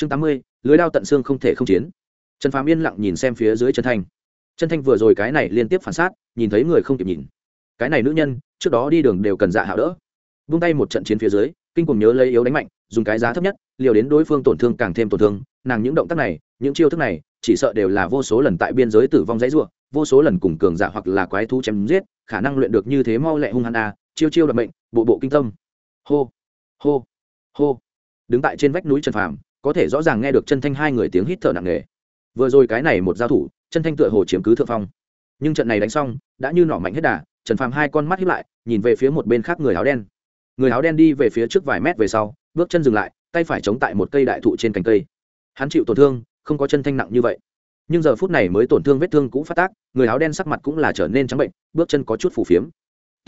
chương tám mươi, lưới đao tận xương không thể không chiến. Trần phàm yên lặng nhìn xem phía dưới trần thanh. Trần thanh vừa rồi cái này liên tiếp phản sát, nhìn thấy người không kịp nhìn. Cái này nữ nhân, trước đó đi đường đều cần dạ hạo đỡ. Vung tay một trận chiến phía dưới, kinh cùng nhớ lấy yếu đánh mạnh, dùng cái giá thấp nhất, liều đến đối phương tổn thương càng thêm tổn thương. Nàng những động tác này, những chiêu thức này, chỉ sợ đều là vô số lần tại biên giới tử vong dãy ruộng vô số lần cùng cường giả hoặc là quái thú chém giết, khả năng luyện được như thế mau lẹ hung hăng a, chiêu chiêu đặc mệnh, bộ bộ kinh tâm. Hô hô hô. Đứng tại trên vách núi trần phàm có thể rõ ràng nghe được chân thanh hai người tiếng hít thở nặng nề. Vừa rồi cái này một giao thủ, chân thanh tựa hồ chiếm cứ thượng phong. Nhưng trận này đánh xong, đã như nỏ mạnh hết đà, trần phàm hai con mắt hiếp lại, nhìn về phía một bên khác người áo đen. Người áo đen đi về phía trước vài mét về sau, bước chân dừng lại, tay phải chống tại một cây đại thụ trên cành cây. Hắn chịu tổn thương, không có chân thanh nặng như vậy. Nhưng giờ phút này mới tổn thương vết thương cũng phát tác, người áo đen sắc mặt cũng là trở nên trắng bệnh, bước chân có chút phủ phiếm.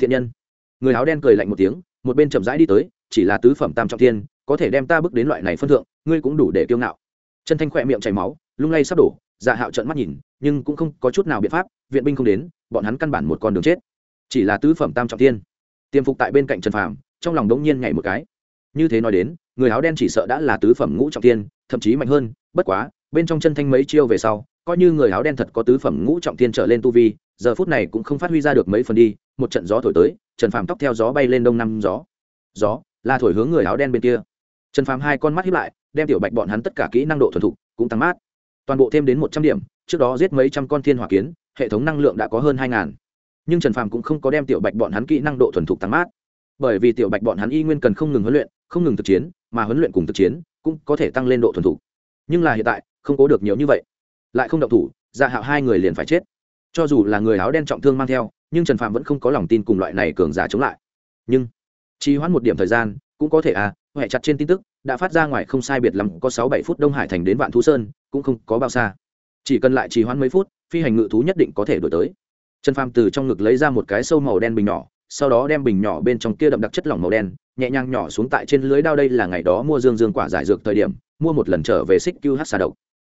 Thiện nhân. Người áo đen cười lạnh một tiếng, một bên chậm rãi đi tới, chỉ là tứ phẩm tam trọng thiên có thể đem ta bước đến loại này phân thượng ngươi cũng đủ để kiêu ngạo. Chân thanh khỏe miệng chảy máu lung lay sắp đổ dạ hạo trận mắt nhìn nhưng cũng không có chút nào biện pháp viện binh không đến bọn hắn căn bản một con đường chết. Chỉ là tứ phẩm tam trọng tiên, tiêm phục tại bên cạnh trần phàm trong lòng đống nhiên nhảy một cái. Như thế nói đến người áo đen chỉ sợ đã là tứ phẩm ngũ trọng tiên, thậm chí mạnh hơn bất quá bên trong chân thanh mấy chiêu về sau coi như người áo đen thật có tứ phẩm ngũ trọng tiên trở lên tu vi giờ phút này cũng không phát huy ra được mấy phần đi một trận gió thổi tới trần phàm tóc theo gió bay lên đông năm gió. Gió là thổi hướng người áo đen bên kia trần phàm hai con mắt hiếp lại, đem tiểu bạch bọn hắn tất cả kỹ năng độ thuần thục cũng tăng mát. Toàn bộ thêm đến một trăm điểm, trước đó giết mấy trăm con thiên hỏa kiến, hệ thống năng lượng đã có hơn hai ngàn. Nhưng trần phàm cũng không có đem tiểu bạch bọn hắn kỹ năng độ thuần thục tăng mát. Bởi vì tiểu bạch bọn hắn y nguyên cần không ngừng huấn luyện, không ngừng thực chiến, mà huấn luyện cùng thực chiến cũng có thể tăng lên độ thuần thục. Nhưng là hiện tại, không cố được nhiều như vậy. Lại không động thủ dạ hạo hai người liền phải chết. Cho dù là người áo đen trọng thương mang theo, nhưng trần phạm vẫn không có lòng tin cùng loại này cường giả chống lại. Nhưng, trì hoãn một điểm thời gian cũng có thể à huệ chặt trên tin tức, đã phát ra ngoài không sai biệt lắm, có sáu bảy phút đông hải thành đến vạn thú sơn, cũng không có bao xa. Chỉ cần lại trì hoãn mấy phút, phi hành ngự thú nhất định có thể đổi tới. Trần phàm từ trong ngực lấy ra một cái sâu màu đen bình nhỏ, sau đó đem bình nhỏ bên trong kia đậm đặc chất lỏng màu đen, nhẹ nhàng nhỏ xuống tại trên lưới đao đây là ngày đó mua dương dương quả giải dược thời điểm, mua một lần trở về xích qh xà độc.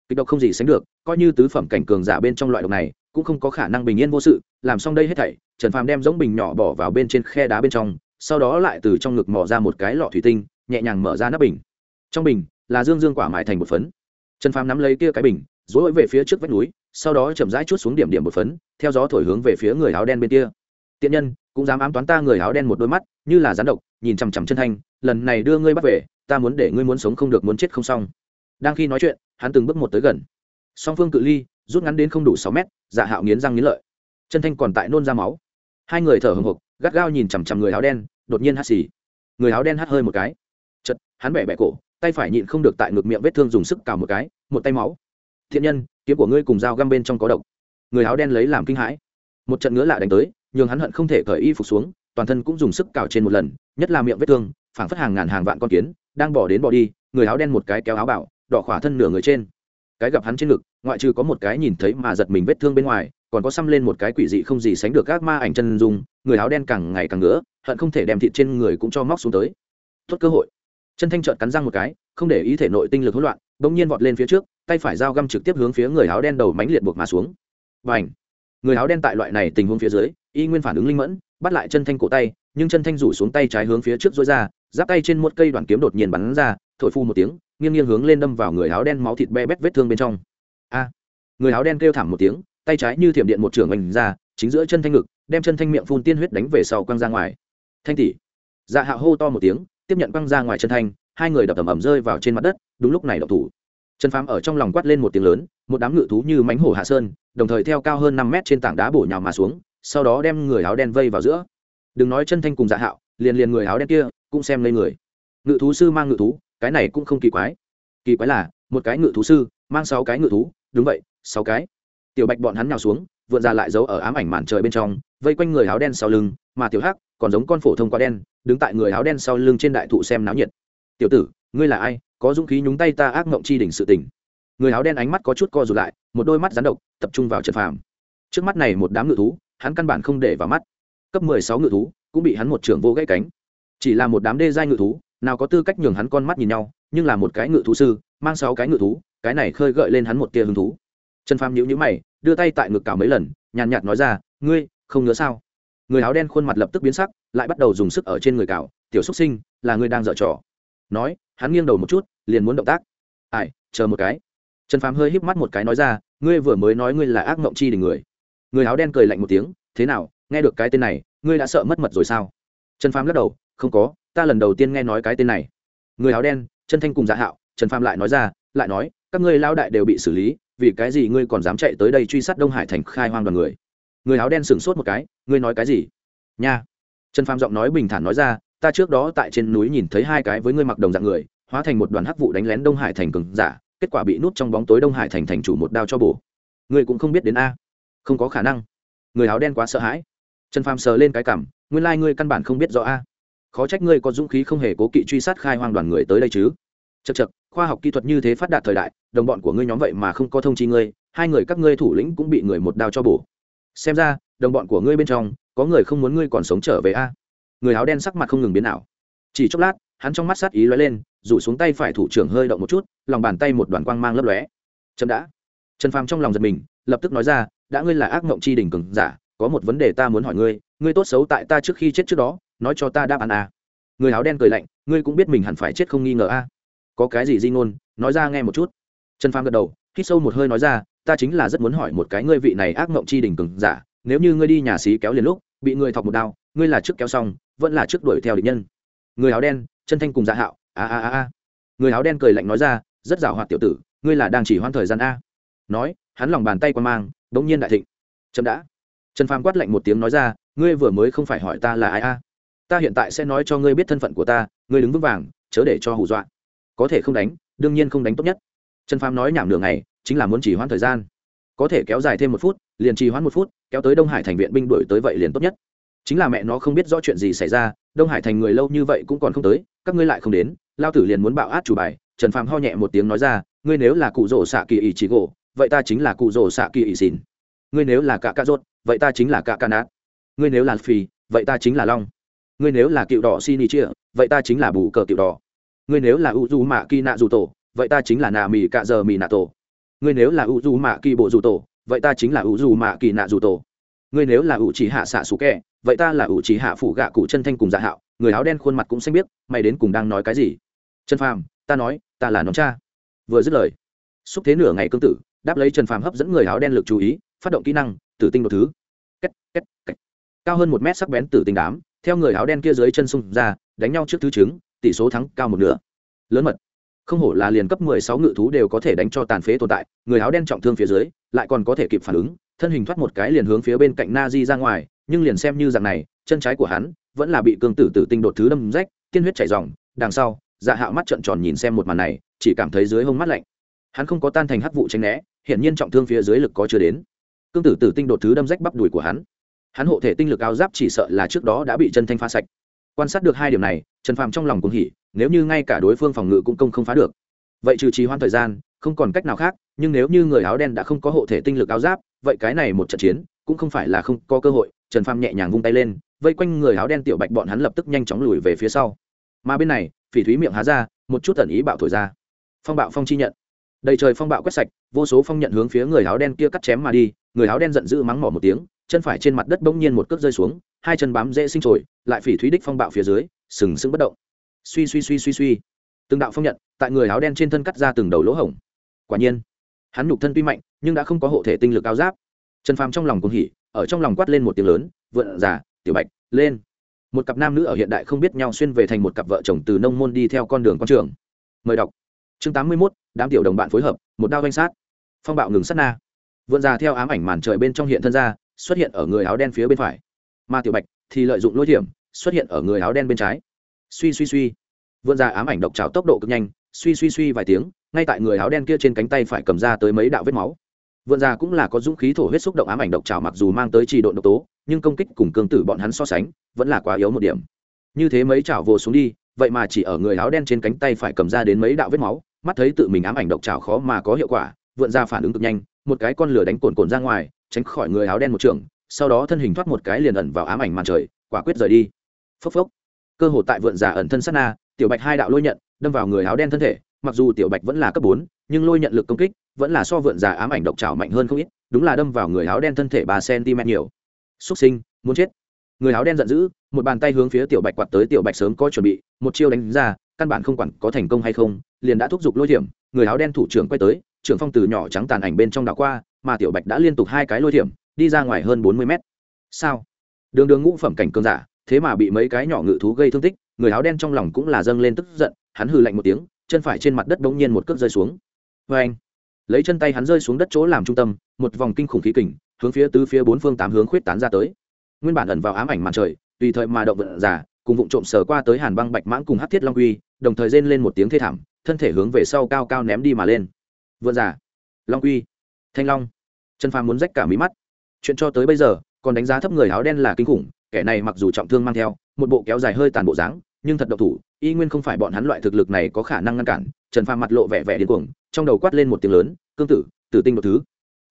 Kịch độc không gì sánh được, coi như tứ phẩm cảnh cường giả bên trong loại độc này, cũng không có khả năng bình yên vô sự, làm xong đây hết thảy, trần phàm đem giống bình nhỏ bỏ vào bên trên khe đá bên trong, sau đó lại từ trong ngực mò ra một cái lọ thủy tinh nhẹ nhàng mở ra nắp bình. Trong bình là dương dương quả mại thành một phấn. Trần phàm nắm lấy kia cái bình dối về phía trước vách núi, sau đó chậm rãi chút xuống điểm điểm một phấn, theo gió thổi hướng về phía người áo đen bên kia. Tiện nhân, cũng dám ám toán ta người áo đen một đôi mắt, như là rán độc, nhìn chằm chằm chân thanh, lần này đưa ngươi bắt về, ta muốn để ngươi muốn sống không được muốn chết không xong. Đang khi nói chuyện, hắn từng bước một tới gần. Song phương cự ly, rút ngắn đến không đủ sáu mét dạ hạo nghiến răng nghiến lợi. Chân thanh còn tại nôn ra máu. Hai người thở hồng hộc, gắt gao nhìn chằm chằm người áo đen, đột nhiên hắt xì. Người áo đen hắt hơi một cái hắn bẻ bẻ cổ, tay phải nhịn không được tại ngực miệng vết thương dùng sức cào một cái, một tay máu. Thiện nhân, kiếm của ngươi cùng dao găm bên trong có độc. Người áo đen lấy làm kinh hãi. Một trận ngứa lạ đánh tới, nhường hắn hận không thể cởi y phục xuống, toàn thân cũng dùng sức cào trên một lần, nhất là miệng vết thương, phảng phất hàng ngàn hàng vạn con kiến, đang bỏ đến bỏ đi, người áo đen một cái kéo áo bảo, đỏ khỏa thân nửa người trên. Cái gặp hắn trên ngực, ngoại trừ có một cái nhìn thấy mà giật mình vết thương bên ngoài, còn có xăm lên một cái quỷ dị không gì sánh được các ma ảnh chân dung, người áo đen càng ngày càng ngứa, hận không thể đem thịt trên người cũng cho móc xuống tới. Tốt cơ hội chân thanh trợn cắn răng một cái, không để ý thể nội tinh lực hỗn loạn, bỗng nhiên vọt lên phía trước, tay phải dao găm trực tiếp hướng phía người áo đen đầu mánh liệt buộc mà xuống. Và ảnh người áo đen tại loại này tình huống phía dưới, y nguyên phản ứng linh mẫn, bắt lại chân thanh cổ tay, nhưng chân thanh rủ xuống tay trái hướng phía trước dối ra, giáp tay trên một cây đoàn kiếm đột nhiên bắn ra, thổi phu một tiếng, nghiêng nghiêng hướng lên đâm vào người áo đen máu thịt be bét vết thương bên trong. A! Người áo đen kêu thảm một tiếng, tay trái như thiểm điện một trường mình ra, chính giữa chân thanh ngực, đem chân thanh miệng phun tiên huyết đánh về sau quăng ra ngoài. Thanh tỷ! Dạ hạ hô to một tiếng tiếp nhận quăng ra ngoài chân thanh, hai người đập ầm ầm rơi vào trên mặt đất, đúng lúc này đậu thủ. Trần phàm ở trong lòng quát lên một tiếng lớn, một đám ngự thú như mánh hổ hạ sơn, đồng thời theo cao hơn năm mét trên tảng đá bổ nhào mà xuống, sau đó đem người áo đen vây vào giữa. Đừng nói chân thanh cùng dạ hạo, liền liền người áo đen kia, cũng xem lên người. Ngự thú sư mang ngự thú, cái này cũng không kỳ quái. Kỳ quái là, một cái ngự thú sư, mang sáu cái ngự thú, đúng vậy, sáu cái. Tiểu bạch bọn hắn nhào xuống vượn ra lại giấu ở ám ảnh màn trời bên trong, vây quanh người áo đen sau lưng, mà tiểu hắc còn giống con phổ thông quá đen, đứng tại người áo đen sau lưng trên đại thụ xem náo nhiệt. Tiểu tử, ngươi là ai? Có dũng khí nhúng tay ta ác mộng chi đỉnh sự tình. Người áo đen ánh mắt có chút co rụt lại, một đôi mắt rắn độc, tập trung vào trần phàm. Trước mắt này một đám ngự thú, hắn căn bản không để vào mắt. Cấp mười sáu ngự thú, cũng bị hắn một trưởng vô gãy cánh. Chỉ là một đám đê giai ngự thú, nào có tư cách nhường hắn con mắt nhìn nhau, nhưng là một cái ngự thú sư, mang sáu cái ngự thú, cái này khơi gợi lên hắn một tia hứng thú trần phàm nhíu nhíu mày, đưa tay tại ngực cào mấy lần, nhàn nhạt nói ra, ngươi, không ngứa sao? Người áo đen khuôn mặt lập tức biến sắc, lại bắt đầu dùng sức ở trên người cào, tiểu xúc sinh, là ngươi đang dở trò. Nói, hắn nghiêng đầu một chút, liền muốn động tác. Ai, chờ một cái. Trần phàm hơi híp mắt một cái nói ra, ngươi vừa mới nói ngươi là ác mộng chi đình người. Người áo đen cười lạnh một tiếng, thế nào, nghe được cái tên này, ngươi đã sợ mất mật rồi sao? Trần phàm lắc đầu, không có, ta lần đầu tiên nghe nói cái tên này. Người áo đen, chân thanh cùng dạ hạo, trần phàm lại nói ra, lại nói các ngươi lao đại đều bị xử lý, vì cái gì ngươi còn dám chạy tới đây truy sát đông hải thành khai hoang đoàn người? Người áo đen sửng sốt một cái, ngươi nói cái gì? Nha. Trần phàm giọng nói bình thản nói ra, ta trước đó tại trên núi nhìn thấy hai cái với ngươi mặc đồng dạng người, hóa thành một đoàn hắc vụ đánh lén đông hải thành cường giả, kết quả bị nút trong bóng tối đông hải thành thành chủ một đao cho bổ. Ngươi cũng không biết đến a. Không có khả năng. Người áo đen quá sợ hãi. Trần phàm sờ lên cái cảm, nguyên lai、like、ngươi căn bản không biết rõ a. Khó trách ngươi có dũng khí không hề cố kỵ truy sát khai hoang đoàn người tới đây chứ. Chật chật khoa học kỹ thuật như thế phát đạt thời đại, đồng bọn của ngươi nhóm vậy mà không có thông chi ngươi, hai người các ngươi thủ lĩnh cũng bị người một đao cho bổ. Xem ra, đồng bọn của ngươi bên trong, có người không muốn ngươi còn sống trở về a? Người áo đen sắc mặt không ngừng biến nào chỉ chốc lát, hắn trong mắt sát ý lóe lên, rủ xuống tay phải thủ trưởng hơi động một chút, lòng bàn tay một đoàn quang mang lấp lóe. Chậm đã. Trần phàm trong lòng giật mình, lập tức nói ra, đã ngươi là ác mộng chi đỉnh cường giả, có một vấn đề ta muốn hỏi ngươi ngươi tốt xấu tại ta trước khi chết trước đó, nói cho ta đáp án a. Người áo đen cười lạnh, ngươi cũng biết mình hẳn phải chết không nghi ngờ a có cái gì di ngôn, nói ra nghe một chút. Trần phàm gật đầu, hít sâu một hơi nói ra, ta chính là rất muốn hỏi một cái ngươi vị này ác mộng chi đỉnh cường giả, nếu như ngươi đi nhà xí kéo liền lúc, bị người thọc một đao, ngươi là trước kéo xong, vẫn là trước đuổi theo địch nhân. Người áo đen, chân thanh cùng dạ hạo, a a a a. Người áo đen cười lạnh nói ra, rất giảo hoạt tiểu tử, ngươi là đang chỉ hoãn thời gian a. Nói, hắn lòng bàn tay quan mang bỗng nhiên đại thịnh. Chậm đã. Trần phàm quát lạnh một tiếng nói ra, ngươi vừa mới không phải hỏi ta là ai a? Ta hiện tại sẽ nói cho ngươi biết thân phận của ta, ngươi đứng vững vàng, chớ để cho hù dọa có thể không đánh, đương nhiên không đánh tốt nhất. Trần phàm nói nhảm nửa ngày, chính là muốn chỉ hoãn thời gian. Có thể kéo dài thêm một phút, liền trì hoãn một phút, kéo tới đông hải thành viện binh đuổi tới vậy liền tốt nhất. Chính là mẹ nó không biết rõ chuyện gì xảy ra, đông hải thành người lâu như vậy cũng còn không tới, các ngươi lại không đến, lao tử liền muốn bạo át chủ bài, trần phàm ho nhẹ một tiếng nói ra, ngươi nếu là cụ rổ xạ kỳ ỷ trí gỗ, vậy ta chính là cụ rổ xạ kỳ ỷ xìn ngươi nếu là cạ cạ rốt, vậy ta chính là cạ cạ nát. Ngươi nếu là phì, vậy ta chính là long. Ngươi nếu là cựu đỏ xin ý chia vậy ta chính là bù cờ cựu đỏ ngươi nếu là u du mạ kỳ nạ dù tổ, vậy ta chính là nà mì cạ giờ mì nạ tổ ngươi nếu là u du mạ kỳ bộ dù tổ, vậy ta chính là u du mạ kỳ nạ dù tổ ngươi nếu là u chỉ hạ xạ Sủ kẹ, vậy ta là u chỉ hạ phủ gạ cụ chân thanh cùng dạ hạo, người áo đen khuôn mặt cũng xanh biết mày đến cùng đang nói cái gì trần phàm, ta nói, ta là nón cha vừa dứt lời, xúc thế nửa ngày cương tử, đáp lấy trần phàm hấp dẫn người áo đen lực chú ý, phát động kỹ năng, tử tinh một thứ két két két. cao hơn một mét sắc bén tử tinh đám, theo người áo đen kia dưới chân xung ra, đánh nhau trước thứ chứng tỷ số thắng cao một nửa. Lớn mật. Không hổ là liền cấp mười sáu ngự thú đều có thể đánh cho tàn phế tồn tại, người áo đen trọng thương phía dưới, lại còn có thể kịp phản ứng, thân hình thoát một cái liền hướng phía bên cạnh na di ra ngoài, nhưng liền xem như dạng này, chân trái của hắn vẫn là bị cương tử tử tinh đột thứ đâm rách, tiên huyết chảy ròng, đằng sau dạ hạo mắt trợn tròn nhìn xem một màn này, chỉ cảm thấy dưới hông mắt lạnh. Hắn không có tan thành hắc vụ tránh né, hiển nhiên trọng thương phía dưới lực có chưa đến. Cương tử tử tinh đột thứ đâm rách bắp đùi của hắn. Hắn hộ thể tinh lực áo giáp chỉ sợ là trước đó đã bị chân thanh pha sạch quan sát được hai điểm này, trần phàm trong lòng cũng hỉ, nếu như ngay cả đối phương phòng ngự cũng công không phá được. Vậy trừ trì hoãn thời gian, không còn cách nào khác, nhưng nếu như người áo đen đã không có hộ thể tinh lực áo giáp, vậy cái này một trận chiến, cũng không phải là không có cơ hội, trần phàm nhẹ nhàng vung tay lên, vây quanh người áo đen tiểu bạch bọn hắn lập tức nhanh chóng lùi về phía sau. Mà bên này, phỉ thúy miệng há ra, một chút tẩn ý bạo thổi ra. Phong bạo phong chi nhận. Đầy trời phong bạo quét sạch, vô số phong nhận hướng phía người áo đen kia cắt chém mà đi, người áo đen giận dữ mắng mỏ một tiếng chân phải trên mặt đất bỗng nhiên một cước rơi xuống hai chân bám dễ sinh trồi lại phỉ thúy đích phong bạo phía dưới sừng sững bất động. Suy suy suy suy suy. Từng đạo phong nhận tại người áo đen trên thân cắt ra từng đầu lỗ hổng. Quả nhiên hắn nhục thân tuy mạnh nhưng đã không có hộ thể tinh lực áo giáp. Trần phàm trong lòng cũng hỉ ở trong lòng quát lên một tiếng lớn vượn giả tiểu bạch lên. Một cặp nam nữ ở hiện đại không biết nhau xuyên về thành một cặp vợ chồng từ nông môn đi theo con đường con trường. Mời đọc. Chương tám mươi 81, đám tiểu đồng bạn phối hợp một đao danh sát. Phong bạo ngừng sát na. Vượn già theo ám ảnh màn trời bên trong hiện thân ra xuất hiện ở người áo đen phía bên phải. Mà tiểu bạch thì lợi dụng lôi thiểm, xuất hiện ở người áo đen bên trái. Suy suy suy. Vươn ra ám ảnh độc trào tốc độ cực nhanh, suy suy suy vài tiếng, ngay tại người áo đen kia trên cánh tay phải cầm ra tới mấy đạo vết máu. Vươn ra cũng là có dũng khí thổ huyết xúc động ám ảnh độc trào mặc dù mang tới trì độ độc tố, nhưng công kích cùng cương tử bọn hắn so sánh, vẫn là quá yếu một điểm. Như thế mấy chảo vồ xuống đi, vậy mà chỉ ở người áo đen trên cánh tay phải cầm ra đến mấy đạo vết máu, mắt thấy tự mình ám ảnh độc trào khó mà có hiệu quả vượn ra phản ứng cực nhanh, một cái con lửa đánh cồn cồn ra ngoài tránh khỏi người áo đen một trường, sau đó thân hình thoát một cái liền ẩn vào ám ảnh màn trời, quả quyết rời đi. Phốc phốc. Cơ hội tại vượn giả ẩn thân sát na, tiểu bạch hai đạo lôi nhận, đâm vào người áo đen thân thể, mặc dù tiểu bạch vẫn là cấp bốn, nhưng lôi nhận lực công kích vẫn là so vượn giả ám ảnh độc trào mạnh hơn không ít, đúng là đâm vào người áo đen thân thể ba cm nhiều. Xúc sinh, muốn chết. Người áo đen giận dữ, một bàn tay hướng phía tiểu bạch quạt tới, tiểu bạch sớm có chuẩn bị, một chiêu đánh ra, căn bản không quản có thành công hay không, liền đã thúc giục lôi điểm, người áo đen thủ trưởng quay tới, trưởng phong từ nhỏ trắng tàn ảnh bên trong đảo qua mà tiểu bạch đã liên tục hai cái lôi thiểm đi ra ngoài hơn bốn mươi mét. Sao? Đường đường ngũ phẩm cảnh cơn giả thế mà bị mấy cái nhỏ ngự thú gây thương tích người áo đen trong lòng cũng là dâng lên tức giận hắn hừ lạnh một tiếng chân phải trên mặt đất bỗng nhiên một cước rơi xuống. Vê anh lấy chân tay hắn rơi xuống đất chỗ làm trung tâm một vòng kinh khủng khí kình hướng phía tứ phía bốn phương tám hướng khuyết tán ra tới. Nguyên bản ẩn vào ám ảnh màn trời tùy thời mà động vận giả cùng vụ trộm sờ qua tới hàn băng bạch mãng cùng hát thiết long uy, đồng thời rên lên một tiếng thê thảm thân thể hướng về sau cao cao ném đi mà lên. Vượn giả long uy thanh long. Trần phàm muốn rách cả mí mắt. Chuyện cho tới bây giờ, còn đánh giá thấp người áo đen là kinh khủng, kẻ này mặc dù trọng thương mang theo, một bộ kéo dài hơi tàn bộ dáng, nhưng thật độc thủ, y nguyên không phải bọn hắn loại thực lực này có khả năng ngăn cản. Trần phàm mặt lộ vẻ vẻ điên cuồng, trong đầu quát lên một tiếng lớn, cương tử tử tinh một thứ.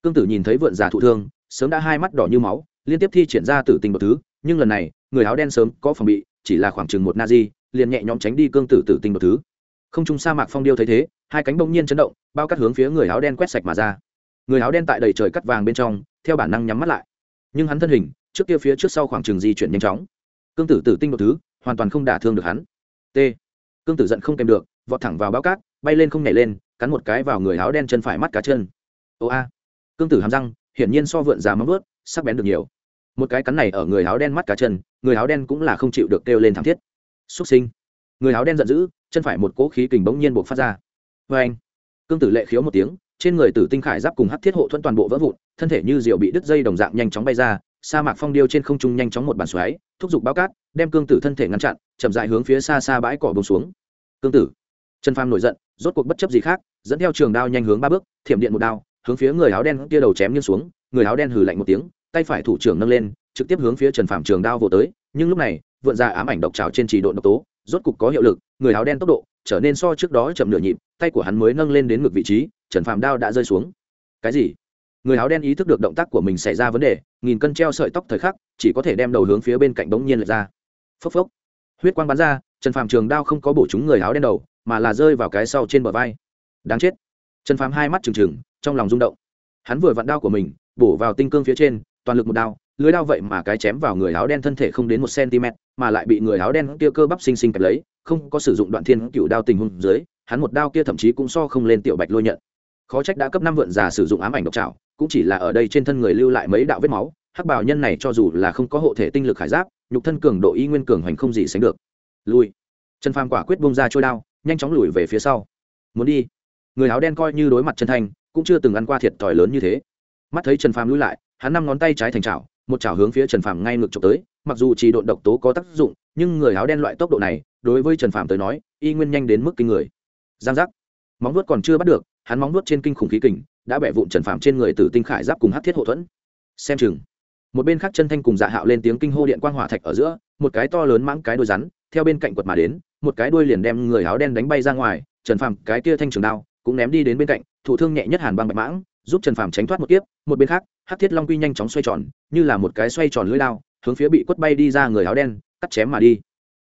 Cương tử nhìn thấy vượn già thụ thương, sớm đã hai mắt đỏ như máu, liên tiếp thi triển ra tử tinh một thứ, nhưng lần này, người áo đen sớm có phòng bị, chỉ là khoảng chừng một na di, liền nhẹ nhõm tránh đi cương tử tử tinh một thứ. Không trung sa mạc phong điêu thấy thế, hai cánh bỗng nhiên chấn động, bao cắt hướng phía người áo đen quét sạch mà ra người áo đen tại đầy trời cắt vàng bên trong, theo bản năng nhắm mắt lại. Nhưng hắn thân hình, trước kia phía trước sau khoảng trường di chuyển nhanh chóng. Cương tử tử tinh một thứ, hoàn toàn không đả thương được hắn. T. Cương tử giận không kèm được, vọt thẳng vào bao cát, bay lên không nhảy lên, cắn một cái vào người áo đen chân phải mắt cá chân. Ô a. Cương tử hàm răng, hiển nhiên so vượn già móng vớt sắc bén được nhiều. Một cái cắn này ở người áo đen mắt cá chân, người áo đen cũng là không chịu được kêu lên thảm thiết. Xúc sinh. Người áo đen giận dữ, chân phải một cỗ khí kình bỗng nhiên buộc phát ra. Vê anh cương tử lệ khiếu một tiếng trên người tử tinh khải giáp cùng hắc thiết hộ thuẫn toàn bộ vỡ vụn, thân thể như rượu bị đứt dây đồng dạng nhanh chóng bay ra, sa mạc phong điêu trên không trung nhanh chóng một bàn xoáy, thúc giục bao cát, đem cương tử thân thể ngăn chặn, chậm dại hướng phía xa xa bãi cỏ bông xuống. Cương tử. Trần pham nổi giận, rốt cuộc bất chấp gì khác, dẫn theo trường đao nhanh hướng ba bước, thiểm điện một đao, hướng phía người áo đen kia đầu chém nghiêng xuống, người áo đen hừ lạnh một tiếng, tay phải thủ trưởng nâng lên, trực tiếp hướng phía trần phạm trường đao vô tới, nhưng lúc này, vượn ra ám ảnh độc trào trên trì độ độc tố, rốt cục có hiệu lực, người áo đen tốc độ trở nên so trước đó chậm nửa nhịp, tay của hắn mới nâng lên đến ngực vị trí, trần phàm đao đã rơi xuống. Cái gì? Người áo đen ý thức được động tác của mình xảy ra vấn đề, nghìn cân treo sợi tóc thời khắc, chỉ có thể đem đầu hướng phía bên cạnh bỗng nhiên lật ra. Phốc phốc. Huyết quang bắn ra, trần phàm trường đao không có bổ trúng người áo đen đầu, mà là rơi vào cái sau trên bờ vai. Đáng chết. Trần phàm hai mắt trừng trừng, trong lòng rung động. Hắn vừa vặn đao của mình, bổ vào tinh cương phía trên, toàn lực một đao lưới đao vậy mà cái chém vào người áo đen thân thể không đến một cm mà lại bị người áo đen kia cơ bắp xinh xinh kẹp lấy, không có sử dụng đoạn thiên cựu đao tình huống dưới, hắn một đao kia thậm chí cũng so không lên tiểu bạch lôi nhận. Khó trách đã cấp năm vượn già sử dụng ám ảnh độc trảo, cũng chỉ là ở đây trên thân người lưu lại mấy đạo vết máu, hắc bảo nhân này cho dù là không có hộ thể tinh lực khải giáp, nhục thân cường độ y nguyên cường hoành không gì sánh được. Lui. Trần phàm quả quyết bông ra trôi đao, nhanh chóng lùi về phía sau. Muốn đi. Người áo đen coi như đối mặt chân thanh cũng chưa từng ăn qua thiệt thòi lớn như thế. Mắt thấy trần phàm lui lại, hắn năm ngón tay trái thành chảo một chảo hướng phía trần phàm ngay ngược trộm tới, mặc dù chỉ độn độc tố có tác dụng, nhưng người áo đen loại tốc độ này, đối với trần phàm tới nói, y nguyên nhanh đến mức kinh người. Giang giác. Móng vuốt còn chưa bắt được, hắn móng vuốt trên kinh khủng khí kình, đã bẻ vụn trần phàm trên người từ tinh khải giáp cùng hát thiết hậu thuẫn. Xem chừng. Một bên khác chân thanh cùng dạ hạo lên tiếng kinh hô điện quang hỏa thạch ở giữa, một cái to lớn mãng cái đuôi rắn, theo bên cạnh quật mà đến, một cái đuôi liền đem người áo đen đánh bay ra ngoài, trần phàm cái kia thanh trường đao, cũng ném đi đến bên cạnh thủ thương nhẹ nhất hàn băng bạch mãng giúp trần phàm tránh thoát một kiếp, một bên khác hát thiết long quy nhanh chóng xoay tròn, như là một cái xoay tròn lưỡi lao hướng phía bị quất bay đi ra người áo đen, cắt chém mà đi.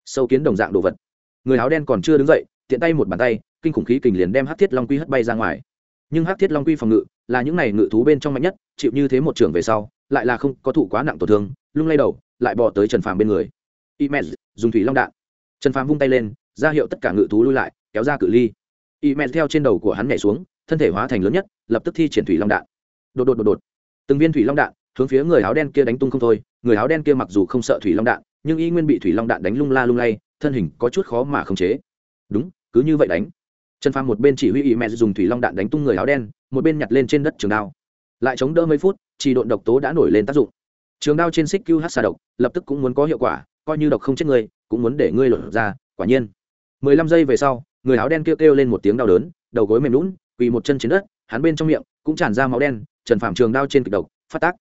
Sâu kiến đồng dạng đồ vật. Người áo đen còn chưa đứng dậy, tiện tay một bàn tay, kinh khủng khí kình liền đem hát thiết long quy hất bay ra ngoài. Nhưng hát thiết long quy phòng ngự là những này ngự thú bên trong mạnh nhất, chịu như thế một trường về sau, lại là không có thụ quá nặng tổn thương, lung lay đầu, lại bỏ tới trần phàm bên người. Imed dùng thủy long đạn. Trần phàm vung tay lên, ra hiệu tất cả ngự thú lui lại, kéo ra cự ly. Imed theo trên đầu của hắn nhảy xuống thân thể hóa thành lớn nhất, lập tức thi triển thủy long đạn. Đột đột đột đột. Từng viên thủy long đạn hướng phía người áo đen kia đánh tung không thôi. Người áo đen kia mặc dù không sợ thủy long đạn, nhưng y nguyên bị thủy long đạn đánh lung la lung lay, thân hình có chút khó mà khống chế. Đúng, cứ như vậy đánh. Trần phàm một bên chỉ huy ý mẹ dùng thủy long đạn đánh tung người áo đen, một bên nhặt lên trên đất trường đao. Lại chống đỡ mấy phút chỉ độn độc tố đã nổi lên tác dụng. Trường đao trên xích qh xà độc, lập tức cũng muốn có hiệu quả, coi như độc không chết người, cũng muốn để ngươi lột ra, quả nhiên. Mười lăm giây về sau, người áo đen kêu kêu lên một tiếng đau đớn, đầu gối mềm lún quỳ một chân trên đất, hắn bên trong miệng cũng tràn ra máu đen, trần phạm trường đao trên kịch độc, phát tác.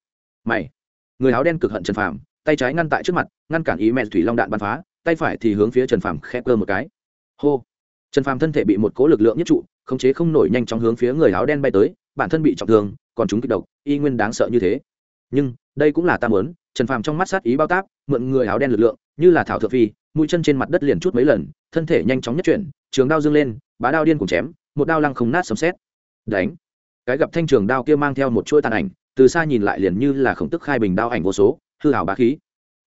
Mày! Người áo đen cực hận trần phạm tay trái ngăn tại trước mặt, ngăn cản ý mẹ thủy long đạn bắn phá, tay phải thì hướng phía trần phạm khép cơ một cái. Hô! Trần phạm thân thể bị một cố lực lượng nhất trụ, khống chế không nổi nhanh chóng hướng phía người áo đen bay tới, bản thân bị trọng thương, còn chúng kịch độc, y nguyên đáng sợ như thế. Nhưng, đây cũng là ta muốn, trần phàm trong mắt sát ý bao táp, mượn người áo đen lực lượng, như là thảo thượng phi, mũi chân trên mặt đất liền chút mấy lần, thân thể nhanh chóng nhất chuyển, trường đao dâng lên, bá đao điên cùng chém một đao lăng không nát sấm xét đánh. Cái gặp thanh trường đao kia mang theo một chuỗi tàn ảnh, từ xa nhìn lại liền như là khổng tức khai bình đao ảnh vô số, hư hảo bá khí.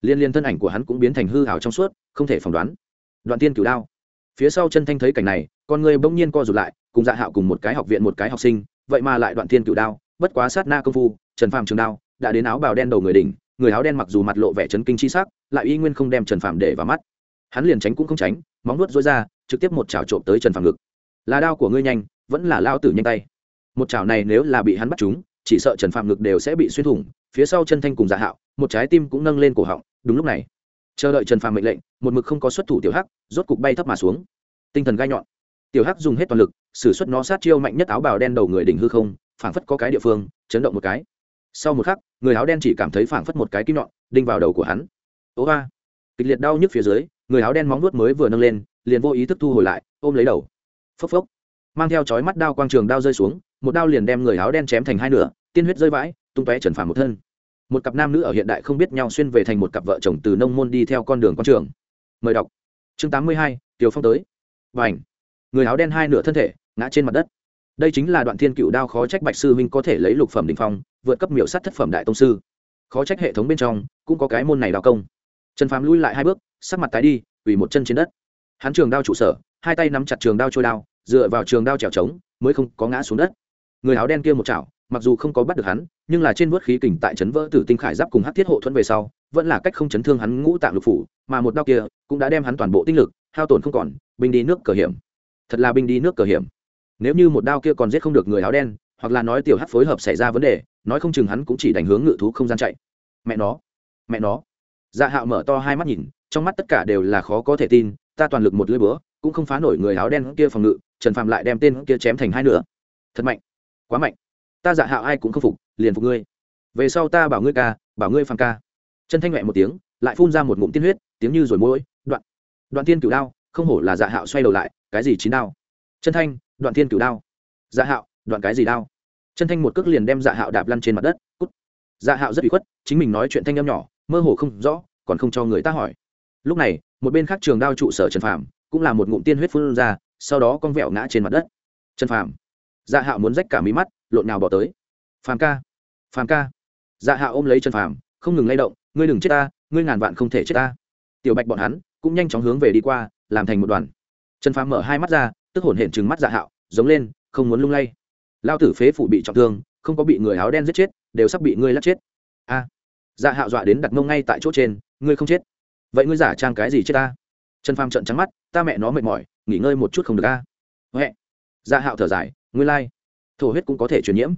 Liên liên thân ảnh của hắn cũng biến thành hư hảo trong suốt, không thể phỏng đoán. Đoạn tiên cửu đao. Phía sau chân thanh thấy cảnh này, con người bỗng nhiên co rụt lại, cùng dạ hạo cùng một cái học viện một cái học sinh, vậy mà lại đoạn thiên cửu đao, bất quá sát na công phu, trần phàm trường đao, đã đến áo bào đen đầu người đỉnh, người áo đen mặc dù mặt lộ vẻ chấn kinh chi sắc, lại y nguyên không đem trần phàm để vào mắt. Hắn liền tránh cũng không tránh, móng nuốt dối ra, trực tiếp một chảo trộm tới trần phàm ngực là đao của ngươi nhanh vẫn là lao tử nhanh tay. Một chảo này nếu là bị hắn bắt chúng, chỉ sợ trần Phạm ngực đều sẽ bị xuyên thủng phía sau chân thanh cùng giả hạo một trái tim cũng nâng lên cổ họng đúng lúc này. Chờ đợi trần Phạm mệnh lệnh một mực không có xuất thủ tiểu hắc rốt cục bay thấp mà xuống. Tinh thần gai nhọn. Tiểu hắc dùng hết toàn lực s ử suất nó sát chiêu mạnh nhất áo bào đen đầu người đỉnh hư không phảng phất có cái địa phương chấn động một cái. Sau một khắc người áo đen chỉ cảm thấy phảng phất một cái kim nhọn đinh vào đầu của hắn. Ố ba! Kịch liệt đau nhức phía dưới người áo đen móng nuốt mới vừa nâng lên liền vô ý thức thu hồi lại ôm lấy đầu phốc phốc. Mang theo chói mắt đao quang trường đao rơi xuống, một đao liền đem người áo đen chém thành hai nửa, tiên huyết rơi vãi, tung tóe trần phàm một thân. Một cặp nam nữ ở hiện đại không biết nhau xuyên về thành một cặp vợ chồng từ nông môn đi theo con đường con trường. Mời đọc. Chương tám mươi hai, tiểu phong tới. Và ảnh người áo đen hai nửa thân thể, ngã trên mặt đất. Đây chính là đoạn thiên cựu đao khó trách bạch sư huynh có thể lấy lục phẩm đ ỉ n h phong, vượt cấp miểu sát thất phẩm đại tông sư. Khó trách hệ thống bên trong cũng có cái môn này đào công. Trần phàm lui lại hai bước, sắc mặt tái đi ủy một chân trên đất. Hắn trường đao trụ sở, hai tay nắm chặt trường đao trôi đao dựa vào trường đao trèo trống, mới không có ngã xuống đất. Người áo đen kia một chảo, mặc dù không có bắt được hắn, nhưng là trên vớt khí kình tại chấn vỡ tử tinh khải giáp cùng hát thiết hộ thuẫn về sau, vẫn là cách không chấn thương hắn ngũ tạng lục phủ, mà một đao kia cũng đã đem hắn toàn bộ tinh lực, hao tổn không còn, binh đi nước cờ hiểm. Thật là binh đi nước cờ hiểm. Nếu như một đao kia còn giết không được người áo đen, hoặc là nói tiểu hát phối hợp xảy ra vấn đề, nói không chừng hắn cũng chỉ đánh hướng ngự thú không gian chạy. Mẹ nó mẹ nó. Dạ hạo mở to hai mắt nhìn, trong mắt tất cả đều là khó có thể tin, ta toàn lực một lưỡi búa cũng không phá nổi người áo đen kia phòng ngự, trần phạm lại đem tên kia chém thành hai nửa. Thật mạnh, quá mạnh. Ta dạ hạo ai cũng không phục, liền phục ngươi. Về sau ta bảo ngươi ca, bảo ngươi phàm ca. Chân thanh mẹ một tiếng, lại phun ra một ngụm tiên huyết, tiếng như rồi mỗi đoạn. Đoạn tiên cửu đao, không hổ là dạ hạo xoay đầu lại, cái gì chín đao? Chân thanh, đoạn tiên cửu đao. Dạ hạo, đoạn cái gì đao? Chân thanh một cước liền đem dạ hạo đạp lăn trên mặt đất, cút. Dạ hạo rất bị khuất, chính mình nói chuyện thanh âm nhỏ, mơ hồ không rõ, còn không cho người ta hỏi. Lúc này, một bên khác trường đao trụ sở trần phạm cũng là một ngụm tiên huyết phun ra, sau đó con vẹo ngã trên mặt đất. Trần phạm dạ hạo muốn rách cả mí mắt, lộn nào bỏ tới. Phàm ca phàm ca. Dạ hạo ôm lấy trần phàm, không ngừng lay động, ngươi đừng chết ta, ngươi ngàn vạn không thể chết ta. Tiểu bạch bọn hắn cũng nhanh chóng hướng về đi qua, làm thành một đoàn. Trần phàm mở hai mắt ra, tức hổn hển trừng mắt dạ hạo, giống lên, không muốn lung lay. Lao tử phế phụ bị trọng thương, không có bị người áo đen giết chết, đều sắp bị ngươi lắc chết. A. Dạ hạo dọa đến đặt mông ngay tại chỗ trên, ngươi không chết. Vậy ngươi giả trang cái gì chết ta? Trần phàm trận trắng mắt, ta mẹ nó mệt mỏi, nghỉ ngơi một chút không được a? Huệ. Dạ hạo thở dài, ngươi lai、like. thổ huyết cũng có thể truyền nhiễm.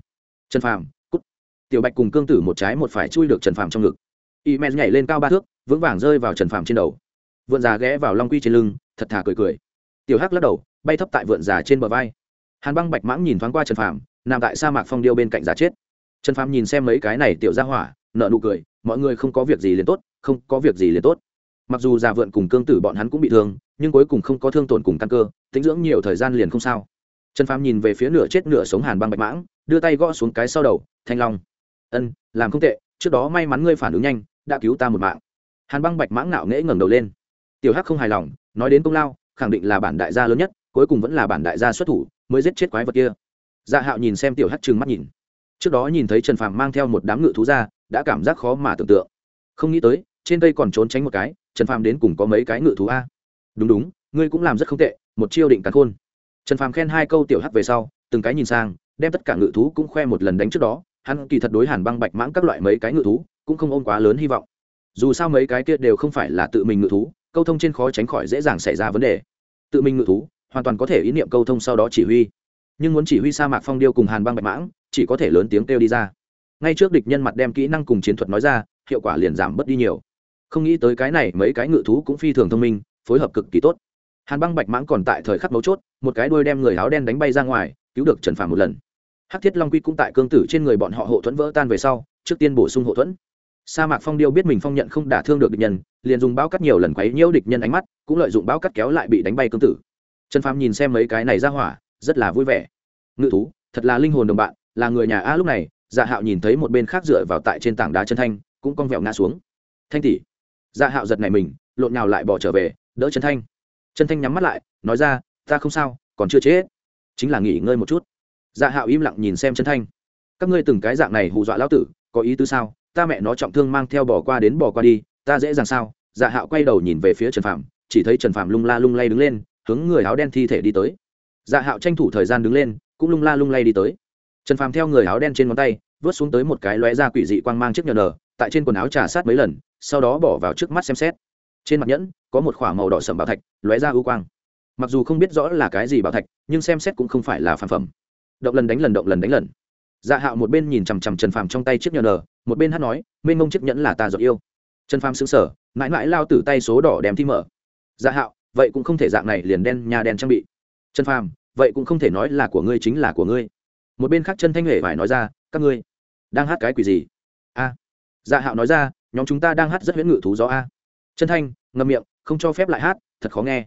Trần phàm, cút. Tiểu bạch cùng cương tử một trái một phải chui được trần phàm trong ngực. Y men nhảy lên cao ba thước, vững vàng rơi vào trần phàm trên đầu. Vượn già ghé vào long quy trên lưng, thật thà cười cười. Tiểu hắc lắc đầu, bay thấp tại vượn già trên bờ vai. Hàn băng bạch mãng nhìn thoáng qua trần phàm, nằm tại sa mạc phong điêu bên cạnh già chết. Trần phàm nhìn xem mấy cái này tiểu ra hỏa nợ nụ cười, mọi người không có việc gì liền tốt, không có việc gì liền tốt mặc dù già vượn cùng cương tử bọn hắn cũng bị thương, nhưng cuối cùng không có thương tổn cùng căn cơ tính dưỡng nhiều thời gian liền không sao. Trần phàm nhìn về phía nửa chết nửa sống hàn băng bạch mãng, đưa tay gõ xuống cái sau đầu, thanh long. Ân, làm không tệ, trước đó may mắn ngươi phản ứng nhanh, đã cứu ta một mạng. Hàn băng bạch mãng ngạo nghễ ngẩng đầu lên. Tiểu hắc không hài lòng, nói đến công lao, khẳng định là bản đại gia lớn nhất, cuối cùng vẫn là bản đại gia xuất thủ, mới giết chết quái vật kia. Dạ hạo nhìn xem tiểu hắc trừng mắt nhìn. Trước đó nhìn thấy trần phàm mang theo một đám ngự thú ra, đã cảm giác khó mà tưởng tượng. Không nghĩ tới, trên cây còn trốn tránh một cái trần phàm đến cùng có mấy cái ngự thú a? Đúng đúng, ngươi cũng làm rất không tệ, một chiêu định cắn khôn. Trần phàm khen hai câu tiểu hắc về sau, từng cái nhìn sang, đem tất cả ngự thú cũng khoe một lần đánh trước đó. Hắn kỳ thật đối hàn băng bạch mãng các loại mấy cái ngự thú cũng không ôm quá lớn hy vọng. Dù sao mấy cái kia đều không phải là tự mình ngự thú, câu thông trên khó tránh khỏi dễ dàng xảy ra vấn đề. Tự mình ngự thú hoàn toàn có thể ý niệm câu thông sau đó chỉ huy. Nhưng muốn chỉ huy sa mạc phong điêu cùng hàn băng bạch mãng, chỉ có thể lớn tiếng kêu đi ra. Ngay trước địch nhân mặt đem kỹ năng cùng chiến thuật nói ra, hiệu quả liền giảm bớt đi nhiều không nghĩ tới cái này mấy cái ngự thú cũng phi thường thông minh, phối hợp cực kỳ tốt. Hàn băng bạch mãng còn tại thời khắc mấu chốt, một cái đuôi đem người áo đen đánh bay ra ngoài, cứu được trần phàm một lần. Hắc thiết long quy cũng tại cương tử trên người bọn họ hộ thuẫn vỡ tan về sau, trước tiên bổ sung hộ thuẫn. Sa mạc phong điêu biết mình phong nhận không đả thương được địch nhân, liền dùng bao cắt nhiều lần quấy nhiễu địch nhân ánh mắt, cũng lợi dụng bao cắt kéo lại bị đánh bay cương tử. Trần phàm nhìn xem mấy cái này ra hỏa, rất là vui vẻ. Ngự thú, thật là linh hồn đồng bạn, là người nhà a lúc này dạ hạo nhìn thấy một bên khác dựa vào tại trên tảng đá chân thanh, cũng cong vẹo ngã xuống. Thanh tỷ dạ hạo giật này mình, lộn nhào lại bỏ trở về, đỡ chân thanh. Chân thanh nhắm mắt lại, nói ra, ta không sao, còn chưa chết. Chính là nghỉ ngơi một chút. Dạ hạo im lặng nhìn xem chân thanh. Các ngươi từng cái dạng này hù dọa lão tử, có ý tứ sao? Ta mẹ nó trọng thương mang theo bỏ qua đến bỏ qua đi, ta dễ dàng sao? Dạ hạo quay đầu nhìn về phía trần phạm chỉ thấy trần phạm lung la lung lay đứng lên, hướng người áo đen thi thể đi tới. Dạ hạo tranh thủ thời gian đứng lên, cũng lung la lung lay đi tới. Trần phàm theo người áo đen trên ngón tay, vớt xuống tới một cái lóe ra quỷ dị quang mang chiếc nhờ nờ tại trên quần áo trà sát mấy lần sau đó bỏ vào trước mắt xem xét. Trên mặt nhẫn, có một k h ỏ a màu đỏ sầm bảo thạch, lóe ra ưu quang. Mặc dù không biết rõ là cái gì bảo thạch, nhưng xem xét cũng không phải là phản phẩm. Động lần đánh lần, động lần đánh lần. Dạ hạo một bên nhìn chằm chằm trần phàm trong tay chiếc nhờ nờ, một bên hát nói, mênh mông chiếc nhẫn là ta giọt yêu. Trần phàm xứng sở mãi mãi lao từ tay số đỏ đem thi mở. Dạ hạo, vậy cũng không thể dạng này liền đen nhà đen trang bị. Trần phàm, vậy cũng không thể nói là của ngươi chính là của ngươi. Một bên khác chân thanh huệ phải nói ra, các ngươi đang hát cái quỷ gì? A. Dạ hạo nói ra nhóm chúng ta đang hát rất huyễn ngự thú gió a. Chân thanh ngâm miệng, không cho phép lại hát, thật khó nghe.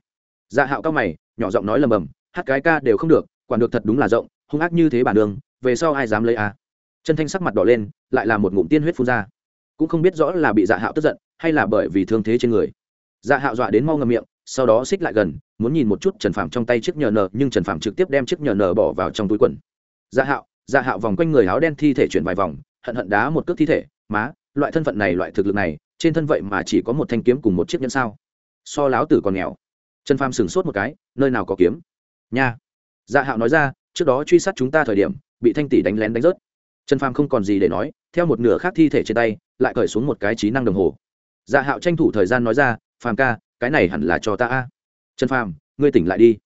Dạ hạo cao mày, nhỏ giọng nói lầm bầm, hát cái ca đều không được, quản được thật đúng là rộng, hung ác như thế bản đường, về sau ai dám lấy a? Chân thanh sắc mặt đỏ lên, lại là một ngụm tiên huyết phun ra. Cũng không biết rõ là bị dạ hạo tức giận, hay là bởi vì thương thế trên người. Dạ hạo dọa đến mau ngầm miệng, sau đó xích lại gần, muốn nhìn một chút trần phạm trong tay chiếc nhờ nờ, nhưng trần phạm trực tiếp đem chiếc nhờ nờ bỏ vào trong túi quần. Dạ hạo dạ hạo vòng quanh người áo đen thi thể chuyển vài vòng, hận hận đá một cước thi thể, má loại thân phận này, loại thực lực này, trên thân vậy mà chỉ có một thanh kiếm cùng một chiếc nhẫn sao? So láo tử còn nghèo. Trần phàm sửng sốt một cái, nơi nào có kiếm? Nha. Dạ hạo nói ra, trước đó truy sát chúng ta thời điểm, bị thanh tỷ đánh lén đánh rớt. Trần phàm không còn gì để nói, theo một nửa khác thi thể trên tay, lại cởi xuống một cái trí năng đồng hồ. Dạ hạo tranh thủ thời gian nói ra, phàm ca, cái này hẳn là cho ta a. Trần phàm, ngươi tỉnh lại đi.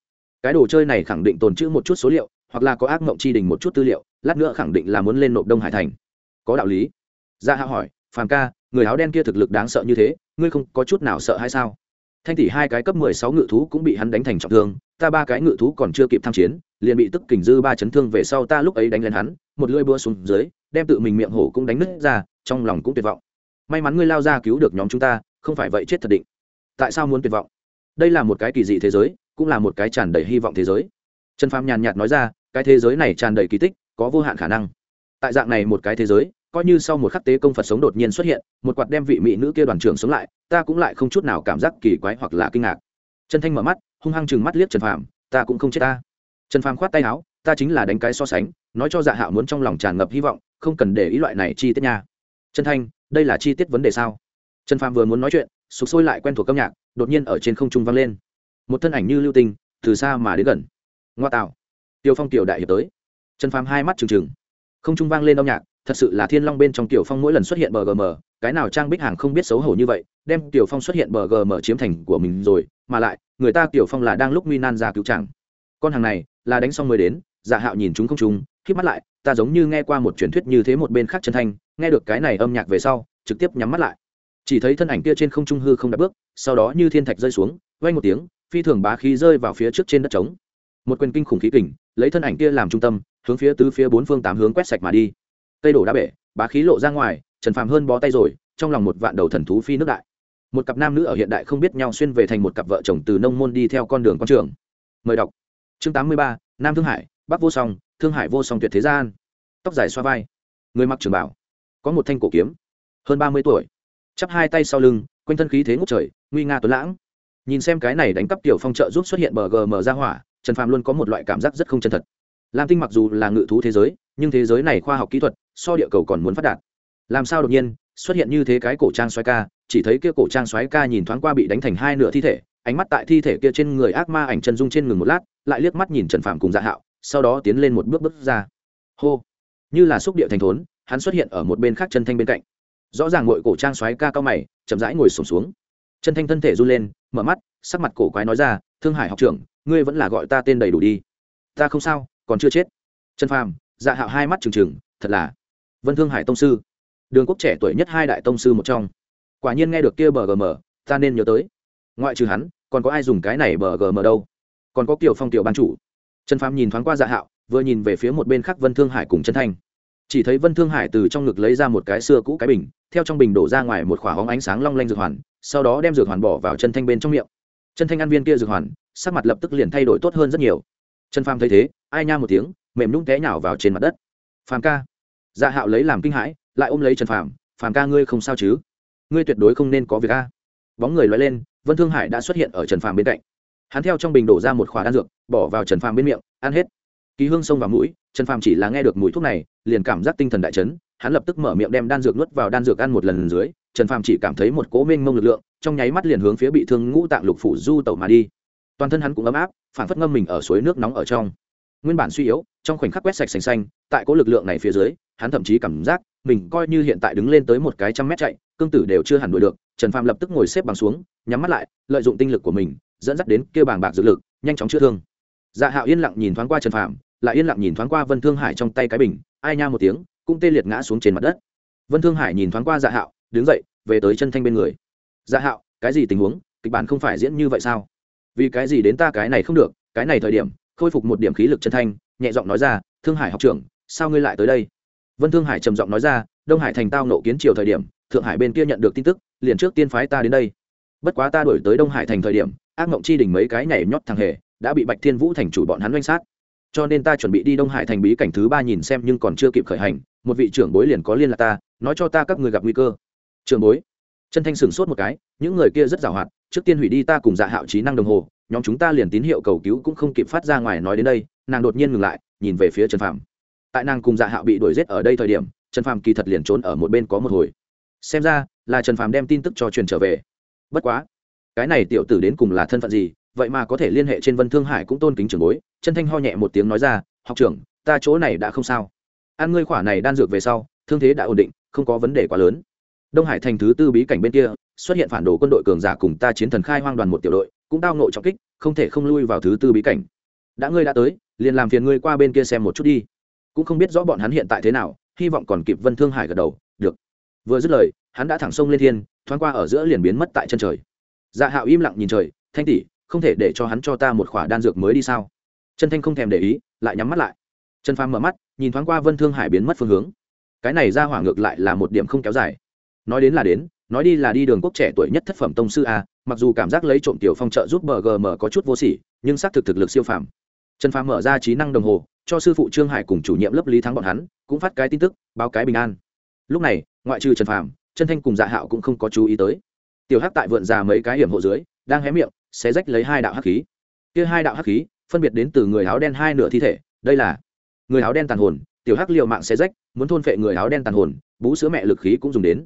Cái đồ chơi này khẳng định tồn trữ một chút số liệu, hoặc là có ác mộng chi đình một chút tư liệu, lát nữa khẳng định là muốn lên nộp đông hải thành. Có đạo lý. Dạ hạo hỏi phàm ca, người áo đen kia thực lực đáng sợ như thế, ngươi không có chút nào sợ hay sao? Thanh tỷ hai cái cấp mười sáu ngự thú cũng bị hắn đánh thành trọng thương, ta ba cái ngự thú còn chưa kịp tham chiến, liền bị tức kình dư ba chấn thương về sau ta lúc ấy đánh lên hắn, một lưỡi búa xuống dưới, đem tự mình miệng hổ cũng đánh nứt ra, trong lòng cũng tuyệt vọng. May mắn ngươi lao ra cứu được nhóm chúng ta, không phải vậy chết thật định. Tại sao muốn tuyệt vọng? Đây là một cái kỳ dị thế giới, cũng là một cái tràn đầy hy vọng thế giới. Trần phàm nhàn nhạt nói ra, cái thế giới này tràn đầy kỳ tích, có vô hạn khả năng. Tại dạng này một cái thế giới coi như sau một khắc tế công phật sống đột nhiên xuất hiện, một quạt đem vị mỹ nữ kia đoàn trưởng sống lại, ta cũng lại không chút nào cảm giác kỳ quái hoặc là kinh ngạc. Trần thanh mở mắt, hung hăng chừng mắt liếc trần phàm, ta cũng không chết ta. Trần phàm khoát tay áo, ta chính là đánh cái so sánh, nói cho dạ hạo muốn trong lòng tràn ngập hy vọng, không cần để ý loại này chi tiết nha. Trần thanh, đây là chi tiết vấn đề sao? Trần phàm vừa muốn nói chuyện, sụp sôi lại quen thuộc âm nhạc, đột nhiên ở trên không trung vang lên. Một thân ảnh như lưu tinh, từ xa mà đến gần. Ngoa tạo. Tiêu phong tiểu đại hiệp tới. Trần phàm hai mắt trừng trừng. Không trung vang lên âm nhạc thật sự là thiên long bên trong tiểu phong mỗi lần xuất hiện bờ gm, cái nào trang bích hàng không biết xấu hổ như vậy, đem tiểu phong xuất hiện bờ gm chiếm thành của mình rồi, mà lại, người ta tiểu phong là đang lúc nguy nan ra cứu chẳng con hàng này, là đánh xong mới đến dạ hạo nhìn chúng không chúng khi mắt lại, ta giống như nghe qua một truyền thuyết như thế một bên khác chân thanh nghe được cái này âm nhạc về sau, trực tiếp nhắm mắt lại. Chỉ thấy thân ảnh kia trên không trung hư không đặt bước, sau đó như thiên thạch rơi xuống vay một tiếng, phi thường bá khí rơi vào phía trước trên đất trống. Một quyền kinh khủng khí kình, lấy thân ảnh kia làm trung tâm, hướng phía tứ phía bốn phương tám hướng quét sạch mà đi cây đổ đá bể, bá khí lộ ra ngoài, trần phàm hơn bó tay rồi, trong lòng một vạn đầu thần thú phi nước đại. Một cặp nam nữ ở hiện đại không biết nhau xuyên về thành một cặp vợ chồng từ nông môn đi theo con đường con trường. Mời đọc. Chương tám mươi ba, nam thương hải, bắc vô song, thương hải vô song tuyệt thế gian. Tóc dài xoa vai. Người mặc trường bảo. Có một thanh cổ kiếm. Hơn ba mươi tuổi. Chắp hai tay sau lưng, quanh thân khí thế ngút trời, nguy nga tuấn lãng. Nhìn xem cái này đánh cắp tiểu phong trợ giúp xuất hiện bờ gm ra hỏa, trần phàm luôn có một loại cảm giác rất không chân thật. Lam tinh mặc dù là ngự thú thế giới nhưng thế giới này khoa học kỹ thuật, so địa cầu còn muốn phát đạt. Làm sao đột nhiên, xuất hiện như thế cái cổ trang xoáy ca, chỉ thấy kia cổ trang xoáy ca nhìn thoáng qua bị đánh thành hai nửa thi thể, ánh mắt tại thi thể kia trên người ác ma ảnh chân dung trên ngừng một lát, lại liếc mắt nhìn trần phạm cùng dạ hạo, sau đó tiến lên một bước bước ra. Hô! Như là xúc địa thành thốn, hắn xuất hiện ở một bên khác chân thanh bên cạnh. Rõ ràng ngội cổ trang xoáy ca cao mày, chậm rãi ngồi sổm xuống. Chân thanh thân thể run lên, mở mắt, sắc mặt cổ quái nói ra, thương hải học trưởng, ngươi vẫn là gọi ta tên đầy đủ đi. Ta không sao, còn chưa chết. Trần phàm dạ hạo hai mắt trừng trừng, thật là. Vân thương hải tông sư. Đường quốc trẻ tuổi nhất hai đại tông sư một trong. Quả nhiên nghe được kia bờ gm ta nên nhớ tới. Ngoại trừ hắn, còn có ai dùng cái này bờ gm đâu? Còn có kiểu phong tiểu ban chủ. Trần phàm nhìn thoáng qua dạ hạo, vừa nhìn về phía một bên khác vân thương hải cùng chân thanh. Chỉ thấy vân thương hải từ trong ngực lấy ra một cái xưa cũ cái bình, theo trong bình đổ ra ngoài một khỏa hóng ánh sáng long lanh dược hoàn, sau đó đem dược hoàn bỏ vào chân thanh bên trong miệng. Chân thanh ăn viên kia dược hoàn, sắc mặt lập tức liền thay đổi tốt hơn rất nhiều trần phàm thấy thế, ai nha một tiếng, mềm nhung té nhào vào trên mặt đất. Phàm ca. Dạ hạo lấy làm kinh hãi, lại ôm lấy trần phàm phàm ca ngươi không sao chứ? Ngươi tuyệt đối không nên có việc a. Bóng người loay lên, vân thương hải đã xuất hiện ở trần phàm bên cạnh. Hắn theo trong bình đổ ra một khỏa đan dược, bỏ vào trần phàm bên miệng, ăn hết. Ký hương xông vào mũi, trần phàm chỉ là nghe được mùi thuốc này, liền cảm giác tinh thần đại chấn, hắn lập tức mở miệng đem đan dược nuốt vào đan dược ăn một lần dưới, trần phàm chỉ cảm thấy một cố mênh mông lực lượng, trong nháy mắt liền hướng phía bị thương ngũ tạng lục phủ du tẩu mà đi toàn thân hắn cũng ấm áp phản phất ngâm mình ở suối nước nóng ở trong. Nguyên bản suy yếu, trong khoảnh khắc quét sạch sành xanh, tại cỗ lực lượng này phía dưới, hắn thậm chí cảm giác mình coi như hiện tại đứng lên tới một cái trăm mét chạy, cương tử đều chưa hẳn đuổi được, trần phàm lập tức ngồi xếp bằng xuống, nhắm mắt lại, lợi dụng tinh lực của mình, dẫn dắt đến kêu bàng bạc dược lực, nhanh chóng chữa thương. Dạ hạo yên lặng nhìn thoáng qua trần phàm, lại yên lặng nhìn thoáng qua vân thương hải trong tay cái bình, ai nha một tiếng, cũng tê liệt ngã xuống trên mặt đất. Vân thương hải nhìn thoáng qua dạ hạo, đứng dậy, về tới chân thanh bên người. Dạ hạo, cái gì tình huống? Kịch bản không phải diễn như vậy sao? Vì cái gì đến ta cái này không được, cái này thời điểm, khôi phục một điểm khí lực chân thanh, nhẹ giọng nói ra, thương hải học trưởng, sao ngươi lại tới đây? Vân thương hải trầm giọng nói ra, đông hải thành tao nộ kiến triều thời điểm, thượng hải bên kia nhận được tin tức, liền trước tiên phái ta đến đây. Bất quá ta đổi tới đông hải thành thời điểm, ác mộng chi đỉnh mấy cái nhảy nhót thằng hề, đã bị bạch thiên vũ thành chủ bọn hắn doanh sát. Cho nên ta chuẩn bị đi đông hải thành bí cảnh thứ ba nhìn xem nhưng còn chưa kịp khởi hành, một vị trưởng bối liền có liên lạc ta, nói cho ta các người gặp nguy cơ. Trưởng bối? Chân thanh sửng sốt một cái, những người kia rất giàu hoạt trước tiên hủy đi ta cùng dạ hạo trí năng đồng hồ, nhóm chúng ta liền tín hiệu cầu cứu cũng không kịp phát ra ngoài nói đến đây, nàng đột nhiên ngừng lại, nhìn về phía trần phạm tại nàng cùng dạ hạo bị đuổi g i ế t ở đây thời điểm, trần phạm kỳ thật liền trốn ở một bên có một hồi. Xem ra, là trần phạm đem tin tức cho truyền trở về. Bất quá, cái này tiểu tử đến cùng là thân phận gì, vậy mà có thể liên hệ trên vân thương hải cũng tôn kính trường bối, chân thanh ho nhẹ một tiếng nói ra, học trưởng, ta chỗ này đã không sao. Ăn ngươi khỏa này đan dược về sau, thương thế đã ổn định, không có vấn đề quá lớn đông hải thành thứ tư bí cảnh bên kia, xuất hiện phản đồ quân đội cường giả cùng ta chiến thần khai hoang đoàn một tiểu đội, cũng tao nộ trọng kích, không thể không lui vào thứ tư bí cảnh. Đã ngươi đã tới, liền làm phiền ngươi qua bên kia xem một chút đi. Cũng không biết rõ bọn hắn hiện tại thế nào, hy vọng còn kịp vân thương hải gật đầu, được. Vừa dứt lời, hắn đã thẳng sông lên thiên, thoáng qua ở giữa liền biến mất tại chân trời. Dạ hạo im lặng nhìn trời, thanh tỷ, không thể để cho hắn cho ta một khỏa đan dược mới đi sao? Chân thanh không thèm để ý, lại nhắm mắt lại. Trần phàm mở mắt, nhìn thoáng qua vân thương hải biến mất phương hướng. Cái này ra hỏa ngược lại là một điểm không kéo dài nói đến là đến, nói đi là đi đường quốc trẻ tuổi nhất thất phẩm tông sư a, mặc dù cảm giác lấy trộm tiểu phong trợ giúp bgm có chút vô sỉ, nhưng xác thực thực lực siêu phàm. Trần phàm mở ra trí năng đồng hồ, cho sư phụ trương hải cùng chủ nhiệm lớp lý thắng bọn hắn, cũng phát cái tin tức, báo cái bình an. Lúc này, ngoại trừ trần phàm chân thanh cùng dạ hạo cũng không có chú ý tới. Tiểu hắc tại vượn già mấy cái hiểm hộ dưới, đang hé miệng, xé rách lấy hai đạo hắc khí. Kia hai đạo hắc khí, phân biệt đến từ người áo đen hai nửa thi thể, đây là người áo đen tàn hồn, tiểu hắc liệu mạng xé rách, muốn thôn phệ người áo đen tàn hồn, bú sữa mẹ lực khí cũng dùng đến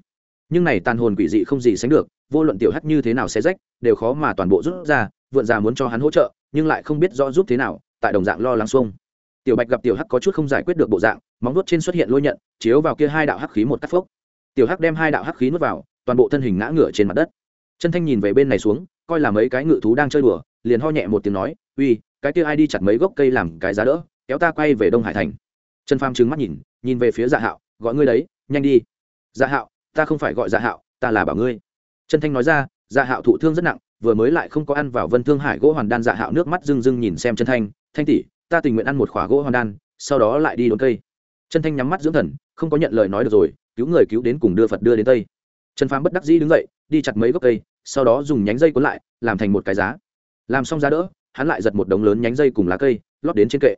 nhưng này tàn hồn quỷ dị không gì sánh được, vô luận tiểu hắc như thế nào sẽ rách, đều khó mà toàn bộ rút ra, vượn già muốn cho hắn hỗ trợ, nhưng lại không biết rõ giúp thế nào, tại đồng dạng lo lắng xuông. Tiểu bạch gặp tiểu hắc có chút không giải quyết được bộ dạng, móng nuốt trên xuất hiện lôi nhận, chiếu vào kia hai đạo hắc khí một cắt phốc. Tiểu hắc đem hai đạo hắc khí nuốt vào, toàn bộ thân hình ngã ngửa trên mặt đất. Chân thanh nhìn về bên này xuống, coi là mấy cái ngự thú đang chơi đùa, liền ho nhẹ một tiếng nói, uy, cái kia ai đi chặt mấy gốc cây làm cái giá đỡ, kéo ta quay về đông hải thành. Trần phang trừng mắt nhìn nhìn về phía dạ hạo, gọi ngươi đấy, nhanh đi. Dạ hạo ta không phải gọi dạ hạo, ta là bảo ngươi. Trần thanh nói ra dạ hạo thụ thương rất nặng, vừa mới lại không có ăn vào vân thương hải gỗ hoàn đan dạ hạo nước mắt rưng rưng nhìn xem chân thanh thanh tỷ, ta tình nguyện ăn một khỏa gỗ hoàn đan, sau đó lại đi đốn cây. Chân thanh nhắm mắt dưỡng thần, không có nhận lời nói được rồi, cứu người cứu đến cùng đưa phật đưa đến tây. Trần phàm bất đắc dĩ đứng dậy, đi chặt mấy gốc cây, sau đó dùng nhánh dây cuốn lại, làm thành một cái giá. Làm xong giá đỡ, hắn lại giật một đống lớn nhánh dây cùng lá cây, lót đến trên kệ.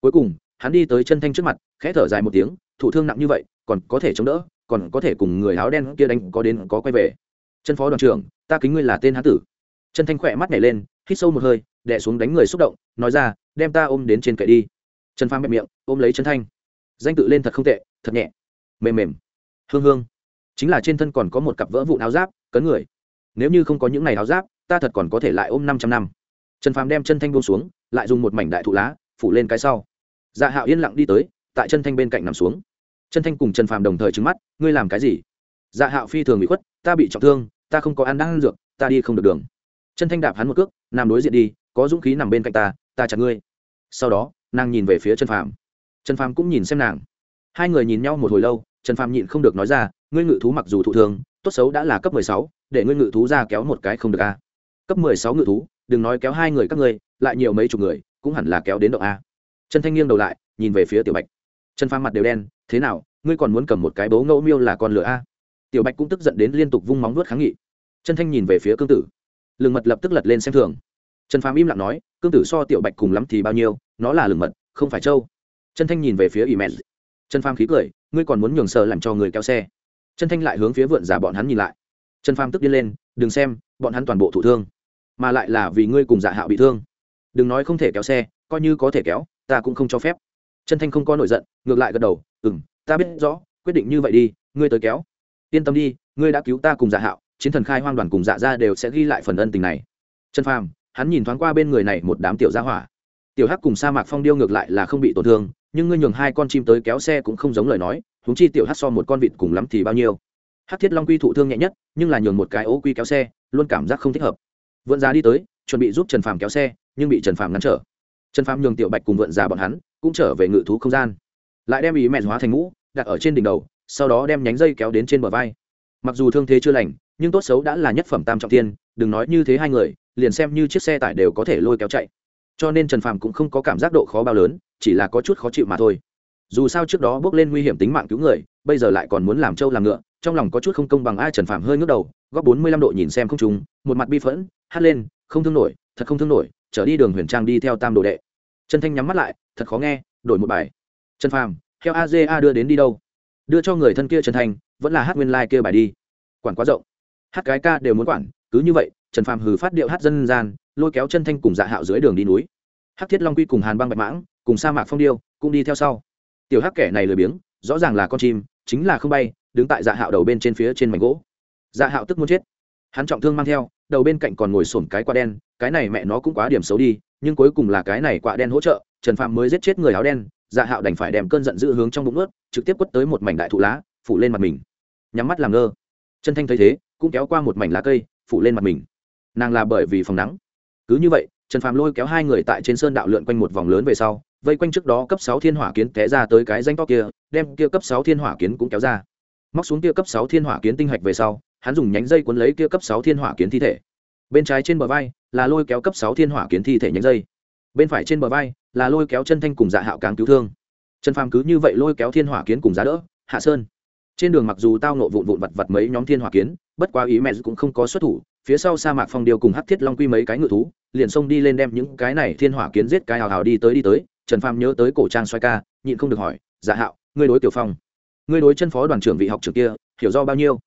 Cuối cùng, hắn đi tới chân thanh trước mặt, khẽ thở dài một tiếng, thụ thương nặng như vậy, còn có thể chống đỡ còn có thể cùng người áo đen kia đánh có đến có quay về. Chân phó đoàn trưởng, ta kính ngươi là tên hán tử. Chân thanh khỏe mắt nhảy lên, hít sâu một hơi đẻ xuống đánh người xúc động, nói ra, đem ta ôm đến trên kệ đi. Chân phang bẹp miệng, ôm lấy chân thanh. Danh tự lên thật không tệ, thật nhẹ. Mềm mềm. Hương hương. Chính là trên thân còn có một cặp vỡ vụn áo giáp, cấn người. Nếu như không có những ngày áo giáp, ta thật còn có thể lại ôm năm trăm năm. Trần phàm đem chân thanh buông xuống, lại dùng một mảnh đại thụ lá, phủ lên cái sau. Dạ hạo yên lặng đi tới, tại chân thanh bên cạnh nằm xuống chân thanh cùng trần phàm đồng thời trứng mắt, ngươi làm cái gì? Dạ hạo phi thường bị khuất, ta bị trọng thương, ta không có ăn đang ăn dược, ta đi không được đường. Chân thanh đạp hắn một cước, nằm đối diện đi, có dũng khí nằm bên cạnh ta ta chặt ngươi. Sau đó, nàng nhìn về phía trần phàm. Trần phàm cũng nhìn xem nàng. Hai người nhìn nhau một hồi lâu, trần phàm nhịn không được nói ra, ngươi ngự thú mặc dù thụ thương, tốt xấu đã là cấp mười sáu, để ngươi ngự thú ra kéo một cái không được a. Cấp mười sáu ngự thú, đừng nói kéo hai người các ngươi, lại nhiều mấy chục người, cũng hẳn là kéo đến độ a. Trần thanh nghiêng đầu lại, nhìn về phía tiểu bạch trần phàm mặt đều đen, thế nào, ngươi còn muốn cầm một cái bố ngẫu miêu là con lửa a? Tiểu bạch cũng tức giận đến liên tục vung móng vuốt kháng nghị. Trần thanh nhìn về phía cương tử. Lừng mật lập tức lật lên xem thường. Trần phàm im lặng nói, cương tử so tiểu bạch cùng lắm thì bao nhiêu, nó là lừng mật, không phải trâu. Trần thanh nhìn về phía ỷ mèn trần phàm khí cười, ngươi còn muốn nhường sợ làm cho người kéo xe. Trần thanh lại hướng phía vượn giả bọn hắn nhìn lại. Trần phàm tức điên lên, đừng xem, bọn hắn toàn bộ thụ thương, mà lại là vì ngươi cùng giả hạo bị thương. Đừng nói không thể kéo xe, coi như có thể kéo, ta cũng không cho phép trần thanh không có nổi giận, ngược lại gật đầu ừ m ta biết rõ, quyết định như vậy đi, ngươi tới kéo. Yên tâm đi, ngươi đã cứu ta cùng Dạ hạo, chiến thần khai hoang đoàn cùng dạ ra đều sẽ ghi lại phần ân tình này. Trần phàm, hắn nhìn thoáng qua bên người này một đám tiểu gia hỏa. Tiểu hắc cùng sa mạc phong điêu ngược lại là không bị tổn thương, nhưng ngươi nhường hai con chim tới kéo xe cũng không giống lời nói húng chi tiểu hắc so một con vịt cùng lắm thì bao nhiêu. Hắc thiết long quy thụ thương nhẹ nhất, nhưng là nhường một cái ố quy kéo xe, luôn cảm giác không thích hợp. Vượn giá đi tới, chuẩn bị giúp trần phàm kéo xe, nhưng bị trần phàm ngăn trở. Trần phàm nhường tiểu bạch cùng vượn già bọn hắn cũng trở về ngự thú không gian. Lại đem ý mẹ hóa thành mũ đặt ở trên đỉnh đầu, sau đó đem nhánh dây kéo đến trên bờ vai. Mặc dù thương thế chưa lành, nhưng tốt xấu đã là nhất phẩm tam trọng tiên, đừng nói như thế hai người, liền xem như chiếc xe tải đều có thể lôi kéo chạy. Cho nên trần phàm cũng không có cảm giác độ khó bao lớn, chỉ là có chút khó chịu mà thôi. Dù sao trước đó bước lên nguy hiểm tính mạng cứu người, bây giờ lại còn muốn làm trâu làm ngựa, trong lòng có chút không công bằng ai trần phàm hơi ngước đầu, góc bốn mươi lăm độ nhìn xem không trùng một mặt bi phẫn, hắt lên, không thương nổi, thật không thương nổi, trở đi đường huyền trang đi theo tam đồ đệ trần thanh nhắm mắt lại, thật khó nghe, đổi một bài. Trần phàm, theo aja đưa đến đi đâu? Đưa cho người thân kia trần thanh, vẫn là hát nguyên lai、like、kia bài đi. Quản quá rộng. Hát cái ca đều muốn quản, cứ như vậy, trần phàm hừ phát điệu hát dân gian, lôi kéo chân thanh cùng dạ hạo dưới đường đi núi. Hát thiết long quy cùng hàn băng bạch mãng, cùng sa mạc phong điêu, cũng đi theo sau. Tiểu hắc kẻ này lười biếng, rõ ràng là con chim, chính là không bay, đứng tại dạ hạo đầu bên trên phía trên mảnh gỗ. Dạ hạo tức muốn chết. Hắn trọng thương mang theo, đầu bên cạnh còn ngồi sổm cái quả đen cái này mẹ nó cũng quá điểm xấu đi, nhưng cuối cùng là cái này quả đen hỗ trợ, trần phạm mới giết chết người áo đen dạ hạo đành phải đem cơn giận dữ hướng trong bụng ướt trực tiếp quất tới một mảnh đại thụ lá, phủ lên mặt mình. Nhắm mắt làm ngơ. Chân thanh thấy thế, cũng kéo qua một mảnh lá cây, phủ lên mặt mình. Nàng là bởi vì phòng nắng. Cứ như vậy, trần phạm lôi kéo hai người tại trên sơn đạo lượn quanh một vòng lớn về sau, vây quanh trước đó cấp sáu thiên hỏa kiến té ra tới cái danh to kia, đem kia cấp sáu thiên hỏa kiến cũng kéo ra. Móc xuống kia cấp sáu thiên hỏa kiến tinh hạch về sau, hắn dùng nhánh dây cuốn lấy kia cấp sáu thiên hỏa kiến thi thể. Bên trái trên bờ vai là lôi kéo cấp sáu thiên hỏa kiến thi thể nhánh dây. Bên phải trên bờ vai là lôi kéo chân thanh cùng dạ hạo cáng cứu thương. Trần phàm cứ như vậy lôi kéo thiên hỏa kiến cùng giá đỡ, hạ sơn. Trên đường mặc dù tao nộ vụn vụn vặt vặt mấy nhóm thiên hỏa kiến, bất quá ý mẹ cũng không có xuất thủ, phía sau sa mạc phong điều cùng hắc thiết long quy mấy cái ngự thú, liền xông đi lên đem những cái này thiên hỏa kiến giết cái hào hào đi tới đi tới. Trần phàm nhớ tới cổ trang xoay ca, nhịn không được hỏi dạ hạo, ngươi đối tiểu phong, ngươi đối chân phó đoàn trưởng vị học trưởng kia, hiểu do bao nhiêu?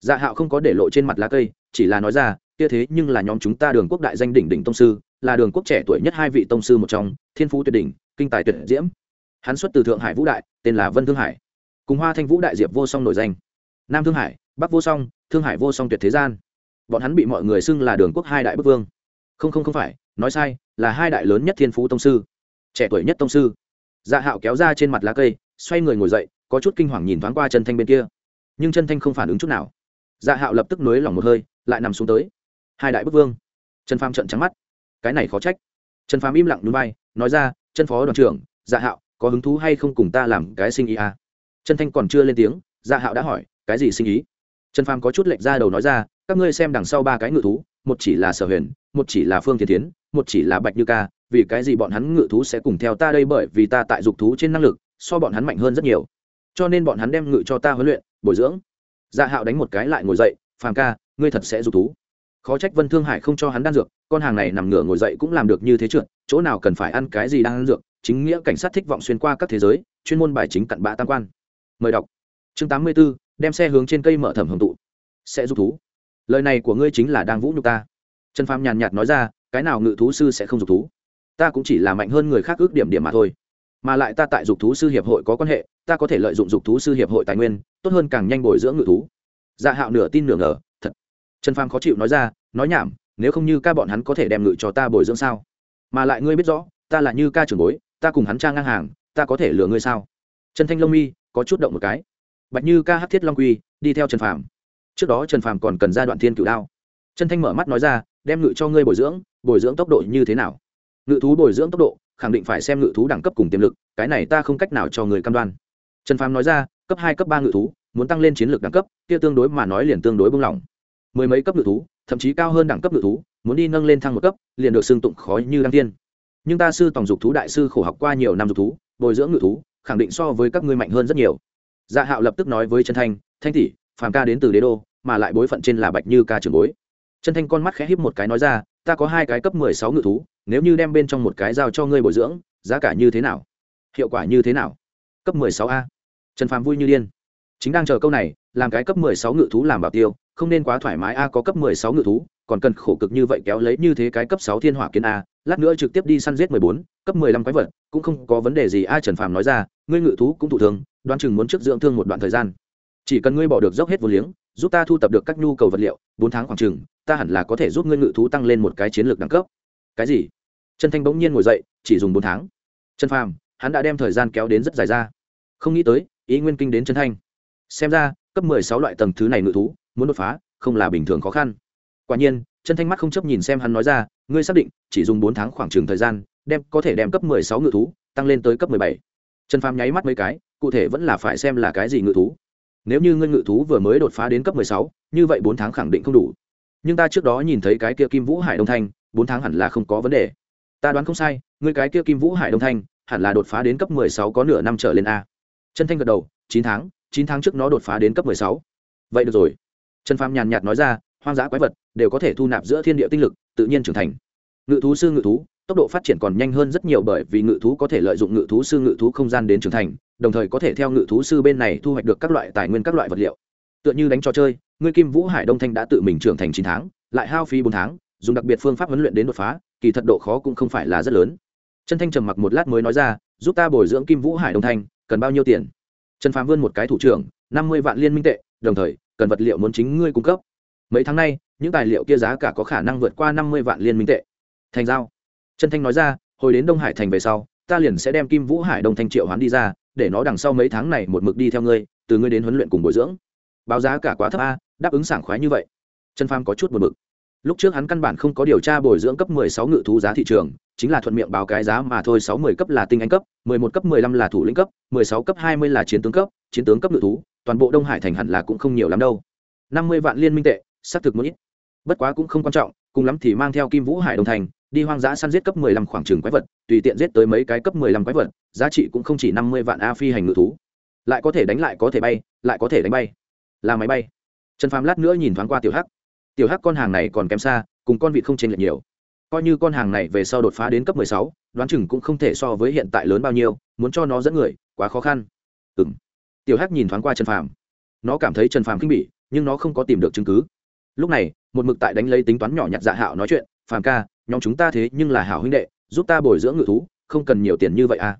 Dạ hạo không có để lộ trên mặt lá cây, chỉ là nói ra kia thế nhưng là nhóm chúng ta đường quốc đại danh đỉnh đỉnh tông sư, là đường quốc trẻ tuổi nhất hai vị tông sư một trong, thiên phú tuyệt đỉnh, kinh tài tuyệt diễm. Hắn xuất từ thượng hải vũ đại, tên là vân thương hải. Cùng hoa thanh vũ đại diệp vô song nổi danh. Nam thương hải, bắc vô song, thương hải vô song tuyệt thế gian. Bọn hắn bị mọi người xưng là đường quốc hai đại bức vương. Không không không phải, nói sai, là hai đại lớn nhất thiên phú tông sư. Trẻ tuổi nhất tông sư. Dạ hạo kéo ra trên mặt lá cây, xoay người ngồi dậy, có chút kinh hoàng nhìn thoáng qua chân thanh bên kia. Nhưng chân thanh không phản ứng chút nào. Dạ hạo lập tức nới lỏng một hơi, lại nằm xuống tới hai đại bức vương. Trần phàm trận trắng mắt. Cái này khó trách. Trần phàm im lặng núi bay nói ra, chân phó đoàn trưởng dạ hạo, có hứng thú hay không cùng ta làm cái sinh ý à? trần thanh còn chưa lên tiếng dạ hạo đã hỏi, cái gì sinh ý? Trần phàm có chút lệch ra đầu nói ra, các ngươi xem đằng sau ba cái ngự thú, một chỉ là sở huyền, một chỉ là phương thiên tiến một chỉ là bạch như ca, vì cái gì bọn hắn ngự thú sẽ cùng theo ta đây bởi vì ta tại dục thú trên năng lực, so bọn hắn mạnh hơn rất nhiều. Cho nên bọn hắn đem ngự cho ta huấn luyện, bồi dưỡng. Dạ hạo đánh một cái lại ngồi dậy, phàm ca, ngươi thật sẽ dục thú khó trách vân thương hải không cho hắn đan dược con hàng này nằm ngửa ngồi dậy cũng làm được như thế trượt chỗ nào cần phải ăn cái gì đang ăn dược chính nghĩa cảnh sát thích vọng xuyên qua các thế giới chuyên môn bài chính cặn bã tam quan. Mời đọc. Chương tám mươi 84, đem xe hướng trên cây mở thẩm hưởng tụ. Sẽ dục thú. Lời này của ngươi chính là đang vũ nhục ta. Trần phàm nhàn nhạt nói ra cái nào ngự thú sư sẽ không dục thú? Ta cũng chỉ là mạnh hơn người khác ước điểm điểm mà thôi. Mà lại ta tại dục thú sư hiệp hội có quan hệ ta có thể lợi dụng dục thú sư hiệp hội tài nguyên tốt hơn càng nhanh bồi dưỡng ngự thú. Dạ hạo nửa tin nửa ngờ trần phàm khó chịu nói ra, nói nhảm, nếu không như ca bọn hắn có thể đem ngự cho ta bồi dưỡng sao? Mà lại ngươi biết rõ, ta là như ca trưởng bối, ta cùng hắn trang ngang hàng, ta có thể lừa ngươi sao? Trần thanh long mi có chút động một cái. Bạch như ca hát thiết long quy, đi theo trần phàm. Trước đó trần phàm còn cần ra đoạn thiên cửu đao. Trần thanh mở mắt nói ra, đem ngự cho ngươi bồi dưỡng bồi dưỡng tốc độ như thế nào? Ngự thú bồi dưỡng tốc độ, khẳng định phải xem ngự thú đẳng cấp cùng tiềm lực, cái này ta không cách nào cho người cam đoan. Trần phàm nói ra, cấp hai, cấp ba ngự thú, muốn tăng lên chiến lược đẳng cấp, kia tương đối mà nói liền tương đối bung lỏng mười mấy cấp ngự thú, thậm chí cao hơn đẳng cấp ngự thú, muốn đi nâng lên thăng một cấp, liền được xưng tụng khói như đăng tiên nhưng ta sư tổng dục thú đại sư khổ học qua nhiều năm dục thú, bồi dưỡng ngự thú, khẳng định so với các ngươi mạnh hơn rất nhiều. Dạ hạo lập tức nói với trần thanh thanh tỷ, phàm ca đến từ đế đô, mà lại bối phận trên là bạch như ca trường bối. Trần thanh con mắt khẽ híp một cái nói ra, ta có hai cái cấp mười sáu ngự thú, nếu như đem bên trong một cái giao cho ngươi bồi dưỡng, giá cả như thế nào? Hiệu quả như thế nào? Cấp mười sáu a. Trần phàm vui như điên. Chính đang chờ câu này, làm cái cấp mười sáu ngự thú làm bảo tiêu không nên quá thoải mái a, có cấp mười sáu ngự thú, còn cần khổ cực như vậy kéo lấy như thế cái cấp sáu thiên hỏa kiến a, lát nữa trực tiếp đi săn giết mười bốn, cấp mười lăm quái vật, cũng không có vấn đề gì a, trần phàm nói ra, ngươi ngự thú cũng thụ thương, đoán chừng muốn trước dưỡng thương một đoạn thời gian. Chỉ cần ngươi bỏ được dốc hết vô liếng, giúp ta thu tập được các nhu cầu vật liệu, bốn tháng khoảng chừng, ta hẳn là có thể giúp ngươi ngự thú tăng lên một cái chiến lược đẳng cấp. Cái gì? Trần thanh bỗng nhiên ngồi dậy, chỉ dùng bốn tháng. Trần phàm, hắn đã đem thời gian kéo đến rất dài ra. Không nghĩ tới, ý nguyên kinh đến trần thanh. Xem ra, cấp mười sáu loại tầng thứ này ngự thú muốn đột phá, không là bình thường khó khăn. Quả nhiên, chân thanh mắt không chấp nhìn xem hắn nói ra, ngươi xác định, chỉ dùng bốn tháng khoảng trường thời gian, đem, có thể đem cấp mười sáu ngự thú tăng lên tới cấp mười bảy. Trần phàm nháy mắt mấy cái, cụ thể vẫn là phải xem là cái gì ngự thú. Nếu như ngươi ngự thú vừa mới đột phá đến cấp mười sáu, như vậy bốn tháng khẳng định không đủ. Nhưng ta trước đó nhìn thấy cái kia kim vũ hải đông thanh, bốn tháng hẳn là không có vấn đề. Ta đoán không sai, ngươi cái kia kim vũ hải đông thanh, hẳn là đột phá đến cấp mười sáu có nửa năm trở lên a. Chân thanh gật đầu, chín tháng chín tháng trước nó đột phá đến cấp mười sáu. Vậy được rồi trần phàm nhàn nhạt nói ra, hoang dã quái vật đều có thể thu nạp giữa thiên địa tinh lực, tự nhiên trưởng thành. Ngự thú sư ngự thú, tốc độ phát triển còn nhanh hơn rất nhiều bởi vì ngự thú có thể lợi dụng ngự thú sư ngự thú không gian đến trưởng thành, đồng thời có thể theo ngự thú sư bên này thu hoạch được các loại tài nguyên các loại vật liệu. Tựa như đánh trò chơi, ngươi kim vũ hải đông thanh đã tự mình trưởng thành chín tháng, lại hao phí bốn tháng, dùng đặc biệt phương pháp huấn luyện đến đột phá, kỳ thật độ khó cũng không phải là rất lớn. Chân thanh trầm mặc một lát mới nói ra, giúp ta bồi dưỡng kim vũ hải đông thanh, cần bao nhiêu tiền? Trần phàm vươn một cái thủ trưởng, năm mươi vạn liên minh tệ, đồng thời cần vật liệu muốn chính ngươi cung cấp. Mấy tháng nay, những tài liệu kia giá cả có khả năng vượt qua năm mươi vạn liên minh tệ. Thành giao. Trần thanh nói ra, hồi đến đông hải thành về sau, ta liền sẽ đem kim vũ hải đông thanh triệu hoán đi ra, để nó đằng sau mấy tháng này một mực đi theo ngươi, từ ngươi đến huấn luyện cùng bồi dưỡng. Báo giá cả quá thấp a, đáp ứng sảng khoái như vậy. Trần phàm có chút buồn bực lúc trước hắn căn bản không có điều tra bồi dưỡng cấp 16 ngự thú giá thị trường, chính là thuận miệng báo cái giá mà thôi, sáu mười cấp là tinh anh cấp, mười một cấp, mười lăm là thủ lĩnh cấp, mười sáu cấp, hai mươi là chiến tướng cấp, chiến tướng cấp ngự thú, toàn bộ đông hải thành hẳn là cũng không nhiều lắm đâu. năm mươi vạn liên minh tệ, xác thực một ít. Bất quá cũng không quan trọng, cùng lắm thì mang theo kim vũ hải đồng thành, đi hoang dã săn giết cấp mười lăm khoảng trường quái vật, tùy tiện giết tới mấy cái cấp mười lăm quái vật, giá trị cũng không chỉ năm mươi vạn a phi hành ngự thú. Lại có thể đánh lại có thể bay, lại có thể đánh bay. Là máy bay. Trần phàm lát nữa nhìn thoáng qua tiểu hắc tiểu hắc con hàng này còn kém xa cùng con vịt không chênh lệch nhiều. Coi như con hàng này về sau đột phá đến cấp 16, đoán chừng cũng không thể so với hiện tại lớn bao nhiêu muốn cho nó dẫn người quá khó khăn. Ừm. tiểu hắc nhìn thoáng qua trần phàm. Nó cảm thấy trần phàm kinh bỉ nhưng nó không có tìm được chứng cứ. Lúc này một mực tại đánh lấy tính toán nhỏ nhặt dạ hạo nói chuyện phàm ca nhóm chúng ta thế nhưng là hảo huynh đệ giúp ta bồi dưỡng ngự thú không cần nhiều tiền như vậy à.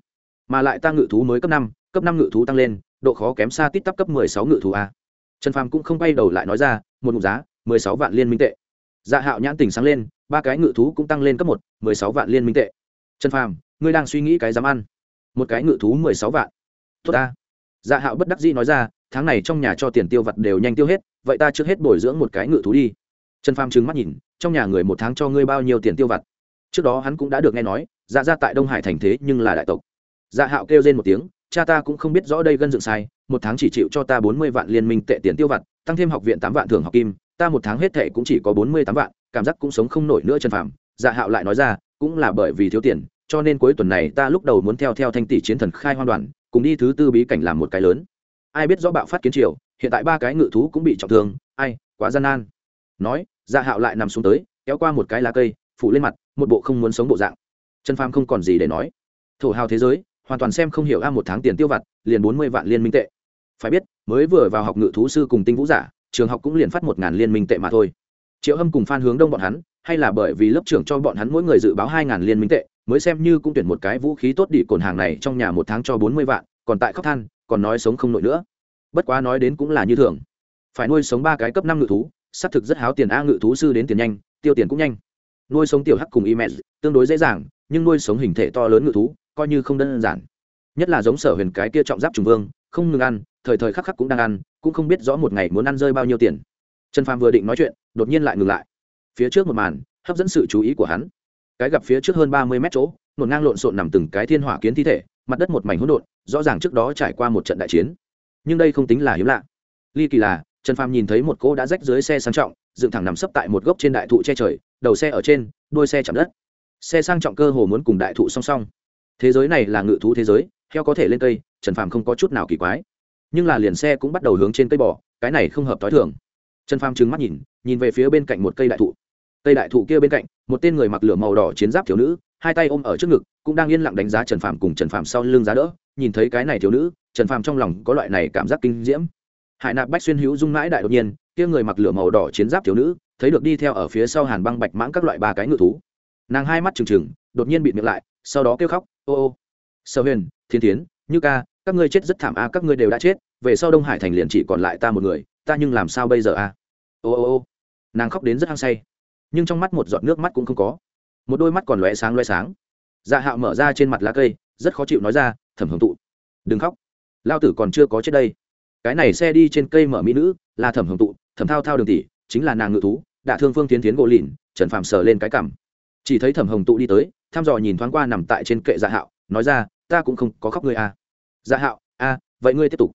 Mà lại ta ngự thú mới cấp năm cấp năm ngự thú tăng lên độ khó kém xa tít tắp cấp 16 ngự thú à. Trần phàm cũng không bay đầu lại nói ra một mục giá mười sáu vạn liên minh tệ. Dạ hạo nhãn tình sáng lên, ba cái ngự thú cũng tăng lên cấp một, mười sáu vạn liên minh tệ. Trần phàm, ngươi đang suy nghĩ cái dám ăn. Một cái ngự thú mười sáu vạn. Tốt ta. Dạ hạo bất đắc dĩ nói ra, tháng này trong nhà cho tiền tiêu vặt đều nhanh tiêu hết, vậy ta trước hết bồi dưỡng một cái ngự thú đi. Trần phàm trừng mắt nhìn, trong nhà người một tháng cho ngươi bao nhiêu tiền tiêu vặt? Trước đó hắn cũng đã được nghe nói dạ ra tại đông hải thành thế nhưng là đại tộc. Dạ hạo kêu lên một tiếng, cha ta cũng không biết rõ đây gân dựng sai, một tháng chỉ chịu cho ta bốn mươi vạn liên minh tệ tiền tiêu vặt, tăng thêm học viện tám vạn thường học kim ta một tháng hết thệ cũng chỉ có bốn mươi tám vạn, cảm giác cũng sống không nổi nữa chân phàm. Dạ hạo lại nói ra, cũng là bởi vì thiếu tiền, cho nên cuối tuần này ta lúc đầu muốn theo theo thanh tỷ chiến thần khai hoan đoàn, cùng đi thứ tư bí cảnh làm một cái lớn. Ai biết rõ bạo phát kiến triều, hiện tại ba cái ngự thú cũng bị trọng thương, ai, quá gian nan. Nói dạ hạo lại nằm xuống tới, kéo qua một cái lá cây, phủ lên mặt, một bộ không muốn sống bộ dạng. Chân phàm không còn gì để nói. Thổ hào thế giới, hoàn toàn xem không hiểu a, một tháng tiền tiêu vặt, liền bốn mươi vạn liên minh tệ. Phải biết, mới vừa vào học ngự thú sư cùng tinh vũ giả trường học cũng liền phát một ngàn liên minh tệ mà thôi. Triệu hâm cùng phan hướng đông bọn hắn, hay là bởi vì lớp trưởng cho bọn hắn mỗi người dự báo hai ngàn liên minh tệ, mới xem như cũng tuyển một cái vũ khí tốt đi cồn hàng này trong nhà một tháng cho bốn mươi vạn, còn tại khóc than, còn nói sống không nổi nữa. Bất quá nói đến cũng là như thường. Phải nuôi sống ba cái cấp năm ngự thú, xác thực rất háo tiền a ngự thú sư đến tiền nhanh, tiêu tiền cũng nhanh. Nuôi sống tiểu hắc cùng y mẹ tương đối dễ dàng, nhưng nuôi sống hình thể to lớn ngự thú, coi như không đơn giản. Nhất là giống sở huyền cái kia trọng giáp trùng vương, không ngừng ăn thời thời khắc khắc cũng đang ăn, cũng không biết rõ một ngày muốn ăn rơi bao nhiêu tiền. Trần phàm vừa định nói chuyện, đột nhiên lại ngừng lại. Phía trước một màn, hấp dẫn sự chú ý của hắn. Cái gặp phía trước hơn ba mươi mét chỗ, nổn ngang lộn xộn nằm từng cái thiên hỏa kiến thi thể, mặt đất một mảnh hỗn độn, rõ ràng trước đó trải qua một trận đại chiến. Nhưng đây không tính là hiếm lạ. Ly kỳ là, trần phàm nhìn thấy một cô đã rách dưới xe sang trọng, dựng thẳng nằm sấp tại một gốc trên đại thụ che trời, đầu xe ở trên, đuôi xe chạm đất. Xe sang trọng cơ hồ muốn cùng đại thụ song song. Thế giới này là ngự thú thế giới, heo có thể lên cây, trần phàm không có chút nào kỳ quái nhưng là liền xe cũng bắt đầu hướng trên cây bò, cái này không hợp t h o i thường. Trần pham trừng mắt nhìn nhìn về phía bên cạnh một cây đại thụ. Cây đại thụ kia bên cạnh, một tên người mặc lửa màu đỏ chiến giáp thiếu nữ, hai tay ôm ở trước ngực, cũng đang yên lặng đánh giá trần phàm cùng trần phàm sau lưng giá đỡ, nhìn thấy cái này thiếu nữ, trần phàm trong lòng có loại này cảm giác kinh diễm. Hải nạp bách xuyên hữu dung mãi đại đột nhiên, kia người mặc lửa màu đỏ chiến giáp thiếu nữ, thấy được đi theo ở phía sau hàn băng bạch mãng các loại ba cái ngự thú. Nàng hai mắt trừng trừng, đột nhiên bị miệng lại, sau đó kêu khóc, ô ô, sở huyền, thiên tiến, như ca các ngươi chết rất thảm a, các ngươi đều đã chết, về sau đông hải thành liền chỉ còn lại ta một người, ta nhưng làm sao bây giờ a? Ô ô ô, nàng khóc đến rất hăng say, nhưng trong mắt một giọt nước mắt cũng không có. Một đôi mắt còn lóe sáng lóe sáng. Dạ hạo mở ra trên mặt lá cây, rất khó chịu nói ra, thẩm hưởng tụ, đừng khóc. Lao tử còn chưa có chết đây. Cái này xe đi trên cây mở mỹ nữ, là thẩm hưởng tụ, thẩm thao thao đường tỷ, chính là nàng ngự thú đạ thương phương tiến tiến gỗ lìn, trần phạm sờ lên cái cằm. Chỉ thấy thẩm hồng tụ đi tới, thăm dò nhìn thoáng qua nằm tại trên kệ dạ hạo, nói ra, ta cũng không có khóc ngươi à dạ hạo, a, vậy ngươi tiếp tục.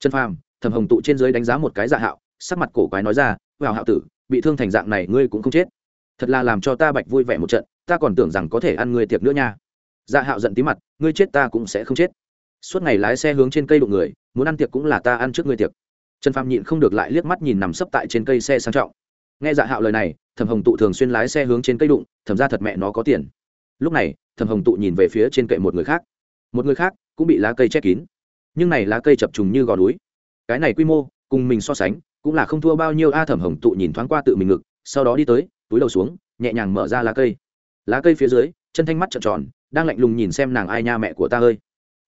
Trần phàm, thẩm hồng tụ trên dưới đánh giá một cái dạ hạo, sắc mặt cổ quái nói ra vào hạo tử, bị thương thành dạng này ngươi cũng không chết. Thật là làm cho ta bạch vui vẻ một trận, ta còn tưởng rằng có thể ăn ngươi tiệc nữa nha. Dạ hạo giận tí mặt, ngươi chết ta cũng sẽ không chết. Suốt ngày lái xe hướng trên cây đụng người, muốn ăn tiệc cũng là ta ăn trước ngươi tiệc. Trần phàm nhịn không được lại liếc mắt nhìn nằm sấp tại trên cây xe sang trọng. Nghe dạ hạo lời này, thẩm hồng tụ thường xuyên lái xe hướng trên cây đụng thẩm ra thật mẹ nó có tiền. Lúc này, thẩm hồng tụ nhìn về phía trên cậy một người khác một người khác cũng bị lá cây che kín. Nhưng này lá cây chập trùng như gò núi. Cái này quy mô, cùng mình so sánh, cũng là không thua bao nhiêu a thẩm hồng tụ nhìn thoáng qua tự mình ngực, sau đó đi tới, túi đầu xuống, nhẹ nhàng mở ra lá cây. Lá cây phía dưới, chân thanh mắt trợn tròn, đang lạnh lùng nhìn xem nàng ai nha mẹ của ta ơi.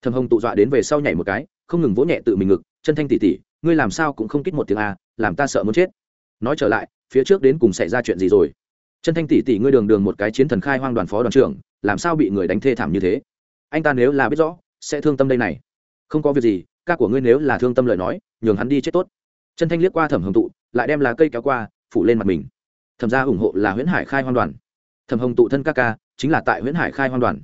Thầm hồng tụ dọa đến về sau nhảy một cái, không ngừng vỗ nhẹ tự mình ngực, chân thanh tỉ tỉ, ngươi làm sao cũng không kích một tiếng a, làm ta sợ muốn chết. Nói trở lại, phía trước đến cùng xảy ra chuyện gì rồi? Chân thanh tỉ tỉ, ngươi đường đường một cái chiến thần khai hoang đoàn phó đoàn trưởng, làm sao bị người đánh thê thảm như thế? Anh ta nếu là biết rõ, sẽ thương tâm đây này. Không có việc gì, ca của ngươi nếu là thương tâm lời nói, nhường hắn đi chết tốt. Chân thanh liếc qua thẩm hồng tụ, lại đem lá cây kéo qua, phủ lên mặt mình. Thẩm ra ủng hộ là huyễn hải khai hoang đoàn. Thẩm hồng tụ thân ca ca, chính là tại huyễn hải khai hoang đoàn.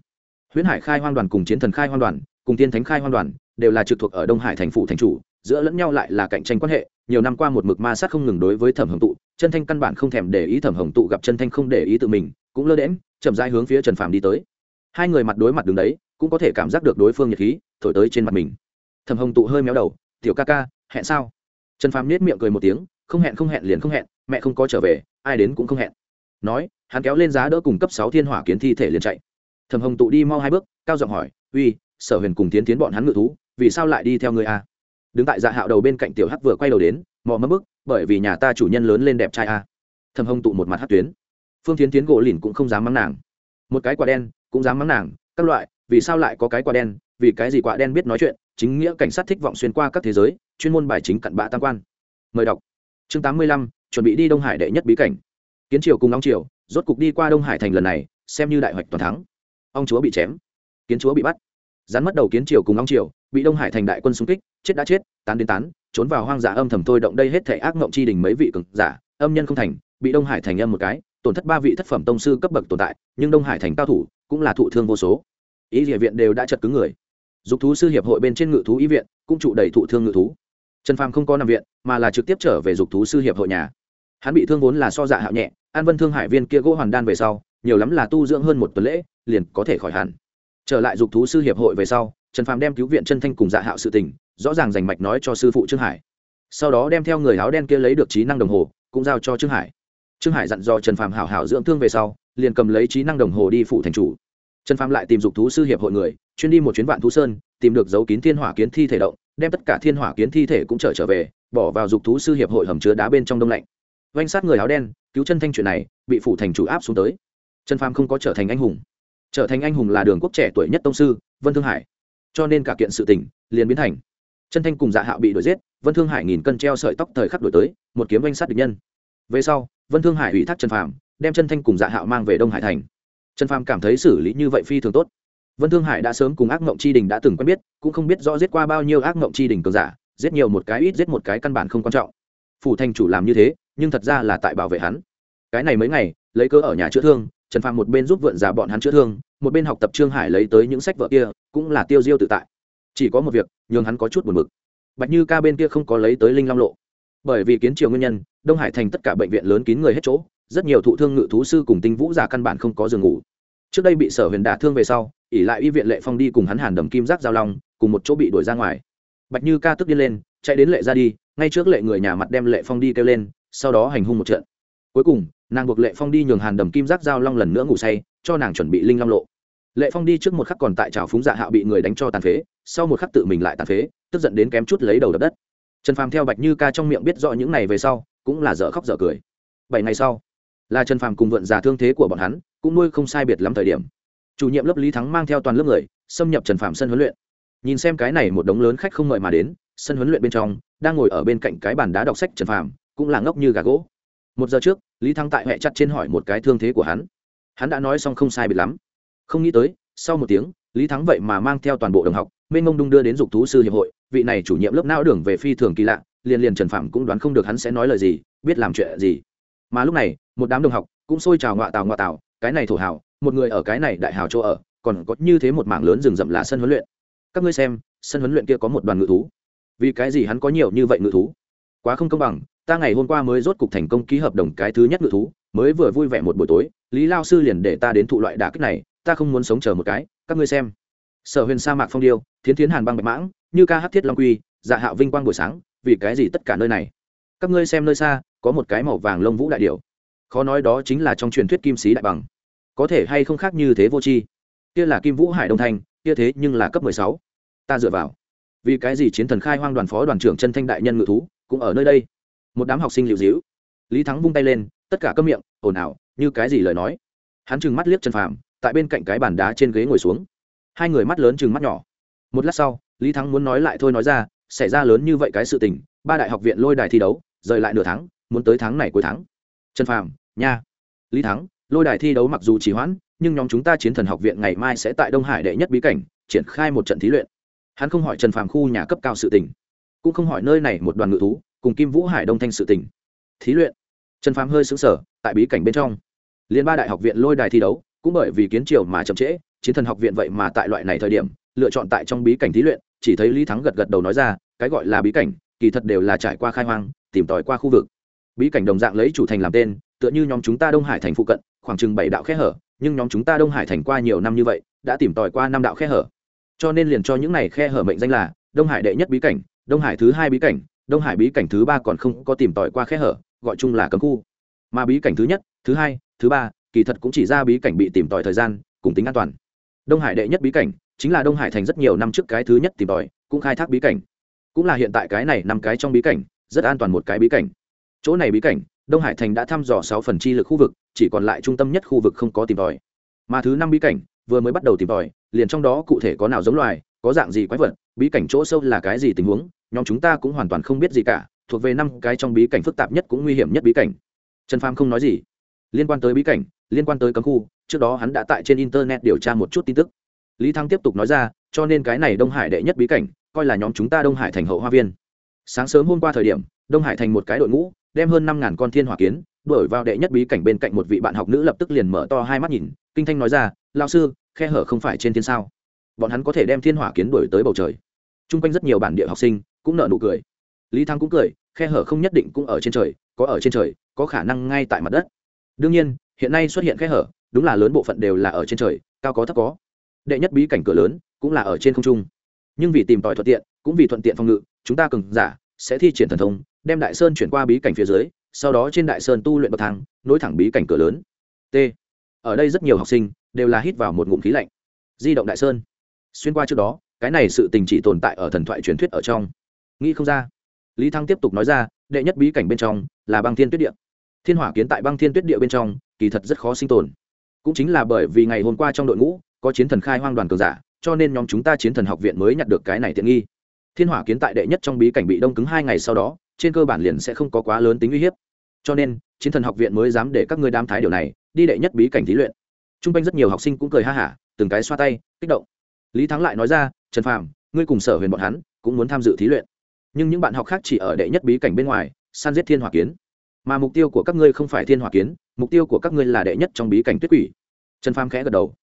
Huyễn hải khai hoang đoàn cùng chiến thần khai hoang đoàn, cùng tiên thánh khai hoang đoàn, đều là trực thuộc ở đông hải thành phủ thành chủ, giữa lẫn nhau lại là cạnh tranh quan hệ. Nhiều năm qua một mực ma sát không ngừng đối với thẩm hồng tụ, chân thanh căn bản không thèm để ý thẩm hồng tụ gặp chân thanh không để ý tự mình, cũng lơ đễm chậm rãi hướng phía trần phàm đi tới. Hai người mặt đối mặt đứng đấy cũng có thể cảm giác được đối phương nhiệt khí thổi tới trên mặt mình. Thầm hồng tụ hơi méo đầu, tiểu ca ca, hẹn sao? Trần phàm nết miệng cười một tiếng, không hẹn không hẹn, liền không hẹn, mẹ không có trở về, ai đến cũng không hẹn. Nói, hắn kéo lên giá đỡ cùng cấp sáu thiên hỏa kiến thi thể liền chạy. Thầm hồng tụ đi mau hai bước, cao giọng hỏi, uy, sở huyền cùng tiến tiến bọn hắn ngự thú, vì sao lại đi theo người a à? đứng tại dạ hạo đầu bên cạnh tiểu hắc vừa quay đầu đến, mò mất bức, bởi vì nhà ta chủ nhân lớn lên đẹp trai à. a thầm hồng tụ một mặt hát tuyến. Phương tiến tiến gỗ lìn cũng không dám mắng nàng. Một cái quả đen cũng dám mắng nàng các loại, vì sao lại có cái quả đen, vì cái gì quả đen biết nói chuyện, chính nghĩa cảnh sát thích vọng xuyên qua các thế giới, chuyên môn bài chính cặn bạ tam quan. Mời đọc. Chương tám mươi lăm, chuẩn bị đi đông hải đệ nhất bí cảnh. Kiến triều cùng ông triều, rốt cục đi qua đông hải thành lần này, xem như đại hoạch toàn thắng. Ông chúa bị chém. Kiến chúa bị bắt. Rắn mất đầu kiến triều cùng ông triều, bị đông hải thành đại quân xung kích, chết đã chết, tán đến tán, trốn vào hoang dã âm thầm thôi động đây hết thể ác mộng chi đình mấy vị cực giả, âm nhân không thành, bị đông hải thành âm một cái, tổn thất ba vị thất phẩm tông sư cấp bậc tồn tại, nhưng đông hải thành cao thủ cũng là thụ thương vô số ý địa viện đều đã chật cứng người. Dục thú sư hiệp hội bên trên ngự thú ý viện cũng trụ đầy thụ thương ngự thú. Trần phàm không có nằm viện, mà là trực tiếp trở về dục thú sư hiệp hội nhà. Hắn bị thương vốn là so dạ hạo nhẹ, an vân thương hải viên kia gỗ hoàn đan về sau, nhiều lắm là tu dưỡng hơn một tuần lễ, liền có thể khỏi hẳn. Trở lại dục thú sư hiệp hội về sau, trần phàm đem cứu viện chân thanh cùng dạ hạo sự tình, rõ ràng rành mạch nói cho sư phụ trương hải. Sau đó đem theo người áo đen kia lấy được trí năng đồng hồ, cũng giao cho trương hải. Trương hải dặn dò trần phàm hảo hảo dưỡng thương về sau, liền cầm lấy trí năng đồng hồ đi phụ thành chủ trần phàm lại tìm dục thú sư hiệp hội người, chuyên đi một chuyến vạn thú sơn, tìm được dấu kín thiên hỏa kiến thi thể động, đem tất cả thiên hỏa kiến thi thể cũng trở trở về, bỏ vào dục thú sư hiệp hội hầm chứa đá bên trong đông lạnh. Vanh sát người áo đen, cứu chân thanh chuyện này, bị phủ thành chủ áp xuống tới. Trần phàm không có trở thành anh hùng. Trở thành anh hùng là đường quốc trẻ tuổi nhất tông sư, vân thương hải. Cho nên cả kiện sự tình, liền biến thành. Chân thanh cùng dạ hạo bị đuổi giết, vân thương hải nghìn cân treo sợi tóc thời khắc đổi tới, một kiếm danh sát địch nhân. Về sau, vân thương hải ủy thác trần phàm, đem chân thanh cùng dạ hạo mang về đông hải thành trần phàm cảm thấy xử lý như vậy phi thường tốt. Vân thương hải đã sớm cùng ác mộng chi đình đã từng quen biết, cũng không biết rõ giết qua bao nhiêu ác mộng chi đình cường giả, giết nhiều một cái ít, giết một cái căn bản không quan trọng. Phủ thành chủ làm như thế, nhưng thật ra là tại bảo vệ hắn. Cái này mấy ngày, lấy cớ ở nhà chữa thương, trần phàm một bên giúp vượn giả bọn hắn chữa thương, một bên học tập trương hải lấy tới những sách vợ kia, cũng là tiêu diêu tự tại. Chỉ có một việc, nhường hắn có chút buồn bực. Bạch như ca bên kia không có lấy tới linh long lộ. Bởi vì kiến triều nguyên nhân, đông hải thành tất cả bệnh viện lớn kín người hết chỗ, rất nhiều thụ thương ngự thú sư cùng tinh vũ giả căn bản không có giường ngủ trước đây bị sở huyền đả thương về sau ỉ lại y viện lệ phong đi cùng hắn hàn đầm kim giác giao long, cùng một chỗ bị đuổi ra ngoài. Bạch như ca tức đi lên, chạy đến lệ ra đi, ngay trước lệ người nhà mặt đem lệ phong đi kêu lên, sau đó hành hung một trận. Cuối cùng, nàng buộc lệ phong đi nhường hàn đầm kim giác giao long lần nữa ngủ say, cho nàng chuẩn bị linh long lộ. Lệ phong đi trước một khắc còn tại trào phúng dạ hạo bị người đánh cho tàn phế, sau một khắc tự mình lại tàn phế, tức giận đến kém chút lấy đầu đập đất. Trần phàm theo bạch như ca trong miệng biết rõ những này về sau, cũng là dở khóc dở cười. Bảy ngày sau là trần phàm cùng vượn già thương thế của bọn hắn, cũng nuôi không sai biệt lắm thời điểm. Chủ nhiệm lớp lý thắng mang theo toàn lớp người, xâm nhập trần phàm sân huấn luyện. Nhìn xem cái này một đống lớn khách không mời mà đến, sân huấn luyện bên trong, đang ngồi ở bên cạnh cái bàn đá đọc sách trần phàm, cũng là ngốc như gà gỗ. Một giờ trước, lý thắng tại huệ chặt trên hỏi một cái thương thế của hắn. Hắn đã nói xong không sai biệt lắm. Không nghĩ tới, sau một tiếng, lý thắng vậy mà mang theo toàn bộ đồng học, mênh mông đung đưa đến dục thú sư hiệp hội, vị này chủ nhiệm lớp não đường về phi thường kỳ lạ, liền liền trần phạm cũng đoán không được hắn sẽ nói lời gì, biết làm chuyện gì. Mà lúc này một đám đồng học cũng xôi trào ngoạ tào ngoạ tào, cái này thổ hào, một người ở cái này đại hào chỗ ở, còn có như thế một mảng lớn rừng rậm là sân huấn luyện. Các ngươi xem, sân huấn luyện kia có một đoàn ngự thú. Vì cái gì hắn có nhiều như vậy ngự thú? Quá không công bằng, ta ngày hôm qua mới rốt cục thành công ký hợp đồng cái thứ nhất ngự thú, mới vừa vui vẻ một buổi tối, lý lao sư liền để ta đến thụ loại đả kích này, ta không muốn sống chờ một cái, các ngươi xem. Sở huyền sa mạc phong điêu, thiến thiến hàn băng bạch mãng, như ca hát thiết long quy dạ hạo vinh quang buổi sáng, vì cái gì tất cả nơi này? Các ngươi xem nơi xa, có một cái màu vàng lông vũ đại điệu khó nói đó chính là trong truyền thuyết kim sĩ đại bằng. Có thể hay không khác như thế vô tri? Kia là kim vũ hải đông thanh kia thế nhưng là cấp mười sáu. Ta dựa vào. Vì cái gì chiến thần khai hoang đoàn phó đoàn trưởng chân thanh đại nhân ngự thú cũng ở nơi đây? Một đám học sinh liệu dĩu. Lý thắng vung tay lên, tất cả câm miệng, ồn ào, như cái gì lời nói? Hắn trừng mắt liếc chân phàm, tại bên cạnh cái bàn đá trên ghế ngồi xuống. Hai người mắt lớn trừng mắt nhỏ. Một lát sau, lý thắng muốn nói lại thôi nói ra, xảy ra lớn như vậy cái sự tình, ba đại học viện lôi đài thi đấu, rời lại nửa tháng, muốn tới tháng này cuối tháng. Trần phàm nha. Lý thắng, lôi đài thi đấu mặc dù chỉ hoãn, nhưng nhóm chúng ta chiến thần học viện ngày mai sẽ tại đông hải đệ nhất bí cảnh, triển khai một trận thí luyện. Hắn không hỏi trần phàm khu nhà cấp cao sự tỉnh cũng không hỏi nơi này một đoàn ngự thú, cùng kim vũ hải đông thanh sự tỉnh thí luyện. Trần phàm hơi xứng sở tại bí cảnh bên trong. Liên ba đại học viện lôi đài thi đấu, cũng bởi vì kiến triều mà chậm trễ, chiến thần học viện vậy mà tại loại này thời điểm, lựa chọn tại trong bí cảnh thí luyện, chỉ thấy lý thắng gật gật đầu nói ra, cái gọi là bí cảnh, kỳ thật đều là trải qua khai hoang, tìm tòi qua khu vực. Bí cảnh đồng dạng lấy chủ thành làm tên tựa như nhóm chúng ta đông hải thành phụ cận, khoảng chừng bảy đạo khe hở, nhưng nhóm chúng ta đông hải thành qua nhiều năm như vậy, đã tìm tòi qua năm đạo khe hở. Cho nên liền cho những này khe hở mệnh danh là đông hải đệ nhất bí cảnh, đông hải thứ hai bí cảnh, đông hải bí cảnh thứ ba còn không có tìm tòi qua khe hở, gọi chung là cấm khu. Mà bí cảnh thứ nhất, thứ hai, thứ ba, kỳ thật cũng chỉ ra bí cảnh bị tìm tòi thời gian, cùng tính an toàn. Đông hải đệ nhất bí cảnh chính là đông hải thành rất nhiều năm trước cái thứ nhất tìm tòi, cũng khai thác bí cảnh. Cũng là hiện tại cái này năm cái trong bí cảnh, rất an toàn một cái bí cảnh. Chỗ này bí cảnh đông hải thành đã thăm dò sáu phần chi lực khu vực, chỉ còn lại trung tâm nhất khu vực không có tìm tòi. Mà thứ năm bí cảnh, vừa mới bắt đầu tìm tòi, liền trong đó cụ thể có nào giống loài, có dạng gì quái vật, bí cảnh chỗ sâu là cái gì tình huống, nhóm chúng ta cũng hoàn toàn không biết gì cả, thuộc về năm cái trong bí cảnh phức tạp nhất cũng nguy hiểm nhất bí cảnh. Trần pham không nói gì. Liên quan tới bí cảnh, liên quan tới cấm khu, trước đó hắn đã tại trên internet điều tra một chút tin tức. Lý thăng tiếp tục nói ra, cho nên cái này đông hải đệ nhất bí cảnh, coi là nhóm chúng ta đông hải thành hậu hoa viên. Sáng sớm hôm qua thời điểm, đông hải thành một cái đội ngũ đem hơn năm ngàn con thiên hỏa kiến, đuổi vào đệ nhất bí cảnh bên cạnh một vị bạn học nữ lập tức liền mở to hai mắt nhìn, kinh thanh nói ra lao sư, khe hở không phải trên thiên sao? Bọn hắn có thể đem thiên hỏa kiến đuổi tới bầu trời. T r u n g quanh rất nhiều bản địa học sinh cũng nợ nụ cười. Lý thăng cũng cười, khe hở không nhất định cũng ở trên trời, có ở trên trời, có khả năng ngay tại mặt đất. Đương nhiên, hiện nay xuất hiện khe hở, đúng là lớn bộ phận đều là ở trên trời, cao có thấp có. Đệ nhất bí cảnh cửa lớn cũng là ở trên không trung. Nhưng vì tìm tòi thuận tiện, cũng vì thuận tiện phòng ngự, chúng ta cần giả sẽ thi triển thần thông đem đại sơn chuyển qua bí cảnh phía dưới, sau đó trên đại sơn tu luyện bậc thang, nối thẳng bí cảnh cửa lớn. T. Ở đây rất nhiều học sinh đều là hít vào một ngụm khí lạnh. Di động đại sơn. Xuyên qua trước đó, cái này sự tình chỉ tồn tại ở thần thoại truyền thuyết ở trong. Nghĩ không ra. Lý thăng tiếp tục nói ra, đệ nhất bí cảnh bên trong là băng thiên tuyết địa. Thiên hỏa kiến tại băng thiên tuyết địa bên trong, kỳ thật rất khó sinh tồn. Cũng chính là bởi vì ngày hôm qua trong đội ngũ có chiến thần khai hoang đoàn cường giả, cho nên nhóm chúng ta chiến thần học viện mới nhặt được cái này tiện nghi. Thiên hỏa kiến tại đệ nhất trong bí cảnh bị đông cứng hai ngày sau đó trên cơ bản liền sẽ không có quá lớn tính uy hiếp. Cho nên, chiến thần học viện mới dám để các ngươi đam thái điều này đi đệ nhất bí cảnh thí luyện. T r u n g quanh rất nhiều học sinh cũng cười ha hả, từng cái xoa tay, kích động. Lý thắng lại nói ra, trần phàm, ngươi cùng sở huyền bọn hắn cũng muốn tham dự thí luyện. Nhưng những bạn học khác chỉ ở đệ nhất bí cảnh bên ngoài, san giết thiên hỏa kiến. Mà mục tiêu của các ngươi không phải thiên hỏa kiến, mục tiêu của các ngươi là đệ nhất trong bí cảnh tuyết quỷ. Trần phàm khẽ gật đầu.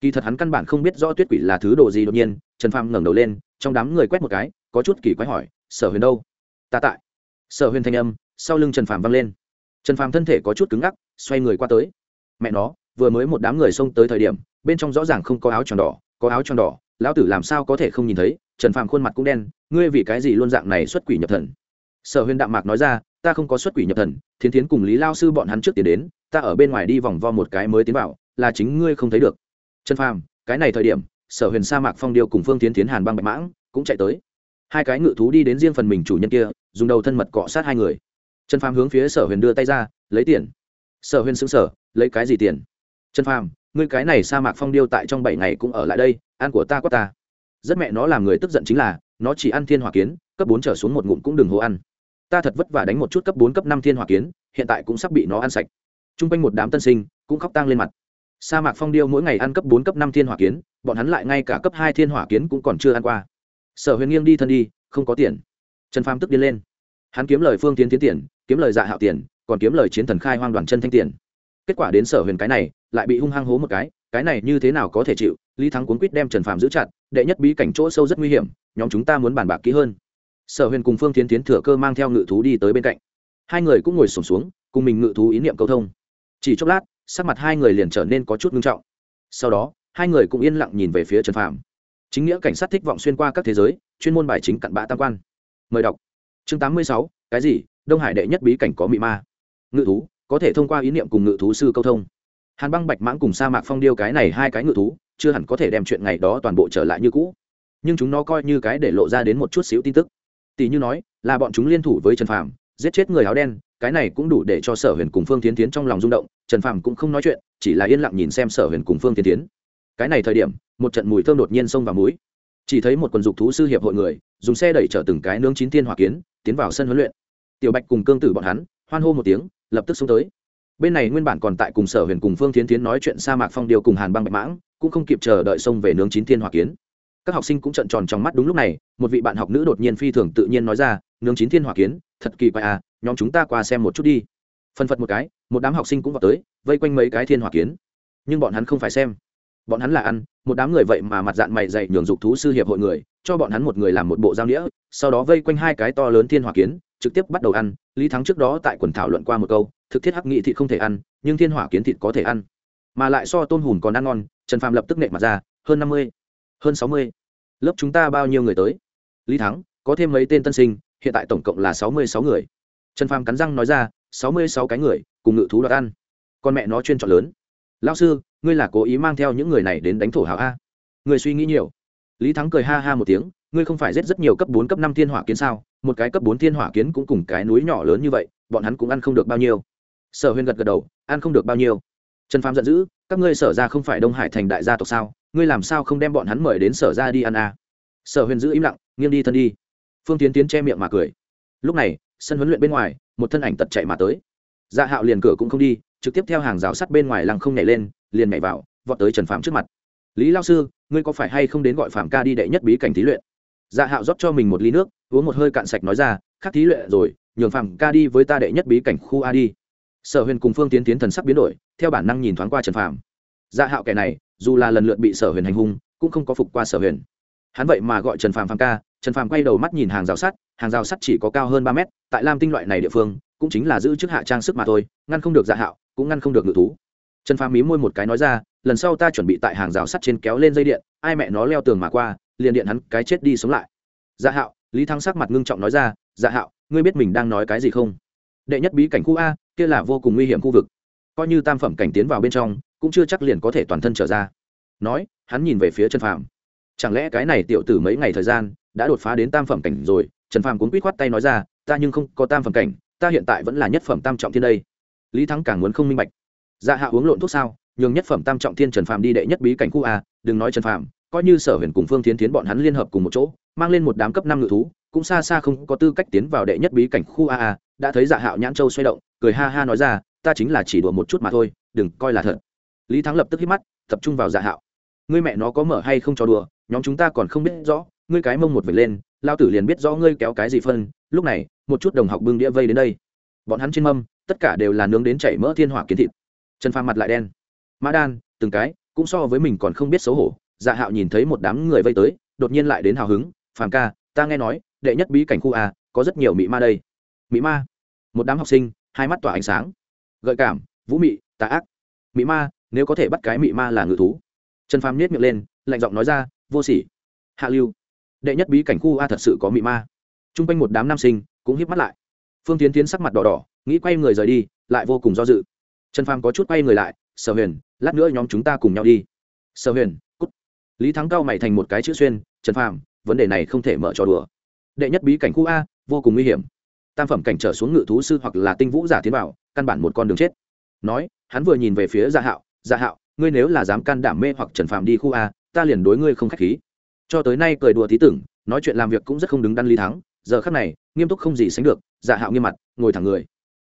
Kỳ thật hắn căn bản không biết rõ tuyết quỷ là thứ đồ gì đột nhiên, trần phàm ngẩng đầu lên, trong đám người quét một cái, có chút kỳ quái hỏi, sở huyền đâu? Ta tại sở huyền thanh âm, sau lưng trần phàm vang lên. Trần phàm thân thể có chút cứng ngắc, xoay người qua tới. Mẹ nó, vừa mới một đám người xông tới thời điểm, bên trong rõ ràng không có áo tròn đỏ, có áo tròn đỏ, lão tử làm sao có thể không nhìn thấy? Trần phàm khuôn mặt cũng đen, ngươi vì cái gì luôn dạng này xuất quỷ nhập thần? Sở huyền đạm mạc nói ra, ta không có xuất quỷ nhập thần, thiến thiến cùng lý lao sư bọn hắn trước tiến đến, ta ở bên ngoài đi vòng vo một cái mới tiến vào, là chính ngươi không thấy được. Trần phàm, cái này thời điểm, sở huyền sa mạc phong điêu cùng phương tiến tiến hàn băng bạch mãng, cũng chạy tới hai cái ngự thú đi đến riêng phần mình chủ nhân kia, dùng đầu thân mật cọ sát hai người. Trần phàm hướng phía sở huyền đưa tay ra, lấy tiền. Sở huyền xứng sở lấy cái gì tiền? Trần phàm, ngươi cái này sa mạc phong điêu tại trong bảy ngày cũng ở lại đây, ăn của ta có ta. Rất mẹ nó làm người tức giận chính là, nó chỉ ăn thiên hỏa kiến, cấp bốn trở xuống một ngụm cũng đừng hố ăn. Ta thật vất vả đánh một chút cấp bốn, cấp năm thiên hỏa kiến, hiện tại cũng sắp bị nó ăn sạch. T r u n g quanh một đám tân sinh cũng khóc tang lên mặt. Sa mạc phong điêu mỗi ngày ăn cấp bốn, cấp năm thiên hỏa kiến, bọn hắn lại ngay cả cấp hai thiên hỏa kiến cũng còn chưa ăn qua sở huyền nghiêng đi thân đi, không có tiền. Trần phàm tức điên lên. Hắn kiếm lời phương tiến tiến tiền, kiếm lời dạ hạo tiền, còn kiếm lời chiến thần khai hoang đoàn chân thanh tiền. Kết quả đến sở huyền cái này, lại bị hung hăng hố một cái cái này như thế nào có thể chịu? Lý thắng cuốn quýt đem trần phàm giữ chặt, đệ nhất bí cảnh chỗ sâu rất nguy hiểm, nhóm chúng ta muốn bàn bạc kỹ hơn. Sở huyền cùng phương tiến tiến thừa cơ mang theo ngự thú đi tới bên cạnh. Hai người cũng ngồi sổm xuống, cùng mình ngự thú ý niệm câu thông. Chỉ chốc lát, sắc mặt hai người liền trở nên có chút ngưng trọng. Sau đó, hai người cũng yên lặng nhìn về phía trần phàm chính nghĩa cảnh sát thích vọng xuyên qua các thế giới, chuyên môn bài chính cặn bã tam quan. Mời đọc. Chương tám mươi sáu, cái gì? Đông hải đệ nhất bí cảnh có mị ma. Ngự thú, có thể thông qua ý niệm cùng ngự thú sư câu thông. Hàn băng bạch mãng cùng sa mạc phong điêu cái này hai cái ngự thú, chưa hẳn có thể đem chuyện ngày đó toàn bộ trở lại như cũ. Nhưng chúng nó coi như cái để lộ ra đến một chút xíu tin tức. Tỷ như nói, là bọn chúng liên thủ với trần phàm, giết chết người áo đen, cái này cũng đủ để cho sở huyền cùng phương tiến tiến trong lòng rung động, trần phàm cũng không nói chuyện, chỉ là yên lặng nhìn xem sở huyền cùng phương tiến tiến cái này thời điểm, một trận mùi thơm đột nhiên xông vào mũi. Chỉ thấy một quần dục thú sư hiệp hội người, dùng xe đẩy chở từng cái nướng chín thiên hỏa kiến, tiến vào sân huấn luyện. Tiểu bạch cùng cương tử bọn hắn, hoan hô một tiếng, lập tức xuống tới. Bên này nguyên bản còn tại cùng sở huyền cùng phương tiến tiến nói chuyện sa mạc phong điều cùng hàn băng bạch mãng, cũng không kịp chờ đợi xông về nướng chín thiên hỏa kiến. Các học sinh cũng trận tròn trong mắt đúng lúc này, một vị bạn học nữ đột nhiên phi thường tự nhiên nói ra, nướng chín thiên hỏa kiến, thật kỳ quái à nhóm chúng ta qua xem một chút đi. Phân phật một cái, một đám học sinh cũng vào tới, vây quanh mấy cái thiên hỏa kiến. Nhưng bọn hắn không phải xem bọn hắn là ăn, một đám người vậy mà mặt dạng mày dày nhường dục thú sư hiệp hội người, cho bọn hắn một người làm một bộ giao nghĩa, sau đó vây quanh hai cái to lớn thiên hỏa kiến, trực tiếp bắt đầu ăn. Lý thắng trước đó tại quần thảo luận qua một câu, thực thiết hắc nghị thịt không thể ăn, nhưng thiên hỏa kiến thịt có thể ăn. Mà lại so tôm hùn còn ăn ngon, trần phàm lập tức nệ mặt ra, hơn năm mươi, hơn sáu mươi. Lớp chúng ta bao nhiêu người tới? Lý thắng, có thêm mấy tên tân sinh, hiện tại tổng cộng là sáu mươi sáu người. Trần phàm cắn răng nói ra, sáu mươi sáu cái người, cùng ngự thú đoạt ăn. Con mẹ nó chuyên chọn lớn lao sư, ngươi là cố ý mang theo những người này đến đánh thổ hào a. Người suy nghĩ nhiều. Lý thắng cười ha ha một tiếng, ngươi không phải giết rất nhiều cấp bốn, cấp năm thiên hỏa kiến sao? Một cái cấp bốn thiên hỏa kiến cũng cùng cái núi nhỏ lớn như vậy, bọn hắn cũng ăn không được bao nhiêu. Sở huyền gật gật đầu, ăn không được bao nhiêu. Trần phàm giận dữ, các ngươi sở ra không phải đông hải thành đại gia tộc sao? Ngươi làm sao không đem bọn hắn mời đến sở ra đi ăn a? Sở huyền giữ im lặng, nghiêng đi thân đi. Phương tiến tiến che miệng mà cười. Lúc này, sân huấn luyện bên ngoài, một thân ảnh tật chạy mà tới. Dạ hạo liền cửa cũng không đi trực tiếp theo hàng rào sắt bên ngoài lăng không nhảy lên, liền nhảy vào, vọt tới trần phạm trước mặt. Lý lao sư, ngươi có phải hay không đến gọi phạm ca đi đệ nhất bí cảnh thí luyện? Dạ hạo rót cho mình một ly nước, uống một hơi cạn sạch nói ra khắc thí luyện rồi, nhường phạm ca đi với ta đệ nhất bí cảnh khu a đi. Sở huyền cùng phương tiến tiến thần sắc biến đổi, theo bản năng nhìn thoáng qua trần phạm dạ hạo kẻ này, dù là lần lượt bị sở huyền hành hung, cũng không có phục qua sở huyền. Hắn vậy mà gọi trần phạm phạm ca, trần phạm quay đầu mắt nhìn hàng rào sắt, hàng rào sắt chỉ có cao hơn ba mét, tại lam tinh loại này địa phương, cũng chính là giữ chức hạ trang sức mà thôi, ngăn không được dạ hạo cũng ngăn không được ngự thú. Trần phàm mí môi một cái nói ra, lần sau ta chuẩn bị tại hàng rào sắt trên kéo lên dây điện, ai mẹ nó leo tường mà qua, liền điện hắn cái chết đi sống lại. Dạ hạo, lý thăng sắc mặt ngưng trọng nói ra dạ hạo, ngươi biết mình đang nói cái gì không? Đệ nhất bí cảnh khu a, kia là vô cùng nguy hiểm khu vực. Coi như tam phẩm cảnh tiến vào bên trong, cũng chưa chắc liền có thể toàn thân trở ra. Nói, hắn nhìn về phía trần phàm. Chẳng lẽ cái này tiểu tử mấy ngày thời gian đã đột phá đến tam phẩm cảnh rồi? Trần phàm cũng quýt khoát tay nói ra, ta nhưng không có tam phẩm cảnh, ta hiện tại vẫn là nhất phẩm tam trọng thiên đây lý thắng càng muốn không minh bạch. Dạ hạ uống lộn thuốc sao? Nhường nhất phẩm tam trọng thiên trần phàm đi đệ nhất bí cảnh khu a, đừng nói trần phàm, coi như sở huyền cùng phương tiến tiến bọn hắn liên hợp cùng một chỗ, mang lên một đám cấp năm ngự thú, cũng xa xa không có tư cách tiến vào đệ nhất bí cảnh khu a a, đã thấy dạ hạo nhãn châu xoay động, cười ha ha nói ra, ta chính là chỉ đùa một chút mà thôi, đừng coi là thật. Lý thắng lập tức hít mắt, tập trung vào dạ hạo ngươi mẹ nó có mở hay không cho đùa, nhóm chúng ta còn không biết rõ, ngươi cái mông một vệt lên, lao tử liền biết rõ ngươi kéo cái gì phân, lúc này, một chút đồng học bưng đĩa vây đến đây. Bọn hắn trên mâm tất cả đều là nướng đến chảy mỡ thiên hỏa kiến thịt. Trần phàm mặt lại đen. Mã đan, từng cái, cũng so với mình còn không biết xấu hổ dạ hạo nhìn thấy một đám người vây tới, đột nhiên lại đến hào hứng, phàm ca, ta nghe nói, đệ nhất bí cảnh khu a, có rất nhiều mỹ ma đây. Mỹ ma? Một đám học sinh, hai mắt tỏa ánh sáng. Gợi cảm, vũ mị, tà ác. Mỹ ma, nếu có thể bắt cái mỹ ma là ngự thú. Trần phàm nhét miệng lên, lạnh giọng nói ra, vô sỉ. Hạ lưu, đệ nhất bí cảnh khu a thật sự có mỹ ma. T r u n g quanh một đám nam sinh, cũng hiếp mắt lại. Phương tiến tiến sắc mặt đỏ đỏ nghĩ quay người rời đi, lại vô cùng do dự. Trần phàm có chút quay người lại, sở huyền, lát nữa nhóm chúng ta cùng nhau đi. Sở huyền, cút. Lý thắng cao mày thành một cái chữ xuyên, trần phàm, vấn đề này không thể mở trò đùa. Đệ nhất bí cảnh khu a, vô cùng nguy hiểm. Tam phẩm cảnh trở xuống ngự thú sư hoặc là tinh vũ giả tiến vào, căn bản một con đường chết. Nói, hắn vừa nhìn về phía gia hạo gia hạo, ngươi nếu là dám can đảm mê hoặc trần phàm đi khu a, ta liền đối ngươi không k h á c h khí. Cho tới nay cười đùa tí tưởng, nói chuyện làm việc cũng rất không đứng đắn lý thắng. Giờ khắc này, nghiêm túc không gì sánh được dạ hạo nghiêm mặt, ngồi thẳng người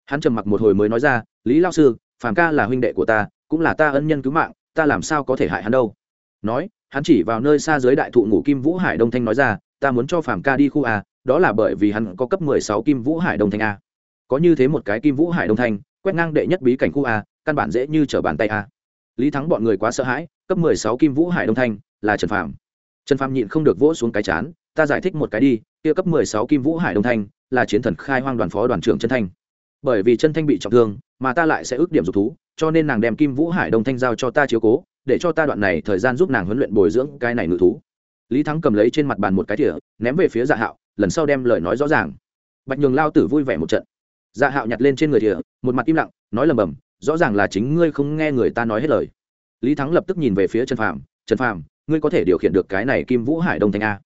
hắn trầm mặc một hồi mới nói ra, lý lao sư, phàm ca là huynh đệ của ta, cũng là ta ân nhân cứu mạng, ta làm sao có thể hại hắn đâu? Nói, hắn chỉ vào nơi xa dưới đại thụ ngủ kim vũ hải đông thanh nói ra, ta muốn cho phàm ca đi khu a, đó là bởi vì hắn có cấp mười sáu kim vũ hải đông thanh a. Có như thế một cái kim vũ hải đông thanh, quét ngang đệ nhất bí cảnh khu a, căn bản dễ như trở bàn tay a. Lý thắng bọn người quá sợ hãi, cấp mười sáu kim vũ hải đông thanh, là trần phàm. Trần phàm nhịn không được vỗ xuống cái chán, ta giải thích một cái đi, kia cấp mười sáu kim vũ hải đông thanh, là chiến thần khai hoang đoàn phó đoàn trưởng trần thanh bởi vì chân thanh bị trọng thương, mà ta lại sẽ ước điểm dục thú, cho nên nàng đem kim vũ hải đông thanh giao cho ta chiếu cố, để cho ta đoạn này thời gian giúp nàng huấn luyện bồi dưỡng cái này ngự thú. Lý thắng cầm lấy trên mặt bàn một cái thỉa ném về phía dạ hạo, lần sau đem lời nói rõ ràng. Bạch nhường lao tử vui vẻ một trận. Dạ hạo nhặt lên trên người thỉa một mặt im lặng, nói lầm bầm, rõ ràng là chính ngươi không nghe người ta nói hết lời. Lý thắng lập tức nhìn về phía trần phàm trần phàm, ngươi có thể điều khiển được cái này kim vũ hải đông thanh a?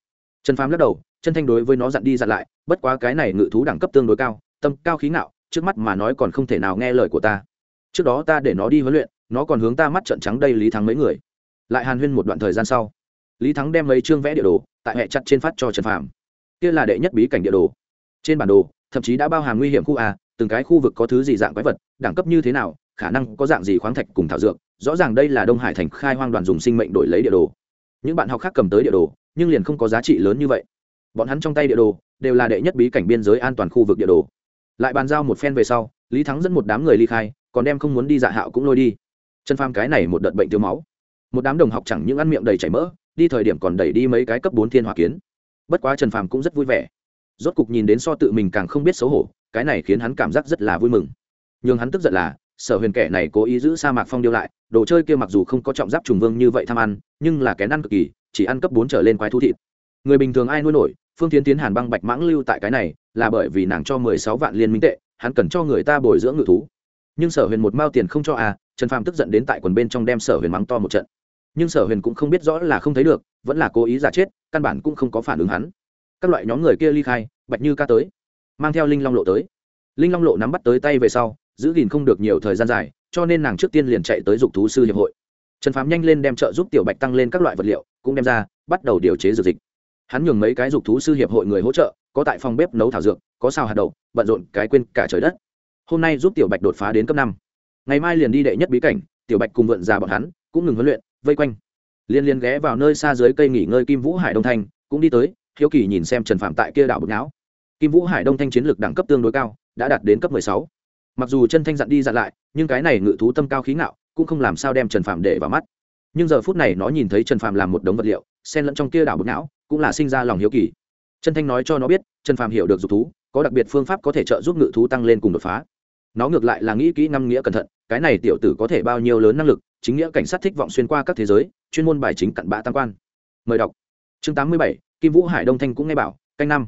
Trần phàm lắc đầu, chân thanh đối với nó dặn đi dặn lại, bất quá cái này ngự thú đẳng cấp tương đối cao, tâm cao khí ngạo trước mắt mà nói còn không thể nào nghe lời của ta. Trước đó ta để nó đi huấn luyện, nó còn hướng ta mắt trận trắng đây lý thắng mấy người. Lại hàn huyên một đoạn thời gian sau, lý thắng đem mấy chương vẽ địa đồ tại hệ chặt trên phát cho trần phàm. Kia là đệ nhất bí cảnh địa đồ. Trên bản đồ, thậm chí đã bao hàm nguy hiểm khu a, từng cái khu vực có thứ gì dạng quái vật, đẳng cấp như thế nào, khả năng có dạng gì khoáng thạch cùng thảo dược, rõ ràng đây là đông hải thành khai hoang đoàn dùng sinh mệnh đổi lấy địa đồ. Những bạn học khác cầm tới địa đồ, nhưng liền không có giá trị lớn như vậy. Bọn hắn trong tay địa đồ đều là đệ nhất bí cảnh biên giới an toàn khu vực địa đồ lại bàn giao một phen về sau, lý thắng dẫn một đám người ly khai, còn đem không muốn đi dạ hạo cũng lôi đi. Chân pham cái này một đợt bệnh thiếu máu. Một đám đồng học chẳng những ăn miệng đầy chảy mỡ, đi thời điểm còn đẩy đi mấy cái cấp bốn thiên hỏa kiến. Bất quá trần phàm cũng rất vui vẻ. Rốt cục nhìn đến so tự mình càng không biết xấu hổ, cái này khiến hắn cảm giác rất là vui mừng. Nhưng hắn tức giận là, sở huyền kẻ này cố ý giữ sa mạc phong điêu lại, đồ chơi kia mặc dù không có trọng giáp trùng vương như vậy tham ăn, nhưng là kén ăn cực kỳ, chỉ ăn cấp bốn trở lên quái thú thịt. Người bình thường ai nuôi nổi phương tiến tiến hàn băng bạch mãng lưu tại cái này, là bởi vì nàng cho mười sáu vạn liên minh tệ, hắn cần cho người ta bồi dưỡng ngự thú. Nhưng sở huyền một mao tiền không cho à trần phàm tức giận đến tại quần bên trong đem sở huyền mắng to một trận. Nhưng sở huyền cũng không biết rõ là không thấy được, vẫn là cố ý giả chết, căn bản cũng không có phản ứng hắn. Các loại nhóm người kia ly khai, bạch như ca tới, mang theo linh long lộ tới. Linh long lộ nắm bắt tới tay về sau, giữ gìn không được nhiều thời gian dài, cho nên nàng trước tiên liền chạy tới dục thú sư hiệp hội. Trần phàm nhanh lên đem trợ giúp tiểu bạch tăng lên các loại vật liệu, cũng đem ra, bắt đầu điều chế dược dịch hắn nhường mấy cái dục thú sư hiệp hội người hỗ trợ, có tại phòng bếp nấu thảo dược, có sao hạt đậu, bận rộn cái quên cả trời đất. Hôm nay giúp tiểu bạch đột phá đến cấp năm. Ngày mai liền đi đệ nhất bí cảnh, tiểu bạch cùng vượn già bọn hắn cũng ngừng huấn luyện, vây quanh. Liên liên ghé vào nơi xa dưới cây nghỉ ngơi kim vũ hải đông thanh, cũng đi tới, hiếu kỳ nhìn xem trần phạm tại kia đảo bực não kim vũ hải đông thanh chiến lược đẳng cấp tương đối cao, đã đạt đến cấp mười sáu. Mặc dù chân thanh dặn đi dặn lại, nhưng cái này ngự thú tâm cao khí ngạo, cũng không làm sao đem trần phạm để vào mắt nhưng giờ phút này nó nhìn thấy trần phạm làm một đống vật liệu, xen lẫn trong kia đảo bực não, cũng là sinh ra lòng hiếu kỳ. Chân thanh nói cho nó biết, trần phạm hiểu được dục thú, có đặc biệt phương pháp có thể trợ giúp ngự thú tăng lên cùng đột phá. Nó ngược lại là nghĩ kỹ năm nghĩa cẩn thận, cái này tiểu tử có thể bao nhiêu lớn năng lực, chính nghĩa cảnh sát thích vọng xuyên qua các thế giới, chuyên môn bài chính cặn bã tam quan. Mời đọc. Chương tám mươi bảy, kim vũ hải đông thanh cũng nghe bảo, canh năm.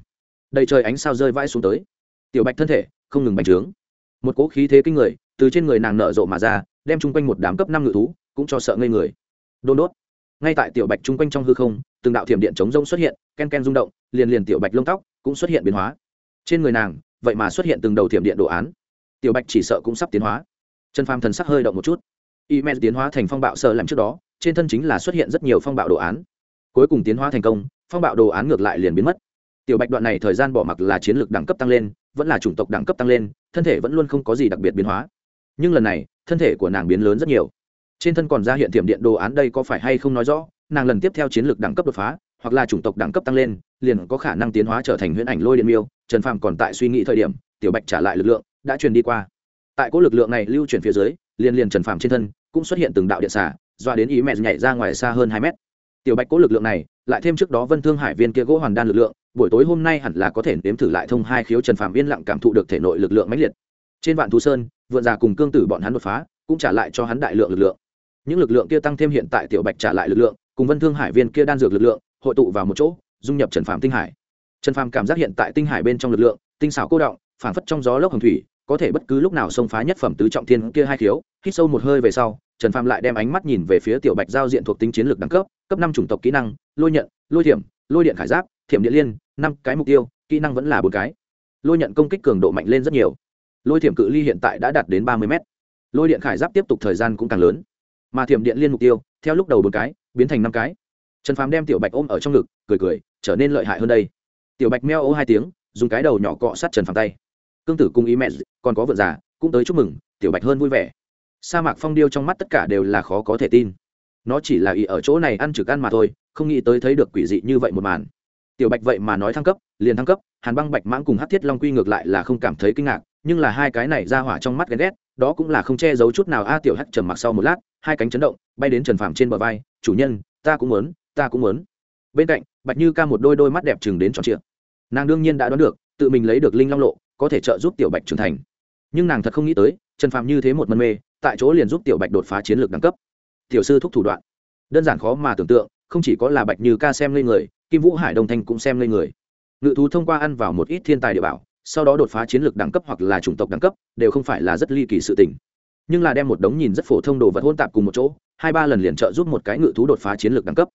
Đầy trời ánh sao rơi vãi xuống tới. Tiểu bạch thân thể, không ngừng bành trướng. Một cỗ khí thế kinh người, từ trên người nàng nở rộ mà ra, đem chung quanh một đám cấp năm ngự thú, cũng cho sợ ngây người đôn đốt. Ngay tại tiểu bạch chung quanh trong hư không, từng đạo thiểm điện chống rông xuất hiện, ken ken rung động, liền liền tiểu bạch lông tóc cũng xuất hiện biến hóa. Trên người nàng, vậy mà xuất hiện từng đầu thiểm điện đồ án. Tiểu bạch chỉ sợ cũng sắp tiến hóa. Chân phàm thần sắc hơi động một chút. Y men tiến hóa thành phong bạo sợ làm trước đó, trên thân chính là xuất hiện rất nhiều phong bạo đồ án. Cuối cùng tiến hóa thành công, phong bạo đồ án ngược lại liền biến mất. Tiểu bạch đoạn này thời gian bỏ mặc là chiến lược đẳng cấp tăng lên, vẫn là chủng tộc đẳng cấp tăng lên, thân thể vẫn luôn không có gì đặc biệt biến hóa. Nhưng lần này, thân thể của nàng biến lớn rất nhiều trên thân còn ra hiện tiềm điện đồ án đây có phải hay không nói rõ, nàng lần tiếp theo chiến lược đẳng cấp đột phá, hoặc là chủng tộc đẳng cấp tăng lên, liền có khả năng tiến hóa trở thành huyễn ảnh lôi điện miêu. Trần phàm còn tại suy nghĩ thời điểm, tiểu bạch trả lại lực lượng, đã truyền đi qua. Tại cỗ lực lượng này lưu chuyển phía dưới, liền liền trần phàm trên thân, cũng xuất hiện từng đạo điện xả doa đến ý mẹ nhảy ra ngoài xa hơn hai mét. Tiểu bạch cỗ lực lượng này, lại thêm trước đó vân thương hải viên kia gỗ hoàn đan lực lượng, buổi tối hôm nay hẳn là có thể nếm thử lại thông hai khiếu trần phàm yên lặng cảm thụ được thể nội lực lượng mãnh liệt. Trên vạn thú sơn, vượn già cùng cương tử bọn hắn đột phá, cũng trả lại cho hắn đại lượng lực lượng những lực lượng kia tăng thêm hiện tại tiểu bạch trả lại lực lượng, cùng vân thương hải viên kia đan dược lực lượng, hội tụ vào một chỗ, dung nhập trần phàm tinh hải. Trần phàm cảm giác hiện tại tinh hải bên trong lực lượng, tinh xảo cô động, phảng phất trong gió lốc hồng thủy, có thể bất cứ lúc nào xông phá nhất phẩm tứ trọng thiên kia hai khiếu, hít sâu một hơi về sau, trần phàm lại đem ánh mắt nhìn về phía tiểu bạch giao diện thuộc tính chiến lược đẳng cấp cấp năm chủng tộc kỹ năng, lôi nhận, lôi thiểm, lôi điện khải giáp, thiểm điện liên, năm cái mục tiêu, kỹ năng vẫn là bốn cái. Lôi nhận công kích cường độ mạnh lên rất nhiều. Lôi thiểm cự ly hiện tại đã đạt đến ba mươi m lôi điện khải giáp tiếp tục thời gian cũng càng lớn mà thiểm điện liên mục tiêu, theo lúc đầu bốn cái, biến thành năm cái. Trần phàm đem tiểu bạch ôm ở trong ngực, cười cười, trở nên lợi hại hơn đây. Tiểu bạch meo ô hai tiếng, dùng cái đầu nhỏ cọ sát trần phàm tay. Cương tử cung ý mẹ còn có vợ già, cũng tới chúc mừng, tiểu bạch hơn vui vẻ. Sa mạc phong điêu trong mắt tất cả đều là khó có thể tin. Nó chỉ là ý ở chỗ này ăn trực ăn mà thôi, không nghĩ tới thấy được quỷ dị như vậy một màn. Tiểu bạch vậy mà nói thăng cấp, liền thăng cấp, hàn băng bạch mãng cùng hát thiết long quy ngược lại là không cảm thấy kinh ngạc, nhưng là hai cái này ra hỏa trong mắt ghen ghét đó cũng là không che giấu chút nào a tiểu hắc trầm mặc sau một lát, hai cánh chấn động, bay đến trần phàm trên bờ vai, chủ nhân, ta cũng muốn, ta cũng muốn. Bên cạnh, bạch như ca một đôi đôi mắt đẹp chừng đến tròn trịa. Nàng đương nhiên đã đoán được, tự mình lấy được linh long lộ, có thể trợ giúp tiểu bạch trưởng thành. Nhưng nàng thật không nghĩ tới, trần phàm như thế một mân mê, tại chỗ liền giúp tiểu bạch đột phá chiến lược đẳng cấp. Tiểu sư thúc thủ đoạn. Đơn giản khó mà tưởng tượng, không chỉ có là bạch như ca xem lên người, kim vũ hải đồng thanh cũng xem lên người. Ngự thú thông qua ăn vào một ít thiên tài địa bảo sau đó đột phá chiến lược đẳng cấp hoặc là chủng tộc đẳng cấp đều không phải là rất ly kỳ sự tình. Nhưng là đem một đống nhìn rất phổ thông đồ vật hôn tạp cùng một chỗ hai ba lần liền trợ giúp một cái ngự thú đột phá chiến lược đẳng cấp.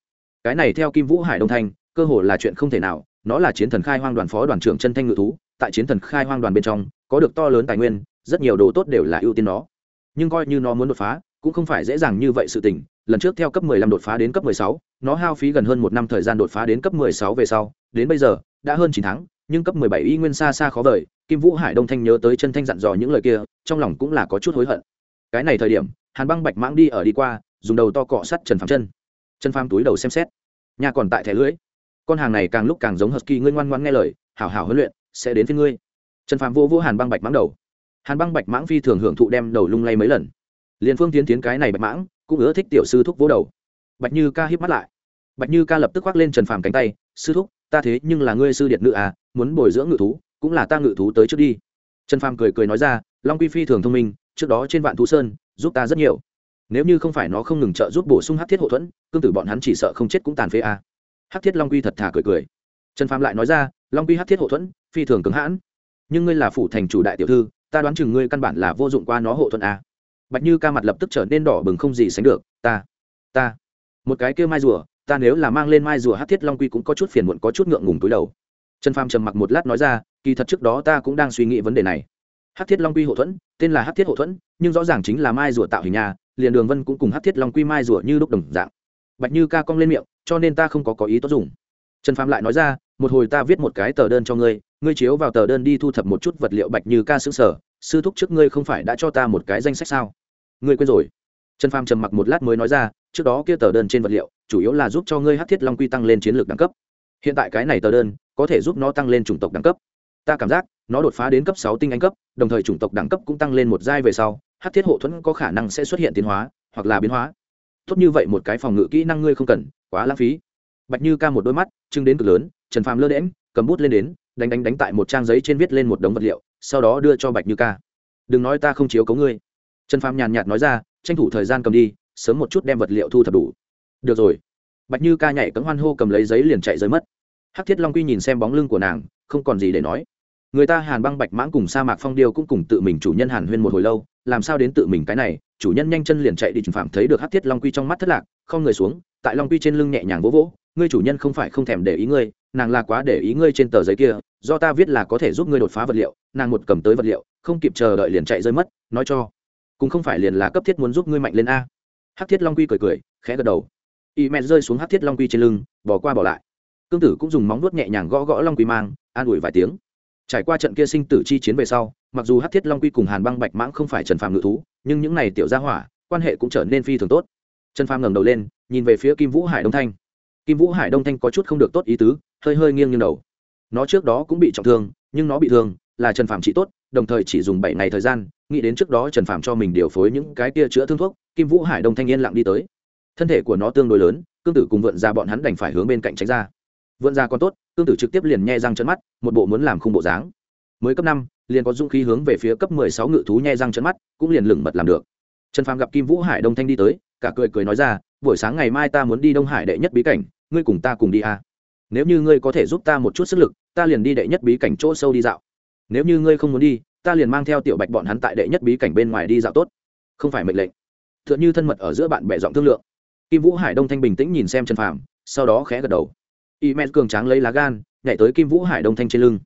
Cái này theo kim vũ hải đông thanh cơ hồ là chuyện không thể nào nó là chiến thần khai hoang đoàn phó đoàn trưởng chân thanh ngự thú tại chiến thần khai hoang đoàn bên trong có được to lớn tài nguyên rất nhiều đồ tốt đều là ưu tiên nó. Nhưng coi như nó muốn đột phá cũng không phải dễ dàng như vậy sự tình. Lần trước theo cấp 15 đột phá đến cấp 16, nó hao phí gần hơn một năm thời gian đột phá đến cấp 16 về sau đến bây giờ đã hơn chín tháng nhưng cấp 17 y nguyên xa xa khó vời, kim vũ hải đông thanh nhớ tới chân thanh dặn dò những lời kia, trong lòng cũng là có chút hối hận. Cái này thời điểm, hàn băng bạch mãng đi ở đi qua, dùng đầu to cọ sắt trần phàm chân. Chân phàm túi đầu xem xét. Nhà còn tại thẻ lưới. Con hàng này càng lúc càng giống husky, ngươi ngoan ngoan nghe lời, hảo hảo huấn luyện, sẽ đến với ngươi. Trần phàm vô vô hàn băng bạch mãng đầu. Hàn băng bạch mãng phi thường hưởng thụ đem đầu lung lay mấy lần. Liền phương tiến tiến cái này bạch mãng, cũng ưa thích tiểu sư thúc vỗ đầu. Bạch như ca híp mắt lại. Bạch như ca lập tức khoác lên trần phàm cánh tay, sư thúc ta thế nhưng là ngươi sư điệt nữ à muốn bồi dưỡng ngự thú, cũng là ta ngự thú tới trước đi. Trần phàm cười cười nói ra, long quy phi thường thông minh, trước đó trên vạn thú sơn, giúp ta rất nhiều. Nếu như không phải nó không ngừng trợ giúp bổ sung hát thiết hậu thuẫn, cương tử bọn hắn chỉ sợ không chết cũng tàn phế à? hát thiết long quy thật thà cười cười. Trần phàm lại nói ra, long quy hát thiết hậu thuẫn, phi thường cứng hãn. Nhưng ngươi là phủ thành chủ đại tiểu thư, ta đoán chừng ngươi căn bản là vô dụng qua nó hộ thuẫn a bạch như ca mặt lập tức trở nên đỏ bừng không gì sánh được, ta ta. Một cái kêu mai rùa ta nếu là mang lên mai rùa hát thiết long quy cũng có chút phiền muộn có chút ngượng ngùng túi đầu. Trần phàm trầm mặc một lát nói ra, kỳ thật trước đó ta cũng đang suy nghĩ vấn đề này. Hát thiết long quy hậu thuẫn, tên là hát thiết hậu thuẫn, nhưng rõ ràng chính là mai rùa tạo hình nhà, liền đường vân cũng cùng hát thiết long quy mai rùa như đúc đồng dạng. Bạch như ca cong lên miệng, cho nên ta không có có ý tốt dùng. Trần phàm lại nói ra, một hồi ta viết một cái tờ đơn cho ngươi ngươi chiếu vào tờ đơn đi thu thập một chút vật liệu bạch như ca xứng sở sư thúc trước ngươi không phải đã cho ta một cái danh sách sao? Ngươi quên rồi. Trần phàm trầm mặc một lát mới nói ra, trước đó kia tờ đơn trên vật liệu chủ yếu là giúp cho ngươi hát thiết long quy tăng lên chiến lược đẳng cấp. Hiện tại cái này tờ đơn, có thể giúp nó tăng lên chủng tộc đẳng cấp. Ta cảm giác, nó đột phá đến cấp sáu tinh anh cấp, đồng thời chủng tộc đẳng cấp cũng tăng lên một giai về sau, hát thiết hộ thuẫn có khả năng sẽ xuất hiện tiến hóa, hoặc là biến hóa. Tốt như vậy một cái phòng ngự kỹ năng ngươi không cần, quá lãng phí. Bạch như ca một đôi mắt chưng đến cực lớn, trần phàm lơ đễm cầm bút lên đến, đánh đánh đánh tại một trang giấy trên viết lên một đống vật liệu, sau đó đưa cho bạch như ca. Đừng nói ta không chiếu cấu ngươi. Trần phàm nhàn nhạt nói ra, tranh thủ thời gian cầm đi, sớm một chút đem vật liệu thu thập đủ được rồi. Bạch như ca nhảy cấm hoan hô cầm lấy giấy liền chạy rơi mất. Hắc thiết long quy nhìn xem bóng lưng của nàng, không còn gì để nói. Người ta hàn băng bạch mãng cùng sa mạc phong điêu cũng cùng tự mình chủ nhân hàn huyên một hồi lâu, làm sao đến tự mình cái này, chủ nhân nhanh chân liền chạy đi trừng phạm thấy được hắc thiết long quy trong mắt thất lạc, không người xuống, tại long quy trên lưng nhẹ nhàng vỗ vỗ, ngươi chủ nhân không phải không thèm để ý ngươi, nàng là quá để ý ngươi trên tờ giấy kia, do ta viết là có thể giúp ngươi đột phá vật liệu, nàng một cầm tới vật liệu, không kịp chờ đợi liền chạy rơi mất, nói cho, cũng không phải liền là cấp thiết muốn giúp ngươi mạnh lên a. Hắc thiết long quy cười cười, khẽ gật đầu y mẹ rơi xuống hát thiết long quy trên lưng, bỏ qua bỏ lại. Cương tử cũng dùng móng vuốt nhẹ nhàng gõ gõ long quy mang, an ủi vài tiếng. Trải qua trận kia sinh tử chi chiến về sau, mặc dù hát thiết long quy cùng hàn băng bạch mãng không phải trần phàm ngự thú, nhưng những này tiểu gia hỏa, quan hệ cũng trở nên phi thường tốt. Trần phàm ngẩng đầu lên, nhìn về phía kim vũ hải đông thanh. Kim vũ hải đông thanh có chút không được tốt ý tứ, hơi hơi nghiêng nghiêng đầu. Nó trước đó cũng bị trọng thương, nhưng nó bị thương là trần phàm trị tốt, đồng thời chỉ dùng bảy ngày thời gian, nghĩ đến trước đó trần phàm cho mình điều phối những cái kia chữa thương thuốc, kim vũ hải đông thanh yên lặng đi tới thân thể của nó tương đối lớn, cương tử cùng vượn ra bọn hắn đành phải hướng bên cạnh tránh ra. Vượn ra còn tốt, cương tử trực tiếp liền nhe răng chân mắt, một bộ muốn làm khung bộ dáng. Mới cấp năm, liền có dũng khí hướng về phía cấp mười sáu ngự thú nhe răng chân mắt, cũng liền lửng mật làm được. Trần phàm gặp kim vũ hải đông thanh đi tới, cả cười cười nói ra, buổi sáng ngày mai ta muốn đi đông hải đệ nhất bí cảnh, ngươi cùng ta cùng đi à. nếu như ngươi có thể giúp ta một chút sức lực, ta liền đi đệ nhất bí cảnh chỗ sâu đi dạo. Nếu như ngươi không muốn đi, ta liền mang theo tiểu bạch bọn hắn tại đệ nhất bí cảnh bên ngoài đi dạo tốt. Không phải mệnh lệnh. T h ư ợ n h ư thân mật ở giữa bạn bè giọng thương lượng kim vũ hải đông thanh bình tĩnh nhìn xem trần phàm, sau đó khẽ gật đầu. Y men cường tráng lấy lá gan, nhảy tới kim vũ hải đông thanh trên lưng.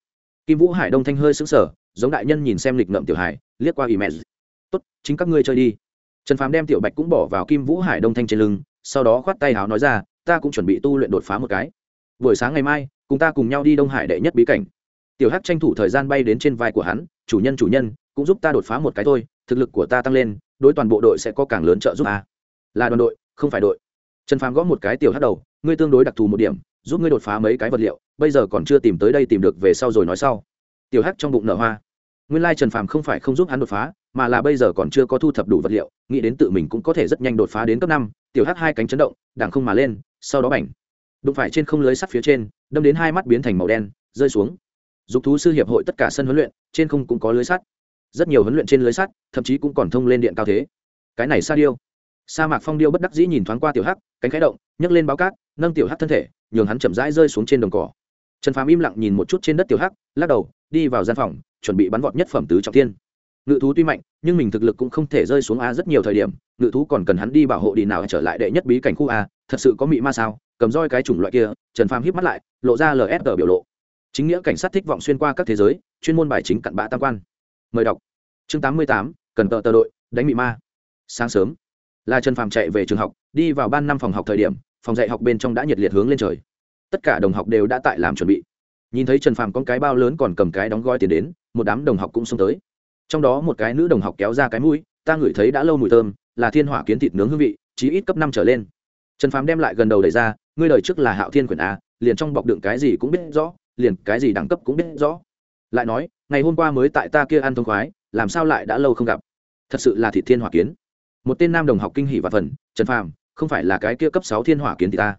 Kim vũ hải đông thanh hơi xứng sở giống đại nhân nhìn xem lịch ngậm tiểu hải liếc qua y men tốt, chính các ngươi chơi đi. Trần phàm đem tiểu bạch cũng bỏ vào kim vũ hải đông thanh trên lưng, sau đó khoát tay háo nói ra, ta cũng chuẩn bị tu luyện đột phá một cái. Buổi sáng ngày mai, cùng ta cùng nhau đi đông hải đệ nhất bí cảnh. Tiểu hắc tranh thủ thời gian bay đến trên vai của hắn, chủ nhân chủ nhân, cũng giúp ta đột phá một cái thôi, thực lực của ta tăng lên, đối toàn bộ đội sẽ có càng lớn trợ giúp a. Là đoàn đội không phải đội. Trần phàm gõ một cái tiểu hát đầu, ngươi tương đối đặc thù một điểm, giúp ngươi đột phá mấy cái vật liệu, bây giờ còn chưa tìm tới đây tìm được về sau rồi nói sau. Tiểu hát trong bụng nở hoa. Nguyên lai trần phàm không phải không giúp hắn đột phá, mà là bây giờ còn chưa có thu thập đủ vật liệu, nghĩ đến tự mình cũng có thể rất nhanh đột phá đến cấp năm, tiểu hát hai cánh chấn động đảng không mà lên, sau đó bảnh đụng phải trên không lưới sắt phía trên, đâm đến hai mắt biến thành màu đen, rơi xuống. Dục thú sư hiệp hội tất cả sân huấn luyện, trên không cũng có lưới sắt. Rất nhiều huấn luyện trên lưới sắt, thậm chí cũng còn thông lên điện cao thế. Cái này sa điêu sa mạc phong điêu bất đắc dĩ nhìn thoáng qua tiểu hắc, cánh khái động, nhấc lên báo cát, nâng tiểu hắc thân thể, nhường hắn chậm rãi rơi xuống trên đồng cỏ. Trần phàm im lặng nhìn một chút trên đất tiểu hắc, lắc đầu, đi vào gian phòng, chuẩn bị bắn vọt nhất phẩm tứ trọng tiên ngự thú tuy mạnh, nhưng mình thực lực cũng không thể rơi xuống a rất nhiều thời điểm, ngự thú còn cần hắn đi bảo hộ đi nào trở lại đệ nhất bí cảnh khu a, thật sự có mị ma sao, cầm roi cái chủng loại kia, trần phàm híp mắt lại, lộ ra lsg biểu lộ. Chính nghĩa cảnh sát thích vọng xuyên qua các thế giới, chuyên môn bài chính cặn bã tam quan. Mời đọc. Chương tám mươi tám, cần tờ tờ đội, đánh mị ma. Sáng sớm là trần phàm chạy về trường học, đi vào ban năm phòng học thời điểm, phòng dạy học bên trong đã nhiệt liệt hướng lên trời. Tất cả đồng học đều đã tại làm chuẩn bị. Nhìn thấy trần phàm con cái bao lớn còn cầm cái đóng gói tiền đến, một đám đồng học cũng xông tới. Trong đó một cái nữ đồng học kéo ra cái mũi, ta ngửi thấy đã lâu mùi thơm, là thiên hỏa kiến thịt nướng hương vị, chí ít cấp năm trở lên. Trần phàm đem lại gần đầu đẩy ra, ngươi đời trước là hạo thiên quyển a, liền trong bọc đựng cái gì cũng biết rõ, liền cái gì đẳng cấp cũng biết rõ. Lại nói, ngày hôm qua mới tại ta kia ăn thông khoái, làm sao lại đã lâu không gặp? Thật sự là thị thiên hỏa kiến một tên nam đồng học kinh hỷ và phần, trần phàm, không phải là cái kia cấp sáu thiên hỏa kiến thì ta.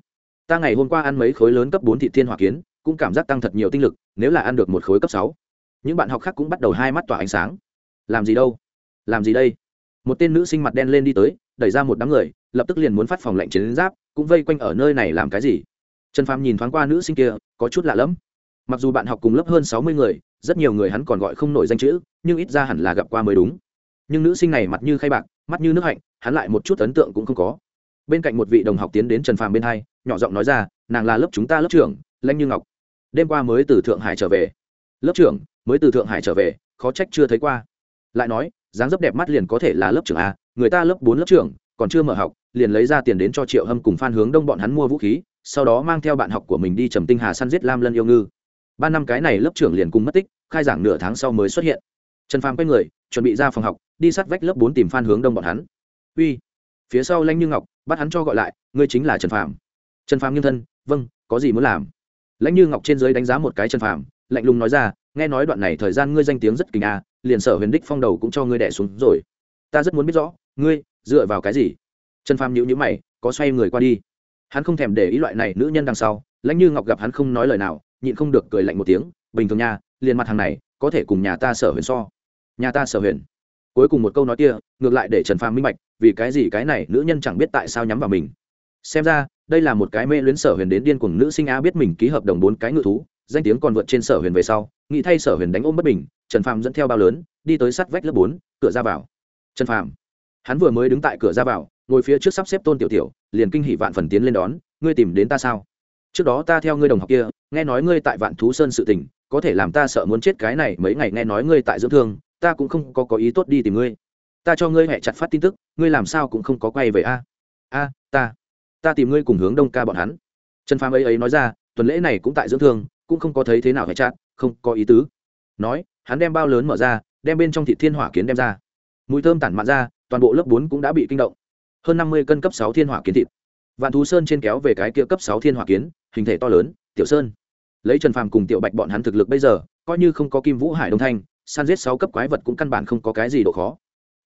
Ta ngày hôm qua ăn mấy khối lớn cấp bốn thị thiên hỏa kiến, cũng cảm giác tăng thật nhiều tinh lực, nếu là ăn được một khối cấp sáu. Những bạn học khác cũng bắt đầu hai mắt tỏa ánh sáng. Làm gì đâu? Làm gì đây? Một tên nữ sinh mặt đen lên đi tới, đẩy ra một đám người, lập tức liền muốn phát phòng lệnh chiến giáp, cũng vây quanh ở nơi này làm cái gì? Trần phàm nhìn thoáng qua nữ sinh kia, có chút lạ lẫm. Mặc dù bạn học cùng lớp hơn sáu mươi người, rất nhiều người hắn còn gọi không nổi danh chữ, nhưng ít ra hẳn là gặp qua mới đúng. Nhưng nữ sinh này mặt như khay bạc mắt như nước hạnh, hắn lại một chút ấn tượng cũng không có. Bên cạnh một vị đồng học tiến đến trần phàm bên hai, nhỏ giọng nói ra, nàng là lớp chúng ta lớp trưởng, lanh như ngọc. Đêm qua mới từ thượng hải trở về. Lớp trưởng, mới từ thượng hải trở về, khó trách chưa thấy qua. Lại nói, dáng dấp đẹp mắt liền có thể là lớp trưởng a người ta lớp bốn lớp trưởng, còn chưa mở học, liền lấy ra tiền đến cho triệu hâm cùng phan hướng đông bọn hắn mua vũ khí, sau đó mang theo bạn học của mình đi trầm tinh hà săn giết lam lân yêu ngư. Ba năm cái này lớp trưởng liền cùng mất tích, khai giảng nửa tháng sau mới xuất hiện. Trần phàm quay người, chuẩn bị ra phòng học đi sát vách lớp bốn tìm phan hướng đông bọn hắn. Uy, phía sau lanh như ngọc, bắt hắn cho gọi lại, ngươi chính là trần phàm. Trần phàm nghiêng thân vâng có gì muốn làm? Lãnh như ngọc trên dưới đánh giá một cái trần phàm, lạnh lùng nói ra, nghe nói đoạn này thời gian ngươi danh tiếng rất kinh a, liền sở huyền đích phong đầu cũng cho ngươi đẻ xuống rồi. Ta rất muốn biết rõ, ngươi dựa vào cái gì? Trần phàm nhữ nhữ mày, có xoay người qua đi. Hắn không thèm để ý loại này nữ nhân đằng sau, lãnh như ngọc gặp hắn không nói lời nào, nhịn không được cười lạnh một tiếng, bình thường nha, liền mặt hàng này, có thể cùng nhà ta sở huyền so. Nhà ta sở huyền? Cuối cùng một câu nói kia, ngược lại để trần phàm minh bạch, vì cái gì cái này nữ nhân chẳng biết tại sao nhắm vào mình. Xem ra, đây là một cái mê luyến sở huyền đến điên cùng nữ sinh a biết mình ký hợp đồng bốn cái ngự thú, danh tiếng còn vượt trên sở huyền về sau, nghĩ thay sở huyền đánh ôm bất bình, trần phàm dẫn theo bao lớn, đi tới sắt vách lớp bốn, cửa ra vào. Trần phàm, hắn vừa mới đứng tại cửa ra vào, ngồi phía trước sắp xếp tôn tiểu tiểu, liền kinh hỷ vạn phần tiến lên đón, ngươi tìm đến ta sao? Trước đó ta theo ngươi đồng học kia, nghe nói ngươi tại vạn thú sơn sự tình, có thể làm ta sợ muốn chết cái này, mấy ngày nghe nói ngươi tại dưỡng thương ta cũng không có có ý tốt đi tìm ngươi. Ta cho ngươi hẹ chặt phát tin tức, ngươi làm sao cũng không có quay về a? A, ta ta tìm ngươi cùng hướng đông ca bọn hắn. Trần phàm ấy ấy nói ra, tuần lễ này cũng tại dưỡng thương, cũng không có thấy thế nào hẹ chặt, không có ý tứ. Nói, hắn đem bao lớn mở ra, đem bên trong thị thiên hỏa kiến đem ra. Mùi thơm tản mạn ra, toàn bộ lớp bốn cũng đã bị kinh động. Hơn năm mươi cân cấp sáu thiên hỏa kiến thịt. Vạn thú sơn trên kéo về cái kia cấp sáu thiên hỏa kiến, hình thể to lớn, tiểu sơn. Lấy trần phàm cùng tiểu bạch bọn hắn thực lực bây giờ, coi như không có kim vũ hải đông thanh san giết sáu cấp quái vật cũng căn bản không có cái gì độ khó.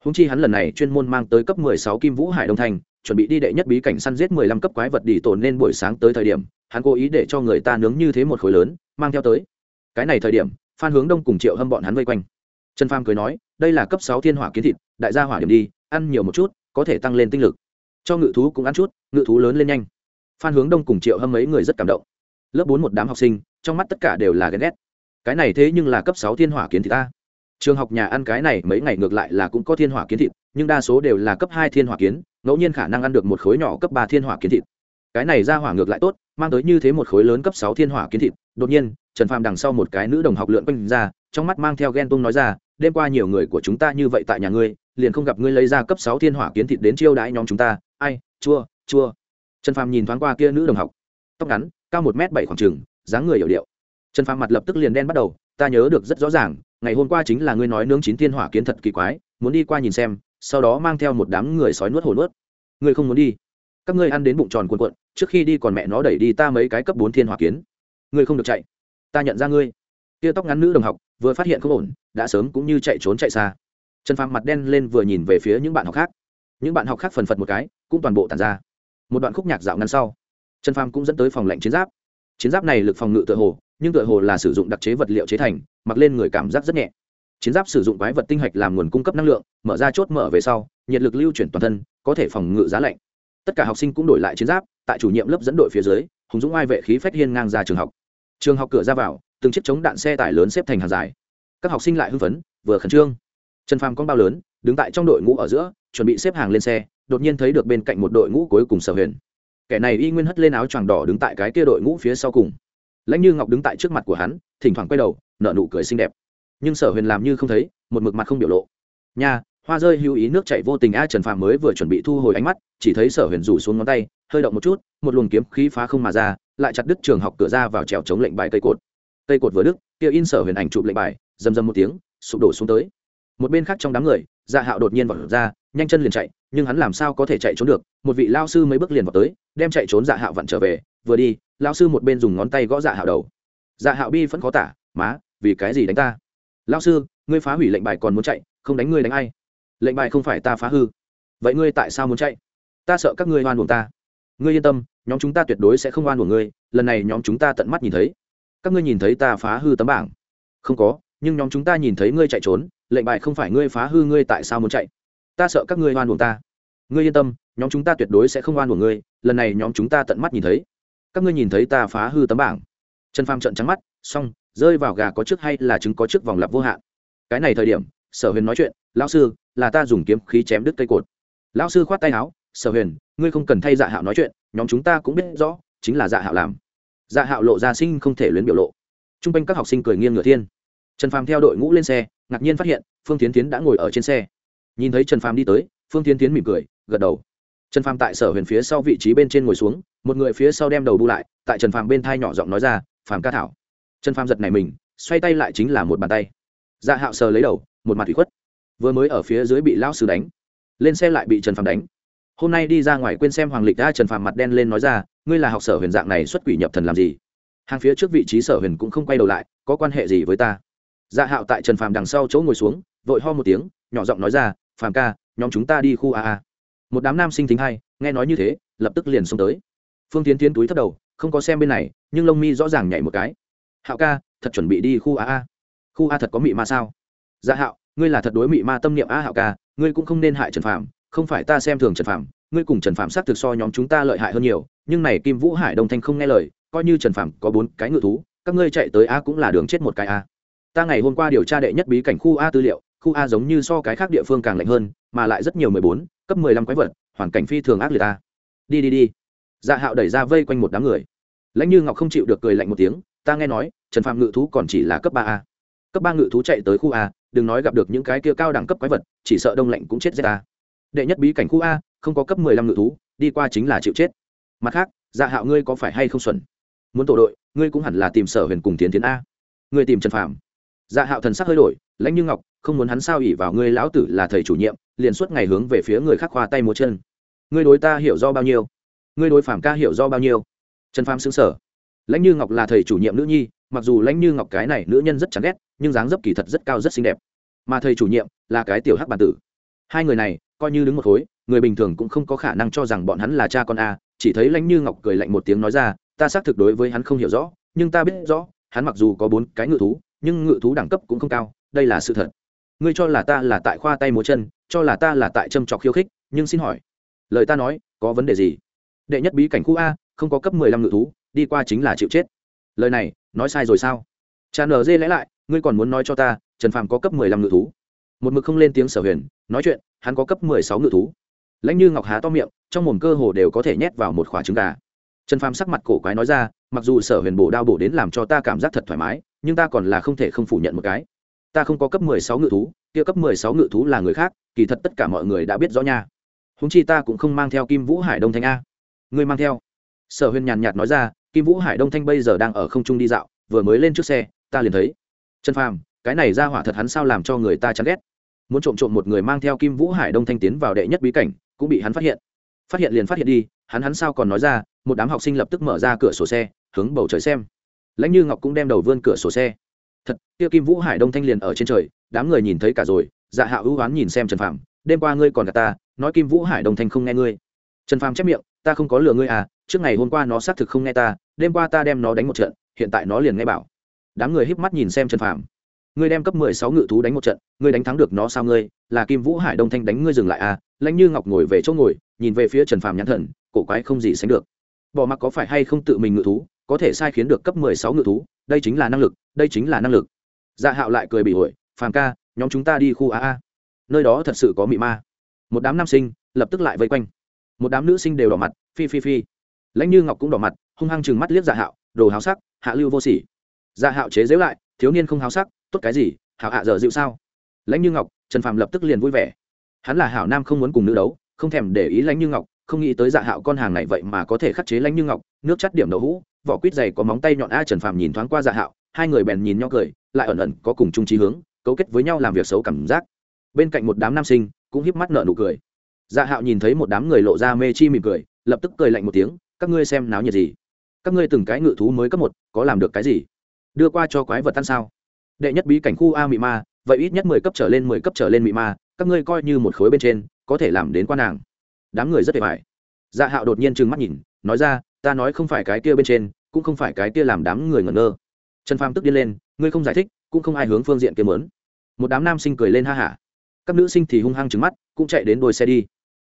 Húng chi hắn lần này chuyên môn mang tới cấp mười sáu kim vũ hải đông Thành, chuẩn bị đi đệ nhất bí cảnh săn giết mười lăm cấp quái vật đi tổn nên buổi sáng tới thời điểm hắn cố ý để cho người ta nướng như thế một khối lớn mang theo tới. Cái này thời điểm phan hướng đông cùng triệu hâm bọn hắn vây quanh. Trần phàm cười nói đây là cấp sáu thiên hỏa kiến thịt đại gia hỏa điểm đi ăn nhiều một chút có thể tăng lên tinh lực. Cho ngự thú cũng ăn chút ngự thú lớn lên nhanh. Phan hướng đông cùng triệu hâm mấy người rất cảm động. Lớp bốn một đám học sinh trong mắt tất cả đều là ghen ghét cái này thế nhưng là cấp sáu thiên hỏa kiến thịt ta. Trường học nhà ăn cái này mấy ngày ngược lại là cũng có thiên hỏa kiến thịt, nhưng đa số đều là cấp hai thiên hỏa kiến, ngẫu nhiên khả năng ăn được một khối nhỏ cấp ba thiên hỏa kiến thịt. Cái này ra hỏa ngược lại tốt, mang tới như thế một khối lớn cấp sáu thiên hỏa kiến thịt. Đột nhiên, trần phàm đằng sau một cái nữ đồng học lượn quanh ra, trong mắt mang theo ghen tung nói ra, đêm qua nhiều người của chúng ta như vậy tại nhà ngươi, liền không gặp ngươi lấy ra cấp sáu thiên hỏa kiến thịt đến chiêu đãi nhóm chúng ta. Ai, chua chua. Trần phàm nhìn thoáng qua kia nữ đồng học, tóc ngắn, cao một m bảy khoảng trừng dáng người hiểu điệu trần phàm mặt lập tức liền đen bắt đầu, ta nhớ được rất rõ ràng, ngày hôm qua chính là ngươi nói nướng chín thiên hỏa kiến thật kỳ quái, muốn đi qua nhìn xem, sau đó mang theo một đám người sói nuốt hổ nuốt. Ngươi không muốn đi? Các ngươi ăn đến bụng tròn cuộn cuộn, trước khi đi còn mẹ nó đẩy đi ta mấy cái cấp bốn thiên hỏa kiến. Ngươi không được chạy. Ta nhận ra ngươi. Tia tóc ngắn nữ đồng học vừa phát hiện không ổn, đã sớm cũng như chạy trốn chạy xa. Trần phàm mặt đen lên vừa nhìn về phía những bạn học khác. Những bạn học khác phần phật một cái, cũng toàn bộ tàn ra. Một đoạn khúc nhạc dạo ngắn sau, trần phàm cũng dẫn tới phòng lệnh chiến giáp. Chiến giáp này lực phòng ngự tựa hồ nhưng tựa hồ là sử dụng đặc chế vật liệu chế thành, mặc lên người cảm giác rất nhẹ. Chiến giáp sử dụng quái vật tinh hạch làm nguồn cung cấp năng lượng, mở ra chốt mở về sau, nhiệt lực lưu chuyển toàn thân, có thể phòng ngự giá lạnh. Tất cả học sinh cũng đổi lại chiến giáp, tại chủ nhiệm lớp dẫn đội phía dưới, hùng dũng ai vệ khí phách hiên ngang ra trường học. Trường học cửa ra vào, từng chiếc chống đạn xe tải lớn xếp thành hàng dài. Các học sinh lại hưng phấn, vừa khẩn trương. Trần phàm con bao lớn, đứng tại trong đội ngũ ở giữa, chuẩn bị xếp hàng lên xe, đột nhiên thấy được bên cạnh một đội ngũ cuối cùng sở huyền. Kẻ này y nguyên hất lên áo choàng đỏ đứng tại cái kia đội ngũ phía sau cùng lãnh như ngọc đứng tại trước mặt của hắn, thỉnh thoảng quay đầu, nở nụ cười xinh đẹp. Nhưng sở huyền làm như không thấy, một mực mặt không biểu lộ. Nha, hoa rơi hữu ý nước chạy vô tình a trần phàm mới vừa chuẩn bị thu hồi ánh mắt, chỉ thấy sở huyền rủ xuống ngón tay, hơi động một chút, một luồng kiếm khí phá không mà ra, lại chặt đứt trường học cửa ra vào trèo chống lệnh bài cây cột. Cây cột vừa đứt, kia in sở huyền ảnh chụp lệnh bài, rầm rầm một tiếng, sụp đổ xuống tới. Một bên khác trong đám người dạ hạo đột nhiên vọt ra, nhanh chân liền chạy, nhưng hắn làm sao có thể chạy trốn được? Một vị lao sư mấy bước liền vào tới, đem chạy trốn dạ hạo vặn trở về, vừa đi lao sư một bên dùng ngón tay gõ dạ hạo đầu. Dạ hạo bi vẫn khó tả, má, vì cái gì đánh ta? Lao sư, ngươi phá hủy lệnh bài còn muốn chạy, không đánh ngươi đánh ai? Lệnh bài không phải ta phá hư. Vậy ngươi tại sao muốn chạy? Ta sợ các ngươi oan buồn ta. Ngươi yên tâm, nhóm chúng ta tuyệt đối sẽ không oan buồn ngươi, lần này nhóm chúng ta tận mắt nhìn thấy. Các ngươi nhìn thấy ta phá hư tấm bảng? Không có, nhưng nhóm chúng ta nhìn thấy ngươi chạy trốn, lệnh bài không phải ngươi phá hư ngươi tại sao muốn chạy? Ta sợ các ngươi oan buồn ta. Ngươi yên tâm, nhóm chúng ta tuyệt đối sẽ không oan buồn ngươi, lần này nhóm chúng ta tận mắt nhìn thấy các ngươi nhìn thấy ta phá hư tấm bảng. Trần phàm trận trắng mắt, xong, rơi vào gà có trước hay là trứng có trước vòng lặp vô hạn. Cái này thời điểm, sở huyền nói chuyện, lão sư, là ta dùng kiếm khí chém đứt cây cột. Lão sư khoát tay áo, sở huyền, ngươi không cần thay dạ hạo nói chuyện, nhóm chúng ta cũng biết rõ, chính là dạ hạo làm. Dạ hạo lộ ra sinh không thể luyến biểu lộ. T r u n g quanh các học sinh cười nghiêng ngựa thiên. Trần phàm theo đội ngũ lên xe, ngạc nhiên phát hiện, phương tiến tiến đã ngồi ở trên xe. Nhìn thấy trần phàm đi tới, phương tiến tiến mỉm cười, gật đầu trần phàm tại sở huyền phía sau vị trí bên trên ngồi xuống, một người phía sau đem đầu bu lại, tại trần phàm bên thai nhỏ giọng nói ra, phàm ca thảo. Trần phàm giật này mình, xoay tay lại chính là một bàn tay. Dạ hạo sờ lấy đầu, một mặt thủy khuất. Vừa mới ở phía dưới bị lão sư đánh, lên xe lại bị trần phàm đánh. Hôm nay đi ra ngoài quên xem hoàng lịch đã. trần phàm mặt đen lên nói ra, ngươi là học sở huyền dạng này xuất quỷ nhập thần làm gì? Hàng phía trước vị trí sở huyền cũng không quay đầu lại, có quan hệ gì với ta? Dạ hạo tại trần phàm đằng sau chỗ ngồi xuống, vội ho một tiếng, nhỏ giọng nói ra, phàm ca, nhóm chúng ta đi khu a a một đám nam sinh thính hay nghe nói như thế, lập tức liền xông tới. Phương tiến tiến túi thất đầu, không có xem bên này, nhưng lông mi rõ ràng nhảy một cái. Hạo ca, thật chuẩn bị đi khu a a. Khu a thật có mị ma sao? Dạ hạo, ngươi là thật đối mị ma tâm niệm a hạo ca, ngươi cũng không nên hại trần phạm không phải ta xem thường trần phạm ngươi cùng trần phạm xác thực so nhóm chúng ta lợi hại hơn nhiều, nhưng này kim vũ hải đông thanh không nghe lời, coi như trần phạm có bốn cái ngự thú, các ngươi chạy tới a cũng là đường chết một cái a. Ta ngày hôm qua điều tra đệ nhất bí cảnh khu a tư liệu, khu a giống như so cái khác địa phương càng lạnh hơn mà lại rất nhiều mười bốn, cấp mười lăm quái vật, hoàn cảnh phi thường ác liệt ta. Đi đi đi. Dạ hạo đẩy ra vây quanh một đám người. Lãnh như ngọc không chịu được cười lạnh một tiếng, ta nghe nói, trần phạm ngự thú còn chỉ là cấp ba a. Cấp ba ngự thú chạy tới khu a, đừng nói gặp được những cái kia cao đẳng cấp quái vật, chỉ sợ đông lạnh cũng chết ra đệ nhất bí cảnh khu a, không có cấp mười lăm ngự thú, đi qua chính là chịu chết. Mặt khác dạ hạo ngươi có phải hay không xuẩn? Muốn tổ đội, ngươi cũng hẳn là tìm sở huyền cùng tiến tiến a. Ngươi tìm trần phàm dạ hạo thần sắc hơi đổi, lãnh như ngọc, không muốn hắn sao ỉ vào ngươi lão tử là thầy chủ nhiệm, liền suốt ngày hướng về phía người khác khoa tay múa chân. Ngươi đối ta hiểu do bao nhiêu? Ngươi đối Phạm ca hiểu do bao nhiêu? Trần phàm xứng sở lãnh như ngọc là thầy chủ nhiệm nữ nhi, mặc dù lãnh như ngọc cái này nữ nhân rất chán ghét, nhưng dáng dấp kỳ thật rất cao rất xinh đẹp. Mà thầy chủ nhiệm là cái tiểu hắc bản tử. Hai người này, coi như đứng một khối, người bình thường cũng không có khả năng cho rằng bọn hắn là cha con a, chỉ thấy lãnh như ngọc cười lạnh một tiếng nói ra, ta xác thực đối với hắn không hiểu rõ, nhưng ta biết rõ, hắn mặc dù có bốn cái ngự thú nhưng ngự thú đẳng cấp cũng không cao, đây là sự thật. Ngươi cho là ta là tại khoa tay múa chân, cho là ta là tại châm trọc khiêu khích, nhưng xin hỏi, lời ta nói, có vấn đề gì? Đệ nhất bí cảnh khu a, không có cấp mười lăm ngự thú, đi qua chính là chịu chết. Lời này, nói sai rồi sao? Cha nở dê lẽ lại, ngươi còn muốn nói cho ta, trần phàm có cấp mười lăm ngự thú? Một mực không lên tiếng sở huyền, nói chuyện, hắn có cấp mười sáu ngự thú. Lãnh như ngọc há to miệng, trong mồm cơ hồ đều có thể nhét vào một khóa trứng gà. Trần phàm sắc mặt cổ quái nói ra, mặc dù sở huyền bổ đao bổ đến làm cho ta cảm giác thật thoải mái nhưng ta còn là không thể không phủ nhận một cái. Ta không có cấp mười sáu ngự thú, kia cấp mười sáu ngự thú là người khác, kỳ thật tất cả mọi người đã biết rõ nha. Húng chi ta cũng không mang theo kim vũ hải đông thanh a. Ngươi mang theo. Sở huyền nhàn nhạt nói ra, kim vũ hải đông thanh bây giờ đang ở không trung đi dạo, vừa mới lên trước xe, ta liền thấy. Trần phàm, cái này ra hỏa thật hắn sao làm cho người ta chán ghét. Muốn trộm trộm một người mang theo kim vũ hải đông thanh tiến vào đệ nhất bí cảnh, cũng bị hắn phát hiện. Phát hiện liền phát hiện đi, hắn hắn sao còn nói ra, một đám học sinh lập tức mở ra cửa sổ xe, hướng bầu trời xem lãnh như ngọc cũng đem đầu vươn cửa sổ xe. Thật, kia kim vũ hải đông thanh liền ở trên trời, đám người nhìn thấy cả rồi dạ hạ ưu oán nhìn xem trần phạm đêm qua ngươi còn gặp ta, nói kim vũ hải đông thanh không nghe ngươi. Trần phàm chép miệng, ta không có lừa ngươi à trước ngày hôm qua nó xác thực không nghe ta, đêm qua ta đem nó đánh một trận, hiện tại nó liền nghe bảo. Đám người híp mắt nhìn xem trần phàm. Ngươi đem cấp mười sáu ngự thú đánh một trận, ngươi đánh thắng được nó sao ngươi? Là kim vũ hải đông thanh đánh ngươi dừng lại à? Lãnh như ngọc ngồi về chỗ ngồi, nhìn về phía trần phàm nhãn thần, cổ quái không gì sánh được. Bỏ mặc có phải hay không tự mình ngự thú có thể sai khiến được cấp mười sáu ngự thú, đây chính là năng lực, đây chính là năng lực. Dạ hạo lại cười bị ổi, phàm ca, nhóm chúng ta đi khu a a. Nơi đó thật sự có mị ma. Một đám nam sinh lập tức lại vây quanh. Một đám nữ sinh đều đỏ mặt, phi phi phi. Lãnh như ngọc cũng đỏ mặt, hung hăng chừng mắt liếc dạ hạo, đồ háo sắc, hạ lưu vô sỉ. Dạ hạo chế giễu lại, thiếu niên không háo sắc, tốt cái gì, hảo hạ dở dịu sao? Lãnh như ngọc, trần phạm lập tức liền vui vẻ. Hắn là hảo nam không muốn cùng nữ đấu, không thèm để ý lãnh như ngọc, không nghĩ tới dạ hạo con hàng này vậy mà có thể khắc chế lãnh như ngọc, nước chắt điểm đậu hũ vỏ quýt dày có móng tay nhọn a trần phạm nhìn thoáng qua dạ hạo, hai người bèn nhìn nhau cười, lại ẩn ẩn có cùng chung trí hướng, cấu kết với nhau làm việc xấu cảm giác. Bên cạnh một đám nam sinh, cũng híp mắt nợ nụ cười. Dạ hạo nhìn thấy một đám người lộ ra mê chi mỉm cười, lập tức cười lạnh một tiếng, các ngươi xem náo nhiệt gì? Các ngươi từng cái ngự thú mới cấp một, có làm được cái gì? Đưa qua cho quái vật tan sao? Đệ nhất bí cảnh khu a mị ma, vậy ít nhất mười cấp trở lên mười cấp trở lên mị ma, các ngươi coi như một khối bên trên, có thể làm đến quan nàng. Đám người rất vẻ vải dạ hạo đột nhiên trừng mắt nhìn, nói ra ta nói không phải cái kia bên trên cũng không phải cái kia làm đám người ngẩn ngơ. Trần phàm tức điên lên ngươi không giải thích cũng không ai hướng phương diện kia mớn một đám nam sinh cười lên ha hả. Các nữ sinh thì hung hăng trứng mắt cũng chạy đến đôi xe đi.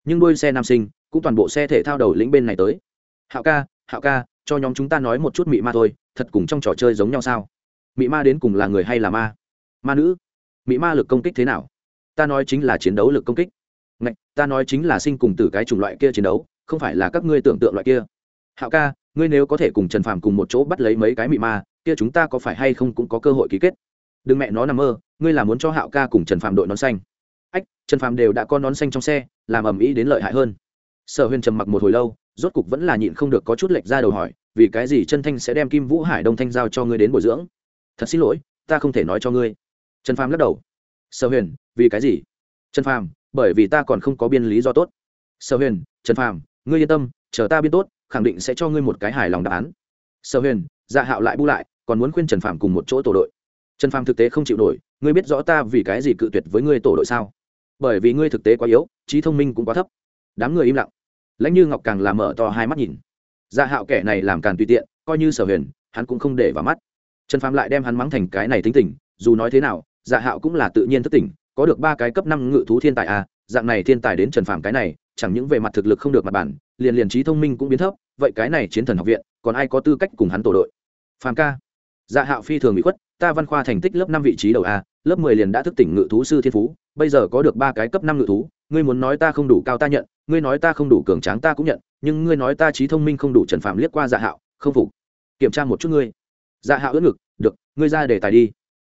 Nhưng đôi xe nam sinh cũng toàn bộ xe thể thao đầu lĩnh bên này tới. Hạo ca hạo ca cho nhóm chúng ta nói một chút mị ma thôi thật cùng trong trò chơi giống nhau sao? Mị ma đến cùng là người hay là ma? Ma nữ. Mị ma lực công kích thế nào? Ta nói chính là chiến đấu lực công kích. Ngạch, ta nói chính là sinh cùng từ cái chủng loại kia chiến đấu không phải là các ngươi tưởng tượng loại kia hạo ca, ngươi nếu có thể cùng trần phàm cùng một chỗ bắt lấy mấy cái mị ma, kia chúng ta có phải hay không cũng có cơ hội ký kết? Đừng mẹ nó nằm mơ, ngươi là muốn cho hạo ca cùng trần phàm đội nón xanh. Ách, trần phàm đều đã có nón xanh trong xe, làm ầm ĩ đến lợi hại hơn. Sở huyền trầm mặc một hồi lâu, rốt cục vẫn là nhịn không được có chút lệch ra đầu hỏi, vì cái gì chân thanh sẽ đem kim vũ hải đông thanh giao cho ngươi đến bồi dưỡng? Thật xin lỗi, ta không thể nói cho ngươi. Trần phàm lắc đầu. Sở huyền, vì cái gì? Trần phàm, bởi vì ta còn không có biên lý do tốt. Sở huyền, trần phàm, ngươi yên tâm, chờ ta biên tốt khẳng định sẽ cho ngươi một cái hài lòng đáp án. Sở huyền dạ hạo lại bu lại, còn muốn khuyên trần Phạm cùng một chỗ tổ đội. Trần Phạm thực tế không chịu nổi, ngươi biết rõ ta vì cái gì cự tuyệt với ngươi tổ đội sao? Bởi vì ngươi thực tế quá yếu, trí thông minh cũng quá thấp. Đám người im lặng. Lãnh như ngọc càng làm mở to hai mắt nhìn. Dạ hạo kẻ này làm càng tùy tiện, coi như sở huyền, hắn cũng không để vào mắt. Trần Phạm lại đem hắn mắng thành cái này tính tình, dù nói thế nào dạ hạo cũng là tự nhiên thất tình. có được ba cái cấp năm ngự thú thiên tài à dạng này thiên tài đến trần Phạm cái này, chẳng những về mặt thực lực không được mặt bản liền liền trí thông minh cũng biến thấp, vậy cái này chiến thần học viện, còn ai có tư cách cùng hắn tổ đội? Phàm ca. Dạ hạo phi thường bị khuất, ta văn khoa thành tích lớp năm vị trí đầu a, lớp mười liền đã thức tỉnh ngự thú sư thiên phú, bây giờ có được ba cái cấp năm ngự thú, ngươi muốn nói ta không đủ cao ta nhận, ngươi nói ta không đủ cường tráng ta cũng nhận, nhưng ngươi nói ta trí thông minh không đủ trần phạm liếc qua dạ hạo, không phục. Kiểm tra một chút ngươi. Dạ hạo ướt ngực, được, ngươi ra để tài đi.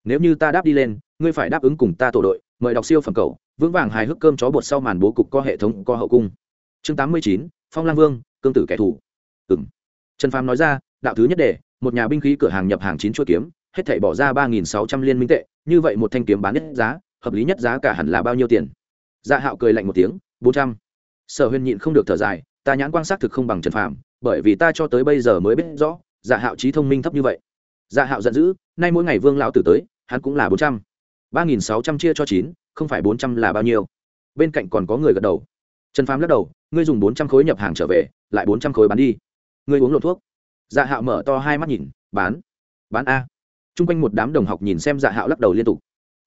Nếu như ta đáp đi lên, ngươi phải đáp ứng cùng ta tổ đội, mời đọc siêu phẩm cầu, vững vàng hài hước cơm chó bột sau màn bố cục có hệ thống, có hậu cung. Chương tám mươi chín phong lang vương, cương tử kẻ thù. Ừng trần phàm nói ra, đạo thứ nhất đề, một nhà binh khí cửa hàng nhập hàng chín chuỗi kiếm, hết thảy bỏ ra ba nghìn sáu trăm liên minh tệ, như vậy một thanh kiếm bán nhất giá, hợp lý nhất giá cả hẳn là bao nhiêu tiền? Dạ hạo cười lạnh một tiếng, bốn trăm. Sở huyền nhịn không được thở dài, ta nhãn quan sát thực không bằng trần phàm, bởi vì ta cho tới bây giờ mới biết rõ dạ hạo trí thông minh thấp như vậy. Dạ hạo giận dữ, nay mỗi ngày vương lão tử tới, hắn cũng là bốn trăm. ba nghìn sáu trăm chia cho chín, không phải bốn trăm là bao nhiêu. Bên cạnh còn có người gật đầu trần phàm lắc đầu, ngươi dùng bốn trăm khối nhập hàng trở về, lại bốn trăm khối bán đi. Ngươi uống lộ thuốc. Dạ hạo mở to hai mắt nhìn, bán bán a. T r u n g quanh một đám đồng học nhìn xem dạ hạo lắc đầu liên tục.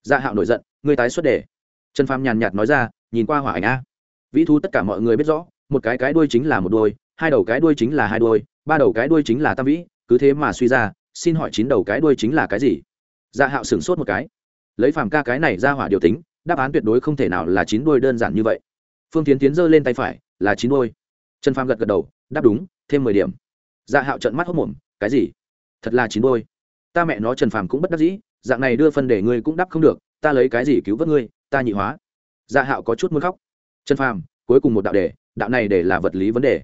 Dạ hạo nổi giận, ngươi tái xuất đề. Trần phàm nhàn nhạt nói ra, nhìn qua hỏa ảnh a. Vĩ thu tất cả mọi người biết rõ, một cái cái đuôi chính là một đuôi, hai đầu cái đuôi chính là hai đuôi, ba đầu cái đuôi chính là tam vĩ, cứ thế mà suy ra, xin hỏi chín đầu cái đuôi chính là cái gì? Dạ hạo sửng sốt một cái. Lấy phàm ca cái này ra hỏa điều tính, đáp án tuyệt đối không thể nào là chín đuôi đơn giản như vậy phương tiến tiến giơ lên tay phải, là chín đuôi trần phàm gật gật đầu, đáp đúng, thêm mười điểm. Dạ hạo trận mắt hốc mồm, cái gì? Thật là chín đôi. Ta mẹ nó trần phàm cũng bất đắc dĩ, dạng này đưa phân để ngươi cũng đắp không được, ta lấy cái gì cứu vớt ngươi, ta nhị hóa. Dạ hạo có chút muốn khóc. Trần phàm, cuối cùng một đạo đề, đạo này để là vật lý vấn đề.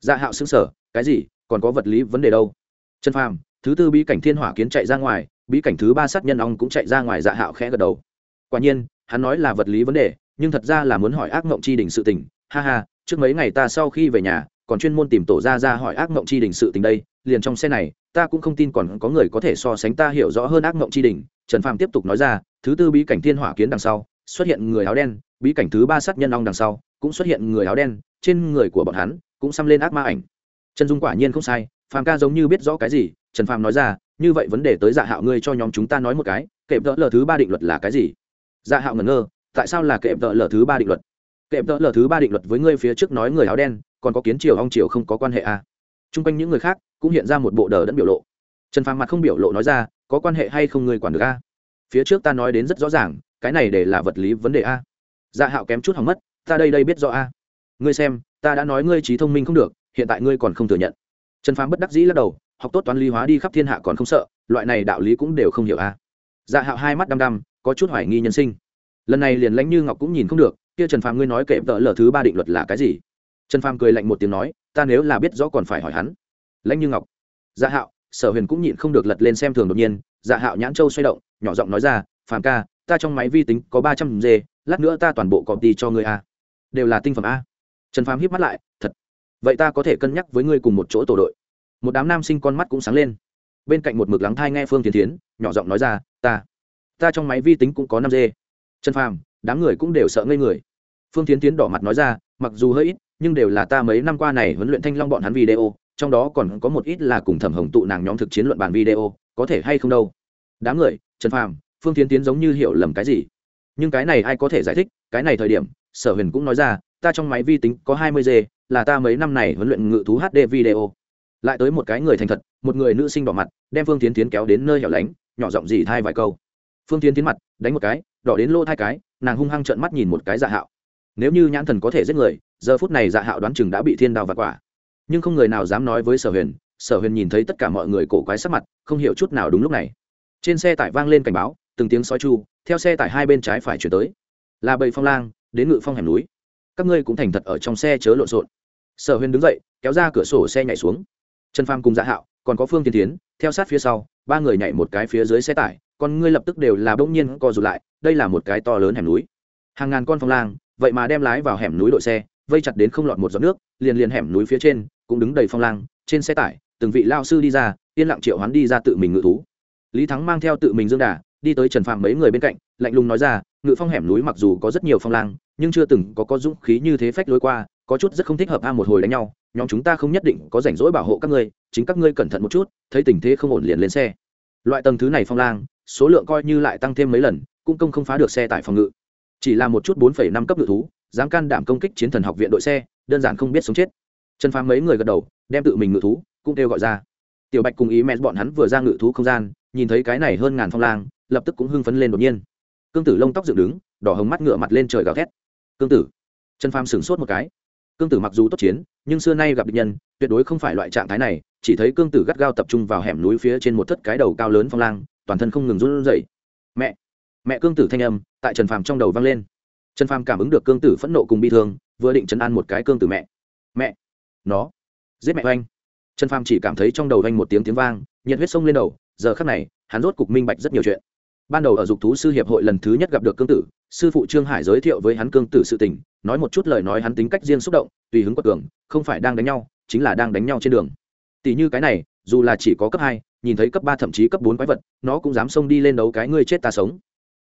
Dạ hạo xứng sở cái gì? Còn có vật lý vấn đề đâu? Trần phàm, thứ tư bí cảnh thiên hỏa kiến chạy ra ngoài, bí cảnh thứ ba sát nhân ong cũng chạy ra ngoài dạ hạo khẽ gật đầu. Quả nhiên, hắn nói là vật lý vấn đề nhưng thật ra là muốn hỏi ác mộng chi đỉnh sự tình. Ha ha, trước mấy ngày ta sau khi về nhà, còn chuyên môn tìm tổ ra ra hỏi ác mộng chi đỉnh sự tình đây, liền trong xe này, ta cũng không tin còn có người có thể so sánh ta hiểu rõ hơn ác mộng chi đỉnh trần phàm tiếp tục nói ra, thứ tư bí cảnh thiên hỏa kiến đằng sau, xuất hiện người áo đen, bí cảnh thứ ba sát nhân ong đằng sau, cũng xuất hiện người áo đen, trên người của bọn hắn cũng xăm lên ác ma ảnh. Trần dung quả nhiên không sai, phàm ca giống như biết rõ cái gì, trần phàm nói ra, như vậy vấn đề tới dạ hạo ngươi cho nhóm chúng ta nói một cái kệm tợ lờ thứ ba định luật là cái gì? Dạ hạo ngẩn ngơ tại sao là kệm tợ lờ thứ ba định luật? Kệm tợ lờ thứ ba định luật với ngươi phía trước nói người áo đen, còn có kiến triều, ong triều không có quan hệ à. t r u n g quanh những người khác cũng hiện ra một bộ đờ đẫn biểu lộ. Trần phàm mặt không biểu lộ nói ra, có quan hệ hay không ngươi quản được a phía trước ta nói đến rất rõ ràng, cái này để là vật lý vấn đề a dạ hạo kém chút hỏng mất, ta đây đây biết rõ a ngươi xem, ta đã nói ngươi trí thông minh không được, hiện tại ngươi còn không thừa nhận. Trần phàm bất đắc dĩ lắc đầu, học tốt toán lý hóa đi khắp thiên hạ còn không sợ, loại này đạo lý cũng đều không hiểu a dạ hạo hai mắt đăm đăm, có chút hoài nghi nhân sinh lần này liền lãnh như ngọc cũng nhìn không được, kia trần phàm ngươi nói kệ vợ lờ thứ ba định luật là cái gì? Trần phàm cười lạnh một tiếng nói, ta nếu là biết rõ còn phải hỏi hắn. Lãnh như ngọc. Dạ hạo, sở huyền cũng nhịn không được lật lên xem thường đột nhiên. Dạ hạo nhãn châu xoay động, nhỏ giọng nói ra, phàm ca, ta trong máy vi tính có ba trăm g lát nữa ta toàn bộ copy cho ngươi a. Đều là tinh phẩm a. Trần phàm híp mắt lại, thật. Vậy ta có thể cân nhắc với ngươi cùng một chỗ tổ đội. Một đám nam sinh con mắt cũng sáng lên. Bên cạnh một mực lắng thai nghe phương tiến tiến nhỏ giọng nói ra, ta ta trong máy vi tính cũng có năm g trần phàm, đám người cũng đều sợ ngây người. Phương tiến tiến đỏ mặt nói ra, mặc dù hơi ít, nhưng đều là ta mấy năm qua này huấn luyện thanh long bọn hắn video, trong đó còn có một ít là cùng thẩm hồng tụ nàng nhóm thực chiến luận bàn video, có thể hay không đâu. Đám người, trần phàm, phương tiến tiến giống như hiểu lầm cái gì? Nhưng cái này ai có thể giải thích, cái này thời điểm, sở huyền cũng nói ra, ta trong máy vi tính có hai mươi g là ta mấy năm này huấn luyện ngự thú hd video. Lại tới một cái người thành thật, một người nữ sinh đỏ mặt, đem phương tiến tiến kéo đến nơi hẻo lánh, nhỏ giọng dì thay vài câu phương tiến tiến mặt, đánh một cái, đỏ đến lỗ thai cái, nàng hung hăng trợn mắt nhìn một cái dạ hạo. Nếu như nhãn thần có thể giết người, giờ phút này dạ hạo đoán chừng đã bị thiên đào và quả. Nhưng không người nào dám nói với sở huyền sở huyền nhìn thấy tất cả mọi người cổ quái sắc mặt, không hiểu chút nào đúng lúc này. Trên xe tải vang lên cảnh báo, từng tiếng sói chu, theo xe tải hai bên trái phải chuyển tới. Là bầy phong lang, đến ngự phong hẻm núi. Các ngươi cũng thành thật ở trong xe chớ lộn xộn. Sở huyền đứng dậy, kéo ra cửa sổ xe nhảy xuống. Trần pham cùng dạ hạo, còn có phương tiên tiến, theo sát phía sau, ba người nhảy một cái phía dưới xe tải còn ngươi lập tức đều là bỗng nhiên co rụt lại, đây là một cái to lớn hẻm núi. Hàng ngàn con phong lang, vậy mà đem lái vào hẻm núi đội xe, vây chặt đến không lọt một giọt nước, liền liền hẻm núi phía trên cũng đứng đầy phong lang, trên xe tải, từng vị lao sư đi ra, yên lặng triệu hoán đi ra tự mình ngự thú. Lý thắng mang theo tự mình dương đà, đi tới trần phạm mấy người bên cạnh, lạnh lùng nói ra, ngự phong hẻm núi mặc dù có rất nhiều phong lang, nhưng chưa từng có có dũng khí như thế phách lối qua, có chút rất không thích hợp a một hồi đánh nhau, nhóm chúng ta không nhất định có rảnh rỗi bảo hộ các ngươi, chính các ngươi cẩn thận một chút, thấy tình thế không ổn liền lên xe. Loại tầng thứ này phong lang số lượng coi như lại tăng thêm mấy lần, cũng công không phá được xe tải phòng ngự. Chỉ là một chút bốn năm cấp ngự thú, dám can đảm công kích chiến thần học viện đội xe, đơn giản không biết sống chết. Trần phàm mấy người gật đầu, đem tự mình ngự thú cũng kêu gọi ra. Tiểu bạch cùng ý mẹ bọn hắn vừa ra ngự thú không gian, nhìn thấy cái này hơn ngàn phong lang, lập tức cũng hưng phấn lên đột nhiên. Cương tử lông tóc dựng đứng, đỏ hồng mắt ngựa mặt lên trời gào thét. Cương tử. Trần phàm sửng sốt một cái. Cương tử mặc dù tốt chiến, nhưng xưa nay gặp địch nhân, tuyệt đối không phải loại trạng thái này, chỉ thấy cương tử gắt gao tập trung vào hẻm núi phía trên một thất cái đầu cao lớn phong lang toàn thân không ngừng run rẩy. Mẹ mẹ cương tử thanh âm tại trần phàm trong đầu vang lên. Trần phàm cảm ứng được cương tử phẫn nộ cùng bi thương, vừa định chấn an một cái cương tử mẹ. Mẹ, nó, giết mẹ oanh. Trần phàm chỉ cảm thấy trong đầu oanh một tiếng tiếng vang, nhiệt huyết sông lên đầu, giờ khắc này, hắn rốt cục minh bạch rất nhiều chuyện. Ban đầu ở dục thú sư hiệp hội lần thứ nhất gặp được cương tử, sư phụ trương hải giới thiệu với hắn cương tử sự tình, nói một chút lời nói hắn tính cách riêng xúc động, tùy hứng quật cường, không phải đang đánh nhau, chính là đang đánh nhau trên đường. Tỷ như cái này, dù là chỉ có cấp hai nhìn thấy cấp ba thậm chí cấp bốn quái vật, nó cũng dám xông đi lên đấu cái ngươi chết ta sống.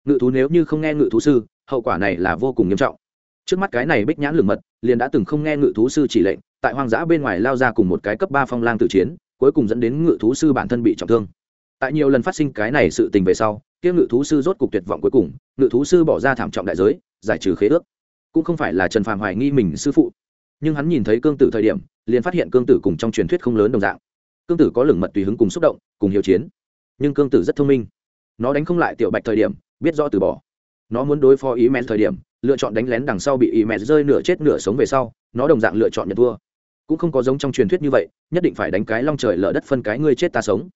Ngự thú nếu như không nghe ngự thú sư, hậu quả này là vô cùng nghiêm trọng. Trước mắt cái này bích nhãn lường mật, liền đã từng không nghe ngự thú sư chỉ lệnh, tại hoang dã bên ngoài lao ra cùng một cái cấp ba phong lang tự chiến, cuối cùng dẫn đến ngự thú sư bản thân bị trọng thương. Tại nhiều lần phát sinh cái này sự tình về sau, kia ngự thú sư rốt cục tuyệt vọng cuối cùng, ngự thú sư bỏ ra thảm trọng đại giới, giải trừ khế ước. Cũng không phải là trần phàm hoài nghi mình sư phụ. Nhưng hắn nhìn thấy cương tử thời điểm, liền phát hiện cương tử cùng trong truyền thuyết không lớn đồng dạng cương tử có lửng mật tùy hứng cùng xúc động, cùng hiếu chiến. Nhưng cương tử rất thông minh. Nó đánh không lại tiểu bạch thời điểm, biết rõ từ bỏ. Nó muốn đối phó ý mẹ thời điểm, lựa chọn đánh lén đằng sau bị ý mẹ rơi nửa chết nửa sống về sau, nó đồng dạng lựa chọn nhận thua. Cũng không có giống trong truyền thuyết như vậy, nhất định phải đánh cái long trời lở đất phân cái ngươi chết ta sống.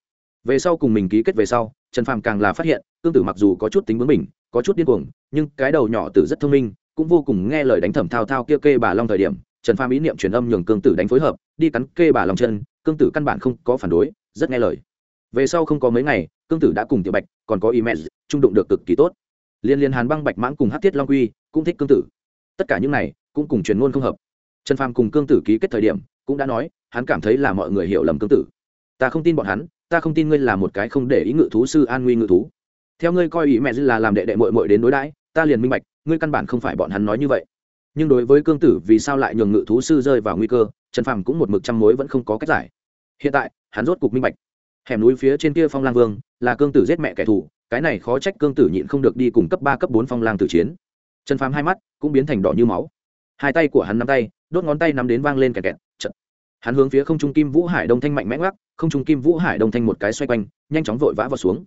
Về sau cùng mình ký kết về sau, trần phàm càng là phát hiện, cương tử mặc dù có chút tính bướng mình có chút điên cuồng, nhưng cái đầu nhỏ tử rất thông minh, cũng vô cùng nghe lời đánh thẩm thao thao kia kê bà long thời điểm trần phàm ý niệm truyền âm nhường cương tử đánh phối hợp, đi cắn kê bà lòng chân, cương tử căn bản không có phản đối, rất nghe lời. Về sau không có mấy ngày, cương tử đã cùng tiểu bạch, còn có email trung đụng được cực kỳ tốt. Liên liên hàn băng bạch mãng cùng hát thiết long quy, cũng thích cương tử. Tất cả những này, cũng cùng truyền ngôn không hợp. Trần phàm cùng cương tử ký kết thời điểm, cũng đã nói, hắn cảm thấy là mọi người hiểu lầm cương tử. Ta không tin bọn hắn, ta không tin ngươi là một cái không để ý ngự thú sư an nguy ngự thú. Theo ngươi coi ý mẹ dư là làm đệ đệ mội mội đến đối đãi, ta liền minh bạch, ngươi căn bản không phải bọn hắn nói như vậy nhưng đối với cương tử vì sao lại nhường ngự thú sư rơi vào nguy cơ, trần phàm cũng một mực trăm mối vẫn không có cách giải. Hiện tại, hắn rốt cục minh bạch. Hẻm núi phía trên kia phong lang vương là cương tử giết mẹ kẻ thù, cái này khó trách cương tử nhịn không được đi cùng cấp ba, cấp bốn phong lang tử chiến. Trần phàm hai mắt cũng biến thành đỏ như máu. Hai tay của hắn nắm tay, đốt ngón tay nắm đến vang lên kẹt kẹt trận hắn hướng phía không trung kim vũ hải đông thanh mạnh mẽ ngoắc, không trung kim vũ hải đông thanh một cái xoay quanh, nhanh chóng vội vã vào xuống.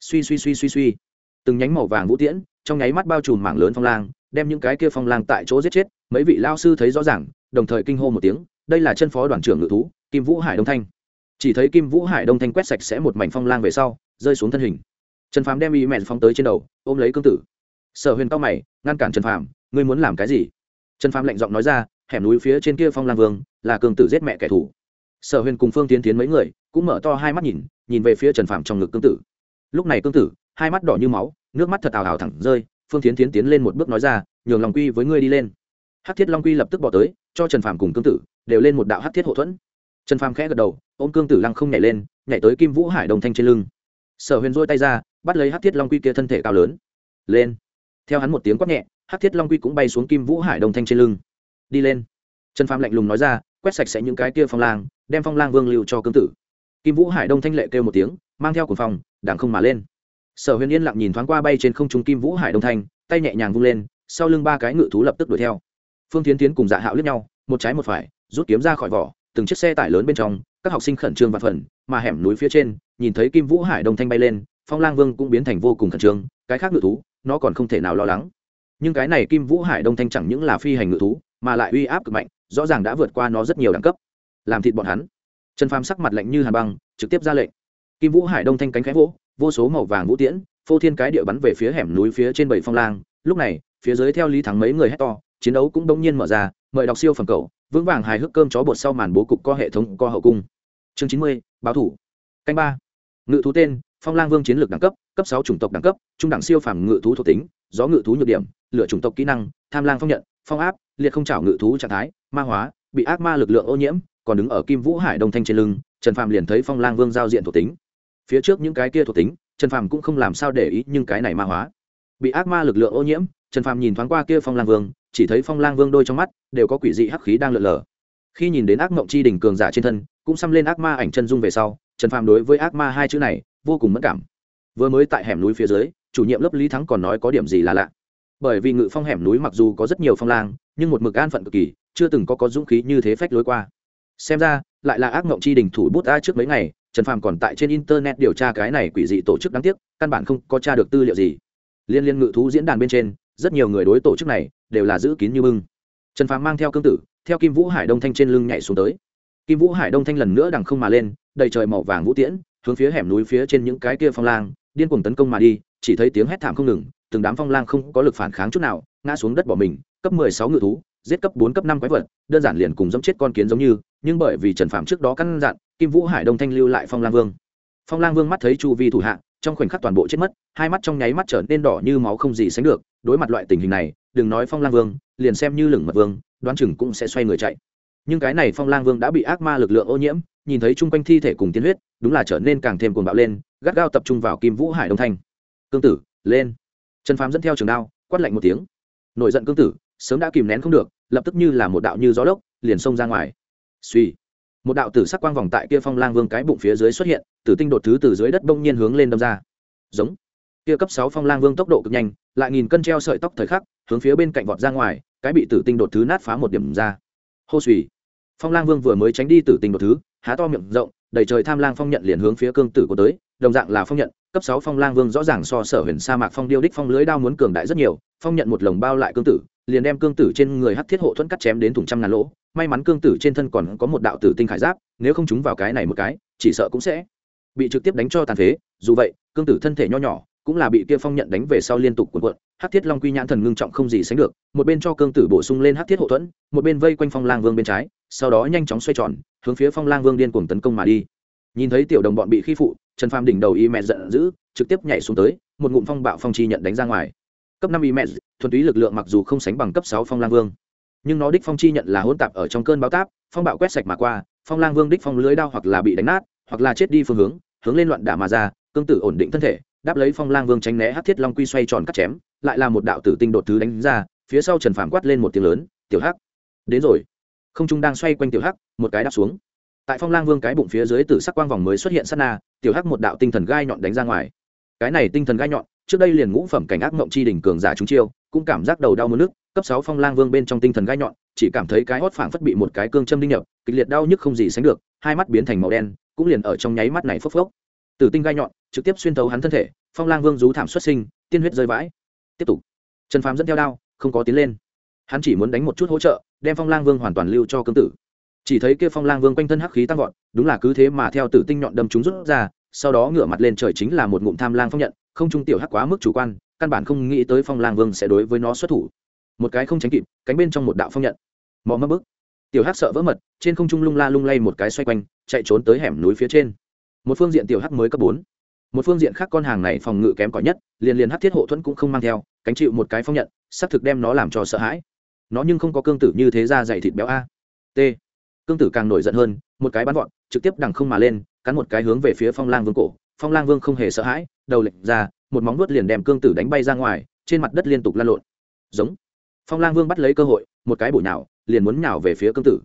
Suy suy suy suy suy. Từng nhánh màu vàng vũ tiễn, trong nháy mắt bao trùm mảng lớn phong lang đem những cái kia phong lang tại chỗ giết chết, mấy vị lao sư thấy rõ ràng, đồng thời kinh hô một tiếng, đây là chân phó đoàn trưởng ngự thú, kim vũ hải đông thanh. Chỉ thấy kim vũ hải đông thanh quét sạch sẽ một mảnh phong lang về sau, rơi xuống thân hình. Trần phàm đem y mẹn phong tới trên đầu, ôm lấy cương tử. Sở huyền cao mày, ngăn cản trần phàm, ngươi muốn làm cái gì? Trần phàm lạnh giọng nói ra, hẻm núi phía trên kia phong lang vương, là cương tử giết mẹ kẻ thù. Sở huyền cùng phương tiến tiến mấy người, cũng mở to hai mắt nhìn nhìn về phía trần phàm trong ngực cương tử. Lúc này cương tử, hai mắt đỏ như máu, nước mắt thật ào ào thẳng rơi phương tiến tiến tiến lên một bước nói ra, nhường lòng quy với ngươi đi lên. Hát thiết long quy lập tức bỏ tới, cho trần phàm cùng cương tử đều lên một đạo hát thiết hậu thuẫn. Trần phàm khẽ gật đầu, ôm cương tử lăng không nhảy lên, nhảy tới kim vũ hải đồng thanh trên lưng. Sở huyền dôi tay ra, bắt lấy hát thiết long quy kia thân thể cao lớn. Lên. Theo hắn một tiếng quát nhẹ hát thiết long quy cũng bay xuống kim vũ hải đồng thanh trên lưng. Đi lên. Trần phàm lạnh lùng nói ra, quét sạch sẽ những cái kia phong lang, đem phong lang vương lưu cho cương tử. Kim vũ hải đông thanh lệ kêu một tiếng, mang theo cuồng phòng đảng không mà lên sở huyền yên lặng nhìn thoáng qua bay trên không trung kim vũ hải đông thanh, tay nhẹ nhàng vung lên, sau lưng ba cái ngự thú lập tức đuổi theo. Phương tiến tiến cùng dạ hạo lướt nhau, một trái một phải, rút kiếm ra khỏi vỏ, từng chiếc xe tải lớn bên trong, các học sinh khẩn trương và phần, mà hẻm núi phía trên, nhìn thấy kim vũ hải đông thanh bay lên, phong lang vương cũng biến thành vô cùng khẩn trương, cái khác ngự thú, nó còn không thể nào lo lắng. Nhưng cái này kim vũ hải đông thanh chẳng những là phi hành ngự thú, mà lại uy áp cực mạnh, rõ ràng đã vượt qua nó rất nhiều đẳng cấp. Làm thịt bọn hắn. Trần phàm sắc mặt lạnh như hàn băng, trực tiếp ra lệnh. Kim vũ hải đông thanh cánh khẽ vỗ vô số màu vàng vũ tiễn, phô thiên cái địa bắn về phía hẻm núi phía trên bảy phong lang. Lúc này, phía dưới theo lý thắng mấy người hét to, chiến đấu cũng đông nhiên mở ra, mời đọc siêu phẩm cầu vững vàng hài hước cơm chó bột sau màn bố cục co hệ thống co hậu cung. Chương chín mươi, báo thủ. Canh ba. Ngự thú tên, phong lang vương chiến lược đẳng cấp cấp sáu chủng tộc đẳng cấp, trung đẳng siêu phàm ngự thú thuộc tính, gió ngự thú nhược điểm lựa chủng tộc kỹ năng, tham lang phong nhận, phong áp, liệt không chảo ngự thú trạng thái, ma hóa, bị ác ma lực lượng ô nhiễm, còn đứng ở kim vũ hải đông thanh trên lưng, trần phàm liền thấy phong lang vương giao diện thuộc tính phía trước những cái kia thuộc tính, trần phàm cũng không làm sao để ý nhưng cái này ma hóa. Bị ác ma lực lượng ô nhiễm, trần phàm nhìn thoáng qua kia phong lang vương, chỉ thấy phong lang vương đôi trong mắt đều có quỷ dị hắc khí đang lượn lờ. Khi nhìn đến ác mộng chi đỉnh cường giả trên thân, cũng xăm lên ác ma ảnh chân dung về sau, trần phàm đối với ác ma hai chữ này vô cùng mất cảm. Vừa mới tại hẻm núi phía dưới, chủ nhiệm lớp lý thắng còn nói có điểm gì là lạ. Bởi vì ngự phong hẻm núi mặc dù có rất nhiều phong lang, nhưng một mực an phận cực kỳ, chưa từng có có dũng khí như thế phách lối qua. Xem ra, lại là ác mộng chi đình thủ bút a trước mấy ngày trần phàm còn tại trên internet điều tra cái này quỷ dị tổ chức đáng tiếc, căn bản không có tra được tư liệu gì. Liên liên ngự thú diễn đàn bên trên, rất nhiều người đối tổ chức này đều là giữ kín như bưng. Trần phàm mang theo cương tử, theo kim vũ hải đông thanh trên lưng nhảy xuống tới. Kim vũ hải đông thanh lần nữa đằng không mà lên, đầy trời màu vàng vũ tiễn, hướng phía hẻm núi phía trên những cái kia phong lang, điên cuồng tấn công mà đi, chỉ thấy tiếng hét thảm không ngừng, từng đám phong lang không có lực phản kháng chút nào, ngã xuống đất bỏ mình, cấp mười sáu ngự thú giết cấp bốn, cấp năm quái vật, đơn giản liền cùng giống chết con kiến giống như, nhưng bởi vì trần phạm trước đó căn dặn, kim vũ hải đông thanh lưu lại phong lang vương. Phong lang vương mắt thấy chu vi thủ hạ, trong khoảnh khắc toàn bộ chết mất, hai mắt trong nháy mắt trở nên đỏ như máu không gì sánh được, đối mặt loại tình hình này, đừng nói phong lang vương, liền xem như lửng mật vương, đoán chừng cũng sẽ xoay người chạy. Nhưng cái này phong lang vương đã bị ác ma lực lượng ô nhiễm, nhìn thấy chung quanh thi thể cùng tiên huyết, đúng là trở nên càng thêm cuồng bạo lên, gắt gao tập trung vào kim vũ hải đông thanh. Cương tử, lên. Trần phàm dẫn theo trường đao, quát lạnh một tiếng. Nổi giận cương tử sớm đã kìm nén không được, lập tức như là một đạo như gió lốc, liền xông ra ngoài. Suy một đạo tử sắc quang vòng tại kia phong lang vương cái bụng phía dưới xuất hiện, tử tinh đột thứ từ dưới đất bỗng nhiên hướng lên đâm ra. Giống, kia cấp sáu phong lang vương tốc độ cực nhanh, lại nghìn cân treo sợi tóc thời khắc, hướng phía bên cạnh vọt ra ngoài, cái bị tử tinh đột thứ nát phá một điểm ra. Hô suy phong lang vương vừa mới tránh đi tử tinh đột thứ, há to miệng rộng, đầy trời tham lang phong nhận liền hướng phía cương tử của tới, đồng dạng là phong nhận, cấp sáu phong lang vương rõ ràng so sở huyền sa mạc phong điêu đích phong lưới đao muốn cường đại rất nhiều, phong nhận một lồng bao lại cương tử liền đem cương tử trên người hắc thiết hộ thuẫn cắt chém đến thùng trăm ngàn lỗ, may mắn cương tử trên thân còn có một đạo tử tinh khải giáp, nếu không chúng vào cái này một cái, chỉ sợ cũng sẽ bị trực tiếp đánh cho tàn phế. Dù vậy, cương tử thân thể nho nhỏ, cũng là bị kia phong nhận đánh về sau liên tục cuộn cuộn, hắc thiết long quy nhãn thần ngưng trọng không gì sánh được, một bên cho cương tử bổ sung lên hắc thiết hộ thuẫn, một bên vây quanh phong lang vương bên trái, sau đó nhanh chóng xoay tròn, hướng phía phong lang vương điên cuồng tấn công mà đi. Nhìn thấy tiểu đồng bọn bị khi phụ, trần phàm đỉnh đầu y mẹ giận dữ, trực tiếp nhảy xuống tới, một ngụm phong bạo phong chi nhận đánh ra ngoài cấp năm imet thuần túy lực lượng mặc dù không sánh bằng cấp sáu phong lang vương, nhưng nó đích phong chi nhận là hỗn tạp ở trong cơn bão táp, phong bạo quét sạch mà qua, phong lang vương đích phong lưới đao hoặc là bị đánh nát, hoặc là chết đi phương hướng hướng lên loạn đả mà ra, cương tử ổn định thân thể, đáp lấy phong lang vương tránh né hát thiết long quy xoay tròn cắt chém, lại là một đạo tử tinh đột thứ đánh ra, phía sau trần phàm quát lên một tiếng lớn, tiểu hắc! Đến rồi. Không trung đang xoay quanh tiểu hắc, một cái đáp xuống. Tại phong lang vương cái bụng phía dưới tử sắc quang vòng mới xuất hiện sát na, tiểu hắc một đạo tinh thần gai nhọn đánh ra ngoài. Cái này tinh thần gai nhọn trước đây liền ngũ phẩm cảnh ác mộng chi đỉnh cường giả chúng chiêu, cũng cảm giác đầu đau muốn nước, cấp sáu phong lang vương bên trong tinh thần gai nhọn, chỉ cảm thấy cái hót phảng phất bị một cái cương châm đinh nhập, kịch liệt đau nhức không gì sánh được, hai mắt biến thành màu đen, cũng liền ở trong nháy mắt này phốc phốc. Tử tinh gai nhọn, trực tiếp xuyên thấu hắn thân thể, phong lang vương rú thảm xuất sinh, tiên huyết rơi vãi. Tiếp tục. Trần phàm dẫn theo đao, không có tiến lên. Hắn chỉ muốn đánh một chút hỗ trợ, đem phong lang vương hoàn toàn lưu cho cương tử. Chỉ thấy kia phong lang vương quanh thân hắc khí tăng vọt, đúng là cứ thế mà theo tử tinh nhọn đâm chúng rút ra, sau đó ngửa mặt lên trời chính là một ngụm tham lang phong nhận không trung tiểu hắc quá mức chủ quan, căn bản không nghĩ tới phong lang vương sẽ đối với nó xuất thủ. Một cái không tránh kịp, cánh bên trong một đạo phong nhận. Mò mất bức. Tiểu hắc sợ vỡ mật, trên không trung lung la lung lay một cái xoay quanh, chạy trốn tới hẻm núi phía trên. Một phương diện tiểu hắc mới cấp bốn. Một phương diện khác con hàng này phòng ngự kém cỏi nhất, liền liền hắc thiết hộ thuẫn cũng không mang theo, cánh chịu một cái phong nhận, xác thực đem nó làm cho sợ hãi. Nó nhưng không có cương tử như thế ra dày thịt béo a. T. Cương tử càng nổi giận hơn, một cái bắn vọt, trực tiếp đằng không mà lên, cắn một cái hướng về phía phong lang vương cổ. Phong lang vương không hề sợ hãi đầu lệch ra, một móng vuốt liền đem cương tử đánh bay ra ngoài, trên mặt đất liên tục lan lộn. Giống. Phong lang vương bắt lấy cơ hội, một cái bụi nào liền muốn nhào về phía cương tử.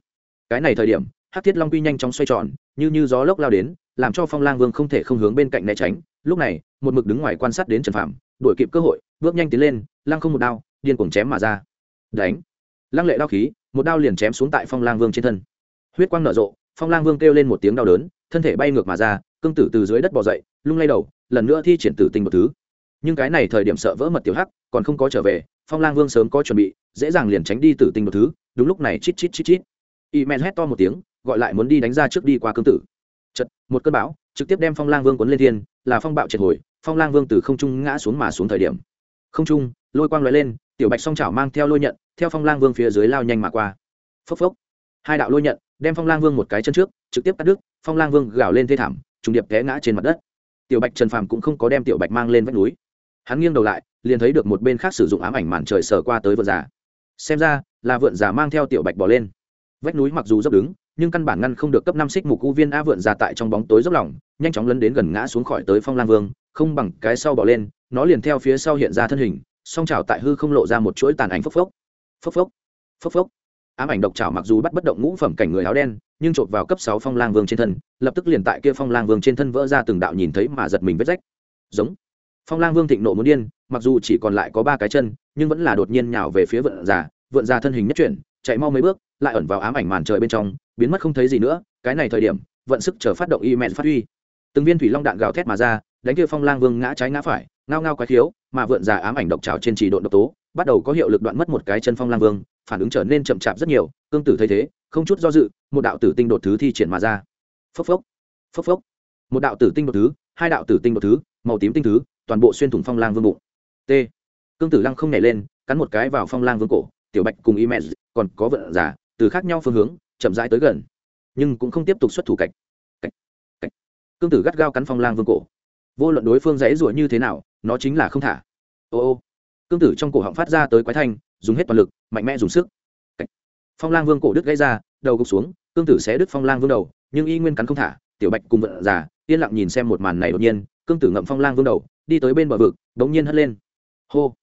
Cái này thời điểm hát thiết long quy nhanh chóng xoay tròn, như như gió lốc lao đến, làm cho phong lang vương không thể không hướng bên cạnh né tránh. Lúc này, một mực đứng ngoài quan sát đến trần phạm đuổi kịp cơ hội, bước nhanh tiến lên, lăng không một đao, điên cuồng chém mà ra. Đánh. Lăng lệ đao khí, một đao liền chém xuống tại phong lang vương trên thân. Huyết quang nở rộ, phong lang vương kêu lên một tiếng đau đớn, thân thể bay ngược mà ra, cương tử từ dưới đất bỏ dậy, lung lay đầu lần nữa thi triển tử tinh một thứ. Nhưng cái này thời điểm sợ vỡ mật tiểu hắc, còn không có trở về, phong lang vương sớm có chuẩn bị, dễ dàng liền tránh đi tử tinh một thứ, đúng lúc này chít chít chít chít. Y men hét to một tiếng, gọi lại muốn đi đánh ra trước đi qua cương tử. Chật một cơn bão trực tiếp đem phong lang vương cuốn lên thiên, là phong bạo triệt hồi, phong lang vương từ không trung ngã xuống mà xuống thời điểm. Không trung, lôi quang lóe lên, tiểu bạch song chảo mang theo lôi nhận, theo phong lang vương phía dưới lao nhanh mà qua. Phốc phốc. Hai đạo lôi nhận, đem phong lang vương một cái chân trước, trực tiếp cắt đứt, phong lang vương gào lên thê thảm, trùng điệp té ngã trên mặt đất tiểu bạch trần phàm cũng không có đem tiểu bạch mang lên vách núi. Hắn nghiêng đầu lại, liền thấy được một bên khác sử dụng ám ảnh màn trời sờ qua tới vượn già. Xem ra, là vượn già mang theo tiểu bạch bỏ lên. Vách núi mặc dù dốc đứng, nhưng căn bản ngăn không được cấp năm xích mục u viên a vượn già tại trong bóng tối dốc lỏng nhanh chóng lấn đến gần ngã xuống khỏi tới phong Lan vương, không bằng cái sau bỏ lên, nó liền theo phía sau hiện ra thân hình, song trào tại hư không lộ ra một chuỗi tàn ảnh phốc phốc. Phốc phốc. Phốc phốc ám ảnh độc trảo mặc dù bắt bất động ngũ phẩm cảnh người áo đen, nhưng chộp vào cấp sáu phong lang vương trên thân, lập tức liền tại kia phong lang vương trên thân vỡ ra từng đạo nhìn thấy mà giật mình vết rách. Giống. Phong lang vương thịnh nộ muốn điên, mặc dù chỉ còn lại có ba cái chân, nhưng vẫn là đột nhiên nhào về phía vượn già vượn già thân hình nhất chuyển, chạy mau mấy bước, lại ẩn vào ám ảnh màn trời bên trong, biến mất không thấy gì nữa, cái này thời điểm, vận sức chờ phát động y mẹn phát huy. Từng viên thủy long đạn gào thét mà ra, đánh kia phong lang vương ngã trái ngã phải, ngao ngao quái thiếu mà vượn già ám ảnh độc trào trên trì độn độc tố bắt đầu có hiệu lực đoạn mất một cái chân phong lang vương, phản ứng trở nên chậm chạp rất nhiều, cương tử thấy thế, không chút do dự, một đạo tử tinh đột thứ thi triển mà ra. Phốc phốc phốc phốc. Một đạo tử tinh đột thứ, hai đạo tử tinh đột thứ, màu tím tinh thứ, toàn bộ xuyên thủng phong lang vương bụng. T. Cương tử lăng không nhảy lên, cắn một cái vào phong lang vương cổ, tiểu bạch cùng y mẹ còn có vận giả từ khác nhau phương hướng, chậm rãi tới gần, nhưng cũng không tiếp tục xuất thủ cạch cạch cạch. Cương tử gắt gao cắn phong lang vương cổ. Vô luận đối phương dãy rủa như thế nào, nó chính là không thả. Ô ô cương tử trong cổ họng phát ra tới quái thanh dùng hết toàn lực mạnh mẽ dùng sức. Phong lang vương cổ đứt gãy ra đầu gục xuống cương tử sẽ đứt phong lang vương đầu nhưng y nguyên cắn không thả tiểu bạch cùng vận già, yên lặng nhìn xem một màn này đột nhiên cương tử ngậm phong lang vương đầu đi tới bên bờ vực đống nhiên hất lên. Hô.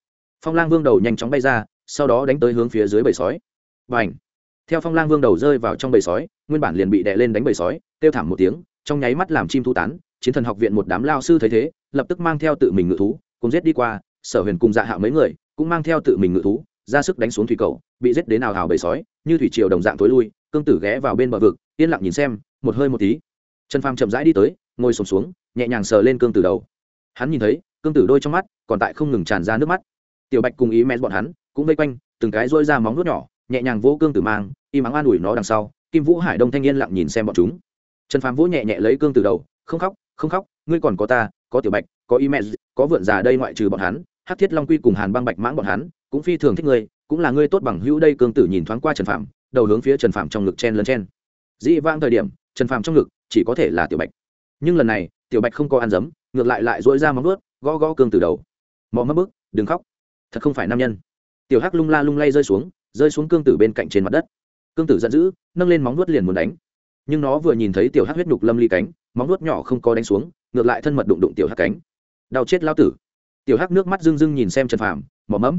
Phong lang vương đầu nhanh chóng bay ra sau đó đánh tới hướng phía dưới bầy sói. B à n h theo phong lang vương đầu rơi vào trong bầy sói nguyên bản liền bị đè lên đánh bầy sói kêu thảm một tiếng trong nháy mắt làm chim thu tán chiến thần học viện một đám lao sư thấy thế lập tức mang theo tự mình ngự thú cùng giết đi qua sở huyền cùng dạ hạo mấy người cũng mang theo tự mình ngự thú ra sức đánh xuống thủy cầu bị giết đến nào hào bầy sói như thủy triều đồng dạng thối lui cương tử ghé vào bên bờ vực yên lặng nhìn xem một hơi một tí. Trần phàm chậm rãi đi tới ngồi sùng xuống, xuống nhẹ nhàng sờ lên cương tử đầu. Hắn nhìn thấy cương tử đôi trong mắt còn tại không ngừng tràn ra nước mắt. Tiểu bạch cùng ý men bọn hắn cũng vây quanh từng cái dôi ra móng nuốt nhỏ nhẹ nhàng vỗ cương tử mang y ắng an ủi nó đằng sau kim vũ hải đông thanh niên lặng nhìn xem bọn chúng. Trần phàm vỗ nhẹ nhẹ lấy cương tử đầu không khóc không khóc ngươi còn có ta có tiểu bạch có y mẹ có vượn già đây ngoại trừ bọn hắn hát thiết long quy cùng hàn băng bạch mãng bọn hắn, cũng phi thường thích ngươi, cũng là ngươi tốt bằng hữu đây cương tử nhìn thoáng qua trần phạm đầu hướng phía trần phạm trong ngực chen lấn chen. Dĩ vãng thời điểm, trần phạm trong ngực chỉ có thể là tiểu bạch. Nhưng lần này, tiểu bạch không có ăn dấm, ngược lại lại dỗi ra móng ướt gõ gõ cương tử đầu. Mò mất bức, đừng khóc. Thật không phải nam nhân. Tiểu hắc lung la lung lay rơi xuống rơi xuống cương tử bên cạnh trên mặt đất. Cương tử giận dữ, nâng lên móng nuốt liền muốn đánh. Nhưng nó vừa nhìn thấy tiểu hắc huyết nhục lâm ly cánh, móng nuốt nhỏ không có đánh xuống, ngược lại thân mật đụng đụng tiểu hắc cánh. Đau chết lao tử tiểu hắc nước mắt rưng rưng nhìn xem trần phàm, mỏ mẫm.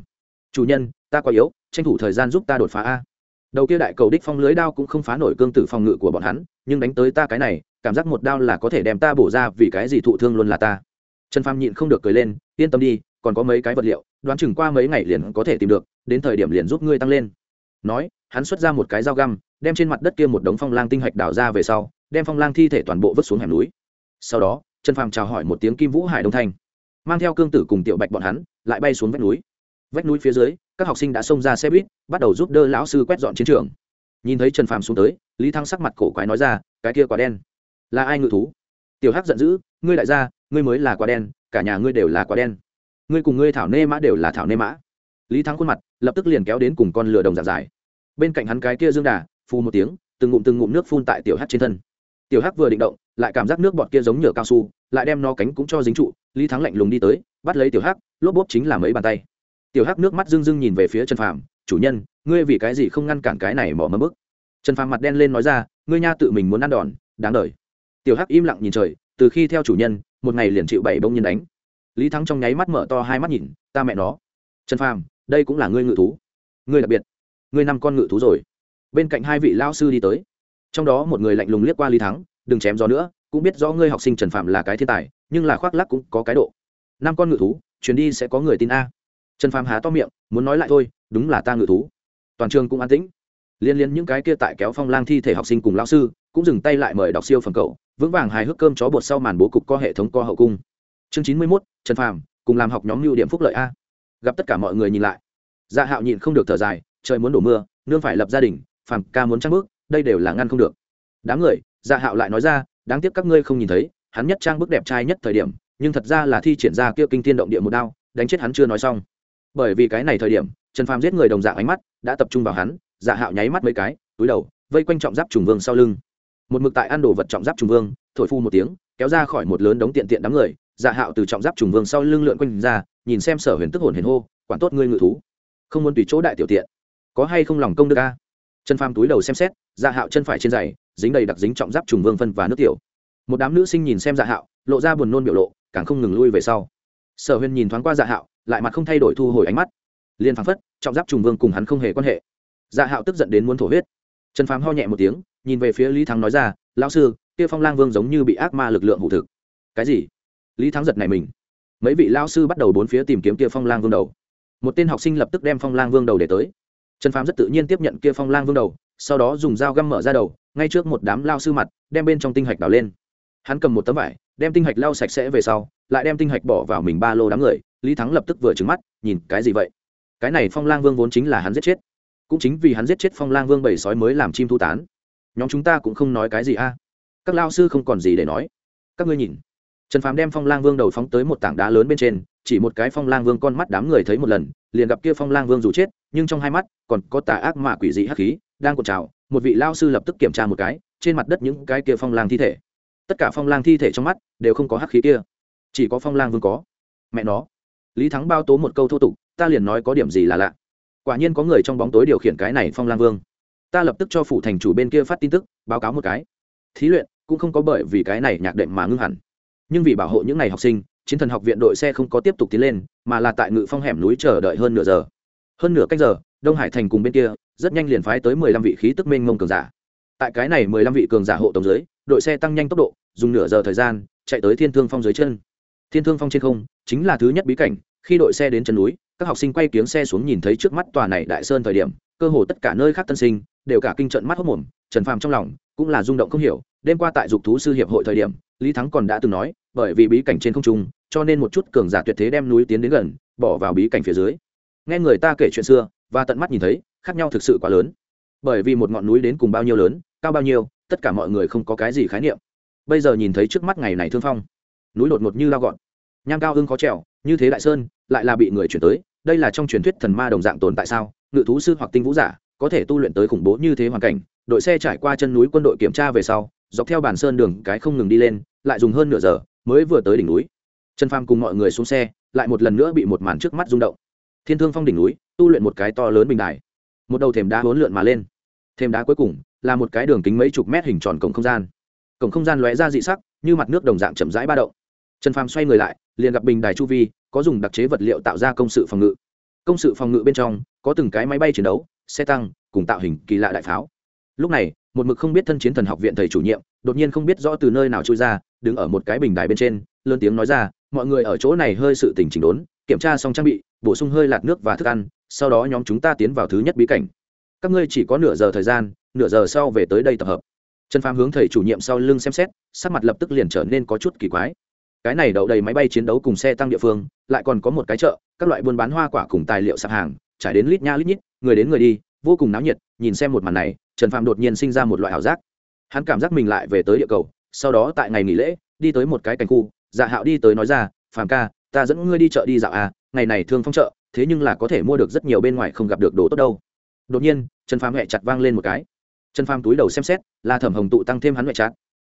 Chủ nhân, ta quá yếu, tranh thủ thời gian giúp ta đột phá a. Đầu kia đại cầu đích phong lưới đao cũng không phá nổi cương tử phòng ngự của bọn hắn, nhưng đánh tới ta cái này, cảm giác một đao là có thể đem ta bổ ra vì cái gì thụ thương luôn là ta. Trần phàm nhịn không được cười lên, yên tâm đi, còn có mấy cái vật liệu, đoán chừng qua mấy ngày liền có thể tìm được, đến thời điểm liền giúp ngươi tăng lên. Nói, hắn xuất ra một cái dao găm, đem trên mặt đất kia một đống phong lang tinh hạch đào ra về sau, đem phong lang thi thể toàn bộ vứt xuống hẻm núi. Sau đó, trần phàm chào hỏi một tiếng kim vũ hải đông thanh mang theo cương tử cùng tiểu bạch bọn hắn, lại bay xuống vách núi. Vách núi phía dưới, các học sinh đã xông ra xe buýt, bắt đầu giúp đỡ lão sư quét dọn chiến trường. Nhìn thấy trần phàm xuống tới, lý thăng sắc mặt cổ quái nói ra, cái kia quả đen, là ai ngự thú? Tiểu hắc giận dữ, ngươi đại gia, ngươi mới là quả đen, cả nhà ngươi đều là quả đen. Ngươi cùng ngươi thảo nê mã đều là thảo nê mã. Lý thắng khuôn mặt lập tức liền kéo đến cùng con lửa đồng giả dài. Bên cạnh hắn cái kia dương đà, phù một tiếng, từng ngụm từng ngụm nước phun tại tiểu hắc trên thân. Tiểu hắc vừa định động, lại cảm giác nước bọt kia giống nhựa cao su, lại đem nó cánh cũng cho dính trụ lý thắng lạnh lùng đi tới, bắt lấy tiểu hắc, lốp bốp chính là mấy bàn tay. Tiểu hắc nước mắt rưng rưng nhìn về phía trần phàm, chủ nhân, ngươi vì cái gì không ngăn cản cái này mỏ mâm bức trần phàm mặt đen lên nói ra, ngươi nha tự mình muốn ăn đòn, đáng đời. Tiểu hắc im lặng nhìn trời, từ khi theo chủ nhân, một ngày liền chịu bảy bông nhân đánh. Lý thắng trong nháy mắt mở to hai mắt nhìn, ta mẹ nó. Trần phàm, đây cũng là ngươi ngự thú. Ngươi đặc biệt, ngươi năm con ngự thú rồi. Bên cạnh hai vị lao sư đi tới. Trong đó một người lạnh lùng liếc qua lý thắng, đừng chém gió nữa, cũng biết rõ ngươi học sinh trần phạm là cái thiên tài nhưng là khoác lắc cũng có cái độ. Năm con ngự thú, chuyến đi sẽ có người tin a. Trần Phàm há to miệng, muốn nói lại thôi, đúng là ta ngự thú. Toàn trường cũng an tĩnh. Liên liên những cái kia tại kéo phong lang thi thể học sinh cùng lao sư, cũng dừng tay lại mời đọc siêu phẩm cậu, vững vàng hài hước cơm chó bột sau màn bố cục co hệ thống co hậu cung. Chương chín mươi mốt, trần phàm, cùng làm học nhóm lưu điểm phúc lợi a. Gặp tất cả mọi người nhìn lại. Dạ hạo nhịn không được thở dài, trời muốn đổ mưa, nương phải lập gia đình, phàm ca muốn trăng bước, đây đều là ngăn không được. Đám người dạ hạo lại nói ra, đáng tiếc các ngươi không nhìn thấy hắn nhất trang bức đẹp trai nhất thời điểm, nhưng thật ra là thi triển ra kia kinh thiên động địa một đao, đánh chết hắn chưa nói xong. Bởi vì cái này thời điểm, trần phàm giết người đồng dạng ánh mắt đã tập trung vào hắn dạ hạo nháy mắt mấy cái, túi đầu, vây quanh trọng giáp trùng vương sau lưng. Một mực tại ăn đồ vật trọng giáp trùng vương, thổi phu một tiếng, kéo ra khỏi một lớn đống tiện tiện đám người dạ hạo từ trọng giáp trùng vương sau lưng lượn quanh ra, nhìn xem sở huyền tức hồn hển hô, quản tốt ngươi ngự thú, không muốn tùy chỗ đại tiểu tiện, có hay không lòng công đức a? Chân phàm túi đầu xem xét dạ hạo chân phải trên giày, dính đầy đặc dính trọng giáp trùng vương phân và nước tiểu một đám nữ sinh nhìn xem dạ hạo, lộ ra buồn nôn biểu lộ, càng không ngừng lui về sau. Sở huyền nhìn thoáng qua dạ hạo, lại mặt không thay đổi thu hồi ánh mắt. Liền phăng phất, trọng giáp trùng vương cùng hắn không hề quan hệ. Dạ hạo tức giận đến muốn thổ huyết. Trần phám ho nhẹ một tiếng, nhìn về phía lý thắng nói ra, lão sư, kia phong lang vương giống như bị ác ma lực lượng hủ thực. Cái gì? Lý thắng giật này mình. Mấy vị lao sư bắt đầu bốn phía tìm kiếm kia phong lang vương đầu. Một tên học sinh lập tức đem phong lang vương đầu để tới. Trần phám rất tự nhiên tiếp nhận kia phong lang vương đầu, sau đó dùng dao găm mở ra đầu, ngay trước một đám lao sư mặt, đem bên trong tinh hạch đào lên hắn cầm một tấm vải, đem tinh hạch lau sạch sẽ về sau, lại đem tinh hạch bỏ vào mình ba lô đám người, lý thắng lập tức vừa trứng mắt, nhìn, cái gì vậy? Cái này phong lang vương vốn chính là hắn giết chết. Cũng chính vì hắn giết chết phong lang vương bảy sói mới làm chim thu tán. Nhóm chúng ta cũng không nói cái gì a. Các lao sư không còn gì để nói. Các ngươi nhìn. Trần phàm đem phong lang vương đầu phóng tới một tảng đá lớn bên trên, chỉ một cái phong lang vương con mắt đám người thấy một lần, liền gặp kia phong lang vương dù chết, nhưng trong hai mắt, còn có tà ác mà quỷ dị hắc khí, đang cột trào, một vị lao sư lập tức kiểm tra một cái, trên mặt đất những cái kia phong lang thi thể tất cả phong lang thi thể trong mắt đều không có hắc khí kia. Chỉ có phong lang vương có. Mẹ nó. Lý thắng bao tố một câu thô tục, ta liền nói có điểm gì là lạ. Quả nhiên có người trong bóng tối điều khiển cái này phong lang vương. Ta lập tức cho phủ thành chủ bên kia phát tin tức, báo cáo một cái. Thí luyện cũng không có bởi vì cái này nhạc đệm mà ngưng hẳn. Nhưng vì bảo hộ những ngày học sinh, chiến thần học viện đội xe không có tiếp tục tiến lên, mà là tại ngự phong hẻm núi chờ đợi hơn nửa giờ. Hơn nửa cách giờ, đông hải thành cùng bên kia, rất nhanh liền phái tới mười lăm vị khí tức mênh mông cường giả tại cái này mười lăm vị cường giả hộ tổng dưới, đội xe tăng nhanh tốc độ, dùng nửa giờ thời gian, chạy tới thiên thương phong dưới chân. Thiên thương phong trên không, chính là thứ nhất bí cảnh, khi đội xe đến chân núi, các học sinh quay kiếng xe xuống nhìn thấy trước mắt tòa này đại sơn thời điểm, cơ hồ tất cả nơi khác tân sinh, đều cả kinh trận mắt hốc mồm, trần phàm trong lòng cũng là rung động không hiểu, đêm qua tại dục thú sư hiệp hội thời điểm, lý thắng còn đã từng nói, bởi vì bí cảnh trên không trung, cho nên một chút cường giả tuyệt thế đem núi tiến đến gần, bỏ vào bí cảnh phía dưới. Nghe người ta kể chuyện xưa, và tận mắt nhìn thấy, khác nhau thực sự quá lớn. Bởi vì một ngọn núi đến cùng bao nhiêu lớn cao bao nhiêu, tất cả mọi người không có cái gì khái niệm. Bây giờ nhìn thấy trước mắt ngày này thương phong, núi đột ngột như lao gọn. Nham cao hưng khó trèo, như thế đại sơn, lại là bị người chuyển tới, đây là trong truyền thuyết thần ma đồng dạng tồn tại sao? Ngự thú sư hoặc tinh vũ giả, có thể tu luyện tới khủng bố như thế hoàn cảnh, đội xe trải qua chân núi quân đội kiểm tra về sau, dọc theo bản sơn đường cái không ngừng đi lên, lại dùng hơn nửa giờ mới vừa tới đỉnh núi. Trần pham cùng mọi người xuống xe, lại một lần nữa bị một màn trước mắt rung động. Thiên thương phong đỉnh núi, tu luyện một cái to lớn bình đài. Một đầu thềm đá hỗn lượn mà lên. Thềm đá cuối cùng là một cái đường kính mấy chục mét hình tròn cổng không gian. Cổng không gian lóe ra dị sắc, như mặt nước đồng dạng chậm rãi ba động. Trần phàm xoay người lại, liền gặp bình đài chu vi, có dùng đặc chế vật liệu tạo ra công sự phòng ngự. Công sự phòng ngự bên trong, có từng cái máy bay chiến đấu, xe tăng, cùng tạo hình kỳ lạ đại pháo. Lúc này, một mực không biết thân chiến thần học viện thầy chủ nhiệm, đột nhiên không biết rõ từ nơi nào trôi ra, đứng ở một cái bình đài bên trên, lớn tiếng nói ra, mọi người ở chỗ này hơi sự tỉnh chỉnh đốn, kiểm tra xong trang bị, bổ sung hơi lạt nước và thức ăn, sau đó nhóm chúng ta tiến vào thứ nhất bí cảnh. Các ngươi chỉ có nửa giờ thời gian nửa giờ sau về tới đây tập hợp. Trần phàm hướng thầy chủ nhiệm sau lưng xem xét, sắc mặt lập tức liền trở nên có chút kỳ quái. Cái này đậu đầy máy bay chiến đấu cùng xe tăng địa phương, lại còn có một cái chợ, các loại buôn bán hoa quả cùng tài liệu sạp hàng, trải đến lít nha lít nhít, người đến người đi, vô cùng náo nhiệt, nhìn xem một màn này, trần phàm đột nhiên sinh ra một loại ảo giác. Hắn cảm giác mình lại về tới địa cầu, sau đó tại ngày nghỉ lễ, đi tới một cái cảnh khu dạ hạo đi tới nói ra, phàm ca, ta dẫn ngươi đi chợ đi dạo à ngày này thương phong chợ, thế nhưng là có thể mua được rất nhiều bên ngoài không gặp được đồ tốt đâu. Đột nhiên, trần phàm hẹ chặt vang lên một cái trần phàm túi đầu xem xét, là thẩm hồng tụ tăng thêm hắn huệ chặt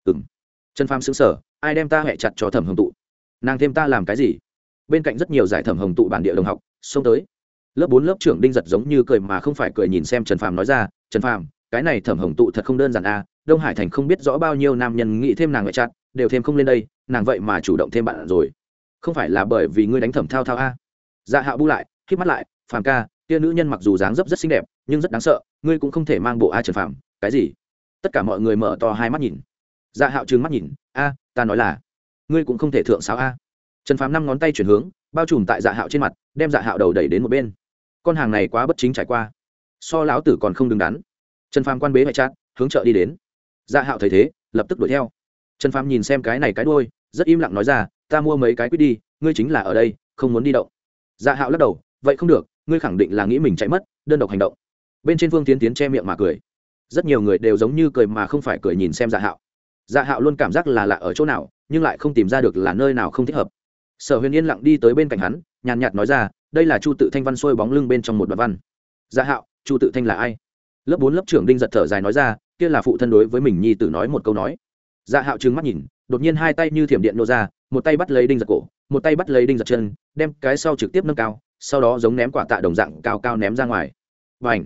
ừ m trần phàm xứng sở ai đem ta huệ chặt cho thẩm hồng tụ? Nàng thêm ta làm cái gì? Bên cạnh rất nhiều giải thẩm hồng tụ bản địa đồng học, xông tới. Lớp bốn lớp trưởng đinh giật giống như cười mà không phải cười nhìn xem trần phàm nói ra, trần phàm, cái này thẩm hồng tụ thật không đơn giản à đông hải thành không biết rõ bao nhiêu nam nhân nghĩ thêm nàng ngoại chặt đều thêm không lên đây, nàng vậy mà chủ động thêm bạn rồi. Không phải là bởi vì ngươi đánh thẩm thao thao a à. dạ hạo bu lại k mắt lại, phàm ca kia nữ nhân mặc dù dáng dấp rất xinh đẹp, nhưng rất đáng sợ, ngươi cũng không thể mang bộ a trần phàm, cái gì? Tất cả mọi người mở to hai mắt nhìn. Dạ hạo trừng mắt nhìn, a, ta nói là, ngươi cũng không thể thượng sáo a? Trần phàm năm ngón tay chuyển hướng, bao trùm tại dạ hạo trên mặt, đem dạ hạo đầu đẩy đến một bên. Con hàng này quá bất chính trải qua, so lão tử còn không đứng đắn. Trần phàm quan bế hệ chát hướng chợ đi đến. Dạ hạo thấy thế, lập tức đuổi theo. Trần phàm nhìn xem cái này cái đôi rất im lặng nói ra, ta mua mấy cái quýt đi, ngươi chính là ở đây, không muốn đi động dạ hạo lắc đầu, vậy không được ngươi khẳng định là nghĩ mình chạy mất, đơn độc hành động. Bên trên phương tiến tiến che miệng mà cười. Rất nhiều người đều giống như cười mà không phải cười nhìn xem dạ hạo. Dạ hạo luôn cảm giác là lạ ở chỗ nào, nhưng lại không tìm ra được là nơi nào không thích hợp. Sở huyền yên lặng đi tới bên cạnh hắn, nhàn nhạt nói ra, đây là chu tự thanh văn sôi bóng lưng bên trong một đoạn văn. Dạ hạo, chu tự thanh là ai? Lớp bốn lớp trưởng đinh giật thở dài nói ra, kia là phụ thân đối với mình nhi tử nói một câu nói. Dạ hạo trừng mắt nhìn, đột nhiên hai tay như thiểm điện nô ra, một tay bắt lấy đinh giật cổ, một tay bắt lấy đinh giật chân, đem cái sau trực tiếp nâng cao sau đó giống ném quả tạ đồng dạng cao cao ném ra ngoài. Và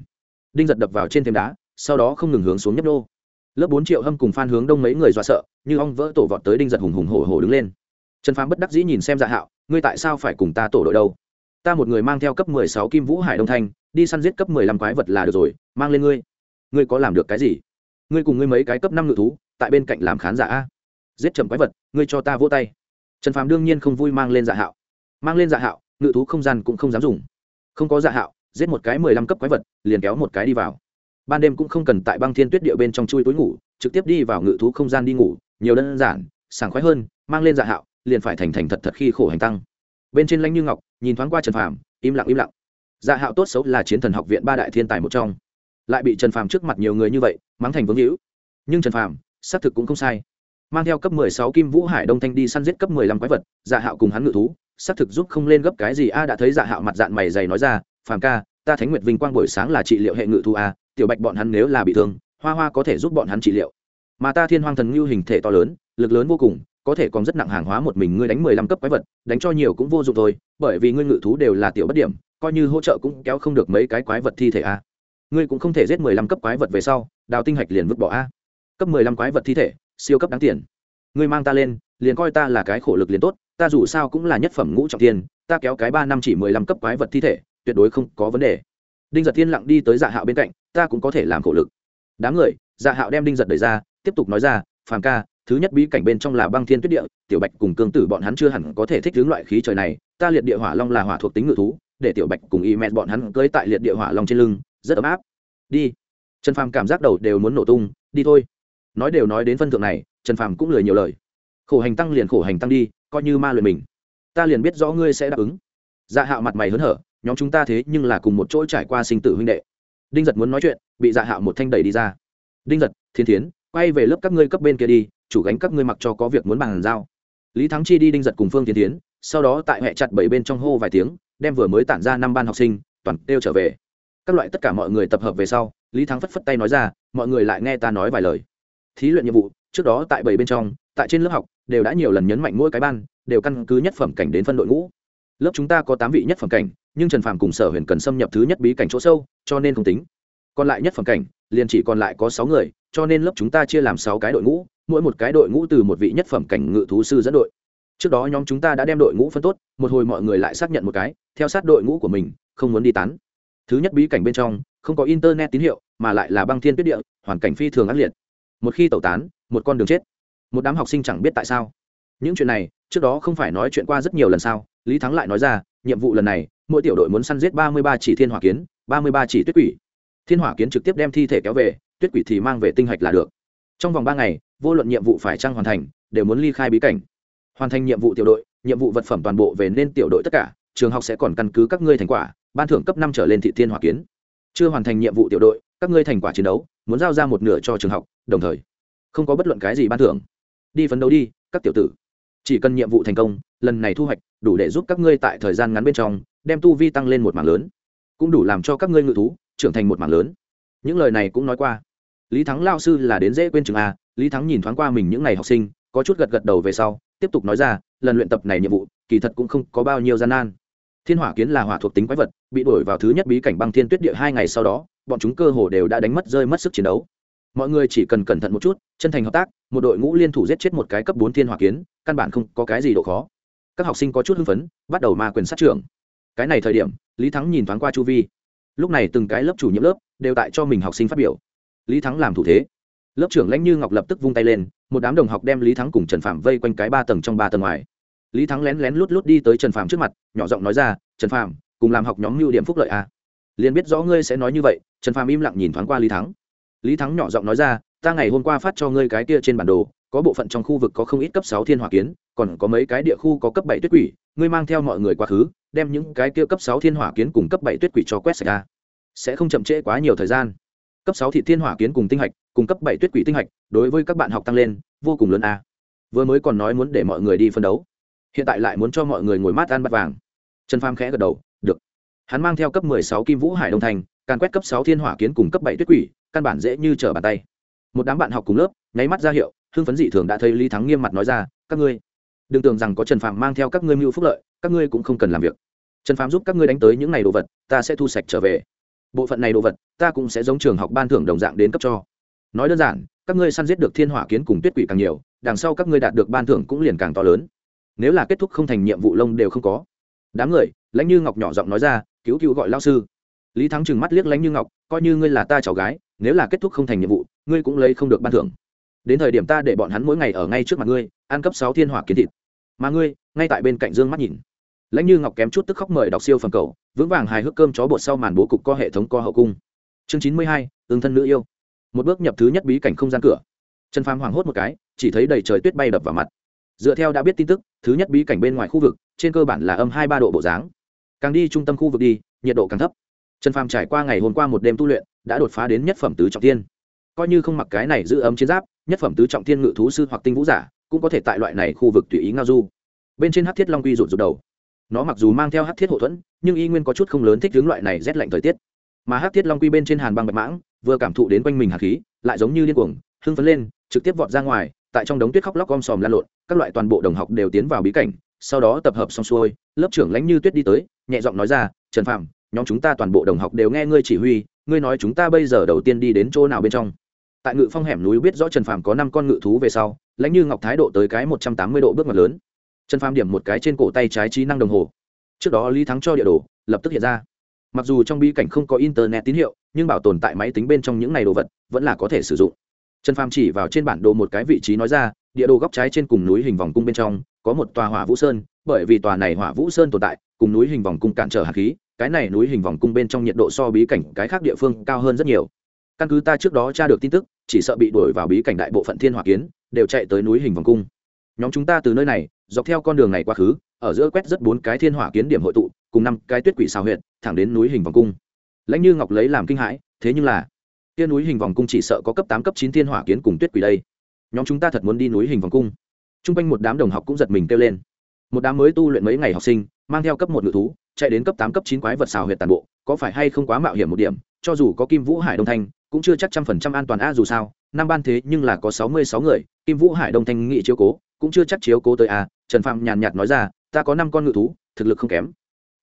đinh giật đập vào trên thềm đá, sau đó không ngừng hướng xuống nhấp nô. Lớp bốn triệu hâm cùng phan hướng đông mấy người do sợ, như ong vỡ tổ vọt tới đinh giật hùng hùng hổ hổ đứng lên. Trần phàm bất đắc dĩ nhìn xem dạ hạo, ngươi tại sao phải cùng ta tổ đội đâu? Ta một người mang theo cấp mười sáu kim vũ hải đông thanh, đi săn giết cấp mười lăm quái vật là được rồi, mang lên ngươi. Ngươi có làm được cái gì? Ngươi cùng ngươi mấy cái cấp năm ngự thú, tại bên cạnh làm khán giả a. Giết chậm quái vật, ngươi cho ta vỗ tay. Trần phàm đương nhiên không vui mang lên dạ hạo. Mang lên dạ hạo ngự thú không gian cũng không dám dùng. Không có dạ hạo, giết một cái mười lăm cấp quái vật, liền kéo một cái đi vào. Ban đêm cũng không cần tại băng thiên tuyết địa bên trong chui túi ngủ, trực tiếp đi vào ngự thú không gian đi ngủ, nhiều đơn giản, sảng khoái hơn, mang lên dạ hạo, liền phải thành thành thật thật khi khổ hành tăng. Bên trên lãnh như ngọc, nhìn thoáng qua trần phàm, im lặng im lặng. Dạ hạo tốt xấu là chiến thần học viện ba đại thiên tài một trong. Lại bị trần phàm trước mặt nhiều người như vậy, mắng thành vương hữu. Nhưng trần phàm, xác thực cũng không sai. Mang theo cấp mười sáu kim vũ hải đông thanh đi săn giết cấp mười lăm quái vật dạ hạo cùng hắn ngự thú xác thực giúp không lên gấp cái gì, a, đã thấy dạ hạo mặt dạng mày dày nói ra, phàm ca, ta thánh nguyệt vinh quang buổi sáng là trị liệu hệ ngự thú a, tiểu bạch bọn hắn nếu là bị thương, hoa hoa có thể giúp bọn hắn trị liệu. Mà ta thiên hoang thần ngưu hình thể to lớn, lực lớn vô cùng, có thể còn rất nặng hàng hóa một mình ngươi đánh mười lăm cấp quái vật, đánh cho nhiều cũng vô dụng thôi, bởi vì ngươi ngự thú đều là tiểu bất điểm, coi như hỗ trợ cũng kéo không được mấy cái quái vật thi thể a. Ngươi cũng không thể giết mười lăm cấp quái vật về sau, đào tinh hạch liền vứt bỏ a. Cấp mười lăm quái vật thi thể, siêu cấp đáng tiền. Ngươi mang ta lên, liền coi ta là cái khổ lực liền tốt ta dù sao cũng là nhất phẩm ngũ trọng thiên, ta kéo cái ba năm chỉ mười lăm cấp quái vật thi thể, tuyệt đối không có vấn đề. Đinh giật thiên lặng đi tới dạ hạo bên cạnh, ta cũng có thể làm khổ lực. Đám người dạ hạo đem đinh giật đẩy ra, tiếp tục nói ra, phàm ca, thứ nhất bí cảnh bên trong là băng thiên tuyết địa, tiểu bạch cùng cương tử bọn hắn chưa hẳn có thể thích hướng loại khí trời này, ta liệt địa hỏa long là hỏa thuộc tính ngự thú, để tiểu bạch cùng y mẹ bọn hắn cưới tại liệt địa hỏa long trên lưng, rất ấm áp. Đi. Trần phàm cảm giác đầu đều muốn nổ tung, đi thôi. Nói đều nói đến phân thượng này, trần phàm cũng lười nhiều lời. Khổ hành tăng liền khổ hành tăng đi coi như ma luyện mình. Ta liền biết rõ ngươi sẽ đáp ứng. Dạ hạo mặt mày hớn hở, nhóm chúng ta thế nhưng là cùng một chỗ trải qua sinh tử huynh đệ. Đinh giật muốn nói chuyện, bị dạ hạo một thanh đẩy đi ra. Đinh giật thiên thiến, quay về lớp các ngươi cấp bên kia đi, chủ gánh các ngươi mặc cho có việc muốn bàn giao. Lý thắng chi đi đinh giật cùng phương thiên thiến, sau đó tại hệ chặt bảy bên trong hô vài tiếng, đem vừa mới tản ra năm ban học sinh, toàn kêu trở về. Các loại tất cả mọi người tập hợp về sau, lý thắng phất phất tay nói ra, mọi người lại nghe ta nói vài lời. Thí luyện nhiệm vụ trước đó tại bảy bên trong, tại trên lớp học, đều đã nhiều lần nhấn mạnh mỗi cái ban, đều căn cứ nhất phẩm cảnh đến phân đội ngũ. Lớp chúng ta có tám vị nhất phẩm cảnh, nhưng trần phàm cùng sở huyền cần xâm nhập thứ nhất bí cảnh chỗ sâu, cho nên không tính. Còn lại nhất phẩm cảnh, liền chỉ còn lại có sáu người, cho nên lớp chúng ta chia làm sáu cái đội ngũ, mỗi một cái đội ngũ từ một vị nhất phẩm cảnh ngự thú sư dẫn đội. Trước đó nhóm chúng ta đã đem đội ngũ phân tốt, một hồi mọi người lại xác nhận một cái, theo sát đội ngũ của mình, không muốn đi tán. Thứ nhất bí cảnh bên trong, không có internet tín hiệu, mà lại là băng thiên tuyết địa, hoàn cảnh phi thường ác liệt. Một khi tẩu tán một con đường chết. Một đám học sinh chẳng biết tại sao. Những chuyện này, trước đó không phải nói chuyện qua rất nhiều lần sao? Lý thắng lại nói ra, nhiệm vụ lần này, mỗi tiểu đội muốn săn giết ba mươi ba chỉ thiên hỏa kiến, ba mươi ba chỉ tuyết quỷ. Thiên hỏa kiến trực tiếp đem thi thể kéo về, tuyết quỷ thì mang về tinh hạch là được. Trong vòng ba ngày, vô luận nhiệm vụ phải trăng hoàn thành, đều muốn ly khai bí cảnh. Hoàn thành nhiệm vụ tiểu đội, nhiệm vụ vật phẩm toàn bộ về nên tiểu đội tất cả, trường học sẽ còn căn cứ các ngươi thành quả, ban thưởng cấp năm trở lên thị thiên hỏa kiến. Chưa hoàn thành nhiệm vụ tiểu đội, các ngươi thành quả chiến đấu, muốn giao ra một nửa cho trường học, đồng thời không có bất luận cái gì ban thưởng. Đi phấn đấu đi, các tiểu tử. Chỉ cần nhiệm vụ thành công, lần này thu hoạch đủ để giúp các ngươi tại thời gian ngắn bên trong đem tu vi tăng lên một mảng lớn. Cũng đủ làm cho các ngươi ngự thú trưởng thành một mảng lớn. Những lời này cũng nói qua. Lý thắng lao sư là đến dễ quên trường a, lý thắng nhìn thoáng qua mình những ngày học sinh, có chút gật gật đầu về sau, tiếp tục nói ra, lần luyện tập này nhiệm vụ, kỳ thật cũng không có bao nhiêu gian nan. Thiên hỏa kiến là hỏa thuộc tính quái vật, bị đuổi vào thứ nhất bí cảnh băng thiên tuyết địa hai ngày sau đó, bọn chúng cơ hồ đều đã đánh mất rơi mất sức chiến đấu mọi người chỉ cần cẩn thận một chút, chân thành hợp tác, một đội ngũ liên thủ giết chết một cái cấp bốn thiên hỏa kiến, căn bản không có cái gì độ khó. Các học sinh có chút hưng phấn, bắt đầu ma quyền sát trưởng. Cái này thời điểm, lý thắng nhìn thoáng qua chu vi. Lúc này từng cái lớp chủ nhiệm lớp đều tại cho mình học sinh phát biểu. Lý thắng làm thủ thế. Lớp trưởng lãnh như ngọc lập tức vung tay lên, một đám đồng học đem lý thắng cùng trần phạm vây quanh cái ba tầng trong ba tầng ngoài. Lý thắng lén lén lút lút đi tới trần phạm trước mặt, nhỏ giọng nói ra, trần phạm cùng làm học nhóm mưu điểm phúc lợi a à? liền biết rõ ngươi sẽ nói như vậy. Trần phạm im lặng nhìn thoáng qua lý thắng lý thắng nhỏ giọng nói ra, ta ngày hôm qua phát cho ngươi cái kia trên bản đồ, có bộ phận trong khu vực có không ít cấp sáu thiên hỏa kiến, còn có mấy cái địa khu có cấp bảy tuyết quỷ, ngươi mang theo mọi người quá khứ, đem những cái kia cấp sáu thiên hỏa kiến cùng cấp bảy tuyết quỷ cho quét sạch ra. Sẽ không chậm trễ quá nhiều thời gian. Cấp sáu thị thiên hỏa kiến cùng tinh hạch, cùng cấp bảy tuyết quỷ tinh hạch, đối với các bạn học tăng lên, vô cùng lớn a. Vừa mới còn nói muốn để mọi người đi phân đấu, hiện tại lại muốn cho mọi người ngồi mát ăn bát vàng. Trần pham khẽ gật đầu, được. Hắn mang theo cấp mười sáu kim vũ hải đông thành, càn quét cấp sáu thiên hỏa kiến cùng cấp bảy tuyết quỷ căn bản dễ như trở bàn tay. Một đám bạn học cùng lớp, nháy mắt ra hiệu, hưng phấn dị thường đã thấy lý thắng nghiêm mặt nói ra, các ngươi, đừng tưởng rằng có trần phạm mang theo các ngươi mưu phúc lợi, các ngươi cũng không cần làm việc. Trần phạm giúp các ngươi đánh tới những n à y đồ vật, ta sẽ thu sạch trở về. Bộ phận này đồ vật, ta cũng sẽ giống trường học ban thưởng đồng dạng đến cấp cho. Nói đơn giản, các ngươi săn giết được thiên hỏa kiến cùng tuyết quỷ càng nhiều, đằng sau các ngươi đạt được ban thưởng cũng liền càng to lớn. Nếu là kết thúc không thành nhiệm vụ lông đều không có. Đám người, lãnh như ngọc nhỏ giọng nói ra, cứu cứu gọi lao sư. Lý thắng trừng mắt liếc lãnh như ngọc, coi như ngươi là ta cháu gái nếu là kết thúc không thành nhiệm vụ, ngươi cũng lấy không được ban thưởng. Đến thời điểm ta để bọn hắn mỗi ngày ở ngay trước mặt ngươi, ăn cấp sáu thiên hỏa kiến thịt. Mà ngươi, ngay tại bên cạnh dương mắt nhìn. Lãnh như ngọc kém chút tức khóc mời đọc siêu phẩm cầu, vững vàng hài hước cơm chó bột sau màn bố cục co hệ thống co hậu cung. Chương chín mươi hai ương thân nữ yêu. Một bước nhập thứ nhất bí cảnh không gian cửa. Trần phàm hoảng hốt một cái, chỉ thấy đầy trời tuyết bay đập vào mặt. Dựa theo đã biết tin tức, thứ nhất bí cảnh bên ngoài khu vực, trên cơ bản là âm hai ba độ bộ dáng. Càng đi trung tâm khu vực đi, nhiệt độ càng thấp trần phàm trải qua ngày hôm qua một đêm tu luyện, đã đột phá đến nhất phẩm tứ trọng thiên. Coi như không mặc cái này giữ ấm chiến giáp, nhất phẩm tứ trọng thiên ngự thú sư hoặc tinh vũ giả, cũng có thể tại loại này khu vực tùy ý ngao du. Bên trên hát thiết long quy rụt rụt đầu. Nó mặc dù mang theo hát thiết hậu thuẫn, nhưng y nguyên có chút không lớn thích hướng loại này rét lạnh thời tiết. Mà hát thiết long quy bên trên hàn băng bạch mãng, vừa cảm thụ đến quanh mình hạt khí, lại giống như điên cuồng, hưng phấn lên, trực tiếp vọt ra ngoài, tại trong đống tuyết khóc lóc om sòm lan lộn, các loại toàn bộ đồng học đều tiến vào bí cảnh, sau đó tập hợp xong xuôi, lớp trưởng lãnh như tuyết đi tới, nhẹ giọng nói ra, trần phạm nhóm chúng ta toàn bộ đồng học đều nghe ngươi chỉ huy, ngươi nói chúng ta bây giờ đầu tiên đi đến chỗ nào bên trong. Tại ngự phong hẻm núi biết rõ trần phàm có năm con ngự thú về sau, lãnh như ngọc thái độ tới cái một trăm tám mươi độ bước mặt lớn. Trần phàm điểm một cái trên cổ tay trái trí năng đồng hồ. Trước đó lý thắng cho địa đồ, lập tức hiện ra. Mặc dù trong bi cảnh không có internet tín hiệu, nhưng bảo tồn tại máy tính bên trong những này đồ vật vẫn là có thể sử dụng. Trần phàm chỉ vào trên bản đồ một cái vị trí nói ra, địa đồ góc trái trên cùng núi hình vòng cung bên trong có một tòa hỏa vũ sơn, bởi vì tòa này hỏa vũ sơn tồn tại, cùng núi hình vòng cung cản trở hạt khí cái này núi hình vòng cung bên trong nhiệt độ so bí cảnh cái khác địa phương cao hơn rất nhiều. Căn cứ ta trước đó tra được tin tức, chỉ sợ bị đuổi vào bí cảnh đại bộ phận thiên hỏa kiến, đều chạy tới núi hình vòng cung. Nhóm chúng ta từ nơi này, dọc theo con đường này quá khứ, ở giữa quét rất bốn cái thiên hỏa kiến điểm hội tụ, cùng năm cái tuyết quỷ xào huyện thẳng đến núi hình vòng cung. Lãnh như ngọc lấy làm kinh hãi, thế nhưng là, kia núi hình vòng cung chỉ sợ có cấp tám, cấp chín thiên hỏa kiến cùng tuyết quỷ đây. Nhóm chúng ta thật muốn đi núi hình vòng cung. T r u n g quanh một đám đồng học cũng giật mình kêu lên. Một đám mới tu luyện mấy ngày học sinh, mang theo cấp một ngự thú chạy đến cấp tám, cấp chín quái vật xào huyệt tàn bộ, có phải hay không quá mạo hiểm một điểm, cho dù có kim vũ hải đông thanh, cũng chưa chắc trăm phần trăm an toàn a dù sao, năm ban thế nhưng là có sáu mươi sáu người, kim vũ hải đông thanh nghị chiếu cố, cũng chưa chắc chiếu cố tới a, trần phạm nhàn nhạt nói ra, ta có năm con ngự thú, thực lực không kém.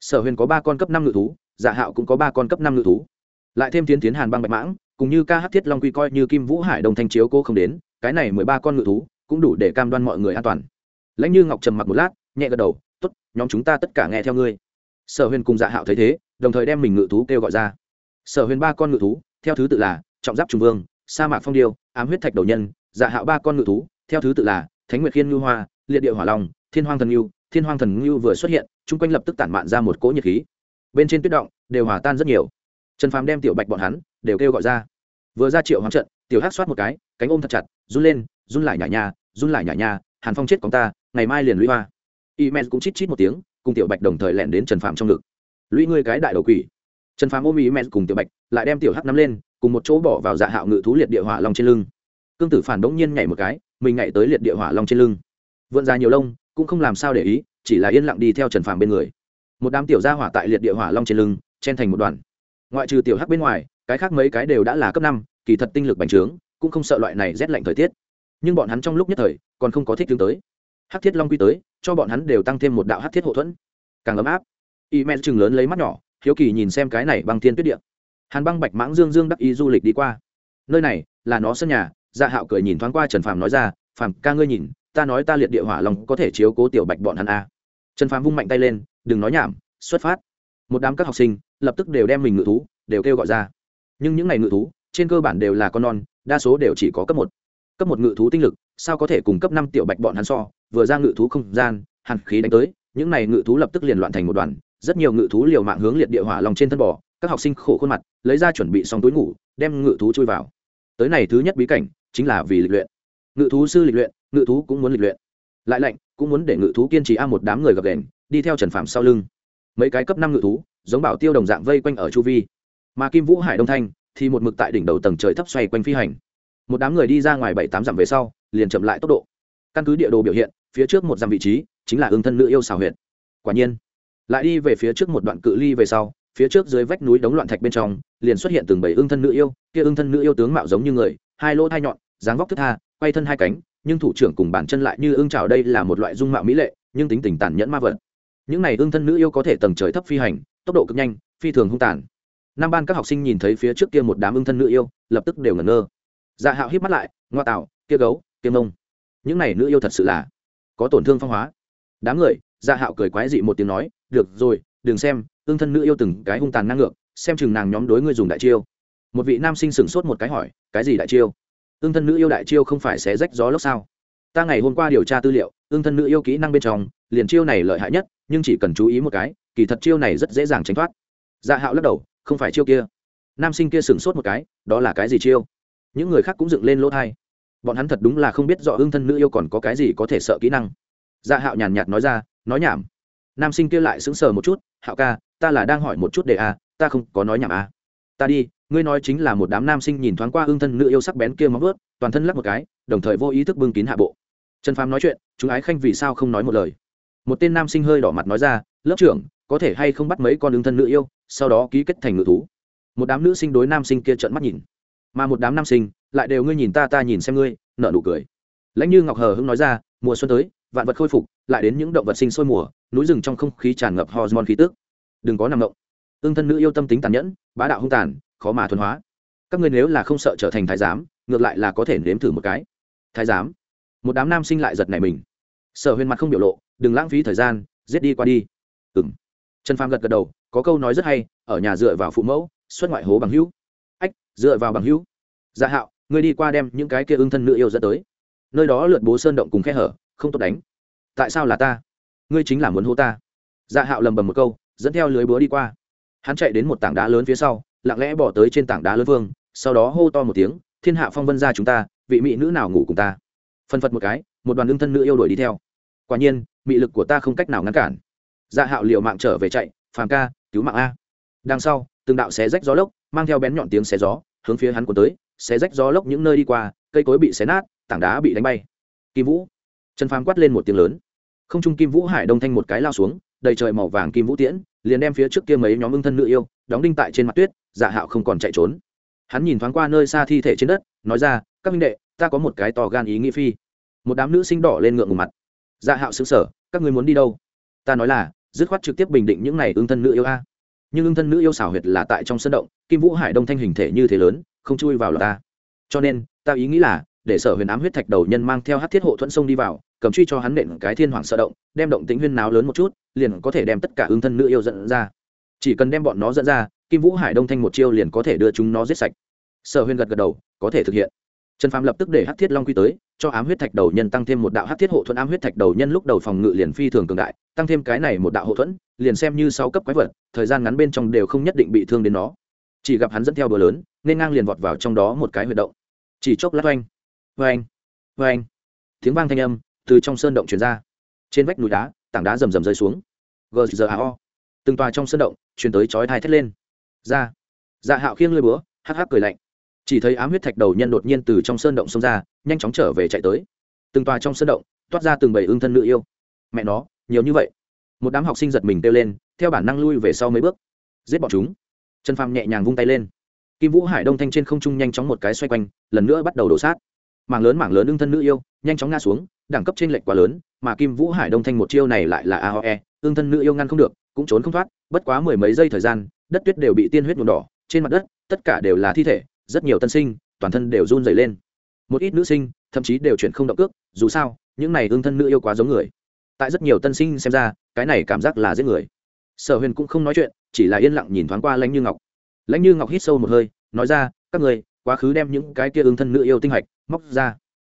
Sở huyền có ba con cấp năm ngự thú dạ hạo cũng có ba con cấp năm ngự thú. Lại thêm tiến tiến hàn băng bạch mãng, cùng như ca hát thiết long quy coi như kim vũ hải đông thanh chiếu cô không đến, cái này mười ba con ngự thú cũng đủ để cam đoan mọi người an toàn. Lãnh như ngọc trầm mặc một lát, nhẹ gật đầu t ố t nhóm chúng ta tất cả nghe theo ngươi sở huyền cùng dạ hạo thấy thế, đồng thời đem mình ngự thú kêu gọi ra. Sở huyền ba con ngự thú, theo thứ tự là trọng giáp trung vương, sa mạc phong điêu, ám huyết thạch đầu nhân dạ hạo ba con ngự thú, theo thứ tự là thánh nguyệt khiên ngư hoa, liệt địa hỏa long, thiên hoàng thần ngưu thiên hoàng thần ngưu vừa xuất hiện, chung quanh lập tức tản mạn ra một cỗ nhiệt khí. Bên trên tuyết động đều hòa tan rất nhiều. Trần phàm đem tiểu bạch bọn hắn đều kêu gọi ra. Vừa ra triệu hoàng trận, tiểu hát xoát một cái, cánh ôm thật chặt, run lên, run lại nhả nhà, run lại nhả nhà, hàn phong chết con ta, ngày mai liền lũy hoa. Y men cũng chít chít một tiếng cùng tiểu bạch đồng thời lẻn đến trần phàm trong ngực. Lũy ngươi cái đại đầu quỷ. Trần phàm ôm ý men cùng tiểu bạch, lại đem tiểu hắc nắm lên, cùng một chỗ bỏ vào dạ hạo ngự thú liệt địa hỏa long trên lưng. Cương tử phản bỗng nhiên nhảy một cái, mình nhảy tới liệt địa hỏa long trên lưng. Vượn ra nhiều lông, cũng không làm sao để ý, chỉ là yên lặng đi theo trần phàm bên người. Một đám tiểu gia hỏa tại liệt địa hỏa long trên lưng, chen thành một đoàn. Ngoại trừ tiểu hắc bên ngoài, cái khác mấy cái đều đã là cấp năm, kỳ thật tinh lực bành trướng, cũng không sợ loại này rét lạnh thời tiết. Nhưng bọn hắn trong lúc nhất thời, còn không có thích tương tới. Hắc thiết long quy tới cho bọn hắn đều tăng thêm một đạo hát thiết hộ thuẫn. Càng ấm áp. Y men chừng lớn lấy mắt nhỏ, hiếu kỳ nhìn xem cái này băng thiên tuyết địa. Hàn băng bạch mãng dương dương đắc ý du lịch đi qua. Nơi này, là nó sân nhà dạ hạo cười nhìn thoáng qua trần phàm nói ra, phàm ca ngươi nhìn, ta nói ta liệt địa hỏa long có thể chiếu cố tiểu bạch bọn hắn a. À. trần phàm vung mạnh tay lên, đừng nói nhảm, xuất phát. Một đám các học sinh, lập tức đều đem mình ngự thú, đều kêu gọi ra. Nhưng những ngày ngự thú, trên cơ bản đều là con non, đa số đều chỉ có cấp một. Cấp một ngự thú tinh lực, sao có thể cùng cấp năm tiểu bạch bọn hắn so? Vừa ra ngự thú không gian, hàn khí đánh tới, những này ngự thú lập tức liền loạn thành một đoàn, rất nhiều ngự thú liều mạng hướng liệt địa hỏa lòng trên thân bò, các học sinh khổ khuôn mặt, lấy ra chuẩn bị xong túi ngủ, đem ngự thú chui vào. Tới này thứ nhất bí cảnh, chính là vì lịch luyện. Ngự thú sư lịch luyện, ngự thú cũng muốn lịch luyện. Lại lệnh cũng muốn để ngự thú kiên trì a một đám người gập đèn đi theo trần phạm sau lưng. Mấy cái cấp năm ngự thú, giống bảo tiêu đồng dạng vây quanh ở chu vi. Mà kim vũ hải đông thanh, thì một mực tại đỉnh đầu tầng trời thấp xoay quanh phi hành. Một đám người đi ra ngoài bảy tám dặm về sau, liền chậm lại tốc độ. Căn cứ địa đồ biểu hiện phía trước một dặm vị trí, chính là ương thân nữ yêu xào huyệt. Quả nhiên, lại đi về phía trước một đoạn cự ly về sau, phía trước dưới vách núi đống loạn thạch bên trong, liền xuất hiện từng bảy ương thân nữ yêu, kia ương thân nữ yêu tướng mạo giống như người, hai lỗ thai nhọn, dáng vóc thức tha, quay thân hai cánh, nhưng thủ trưởng cùng bản chân lại như ương trào đây là một loại dung mạo mỹ lệ, nhưng tính tình tàn nhẫn ma vật. Những này ương thân nữ yêu có thể tầng trời thấp phi hành, tốc độ cực nhanh, phi thường hung tàn. Năm ban các học sinh nhìn thấy phía trước kia một đám ương thân nữ yêu, lập tức đều ngẩn ngơ. Dạ hạo hít mắt lại, ngoa tạo, kia gấu, kia mông những này nữ yêu thật sự là có tổn thương phong hóa. Đám người dạ hạo cười quái dị một tiếng nói, được rồi, đừng xem, tương thân nữ yêu từng cái hung tàn năng ngược xem chừng nàng nhóm đối ngươi dùng đại chiêu. Một vị nam sinh sửng sốt một cái hỏi, cái gì đại chiêu? Tương thân nữ yêu đại chiêu không phải sẽ rách gió lốc sao? Ta ngày hôm qua điều tra tư liệu, tương thân nữ yêu kỹ năng bên trong, liền chiêu này lợi hại nhất, nhưng chỉ cần chú ý một cái, kỳ thật chiêu này rất dễ dàng tránh thoát. Dạ hạo lắc đầu, không phải chiêu kia. Nam sinh kia sửng sốt một cái, đó là cái gì chiêu? Những người khác cũng dựng lên lỗ thai bọn hắn thật đúng là không biết rõ ương thân nữ yêu còn có cái gì có thể sợ kỹ năng. Dạ hạo nhàn nhạt nói ra nói nhảm. Nam sinh kia lại sững sờ một chút hạo ca ta là đang hỏi một chút để a à, ta không có nói nhảm a. À. ta đi ngươi nói chính là một đám nam sinh nhìn thoáng qua ương thân nữ yêu sắc bén kia móng vớt toàn thân lắc một cái đồng thời vô ý thức bưng kín hạ bộ. Trần phàm nói chuyện chúng ái khanh vì sao không nói một lời. Một tên nam sinh hơi đỏ mặt nói ra lớp trưởng có thể hay không bắt mấy con ương thân nữ yêu sau đó ký kết thành ngự thú? Một đám nữ sinh đối nam sinh kia trợn mắt nhìn mà một đám nam sinh lại đều ngươi nhìn ta ta nhìn xem ngươi nợ nụ cười. Lãnh như ngọc hờ hưng nói ra, mùa xuân tới, vạn vật khôi phục, lại đến những động vật sinh sôi mùa, núi rừng trong không khí tràn ngập hormone khí tức. Đừng có nằm động. Ương thân nữ yêu tâm tính tàn nhẫn, bá đạo hung tàn, khó mà thuần hóa. Các ngươi nếu là không sợ trở thành thái giám, ngược lại là có thể nếm thử một cái. Thái giám. Một đám nam sinh lại giật này mình. Sở huyền mặt không biểu lộ, đừng lãng phí thời gian, giết đi qua đi. Ừng trần phàm gật gật đầu, có câu nói rất hay, ở nhà dựa vào phụ mẫu, xuất ngoại hố bằng hữu dựa vào bằng hữu. Dạ hạo, ngươi đi qua đem những cái kia ưng thân nữ yêu dẫn tới. Nơi đó lượt bố sơn động cùng khe hở, không tốt đánh. Tại sao là ta? Ngươi chính là muốn hô ta. Dạ hạo lầm bầm một câu, dẫn theo lưới búa đi qua. Hắn chạy đến một tảng đá lớn phía sau, lặng lẽ bỏ tới trên tảng đá lớn vương, sau đó hô to một tiếng, thiên hạ phong vân ra chúng ta, vị mỹ nữ nào ngủ cùng ta? Phân phật một cái, một đoàn ưng thân nữ yêu đuổi đi theo. Quả nhiên, mị lực của ta không cách nào ngăn cản. Dạ hạo liệu mạng trở về chạy, phàm ca, cứu mạng a đằng sau, từng đạo xé rách gió lốc, mang theo bén nhọn tiếng xé gió, hướng phía hắn cuốn tới, xé rách gió lốc những nơi đi qua, cây cối bị xé nát, tảng đá bị đánh bay. Kim vũ. Trần phàm quát lên một tiếng lớn. Không trung kim vũ hải đông thanh một cái lao xuống, đầy trời màu vàng kim vũ tiễn, liền đem phía trước kia mấy nhóm ưng thân nữ yêu, đóng đinh tại trên mặt tuyết dạ hạo không còn chạy trốn. Hắn nhìn thoáng qua nơi xa thi thể trên đất, nói ra, các minh đệ, ta có một cái to gan ý nghĩ phi. Một đám nữ sinh đỏ lên ngượng ngùng mặt. Dạ hạo xứng sở các ngươi muốn đi đâu? Ta nói là, dứt khoát trực tiếp bình định những này ưng thân nữ yêu a nhưng ưng thân nữ yêu xảo huyệt là tại trong sân động, kim vũ hải đông thanh hình thể như thế lớn, không chui vào lọt ta. Cho nên, ta ý nghĩ là, để sở huyền ám huyết thạch đầu nhân mang theo hát thiết hộ thuẫn sông đi vào, cầm truy cho hắn nện cái thiên hoàng sợ động, đem động tính huyên náo lớn một chút, liền có thể đem tất cả ưng thân nữ yêu dẫn ra. Chỉ cần đem bọn nó dẫn ra, kim vũ hải đông thanh một chiêu liền có thể đưa chúng nó giết sạch. Sở huyền gật gật đầu, có thể thực hiện. Trần phàm lập tức để hát thiết long quy tới, cho ám huyết thạch đầu nhân tăng thêm một đạo hát thiết hộ thuẫn ám huyết thạch đầu nhân lúc đầu phòng ngự liền phi thường cường đại tăng thêm cái này một đạo hộ thuẫn, liền xem như sáu cấp quái vật, thời gian ngắn bên trong đều không nhất định bị thương đến nó. Chỉ gặp hắn dẫn theo đùa lớn, nên ngang liền vọt vào trong đó một cái huyệt động. Chỉ chốc lát, oanh oanh oanh. Tiếng vang thanh âm từ trong sơn động truyền ra. Trên vách núi đá, tảng đá rầm rầm rơi xuống. Gzao từng tòa trong sơn động truyền tới chói thai thét lên. Ra. Dạ hạo khiêng lơi búa, hắc hắc cười lạnh. Chỉ thấy ám huyết thạch đầu nhân đột nhiên từ trong sơn động xông ra, nhanh chóng trở về chạy tới. Từng tòa trong sơn động toát ra từng bảy ương thân nữ yêu. Mẹ nó nhiều như vậy. Một đám học sinh giật mình kêu lên, theo bản năng lui về sau mấy bước. Giết bọn chúng. Trần phàm nhẹ nhàng vung tay lên. Kim vũ hải đông thanh trên không trung nhanh chóng một cái xoay quanh, lần nữa bắt đầu đổ sát. Mảng lớn mảng lớn ưng thân nữ yêu, nhanh chóng ngã xuống, đẳng cấp trên lệch quá lớn, mà kim vũ hải đông thanh một chiêu này lại là aoe ưng thân nữ yêu ngăn không được, cũng trốn không thoát, bất quá mười mấy giây thời gian, đất tuyết đều bị tiên huyết nhuộm đỏ, trên mặt đất, tất cả đều là thi thể, rất nhiều tân sinh, toàn thân đều run dày lên. Một ít nữ sinh, thậm chí đều chuyển không động cước, dù sao, những này ưng thân nữ yêu quá giống người tại rất nhiều tân sinh xem ra, cái này cảm giác là giết người. Sở huyền cũng không nói chuyện, chỉ là yên lặng nhìn thoáng qua lãnh như ngọc. Lãnh như ngọc hít sâu một hơi, nói ra, các người, quá khứ đem những cái kia ương thân nữ yêu tinh hạch móc ra.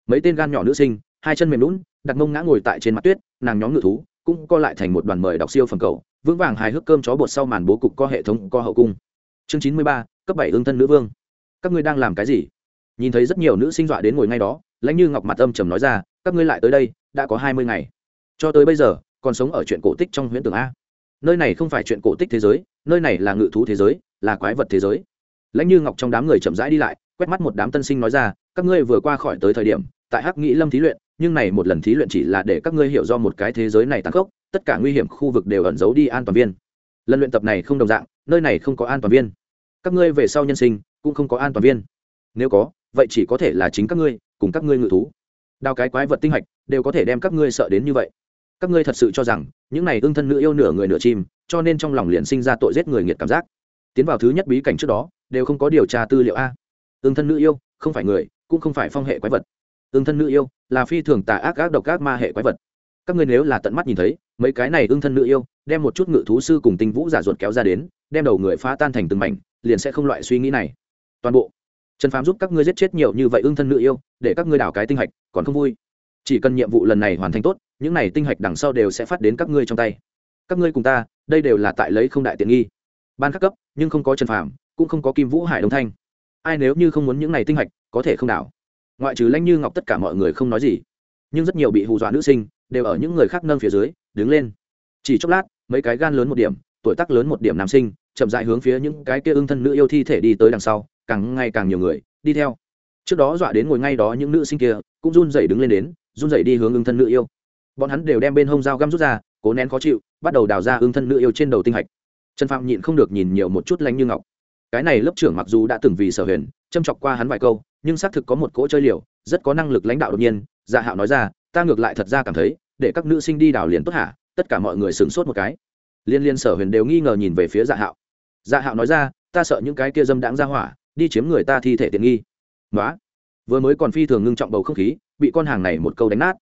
Mấy tên gan nhỏ nữ sinh, hai chân mềm lún, đặt mông ngã ngồi tại trên mặt tuyết, nàng nhóm ngự thú, cũng co lại thành một đoàn mời đọc siêu phẩm cầu, vững vàng hài hước cơm chó bột sau màn bố cục co hệ thống co hậu cung. Chương chín mươi ba, cấp bảy ương thân nữ vương. Các ngươi đang làm cái gì? Nhìn thấy rất nhiều nữ sinh dọa đến ngồi ngay đó, lãnh như ngọc mặt âm trầm nói ra, các ngươi lại tới đây, đã có hai mươi ngày cho tới bây giờ, còn sống ở chuyện cổ tích trong huyễn tưởng a. Nơi này không phải chuyện cổ tích thế giới, nơi này là ngự thú thế giới, là quái vật thế giới. Lãnh như ngọc trong đám người chậm rãi đi lại, quét mắt một đám tân sinh nói ra, các ngươi vừa qua khỏi tới thời điểm, tại hắc nghĩ lâm thí luyện, nhưng này một lần thí luyện chỉ là để các ngươi hiểu do một cái thế giới này tăng khốc, tất cả nguy hiểm khu vực đều ẩn giấu đi an toàn viên. Lần luyện tập này không đồng dạng, nơi này không có an toàn viên. Các ngươi về sau nhân sinh, cũng không có an toàn viên. Nếu có, vậy chỉ có thể là chính các ngươi, cùng các ngươi ngự thú. Đào cái quái vật tinh hạch, đều có thể đem các ngươi sợ đến như vậy các ngươi thật sự cho rằng những này ương thân nữ yêu nửa người nửa chim, cho nên trong lòng liền sinh ra tội giết người nghiệt cảm giác. Tiến vào thứ nhất bí cảnh trước đó, đều không có điều tra tư liệu a. Ương thân nữ yêu, không phải người, cũng không phải phong hệ quái vật. Ương thân nữ yêu, là phi thường tà ác ác độc ác ma hệ quái vật. Các ngươi nếu là tận mắt nhìn thấy, mấy cái này ương thân nữ yêu, đem một chút ngự thú sư cùng tinh vũ giả ruột kéo ra đến, đem đầu người phá tan thành từng mảnh, liền sẽ không loại suy nghĩ này. Toàn bộ. Trần phàm giúp các ngươi giết chết nhiều như vậy ương thân nữ yêu, để các ngươi đảo cái tinh hạch, còn không vui chỉ cần nhiệm vụ lần này hoàn thành tốt, những này tinh hạch đằng sau đều sẽ phát đến các ngươi trong tay. Các ngươi cùng ta, đây đều là tại lấy không đại tiện nghi. Ban các cấp, nhưng không có trần phàm, cũng không có kim vũ hải đông thanh. Ai nếu như không muốn những này tinh hạch, có thể không đảo. Ngoại trừ lãnh như ngọc tất cả mọi người không nói gì. Nhưng rất nhiều bị hù dọa nữ sinh, đều ở những người khác nâng phía dưới, đứng lên. Chỉ chốc lát, mấy cái gan lớn một điểm, tuổi tác lớn một điểm nam sinh, chậm dại hướng phía những cái kia ưng thân nữ yêu thi thể đi tới đằng sau, càng ngày càng nhiều người, đi theo. Trước đó dọa đến ngồi ngay đó những nữ sinh kia, cũng run dậy đứng lên đến run dậy đi hướng ưng thân nữ yêu. Bọn hắn đều đem bên hông dao găm rút ra, cố nén khó chịu, bắt đầu đào ra ưng thân nữ yêu trên đầu tinh hạch. Trần phạm nhịn không được nhìn nhiều một chút lanh như ngọc. Cái này lớp trưởng mặc dù đã từng vì sở huyền, châm chọc qua hắn vài câu, nhưng xác thực có một cỗ chơi liều, rất có năng lực lãnh đạo đột nhiên. Dạ hạo nói ra, ta ngược lại thật ra cảm thấy, để các nữ sinh đi đào liền tốt hả? Tất cả mọi người sửng sốt một cái. Liên liên sở huyền đều nghi ngờ nhìn về phía dạ hạo. Dạ hạo nói ra, ta sợ những cái kia dâm đãng ra hỏa, đi chiếm người ta thi thể tiện nghi. Nói vừa mới còn phi thường ngưng trọng bầu không khí bị con hàng này một câu đánh nát.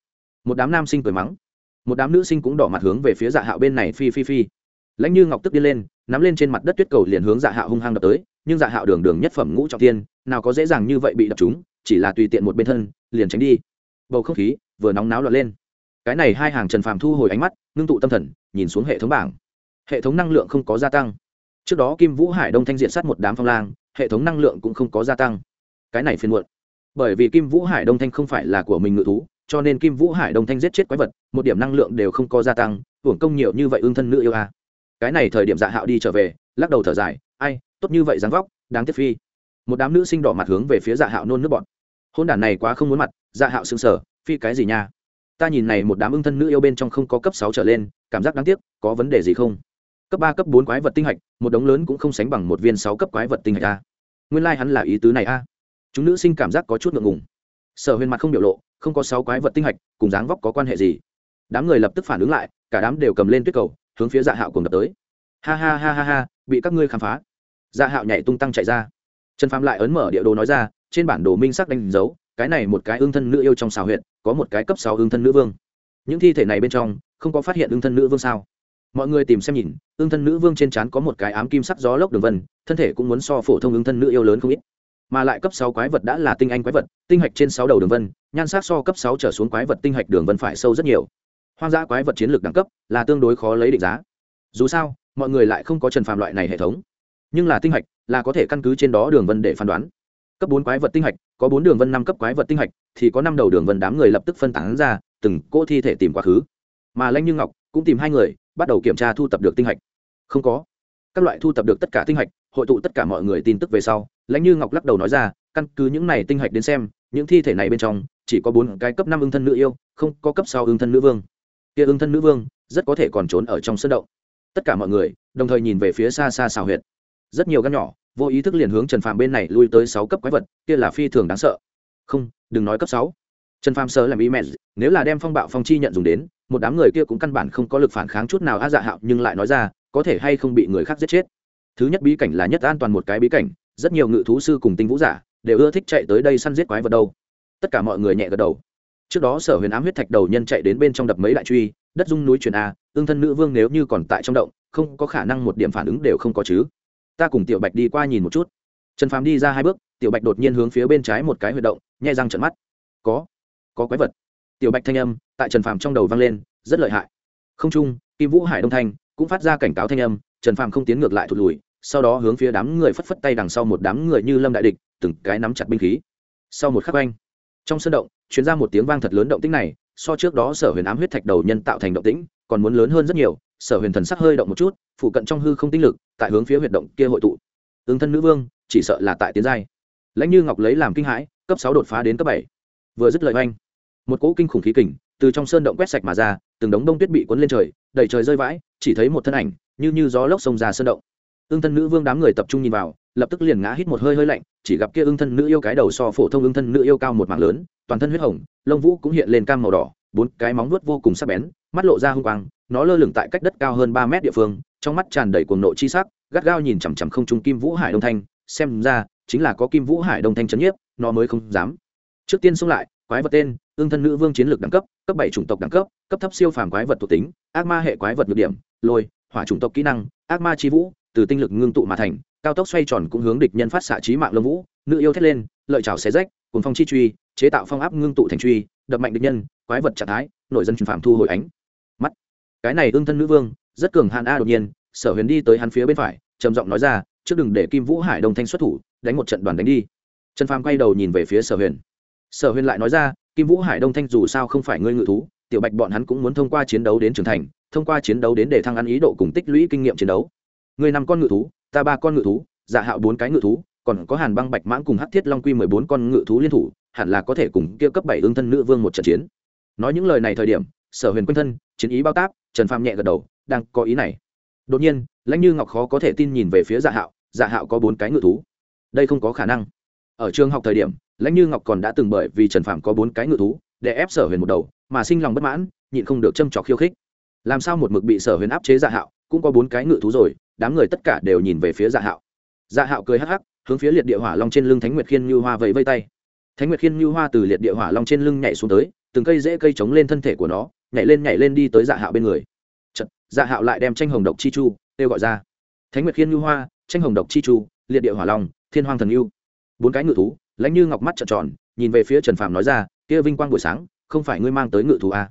Một đám nam sinh cười mắng. Một đám nữ sinh cũng đỏ mặt hướng về phía dạ hạo bên này phi phi phi. Lãnh như ngọc tức đi lên, nắm lên trên mặt đất tuyết cầu liền hướng dạ hạo hung hăng đập tới, nhưng dạ hạo đường đường nhất phẩm ngũ trọng tiên, nào có dễ dàng như vậy bị đập chúng chỉ là tùy tiện một bên thân, liền tránh đi. Bầu không khí vừa nóng náo lọt lên. Cái này hai hàng trần phàm thu hồi ánh mắt, ngưng tụ tâm thần, nhìn xuống hệ thống bảng. Hệ thống năng lượng không có gia tăng. Trước đó kim vũ hải đông thanh diện sát một đám phong lang, hệ thống năng lượng cũng không có gia tăng. Cái này phiền muộn bởi vì kim vũ hải đông thanh không phải là của mình ngự thú, cho nên kim vũ hải đông thanh giết chết quái vật, một điểm năng lượng đều không có gia tăng, hưởng công nhiều như vậy ương thân nữ yêu a. À. cái này thời điểm dạ hạo đi trở về, lắc đầu thở dài, ai, tốt như vậy dáng vóc, đáng tiếc phi. Một đám nữ sinh đỏ mặt hướng về phía dạ hạo nôn nước bọn. Hôn đản này quá không muốn mặt dạ hạo sững sờ, phi cái gì nha? Ta nhìn này một đám ưng thân nữ yêu bên trong không có cấp sáu trở lên, cảm giác đáng tiếc, có vấn đề gì không? Cấp ba, cấp bốn quái vật tinh hạch, một đống lớn cũng không sánh bằng một viên sáu cấp quái vật tinh hạch a. Nguyên lai hắn là ý tứ này a chúng nữ sinh cảm giác có chút ngượng ngùng. Sở huyền mặt không biểu lộ, không có sáu quái vật tinh hạch, cùng dáng vóc có quan hệ gì? Đám người lập tức phản ứng lại, cả đám đều cầm lên tuyết cầu, hướng phía dạ hạo cùng đập tới. Ha ha ha ha ha, bị các ngươi khám phá. Dạ hạo nhảy tung tăng chạy ra. Trần phàm lại ấn mở địa đồ nói ra, trên bản đồ minh sắc đánh dấu, cái này một cái ương thân nữ yêu trong xào huyện có một cái cấp sáu ương thân nữ vương. Những thi thể này bên trong, không có phát hiện ương thân nữ vương sao? Mọi người tìm xem nhìn, ương thân nữ vương trên trán có một cái ám kim sắc gió lốc đường vân, thân thể cũng muốn so phổ thông ương thân nữ yêu lớn không ít mà lại cấp sáu quái vật đã là tinh anh quái vật, tinh hạch trên sáu đầu đường vân, nhan sắc so cấp sáu trở xuống quái vật tinh hạch đường vân phải sâu rất nhiều. Hoang dã quái vật chiến lược đẳng cấp là tương đối khó lấy định giá. Dù sao, mọi người lại không có trần phàm loại này hệ thống. Nhưng là tinh hạch là có thể căn cứ trên đó đường vân để phán đoán. Cấp bốn quái vật tinh hạch, có bốn đường vân năm cấp quái vật tinh hạch, thì có năm đầu đường vân đám người lập tức phân tán ra, từng cỗ thi thể tìm quá khứ. Mà lanh như ngọc cũng tìm hai người, bắt đầu kiểm tra thu tập được tinh hạch. Không có. Các loại thu tập được tất cả tinh hạch, hội tụ tất cả mọi người tin tức về sau lãnh như ngọc lắc đầu nói ra, căn cứ những này tinh hạch đến xem, những thi thể này bên trong, chỉ có bốn cái cấp năm ưng thân nữ yêu, không có cấp sáu ưng thân nữ vương. Kia ưng thân nữ vương, rất có thể còn trốn ở trong sân động. Tất cả mọi người, đồng thời nhìn về phía xa xa xào huyệt. Rất nhiều gan nhỏ, vô ý thức liền hướng trần phàm bên này lui tới sáu cấp quái vật, kia là phi thường đáng sợ. Không, đừng nói cấp sáu. Trần phàm sơ làm ý mẹ, nếu là đem phong bạo phong chi nhận dùng đến, một đám người kia cũng căn bản không có lực phản kháng chút nào á dạ hạo, nhưng lại nói ra, có thể hay không bị người khác giết chết? Thứ nhất bí cảnh là nhất an toàn một cái bí cảnh rất nhiều ngự thú sư cùng tinh vũ giả đều ưa thích chạy tới đây săn giết quái vật đâu. Tất cả mọi người nhẹ gật đầu. Trước đó sở huyền ám huyết thạch đầu nhân chạy đến bên trong đập mấy đại truy, đất dung núi truyền a ương thân nữ vương nếu như còn tại trong động, không có khả năng một điểm phản ứng đều không có chứ. Ta cùng tiểu bạch đi qua nhìn một chút. Trần phàm đi ra hai bước, tiểu bạch đột nhiên hướng phía bên trái một cái huy động, nhai răng trận mắt. Có có quái vật. Tiểu bạch thanh âm tại trần phàm trong đầu vang lên, rất lợi hại. Không trung, kim vũ hải đông thanh cũng phát ra cảnh cáo thanh âm, trần phàm không tiến ngược lại thụt lùi sau đó hướng phía đám người phất phất tay đằng sau một đám người như lâm đại địch, từng cái nắm chặt binh khí. Sau một khắc oanh, trong sân động chuyến ra một tiếng vang thật lớn động tĩnh này, so trước đó sở huyền ám huyết thạch đầu nhân tạo thành động tĩnh, còn muốn lớn hơn rất nhiều, sở huyền thần sắc hơi động một chút, phụ cận trong hư không tinh lực, tại hướng phía huyệt động kia hội tụ. Ứng thân nữ vương, chỉ sợ là tại tiến giai. Lãnh như ngọc lấy làm kinh hãi, cấp sáu đột phá đến cấp bảy. Vừa dứt lời oanh, một cỗ kinh khủng khí kình từ trong sơn động quét sạch mà ra, từng đống đông tuyết bị cuốn lên trời, đầy trời rơi vãi, chỉ thấy một thân ảnh, như như gió lốc xông ra sơn động ương thân nữ vương đám người tập trung nhìn vào, lập tức liền ngã hít một hơi hơi lạnh, chỉ gặp kia ương thân nữ yêu cái đầu so phổ thông ương thân nữ yêu cao một mạng lớn, toàn thân huyết hồng, lông vũ cũng hiện lên cam màu đỏ, bốn cái móng vuốt vô cùng sắc bén, mắt lộ ra hung quang, nó lơ lửng tại cách đất cao hơn ba mét địa phương, trong mắt tràn đầy cuồng nộ chi sắc, gắt gao nhìn chằm chằm không trung kim vũ hải đông thanh, xem ra, chính là có kim vũ hải đông thanh chấn nhiếp, nó mới không dám. Trước tiên xông lại, quái vật tên ương thân nữ vương chiến lược đẳng cấp cấp bảy chủng tộc đẳng cấp cấp thấp siêu phàm quái vật thuộc tính, ác ma hệ quái vật nhược điểm, lôi, hỏa chủng tộc kỹ năng, ác ma chi vũ từ tinh lực ngưng tụ mà thành, cao tốc xoay tròn cũng hướng địch nhân phát xạ trí mạng lâm vũ, nữ yêu thét lên, lợi chảo xé rách cùng phong chi truy, chế tạo phong áp ngưng tụ thành truy, đập mạnh địch nhân, quái vật trạng thái, nội dân phạm thu hồi ánh. Mắt. Cái này ương thân nữ vương, rất cường hạn a đột nhiên, sở huyền đi tới hắn phía bên phải, trầm giọng nói ra, trước đừng để kim vũ hải đông thanh xuất thủ, đánh một trận đoàn đánh đi. Trần phàm quay đầu nhìn về phía sở huyền. Sở huyền lại nói ra, kim vũ hải đông thanh dù sao không phải ngươi ngự thú, tiểu bạch bọn hắn cũng muốn thông qua chiến đấu đến trưởng thành, thông qua chiến đấu đến để thăng ăn ý độ cùng tích lũy kinh nghiệm chiến đấu ngươi năm con ngự thú, ta ba con ngự thú dạ hạo bốn cái ngự thú, còn có hàn băng bạch mãng cùng hắc thiết long quy mười bốn con ngự thú liên thủ, hẳn là có thể cùng kia cấp bảy ương thân nữ vương một trận chiến. Nói những lời này thời điểm, sở huyền quanh thân, chiến ý bao táp, trần phàm nhẹ gật đầu, đang có ý này. Đột nhiên, lãnh như ngọc khó có thể tin nhìn về phía dạ hạo dạ hạo có bốn cái ngự thú. Đây không có khả năng. Ở trường học thời điểm, lãnh như ngọc còn đã từng bởi vì trần Phàm có bốn cái ngự thú, để ép sở huyền một đầu, mà sinh lòng bất mãn, nhịn không được châm trọc khiêu khích. Làm sao một mực bị sở huyền áp chế dạ hạo, cũng có bốn cái ngự thú rồi đám người tất cả đều nhìn về phía dạ hạo. Dạ hạo cười hắc hắc hướng phía liệt địa hỏa long trên lưng thánh nguyệt khiên như hoa vẫy vây tay. Thánh nguyệt khiên như hoa từ liệt địa hỏa long trên lưng nhảy xuống tới từng cây rễ cây chống lên thân thể của nó nhảy lên nhảy lên đi tới dạ hạo bên người. Chật, dạ hạo lại đem tranh hồng độc chi chu kêu gọi ra. Thánh nguyệt khiên như hoa tranh hồng độc chi chu liệt địa hỏa long thiên hoàng thần yêu bốn cái ngự thú lãnh như ngọc mắt trợn tròn nhìn về phía trần phàm nói ra kia vinh quang buổi sáng không phải ngươi mang tới ngự thú à?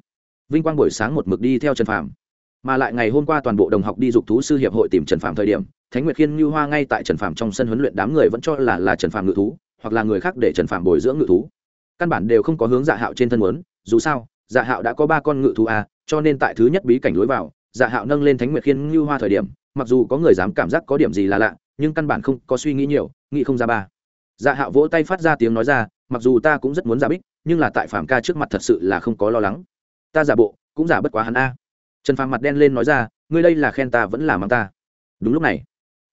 vinh quang buổi sáng một mực đi theo trần phàm mà lại ngày hôm qua toàn bộ đồng học đi dục thú sư hiệp hội tìm trần phàm thời điểm, thánh nguyệt khiên như hoa ngay tại trần phàm trong sân huấn luyện đám người vẫn cho là là trần phàm ngự thú, hoặc là người khác để trần phàm bồi dưỡng ngự thú. Căn bản đều không có hướng dạ hạo trên thân muốn, dù sao dạ hạo đã có ba con ngự thú a cho nên tại thứ nhất bí cảnh lối vào dạ hạo nâng lên thánh nguyệt khiên như hoa thời điểm, mặc dù có người dám cảm giác có điểm gì là lạ, nhưng căn bản không có suy nghĩ nhiều, nghĩ không ra ba. Dạ hạo vỗ tay phát ra tiếng nói ra, mặc dù ta cũng rất muốn giả bích, nhưng là tại phạm ca trước mặt thật sự là không có lo lắng. Ta giả bộ, cũng giả bất quá hắn a trần phàm mặt đen lên nói ra, ngươi đây là khen ta vẫn là mang ta. Đúng lúc này,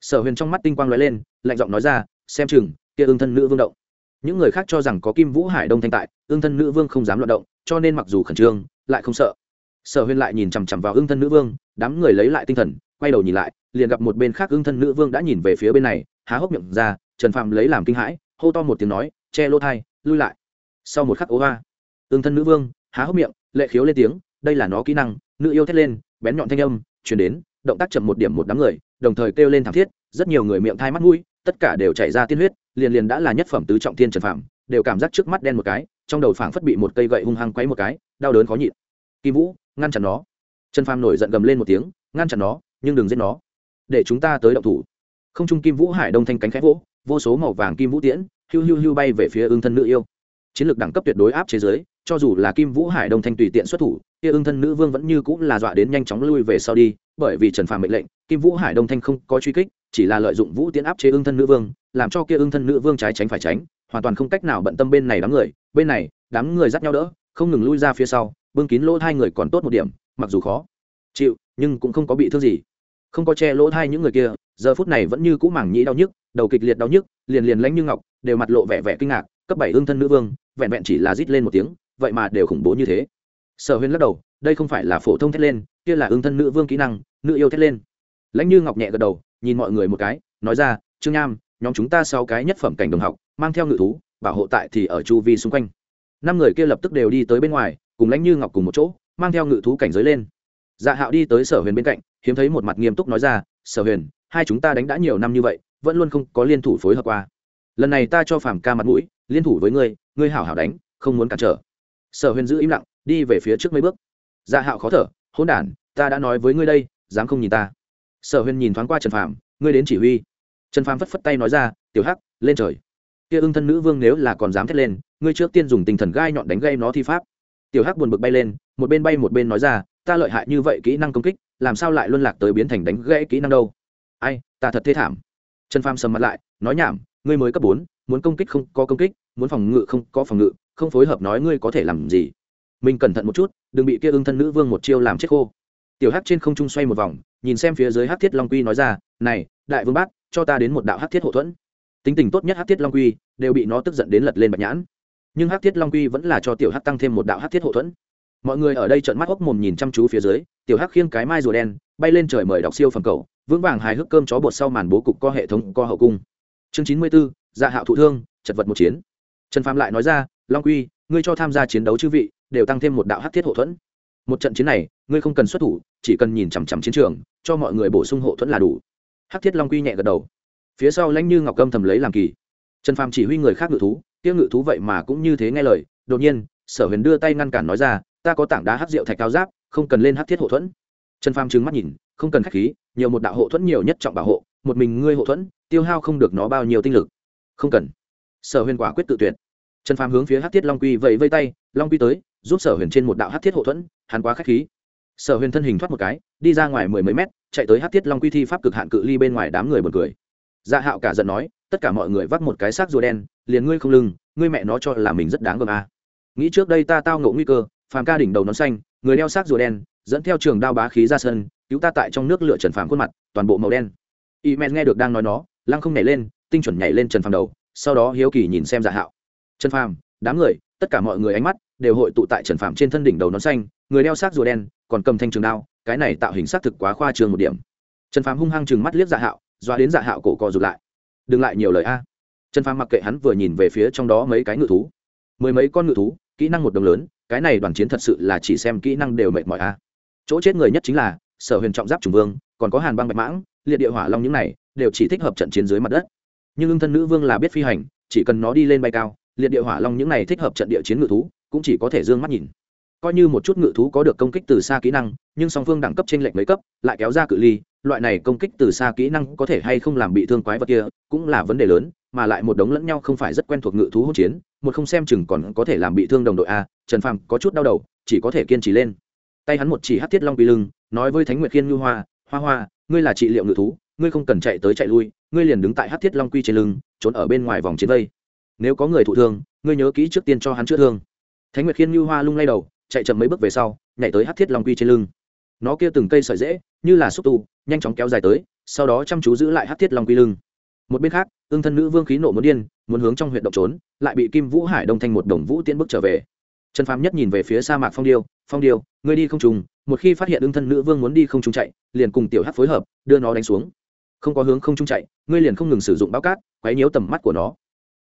sở huyền trong mắt tinh quang nói lên, lạnh giọng nói ra, xem chừng, kia ương thân nữ vương động. Những người khác cho rằng có kim vũ hải đông thanh tại, ương thân nữ vương không dám loạt động, cho nên mặc dù khẩn trương, lại không sợ. Sở huyền lại nhìn chằm chằm vào ương thân nữ vương, đám người lấy lại tinh thần, quay đầu nhìn lại, liền gặp một bên khác ương thân nữ vương đã nhìn về phía bên này, há hốc miệng ra, trần phàm lấy làm kinh hãi, hô to một tiếng nói, che lỗ thai, lui lại. Sau một khắc ố ga ương thân nữ vương, há hốc miệng, lệ khiếu lên tiếng, đây là nó kỹ năng nữ yêu thét lên, bén nhọn thanh âm chuyển đến, động tác chậm một điểm một đám người, đồng thời kêu lên thảm thiết, rất nhiều người miệng thai mắt mũi, tất cả đều chảy ra tiên huyết, liền liền đã là nhất phẩm tứ trọng thiên trần phạm đều cảm giác trước mắt đen một cái, trong đầu phảng phất bị một cây gậy hung hăng quấy một cái, đau đớn khó nhịn. Kim vũ, ngăn chặn nó. Trần phàm nổi giận gầm lên một tiếng, ngăn chặn nó, nhưng đừng giết nó. Để chúng ta tới động thủ. Không trung kim vũ hải đông thanh cánh khẽ vỗ, vô số màu vàng kim vũ tiễn hưu hưu hưu bay về phía ương thân nữ yêu. Chiến lược đẳng cấp tuyệt đối áp chế giới cho dù là kim vũ hải đông thanh tùy tiện xuất thủ, kia ưng thân nữ vương vẫn như cũng là dọa đến nhanh chóng lui về sau đi, bởi vì trần phàm mệnh lệnh, kim vũ hải đông thanh không có truy kích, chỉ là lợi dụng vũ tiến áp chế ưng thân nữ vương, làm cho kia ưng thân nữ vương trái tránh phải tránh, hoàn toàn không cách nào bận tâm bên này đám người, bên này, đám người dắt nhau đỡ, không ngừng lui ra phía sau, bưng kín lỗ hai người còn tốt một điểm, mặc dù khó chịu, nhưng cũng không có bị thương gì. Không có che lỗ thai những người kia, giờ phút này vẫn như cũ mảng nhĩ đau nhức, đầu kịch liệt đau nhức, liền liền lánh như ngọc, đều mặt lộ vẻ vẻ kinh ngạc, cấp bảy ương thân nữ vương, vẹn vẹn chỉ là rít lên một tiếng vậy mà đều khủng bố như thế. Sở huyền lắc đầu, đây không phải là phổ thông thét lên, kia là ương thân nữ vương kỹ năng, nữ yêu thét lên. Lãnh như ngọc nhẹ gật đầu, nhìn mọi người một cái, nói ra, trương nham, nhóm chúng ta sau cái nhất phẩm cảnh đồng học, mang theo ngự thú, bảo hộ tại thì ở chu vi xung quanh. Năm người kia lập tức đều đi tới bên ngoài, cùng lãnh như ngọc cùng một chỗ, mang theo ngự thú cảnh giới lên. Dạ hạo đi tới sở huyền bên cạnh, hiếm thấy một mặt nghiêm túc nói ra, sở huyền, hai chúng ta đánh đã nhiều năm như vậy, vẫn luôn không có liên thủ phối hợp qua. Lần này ta cho phàm ca mặt mũi, liên thủ với ngươi ngươi hảo hảo đánh, không muốn cản trở sở huyền giữ im lặng, đi về phía trước mấy bước. Dạ hạo khó thở hôn đản, ta đã nói với ngươi đây, dám không nhìn ta. Sở huyền nhìn thoáng qua trần phàm, ngươi đến chỉ huy. Trần phàm phất phất tay nói ra, tiểu hắc, lên trời. Kia ưng thân nữ vương nếu là còn dám thét lên, ngươi trước tiên dùng tinh thần gai nhọn đánh gây nó thi pháp. Tiểu hắc buồn bực bay lên, một bên bay một bên nói ra, ta lợi hại như vậy kỹ năng công kích, làm sao lại luân lạc tới biến thành đánh gãy kỹ năng đâu? Ai, ta thật thê thảm. Trần phàm sầm mặt lại, nói nhảm, ngươi mới cấp bốn, muốn công kích không có công kích, muốn phòng ngự không có phòng ngự không phối hợp nói ngươi có thể làm gì. Mình cẩn thận một chút đừng bị kia ưng thân nữ vương một chiêu làm chết khô. Tiểu hắc trên không trung xoay một vòng nhìn xem phía dưới hắc thiết long quy nói ra này đại vương bát cho ta đến một đạo hắc thiết hậu thuẫn. Tính tình tốt nhất hắc thiết long quy đều bị nó tức giận đến lật lên bạch nhãn. Nhưng hắc thiết long quy vẫn là cho tiểu hắc tăng thêm một đạo hắc thiết hậu thuẫn. Mọi người ở đây trợn mắt hốc mồm nhìn chăm chú phía dưới tiểu hắc khiêng cái mai rùa đen bay lên trời mời đọc siêu phẩm cầu vững vàng hài hước cơm chó bột sau màn bố cục co hệ thống co hậu cung. Chương chín mươi 94, dạ hạo thụ thương chật vật một chiến. Trần phạm lại nói ra long quy, ngươi cho tham gia chiến đấu chư vị, đều tăng thêm một đạo hắc thiết hậu thuẫn. Một trận chiến này, ngươi không cần xuất thủ, chỉ cần nhìn chằm chằm chiến trường, cho mọi người bổ sung hộ thuẫn là đủ. Hắc thiết long quy nhẹ gật đầu. Phía sau lãnh như ngọc âm thầm lấy làm kỳ. Trần phàm chỉ huy người khác ngự thú tiêu ngự thú vậy mà cũng như thế nghe lời. Đột nhiên, sở huyền đưa tay ngăn cản nói ra, ta có tảng đá hắc rượu thạch cao giáp, không cần lên hắc thiết hộ thuẫn. Trần phàm trừng mắt nhìn, không cần khách khí, nhiều một đạo hộ thuẫn nhiều nhất trọng bảo hộ, một mình ngươi hộ thuẫn, tiêu hao không được nó bao nhiêu tinh lực. Không cần. Sở huyền quả quyết tự tuyệt trần phàm hướng phía hắc thiết long quy vẫy vây tay, long quy tới, giúp sở huyền trên một đạo hắc thiết hộ thuẫn, hắn quá khách khí. Sở huyền thân hình thoát một cái, đi ra ngoài mười mấy mét, chạy tới hắc thiết long quy thi pháp cực hạn cự ly bên ngoài đám người buồn cười. Dạ hạo cả giận nói, tất cả mọi người vắt một cái xác rùa đen, liền ngươi không lưng, ngươi mẹ nó cho là mình rất đáng gờm à. nghĩ trước đây ta tao ngộ nguy cơ, phàm ca đỉnh đầu nón xanh, người đeo xác rùa đen, dẫn theo trường đao bá khí ra sân, cứu ta tại trong nước lửa trần phàm khuôn mặt, toàn bộ màu đen. Y men nghe được đang nói nó, lăng không nhảy lên, tinh chuẩn nhảy lên trần phàm đầu, sau đó hiếu kỳ nhìn xem dạ hạo trần phàm, đám người, tất cả mọi người ánh mắt đều hội tụ tại trần phàm trên thân đỉnh đầu nón xanh, người đeo xác rùa đen, còn cầm thanh trường đao, cái này tạo hình xác thực quá khoa trường một điểm. Trần phàm hung hăng chừng mắt liếc dạ hạo doa đến dạ hạo cổ cò rụt lại. Đừng lại nhiều lời a. Trần phàm mặc kệ hắn vừa nhìn về phía trong đó mấy cái ngự thú. Mười mấy con ngự thú, kỹ năng một đồng lớn, cái này đoàn chiến thật sự là chỉ xem kỹ năng đều mệt mỏi a. Chỗ chết người nhất chính là sở huyền trọng giáp trùng vương, còn có hàn băng bạch mãng, liệt địa hỏa long những này đều chỉ thích hợp trận chiến dưới mặt đất. Nhưng ưng thân nữ vương là biết phi hành, chỉ cần nó đi lên bay cao liệt địa hỏa long những này thích hợp trận địa chiến ngự thú, cũng chỉ có thể d ư ơ n g mắt nhìn. Coi như một chút ngự thú có được công kích từ xa kỹ năng, nhưng song phương đẳng cấp t r ê n lệch mấy cấp, lại kéo ra cự ly, loại này công kích từ xa kỹ năng có thể hay không làm bị thương quái vật kia, cũng là vấn đề lớn, mà lại một đống lẫn nhau không phải rất quen thuộc ngự thú hỗn chiến, một không xem chừng còn có thể làm bị thương đồng đội a, trần phàm có chút đau đầu, chỉ có thể kiên trì lên. Tay hắn một chỉ hát thiết long bị lưng, nói với thánh nguyệt khiên ngư hoa hoa hoa, ngươi là trị liệu ngự thú, ngươi không cần chạy tới chạy lui, ngươi liền đứng tại hát thiết long quy trên lưng, trốn ở bên ngoài vòng chiến vây nếu có người thụ thương, ngươi nhớ kỹ trước tiên cho hắn chữa thương. Thánh nguyệt khiên như hoa lung lay đầu, chạy chậm mấy bước về sau, nhảy tới hát thiết long quy trên lưng. Nó kia từng cây sợi dễ, như là xúc tu, nhanh chóng kéo dài tới, sau đó chăm chú giữ lại hát thiết long quy lưng. Một bên khác, ương thân nữ vương khí nộ muốn điên, muốn hướng trong huyện động trốn, lại bị kim vũ hải đông thanh một đồng vũ tiễn bước trở về. Trần phàm nhất nhìn về phía sa mạc phong điêu phong điêu, ngươi đi không trùng, một khi phát hiện ương thân nữ vương muốn đi không trung chạy, liền cùng tiểu hắc phối hợp, đưa nó đánh xuống. Không có hướng không trung chạy, ngươi liền không ngừng sử dụng bao cát, quấy nhiễu tầm mắt của nó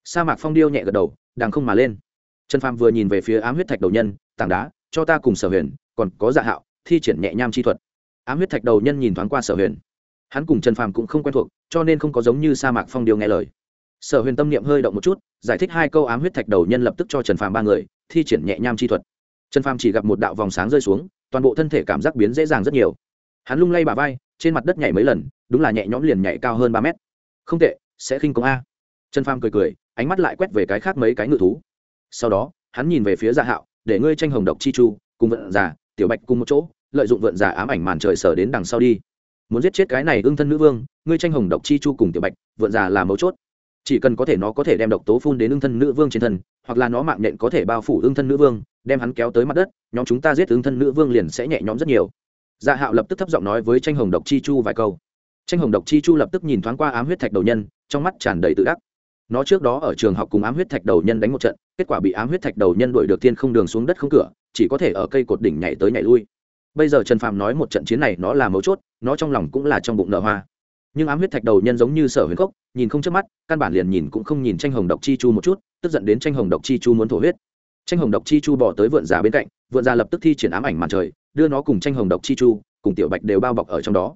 sa mạc phong điêu nhẹ gật đầu đàng không mà lên. Trần phàm vừa nhìn về phía ám huyết thạch đầu nhân, tảng đá, cho ta cùng sở huyền, còn có dạ hạo, thi triển nhẹ nham chi thuật. Ám huyết thạch đầu nhân nhìn thoáng qua sở huyền. Hắn cùng trần phàm cũng không quen thuộc, cho nên không có giống như sa mạc phong điêu nghe lời. Sở huyền tâm niệm hơi động một chút, giải thích hai câu ám huyết thạch đầu nhân lập tức cho trần phàm ba người, thi triển nhẹ nham chi thuật. Trần phàm chỉ gặp một đạo vòng sáng rơi xuống, toàn bộ thân thể cảm giác biến dễ dàng rất nhiều. Hắn lung lay bà vai, trên mặt đất nhảy mấy lần, đúng là nhẹ nhõm liền nhảy cao hơn ba mét. Không tệ, sẽ khinh công a. Trần phàm cười cười ánh mắt lại quét về cái khác mấy cái ngự thú. Sau đó, hắn nhìn về phía dạ hạo, để ngươi tranh hồng độc chi chu, cùng vận giả, tiểu bạch cùng một chỗ, lợi dụng vận giả ám ảnh màn trời sở đến đằng sau đi. Muốn giết chết cái này ưng thân nữ vương, ngươi tranh hồng độc chi chu cùng tiểu bạch, vận giả là mấu chốt. Chỉ cần có thể nó có thể đem độc tố phun đến ưng thân nữ vương trên thân, hoặc là nó mạng nhện có thể bao phủ ưng thân nữ vương, đem hắn kéo tới mặt đất, nhóm chúng ta giết ưng thân nữ vương liền sẽ nhẹ nhõm rất nhiều. Dạ hạo lập tức thấp giọng nói với tranh hồng độc chi chu vài câu. Tranh hồng độc chi chu lập tức nhìn thoáng qua ám huyết thạch đầu nhân, trong mắt tràn đầy tự đắc nó trước đó ở trường học cùng ám huyết thạch đầu nhân đánh một trận, kết quả bị ám huyết thạch đầu nhân đuổi được thiên không đường xuống đất không cửa, chỉ có thể ở cây cột đỉnh nhảy tới nhảy lui. Bây giờ trần phạm nói một trận chiến này nó là mấu chốt, nó trong lòng cũng là trong bụng nở hoa. Nhưng ám huyết thạch đầu nhân giống như sở huyền cốc nhìn không chớp mắt, căn bản liền nhìn cũng không nhìn tranh hồng độc chi chu một chút, tức giận đến tranh hồng độc chi chu muốn thổ huyết. Tranh hồng độc chi chu bỏ tới vượn già bên cạnh, vượn già lập tức thi triển ám ảnh màn trời, đưa nó cùng tranh hồng độc chi chu, cùng tiểu bạch đều bao bọc ở trong đó.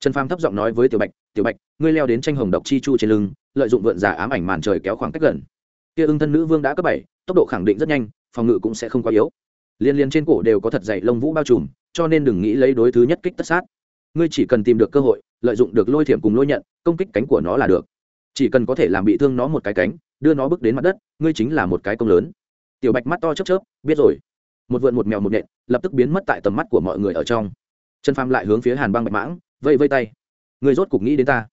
Trần phàm thấp giọng nói với tiểu bạch tiểu bạch, ngươi leo đến tranh hồng độc chi chu trên lưng lợi dụng vượn giả ám ảnh màn trời kéo khoảng cách gần. Kia ưng thân nữ vương đã cấp bảy, tốc độ khẳng định rất nhanh, phòng ngự cũng sẽ không quá yếu. Liên liên trên cổ đều có thật dày lông vũ bao trùm, cho nên đừng nghĩ lấy đối thứ nhất kích tất sát. Ngươi chỉ cần tìm được cơ hội, lợi dụng được lôi thiểm cùng lôi nhận, công kích cánh của nó là được. Chỉ cần có thể làm bị thương nó một cái cánh, đưa nó bước đến mặt đất, ngươi chính là một cái công lớn. Tiểu bạch mắt to chớp chớp, biết rồi. Một vượn một mèo một nện, lập tức biến mất tại tầm mắt của mọi người ở trong. Trần phàm lại hướng phía hàn băng bạch mãng vây vây tay. Người rốt cục nghĩ đến ta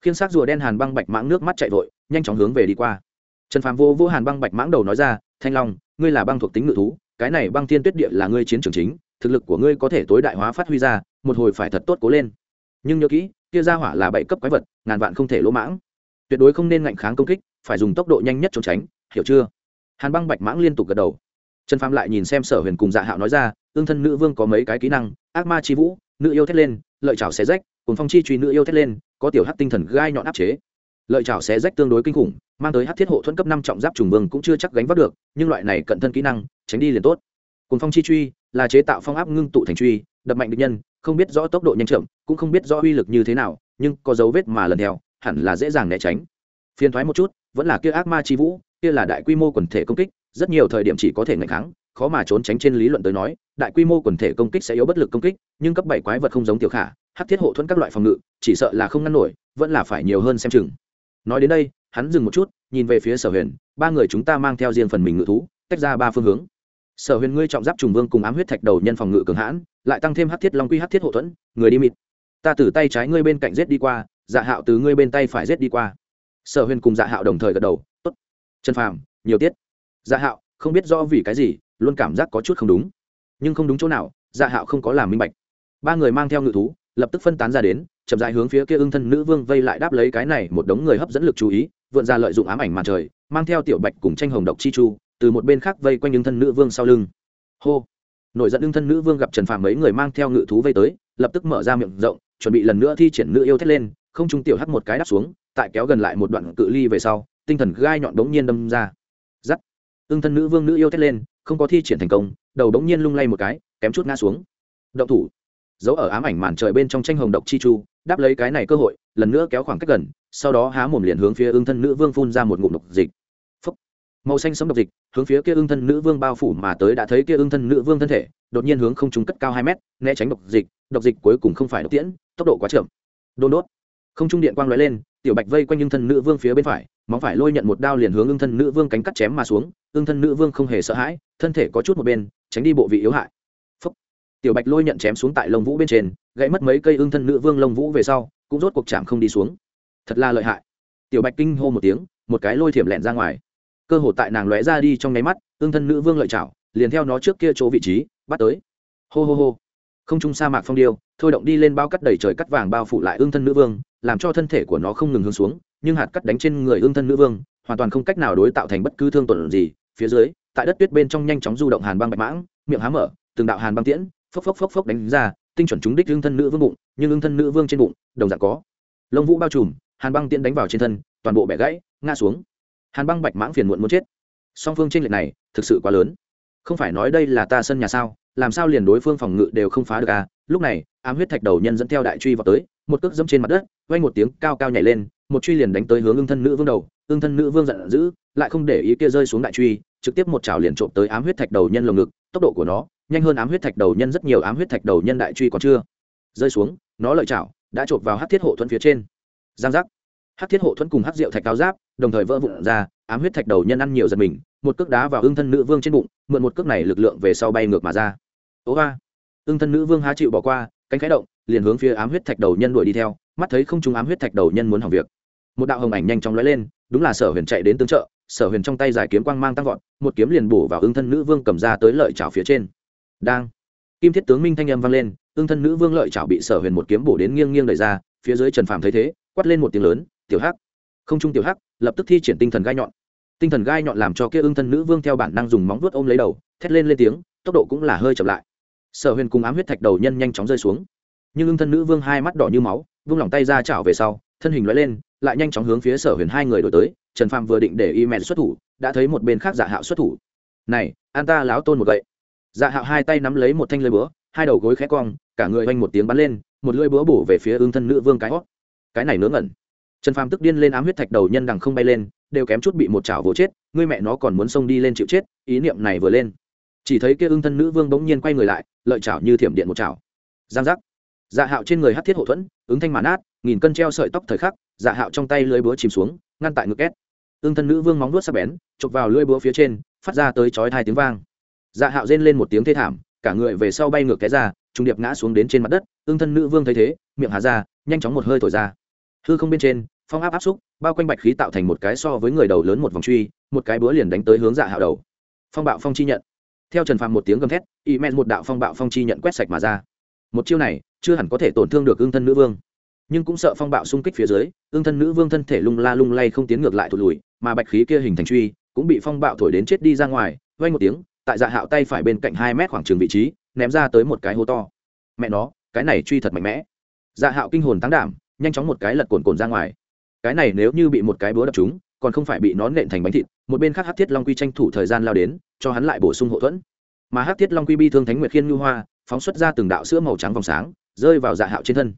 khiến xác rùa đen hàn băng bạch mãng nước mắt chạy vội, nhanh chóng hướng về đi qua. Trần phàm vô vô hàn băng bạch mãng đầu nói ra, thanh long, ngươi là băng thuộc tính ngự thú, cái này băng thiên tuyết địa là ngươi chiến trường chính, thực lực của ngươi có thể tối đại hóa phát huy ra, một hồi phải thật tốt cố lên. Nhưng nhớ kỹ, kia ra hỏa là bảy cấp quái vật, ngàn vạn không thể lỗ mãng. Tuyệt đối không nên ngạnh kháng công kích, phải dùng tốc độ nhanh nhất trốn tránh, hiểu chưa? Hàn băng bạch mãng liên tục gật đầu. Trần phàm lại nhìn xem sở huyền cùng dạ hạo nói ra, ương thân nữ vương có mấy cái kỹ năng, ác ma chi vũ, nữ yêu thét lên, lợi chảo xé rách cùng phong chi truy nữ yêu thét lên có tiểu hắc tinh thần gai nhọn áp chế. Lợi chảo xé rách tương đối kinh khủng, mang tới hát thiết hộ thuẫn cấp năm trọng giáp trùng vương cũng chưa chắc gánh vác được, nhưng loại này cận thân kỹ năng, tránh đi liền tốt. Cùng phong chi truy, là chế tạo phong áp ngưng tụ thành truy, đập mạnh địch nhân, không biết rõ tốc độ nhanh chậm, cũng không biết rõ uy lực như thế nào, nhưng có dấu vết mà lần theo, hẳn là dễ dàng né tránh. Phiền thoái một chút, vẫn là kia ác ma chi vũ, kia là đại quy mô quần thể công kích, rất nhiều thời điểm chỉ có thể ngạch kháng, khó mà trốn tránh trên lý luận tới nói, đại quy mô quần thể công kích sẽ yếu bất lực công kích, nhưng cấp bảy quái vật không giống tiểu khả hắc thiết hộ thuẫn các loại phòng ngự, chỉ sợ là không ngăn nổi, vẫn là phải nhiều hơn xem chừng. Nói đến đây, hắn dừng một chút, nhìn về phía sở huyền, ba người chúng ta mang theo riêng phần mình ngự thú, tách ra ba phương hướng. Sở huyền ngươi trọng giáp trùng vương cùng ám huyết thạch đầu nhân phòng ngự cường hãn, lại tăng thêm hắc thiết long quy hắc thiết hộ thuẫn, người đi mịt. Ta từ tay trái ngươi bên cạnh rết đi qua dạ hạo từ ngươi bên tay phải rết đi qua. Sở huyền cùng dạ hạo đồng thời gật đầu, tốt. Trần phàm, nhiều tiết. Dạ hạo, không biết rõ vì cái gì, luôn cảm giác có chút không đúng. Nhưng không đúng chỗ nào dạ hạo không có làm minh bạch. Ba người mang theo ngự thú lập tức phân tán ra đến, chậm dại hướng phía kia ưng thân nữ vương vây lại đáp lấy cái này một đống người hấp dẫn lực chú ý, vượn ra lợi dụng ám ảnh màn trời, mang theo tiểu bạch cùng tranh hồng độc chi chu, từ một bên khác vây quanh ưng thân nữ vương sau lưng. Hô! Nổi giận ưng thân nữ vương gặp trần phàm mấy người mang theo ngự thú vây tới, lập tức mở ra miệng rộng, chuẩn bị lần nữa thi triển nữ yêu thét lên, không trung tiểu hắt một cái đáp xuống, tại kéo gần lại một đoạn cự ly về sau, tinh thần gai nhọn đống nhiên đâm ra. Giắt! Ưng thân nữ vương nữ yêu thét lên, không có thi triển thành công, đầu đống nhiên lung lay một cái, kém chút ngã xuống. Động thủ! Giấu ở ám ảnh màn trời bên trong tranh hồng độc chi chu, đáp lấy cái này cơ hội, lần nữa kéo khoảng cách gần, sau đó há mồm liền hướng phía ưng thân nữ vương phun ra một ngụm độc dịch. Phúc. màu xanh sấm độc dịch, hướng phía kia ưng thân nữ vương bao phủ mà tới đã thấy kia ưng thân nữ vương thân thể, đột nhiên hướng không trung cất cao hai mét, né tránh độc dịch độc dịch cuối cùng không phải độc tiễn, tốc độ quá chậm. Đôn đốt. Không trung điện quang lóe lên, tiểu bạch vây quanh ưng thân nữ vương phía bên phải, móng phải lôi nhận một đao liền hướng ưng thân nữ vương cánh cắt chém mà xuống, ưng thân nữ vương không hề sợ hãi, thân thể có chút một bên, tránh đi bộ vị yếu hại tiểu bạch lôi nhận chém xuống tại lông vũ bên trên, gãy mất mấy cây ưng thân nữ vương lông vũ về sau, cũng rốt cuộc chạm không đi xuống. Thật là lợi hại. Tiểu bạch kinh hô một tiếng, một cái lôi thiểm lẹn ra ngoài. Cơ hồ tại nàng lóe ra đi trong nháy mắt, ưng thân nữ vương lợi chảo, liền theo nó trước kia chỗ vị trí, bắt tới. Hô hô hô. Không trung sa mạc phong điêu, thôi động đi lên bao cắt đầy trời cắt vàng bao phủ lại ương thân nữ vương, làm cho thân thể của nó không ngừng hướng xuống, nhưng hạt cắt đánh trên người ương thân nữ vương, hoàn toàn không cách nào đối tạo thành bất cứ thương tổn gì. Phía dưới, tại đất tuyết bên trong nhanh chóng du động hàn băng bạch mãng, miệng há mở, từng đạo hàn băng tiễn phốc phốc phốc phốc đánh ra, tinh chuẩn chúng đích ương thân nữ vương bụng, nhưng ương thân nữ vương trên bụng, đồng dạng có. Lông vũ bao trùm, hàn băng tiễn đánh vào trên thân, toàn bộ bẻ gãy, ngã xuống. Hàn băng bạch mãng phiền muộn muốn chết. Song phương trên lệch này, thực sự quá lớn. Không phải nói đây là ta sân nhà sao, làm sao liền đối phương phòng ngự đều không phá được à? Lúc này, ám huyết thạch đầu nhân dẫn theo đại truy vào tới, một cước dẫm trên mặt đất vay một tiếng cao cao nhảy lên, một truy liền đánh tới hướng ương thân nữ vương đầu. Ương thân nữ vương giận dữ, lại không để ý kia rơi xuống đại truy, trực tiếp một chảo liền trộm tới ám huyết thạch đầu nhân lồng ngực, tốc độ của nó nhanh hơn ám huyết thạch đầu nhân rất nhiều ám huyết thạch đầu nhân đại truy còn chưa. Rơi xuống, nó lợi chảo đã chộp vào hát thiết hộ thuẫn phía trên. Giang giác. Hát thiết hộ thuẫn cùng hát rượu thạch cao giáp, đồng thời vỡ vụn ra, ám huyết thạch đầu nhân ăn nhiều giật mình, một cước đá vào ương thân nữ vương trên bụng, mượn một cước này lực lượng về sau bay ngược mà ra. Ố hoa ương thân nữ vương há chịu bỏ qua, cánh khái động, liền hướng phía ám huyết thạch đầu nhân đuổi đi theo, mắt thấy không chúng ám huyết thạch đầu nhân muốn hỏng việc. Một đạo hồng ảnh nhanh chóng lóe lên, đúng là sở huyền chạy đến tương trợ, sở huyền trong tay giải kiếm quang mang tăng vọt, một kiếm liền bổ vào ương thân nữ vương cầm ra tới lợi chảo phía trên đang. Kim thiết tướng minh thanh âm vang lên ương thân nữ vương lợi chảo bị sở huyền một kiếm bổ đến nghiêng nghiêng đẩy ra, phía dưới trần phàm thấy thế, quát lên một tiếng lớn, tiểu hắc. Không trung tiểu hắc lập tức thi triển tinh thần gai nhọn. Tinh thần gai nhọn làm cho kia ương thân nữ vương theo bản năng dùng móng vuốt ôm lấy đầu, thét lên lên tiếng, tốc độ cũng là hơi chậm lại. Sở huyền cùng ám huyết thạch đầu nhân nhanh chóng rơi xuống. Nhưng ương thân nữ vương hai mắt đỏ như máu, vung lòng tay ra chảo về sau, thân hình lóe lên, lại nhanh chóng hướng phía sở huyền hai người đổi tới, trần phạm vừa định để y mẹ xuất thủ, đã thấy một bên khác giả hạo xuất thủ. Này, an ta láo tôn một gậy dạ hạo hai tay nắm lấy một thanh lưỡi búa, hai đầu gối khẽ cong, cả người oanh một tiếng bắn lên, một lưỡi búa bổ về phía ương thân nữ vương cái hót. Cái này nướng ngẩn. Trần phàm tức điên lên ám huyết thạch đầu nhân đằng không bay lên, đều kém chút bị một chảo vỗ chết, ngươi mẹ nó còn muốn xông đi lên chịu chết, ý niệm này vừa lên. Chỉ thấy kia ương thân nữ vương bỗng nhiên quay người lại, lợi chảo như thiểm điện một chảo. Giang giác. Dạ hạo trên người hắt thiết hậu thuẫn, ứng thanh màn át nghìn cân treo sợi tóc thời khắc dạ hạo trong tay lưới búa chìm xuống, ngăn tại ngực két. Ương thân nữ vương móng nuốt sắc bén, chụp vào lưới búa phía trên, phát ra tới chói hai tiếng vang dạ hạo rên lên một tiếng thê thảm, cả người về sau bay ngược cái ra trung điệp ngã xuống đến trên mặt đất, ương thân nữ vương thấy thế, miệng hà ra, nhanh chóng một hơi thổi ra. Hư không bên trên, phong áp áp xúc, bao quanh bạch khí tạo thành một cái so với người đầu lớn một vòng truy, một cái búa liền đánh tới hướng dạ hạo đầu. Phong bạo phong chi nhận. Theo trần phàm một tiếng gầm thét, y men một đạo phong bạo phong chi nhận quét sạch mà ra. Một chiêu này, chưa hẳn có thể tổn thương được ương thân nữ vương. Nhưng cũng sợ phong bạo xung kích phía dưới, ương thân nữ vương thân thể lung la lung lay không tiến ngược lại thụt lùi, mà bạch khí kia hình thành truy, cũng bị phong bạo thổi đến chết đi ra ngoài vay một tiếng tại dạ hạo tay phải bên cạnh hai mét khoảng trường vị trí, ném ra tới một cái hố to. Mẹ nó, cái này truy thật mạnh mẽ. Dạ hạo kinh hồn tăng đảm, nhanh chóng một cái lật cồn cồn ra ngoài. Cái này nếu như bị một cái búa đập chúng còn không phải bị nón nện thành bánh thịt, một bên khác hát thiết long quy tranh thủ thời gian lao đến, cho hắn lại bổ sung hậu thuẫn. Mà hát thiết long quy bi thương thánh nguyệt khiên ngư hoa, phóng xuất ra từng đạo sữa màu trắng vòng sáng, rơi vào dạ hạo trên thân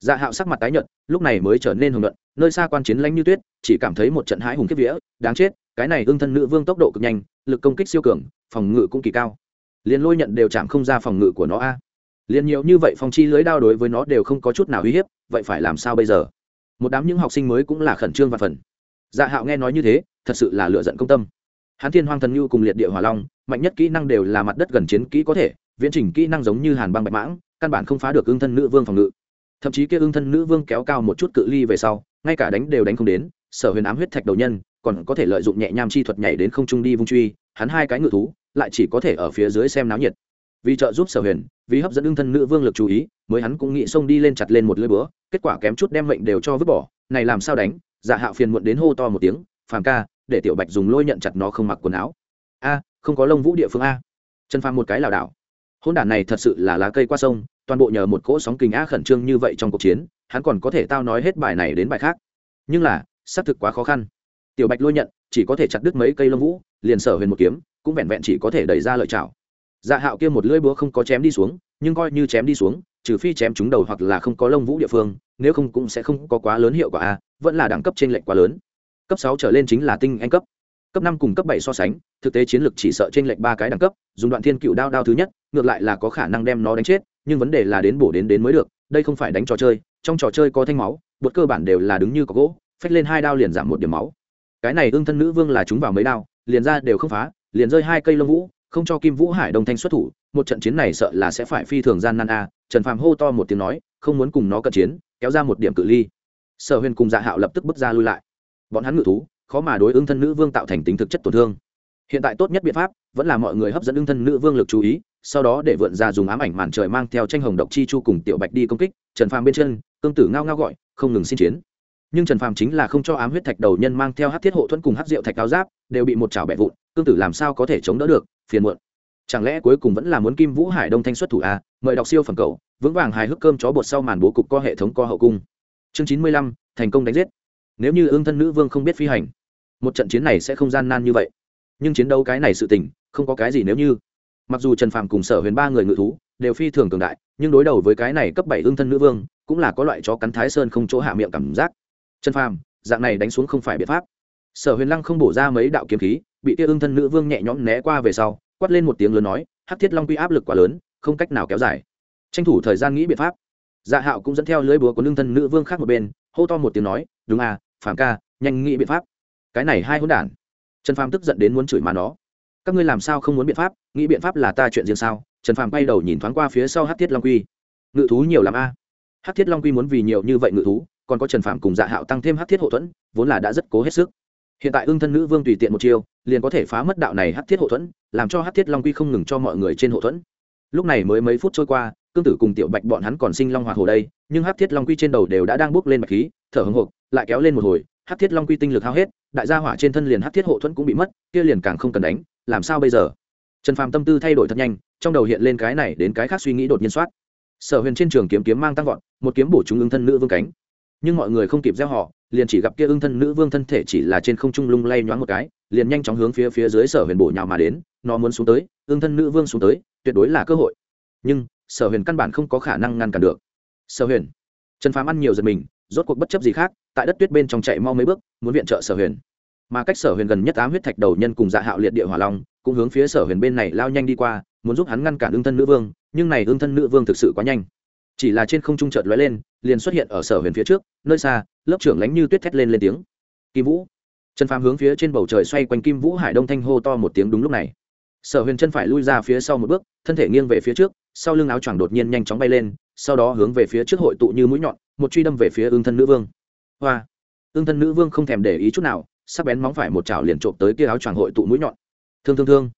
dạ hạo sắc mặt tái nhợt, lúc này mới trở nên hùng luận nơi xa quan chiến lãnh như tuyết, chỉ cảm thấy một trận hãi hùng kiếp vía, đáng chết, cái này ương thân nữ vương tốc độ cực nhanh, lực công kích siêu cường, phòng ngự cũng kỳ cao. Liền lôi nhận đều chạm không ra phòng ngự của nó a. Liền nhiều như vậy phòng chi lưới đao đối với nó đều không có chút nào uy hiếp, vậy phải làm sao bây giờ? Một đám những học sinh mới cũng là khẩn trương và phần. Dạ hạo nghe nói như thế, thật sự là lựa giận công tâm. Hán thiên hoang thần nhu cùng liệt địa hỏa long, mạnh nhất kỹ năng đều là mặt đất gần chiến kỹ có thể, viễn trình kỹ năng giống như hàn băng bạch mãng, căn bản không phá được ương thân nữ vương phòng ngự thậm chí kia ương thân nữ vương kéo cao một chút cự ly về sau, ngay cả đánh đều đánh không đến, sở huyền ám huyết thạch đầu nhân, còn có thể lợi dụng nhẹ nham chi thuật nhảy đến không trung đi vung truy, hắn hai cái ngự thú, lại chỉ có thể ở phía dưới xem náo nhiệt. Vì trợ giúp sở huyền, vì hấp dẫn ương thân nữ vương lực chú ý, mới hắn cũng nghĩ xông đi lên chặt lên một lưỡi búa, kết quả kém chút đem mệnh đều cho vứt bỏ, này làm sao đánh? Dạ hạo phiền muộn đến hô to một tiếng, phàm ca, để tiểu bạch dùng lôi nhận chặt nó không mặc quần áo. A, không có lông vũ địa phương a. Chân phàm một cái lảo đảo. Hôn đản này thật sự là lá cây qua sông toàn bộ nhờ một cỗ sóng kình a khẩn trương như vậy trong cuộc chiến, hắn còn có thể tao nói hết bài này đến bài khác. Nhưng là, xác thực quá khó khăn. Tiểu bạch lôi nhận, chỉ có thể chặt đứt mấy cây lông vũ, liền sở huyền một kiếm, cũng vẹn vẹn chỉ có thể đẩy ra lợi chảo dạ hạo kia một lưỡi búa không có chém đi xuống, nhưng coi như chém đi xuống, trừ phi chém trúng đầu hoặc là không có lông vũ địa phương, nếu không cũng sẽ không có quá lớn hiệu quả a, vẫn là đẳng cấp trên lệnh quá lớn. Cấp sáu trở lên chính là tinh anh cấp. Cấp năm cùng cấp bảy so sánh, thực tế chiến lược chỉ sợ trên lệnh ba cái đẳng cấp, dùng đoạn thiên cựu đao đao thứ nhất, ngược lại là có khả năng đem nó đánh chết nhưng vấn đề là đến bổ đến đến mới được, đây không phải đánh trò chơi, trong trò chơi có thanh máu, bột cơ bản đều là đứng như có gỗ, phách lên hai đao liền giảm một điểm máu. Cái này ương thân nữ vương là chúng vào mấy đao, liền ra đều không phá, liền rơi hai cây lông vũ, không cho kim vũ hải đông thanh xuất thủ, một trận chiến này sợ là sẽ phải phi thường gian nan a, trần phàm hô to một tiếng nói, không muốn cùng nó cận chiến, kéo ra một điểm cự ly. Sở huyền cùng dạ hạo lập tức bước ra lui lại. Bọn hắn ngự thú, khó mà đối ứng thân nữ vương tạo thành tính thực chất tổn thương. Hiện tại tốt nhất biện pháp vẫn là mọi người hấp dẫn đương thân nữ vương lực chú ý, sau đó để vượn ra dùng ám ảnh màn trời mang theo tranh hồng độc chi chu cùng tiểu bạch đi công kích, trần phàm bên chân, cương tử ngao ngao gọi, không ngừng xin chiến. Nhưng trần phàm chính là không cho ám huyết thạch đầu nhân mang theo hát thiết hộ thuẫn cùng hát rượu thạch cao giáp, đều bị một chảo bẻ vụn, cương tử làm sao có thể chống đỡ được, phiền muộn. Chẳng lẽ cuối cùng vẫn là muốn kim vũ hải đông thanh xuất thủ à? Mời đọc siêu phẩm cầu, vững vàng hài hước cơm chó bột sau màn bố cục có hệ thống co hậu cung. Chương chín mươi lăm, thành công đánh giết. Nếu như ương thân nữ vương không biết phi hành, một trận chiến này sẽ không gian nan như vậy nhưng chiến đấu cái này sự tình, không có cái gì nếu như. Mặc dù trần phàm cùng sở huyền ba người ngự thú đều phi thường cường đại, nhưng đối đầu với cái này cấp bảy hương thân nữ vương, cũng là có loại chó cắn thái sơn không chỗ hạ miệng cảm giác. Trần phàm, dạng này đánh xuống không phải biện pháp. Sở huyền lăng không bổ ra mấy đạo kiếm khí, bị tia hương thân nữ vương nhẹ nhõm né qua về sau, quát lên một tiếng lớn nói, hắc thiết long quy áp lực quá lớn, không cách nào kéo dài. Tranh thủ thời gian nghĩ biện pháp. Dạ hạo cũng dẫn theo lưới búa của lương thân nữ vương khác một bên, hô to một tiếng nói, đúng à phàm ca, nhanh nghĩ biện pháp. Cái này hai hỗn đản trần phàm tức giận đến muốn chửi mà nó. Các ngươi làm sao không muốn biện pháp? Nghĩ biện pháp là ta chuyện riêng sao? Trần phàm bay đầu nhìn thoáng qua phía sau hát thiết long quy. Ngự thú nhiều làm a. À. hát thiết long quy muốn vì nhiều như vậy ngự thú, còn có trần phàm cùng dạ hạo tăng thêm hát thiết hậu thuẫn, vốn là đã rất cố hết sức. Hiện tại ương thân nữ vương tùy tiện một chiêu, liền có thể phá mất đạo này hát thiết hậu thuẫn, làm cho hát thiết long quy không ngừng cho mọi người trên hậu thuẫn. Lúc này mới mấy phút trôi qua, cương tử cùng tiểu bạch bọn hắn còn sinh long hoạt hồ đây, nhưng hát thiết long quy trên đầu đều đã đang bước lên bạch khí, thở hưng hộp lại kéo lên một hồi hát thiết long quy tinh lực hao hết đại gia hỏa trên thân liền hắc thiết hộ thuẫn cũng bị mất, kia liền càng không cần đánh, làm sao bây giờ? Trần phàm tâm tư thay đổi thật nhanh, trong đầu hiện lên cái này đến cái khác suy nghĩ đột nhiên soát. Sở huyền trên trường kiếm kiếm mang tăng vọt, một kiếm bổ trúng ứng thân nữ vương cánh. Nhưng mọi người không kịp gieo họ, liền chỉ gặp kia ưng thân nữ vương thân thể chỉ là trên không trung lung lay nhoáng một cái, liền nhanh chóng hướng phía phía dưới sở huyền bổ nhào mà đến, nó muốn xuống tới, ưng thân nữ vương xuống tới, tuyệt đối là cơ hội. Nhưng, sở huyền căn bản không có khả năng ngăn cản được. Sở huyền, trần phàm ăn nhiều giật mình rốt cuộc bất chấp gì khác, tại đất tuyết bên trong chạy mau mấy bước, muốn viện trợ sở huyền. Mà cách sở huyền gần nhất ám huyết thạch đầu nhân cùng dạ hạo liệt địa hỏa long, cũng hướng phía sở huyền bên này lao nhanh đi qua, muốn giúp hắn ngăn cản ương thân nữ vương, nhưng này ương thân nữ vương thực sự quá nhanh. Chỉ là trên không trung chợt lóe lên, liền xuất hiện ở sở huyền phía trước, nơi xa, lớp trưởng lánh như tuyết thét lên lên tiếng. Kim vũ. Trần phàm hướng phía trên bầu trời xoay quanh kim vũ hải đông thanh hô to một tiếng đúng lúc này. Sở huyền chân phải lui ra phía sau một bước, thân thể nghiêng về phía trước, sau lưng áo choàng đột nhiên nhanh chóng bay lên sau đó hướng về phía trước hội tụ như mũi nhọn, một truy đâm về phía ương thân nữ vương. Hoa! Ương thân nữ vương không thèm để ý chút nào, sắc bén móng phải một chảo liền trộm tới kia áo choàng hội tụ mũi nhọn. Thương thương thương!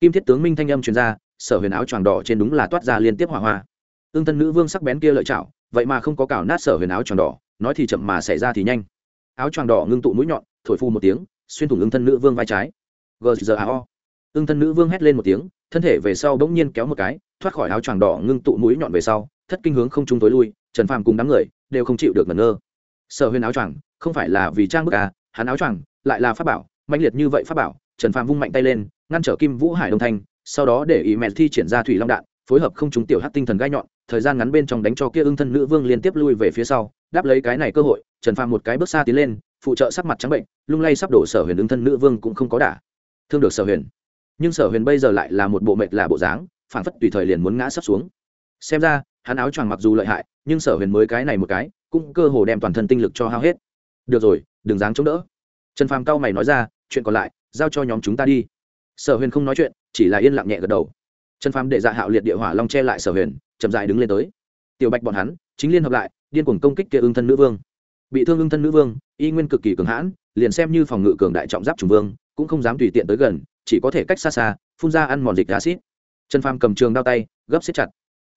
Kim thiết tướng minh thanh âm truyền ra, sở huyền áo choàng đỏ trên đúng là toát ra liên tiếp hỏa hoa. Ương thân nữ vương sắc bén kia lợi chảo, vậy mà không có cào nát sở huyền áo choàng đỏ, nói thì chậm mà xảy ra thì nhanh. Áo choàng đỏ ngưng tụ mũi nhọn, thổi phu một tiếng, xuyên thủng ương thân nữ vương vai trái. Gzao ương thân nữ vương hét lên một tiếng, thân thể về sau bỗng nhiên kéo một cái, thoát khỏi áo choàng đỏ ngưng tụ mũi nhọn về sau thất kinh hướng không trung tối lui, trần phàm cùng đám người đều không chịu được ngẩn ngơ. Sở huyền áo choàng, không phải là vì trang bức à hắn áo choàng lại là pháp bảo mạnh liệt như vậy pháp bảo, trần phàm vung mạnh tay lên, ngăn trở kim vũ hải đông thanh, sau đó để ý mẹ thi triển ra thủy long đạn, phối hợp không trúng tiểu hát tinh thần gai nhọn, thời gian ngắn bên trong đánh cho kia ưng thân nữ vương liên tiếp lui về phía sau, đáp lấy cái này cơ hội, trần phàm một cái bước xa tiến lên, phụ trợ sắc mặt trắng bệnh, lung lay sắp đổ sở huyền ưng thân nữ vương cũng không có đả. Thương được sở huyền. Nhưng sở huyền bây giờ lại là một bộ mệt là bộ dáng phản phất tùy thời liền muốn ngã sắp xuống. Xem ra hắn áo choàng mặc dù lợi hại, nhưng sở huyền mới cái này một cái, cũng cơ hồ đem toàn thân tinh lực cho hao hết. Được rồi, đừng dáng chống đỡ. Trần phàm cao mày nói ra, chuyện còn lại, giao cho nhóm chúng ta đi. Sở huyền không nói chuyện, chỉ là yên lặng nhẹ gật đầu. Trần phàm để dạ hạo liệt địa hỏa long che lại sở huyền, chậm dại đứng lên tới. Tiểu bạch bọn hắn, chính liên hợp lại, điên cuồng công kích kia ưng thân nữ vương. Bị thương ưng thân nữ vương, y nguyên cực kỳ cường hãn, liền xem như phòng ngự cường đại trọng giáp trùng vương, cũng không dám tùy tiện tới gần, chỉ có thể cách xa xa, phun ra ăn mòn dịch acid. Trần phàm cầm trường đao tay, gấp xếp chặt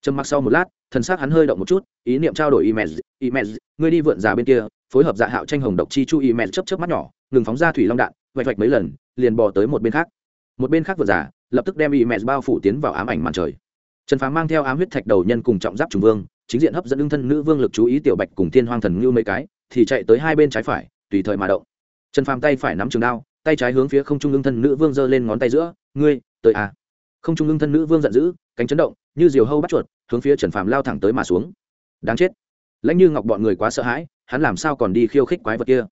trầm mặc sau một lát, thần xác hắn hơi động một chút, ý niệm trao đổi email email ngươi đi vượn già bên kia, phối hợp dạ hạo tranh hồng độc chi chu email chấp chấp mắt nhỏ, ngừng phóng ra thủy long đạn, vạch vạch mấy lần, liền bò tới một bên khác. Một bên khác vượt giả lập tức đem email bao phủ tiến vào ám ảnh màn trời. Trần phá mang theo ám huyết thạch đầu nhân cùng trọng giáp trùng vương, chính diện hấp dẫn ưng thân nữ vương lực chú ý tiểu bạch cùng thiên hoang thần ngưu mấy cái, thì chạy tới hai bên trái phải, tùy thời mà động. Trần phàm tay phải nắm trường đao, tay trái hướng phía không trung ưng thân nữ vương giơ lên ngón tay giữa, ngươi, tới à. Không trung ưng thân nữ vương giận dữ, cánh chấn động, như diều hâu bắt chuột hướng phía trần phàm lao thẳng tới mà xuống. Đáng chết. Lãnh như ngọc bọn người quá sợ hãi, hắn làm sao còn đi khiêu khích quái vật kia?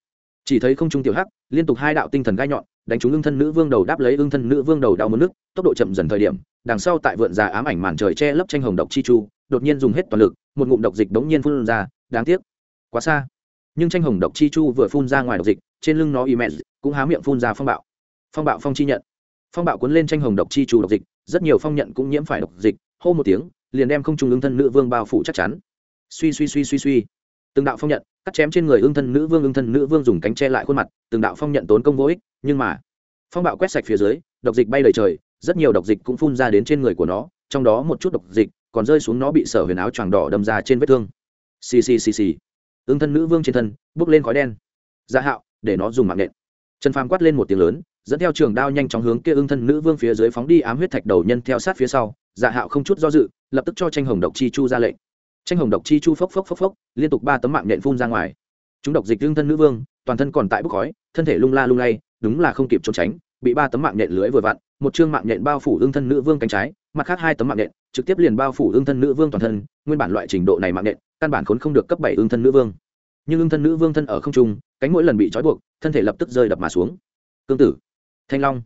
Chỉ thấy không trung tiểu hắc, liên tục hai đạo tinh thần gai nhọn, đánh trúng ưng thân nữ vương đầu đáp lấy ưng thân nữ vương đầu đau mất nước, tốc độ chậm dần thời điểm, đằng sau tại vượn già ám ảnh màn trời che lấp tranh hồng độc chi chu, đột nhiên dùng hết toàn lực, một ngụm độc dịch đống nhiên phun ra, đáng tiếc. Quá xa. Nhưng tranh hồng độc chi chu vừa phun ra ngoài độc dịch, trên lưng nó y mẹ cũng há miệng phun ra phong bạo. Phong bạo phong chi nhận. Phong bạo cuốn lên tranh hồng độc chi chu độc dịch, rất nhiều phong nhận cũng nhiễm phải độc dịch, hô một tiếng liền đem không trung ương thân nữ vương bao phủ chắc chắn. Suy suy suy suy suy. Từng đạo phong nhận, cắt chém trên người ưng thân nữ vương, ưng thân nữ vương dùng cánh che lại khuôn mặt, từng đạo phong nhận tốn công vô ích, nhưng mà, phong bạo quét sạch phía dưới, độc dịch bay đầy trời, rất nhiều độc dịch cũng phun ra đến trên người của nó, trong đó một chút độc dịch còn rơi xuống nó bị sở huyền áo choàng đỏ đâm ra trên vết thương. Xì xì xì xì. Ưng thân nữ vương trên thân bước lên khói đen. Dạ hạo, để nó dùng mạng nện. Trần phàm quát lên một tiếng lớn dẫn theo trường đao nhanh chóng hướng kia ưng thân nữ vương phía dưới phóng đi ám huyết thạch đầu nhân theo sát phía sau. Dạ hạo không chút do dự, lập tức cho tranh hồng độc chi chu ra lệnh. Tranh hồng độc chi chu phốc phốc phốc phốc, liên tục ba tấm mạng nện phun ra ngoài. Chúng độc dịch ưng thân nữ vương, toàn thân còn tại bốc khói, thân thể lung la lung lay, đúng là không kịp trốn tránh, bị ba tấm mạng nện lưới vừa vặn, một chương mạng nện bao phủ ưng thân nữ vương cánh trái, mặt khác hai tấm mạng nện trực tiếp liền bao phủ ưng thân nữ vương toàn thân, nguyên bản loại trình độ này mạng nện căn bản khốn không được cấp bảy ưng thân nữ vương. Nhưng ưng thân nữ vương thân ở không trung, cánh mỗi lần bị trói buộc, thân thể lập tức rơi đập mà xuống. Cương tử thanh long.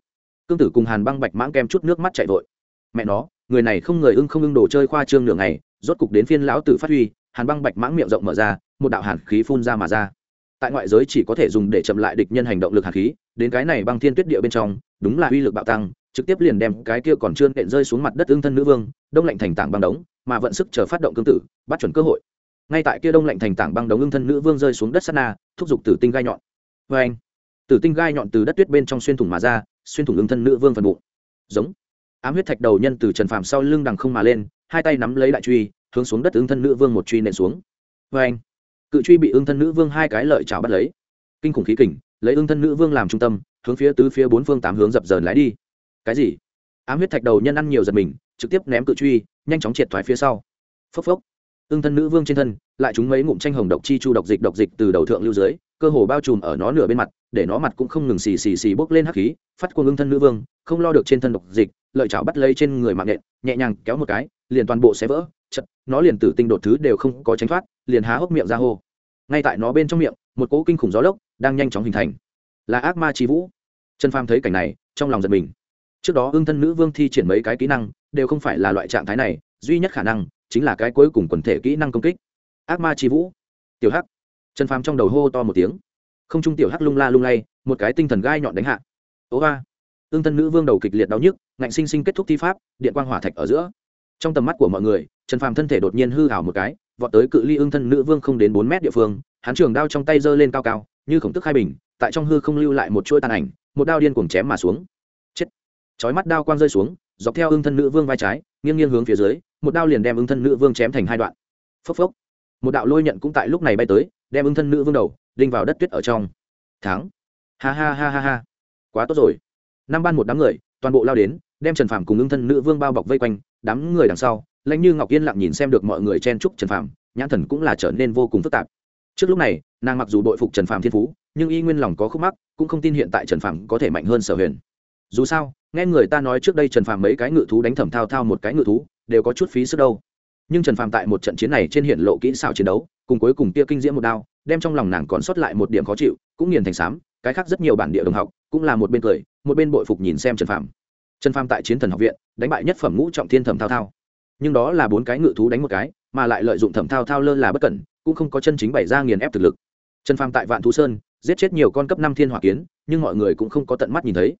Cương tử cùng hàn băng bạch mãng kem chút nước mắt chạy vội. Mẹ nó người này không người ưng không ưng đồ chơi khoa trương nửa ngày rốt cục đến phiên lão tử phát huy hàn băng bạch mãng miệng rộng mở ra một đạo hàn khí phun ra mà ra. Tại ngoại giới chỉ có thể dùng để chậm lại địch nhân hành động lực hàn khí đến cái này băng thiên tuyết địa bên trong đúng là uy lực bạo tăng trực tiếp liền đem cái kia còn chưa nện rơi xuống mặt đất ưng thân nữ vương đông lạnh thành tảng băng đống mà vận sức chờ phát động cương tử bắt chuẩn cơ hội. Ngay tại kia đông lạnh thành tảng băng đống ưng thân nữ vương rơi xuống đất sana, na thúc giục tử tinh gai nhọn. Vê anh tử tinh gai nhọn từ đất tuyết bên trong xuyên thủng mà ra, xuyên thủng ưng thân nữ vương phần bụng. Giống. Ám huyết thạch đầu nhân từ trần phàm sau lưng đằng không mà lên, hai tay nắm lấy đại truy, hướng xuống đất ưng thân nữ vương một truy nện xuống. Vê anh cự truy bị ưng thân nữ vương hai cái lợi chảo bắt lấy. Kinh khủng khí kỉnh lấy ưng thân nữ vương làm trung tâm, hướng phía tứ phía bốn phương tám hướng dập dờn lái đi. Cái gì? Ám huyết thạch đầu nhân ăn nhiều giật mình, trực tiếp ném cự truy, nhanh chóng triệt thoái phía sau. Phốc phốc. Ưng thân nữ vương trên thân, lại chúng mấy ngụm tranh hồng độc chi chu độc dịch độc dịch từ đầu thượng lưu dưới, cơ hồ bao trùm ở nó nửa bên mặt để nó mặt cũng không ngừng xì xì xì bốc lên hắc khí, phát cuồng ưng thân nữ vương, không lo được trên thân độc dịch, lợi chảo bắt lấy trên người mạng nện nhẹ nhàng kéo một cái, liền toàn bộ xé vỡ, chật, nó liền tử tinh đột thứ đều không có tránh thoát, liền há hốc miệng ra hô. Ngay tại nó bên trong miệng, một cỗ kinh khủng gió lốc đang nhanh chóng hình thành. Là ác ma chi vũ. Trần phàm thấy cảnh này, trong lòng giật mình. Trước đó ưng thân nữ vương thi triển mấy cái kỹ năng, đều không phải là loại trạng thái này, duy nhất khả năng chính là cái cuối cùng quần thể kỹ năng công kích. Ác ma chi vũ. Tiểu hắc. Trần phàm trong đầu hô to một tiếng không trung tiểu hắc lung la lung lay, một cái tinh thần gai nhọn đánh hạ. Ố ba. Ương thân nữ vương đầu kịch liệt đau nhức, ngạnh sinh sinh kết thúc thi pháp, điện quang hỏa thạch ở giữa. Trong tầm mắt của mọi người, trần phàm thân thể đột nhiên hư hảo một cái, vọt tới cự ly ương thân nữ vương không đến bốn mét địa phương, hắn trường đao trong tay giơ lên cao cao, như khổng tức hai bình, tại trong hư không lưu lại một chuỗi tàn ảnh, một đao điên cuồng chém mà xuống. Chết. Chói mắt đao quang rơi xuống, dọc theo ương thân nữ vương vai trái, nghiêng nghiêng hướng phía dưới, một đao liền đem ương thân nữ vương chém thành hai đoạn. Phốc phốc. Một đạo lôi nhận cũng tại lúc này bay tới, đem ương thân nữ vương đầu đinh vào đất tuyết ở trong. Thắng. Ha ha ha ha ha. Quá tốt rồi. Năm ban một đám người, toàn bộ lao đến, đem trần phạm cùng ngưng thân nữ vương bao bọc vây quanh, đám người đằng sau lãnh như ngọc yên lặng nhìn xem được mọi người chen chúc trần phạm nhãn thần cũng là trở nên vô cùng phức tạp. Trước lúc này, nàng mặc dù đội phục trần phạm thiên phú, nhưng y nguyên lòng có khúc mắc, cũng không tin hiện tại trần phạm có thể mạnh hơn sở huyền. Dù sao, nghe người ta nói trước đây trần phạm mấy cái ngự thú đánh thẩm thao thao một cái ngự thú, đều có chút phí sức đâu. Nhưng trần phạm tại một trận chiến này trên hiện lộ kỹ xảo chiến đấu, cùng cuối cùng kia kinh diễm một đao đem trong lòng nàng còn sót lại một điểm khó chịu, cũng nghiền thành xám cái khác rất nhiều bản địa đồng học, cũng là một bên cười, một bên bội phục nhìn xem trần phạm trần phạm tại chiến thần học viện, đánh bại nhất phẩm ngũ trọng thiên thẩm thao thao. Nhưng đó là bốn cái ngự thú đánh một cái, mà lại lợi dụng thẩm thao thao lơ là bất cẩn, cũng không có chân chính bày ra nghiền ép thực lực. Trần phàm tại vạn thú sơn, giết chết nhiều con cấp năm thiên hỏa kiến, nhưng mọi người cũng không có tận mắt nhìn thấy.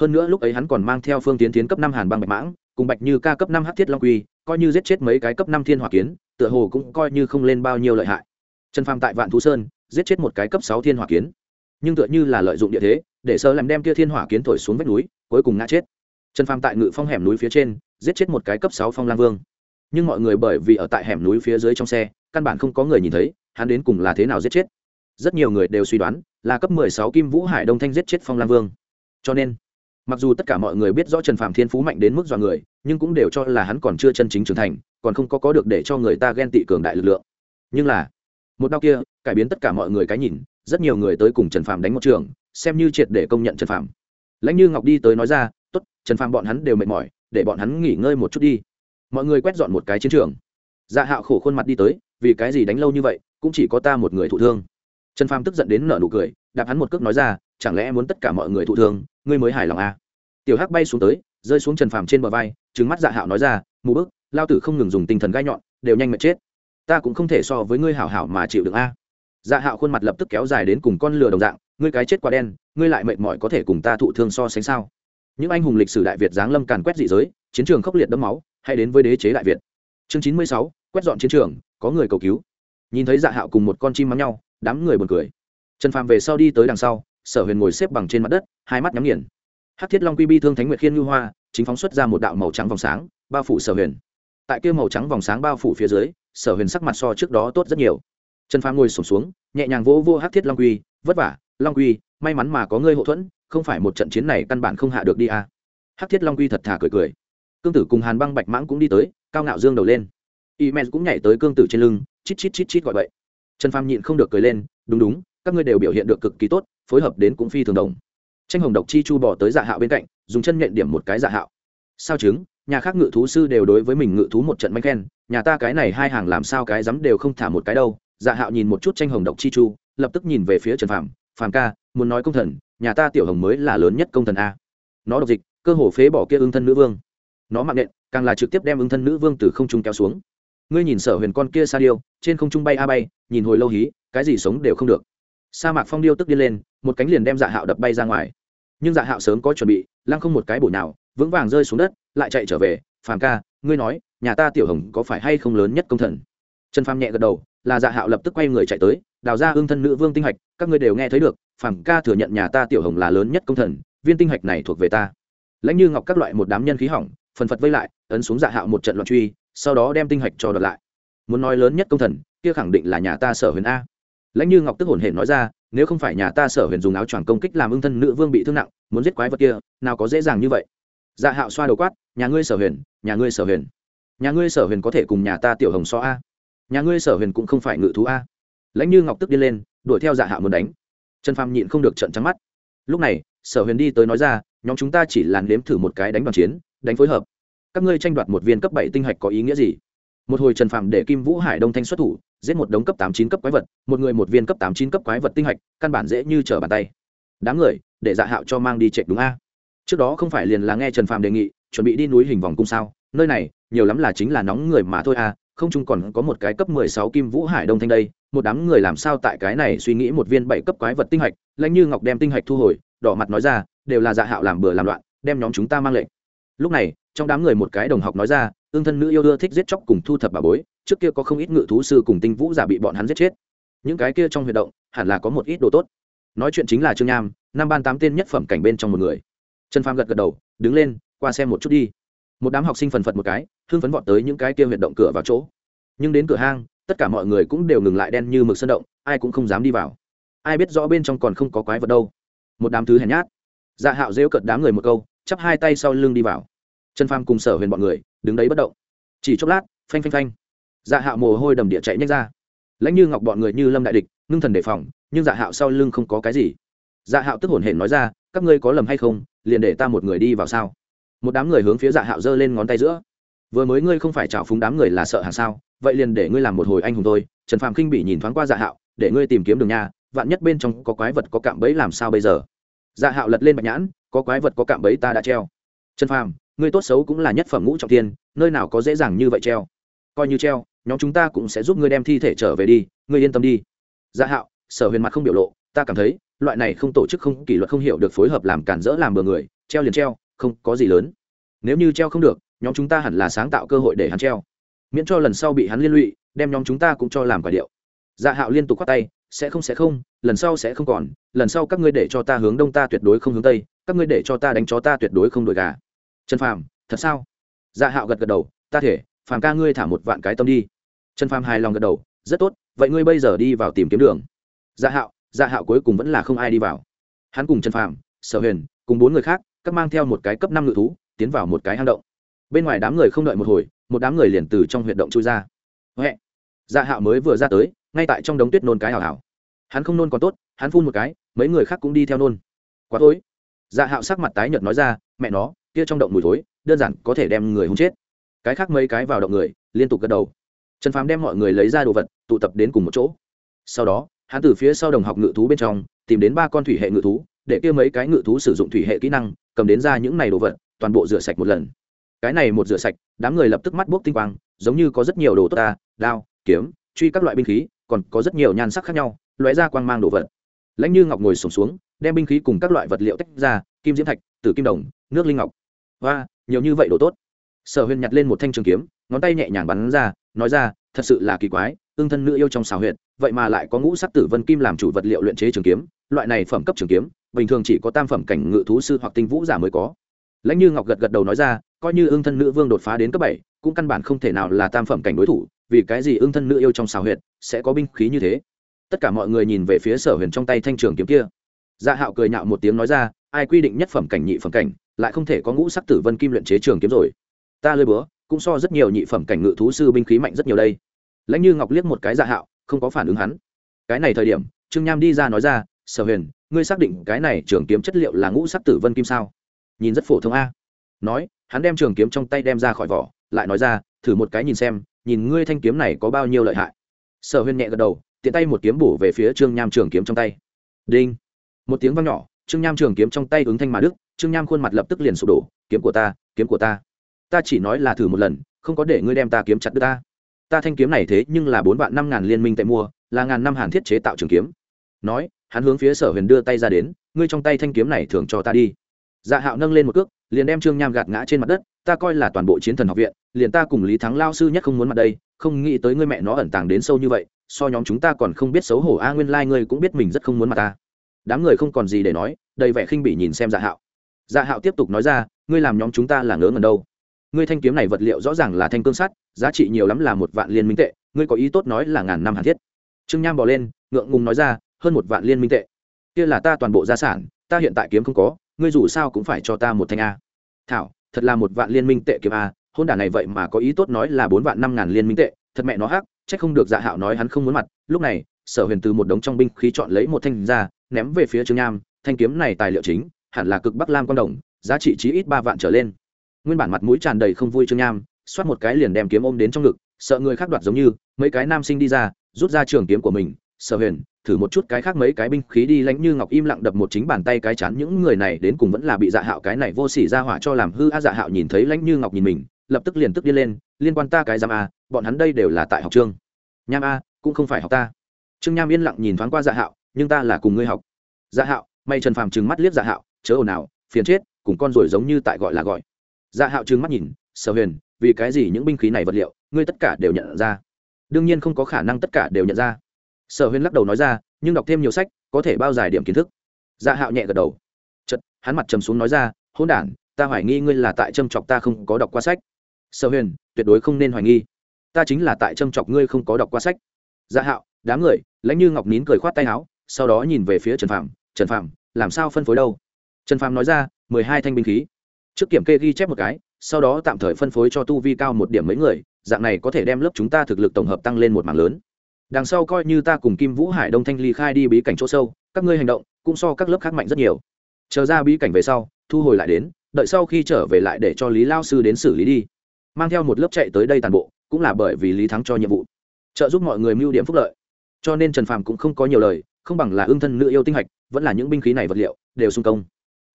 Hơn nữa lúc ấy hắn còn mang theo phương tiến tiến cấp năm hàn băng bạch mãng, cùng bạch như ca cấp năm hát thiết long quy, coi như giết chết mấy cái cấp năm thiên hỏa kiến, tựa hồ cũng coi như không lên bao nhiêu lợi hại trần phàm tại vạn thú sơn, giết chết một cái cấp sáu thiên hỏa kiến. Nhưng tựa như là lợi dụng địa thế, để sơ làm đem kia thiên hỏa kiến thổi xuống vách núi, cuối cùng ngã chết. Trần phàm tại ngự phong hẻm núi phía trên, giết chết một cái cấp sáu phong lang vương. Nhưng mọi người bởi vì ở tại hẻm núi phía dưới trong xe, căn bản không có người nhìn thấy, hắn đến cùng là thế nào giết chết. Rất nhiều người đều suy đoán, là cấp 16 kim vũ hải đông thanh giết chết phong lang vương. Cho nên, mặc dù tất cả mọi người biết rõ trần phạm thiên phú mạnh đến mức dọa người, nhưng cũng đều cho là hắn còn chưa chân chính trưởng thành, còn không có có được để cho người ta ghen tị cường đại lực lượng. Nhưng là một đau kia, cải biến tất cả mọi người cái nhìn, rất nhiều người tới cùng trần phạm đánh một trường, xem như triệt để công nhận trần phạm lãnh như ngọc đi tới nói ra, tốt, trần phạm bọn hắn đều mệt mỏi, để bọn hắn nghỉ ngơi một chút đi. Mọi người quét dọn một cái chiến trường. Dạ hạo khổ khuôn mặt đi tới, vì cái gì đánh lâu như vậy, cũng chỉ có ta một người thụ thương. Trần phàm tức giận đến nở nụ cười, đạp hắn một cước nói ra, chẳng lẽ muốn tất cả mọi người thụ thương, ngươi mới hài lòng à? tiểu hắc bay xuống tới, rơi xuống trần phàm trên bờ vai trứng mắt dạ hạo nói ra, mù bức, lao tử không ngừng dùng tinh thần gai nhọn, đều nhanh mệt chết ta cũng không thể so với ngươi hảo hảo mà chịu được a. Dạ hạo khuôn mặt lập tức kéo dài đến cùng con lừa đồng dạng, ngươi cái chết quá đen, ngươi lại mệt mỏi có thể cùng ta thụ thương so sánh sao? Những anh hùng lịch sử đại việt giáng lâm càn quét dị giới, chiến trường khốc liệt đẫm máu, hay đến với đế chế đại việt. Chương chín mươi sáu, quét dọn chiến trường, có người cầu cứu. Nhìn thấy dạ hạo cùng một con chim mắng nhau, đám người buồn cười. Trần phàm về sau đi tới đằng sau, sở huyền ngồi xếp bằng trên mặt đất, hai mắt nhắm nghiền. Hắc thiết long quy bi thương thánh nguyệt khiên ngư hoa, chính phóng xuất ra một đạo màu trắng vòng sáng, bao phủ sở huyền. Tại kia màu trắng vòng sáng bao phủ phía dưới sở huyền sắc mặt so trước đó tốt rất nhiều. Trần phàm ngồi sổm xuống, nhẹ nhàng vỗ vô Hát thiết long quy, vất vả, long quy, may mắn mà có ngươi hậu thuẫn, không phải một trận chiến này căn bản không hạ được đi à. Hát thiết long quy thật thà cười cười. Cương tử cùng hàn băng bạch mãng cũng đi tới, cao ngạo dương đầu lên. Y men cũng nhảy tới cương tử trên lưng, chít chít chít chít gọi vậy trần phàm nhịn không được cười lên, đúng đúng, các ngươi đều biểu hiện được cực kỳ tốt, phối hợp đến cũng phi thường đồng. Tranh hồng độc chi chu bỏ tới dạ hạo bên cạnh, dùng chân nhện điểm một cái dạ hạo. Sao chứng, nhà khác ngự thú sư đều đối với mình ngự thú một trận manh khen nhà ta cái này hai hàng làm sao cái dám đều không thả một cái đâu. Dạ hạo nhìn một chút tranh hồng độc chi chu, lập tức nhìn về phía trần phàm. Phàm ca, muốn nói công thần, nhà ta tiểu hồng mới là lớn nhất công thần a. Nó độc dịch, cơ hồ phế bỏ kia ưng thân nữ vương. Nó mạng nện, càng là trực tiếp đem ưng thân nữ vương từ không trung kéo xuống. Ngươi nhìn sở huyền con kia sa điêu, trên không trung bay a bay, nhìn hồi lâu hí, cái gì sống đều không được. Sa mạc phong điêu tức đi lên, một cánh liền đem dạ hạo đập bay ra ngoài. Nhưng dạ hạo sớm có chuẩn bị, lăng không một cái bổ nào, vững vàng rơi xuống đất, lại chạy trở về. Phàm ca, ngươi nói nhà ta tiểu hồng có phải hay không lớn nhất công thần? Trần phàm nhẹ gật đầu, là dạ hạo lập tức quay người chạy tới, đào ra hương thân nữ vương tinh hạch, các ngươi đều nghe thấy được, phàm ca thừa nhận nhà ta tiểu hồng là lớn nhất công thần, viên tinh hạch này thuộc về ta. Lãnh như ngọc các loại một đám nhân khí hỏng, phần phật vây lại, ấn xuống dạ hạo một trận loạn truy, sau đó đem tinh hạch cho đợt lại. Muốn nói lớn nhất công thần, kia khẳng định là nhà ta sở huyền a. Lãnh như ngọc tức hồn hển nói ra, nếu không phải nhà ta sở huyền dùng áo choàng công kích làm ưng thân nữ vương bị thương nặng, muốn giết quái vật kia, nào có dễ dàng như vậy. Dạ hạo xoa đầu quát, nhà ngươi sở huyền, nhà ngươi sở huyền nhà ngươi sở huyền có thể cùng nhà ta tiểu hồng so a. Nhà ngươi sở huyền cũng không phải ngự thú a. Lãnh như ngọc tức đi lên, đuổi theo dạ hạ muốn đánh. Trần phàm nhịn không được trận trắng mắt. Lúc này, sở huyền đi tới nói ra, nhóm chúng ta chỉ làn nếm thử một cái đánh bằng chiến, đánh phối hợp. Các ngươi tranh đoạt một viên cấp bảy tinh hạch có ý nghĩa gì? Một hồi trần phàm để kim vũ hải đông thanh xuất thủ, giết một đống cấp tám chín cấp quái vật, một người một viên cấp tám chín cấp quái vật tinh hạch, căn bản dễ như trở bàn tay. Đám người, để dạ hạo cho mang đi chạy đúng a. Trước đó không phải liền là nghe trần phàm đề nghị, chuẩn bị đi núi hình vòng cung sao? Nơi này nhiều lắm là chính là nóng người mà thôi à, không chung còn có một cái cấp mười sáu kim vũ hải đông thanh đây một đám người làm sao tại cái này suy nghĩ một viên bảy cấp quái vật tinh hạch lãnh như ngọc đem tinh hạch thu hồi đỏ mặt nói ra đều là dạ hạo làm bừa làm loạn đem nhóm chúng ta mang lệnh. Lúc này trong đám người một cái đồng học nói ra ương thân nữ yêu đưa thích giết chóc cùng thu thập bà bối trước kia có không ít ngự thú sư cùng tinh vũ giả bị bọn hắn giết chết. Những cái kia trong huy động hẳn là có một ít đồ tốt. Nói chuyện chính là trương nham năm ban tám tên nhất phẩm cảnh bên trong một người. Trần phàm gật gật đầu đứng lên qua xem một chút đi một đám học sinh phần phật một cái thương phấn vọt tới những cái kia huyệt động cửa vào chỗ. Nhưng đến cửa hang, tất cả mọi người cũng đều ngừng lại đen như mực sơn động, ai cũng không dám đi vào. Ai biết rõ bên trong còn không có quái vật đâu. Một đám thứ hèn nhát. Dạ hạo rêu cợt đám người một câu, chắp hai tay sau lưng đi vào. Trần pham cùng sở huyền bọn người, đứng đấy bất động. Chỉ chốc lát, phanh phanh phanh. Dạ hạo mồ hôi đầm địa chạy nhanh ra. Lãnh như ngọc bọn người như lâm đại địch, ngưng thần đề phòng, nhưng dạ hạo sau lưng không có cái gì. Dạ hạo tức hổn hển nói ra, các ngươi có lầm hay không? Liền để ta một người đi vào sao? Một đám người hướng phía dạ hạo giơ lên ngón tay giữa. Vừa mới ngươi không phải trào phúng đám người là sợ hàng sao? Vậy liền để ngươi làm một hồi anh hùng thôi. Trần phàm khinh bị nhìn thoáng qua dạ hạo, để ngươi tìm kiếm đường nhà vạn nhất bên trong có quái vật có cạm bẫy làm sao bây giờ? Dạ hạo lật lên bạch nhãn, có quái vật có cạm bẫy ta đã treo. Trần phàm, ngươi tốt xấu cũng là nhất phẩm ngũ trọng tiên nơi nào có dễ dàng như vậy treo? Coi như treo, nhóm chúng ta cũng sẽ giúp ngươi đem thi thể trở về đi. Ngươi yên tâm đi. Dạ hạo, sở huyền mặt không biểu lộ, ta cảm thấy, loại này không tổ chức không kỷ luật không hiểu được phối hợp làm cản rỡ làm bừa người, treo liền treo không có gì lớn. Nếu như treo không được, nhóm chúng ta hẳn là sáng tạo cơ hội để hắn treo. Miễn cho lần sau bị hắn liên lụy, đem nhóm chúng ta cũng cho làm quả điệu. Dạ hạo liên tục k tay, sẽ không sẽ không, lần sau sẽ không còn, lần sau các ngươi để cho ta hướng đông ta tuyệt đối không hướng tây, các ngươi để cho ta đánh chó ta tuyệt đối không đổi gà. Trần phàm, thật sao? Dạ hạo gật gật đầu, ta thể, phàm ca ngươi thả một vạn cái tâm đi. Trần phàm hài lòng gật đầu, rất tốt, vậy ngươi bây giờ đi vào tìm kiếm đường. Dạ hạo dạ hạo cuối cùng vẫn là không ai đi vào. Hắn cùng trần phàm, sở huyền, cùng bốn người khác các mang theo một cái cấp năm ngự thú, tiến vào một cái hang động. Bên ngoài đám người không đợi một hồi, một đám người liền từ trong huyệt động chui ra. Huệ! Dạ hạo mới vừa ra tới, ngay tại trong đống tuyết nôn cái hào hào. Hắn không nôn còn tốt, hắn phun một cái, mấy người khác cũng đi theo nôn. Quá tối dạ hạo sắc mặt tái nhợt nói ra, mẹ nó, kia trong động mùi thối, đơn giản có thể đem người hung chết. Cái khác mấy cái vào động người, liên tục gật đầu. Trần phàm đem mọi người lấy ra đồ vật, tụ tập đến cùng một chỗ. Sau đó, hắn từ phía sau đồng học ngự thú bên trong, tìm đến ba con thủy hệ ngự thú, để kia mấy cái ngự thú sử dụng thủy hệ kỹ năng cầm đến ra những này đồ vật toàn bộ rửa sạch một lần. Cái này một rửa sạch đám người lập tức mắt bốc tinh quang giống như có rất nhiều đồ tốt ta đao kiếm truy các loại binh khí còn có rất nhiều nhan sắc khác nhau lóe ra quang mang đồ vật. Lãnh như ngọc ngồi sùng xuống, xuống đem binh khí cùng các loại vật liệu tách ra kim diễm thạch tử kim đồng nước linh ngọc. Và nhiều như vậy đồ tốt. Sở huyền nhặt lên một thanh trường kiếm ngón tay nhẹ nhàng bắn ra nói ra thật sự là kỳ quái ương thân nữ yêu trong xào huyện vậy mà lại có ngũ sắc tử vân kim làm chủ vật liệu luyện chế trường kiếm loại này phẩm cấp trường kiếm bình thường chỉ có tam phẩm cảnh ngự thú sư hoặc tinh vũ giả mới có. Lãnh như ngọc gật gật đầu nói ra, coi như ương thân nữ vương đột phá đến cấp bảy, cũng căn bản không thể nào là tam phẩm cảnh đối thủ, vì cái gì ương thân nữ yêu trong xào huyệt sẽ có binh khí như thế? Tất cả mọi người nhìn về phía sở huyền trong tay thanh trường kiếm kia. Dạ hạo cười nhạo một tiếng nói ra, ai quy định nhất phẩm cảnh, nhị phẩm cảnh, lại không thể có ngũ sắc tử vân kim luyện chế trường kiếm rồi. Ta lơi búa, cũng so rất nhiều nhị phẩm cảnh ngự thú sư binh khí mạnh rất nhiều đây. Lãnh như ngọc liếc một cái dạ hạo, không có phản ứng hắn. Cái này thời điểm, trương nham đi ra nói ra sở huyền, ngươi xác định cái này trường kiếm chất liệu là ngũ sắc tử vân kim sao? Nhìn rất phổ thông a. Nói, hắn đem trường kiếm trong tay đem ra khỏi vỏ, lại nói ra, thử một cái nhìn xem, nhìn ngươi thanh kiếm này có bao nhiêu lợi hại. Sở huyền nhẹ gật đầu, tiện tay một kiếm bổ về phía trương nham trường kiếm trong tay. Đinh. Một tiếng vang nhỏ, trương nham trường kiếm trong tay ứng thanh mà đức trương nham khuôn mặt lập tức liền sụp đổ, kiếm của ta, kiếm của ta. Ta chỉ nói là thử một lần, không có để ngươi đem ta kiếm chặt đứt ta. Ta thanh kiếm này thế nhưng là bốn vạn năm ngàn liên minh tại mua, là ngàn năm hàn thiết chế tạo trường kiếm. Nói hắn hướng phía sở huyền đưa tay ra đến, ngươi trong tay thanh kiếm này thường cho ta đi. Dạ hạo nâng lên một cước, liền đem trương nham gạt ngã trên mặt đất, ta coi là toàn bộ chiến thần học viện, liền ta cùng lý thắng lao sư nhất không muốn mặt đây, không nghĩ tới ngươi mẹ nó ẩn tàng đến sâu như vậy, so nhóm chúng ta còn không biết xấu hổ a, nguyên lai、like、ngươi cũng biết mình rất không muốn mặt ta. Đám người không còn gì để nói, đầy vẻ khinh bỉ nhìn xem dạ hạo. Dạ hạo tiếp tục nói ra, ngươi làm nhóm chúng ta là ngớ ngẩn đâu. Ngươi thanh kiếm này vật liệu rõ ràng là thanh cương sắt, giá trị nhiều lắm là một vạn liên minh tệ, ngươi có ý tốt nói là ngàn năm hàn thiết. Trương nham bỏ lên, ngượng ngùng nói ra hơn một vạn liên minh tệ. Kia là ta toàn bộ gia sản, ta hiện tại kiếm không có, ngươi dù sao cũng phải cho ta một thanh a. Thảo, thật là một vạn liên minh tệ kiếm a, hôn đả này vậy mà có ý tốt nói là bốn vạn năm ngàn liên minh tệ, thật mẹ nó hắc trách không được dạ hạo nói hắn không muốn mặt. Lúc này, sở huyền từ một đống trong binh khí chọn lấy một thanh ra, ném về phía trương nham thanh kiếm này tài liệu chính, hẳn là cực bắc lam quan đồng, giá trị chí ít ba vạn trở lên. Nguyên bản mặt mũi tràn đầy không vui trương nham xoát một cái liền đem kiếm ôm đến trong ngực, sợ người khác đoạt giống như, mấy cái nam sinh đi ra, rút ra trường kiếm của mình sở huyền, thử một chút cái khác mấy cái binh khí đi lánh như ngọc im lặng đập một chính bàn tay cái chán, những người này đến cùng vẫn là bị dạ hạo cái này vô sỉ ra hỏa cho làm hư a dạ hạo nhìn thấy lãnh như ngọc nhìn mình, lập tức liền tức đi lên, liên quan ta cái giam a, bọn hắn đây đều là tại học trương. Nham a, cũng không phải học ta. Trương nham yên lặng nhìn thoáng qua dạ hạo, nhưng ta là cùng ngươi học. Dạ hạo, may trần phàm trừng mắt liếc dạ hạo, chớ ồn ào, phiền chết, cùng con rồi giống như tại gọi là gọi. Dạ hạo trừng mắt nhìn, sở huyền, vì cái gì những binh khí này vật liệu, ngươi tất cả đều nhận ra? Đương nhiên không có khả năng tất cả đều nhận ra sở Huyên lắc đầu nói ra, nhưng đọc thêm nhiều sách, có thể bao giải điểm kiến thức. Dạ hạo nhẹ gật đầu. Chật hắn mặt trầm xuống nói ra hôn đản, ta hoài nghi ngươi là tại châm chọc ta không có đọc qua sách. Sở huyền, tuyệt đối không nên hoài nghi. Ta chính là tại châm chọc ngươi không có đọc qua sách. Dạ hạo, đám người, lãnh như ngọc nín cười khoát tay áo, sau đó nhìn về phía trần phạm trần phạm làm sao phân phối đâu? Trần phạm nói ra, mười hai thanh binh khí. Trước kiểm kê ghi chép một cái, sau đó tạm thời phân phối cho tu vi cao một điểm mấy người, dạng này có thể đem lớp chúng ta thực lực tổng hợp tăng lên một mảng lớn đằng sau coi như ta cùng kim vũ hải đông thanh ly khai đi bí cảnh chỗ sâu, các ngươi hành động cũng so các lớp khác mạnh rất nhiều. Chờ ra bí cảnh về sau, thu hồi lại đến, đợi sau khi trở về lại để cho lý lao sư đến xử lý đi. Mang theo một lớp chạy tới đây toàn bộ, cũng là bởi vì lý thắng cho nhiệm vụ, trợ giúp mọi người mưu điểm phúc lợi. Cho nên trần phàm cũng không có nhiều lời, không bằng là ương thân nữ yêu tinh hạch, vẫn là những binh khí này vật liệu, đều sung công.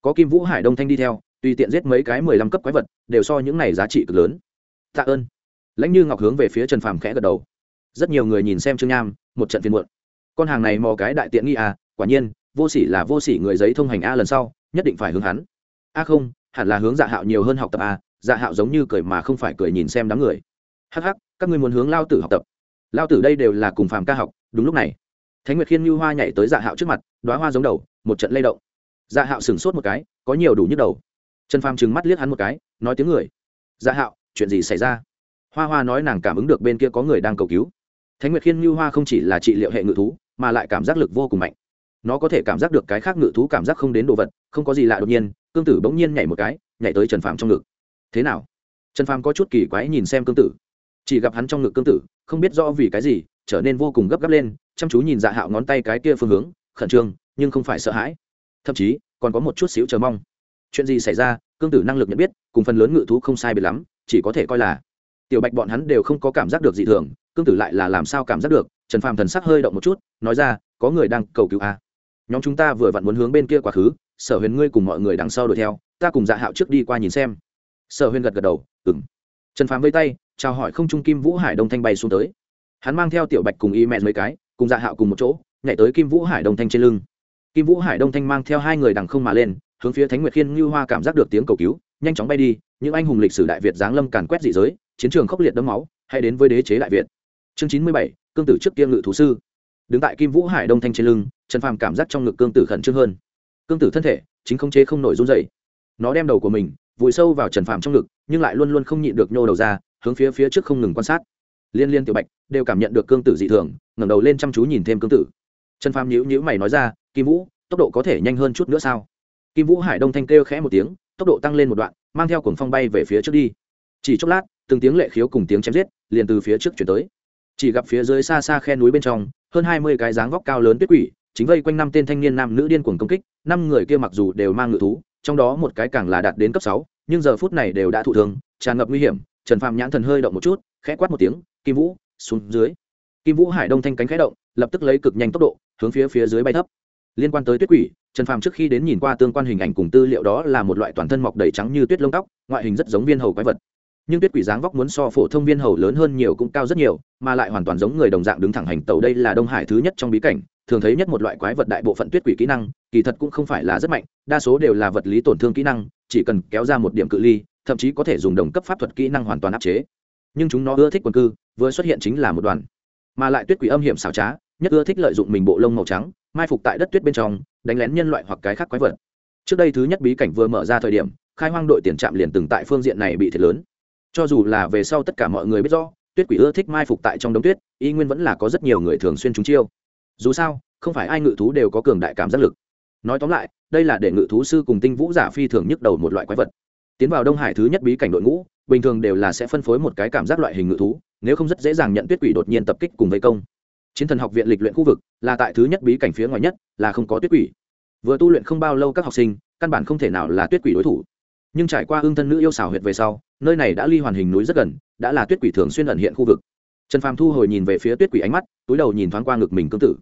Có kim vũ hải đông thanh đi theo, tùy tiện giết mấy cái mười lăm cấp quái vật, đều so những này giá trị cực lớn. Tạ ơn. Lãnh như ngọc hướng về phía trần phàm khẽ gật đầu rất nhiều người nhìn xem trương nham, một trận phiên muộn. Con hàng này mò cái đại tiện nghi à quả nhiên, vô sỉ là vô sỉ người giấy thông hành a lần sau, nhất định phải hướng hắn. A không, hẳn là hướng dạ hạo nhiều hơn học tập a dạ hạo giống như cười mà không phải cười nhìn xem đám người. Hắc hắc, các ngươi muốn hướng lao tử học tập. Lao tử đây đều là cùng phàm ca học, đúng lúc này. Thánh nguyệt khiên như hoa nhảy tới dạ hạo trước mặt đoá hoa giống đầu, một trận lay động. Dạ hạo sửng sốt một cái, có nhiều đủ nhức đầu. Trần phàm trừng mắt liếc hắn một cái, nói tiếng người. Dạ hạo, chuyện gì xảy ra? Hoa hoa nói nàng cảm ứng được bên kia có người đang cầu cứu thánh nguyệt khiên như hoa không chỉ là trị liệu hệ ngự thú, mà lại cảm giác lực vô cùng mạnh. Nó có thể cảm giác được cái khác ngự thú cảm giác không đến đồ vật, không có gì lạ đột nhiên, cương tử bỗng nhiên nhảy một cái, nhảy tới trần phàm trong ngực. Thế nào? Trần phàm có chút kỳ quái nhìn xem cương tử. Chỉ gặp hắn trong ngực cương tử, không biết rõ vì cái gì, trở nên vô cùng gấp gáp lên, chăm chú nhìn dạ hạo ngón tay cái kia phương hướng, khẩn trương, nhưng không phải sợ hãi. Thậm chí, còn có một chút xíu chờ mong. Chuyện gì xảy ra, cương tử năng lực nhận biết, cùng phần lớn ngự thú không sai biệt lắm, chỉ có thể coi là tiểu bạch bọn hắn đều không có cảm giác được gì thường cương tử lại là làm sao cảm giác được, trần phàm thần sắc hơi động một chút, nói ra, có người đang cầu cứu a à. nhóm chúng ta vừa vặn muốn hướng bên kia quá khứ, sở huyền ngươi cùng mọi người đằng sau đuổi theo, ta cùng dạ hạo trước đi qua nhìn xem. Sở huyền gật gật đầu ừng trần phàm vây tay, chào hỏi không trung kim vũ hải đông thanh bay xuống tới. Hắn mang theo tiểu bạch cùng y mẹ mấy cái, cùng dạ hạo cùng một chỗ, nhảy tới kim vũ hải đông thanh trên lưng. Kim vũ hải đông thanh mang theo hai người đằng không mà lên, hướng phía thánh nguyệt khiên như hoa cảm giác được tiếng cầu cứu, nhanh chóng bay đi, những anh hùng lịch sử đại việt giáng lâm càn quét dị giới, chiến trường khốc liệt đẫm máu hay đến với đế chế đại việt chương chín mươi bảy, cương tử trước tiên ngự thú sư. Đứng tại kim vũ hải đông thanh trên lưng, trần phàm cảm giác trong ngực cương tử khẩn trương hơn. Cương tử thân thể, chính không chế không nổi run dậy nó đem đầu của mình, vùi sâu vào trần phàm trong ngực, nhưng lại luôn luôn không nhịn được nhô đầu ra, hướng phía phía trước không ngừng quan sát. Liên liên tiểu bạch, đều cảm nhận được cương tử dị thường, ngẩng đầu lên chăm chú nhìn thêm cương tử. Trần phàm nhíu nhíu mày nói ra, kim vũ, tốc độ có thể nhanh hơn chút nữa sao? Kim vũ hải đông thanh kêu khẽ một tiếng, tốc độ tăng lên một đoạn, mang theo cuồng phong bay về phía trước đi. Chỉ chốc lát, từng tiếng lệ khiếu cùng tiếng chém giết, liền từ phía trước chuyển tới chỉ gặp phía dưới xa xa khe núi bên trong, hơn hai mươi cái dáng vóc cao lớn tuyết quỷ, chính vây quanh năm tên thanh niên nam nữ điên cuồng công kích, năm người kia mặc dù đều mang ngự thú, trong đó một cái càng là đạt đến cấp sáu, nhưng giờ phút này đều đã thụ thương, tràn ngập nguy hiểm, trần phạm nhãn thần hơi động một chút, khẽ quát một tiếng, kim vũ, xuống dưới. Kim vũ hải đông thanh cánh khẽ động, lập tức lấy cực nhanh tốc độ, hướng phía phía dưới bay thấp. Liên quan tới tuyết quỷ, trần phàm trước khi đến nhìn qua tương quan hình ảnh cùng tư liệu đó là một loại toàn thân mọc đầy trắng như tuyết lông tóc, ngoại hình rất giống viên hầu quái vật nhưng tuyết quỷ dáng vóc muốn so phổ thông viên hầu lớn hơn nhiều cũng cao rất nhiều, mà lại hoàn toàn giống người đồng dạng đứng thẳng hành tàu đây là đông hải thứ nhất trong bí cảnh, thường thấy nhất một loại quái vật đại bộ phận tuyết quỷ kỹ năng, kỳ thật cũng không phải là rất mạnh, đa số đều là vật lý tổn thương kỹ năng, chỉ cần kéo ra một điểm cự ly, thậm chí có thể dùng đồng cấp pháp thuật kỹ năng hoàn toàn áp chế. Nhưng chúng nó ưa thích quần cư, vừa xuất hiện chính là một đoàn. Mà lại tuyết quỷ âm hiểm xảo trá, nhất ưa thích lợi dụng mình bộ lông màu trắng, mai phục tại đất tuyết bên trong, đánh lén nhân loại hoặc cái khác quái vật. Trước đây thứ nhất bí cảnh vừa mở ra thời điểm, khai hoang đội tiền trạm liền từng tại phương diện này bị thiệt lớn cho dù là về sau tất cả mọi người biết rõ, tuyết quỷ ưa thích mai phục tại trong đống tuyết y nguyên vẫn là có rất nhiều người thường xuyên trúng chiêu. Dù sao, không phải ai ngự thú đều có cường đại cảm giác lực. Nói tóm lại, đây là để ngự thú sư cùng tinh vũ giả phi thường nhức đầu một loại quái vật. Tiến vào đông hải thứ nhất bí cảnh đội ngũ, bình thường đều là sẽ phân phối một cái cảm giác loại hình ngự thú, nếu không rất dễ dàng nhận tuyết quỷ đột nhiên tập kích cùng vây công. Chiến thần học viện lịch luyện khu vực là tại thứ nhất bí cảnh phía ngoài nhất, là không có tuyết quỷ. Vừa tu luyện không bao lâu các học sinh, căn bản không thể nào là tuyết quỷ đối thủ. Nhưng trải qua ương thân nữ yêu xảo huyệt về sau nơi này đã ly hoàn hình núi rất gần, đã là tuyết quỷ thường xuyên ẩn hiện khu vực. Trần phàm thu hồi nhìn về phía tuyết quỷ ánh mắt, túi đầu nhìn thoáng qua ngực mình cương tử.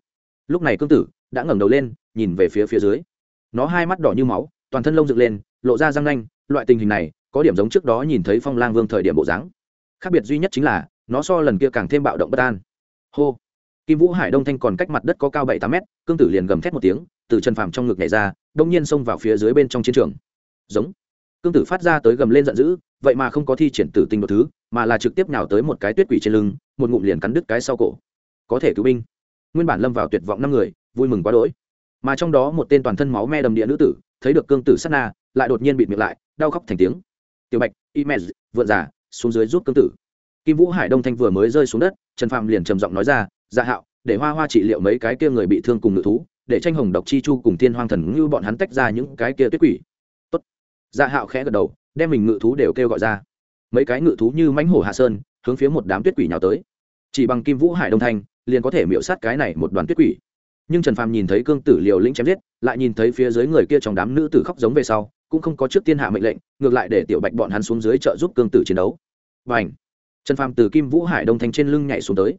Lúc này cương tử đã ngẩng đầu lên, nhìn về phía phía dưới. Nó hai mắt đỏ như máu, toàn thân lông dựng lên, lộ ra răng nanh, loại tình hình này có điểm giống trước đó nhìn thấy phong lang vương thời điểm bộ dáng. Khác biệt duy nhất chính là, nó so lần kia càng thêm bạo động bất an. Hô! Kim vũ hải đông thanh còn cách mặt đất có cao bảy tám mét, cương tử liền gầm thét một tiếng, từ chân phàm trong ngực nhảy ra, đông nhiên xông vào phía dưới bên trong chiến trường. Giống! Cương tử phát ra tới gầm lên giận dữ vậy mà không có thi triển tử tinh một thứ, mà là trực tiếp nhào tới một cái tuyết quỷ trên lưng, một ngụm liền cắn đứt cái sau cổ. Có thể cứu binh. Nguyên bản lâm vào tuyệt vọng năm người, vui mừng quá đỗi. Mà trong đó một tên toàn thân máu me đầm địa nữ tử, thấy được cương tử sát na, lại đột nhiên bịt miệng lại, đau khóc thành tiếng. Tiểu bạch imez vượn giả, xuống dưới giúp cương tử. Kim vũ hải đông thanh vừa mới rơi xuống đất, trần phạm liền trầm giọng nói ra dạ hạo, để hoa hoa trị liệu mấy cái kia người bị thương cùng ngự thú, để tranh hồng độc chi chu cùng thiên hoang thần như bọn hắn tách ra những cái kia tuyết quỷ. Tốt. Dạ hạo khẽ gật đầu đem mình ngự thú đều kêu gọi ra. Mấy cái ngự thú như mãnh hổ hạ sơn, hướng phía một đám tuyết quỷ nhào tới. Chỉ bằng kim vũ hải đông thanh liền có thể miễu sát cái này một đoàn tuyết quỷ. Nhưng trần phàm nhìn thấy cương tử liều lĩnh chém giết, lại nhìn thấy phía dưới người kia trong đám nữ tử khóc giống về sau, cũng không có trước tiên hạ mệnh lệnh, ngược lại để tiểu bạch bọn hắn xuống dưới trợ giúp cương tử chiến đấu. Và ảnh trần phàm từ kim vũ hải đông thanh trên lưng nhảy xuống tới.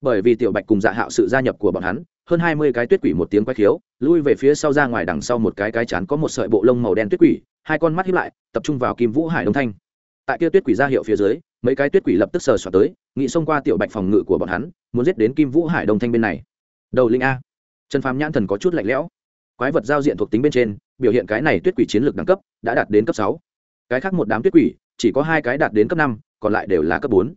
Bởi vì tiểu bạch cùng dạ hạo sự gia nhập của bọn hắn, hơn hai mươi cái tuyết quỷ một tiếng quay khiếu, lui về phía sau ra ngoài đằng sau một cái cái chán có một sợi bộ lông màu đen tuyết quỷ hai con mắt hiếp lại, tập trung vào kim vũ hải đông thanh. Tại kia tuyết quỷ ra hiệu phía dưới, mấy cái tuyết quỷ lập tức sờ soạt tới, nghị xông qua tiểu bạch phòng ngự của bọn hắn, muốn giết đến kim vũ hải đông thanh bên này. Đầu linh a. Trần phàm nhãn thần có chút lạnh lẽo. Quái vật giao diện thuộc tính bên trên, biểu hiện cái này tuyết quỷ chiến lược đẳng cấp đã đạt đến cấp sáu. Cái khác một đám tuyết quỷ, chỉ có hai cái đạt đến cấp năm, còn lại đều là cấp bốn.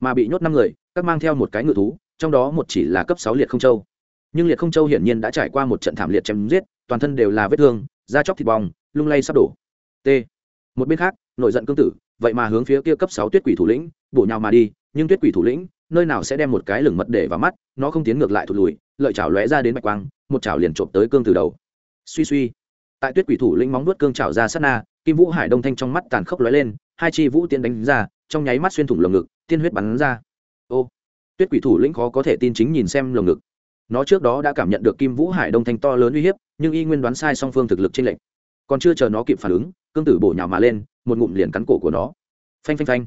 Mà bị nhốt năm người, các mang theo một cái ngự thú, trong đó một chỉ là cấp sáu liệt không châu. Nhưng liệt không châu hiển nhiên đã trải qua một trận thảm liệt chém giết, toàn thân đều là vết thương, da chóc thịt bong, lung lay sắp đổ t. Một bên khác nội giận cương tử, vậy mà hướng phía kia cấp sáu tuyết quỷ thủ lĩnh, bổ nhào mà đi, nhưng tuyết quỷ thủ lĩnh, nơi nào sẽ đem một cái lửng mật để vào mắt, nó không tiến ngược lại thụt lùi, lợi chảo lóe ra đến bạch quang, một chảo liền trộm tới cương từ đầu. Suy suy. Tại tuyết quỷ thủ lĩnh móng nuốt cương chảo ra sát na, kim vũ hải đông thanh trong mắt tàn khốc lóe lên, hai chi vũ tiên đánh ra, trong nháy mắt xuyên thủng lồng ngực, tiên huyết bắn ra. Ô. Tuyết quỷ thủ lĩnh khó có thể tin chính nhìn xem lồng ngực. Nó trước đó đã cảm nhận được kim vũ hải đông thanh to lớn uy hiếp, nhưng y nguyên đoán sai song phương thực lực trên lệnh còn chưa chờ nó kịp phản ứng cương tử bổ nhào mà lên, một ngụm liền cắn cổ của nó. Phanh phanh phanh.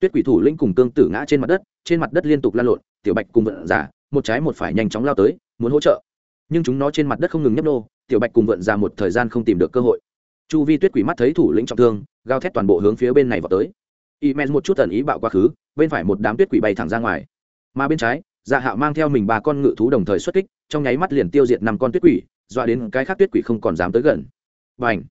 Tuyết quỷ thủ lĩnh cùng cương tử ngã trên mặt đất, trên mặt đất liên tục lan lộn, tiểu bạch cùng vận giả một trái một phải nhanh chóng lao tới, muốn hỗ trợ. Nhưng chúng nó trên mặt đất không ngừng nhấp nô, tiểu bạch cùng vận ra một thời gian không tìm được cơ hội. Chu vi tuyết quỷ mắt thấy thủ lĩnh trọng thương gao thét toàn bộ hướng phía bên này vào tới. Y men một chút tần ý bạo quá khứ, bên phải một đám tuyết quỷ bay thẳng ra ngoài. Mà bên trái dạ hạo mang theo mình ba con ngự thú đồng thời xuất kích, trong nháy mắt liền tiêu diệt năm con tuyết quỷ, dọa đến cái khác tuyết quỷ không còn dám tới gần. Và ảnh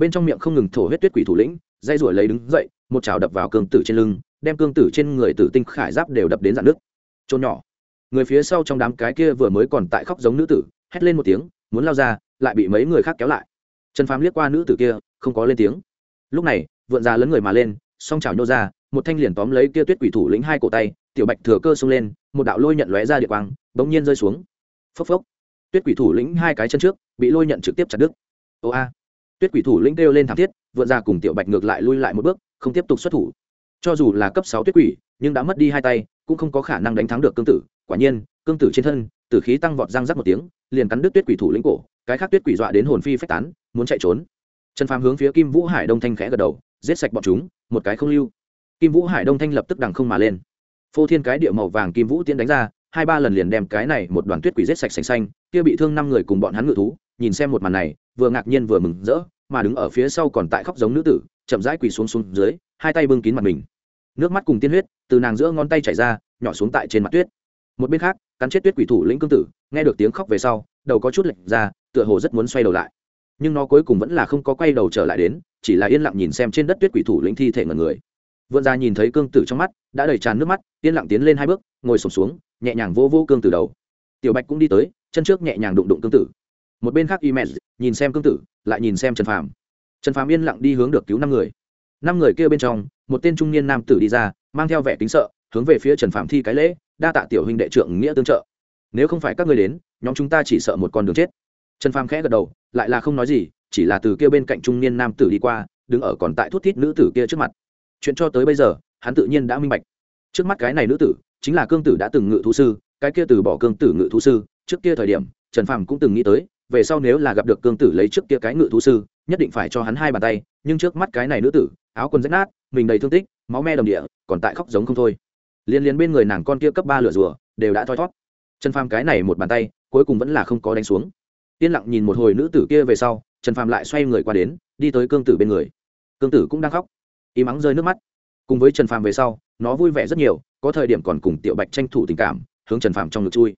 bên trong miệng không ngừng thổ huyết tuyết quỷ thủ lĩnh, dây ruổi lấy đứng dậy, một chảo đập vào cương tử trên lưng, đem cương tử trên người tử tinh khải giáp đều đập đến dạn nước trôn nhỏ. Người phía sau trong đám cái kia vừa mới còn tại khóc giống nữ tử, hét lên một tiếng, muốn lao ra, lại bị mấy người khác kéo lại. Trần phàm liếc qua nữ tử kia, không có lên tiếng. Lúc này, vượn ra lấn người mà lên, song chảo nhô ra, một thanh liền tóm lấy kia tuyết quỷ thủ lĩnh hai cổ tay, tiểu bạch thừa cơ xông lên, một đạo lôi nhận lóe ra địa quang, bỗng nhiên rơi xuống. Phốc phốc. Tuyết quỷ thủ lĩnh hai cái chân trước, bị lôi nhận trực tiếp chặt đứt. Ô a tuyết quỷ thủ lĩnh kêu lên thảm thiết, vượn ra cùng tiểu bạch ngược lại lui lại một bước, không tiếp tục xuất thủ. Cho dù là cấp sáu tuyết quỷ, nhưng đã mất đi hai tay, cũng không có khả năng đánh thắng được cương tử. Quả nhiên, cương tử trên thân, tử khí tăng vọt răng rắc một tiếng, liền cắn đứt tuyết quỷ thủ lĩnh cổ, cái khác tuyết quỷ dọa đến hồn phi phách tán, muốn chạy trốn. Trần phàm hướng phía kim vũ hải đông thanh khẽ gật đầu, giết sạch bọn chúng, một cái không lưu. Kim vũ hải đông thanh lập tức đằng không mà lên. Phô thiên cái địa màu vàng kim vũ tiến đánh ra, hai ba lần liền đem cái này một đoàn tuyết quỷ giết sạch sành xanh, kia bị thương năm người cùng bọn hắn ngự thú, nhìn xem một màn này vừa ngạc nhiên vừa mừng rỡ mà đứng ở phía sau còn tại khóc giống nữ tử chậm rãi quỳ xuống xuống dưới hai tay bưng kín mặt mình. Nước mắt cùng tiên huyết từ nàng giữa ngón tay chảy ra nhỏ xuống tại trên mặt tuyết. Một bên khác cắn chết tuyết quỷ thủ lĩnh cương tử nghe được tiếng khóc về sau đầu có chút lệch ra tựa hồ rất muốn xoay đầu lại. Nhưng nó cuối cùng vẫn là không có quay đầu trở lại đến chỉ là yên lặng nhìn xem trên đất tuyết quỷ thủ lĩnh thi thể ngần người. Vượn ra nhìn thấy cương tử trong mắt đã đầy tràn nước mắt yên lặng tiến lên hai bước ngồi sổm xuống, xuống nhẹ nhàng vô vô cương tử đầu. Tiểu bạch cũng đi tới chân trước nhẹ nhàng đụng đụng cương tử một bên khác y nhìn xem cương tử, lại nhìn xem trần phàm. Trần phàm yên lặng đi hướng được cứu năm người. Năm người kia bên trong, một tên trung niên nam tử đi ra, mang theo vẻ kính sợ, hướng về phía trần phàm thi cái lễ, đa tạ tiểu huynh đệ trưởng nghĩa tương trợ. Nếu không phải các ngươi đến, nhóm chúng ta chỉ sợ một con đường chết. Trần phàm khẽ gật đầu, lại là không nói gì, chỉ là từ kia bên cạnh trung niên nam tử đi qua, đứng ở còn tại thút thít nữ tử kia trước mặt. Chuyện cho tới bây giờ, hắn tự nhiên đã minh bạch. Trước mắt cái này nữ tử, chính là cương tử đã từng ngự thú sư, cái kia từ bỏ cương tử ngự thú sư, trước kia thời điểm, trần phàm cũng từng nghĩ tới về sau nếu là gặp được cương tử lấy trước kia cái ngự thú sư, nhất định phải cho hắn hai bàn tay, nhưng trước mắt cái này nữ tử, áo quần rách nát, mình đầy thương tích, máu me đồng địa, còn tại khóc giống không thôi. Liên liên bên người nàng con kia cấp ba lửa rùa, đều đã thoi thót. Trần phàm cái này một bàn tay, cuối cùng vẫn là không có đánh xuống. Yên lặng nhìn một hồi nữ tử kia về sau, trần phàm lại xoay người qua đến, đi tới cương tử bên người. Cương tử cũng đang khóc. Im ắng rơi nước mắt. Cùng với trần phàm về sau, nó vui vẻ rất nhiều, có thời điểm còn cùng tiểu bạch tranh thủ tình cảm, hướng trần phàm trong ngực chui.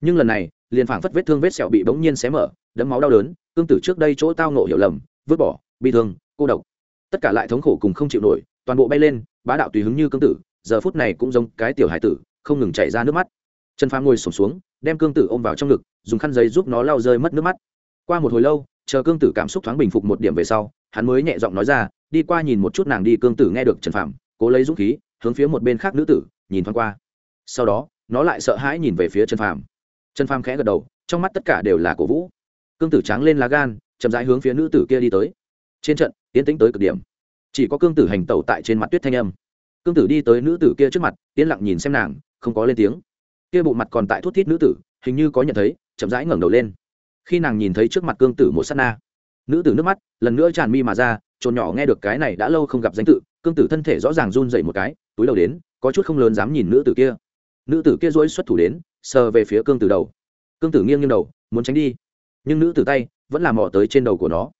Nhưng lần này liền phảng phất vết thương vết sẹo bị bỗng nhiên xé mở đấm máu đau đớn, cương tử trước đây chỗ tao nộ hiểu lầm, vứt bỏ, bi thương, cô độc. Tất cả lại thống khổ cùng không chịu nổi, toàn bộ bay lên, bá đạo tùy hứng như cương tử, giờ phút này cũng giống cái tiểu hải tử, không ngừng chảy ra nước mắt. Trần phàm ngồi sổm xuống, đem cương tử ôm vào trong ngực, dùng khăn giấy giúp nó lau rơi mất nước mắt. Qua một hồi lâu, chờ cương tử cảm xúc thoáng bình phục một điểm về sau, hắn mới nhẹ giọng nói ra, đi qua nhìn một chút nàng đi. Cương tử nghe được trần phàm, cố lấy dũng khí, hướng phía một bên khác nữ tử, nhìn thoáng qua. Sau đó, nó lại sợ hãi nhìn về phía trần phàm trần phàm khẽ gật đầu, trong mắt tất cả đều là cổ vũ. Cương tử tráng lên lá gan, chậm rãi hướng phía nữ tử kia đi tới. Trên trận, tiến tĩnh tới cực điểm. Chỉ có cương tử hành tẩu tại trên mặt tuyết thanh âm. Cương tử đi tới nữ tử kia trước mặt tiến lặng nhìn xem nàng, không có lên tiếng. Kia bộ mặt còn tại thút thít nữ tử, hình như có nhận thấy, chậm rãi ngẩng đầu lên. Khi nàng nhìn thấy trước mặt cương tử một s á t na, nữ tử nước mắt lần nữa tràn mi mà ra trồn nhỏ nghe được cái này đã lâu không gặp danh tự, cương tử thân thể rõ ràng run dậy một cái, túi đầu đến, có chút không lớn dám nhìn nữ tử kia. Nữ tử kia dỗi xuất thủ đến sờ về phía cương tử đầu. Cương tử nghiêng nghiêng đầu, muốn tránh đi. Nhưng nữ tử tay vẫn làm mò tới trên đầu của nó.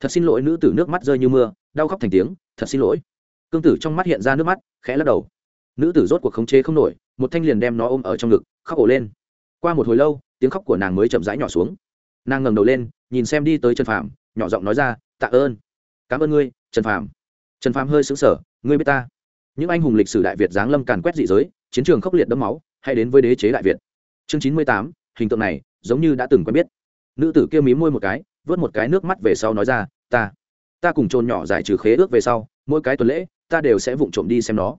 Thật xin lỗi nữ tử, nước mắt rơi như mưa, đau khóc thành tiếng, thật xin lỗi. Cương tử trong mắt hiện ra nước mắt, khẽ lắc đầu. Nữ tử rốt cuộc khống chế không nổi, một thanh liền đem nó ôm ở trong ngực, khóc ổ lên. Qua một hồi lâu, tiếng khóc của nàng mới chậm rãi nhỏ xuống. Nàng ngẩng đầu lên, nhìn xem đi tới trần phàm, nhỏ giọng nói ra, tạ ơn. Cảm ơn ngươi, trần phàm. Trần phàm hơi xứng sở ngươi biết ta. Những anh hùng lịch sử đại việt giáng lâm càn quét dị giới, chiến trường khốc liệt đẫm máu hay đến với đế chế đại việt chương chín mươi tám, hình tượng này, giống như đã từng quen biết. Nữ tử kia mí môi một cái, vớt một cái nước mắt về sau nói ra, ta ta cùng trôn nhỏ giải trừ khế ước về sau, mỗi cái tuần lễ, ta đều sẽ vụng trộm đi xem nó.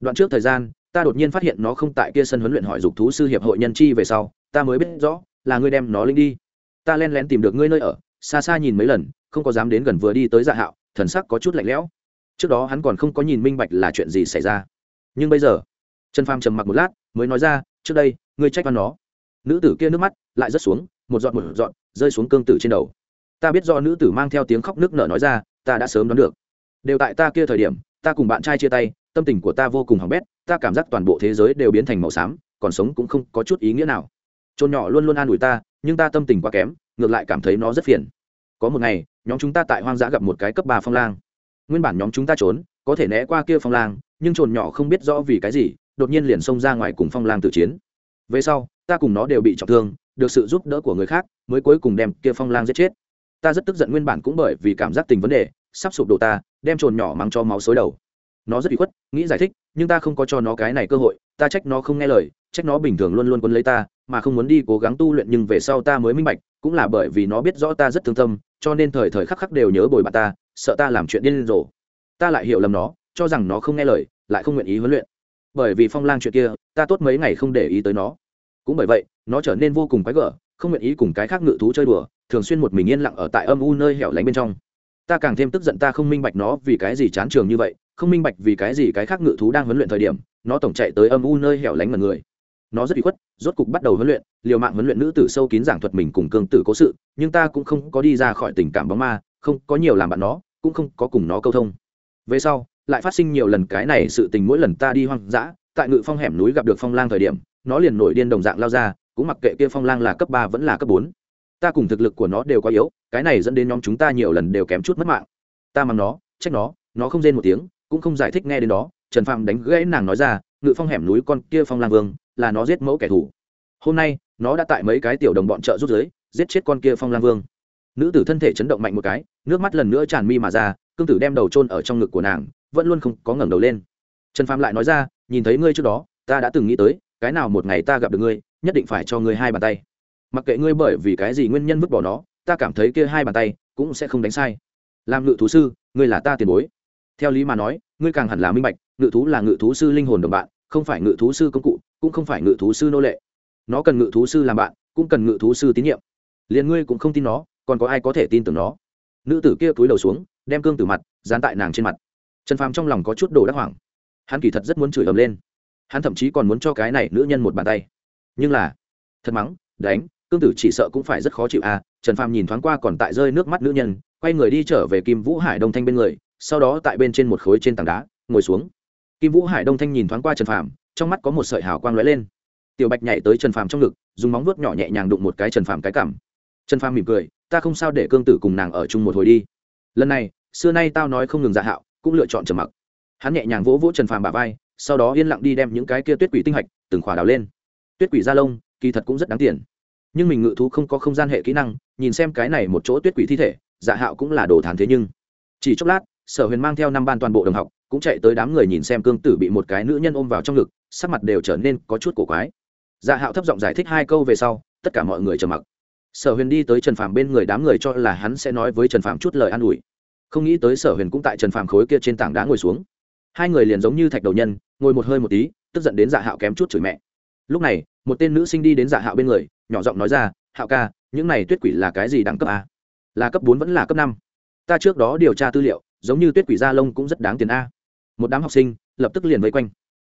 Đoạn trước thời gian, ta đột nhiên phát hiện nó không tại kia sân huấn luyện hỏi dục thú sư hiệp hội nhân chi về sau, ta mới biết rõ, là ngươi đem nó linh đi. Ta len lén tìm được ngươi nơi ở, xa xa nhìn mấy lần, không có dám đến gần vừa đi tới dạ hạo, thần sắc có chút lạnh lẽo. Trước đó hắn còn không có nhìn minh bạch là chuyện gì xảy ra. Nhưng bây giờ, trần phàm trầm mặc một lát, mới nói ra, trước đây ngươi trách văn nó. Nữ tử kia nước mắt lại rớt xuống, một giọt một giọt rơi xuống cương tử trên đầu. Ta biết do nữ tử mang theo tiếng khóc nước nở nói ra, ta đã sớm đoán được. Đều tại ta kia thời điểm, ta cùng bạn trai chia tay, tâm tình của ta vô cùng hỏng bét, ta cảm giác toàn bộ thế giới đều biến thành màu xám, còn sống cũng không có chút ý nghĩa nào. Trôn nhỏ luôn luôn an ủi ta, nhưng ta tâm tình quá kém, ngược lại cảm thấy nó rất phiền. Có một ngày, nhóm chúng ta tại hoang dã gặp một cái cấp ba phong lang. Nguyên bản nhóm chúng ta trốn, có thể né qua kia phong lang, nhưng trồn nhỏ không biết rõ vì cái gì, đột nhiên liền xông ra ngoài cùng phong lang tự chiến về sau, ta cùng nó đều bị trọng thương, được sự giúp đỡ của người khác, mới cuối cùng đem kia phong lang giết chết. Ta rất tức giận nguyên bản cũng bởi vì cảm giác tình vấn đề, sắp sụp đổ ta, đem trồn nhỏ mắng cho máu xối đầu. Nó rất bị khuất, nghĩ giải thích, nhưng ta không có cho nó cái này cơ hội, ta trách nó không nghe lời, trách nó bình thường luôn luôn quân lấy ta, mà không muốn đi cố gắng tu luyện nhưng về sau ta mới minh bạch, cũng là bởi vì nó biết rõ ta rất thương tâm, cho nên thời thời khắc khắc đều nhớ bồi bạn ta, sợ ta làm chuyện điên rồ. Ta lại hiểu lầm nó, cho rằng nó không nghe lời, lại không nguyện ý huấn luyện bởi vì phong lang chuyện kia, ta tốt mấy ngày không để ý tới nó. Cũng bởi vậy, nó trở nên vô cùng quái gở, không nguyện ý cùng cái khác ngự thú chơi đùa, thường xuyên một mình yên lặng ở tại âm u nơi hẻo lánh bên trong. Ta càng thêm tức giận ta không minh bạch nó vì cái gì chán trường như vậy, không minh bạch vì cái gì cái khác ngự thú đang huấn luyện thời điểm, nó tổng chạy tới âm u nơi hẻo lánh mật người. Nó rất bị khuất, rốt cục bắt đầu huấn luyện, liều mạng huấn luyện nữ tử sâu kín giảng thuật mình cùng cương tử cố sự, nhưng ta cũng không có đi ra khỏi tình cảm bóng ma, không có nhiều làm bạn nó, cũng không có cùng nó câu thông. Về sau lại phát sinh nhiều lần cái này sự tình mỗi lần ta đi hoang dã, tại ngự phong hẻm núi gặp được phong lang thời điểm, nó liền nổi điên đồng dạng lao ra, cũng mặc kệ kia phong lang là cấp ba vẫn là cấp bốn. Ta cùng thực lực của nó đều quá yếu, cái này dẫn đến nhóm chúng ta nhiều lần đều kém chút mất mạng. Ta mắng nó, trách nó nó không rên một tiếng, cũng không giải thích nghe đến đó, trần phạm đánh gãy nàng nói ra, ngự phong hẻm núi con kia phong lang vương, là nó giết mẫu kẻ thù. Hôm nay, nó đã tại mấy cái tiểu đồng bọn trợ rút giới, giết chết con kia phong lang vương. Nữ tử thân thể chấn động mạnh một cái, nước mắt lần nữa tràn mi mà ra, cương tử đem đầu chôn ở trong ngực của nàng vẫn luôn không có ngẩng đầu lên. Trần Phàm lại nói ra, nhìn thấy ngươi trước đó, ta đã từng nghĩ tới, cái nào một ngày ta gặp được ngươi, nhất định phải cho ngươi hai bàn tay. Mặc kệ ngươi bởi vì cái gì nguyên nhân vứt bỏ nó, ta cảm thấy kia hai bàn tay cũng sẽ không đánh sai. Làm ngự thú sư, ngươi là ta tiền bối. Theo lý mà nói, ngươi càng hẳn là minh bạch, ngự thú là ngự thú sư linh hồn đồng bạn, không phải ngự thú sư công cụ, cũng không phải ngự thú sư nô lệ. Nó cần ngự thú sư làm bạn, cũng cần ngự thú sư tín nhiệm. Liền ngươi cũng không tin nó, còn có ai có thể tin tưởng nó? Nữ tử kia cúi đầu xuống, đem cương tử mặt dán tại nàng trên mặt trần phàm trong lòng có chút đồ đắc hoảng. Hắn kỳ thật rất muốn chửi ầm lên. Hắn thậm chí còn muốn cho cái này nữ nhân một bàn tay. Nhưng là, thật mắng, đánh, cương tử chỉ sợ cũng phải rất khó chịu à. Trần phàm nhìn thoáng qua còn tại rơi nước mắt nữ nhân, quay người đi trở về kim vũ hải đông thanh bên người, sau đó tại bên trên một khối trên tảng đá, ngồi xuống. Kim vũ hải đông thanh nhìn thoáng qua trần phàm, trong mắt có một sợi hào quang lóe lên. Tiểu bạch nhảy tới trần phàm trong ngực, dùng móng vuốt nhỏ nhẹ nhàng đụng một cái trần phàm cái cảm trần phàm mỉm cười, ta không sao để cương tử cùng nàng ở chung một hồi đi. Lần này, xưa nay tao nói không ngừng dạ hạo cũng lựa chọn trầm mặc. Hắn nhẹ nhàng vỗ vỗ trần phàm bà vai, sau đó yên lặng đi đem những cái kia tuyết quỷ tinh hạch từng khỏa đào lên. Tuyết quỷ da lông, kỳ thật cũng rất đáng tiền. Nhưng mình ngự thú không có không gian hệ kỹ năng, nhìn xem cái này một chỗ tuyết quỷ thi thể dạ hạo cũng là đồ thán thế nhưng. Chỉ chốc lát, sở huyền mang theo năm ban toàn bộ đồng học, cũng chạy tới đám người nhìn xem cương tử bị một cái nữ nhân ôm vào trong ngực, sắc mặt đều trở nên có chút cổ quái. Dạ hạo thấp giọng giải thích hai câu về sau, tất cả mọi người trầm mặc. Sở huyền đi tới trần phàm bên người, đám người cho là hắn sẽ nói với trần phàm chút lời an ủi không nghĩ tới sở huyền cũng tại trần phàm khối kia trên tảng đá ngồi xuống. Hai người liền giống như thạch đầu nhân, ngồi một hơi một tí, tức giận đến dạ hạo kém chút chửi mẹ. Lúc này, một tên nữ sinh đi đến dạ hạo bên người, nhỏ giọng nói ra, hạo ca, những này tuyết quỷ là cái gì đẳng cấp a? Là cấp bốn vẫn là cấp năm. Ta trước đó điều tra tư liệu, giống như tuyết quỷ da lông cũng rất đáng tiền a. Một đám học sinh lập tức liền vây quanh.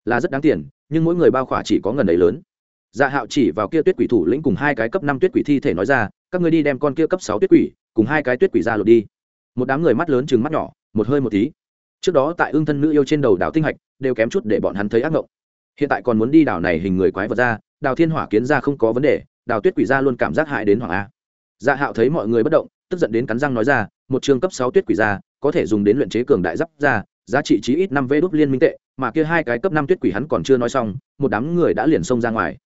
Là rất đáng tiền, nhưng mỗi người bao khỏa chỉ có ngần ấy lớn. Dạ hạo chỉ vào kia tuyết quỷ thủ lĩnh cùng hai cái cấp năm tuyết quỷ thi thể nói ra, các người đi đem con kia cấp sáu tuyết quỷ, cùng hai cái tuyết quỷ ra lột đi một đám người mắt lớn chừng mắt nhỏ, một hơi một tí. Trước đó tại ương thân nữ yêu trên đầu đảo tinh hạch, đều kém chút để bọn hắn thấy ác mộng hiện tại còn muốn đi đảo này hình người quái vật ra đào thiên hỏa kiến ra không có vấn đề đào tuyết quỷ ra luôn cảm giác hại đến hoàng a. Dạ hạo thấy mọi người bất động, tức giận đến cắn răng nói ra, một trường cấp sáu tuyết quỷ ra, có thể dùng đến luyện chế cường đại giáp ra, giá trị chí ít năm vê đốt liên minh tệ, mà kia hai cái cấp năm tuyết quỷ hắn còn chưa nói xong, một đám người đã liền xông ra ngoài.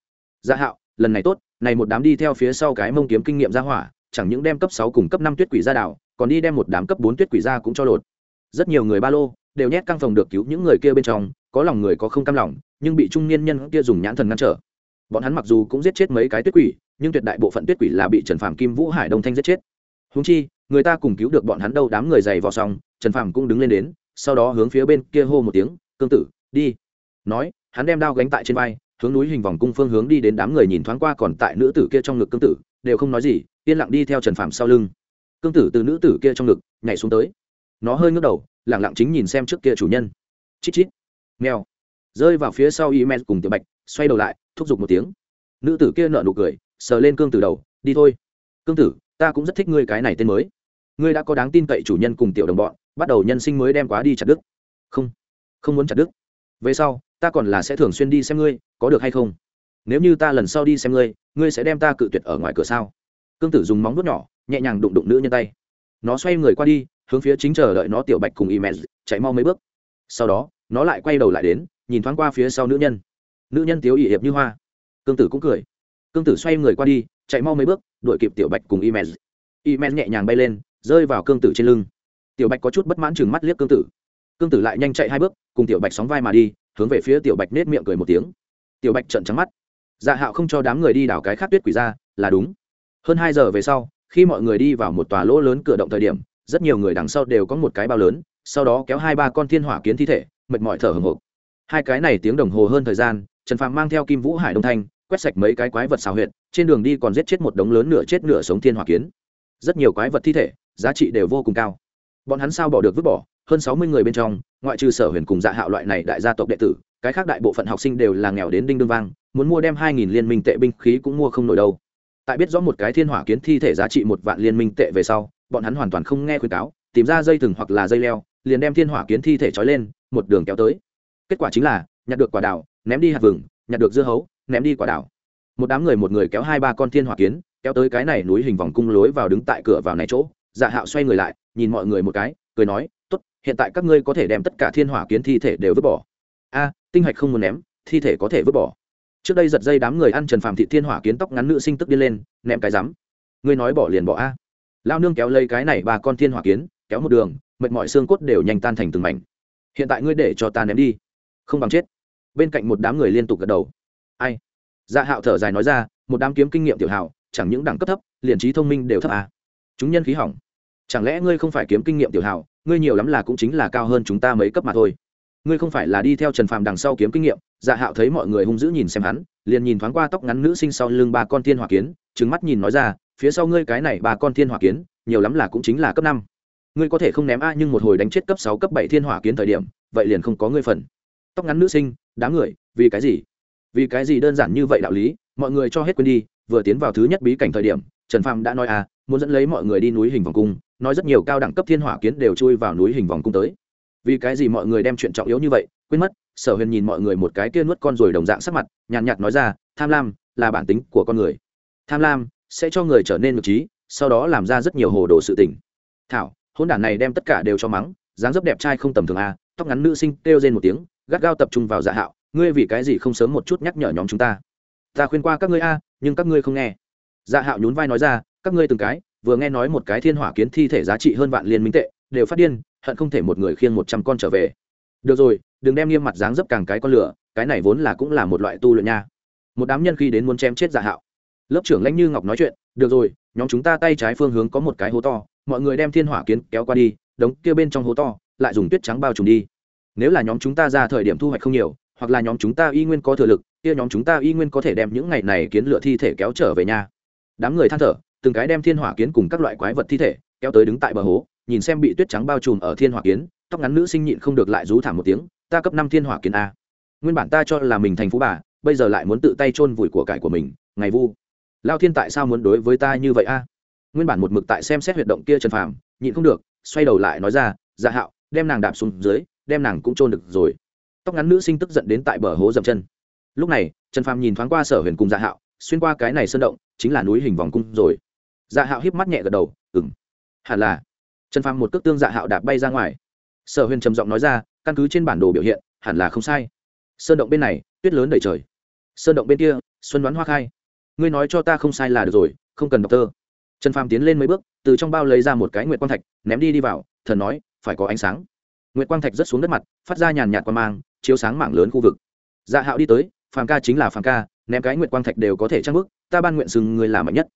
Dạ hạo, lần này tốt, này một đám đi theo phía sau cái mông kiếm kinh nghiệm ra hỏa, chẳng những đem cấp sáu cùng cấp năm tuyết quỷ ra đảo còn đi đem một đám cấp bốn tuyết quỷ ra cũng cho lột. Rất nhiều người ba lô đều nhét căng phòng được cứu những người kia bên trong, có lòng người có không cam lòng, nhưng bị trung niên nhân kia dùng nhãn thần ngăn trở. Bọn hắn mặc dù cũng giết chết mấy cái tuyết quỷ, nhưng tuyệt đại bộ phận tuyết quỷ là bị trần phàm kim vũ hải đông thanh giết chết. Húng chi, người ta cùng cứu được bọn hắn đâu đám người dày vào xong, trần phàm cũng đứng lên đến, sau đó hướng phía bên kia hô một tiếng, cương tử, đi. Nói, hắn đem đao gánh tại trên vai, hướng núi hình vòng cung phương hướng đi đến đám người nhìn thoáng qua còn tại nữ tử kia trong ngực cương tử, đều không nói gì, yên lặng đi theo trần phàm sau lưng cương tử từ nữ tử kia trong ngực nhảy xuống tới. Nó hơi ngước đầu, lẳng lặng chính nhìn xem trước kia chủ nhân. Chít chít. Mèo. Rơi vào phía sau y men cùng tiểu bạch, xoay đầu lại, thúc giục một tiếng. Nữ tử kia nợ nụ cười, sờ lên cương tử đầu, đi thôi. Cương tử, ta cũng rất thích ngươi cái này tên mới. Ngươi đã có đáng tin cậy chủ nhân cùng tiểu đồng bọn, bắt đầu nhân sinh mới đem quá đi chặt đức không không muốn chặt đức về sau, ta còn là sẽ thường xuyên đi xem ngươi, có được hay không? Nếu như ta lần sau đi xem ngươi ngươi sẽ đem ta cự tuyệt ở ngoài cửa sao? Cương tử dùng móng vuốt nhỏ nhẹ nhàng đụng đụng nữ nhân tay. Nó xoay người qua đi, hướng phía chính chờ đợi nó tiểu bạch cùng y chạy mau mấy bước. Sau đó, nó lại quay đầu lại đến, nhìn thoáng qua phía sau nữ nhân. Nữ nhân tiếu ỵ hiệp như hoa. Cương tử cũng cười. Cương tử xoay người qua đi, chạy mau mấy bước, đuổi kịp tiểu bạch cùng y mẹ y nhẹ nhàng bay lên, rơi vào cương tử trên lưng. Tiểu bạch có chút bất mãn chừng mắt liếc cương tử. Cương tử lại nhanh chạy hai bước, cùng tiểu bạch sóng vai mà đi, hướng về phía tiểu bạch nết miệng cười một tiếng. Tiểu bạch trận trắng mắt. Dạ hạo không cho đám người đi đảo cái khác tuyết quỷ ra, là đúng. Hơn hai giờ về sau khi mọi người đi vào một tòa lỗ lớn cửa động thời điểm, rất nhiều người đằng sau đều có một cái bao lớn, sau đó kéo hai ba con thiên hỏa kiến thi thể, mệt mỏi thở hồng hộc. Hai cái này tiếng đồng hồ hơn thời gian, trần Phạm mang theo kim vũ hải đông thanh, quét sạch mấy cái quái vật xào huyệt, trên đường đi còn giết chết một đống lớn nửa chết nửa sống thiên hỏa kiến. Rất nhiều quái vật thi thể, giá trị đều vô cùng cao. Bọn hắn sao bỏ được vứt bỏ, hơn sáu mươi người bên trong, ngoại trừ sở huyền cùng dạ hạo loại này đại gia tộc đệ tử, cái khác đại bộ phận học sinh đều là nghèo đến đinh đương vang, muốn mua đem hai nghìn liên minh tệ binh khí cũng mua không nổi đâu tại biết rõ một cái thiên hỏa kiến thi thể giá trị một vạn liên minh tệ về sau, bọn hắn hoàn toàn không nghe khuyên cáo, tìm ra dây thừng hoặc là dây leo, liền đem thiên hỏa kiến thi thể trói lên, một đường kéo tới. Kết quả chính là, nhặt được quả đào, ném đi hạt vừng, nhặt được dưa hấu, ném đi quả đào. Một đám người một người kéo hai ba con thiên hỏa kiến, kéo tới cái này núi hình vòng cung lối vào đứng tại cửa vào này chỗ. Dạ hạo xoay người lại, nhìn mọi người một cái, cười nói, tốt, hiện tại các ngươi có thể đem tất cả thiên hỏa kiến thi thể đều vứt bỏ. A, tinh hạch không muốn ném, thi thể có thể vứt bỏ trước đây giật dây đám người ăn trần phàm thị thiên hỏa kiến tóc ngắn nữ sinh tức đi lên, ném cái rắm. Ngươi nói bỏ liền bỏ a. Lao nương kéo lấy cái này ba con thiên hỏa kiến, kéo một đường, mệt mọi xương cốt đều nhanh tan thành từng mảnh. Hiện tại ngươi để cho ta ném đi. Không bằng chết. Bên cạnh một đám người liên tục gật đầu. Ai? Dạ hạo thở dài nói ra, một đám kiếm kinh nghiệm tiểu hảo chẳng những đẳng cấp thấp, liền trí thông minh đều thấp à. chúng nhân khí hỏng. Chẳng lẽ ngươi không phải kiếm kinh nghiệm tiểu hảo ngươi nhiều lắm là cũng chính là cao hơn chúng ta mấy cấp mà thôi. Ngươi không phải là đi theo trần phàm đằng sau kiếm kinh nghiệm dạ hạo thấy mọi người hung dữ nhìn xem hắn, liền nhìn thoáng qua tóc ngắn nữ sinh sau lưng ba con thiên hỏa kiến trứng mắt nhìn nói ra, phía sau ngươi cái này ba con thiên hỏa kiến, nhiều lắm là cũng chính là cấp năm. Ngươi có thể không ném a nhưng một hồi đánh chết cấp sáu, cấp bảy thiên hỏa kiến thời điểm, vậy liền không có ngươi phần. Tóc ngắn nữ sinh, đám người, vì cái gì? Vì cái gì đơn giản như vậy đạo lý? Mọi người cho hết quên đi, vừa tiến vào thứ nhất bí cảnh thời điểm, trần phàm đã nói à muốn dẫn lấy mọi người đi núi hình vòng cung, nói rất nhiều cao đẳng cấp thiên hỏa kiến đều chui vào núi hình vòng cung tới. Vì cái gì mọi người đem chuyện trọng yếu như vậy quên mất, sở huyền nhìn mọi người một cái kia nuốt con rồi đồng dạng sắc mặt, nhàn nhạt nói ra, tham lam, là bản tính của con người. Tham lam sẽ cho người trở nên ngược trí, sau đó làm ra rất nhiều hồ đồ sự tình. Thảo hôn đản này đem tất cả đều cho mắng, dáng dấp đẹp trai không tầm thường a tóc ngắn nữ sinh kêu rên một tiếng, gắt gao tập trung vào dạ hạo, ngươi vì cái gì không sớm một chút nhắc nhở nhóm chúng ta? Ta khuyên qua các ngươi a, nhưng các ngươi không nghe. Dạ hạo nhún vai nói ra, các ngươi từng cái, vừa nghe nói một cái thiên hỏa kiến thi thể giá trị hơn vạn liên minh tệ, đều phát điên, hận không thể một người khiêng một trăm con trở về được rồi, đừng đem nghiêm mặt dáng dấp càng cái con lửa, cái này vốn là cũng là một loại tu luyện nha. Một đám nhân khi đến muốn chém chết dạ hạo. Lớp trưởng lãnh như ngọc nói chuyện, được rồi, nhóm chúng ta tay trái phương hướng có một cái hố to, mọi người đem thiên hỏa kiến kéo qua đi, đống kia bên trong hố to, lại dùng tuyết trắng bao trùm đi. Nếu là nhóm chúng ta ra thời điểm thu hoạch không nhiều, hoặc là nhóm chúng ta y nguyên có thừa lực, kia nhóm chúng ta y nguyên có thể đem những ngày này kiến lửa thi thể kéo trở về nhà đám người than thở, từng cái đem thiên hỏa kiến cùng các loại quái vật thi thể kéo tới đứng tại bờ hố, nhìn xem bị tuyết trắng bao trùm ở thiên hỏa kiến tóc ngắn nữ sinh nhịn không được lại rú thảm một tiếng, ta cấp năm thiên hỏa kiến a. Nguyên bản ta cho là mình thành phú bà, bây giờ lại muốn tự tay chôn vùi của cải của mình, ngày vu. Lao thiên tại sao muốn đối với ta như vậy a? Nguyên bản một mực tại xem xét huyệt động kia trần phàm, nhịn không được, xoay đầu lại nói ra dạ hạo, đem nàng đạp xuống dưới, đem nàng cũng trôn được rồi. Tóc ngắn nữ sinh tức giận đến tại bờ hố dậm chân. Lúc này, trần phàm nhìn thoáng qua sở huyền cùng dạ hạo, xuyên qua cái này sơn động, chính là núi hình vòng cung rồi. Dạ hạo híp mắt nhẹ gật đầu ừng hẳn là. Trần phàm một cước tương dạ hạo đạp bay ra ngoài sở huyền trầm giọng nói ra, căn cứ trên bản đồ biểu hiện, hẳn là không sai. Sơn động bên này, tuyết lớn đầy trời. Sơn động bên kia, xuân đoán hoa khai. Ngươi nói cho ta không sai là được rồi, không cần đọc tơ. Trần phàm tiến lên mấy bước, từ trong bao lấy ra một cái nguyệt quang thạch, ném đi đi vào, thần nói, phải có ánh sáng. Nguyệt quang thạch rớt xuống đất mặt, phát ra nhàn nhạt qua mang, chiếu sáng mảng lớn khu vực. Dạ hạo đi tới, phàm ca chính là phàm ca, ném cái nguyệt quang thạch đều có thể trang bước, ta ban nguyện sừng người là mạnh nhất.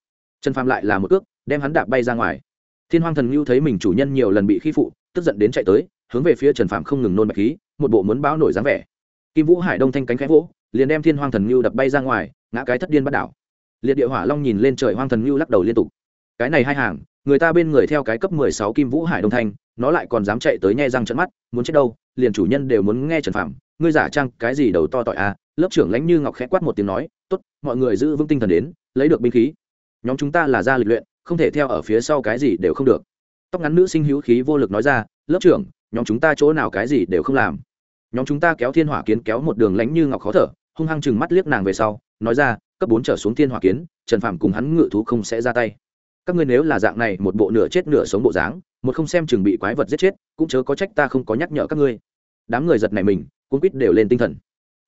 Trần phàm lại là một cước, đem hắn đạp bay ra ngoài. Thiên hoàng thần ngưu thấy mình chủ nhân nhiều lần bị khi phụ, tức giận đến chạy tới hướng về phía trần phạm không ngừng nôn bạch khí, một bộ muốn báo nổi dáng vẻ. Kim vũ hải đông thanh cánh khẽ vỗ, liền đem thiên hoàng thần ngưu đập bay ra ngoài, ngã cái thất điên bắt đảo. Liệt địa hỏa long nhìn lên trời hoang thần ngưu lắc đầu liên tục. Cái này hai hàng, người ta bên người theo cái cấp mười sáu kim vũ hải đông thanh, nó lại còn dám chạy tới nhe răng trận mắt, muốn chết đâu, liền chủ nhân đều muốn nghe trần phạm ngươi giả trang cái gì đầu to tỏi à? Lớp trưởng lãnh như ngọc khẽ quát một tiếng nói, tốt, mọi người giữ vững tinh thần đến, lấy được binh khí. Nhóm chúng ta là gia lịch luyện, không thể theo ở phía sau cái gì đều không được. Tóc ngắn nữ sinh hữu khí vô lực nói ra, lớp trưởng nhóm chúng ta chỗ nào cái gì đều không làm. Nhóm chúng ta kéo thiên hỏa kiến kéo một đường lánh như ngọc khó thở, hung hăng chừng mắt liếc nàng về sau, nói ra, cấp bốn trở xuống thiên hỏa kiến, trần phạm cùng hắn ngự thú không sẽ ra tay. Các ngươi nếu là dạng này một bộ nửa chết nửa sống bộ dáng, một không xem chừng bị quái vật giết chết, cũng chớ có trách ta không có nhắc nhở các ngươi. Đám người giật này mình cũng quýt đều lên tinh thần.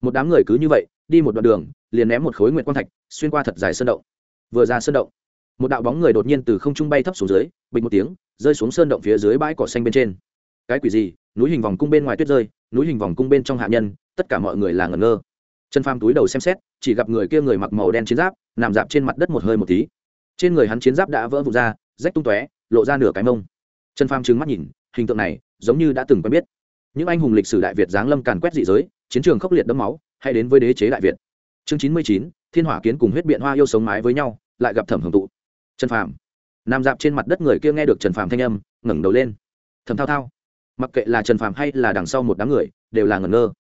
Một đám người cứ như vậy, đi một đoạn đường, liền ném một khối nguyện quang thạch, xuyên qua thật dài sơn động. Vừa ra sơn động, một đạo bóng người đột nhiên từ không trung bay thấp xuống dưới, bình một tiếng, rơi xuống sơn động phía dưới bãi cỏ xanh bên trên cái quỷ gì, núi hình vòng cung bên ngoài tuyết rơi, núi hình vòng cung bên trong hạ nhân, tất cả mọi người là ngẩn ngơ. Chân pham túi đầu xem xét, chỉ gặp người kia người mặc màu đen chiến giáp, nằm dạp trên mặt đất một hơi một tí. Trên người hắn chiến giáp đã vỡ vụt ra, rách tung tóe, lộ ra nửa cái mông. Trần pham trừng mắt nhìn, hình tượng này giống như đã từng quen biết. Những anh hùng lịch sử đại việt giáng lâm càn quét dị giới, chiến trường khốc liệt đẫm máu, hay đến với đế chế đại việt. Chương chín mươi chín, thiên hỏa kiến cùng huyết biện hoa yêu sống mái với nhau, lại gặp thẩm hưởng tụ. Trần phàm nằm dạp trên mặt đất người kia nghe được trần phàm thanh âm, ngẩng đầu lên. Thầm thao thao mặc kệ là trần phàm hay là đằng sau một đám người, đều là ngẩn ngơ.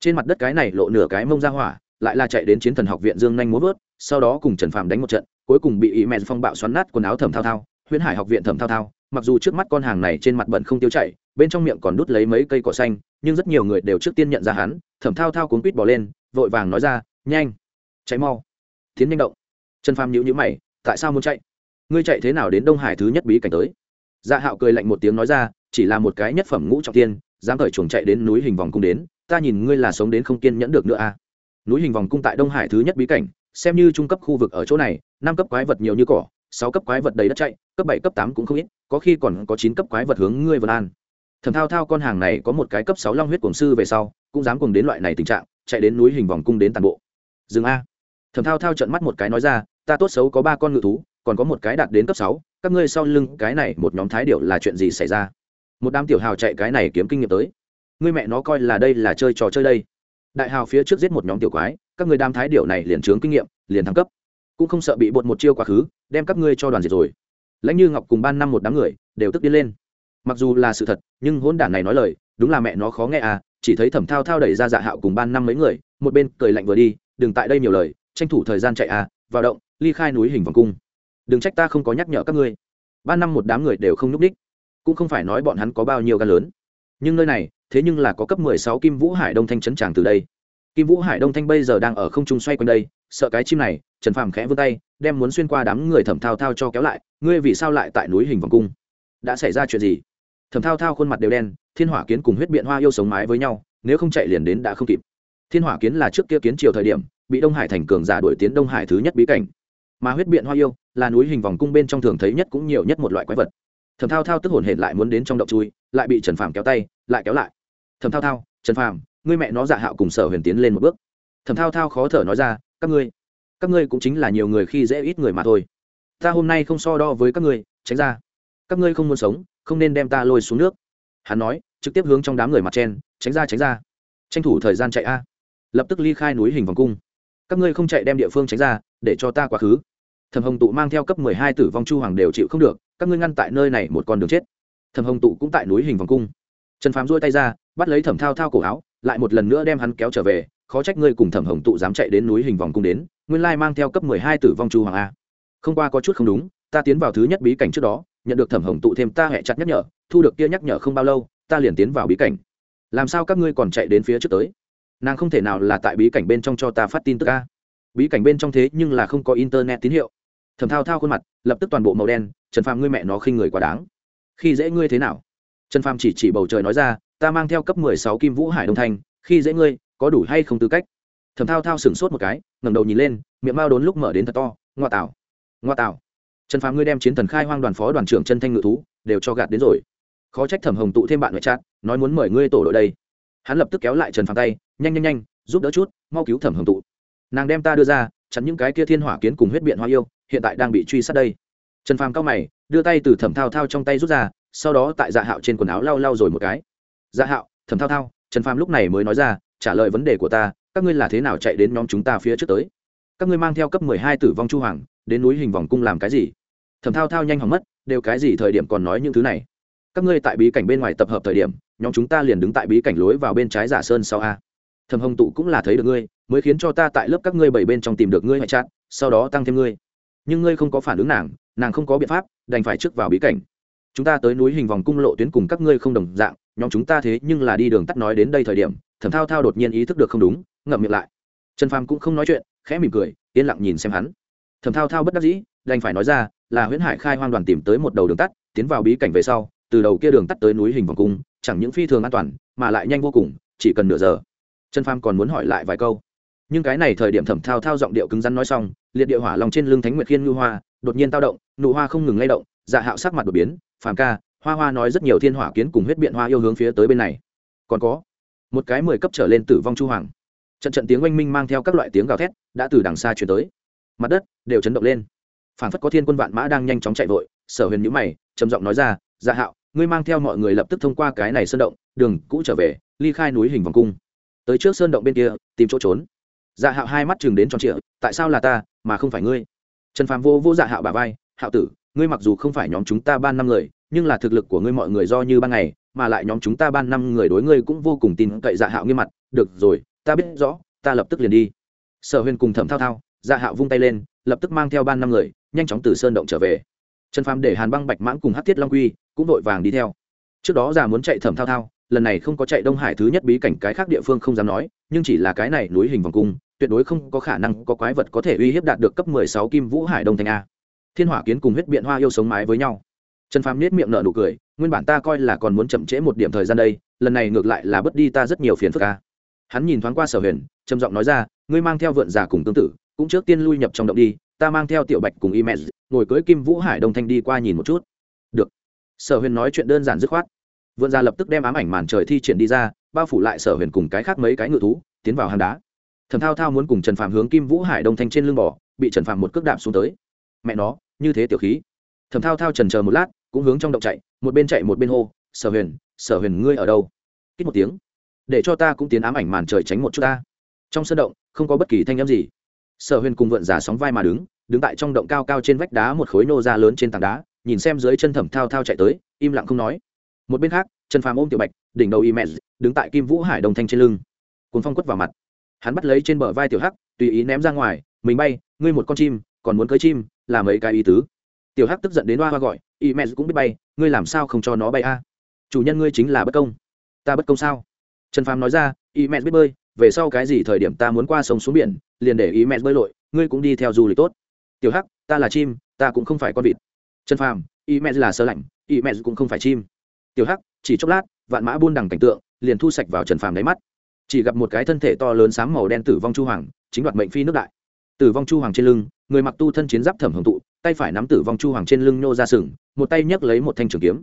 Trên mặt đất cái này lộ nửa cái mông ra hỏa, lại là chạy đến chiến thần học viện dương nhanh muốn vớt, sau đó cùng trần phàm đánh một trận, cuối cùng bị ý mẹ phong bạo xoắn nát quần áo thầm thao thao, huyễn hải học viện thầm thao thao, mặc dù trước mắt con hàng này trên mặt bẩn không tiêu chảy, bên trong miệng còn đút lấy mấy cây cỏ xanh, nhưng rất nhiều người đều trước tiên nhận ra hắn, thẩm thao thao cuốn quýt bỏ lên, vội vàng nói ra, nhanh cháy mau. Tiến nhanh động. Trần phàm nhữ nhữ mày, tại sao muốn chạy? Ngươi chạy thế nào đến đông hải thứ nhất bí cảnh tới? Dạ hạo cười lạnh một tiếng nói ra, chỉ là một cái nhất phẩm ngũ trọng tiên, dám cởi chuồng chạy đến núi hình vòng cung đến, ta nhìn ngươi là sống đến không kiên nhẫn được nữa a à? núi hình vòng cung tại đông hải thứ nhất bí cảnh, xem như trung cấp khu vực ở chỗ này, năm cấp quái vật nhiều như cỏ, sáu cấp quái vật đầy đất chạy, cấp bảy, cấp tám cũng không ít, có khi còn có chín cấp quái vật hướng ngươi vân an. Thẩm thao thao con hàng này có một cái cấp sáu long huyết cổng sư về sau, cũng dám cùng đến loại này tình trạng, chạy đến núi hình vòng cung đến toàn bộ. Dừng a. Thẩm thao thao trận mắt một cái nói ra, ta tốt xấu có ba con ngự thú, còn có một cái đạt đến cấp sáu các ngươi sau lưng cái này một nhóm thái điệu là chuyện gì xảy ra? Một đám tiểu hào chạy cái này kiếm kinh nghiệm tới. Ngươi mẹ nó coi là đây là chơi trò chơi đây. Đại hào phía trước giết một nhóm tiểu quái, các ngươi đam thái điệu này liền trướng kinh nghiệm, liền thăng cấp. Cũng không sợ bị bột một chiêu quá khứ, đem các ngươi cho đoàn diệt rồi. Lãnh như ngọc cùng ban năm một đám người đều tức điên lên. Mặc dù là sự thật, nhưng hôn đản này nói lời, đúng là mẹ nó khó nghe à chỉ thấy thẩm thao thao đẩy ra dạ hạo cùng ban năm mấy người, một bên cười lạnh vừa đi, đừng tại đây nhiều lời, tranh thủ thời gian chạy à vào động, ly khai núi hình vòng cung đừng trách ta không có nhắc nhở các ngươi. Ban năm một đám người đều không n ú c đích cũng không phải nói bọn hắn có bao nhiêu gan lớn. Nhưng nơi này, thế nhưng là có cấp mười sáu kim vũ hải đông thanh chấn tràng từ đây. Kim vũ hải đông thanh bây giờ đang ở không trung xoay quanh đây, sợ cái chim này, trần phàm khẽ vươn tay, đem muốn xuyên qua đám người thẩm thao thao cho kéo lại, ngươi vì sao lại tại núi hình vòng cung? Đã xảy ra chuyện gì? Thẩm thao thao khuôn mặt đều đen, thiên hỏa kiến cùng huyết biện hoa yêu sống mái với nhau, nếu không chạy liền đến đã không kịp. Thiên hỏa kiến là trước kia kiến triều thời điểm, bị đông hải thành cường giả đuổi tiến đông hải thứ nhất bí cảnh. Mà huyết biện hoa yêu là núi hình vòng cung bên trong thường thấy nhất cũng nhiều nhất một loại quái vật. Thẩm thao thao tức hồn hển lại muốn đến trong động chui, lại bị trần phàm kéo tay, lại kéo lại. Thẩm thao thao, trần phàm, ngươi mẹ nó dạ hạo cùng sở huyền tiến lên một bước. Thẩm thao thao khó thở nói ra, các ngươi các ngươi cũng chính là nhiều người khi dễ ít người mà thôi. Ta hôm nay không so đo với các ngươi, tránh ra. Các ngươi không muốn sống, không nên đem ta lôi xuống nước. Hắn nói, trực tiếp hướng trong đám người mặt chen tránh ra tránh ra. Tranh thủ thời gian chạy a. Lập tức ly khai núi hình vòng cung. Các ngươi không chạy đem địa phương tránh ra, để cho ta quá khứ thầm hồng tụ mang theo cấp mười hai tử vong chu hoàng đều chịu không được, các ngươi ngăn tại nơi này một con đường chết. Thầm hồng tụ cũng tại núi hình vòng cung. Trần phàm duỗi tay ra, bắt lấy thẩm thao thao cổ áo, lại một lần nữa đem hắn kéo trở về, khó trách ngươi cùng thẩm hồng tụ dám chạy đến núi hình vòng cung đến, nguyên lai mang theo cấp mười hai tử vong chu hoàng a. Không qua có chút không đúng, ta tiến vào thứ nhất bí cảnh trước đó, nhận được thẩm hồng tụ thêm ta hẹ chặt nhắc nhở, thu được kia nhắc nhở không bao lâu, ta liền tiến vào bí cảnh. Làm sao các ngươi còn chạy đến phía trước tới? Nàng không thể nào là tại bí cảnh bên trong cho ta phát tin tức a. Bí cảnh bên trong thế nhưng là không có internet tín hiệu thẩm thao thao khuôn mặt, lập tức toàn bộ màu đen, trần phàm, ngươi mẹ nó khinh người quá đáng. Khi dễ ngươi thế nào? Trần phàm chỉ chỉ bầu trời nói ra, ta mang theo cấp mười sáu kim vũ hải đông thanh khi dễ ngươi, có đủ hay không tư cách? Thẩm thao thao sửng sốt một cái, ngẩng đầu nhìn lên, miệng mao đốn lúc mở đến thật to, ngoa tạo ngoa tạo trần phàm, ngươi đem chiến thần khai hoang đoàn phó đoàn trưởng chân thanh ngự thú, đều cho gạt đến rồi. Khó trách thẩm hồng tụ thêm bạn ngoại trạng nói muốn mời ngươi tổ đội đây. Hắn lập tức kéo lại trần phàm tay, nhanh nhanh nhanh, giúp đỡ chút, mau cứu thẩm hồng tụ. Nàng đem ta đưa ra chắn những cái kia thiên hỏa kiến cùng huyết biện hoa yêu hiện tại đang bị truy sát đây. Trần phàm cao mày, đưa tay từ thẩm thao thao trong tay rút ra, sau đó tại dạ hạo trên quần áo lau lau rồi một cái. Dạ hạo, thẩm thao thao, trần phàm lúc này mới nói ra, trả lời vấn đề của ta, các ngươi là thế nào chạy đến nhóm chúng ta phía trước tới? Các ngươi mang theo cấp mười hai tử vong chu hoàng, đến núi hình vòng cung làm cái gì? Thẩm thao thao nhanh hỏng mất, đều cái gì thời điểm còn nói những thứ này? Các ngươi tại bí cảnh bên ngoài tập hợp thời điểm, nhóm chúng ta liền đứng tại bí cảnh lối vào bên trái giả sơn sau a. Thẩm hồng tụ cũng là thấy được ngươi, mới khiến cho ta tại lớp các ngươi bảy bên trong tìm được ngươi ngoại trạng, sau đó tăng thêm ngươi nhưng ngươi không có phản ứng nàng nàng không có biện pháp, đành phải trước vào bí cảnh. Chúng ta tới núi hình vòng cung lộ tuyến cùng các ngươi không đồng dạng, nhóm chúng ta thế nhưng là đi đường tắt nói đến đây thời điểm, thẩm thao thao đột nhiên ý thức được không đúng, ngậm miệng lại. Trần phàm cũng không nói chuyện, khẽ mỉm cười, yên lặng nhìn xem hắn. Thẩm thao thao bất đắc dĩ, đành phải nói ra, là huyễn hải khai hoang đoàn tìm tới một đầu đường tắt, tiến vào bí cảnh về sau, từ đầu kia đường tắt tới núi hình vòng cung, chẳng những phi thường an toàn, mà lại nhanh vô cùng, chỉ cần nửa giờ. Trần phàm còn muốn hỏi lại vài câu nhưng cái này thời điểm thẩm thao thao giọng điệu cứng rắn nói xong, liệt địa hỏa lòng trên lưng thánh nguyệt khiên ngư hoa, đột nhiên tao động, nụ hoa không ngừng lay động dạ hạo sắc mặt đột biến, phàm ca, hoa hoa nói rất nhiều thiên hỏa kiến cùng huyết biện hoa yêu hướng phía tới bên này. Còn có, một cái mười cấp trở lên tử vong chu hoàng. Trận trận tiếng oanh minh mang theo các loại tiếng gào thét, đã từ đằng xa chuyển tới. Mặt đất đều chấn động lên. Phản phất có thiên quân vạn mã đang nhanh chóng chạy vội, sở huyền nhữ mày, trầm giọng nói ra dạ hạo, ngươi mang theo mọi người lập tức thông qua cái này sơn động, đường cũ trở về, ly khai núi hình vòng cung. Tới trước sơn động bên kia, tìm chỗ trốn dạ hạo hai mắt chừng đến tròn trịa, tại sao là ta, mà không phải ngươi? Trần phàm vô vô dạ hạo bà vai, hạo tử, ngươi mặc dù không phải nhóm chúng ta ban năm người, nhưng là thực lực của ngươi mọi người do như ban ngày, mà lại nhóm chúng ta ban năm người đối ngươi cũng vô cùng tin cậy. Dạ hạo nghiêm mặt, được rồi, ta biết rõ, ta lập tức liền đi. Sở huyền cùng thẩm thao thao dạ hạo vung tay lên, lập tức mang theo ban năm người, nhanh chóng từ sơn động trở về. Trần phàm để hàn băng bạch mãng cùng hát thiết long quy cũng vội vàng đi theo. Trước đó già muốn chạy thẩm thao thao lần này không có chạy đông hải thứ nhất bí cảnh cái khác địa phương không dám nói, nhưng chỉ là cái này núi hình vòng cung, tuyệt đối không có khả năng có quái vật có thể uy hiếp đạt được cấp mười sáu kim vũ hải đông thanh a. Thiên hỏa kiến cùng huyết biện hoa yêu sống mái với nhau. Trần phàm nết miệng nở nụ cười, nguyên bản ta coi là còn muốn chậm trễ một điểm thời gian đây, lần này ngược lại là bớt đi ta rất nhiều phiền phức a. Hắn nhìn thoáng qua sở huyền, trầm giọng nói ra, ngươi mang theo vượn già cùng tương tự, cũng trước tiên lui nhập trong động đi, ta mang theo tiểu bạch cùng y mẹ ngồi cưới kim vũ hải đông thanh đi qua nhìn một chút. Được. Sở huyền nói chuyện đơn giản dứt khoát vượn già lập tức đem ám ảnh màn trời thi triển đi ra, bao phủ lại sở huyền cùng cái khác mấy cái ngự thú, tiến vào hang đá. Thẩm thao thao muốn cùng trần phạm hướng kim vũ hải đông thanh trên lưng bỏ bị trần phạm một cước đạp xuống tới. Mẹ nó, như thế tiểu khí. Thẩm thao thao trần chờ một lát, cũng hướng trong động chạy, một bên chạy một bên hô, sở huyền sở huyền ngươi ở đâu? Kích một tiếng. Để cho ta cũng tiến ám ảnh màn trời tránh một chút ta. Trong sân động, không có bất kỳ thanh â m gì. Sở huyền cùng vượn giả sóng vai mà đứng đứng tại trong động cao cao trên vách đá một khối nô ra lớn trên tảng đá, nhìn xem dưới chân thẩm thao thao chạy tới, im lặng không nói một bên khác, trần phàm ôm tiểu bạch, đỉnh đầu y mẹ đứng tại kim vũ hải đồng thanh trên lưng. Cuốn phong quất vào mặt. Hắn bắt lấy trên bờ vai tiểu hắc, tùy ý ném ra ngoài, mình bay, ngươi một con chim, còn muốn cưới chim, là mấy cái ý tứ? Tiểu hắc tức giận đến hoa hoa gọi y mẹ cũng biết bay, ngươi làm sao không cho nó bay a? Chủ nhân ngươi chính là bất công. Ta bất công sao? Trần phàm nói ra y mẹ biết bơi, về sau cái gì thời điểm ta muốn qua sông xuống biển, liền để ý mẹ bơi lội, ngươi cũng đi theo du lịch tốt. Tiểu hắc, ta là chim, ta cũng không phải con vịt. Trần phàm y mẹ là sơ lạnh y mẹ cũng không phải chim tiểu hắc, chỉ chốc lát, vạn mã buôn đằng cảnh tượng, liền thu sạch vào trần phàm đáy mắt. Chỉ gặp một cái thân thể to lớn sáng màu đen tử vong chu hoàng, chính đoạt mệnh phi nước đại. Tử vong chu hoàng trên lưng, người mặc tu thân chiến giáp thẩm hưởng tụ, tay phải nắm tử vong chu hoàng trên lưng nhô ra sừng, một tay nhấc lấy một thanh trường kiếm.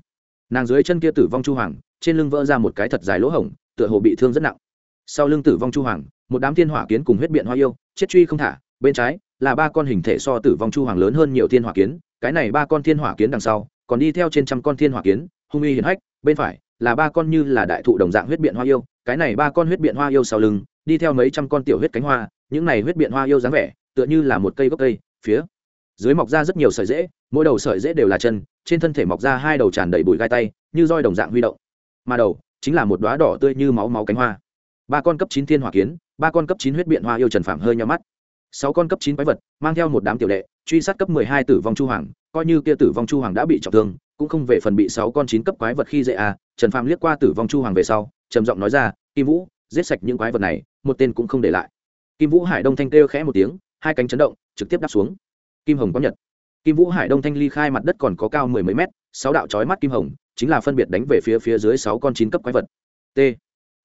Nàng dưới chân kia tử vong chu hoàng, trên lưng vỡ ra một cái thật dài lỗ hổng, tựa hồ bị thương rất nặng. Sau lưng tử vong chu hoàng, một đám thiên hỏa kiến cùng huyết biện hoa yêu, chết truy không thả, bên trái là ba con hình thể so tử vong chu hoàng lớn hơn nhiều thiên hỏa kiến, cái này ba con thiên hỏa kiến đằng sau, còn đi theo trên trăm con thiên hỏa kiến hung uy hiển hách, bên phải là ba con như là đại thụ đồng dạng huyết biện hoa yêu, cái này ba con huyết biện hoa yêu sau lưng, đi theo mấy trăm con tiểu huyết cánh hoa, những này huyết biện hoa yêu dáng vẻ, tựa như là một cây gốc cây, phía dưới mọc ra rất nhiều sợi rễ mỗi đầu sợi rễ đều là chân, trên thân thể mọc ra hai đầu tràn đầy bụi gai tay, như roi đồng dạng huy động. Mà đầu chính là một đoá đỏ tươi như máu máu cánh hoa. Ba con cấp chín thiên hỏa kiến, ba con cấp chín huyết biện hoa yêu trần phạm hơi nhau mắt. Sáu con cấp chín quái vật, mang theo một đám tiểu đệ, truy sát cấp mười hai tử vong chu hoàng, coi như kia tử vong chu hoàng đã bị trọng thương cũng không về phần bị sáu con chín cấp quái vật khi dễ à trần phạm liếc qua tử vong chu hoàng về sau, trầm giọng nói ra, kim vũ, giết sạch những quái vật này, một tên cũng không để lại. Kim vũ hải đông thanh kêu khẽ một tiếng, hai cánh chấn động, trực tiếp đáp xuống. Kim hồng có nhật. Kim vũ hải đông thanh ly khai mặt đất còn có cao mười mấy mét, sáu đạo trói mắt kim hồng, chính là phân biệt đánh về phía phía dưới sáu con chín cấp quái vật. T.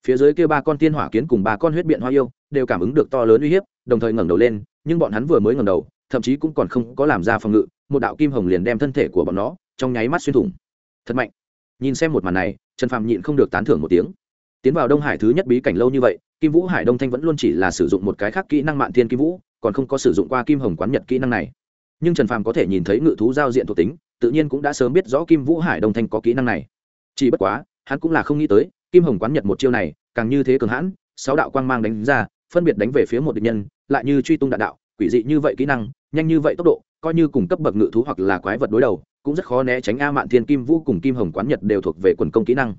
Phía dưới kia ba con tiên hỏa kiến cùng ba con huyết biện hoa yêu, đều cảm ứng được to lớn uy hiếp, đồng thời ngẩng đầu lên, nhưng bọn hắn vừa mới ngẩng đầu, thậm chí cũng còn không có làm ra phòng ngự, một đạo kim hồng liền đem thân thể của bọn nó trong nháy mắt xuyên thủng. Thật mạnh. Nhìn xem một màn này, trần phạm nhịn không được tán thưởng một tiếng. Tiến vào đông hải thứ nhất bí cảnh lâu như vậy, kim vũ hải đông thanh vẫn luôn chỉ là sử dụng một cái khác kỹ năng mạng thiên kim vũ, còn không có sử dụng qua kim hồng quán nhật kỹ năng này. Nhưng trần phàm có thể nhìn thấy ngự thú giao diện thuộc tính, tự nhiên cũng đã sớm biết rõ kim vũ hải đông thanh có kỹ năng này. Chỉ bất quá, hắn cũng là không nghĩ tới, kim hồng quán nhật một chiêu này, càng như thế cường hãn, sáu đạo quang mang đánh ra, phân biệt đánh về phía một địch nhân, lại như truy tung đạn đạo, quỷ dị như vậy kỹ năng, nhanh như vậy tốc độ, coi như cùng cấp bậc ngự thú hoặc là quái vật đối đầu cũng rất khó né tránh a mạn thiên kim vũ cùng kim hồng quán nhật đều thuộc về quần công kỹ năng.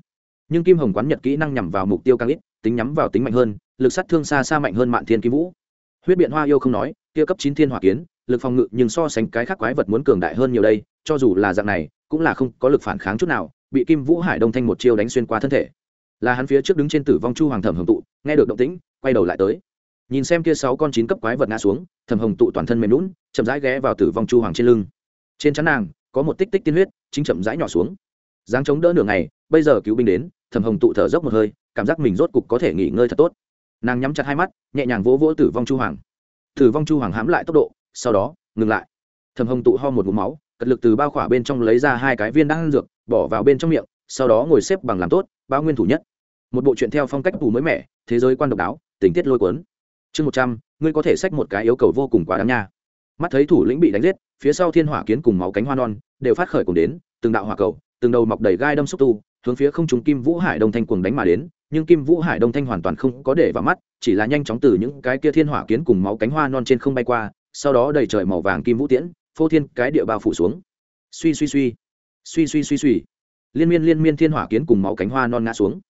Nhưng kim hồng quán nhật kỹ năng nhằm vào mục tiêu càng ít, tính nhắm vào tính mạnh hơn, lực sát thương xa xa mạnh hơn mạn thiên kim vũ. Huyết biện hoa yêu không nói, kia cấp chín thiên hỏa kiến, lực phòng ngự nhưng so sánh cái khác quái vật muốn cường đại hơn nhiều đây, cho dù là dạng này, cũng là không có lực phản kháng chút nào, bị kim vũ hải đông thanh một chiêu đánh xuyên qua thân thể. Là hắn phía trước đứng trên tử vong chu hoàng thẩm hồng tụ, nghe được động tĩnh, quay đầu lại tới. Nhìn xem kia sáu con chín cấp quái vật ngã xuống, thẩm hồng tụ toàn thân mềm lún chậm rãi ghé vào tử vong chu hoàng trên lưng. Trên chắn nàng có một tích tích tiên huyết, chính chậm rãi nhỏ xuống. Dáng chống đỡ nửa ngày, bây giờ cứu binh đến, thẩm hồng tụ thở dốc một hơi, cảm giác mình rốt cục có thể nghỉ ngơi thật tốt. Nàng nhắm chặt hai mắt, nhẹ nhàng vỗ vỗ tử vong chu hoàng. Tử vong chu hoàng hãm lại tốc độ, sau đó, ngừng lại. Thẩm hồng tụ ho một ngụm máu, cật lực từ bao khỏa bên trong lấy ra hai cái viên đan dược, bỏ vào bên trong miệng, sau đó ngồi xếp bằng làm tốt bao nguyên thủ nhất. Một bộ chuyện theo phong cách tù mới mẻ, thế giới quan độc đáo, tình tiết lôi cuốn. Chương một trăm, ngươi có thể xách một cái yêu cầu vô cùng quá đáng nha mắt thấy thủ lĩnh bị đánh giết, phía sau thiên hỏa kiến cùng máu cánh hoa non đều phát khởi cùng đến, từng đạo hỏa cầu, từng đầu mọc đầy gai đâm xúc tu, hướng phía không trùng kim vũ hải đông thanh cuồng đánh mà đến, nhưng kim vũ hải đông thanh hoàn toàn không có để vào mắt, chỉ là nhanh chóng từ những cái kia thiên hỏa kiến cùng máu cánh hoa non trên không bay qua, sau đó đầy trời màu vàng kim vũ tiễn, phô thiên cái địa bao phủ xuống. Suy suy suy suy suy suy suy. Liên miên liên miên thiên hỏa kiến cùng máu cánh hoa non ngã xuống.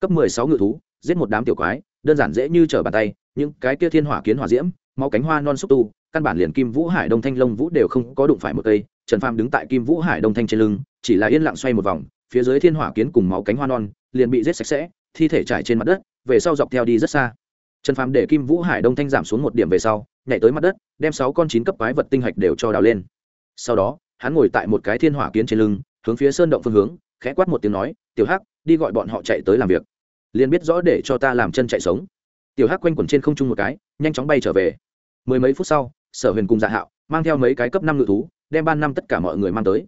Cấp mười sáu ngự thú, giết một đám tiểu quái, đơn giản dễ như trở bàn tay, những cái kia thiên hỏa kiến hỏa diễm, máu cánh hoa non xúc tu căn bản liền kim vũ hải đông thanh long vũ đều không có đụng phải một cây, trần phàm đứng tại kim vũ hải đông thanh trên lưng, chỉ là yên lặng xoay một vòng, phía dưới thiên hỏa kiến cùng máu cánh hoa non, liền bị giết sạch sẽ, thi thể trải trên mặt đất, về sau dọc theo đi rất xa. Trần phàm để kim vũ hải đông thanh giảm xuống một điểm về sau, nhảy tới mặt đất, đem sáu con chín cấp quái vật tinh hạch đều cho đào lên. Sau đó, hắn ngồi tại một cái thiên hỏa kiến trên lưng, hướng phía sơn động phương hướng, khẽ quát một tiếng nói, tiểu hắc, đi gọi bọn họ chạy tới làm việc. Liền biết rõ để cho ta làm chân chạy sống. Tiểu hắc quanh quẩn trên không trung một cái, nhanh chóng bay trở về. Mười mấy phút sau sở huyền cùng dạ hạo mang theo mấy cái cấp năm ngự thú, đem ban năm tất cả mọi người mang tới.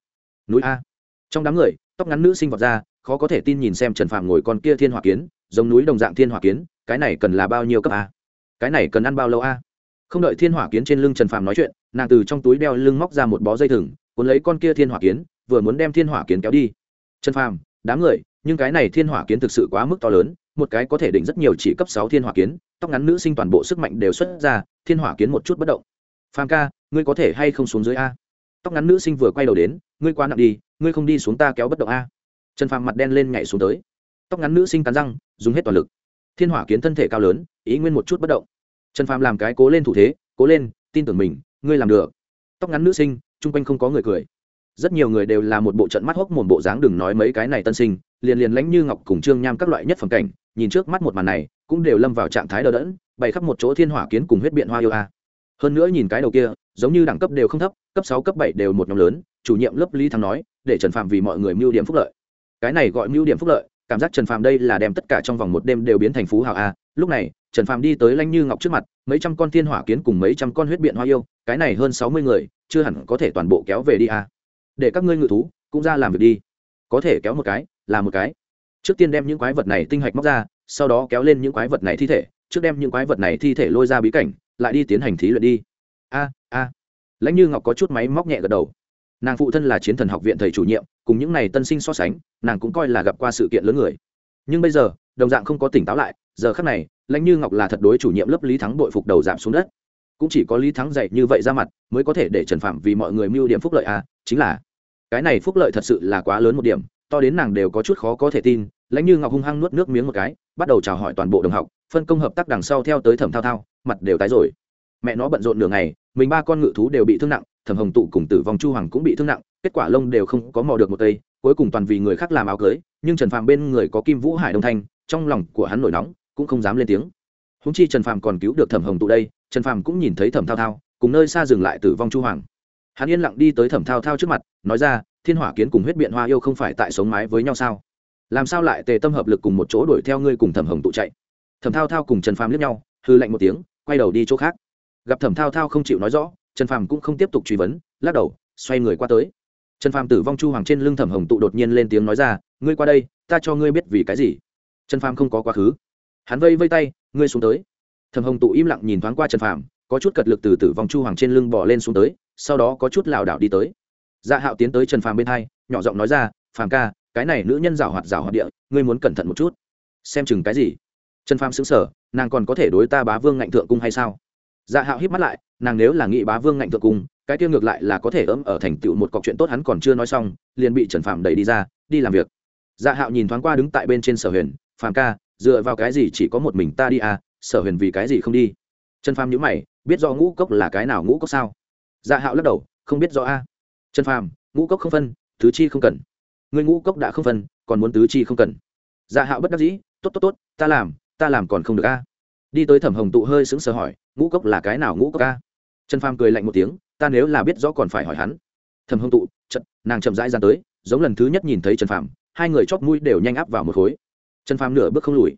Núi a. Trong đám người, tóc ngắn nữ sinh vọt ra, khó có thể tin nhìn xem trần phàm ngồi con kia thiên hỏa kiến, giống núi đồng dạng thiên hỏa kiến, cái này cần là bao nhiêu cấp a? Cái này cần ăn bao lâu a? Không đợi thiên hỏa kiến trên lưng trần phàm nói chuyện, nàng từ trong túi đeo lưng móc ra một bó dây thừng, cuốn lấy con kia thiên hỏa kiến, vừa muốn đem thiên hỏa kiến kéo đi. Trần phàm, đám người, nhưng cái này thiên hỏa kiến thực sự quá mức to lớn, một cái có thể định rất nhiều chỉ cấp sáu thiên hỏa kiến, tóc ngắn nữ sinh toàn bộ sức mạnh đều xuất ra, thiên hỏa kiến một chút bất động phàm ca, ngươi có thể hay không xuống dưới a? Tóc ngắn nữ sinh vừa quay đầu đến, ngươi quá nặng đi, ngươi không đi xuống ta kéo bất động a. Trần phàm mặt đen lên nhảy xuống tới. Tóc ngắn nữ sinh cắn răng, dùng hết toàn lực. Thiên hỏa kiến thân thể cao lớn, ý nguyên một chút bất động. Trần phàm làm cái cố lên thủ thế, cố lên, tin tưởng mình, ngươi làm được. Tóc ngắn nữ sinh, chung quanh không có người cười. Rất nhiều người đều là một bộ trận mắt hốc một bộ dáng đừng nói mấy cái này tân sinh, liền liền lãnh như ngọc cùng trương nham các loại nhất phẩm cảnh, nhìn trước mắt một màn này, cũng đều lâm vào trạng thái đờ đẫn, bày khắp một chỗ thiên hỏa kiến cùng huyết biện hoa yêu a hơn nữa nhìn cái đầu kia, giống như đẳng cấp đều không thấp, cấp sáu, cấp bảy đều một nhóm lớn, chủ nhiệm lớp lý thắng nói, để trần phạm vì mọi người mưu điểm phúc lợi. Cái này gọi mưu điểm phúc lợi, cảm giác trần phạm đây là đem tất cả trong vòng một đêm đều biến thành phú hào a. Lúc này, trần phạm đi tới lanh như ngọc trước mặt, mấy trăm con thiên hỏa kiến cùng mấy trăm con huyết biện hoa yêu, cái này hơn sáu mươi người, chưa hẳn có thể toàn bộ kéo về đi a. Để các ngươi ngự thú, cũng ra làm việc đi. Có thể kéo một cái, là một cái. Trước tiên đem những quái vật này tinh hạch móc ra, sau đó kéo lên những quái vật này thi thể, trước đem những quái vật này thi thể lôi ra bí cảnh lại đi tiến hành thí luyện đi. A a. Lãnh như ngọc có chút máy móc nhẹ gật đầu. Nàng phụ thân là chiến thần học viện thầy chủ nhiệm, cùng những n à y tân sinh so sánh, nàng cũng coi là gặp qua sự kiện lớn người. Nhưng bây giờ, đồng dạng không có tỉnh táo lại, giờ khác này, lãnh như ngọc là thật đối chủ nhiệm lớp lý thắng bội phục đầu giảm xuống đất. Cũng chỉ có lý thắng dạy như vậy ra mặt, mới có thể để trần phạm vì mọi người mưu điểm phúc lợi a chính là cái này phúc lợi thật sự là quá lớn một điểm, to đến nàng đều có chút khó có thể tin. Lãnh như ngọc hung hăng nuốt nước miếng một cái, bắt đầu chào hỏi toàn bộ đồng học phân công hợp tác đằng sau theo tới thẩm thao thao, mặt đều tái rồi. Mẹ nó bận rộn nửa ngày, mình ba con ngự thú đều bị thương nặng, thẩm hồng tụ cùng tử vong chu hoàng cũng bị thương nặng, kết quả lông đều không có mò được một cây cuối cùng toàn vì người khác làm áo cưới, nhưng trần phàm bên người có kim vũ hải đông thanh, trong lòng của hắn nổi nóng, cũng không dám lên tiếng. Húng chi trần phàm còn cứu được thẩm hồng tụ đây, trần phàm cũng nhìn thấy thẩm thao thao, cùng nơi xa dừng lại tử vong chu hoàng. Hắn yên lặng đi tới thẩm thao thao trước mặt, nói ra, thiên hỏa kiến cùng huyết biện hoa yêu không phải tại sống mái với nhau sao? Làm sao lại tề tâm hợp lực cùng một chỗ đuổi theo ngươi cùng thẩm hồng tụ chạy? Thẩm thao thao cùng trần phàm liếc nhau, hư lạnh một tiếng, quay đầu đi chỗ khác. Gặp thẩm thao thao không chịu nói rõ, trần phàm cũng không tiếp tục truy vấn, lắc đầu, xoay người qua tới. Trần phàm tử vong chu hoàng trên lưng thẩm hồng tụ đột nhiên lên tiếng nói ra, ngươi qua đây, ta cho ngươi biết vì cái gì? Trần phàm không có quá khứ. Hắn vây vây tay, ngươi xuống tới. Thẩm hồng tụ im lặng nhìn thoáng qua trần phàm, có chút cật lực từ tử vong chu hoàng trên lưng bỏ lên xuống tới, sau đó có chút lảo đảo đi tới. Dạ hạo tiến tới trần phàm bên hai, nhỏ giọng nói ra, phàm ca, cái này nữ nhân rào hoạt rào hoạt địa, ngươi muốn cẩn thận một chút. Xem chừng cái gì? Trần phàm xứng sở, nàng còn có thể đối ta bá vương ngạnh thượng cung hay sao? Dạ hạo híp mắt lại, nàng nếu là nghị bá vương ngạnh thượng cung, cái tiêu ngược lại là có thể ấm ở thành tựu một cọc chuyện tốt hắn còn chưa nói xong, liền bị trần phạm đẩy đi ra, đi làm việc. Dạ hạo nhìn thoáng qua đứng tại bên trên sở huyền, phàm ca, dựa vào cái gì chỉ có một mình ta đi à? Sở huyền vì cái gì không đi? Trần phàm nhữ mày, biết do ngũ cốc là cái nào ngũ cốc sao? Dạ hạo lắc đầu, không biết rõ a. Trần phàm, ngũ cốc không phân thứ chi không cần. Người ngũ cốc đã không phân, còn muốn tứ chi không cần. Dạ hạo bất đắc dĩ, tốt tốt tốt, ta làm ta làm còn không được a. Đi tới thẩm hồng tụ hơi sững sờ hỏi, ngũ cốc là cái nào ngũ cốc a? Trần phàm cười lạnh một tiếng, ta nếu là biết rõ còn phải hỏi hắn. Thẩm hồng tụ trận nàng chậm rãi ra tới, giống lần thứ nhất nhìn thấy trần phàm, hai người chót mũi đều nhanh áp vào một khối. Trần phàm nửa bước không lùi.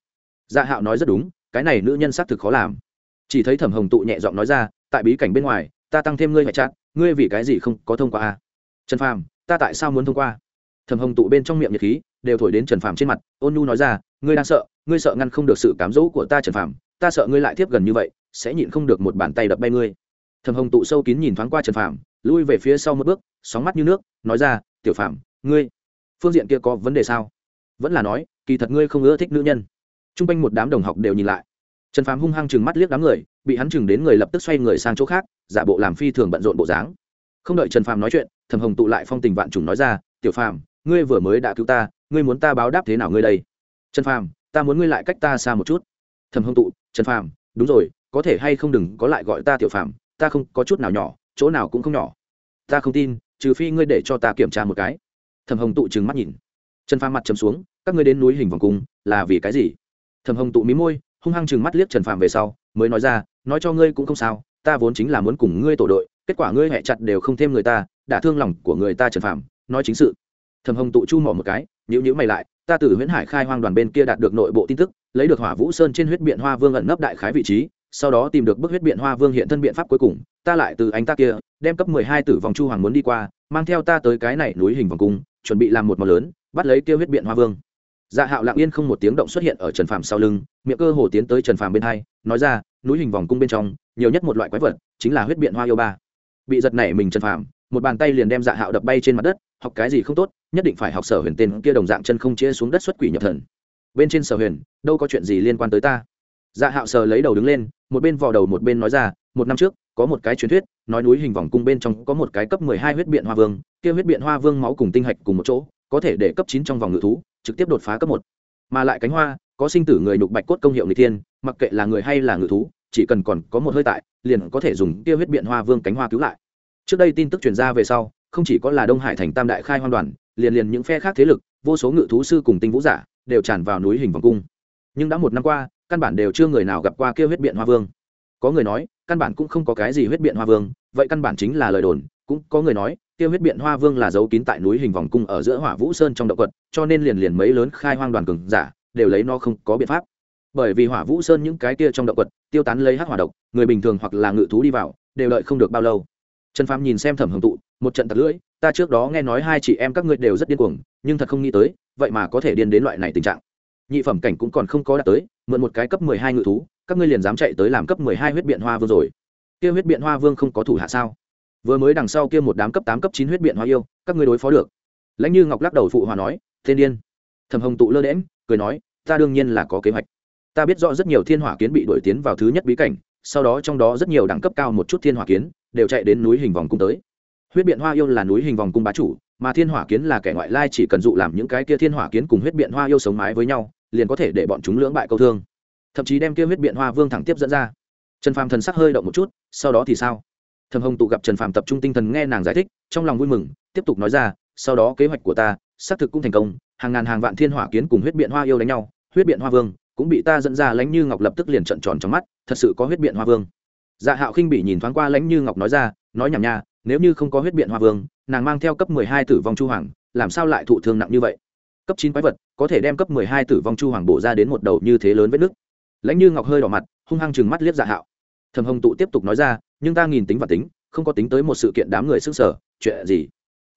Dạ hạo nói rất đúng, cái này nữ nhân xác thực khó làm. Chỉ thấy thẩm hồng tụ nhẹ giọng nói ra, tại bí cảnh bên ngoài, ta tăng thêm ngươi phải chặt, ngươi vì cái gì không có thông qua a? Trần phàm, ta tại sao muốn thông qua? Thẩm hồng tụ bên trong miệng nhiệt khí, đều thổi đến trần phàm trên mặt, ôn nhu nói ra, ngươi đang sợ ngươi sợ ngăn không được sự cám dỗ của ta trần phàm, ta sợ ngươi lại tiếp gần như vậy, sẽ nhịn không được một bàn tay đập bay ngươi. Thầm hồng tụ sâu kín nhìn thoáng qua trần phàm, lui về phía sau một bước, sóng mắt như nước, nói ra, tiểu phàm, ngươi, phương diện kia có vấn đề sao? Vẫn là nói, kỳ thật ngươi không ưa thích nữ nhân. T r u n g quanh một đám đồng học đều nhìn lại. Trần phàm hung hăng chừng mắt liếc đám người, bị hắn chừng đến người lập tức xoay người sang chỗ khác, giả bộ làm phi thường bận rộn bộ dáng. Không đợi trần phàm nói chuyện thầm hồng tụ lại phong tình vạn trùng nói ra, tiểu phàm, ngươi vừa mới đã cứu ta, ngươi muốn ta báo đáp thế nào ngươi đây? Trần phàm ta muốn ngươi lại cách ta xa một chút. Thầm hồng tụ, trần phàm, đúng rồi, có thể hay không đừng có lại gọi ta tiểu phàm, ta không có chút nào nhỏ, chỗ nào cũng không nhỏ. Ta không tin, trừ phi ngươi để cho ta kiểm tra một cái. Thầm hồng tụ trừng mắt nhìn. Trần phàm mặt chấm xuống, các ngươi đến núi hình vòng cung, là vì cái gì? Thầm hồng tụ mí môi, hung hăng chừng mắt liếc trần phàm về sau, mới nói ra, nói cho ngươi cũng không sao, ta vốn chính là muốn cùng ngươi tổ đội, kết quả ngươi hẹ chặt đều không thêm người ta, đã thương lòng của người ta trần phàm, nói chính sự thầm hồng tụ chu mỏ một cái nhữ nhữ mày lại, ta từ huyễn hải khai hoang đoàn bên kia đạt được nội bộ tin tức, lấy được hỏa vũ sơn trên huyết biện hoa vương ẩn nấp đại khái vị trí, sau đó tìm được bức huyết biện hoa vương hiện thân biện pháp cuối cùng, ta lại từ anh ta kia, đem cấp mười hai tử vòng chu hoàng muốn đi qua, mang theo ta tới cái này núi hình vòng cung, chuẩn bị làm một màu lớn, bắt lấy kia huyết biện hoa vương. Dạ hạo lặng yên không một tiếng động xuất hiện ở trần phàm sau lưng, miệng cơ hồ tiến tới trần phàm bên hai, nói ra, núi hình vòng cung bên trong, nhiều nhất một loại quái vật, chính là huyết biện hoa yêu ba. Bị giật nảy mình trần phàm một bàn tay liền đem dạ hạo đập bay trên mặt đất, học cái gì không tốt, nhất định phải học sở huyền tên kia đồng dạng chân không chia xuống đất xuất quỷ nhập thần. Bên trên sở huyền, đâu có chuyện gì liên quan tới ta. Dạ hạo sờ lấy đầu đứng lên, một bên vò đầu một bên nói ra, một năm trước, có một cái truyền thuyết, nói núi hình vòng cung bên trong có một cái cấp mười hai huyết biện hoa vương, kia huyết biện hoa vương máu cùng tinh hạch cùng một chỗ, có thể để cấp chín trong vòng ngự thú, trực tiếp đột phá cấp một. Mà lại cánh hoa, có sinh tử người nhục bạch cốt công hiệu người thiên, mặc kệ là người hay là ngự thú, chỉ cần còn có một hơi tại, liền có thể dùng kia huyết biện hoa vương cánh hoa cứu lại trước đây tin tức truyền ra về sau, không chỉ có là đông hải thành tam đại khai hoan đoàn, liền liền những phe khác thế lực, vô số ngự thú sư cùng tinh vũ giả, đều tràn vào núi hình vòng cung. Nhưng đã một năm qua, căn bản đều chưa người nào gặp qua kia huyết biện hoa vương. Có người nói, căn bản cũng không có cái gì huyết biện hoa vương, vậy căn bản chính là lời đồn, cũng có người nói tiêu huyết biện hoa vương là dấu kín tại núi hình vòng cung ở giữa hỏa vũ sơn trong động quật, cho nên liền liền mấy lớn khai hoang đoàn cường giả, đều lấy nó không có biện pháp. Bởi vì hỏa vũ sơn những cái kia trong động quật, tiêu tán lấy hắc hỏa độc, người bình thường hoặc là ngự thú đi vào, đều đợi không được bao lâu trần phàm nhìn xem thẩm hồng tụ, một trận tật lưỡi, ta trước đó nghe nói hai chị em các ngươi đều rất điên cuồng, nhưng thật không nghĩ tới, vậy mà có thể điên đến loại này tình trạng. Nhị phẩm cảnh cũng còn không có đạt tới, mượn một cái cấp mười hai ngự thú, các ngươi liền dám chạy tới làm cấp mười hai huyết biện hoa vương rồi. Kia huyết biện hoa vương không có thủ hạ sao? Vừa mới đằng sau kia một đám cấp tám, cấp chín huyết biện hoa yêu, các ngươi đối phó được. Lãnh như ngọc lắc đầu phụ hòa nói, thiên điên. Thầm hồng tụ lơ đễm cười nói, ta đương nhiên là có kế hoạch. Ta biết rõ rất nhiều thiên hỏa kiến bị đổi tiến vào thứ nhất bí cảnh sau đó trong đó rất nhiều đẳng cấp cao một chút thiên hỏa kiến đều chạy đến núi hình vòng cung tới. Huyết biện hoa yêu là núi hình vòng cung bá chủ, mà thiên hỏa kiến là kẻ ngoại lai chỉ cần dụ làm những cái kia thiên hỏa kiến cùng huyết biện hoa yêu sống mái với nhau, liền có thể để bọn chúng lưỡng bại câu thương. Thậm chí đem kia huyết biện hoa vương thẳng tiếp dẫn ra. Trần phàm thần sắc hơi động một chút, sau đó thì sao? Thầm hồng tụ gặp trần phàm tập trung tinh thần nghe nàng giải thích, trong lòng vui mừng, tiếp tục nói ra, sau đó kế hoạch của ta, xác thực cũng thành công, hàng ngàn hàng vạn thiên hỏa kiến cùng huyết biện hoa yêu đánh nhau, huyết biện hoa vương cũng bị ta dẫn ra lãnh như ngọc lập tức liền trận tròn trong mắt, thật sự có huyết biện hoa vương. Dạ hạo khinh bị nhìn thoáng qua lãnh như ngọc nói ra, nói nhảm nha, nếu như không có huyết biện hoa vương, nàng mang theo cấp mười hai tử vong chu hoàng, làm sao lại thụ thương nặng như vậy? Cấp chín quái vật, có thể đem cấp mười hai tử vong chu hoàng bổ ra đến một đầu như thế lớn vết nước lãnh như ngọc hơi đỏ mặt, hung hăng chừng mắt liếc dạ hạo. Thầm hồng tụ tiếp tục nói ra, nhưng ta nghìn tính và tính, không có tính tới một sự kiện đám người sức sở, chuyện gì?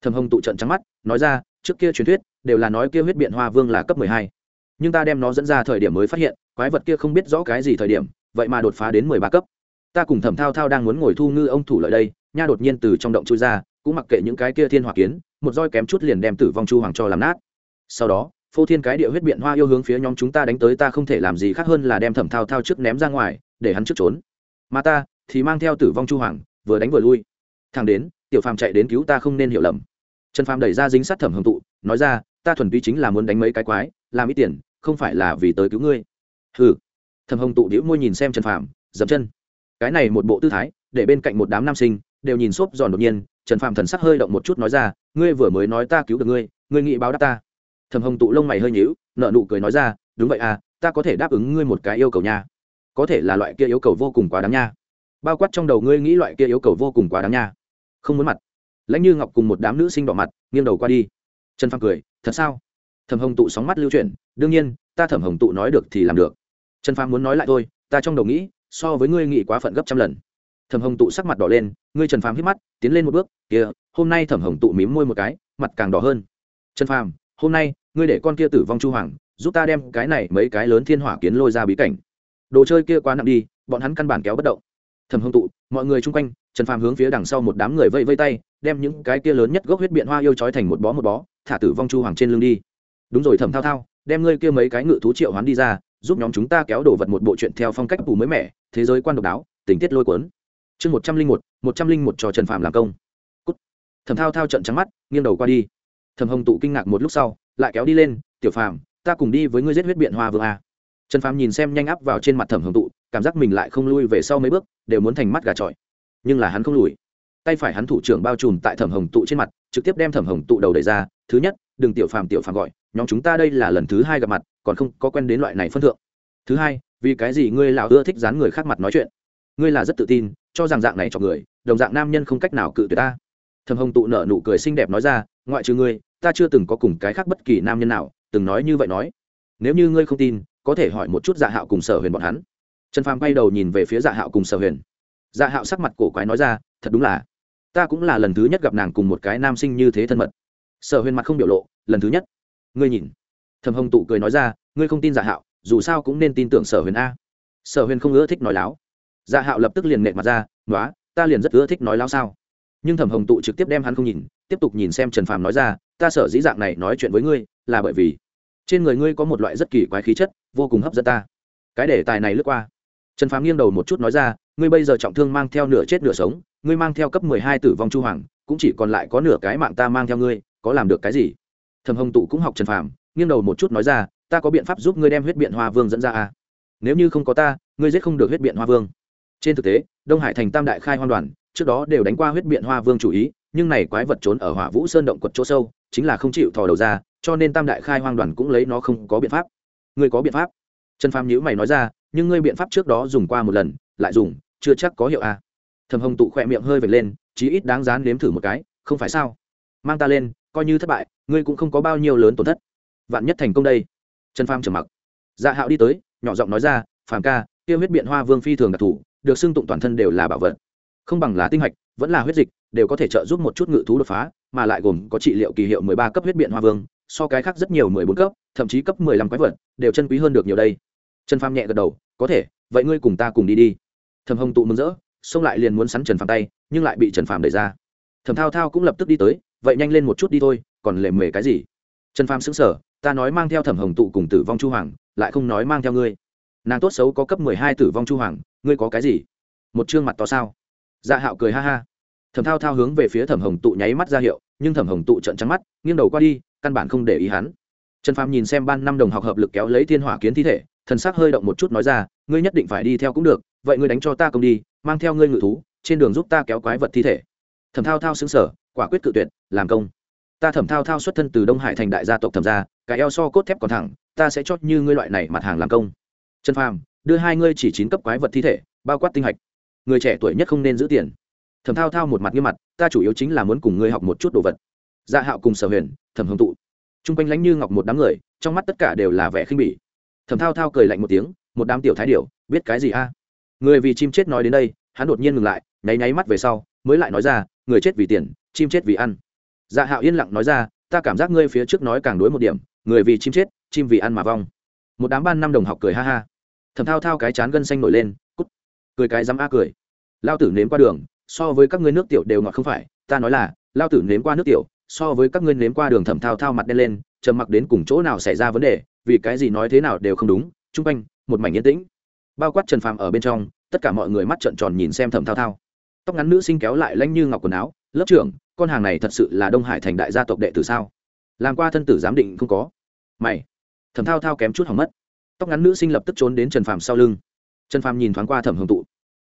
Thầm hồng tụ trận trắng mắt, nói ra, trước kia truyền thuyết, đều là nói kia huyết biện hoa vương là cấp mười hai nhưng ta đem nó dẫn ra thời điểm mới phát hiện, quái vật kia không biết rõ cái gì thời điểm, vậy mà đột phá đến mười ba cấp. Ta cùng thẩm thao thao đang muốn ngồi thu ngư ông thủ lợi đây, nha đột nhiên từ trong động chui ra, cũng mặc kệ những cái kia thiên hỏa kiến, một roi kém chút liền đem tử vong chu hoàng cho làm nát. Sau đó, phô thiên cái địa huyết biện hoa yêu hướng phía nhóm chúng ta đánh tới, ta không thể làm gì khác hơn là đem thẩm thao thao trước ném ra ngoài, để hắn trước trốn. Mà ta thì mang theo tử vong chu hoàng, vừa đánh vừa lui. Thằng đến, tiểu phàm chạy đến cứu ta không nên hiểu lầm. Trần phàm đẩy ra dính sát thẩm hưởng tụ, nói ra, ta thuần túy chính là muốn đánh mấy cái quái làm ít tiền, không phải là vì tới cứu ngươi. Hừ. Thầm hồng tụ đĩu môi nhìn xem trần phàm, dậm chân. Cái này một bộ tư thái, để bên cạnh một đám nam sinh, đều nhìn xốp giòn đột nhiên, trần phàm thần sắc hơi động một chút nói ra, ngươi vừa mới nói ta cứu được ngươi ngươi nghĩ báo đáp ta? Thầm hồng tụ lông mày hơi nhíu nợ nụ cười nói ra, đúng vậy à ta có thể đáp ứng ngươi một cái yêu cầu nha. Có thể là loại kia yêu cầu vô cùng quá đáng nha. Bao quát trong đầu ngươi nghĩ loại kia yêu cầu vô cùng quá đáng nha. Không muốn mặt. Lãnh như ngọc cùng một đám nữ sinh đỏ mặt, nghiêng đầu qua đi. Trần phàm cười, thật sao? Thẩm hồng tụ sóng mắt lưu chuyển, đương nhiên, ta thẩm hồng tụ nói được thì làm được. Trần phàm muốn nói lại thôi, ta trong đầu nghĩ, so với ngươi nghĩ quá phận gấp trăm lần. Thẩm hồng tụ sắc mặt đỏ lên, ngươi trần phàm hít mắt, tiến lên một bước kia hôm nay thẩm hồng tụ mím môi một cái, mặt càng đỏ hơn. Trần phàm, hôm nay, ngươi để con kia tử vong chu hoàng, giúp ta đem cái này mấy cái lớn thiên hỏa kiến lôi ra bí cảnh. Đồ chơi kia quá nặng đi, bọn hắn căn bản kéo bất động. Thẩm hồng tụ, mọi người chung quanh, trần phàm hướng phía đằng sau một đám người vây vây tay, đem những cái kia lớn nhất gốc huyết biện hoa yêu trói thành một bó một bó, thả tử vong chu hoàng trên lưng đi đúng rồi, thẩm thao thao, đem ngươi kia mấy cái ngự thú triệu hoán đi ra, giúp nhóm chúng ta kéo đổ vật một bộ chuyện theo phong cách bù mới mẻ, thế giới quan độc đáo, tình tiết lôi cuốn. Chương một trăm linh một một trăm linh một cho trần phạm làm công. Cút. thẩm thao thao trận trắng mắt, nghiêng đầu qua đi. Thầm hồng tụ kinh ngạc một lúc sau, lại kéo đi lên, tiểu phàm, ta cùng đi với ngươi giết huyết biện hoa vương a. Trần phàm nhìn xem nhanh áp vào trên mặt thẩm hồng tụ, cảm giác mình lại không lui về sau mấy bước, đều muốn thành mắt gà trọi. Nhưng là hắn không lùi. Tay phải hắn thủ trưởng bao trùm tại thẩm hồng tụ trên mặt, trực tiếp đem thẩm hồng tụ đầu đẩy ra, thứ nhất, đừng tiểu phàm tiểu phàm gọi nhóm chúng ta đây là lần thứ hai gặp mặt, còn không có quen đến loại này phân thượng. Thứ hai, vì cái gì ngươi lão ưa thích dán người khác mặt nói chuyện? Ngươi là rất tự tin, cho rằng dạng này cho người, đồng dạng nam nhân không cách nào cự tuyệt ta. Thầm hồng tụ nở nụ cười xinh đẹp nói ra, ngoại trừ ngươi, ta chưa từng có cùng cái khác bất kỳ nam nhân nào, từng nói như vậy nói. Nếu như ngươi không tin, có thể hỏi một chút dạ hạo cùng sở huyền bọn hắn. Trần phàm bay đầu nhìn về phía dạ hạo cùng sở huyền. Dạ hạo sắc mặt cổ quái nói ra, thật đúng là, ta cũng là lần thứ nhất gặp nàng cùng một cái nam sinh như thế thân mật. Sở huyền mặt không biểu lộ, lần thứ nhất ngươi nhìn. Thầm hồng tụ cười nói ra, ngươi không tin dạ hạo, dù sao cũng nên tin tưởng sở huyền a. Sở huyền không ưa thích nói láo. Dạ hạo lập tức liền nệ mặt ra nói ta liền rất ưa thích nói láo sao? Nhưng thẩm hồng tụ trực tiếp đem hắn không nhìn, tiếp tục nhìn xem trần phàm nói ra, ta sở dĩ dạng này nói chuyện với ngươi, là bởi vì trên người ngươi có một loại rất kỳ quái khí chất, vô cùng hấp dẫn ta. Cái đề tài này lướt qua, trần phàm nghiêng đầu một chút nói ra, ngươi bây giờ trọng thương mang theo nửa chết nửa sống, ngươi mang theo cấp mười hai tử vong chu hoàng, cũng chỉ còn lại có nửa cái mạng ta mang theo ngươi, có làm được cái gì? Thẩm hồng tụ cũng học trần phàm, nghiêng đầu một chút nói ra, ta có biện pháp giúp ngươi đem huyết biện hoa vương dẫn ra à? nếu như không có ta, ngươi giết không được huyết biện hoa vương trên thực tế, đông hải thành tam đại khai hoang đoàn, trước đó đều đánh qua huyết biện hoa vương chủ ý, nhưng này quái vật trốn ở hỏa vũ sơn động quật chỗ sâu, chính là không chịu thò đầu ra, cho nên tam đại khai hoang đoàn cũng lấy nó không có biện pháp ngươi có biện pháp trần phàm nhữ mày nói ra, nhưng ngươi biện pháp trước đó dùng qua một lần, lại dùng, chưa chắc có hiệu à. thầm hồng tụ khỏe miệng hơi vệt lên, chí ít đáng dán nếm thử một cái, không phải sao mang ta lên coi như thất bại, ngươi cũng không có bao nhiêu lớn tổn thất. Vạn nhất thành công đây. Trần pham trầm mặc. Dạ hạo đi tới, nhỏ giọng nói ra, phàm ca tiêu huyết biện hoa vương phi thường đặc thù, được xưng tụng toàn thân đều là bảo vật. Không bằng là tinh hạch, vẫn là huyết dịch, đều có thể trợ giúp một chút ngự thú đột phá, mà lại gồm có trị liệu kỳ hiệu mười ba cấp huyết biện hoa vương, so cái khác rất nhiều mười bốn cấp, thậm chí cấp mười lăm quái vật, đều chân quý hơn được nhiều đây. Trần pham nhẹ gật đầu, có thể, vậy ngươi cùng ta cùng đi đi. Thầm hồng tụ mừng rỡ, xông lại liền muốn sắn trần phàm tay, nhưng lại bị trần phàm đẩy ra. Thầm thao thao cũng lập tức đi tới vậy nhanh lên một chút đi thôi, còn lề mề cái gì? Trần phàm xứng sở ta nói mang theo thẩm hồng tụ cùng tử vong chu hoàng, lại không nói mang theo ngươi. Nàng tốt xấu có cấp mười hai tử vong chu hoàng, ngươi có cái gì? Một chương mặt to sao? Dạ hạo cười ha ha. Thẩm thao thao hướng về phía thẩm hồng tụ nháy mắt ra hiệu, nhưng thẩm hồng tụ trận trắng mắt, nghiêng đầu qua đi, căn bản không để ý hắn. Trần phàm nhìn xem ban năm đồng học hợp lực kéo lấy thiên hỏa kiến thi thể, thần sắc hơi động một chút nói ra, ngươi nhất định phải đi theo cũng được, vậy ngươi đánh cho ta công đi, mang theo ngươi ngự thú, trên đường giúp ta kéo quái vật thi thể. Thẩm thao thao xứng sở quả quyết cự tuyệt, làm công. Ta thẩm thao thao xuất thân từ đông hải thành đại gia tộc thẩm gia, cái eo so cốt thép còn thẳng, ta sẽ chót như ngươi loại này mặt hàng làm công. Trần phàm, đưa hai ngươi chỉ chín cấp quái vật thi thể, bao quát tinh hạch. Người trẻ tuổi nhất không nên giữ tiền. Thẩm thao thao một mặt nghiêm mặt, ta chủ yếu chính là muốn cùng ngươi học một chút đồ vật. Dạ hạo cùng sở huyền, thẩm hồng tụ. T r u n g quanh lánh như ngọc một đám người, trong mắt tất cả đều là vẻ khinh bỉ. Thẩm thao thao cười lạnh một tiếng, một đám tiểu thái điệu biết cái gì a? Người vì chim chết nói đến đây, hắn đột nhiên ngừng lại, nháy nháy mắt về sau, mới lại nói ra người chết vì tiền, chim chết vì ăn. Dạ hạo yên lặng nói ra, ta cảm giác ngươi phía trước nói càng đối một điểm, người vì chim chết, chim vì ăn mà vong. Một đám ban năm đồng học cười ha ha. Thầm thao thao cái chán gân xanh nổi lên, cút. Cười cái dám a cười. Lao tử nếm qua đường, so với các ngươi nước tiểu đều ngọt không phải, ta nói là, lao tử nếm qua nước tiểu, so với các ngươi nếm qua đường thẩm thao thao mặt đen lên, trầm mặc đến cùng chỗ nào xảy ra vấn đề, vì cái gì nói thế nào đều không đúng, chung quanh, một mảnh yên tĩnh. Bao quát trần phàm ở bên trong, tất cả mọi người mắt trợn tròn nhìn xem thẩm thao thao tóc ngắn nữ sinh kéo lại lanh như ngọc quần áo, lớp trưởng, con hàng này thật sự là đông hải thành đại gia tộc đệ tử sao? Làm qua thân tử giám định không có? Mày. Thẩm thao thao kém chút hỏng mất. Tóc ngắn nữ sinh lập tức trốn đến trần phàm sau lưng. Trần phàm nhìn thoáng qua thẩm hồng tụ.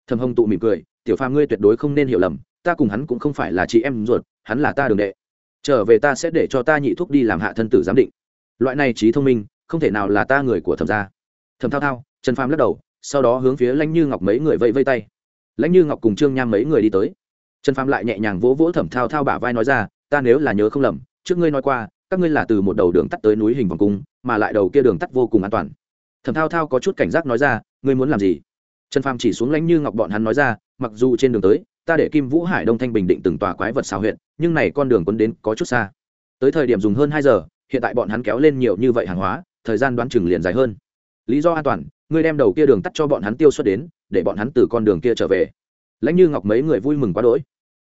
Thẩm hồng tụ mỉm cười, tiểu phàm ngươi tuyệt đối không nên hiểu lầm, ta cùng hắn cũng không phải là chị em ruột, hắn là ta đường đệ. Trở về ta sẽ để cho ta nhị thuốc đi làm hạ thân tử giám định. Loại này trí thông minh, không thể nào là ta người của thẩm gia. Thẩm thao thao, trần phàm lắc đầu, sau đó hướng phía lanh như ngọc mấy người vẫy vây tay lãnh như ngọc cùng trương nham mấy người đi tới. Trần phạm lại nhẹ nhàng vỗ vỗ thẩm thao thao bả vai nói ra, ta nếu là nhớ không lầm, trước ngươi nói qua, các ngươi là từ một đầu đường tắt tới núi hình vòng cung, mà lại đầu kia đường tắt vô cùng an toàn. Thẩm thao thao có chút cảnh giác nói ra, ngươi muốn làm gì? Trần phàm chỉ xuống lãnh như ngọc bọn hắn nói ra, mặc dù trên đường tới, ta để kim vũ hải đông thanh bình định từng tòa quái vật xào huyện, nhưng này con đường quấn đến có chút xa. Tới thời điểm dùng hơn hai giờ, hiện tại bọn hắn kéo lên nhiều như vậy hàng hóa, thời gian đoán chừng liền dài hơn. Lý do an toàn ngươi đem đầu kia đường tắt cho bọn hắn tiêu xuất đến, để bọn hắn từ con đường kia trở về. Lãnh như ngọc mấy người vui mừng quá đỗi.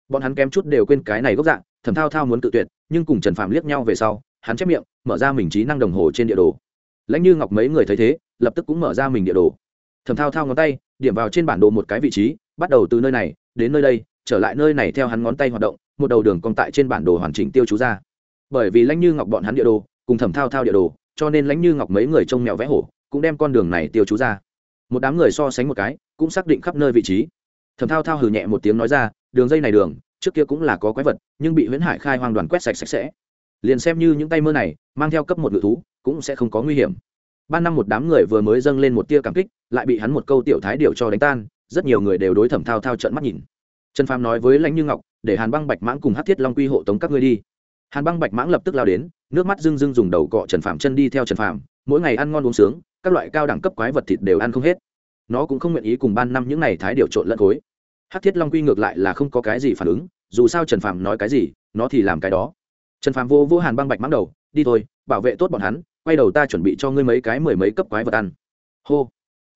Bọn hắn kém chút đều quên cái này gốc dạng thẩm thao thao muốn tự tuyệt, nhưng cùng trần phạm liếc nhau về sau, hắn chép miệng, mở ra mình trí năng đồng hồ trên địa đồ. Lãnh như ngọc mấy người thấy thế, lập tức cũng mở ra mình địa đồ. Thẩm thao thao ngón tay, điểm vào trên bản đồ một cái vị trí, bắt đầu từ nơi này, đến nơi đây, trở lại nơi này theo hắn ngón tay hoạt động, một đầu đường còn tại trên bản đồ hoàn chỉnh tiêu chú ra. Bởi vì lãnh như ngọc bọn hắn địa đồ, cùng thẩm thao thao địa đồ, cho nên lãnh như ngọc mấy người trông mèo vẽ hổ cũng đem con đường này tiêu chú ra. Một đám người so sánh một cái, cũng xác định khắp nơi vị trí. Thầm thao thao hừ nhẹ một tiếng nói ra, đường dây này đường, trước kia cũng là có quái vật, nhưng bị huyễn hải khai hoang đoàn quét sạch sạch sẽ. Liền xem như những tay mơ này, mang theo cấp một ngự thú, cũng sẽ không có nguy hiểm. Ban năm một đám người vừa mới dâng lên một tia cảm kích, lại bị hắn một câu tiểu thái điều cho đánh tan, rất nhiều người đều đối thẩm thao thao trận mắt nhìn. Trần phàm nói với lãnh như ngọc, để hàn băng bạch mãng cùng hát thiết long quy hộ tống các ngươi đi. Hàn băng bạch mãng lập tức lao đến, nước mắt rưng rưng dùng đầu cọ trần phàm chân đi theo trần phàm, mỗi ngày ăn ngon uống sướng các loại cao đẳng cấp quái vật thịt đều ăn không hết. Nó cũng không nguyện ý cùng ban năm những n à y thái điều trộn lẫn khối hát thiết long quy ngược lại là không có cái gì phản ứng, dù sao trần phàm nói cái gì, nó thì làm cái đó. Trần phàm vô vô hàn băng bạch mắng đầu, đi thôi, bảo vệ tốt bọn hắn, quay đầu ta chuẩn bị cho ngươi mấy cái mười mấy cấp quái vật ăn. Hô.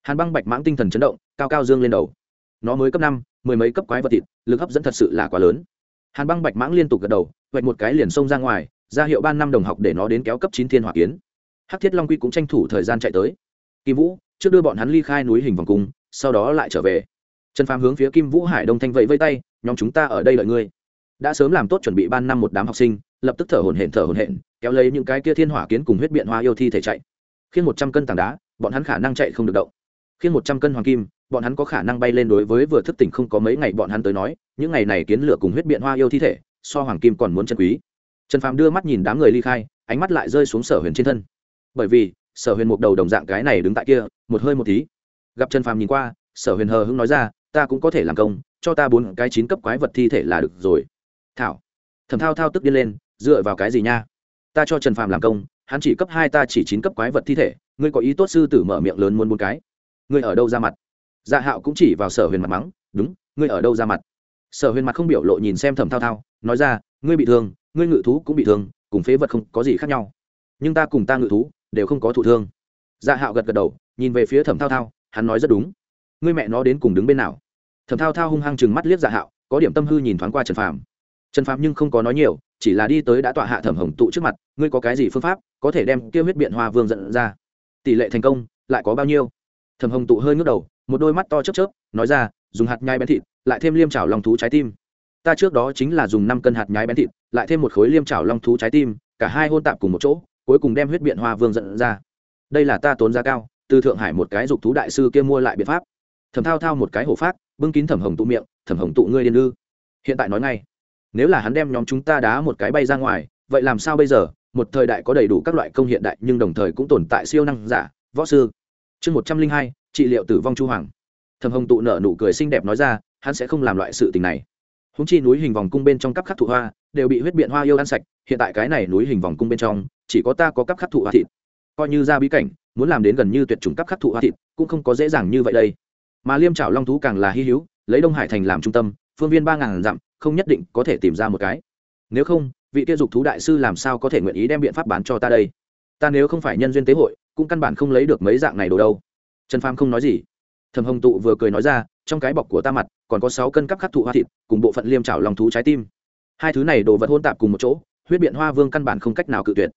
Hàn băng bạch mãng tinh thần chấn động, cao cao dương lên đầu. Nó mới cấp năm, mười mấy cấp quái vật thịt, lực hấp dẫn thật sự là quá lớn. Hàn băng bạch mãng liên tục gật đầu vạch một cái liền xông ra ngoài, ra hiệu ban năm đồng học để nó đến kéo cấp chín thiên hỏa kiến hắc thiết long quy cũng tranh thủ thời gian chạy tới. Kim vũ, trước đưa bọn hắn ly khai núi hình vòng cung, sau đó lại trở về. Trần phàm hướng phía kim vũ hải đông thanh vẫy vây tay, nhóm chúng ta ở đây đợi ngươi. Đã sớm làm tốt chuẩn bị ban năm một đám học sinh, lập tức thở hổn hển, thở hổn hển, kéo lấy những cái kia thiên hỏa kiến cùng huyết biện hoa yêu thi thể chạy. Khiến một trăm cân tảng đá, bọn hắn khả năng chạy không được động. Khiến một trăm cân hoàng kim, bọn hắn có khả năng bay lên đối với vừa thức tỉnh không có mấy ngày bọn hắn tới nói, những ngày này kiến lửa cùng huyết biện hoa yêu thi thể, so hoàng kim còn muốn chân quý. Trần phàm đưa mắt nhìn đám người ly khai, ánh mắt lại rơi xuống sở huyền trên thân bởi vì, sở huyền một đầu đồng dạng cái này đứng tại kia, một hơi một tí. Gặp trần phàm nhìn qua, sở huyền hờ hưng nói ra, ta cũng có thể làm công, cho ta bốn cái chín cấp quái vật thi thể là được rồi. Thảo. Thẩm thao thao tức điên lên, dựa vào cái gì nha? Ta cho trần phàm làm công, hắn chỉ cấp hai, ta chỉ chín cấp quái vật thi thể, ngươi có ý tốt sư tử mở miệng lớn muốn bốn cái. Ngươi ở đâu ra mặt? Dạ hạo cũng chỉ vào sở huyền mặt mắng, đúng, ngươi ở đâu ra mặt? Sở huyền mặt không biểu lộ nhìn xem thẩm thao thao, nói ra, ngươi bị thương, ngươi ngự thú cũng bị thương, cùng phế vật không có gì khác nhau. Nhưng ta cùng ta ngự thú đều không có thụ thương. Dạ hạo gật gật đầu, nhìn về phía thẩm thao thao, hắn nói rất đúng. Ngươi mẹ nó đến cùng đứng bên nào? Thẩm thao thao hung hăng chừng mắt liếc dạ hạo, có điểm tâm hư nhìn thoáng qua trần phàm. Trần phàm nhưng không có nói nhiều, chỉ là đi tới đã tọa hạ thẩm hồng tụ trước mặt, ngươi có cái gì phương pháp có thể đem kêu huyết biện hoa vương dẫn ra? Tỷ lệ thành công, lại có bao nhiêu? Thẩm hồng tụ hơi ngước đầu, một đôi mắt to chớp chớp, nói ra, dùng hạt nhai bén thịt, lại thêm liêm chảo long thú trái tim. Ta trước đó chính là dùng năm cân hạt nhái bén thịt, lại thêm một khối liêm chảo long thú trái tim, cả hai hôn tạp cùng một chỗ cuối cùng đem huyết biện hoa vương dẫn ra. Đây là ta tốn giá cao, từ thượng hải một cái dục thú đại sư kia mua lại biện pháp. Thẩm thao thao một cái hổ phát bưng kín thẩm hồng tụ miệng, thẩm hồng tụ ngươi điên ư? Hiện tại nói ngay, nếu là hắn đem nhóm chúng ta đá một cái bay ra ngoài, vậy làm sao bây giờ? Một thời đại có đầy đủ các loại công hiện đại, nhưng đồng thời cũng tồn tại siêu năng giả, võ sư. Chương một trăm linh hai, trị liệu tử vong chu hoàng. Thầm hồng tụ nở nụ cười xinh đẹp nói ra, hắn sẽ không làm loại sự tình này. Húng chi núi hình vòng cung bên trong cắp khắc thụ hoa đều bị huyết biện hoa yêu ăn sạch, hiện tại cái này núi hình vòng cung bên trong, chỉ có ta có cắp khắc thụ hoa thịt. Coi như ra bí cảnh, muốn làm đến gần như tuyệt chủng cắp khắc thụ hoa thịt, cũng không có dễ dàng như vậy đây. Mà liêm trảo long thú càng là hy hữu, lấy đông hải thành làm trung tâm, phương viên ba ngàn dặm, không nhất định có thể tìm ra một cái. Nếu không, vị kia dục thú đại sư làm sao có thể nguyện ý đem biện pháp bán cho ta đây? Ta nếu không phải nhân duyên tế hội, cũng căn bản không lấy được mấy dạng này đồ đâu. Trần pham không nói gì. Thầm hồng tụ vừa cười nói ra, trong cái bọc của ta mặt, còn có sáu cân cắp khắc thụ hoa thịt, cùng bộ phận liêm trảo lòng thú trái tim hai thứ này đồ vật hôn tạp cùng một chỗ, huyết biện hoa vương căn bản không cách nào cự tuyệt.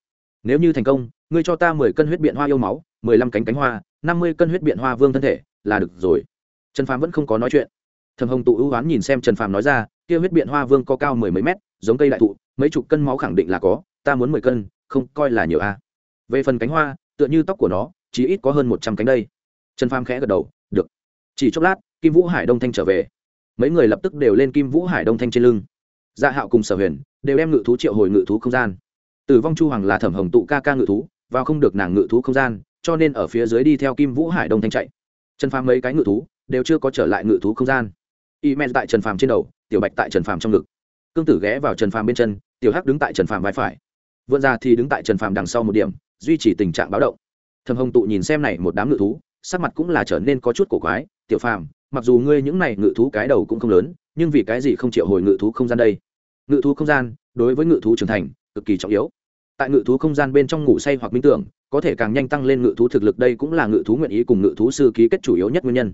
Nếu như thành công, ngươi cho ta mười cân huyết biện hoa yêu máu, mười lăm cánh cánh hoa, năm mươi cân huyết biện hoa vương thân thể, là được rồi. Trần phàm vẫn không có nói chuyện. Thầm hồng tụ ưu oán nhìn xem trần phàm nói ra, kia huyết biện hoa vương có cao mười mấy mét, giống cây đại thụ, mấy chục cân máu khẳng định là có, ta muốn mười cân, không coi là nhiều a. Về phần cánh hoa, tựa như tóc của nó, chỉ ít có hơn một trăm cánh đây. Trần phàm khẽ gật đầu, được. Chỉ chốc lát, kim vũ hải đông thanh trở về. Mấy người lập tức đều lên kim vũ hải đông thanh trên lưng dạ hạo cùng sở huyền đều đem ngự thú triệu hồi ngự thú không gian. Tử vong chu hoàng là thẩm hồng tụ ca ca ngự thú và không được nàng ngự thú không gian, cho nên ở phía dưới đi theo kim vũ hải đông thanh chạy. Trần phàm mấy cái ngự thú đều chưa có trở lại ngự thú không gian. Y men tại trần phàm trên đầu, tiểu bạch tại trần phàm trong ngực. Cương tử ghé vào trần phàm bên chân, tiểu hắc đứng tại trần phàm vai phải. Vươn ra thì đứng tại trần phàm đằng sau một điểm, duy trì tình trạng báo động. Thầm hồng tụ nhìn xem này một đám ngự thú, sắc mặt cũng là trở nên có chút cổ quái. Tiểu phàm, mặc dù ngươi những này ngự thú cái đầu cũng không lớn, nhưng vì cái gì không chịu hồi ngự thú không gian đây? Ngự thú không gian, đối với ngự thú trưởng thành, cực kỳ trọng yếu. Tại ngự thú không gian bên trong ngủ say hoặc minh tưởng, có thể càng nhanh tăng lên ngự thú thực lực, đây cũng là ngự thú nguyện ý cùng ngự thú sư ký kết chủ yếu nhất nguyên nhân.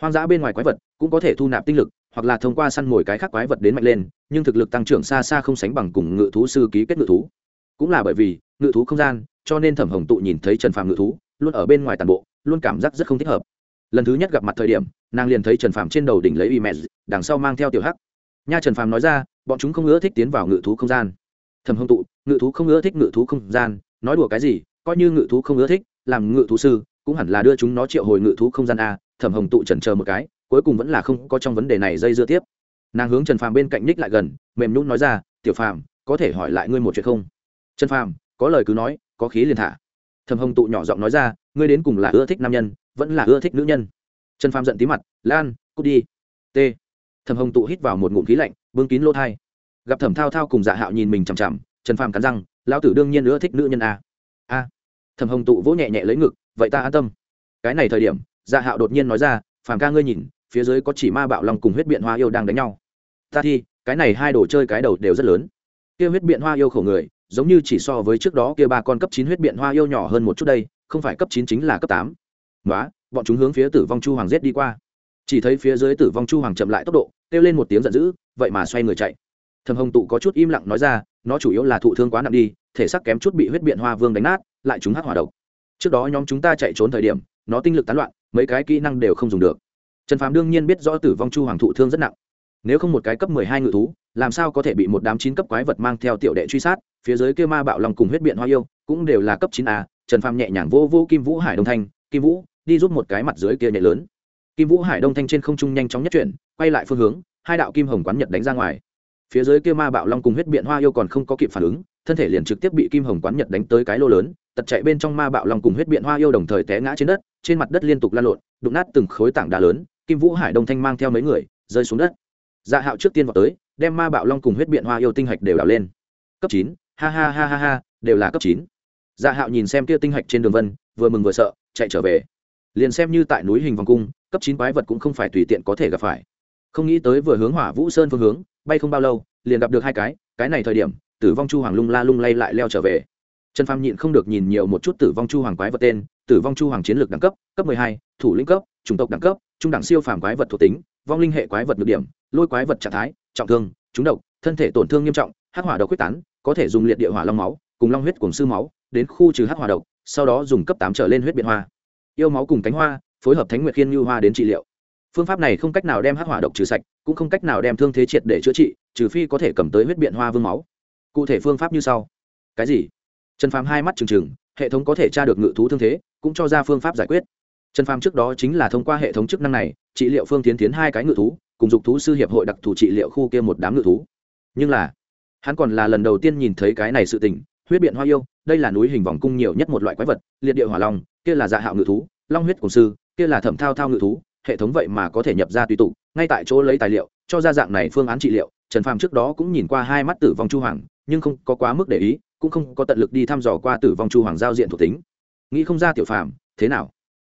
Hoang dã bên ngoài quái vật cũng có thể thu nạp tinh lực, hoặc là thông qua săn mồi cái khác quái vật đến mạnh lên, nhưng thực lực tăng trưởng xa xa không sánh bằng cùng ngự thú sư ký kết ngự thú. Cũng là bởi vì, ngự thú không gian, cho nên thẩm hồng tụ nhìn thấy trần phàm ngự thú, luôn ở bên ngoài tàn bộ, luôn cảm giác rất không thích hợp. Lần thứ nhất gặp mặt thời điểm, nàng liền thấy trần phàm trên đầu đỉnh lấy y mẹ đằng sau mang theo tiểu hắc. Nha trần phàm nói ra bọn chúng không ưa thích tiến vào ngự thú không gian. Thầm hồng tụ, ngự thú không ưa thích ngự thú không gian, nói đùa cái gì, coi như ngự thú không ưa thích, làm ngự thú sư, cũng hẳn là đưa chúng nó triệu hồi ngự thú không gian a. Thẩm hồng tụ chần chờ một cái, cuối cùng vẫn là không có trong vấn đề này dây dưa tiếp. Nàng hướng trần phàm bên cạnh ních lại gần, mềm nhún nói ra, tiểu phàm, có thể hỏi lại ngươi một chuyện không? Trần phàm, có lời cứ nói, có khí liền thả. Thẩm hồng tụ nhỏ giọng nói ra, ngươi đến cùng là ưa thích nam nhân, vẫn là ưa thích nữ nhân? Trần phàm giận tí mặt, lan, cút đi. T. Thẩm hồng tụ hít vào một ngụm khí lạnh bưng kín lỗ thai. Gặp thẩm thao thao cùng dạ hạo nhìn mình chằm chằm, trần phàm cắn răng, lão tử đương nhiên nữa thích nữ nhân a. A? Thẩm hồng tụ vỗ nhẹ nhẹ lấy ngực, vậy ta an tâm. Cái này thời điểm dạ hạo đột nhiên nói ra, phàm ca ngươi nhìn, phía dưới có chỉ ma bạo long cùng huyết biện hoa yêu đang đánh nhau. Ta thi, cái này hai đồ chơi cái đầu đều rất lớn. Kia huyết biện hoa yêu khổ người, giống như chỉ so với trước đó kia ba con cấp chín huyết biện hoa yêu nhỏ hơn một chút đây, không phải cấp chín chính là cấp tám. Nói bọn chúng hướng phía tử vong chu hoàng giết đi qua chỉ thấy phía dưới tử vong chu hoàng chậm lại tốc độ, kêu lên một tiếng giận dữ, vậy mà xoay người chạy. Thầm hồng tụ có chút im lặng nói ra, nó chủ yếu là thụ thương quá nặng đi, thể xác kém chút bị huyết biện hoa vương đánh nát, lại chúng hắc hỏa độc. Trước đó nhóm chúng ta chạy trốn thời điểm, nó tinh lực tán loạn, mấy cái kỹ năng đều không dùng được. Trần phàm đương nhiên biết rõ tử vong chu hoàng thụ thương rất nặng. Nếu không một cái cấp mười hai ngự thú, làm sao có thể bị một đám chín cấp quái vật mang theo tiểu đệ truy sát, phía dưới kia ma bạo lòng cùng huyết biện hoa yêu, cũng đều là cấp chín a, trần phàm nhẹ nhàng vô vô kim vũ hải đông thanh, kim vũ, đi giúp một cái mặt dưới kia nhẹ lớn kim vũ hải đông thanh trên không trung nhanh chóng nhất chuyển, quay lại phương hướng, hai đạo kim hồng quán nhật đánh ra ngoài. Phía dưới kia ma bạo long cùng huyết biện hoa yêu còn không có kịp phản ứng, thân thể liền trực tiếp bị kim hồng quán nhật đánh tới cái lô lớn, tật chạy bên trong ma bạo long cùng huyết biện hoa yêu đồng thời té ngã trên đất, trên mặt đất liên tục lan lộn, đụng nát từng khối tảng đá lớn, kim vũ hải đông thanh mang theo mấy người, rơi xuống đất. Dạ hạo trước tiên vào tới, đem ma bạo long cùng huyết biện hoa yêu tinh hạch đều đào lên. Cấp chín, ha ha ha ha ha, đều là cấp chín. Dạ hạo nhìn xem kia tinh hạch trên đường vân, vừa mừng vừa sợ, chạy trở về. Liền xem như tại núi hình vòng cung cấp chín quái vật cũng không phải tùy tiện có thể gặp phải. Không nghĩ tới vừa hướng hỏa vũ sơn phương hướng, bay không bao lâu, liền gặp được hai cái cái này thời điểm, tử vong chu hoàng lung la lung lay lại leo trở về. Trần phàm nhịn không được nhìn nhiều một chút tử vong chu hoàng quái vật tên, tử vong chu hoàng chiến lược đẳng cấp cấp mười hai, thủ lĩnh cấp, chủng tộc đẳng cấp, trung đẳng siêu phàm quái vật thuộc tính, vong linh hệ quái vật được điểm, lôi quái vật trạng thái, trọng thương, trúng độc, thân thể tổn thương nghiêm trọng, hắc hỏa độc quyết tán, có thể dùng liệt địa hỏa long máu, cùng long huyết cùng sư máu, đến khu trừ hắc hỏa độc, sau đó dùng cấp tám trở lên huyết biện hoa. Yêu máu cùng cánh hoa phối hợp thánh nguyệt khiên như hoa đến trị liệu. Phương pháp này không cách nào đem hắc hỏa độc trừ sạch, cũng không cách nào đem thương thế triệt để chữa trị, trừ phi có thể cầm tới huyết biện hoa vương máu. Cụ thể phương pháp như sau. Cái gì? Trần phàm hai mắt trừng trừng, hệ thống có thể tra được ngự thú thương thế, cũng cho ra phương pháp giải quyết. Trần phàm trước đó chính là thông qua hệ thống chức năng này, trị liệu phương tiến tiến hai cái ngự thú, cùng dục thú sư hiệp hội đặc thù trị liệu khu kia một đám ngự thú. Nhưng là, hắn còn là lần đầu tiên nhìn thấy cái này sự tình, huyết biện hoa yêu, đây là núi hình vòng cung nhiều nhất một loại quái vật, liệt địa hỏa long, kia là dạ hạo ngự thú, long huyết cổng sư kia là thẩm thao thao ngự thú, hệ thống vậy mà có thể nhập ra tùy tụ, ngay tại chỗ lấy tài liệu, cho ra dạng này phương án trị liệu, trần phàm trước đó cũng nhìn qua hai mắt tử vong chu hoàng, nhưng không có quá mức để ý, cũng không có tận lực đi thăm dò qua tử vong chu hoàng giao diện thuộc tính. Nghĩ không ra tiểu phàm, thế nào?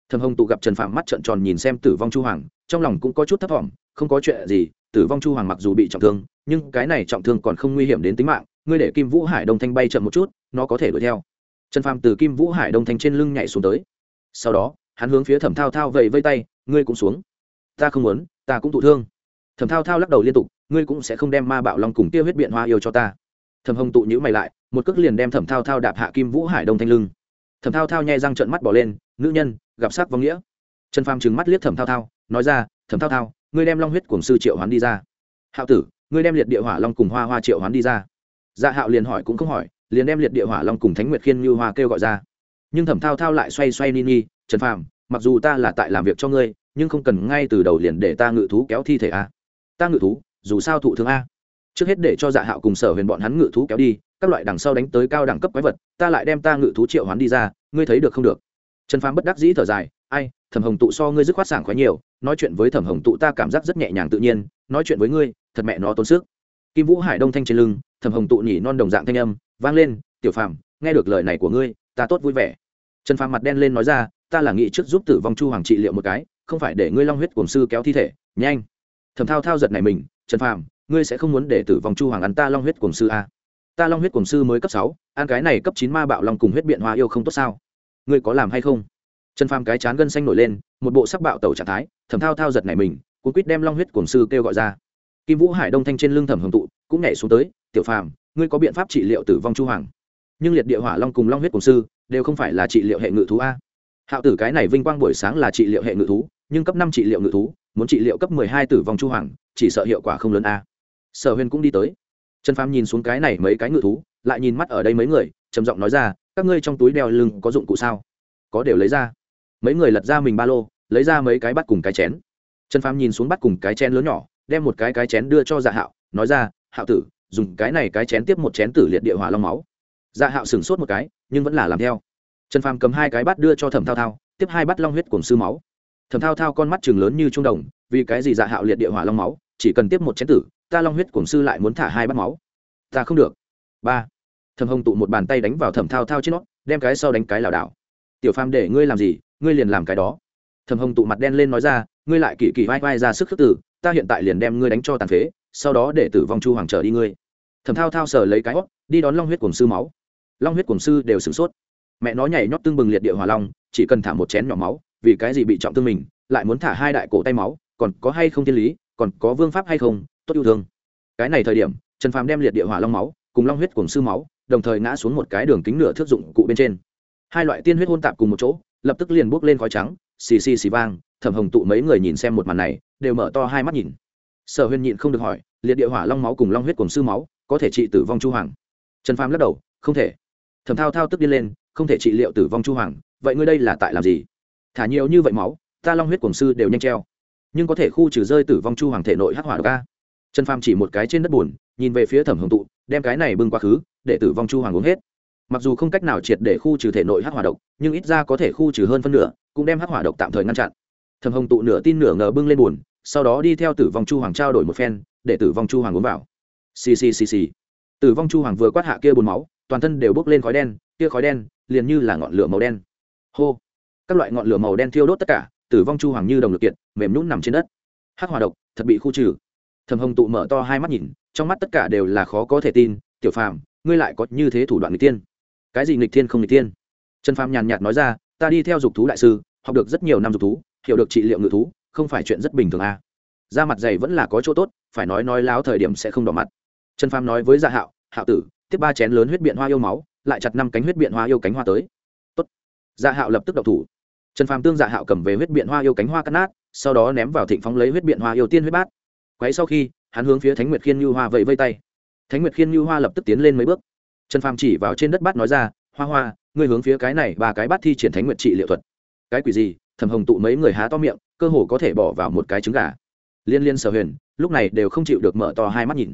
Thầm hồng tụ gặp trần phàm mắt trợn tròn nhìn xem tử vong chu hoàng, trong lòng cũng có chút thấp t không có chuyện gì, tử vong chu hoàng mặc dù bị trọng thương, nhưng cái này trọng thương còn không nguy hiểm đến tính mạng, ngươi để kim vũ hải đông thanh bay chậm một chút, nó có thể đuổi theo. Trần phàm từ kim vũ hải đông thanh trên lưng nhảy xuống tới. Sau đó hắn hướng phía thẩm thao thao vẫy vây tay, ngươi cũng xuống. Ta không muốn, ta cũng thụ thương. Thẩm thao thao lắc đầu liên tục, ngươi cũng sẽ không đem ma bạo long cùng tiêu huyết biện hoa yêu cho ta. Thẩm hồng tụ nhữ mày lại, một cước liền đem thẩm thao thao đạp hạ kim vũ hải đông thanh lưng. Thẩm thao thao nhai răng trợn mắt bỏ lên, nữ nhân, gặp sắc vong nghĩa. Trần phàm trừng mắt liếc thẩm thao thao, nói ra, thẩm thao thao, ngươi đem long huyết cùng sư triệu hoán đi ra. Hạo tử, ngươi đem liệt địa hỏa long cùng hoa hoa triệu hoán đi ra. Dạ hạo liền hỏi cũng không hỏi, liền đem liệt địa hỏa long cùng thánh nguyệt khiên như hoa kêu gọi ra. Nhưng thẩm thao thao lại xoay xoay ni ni trần phàm, mặc dù ta là tại làm việc cho ngươi, nhưng không cần ngay từ đầu liền để ta ngự thú kéo thi thể a ta ngự thú, dù sao thụ thương a. Trước hết để cho dạ hạo cùng sở huyền bọn hắn ngự thú kéo đi, các loại đằng sau đánh tới cao đẳng cấp quái vật, ta lại đem ta ngự thú triệu hoán đi ra, ngươi thấy được không được? Trần phàm bất đắc dĩ thở dài, ai, thẩm hồng tụ so ngươi dứt khoát sảng khoái nhiều, nói chuyện với thẩm hồng tụ ta cảm giác rất nhẹ nhàng tự nhiên, nói chuyện với ngươi, thật mẹ nó tốn sức. Kim vũ hải đông thanh trên lưng, thẩm hồng tụ nhỉ non đồng dạng thanh âm, vang lên, tiểu phàm, nghe được lời này của ngươi, ta tốt vui vẻ. Trần phàm mặt đen lên nói ra ta là nghĩ trước giúp tử vong chu hoàng trị liệu một cái, không phải để ngươi long huyết cổng sư kéo thi thể. Nhanh. Thầm thao thao giật này mình, trần phàm, ngươi sẽ không muốn để tử vong chu hoàng ăn ta long huyết cổng sư a ta long huyết cổng sư mới cấp sáu, ăn cái này cấp chín ma bạo long cùng huyết biện hoa yêu không tốt sao? Ngươi có làm hay không? Trần phàm cái chán gân xanh nổi lên, một bộ sắc bạo tẩu trạng thái, thầm thao thao giật này mình, cuốn quýt đem long huyết cổng sư kêu gọi ra. Kim vũ hải đông thanh trên lưng thẩm hồng tụ, cũng nhảy xuống tới, tiểu phàm, ngươi có biện pháp trị liệu tử vong chu hoàng? Nhưng liệt địa hỏa long cùng long huyết cổng sư đều không phải là trị liệu hệ ngự thú a hạo tử cái này vinh quang buổi sáng là trị liệu hệ ngự thú, nhưng cấp năm trị liệu ngự thú, muốn trị liệu cấp mười hai tử vong chu hoàng, chỉ sợ hiệu quả không lớn a. Sở huyền cũng đi tới. Trần phàm nhìn xuống cái này mấy cái ngự thú, lại nhìn mắt ở đây mấy người, trầm giọng nói ra, các ngươi trong túi đeo lưng có dụng cụ sao? Có, đều lấy ra. Mấy người lật ra mình ba lô, lấy ra mấy cái bắt cùng cái chén. Trần phàm nhìn xuống bắt cùng cái chén lớn nhỏ, đem một cái cái chén đưa cho dạ hạo, nói ra, hạo tử, dùng cái này cái chén tiếp một chén tử liệt địa hỏa long máu. Dạ hạo sửng sốt một cái, nhưng vẫn là làm theo trần phàm cầm hai cái bát đưa cho thẩm thao thao, tiếp hai bát long huyết cùng sư máu. Thẩm thao thao con mắt chừng lớn như trung đồng, vì cái gì dạ hạo liệt địa hỏa long máu, chỉ cần tiếp một chén tử, ta long huyết cùng sư lại muốn thả hai bát máu. Ta không được. Ba. Thẩm hồng tụ một bàn tay đánh vào thẩm thao thao trên nó, đem cái sau đánh cái lảo đảo. Tiểu phàm để ngươi làm gì, ngươi liền làm cái đó. Thẩm hồng tụ mặt đen lên nói ra, ngươi lại kỳ kỳ vai vai ra sức khước tử, ta hiện tại liền đem ngươi đánh cho tàn phế, sau đó để tử vong chu hoàng trở đi ngươi. Thẩm thao thao sờ lấy cái hót đi đón long huyết cùng sư máu. Long huyết cùng sư đều sửng sốt mẹ nó nhảy nhót tương bừng liệt địa hỏa long, chỉ cần thả một chén nhỏ máu, vì cái gì bị trọng thương mình, lại muốn thả hai đại cổ tay máu, còn có hay không thiên lý, còn có vương pháp hay không, tốt yêu thương. Cái này thời điểm, trần phàm đem liệt địa hỏa long máu, cùng long huyết cùng sư máu, đồng thời ngã xuống một cái đường kính nửa thước dụng cụ bên trên. Hai loại tiên huyết hôn tạp cùng một chỗ, lập tức liền bốc lên khói trắng, xì xì xì vang, thẩm hồng tụ mấy người nhìn xem một màn này, đều mở to hai mắt nhìn. Sở huyền nhịn không được hỏi, liệt địa hỏa long máu cùng long huyết cùng sư máu, có thể trị tử vong chu hoàng? Trần phàm lắc đầu, không thể. Thẩm thao thao tức đi lên không thể trị liệu tử vong chu hoàng vậy ngươi đây là tại làm gì? Thả nhiều như vậy máu ta long huyết cùng sư đều nhanh treo. Nhưng có thể khu trừ rơi tử vong chu hoàng thể nội hắc hỏa độc a. Trần phàm chỉ một cái trên đất buồn, nhìn về phía thẩm hồng tụ đem cái này bưng quá khứ để tử vong chu hoàng uống hết. Mặc dù không cách nào triệt để khu trừ thể nội hắc hỏa độc nhưng ít ra có thể khu trừ hơn phân nửa cũng đem hắc hỏa độc tạm thời ngăn chặn. Thẩm hồng tụ nửa tin nửa ngờ bưng lên buồn sau đó đi theo tử vong chu hoàng trao đổi một phen để tử vong chu hoàng uống vào. Ccc tử vong chu hoàng vừa quát hạ kia bùn máu toàn thân đều bốc lên khói đen kia khói đen liền như là ngọn lửa màu đen. Hô! Các loại ngọn lửa màu đen thiêu đốt tất cả, tử vong chu hoàng như đồng lực kiện mềm nhún nằm trên đất. Hắc hỏa độc, thật bị khu trừ. Thầm hồng tụ mở to hai mắt nhìn, trong mắt tất cả đều là khó có thể tin, tiểu phàm, ngươi lại có như thế thủ đoạn nghịch tiên cái gì nghịch thiên không nghịch tiên trần phàm nhàn nhạt nói ra, ta đi theo dục thú đại sư, học được rất nhiều năm dục thú, hiểu được trị liệu ngự thú, không phải chuyện rất bình thường à. da mặt dày vẫn là có chỗ tốt, phải nói nói láo thời điểm sẽ không đỏ mặt. Trần phàm nói với gia hạo hạo tử, tiếp ba chén lớn huyết biện hoa yêu máu lại chặt năm cánh huyết biện hoa yêu cánh hoa tới. Tốt. dạ hạo lập tức đậu thủ. Trần phàm tương dạ hạo cầm về huyết biện hoa yêu cánh hoa cắt nát, sau đó ném vào thịnh phóng lấy huyết biện hoa yêu tiên huyết bát. Quấy sau khi, hắn hướng phía thánh nguyệt khiên như hoa vẫy vây tay. Thánh nguyệt khiên như hoa lập tức tiến lên mấy bước. Trần phàm chỉ vào trên đất bát nói ra, hoa hoa, ngươi hướng phía cái này ba cái bát thi triển thánh nguyệt trị liệu thuật. Cái quỷ gì? Thầm hồng tụ mấy người há to miệng, cơ hồ có thể bỏ vào một cái trứng gà. Liên liên sở huyền, lúc này đều không chịu được mở to hai mắt nhìn.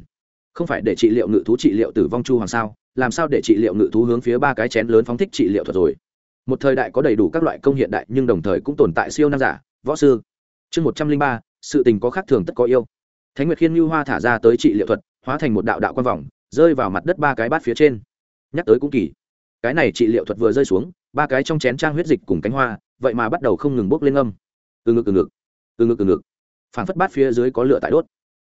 Không phải để trị liệu ngự thú trị liệu tử vong chu hoàng sao? Làm sao để trị liệu ngự thú hướng phía ba cái chén lớn phóng thích trị liệu thuật rồi? Một thời đại có đầy đủ các loại công hiện đại, nhưng đồng thời cũng tồn tại siêu nam giả. Võ sư, chương một trăm linh ba, sự tình có khác thường tất có yêu. Thánh nguyệt khiên như hoa thả ra tới trị liệu thuật, hóa thành một đạo đạo quan vòng, rơi vào mặt đất ba cái bát phía trên. Nhắc tới cũng kỳ. Cái này trị liệu thuật vừa rơi xuống, ba cái trong chén trang huyết dịch cùng cánh hoa, vậy mà bắt đầu không ngừng bốc lên âm. Từ ngực từ ngực từ ngực từ ngực. Phản phất bát phía dưới có lửa tại đốt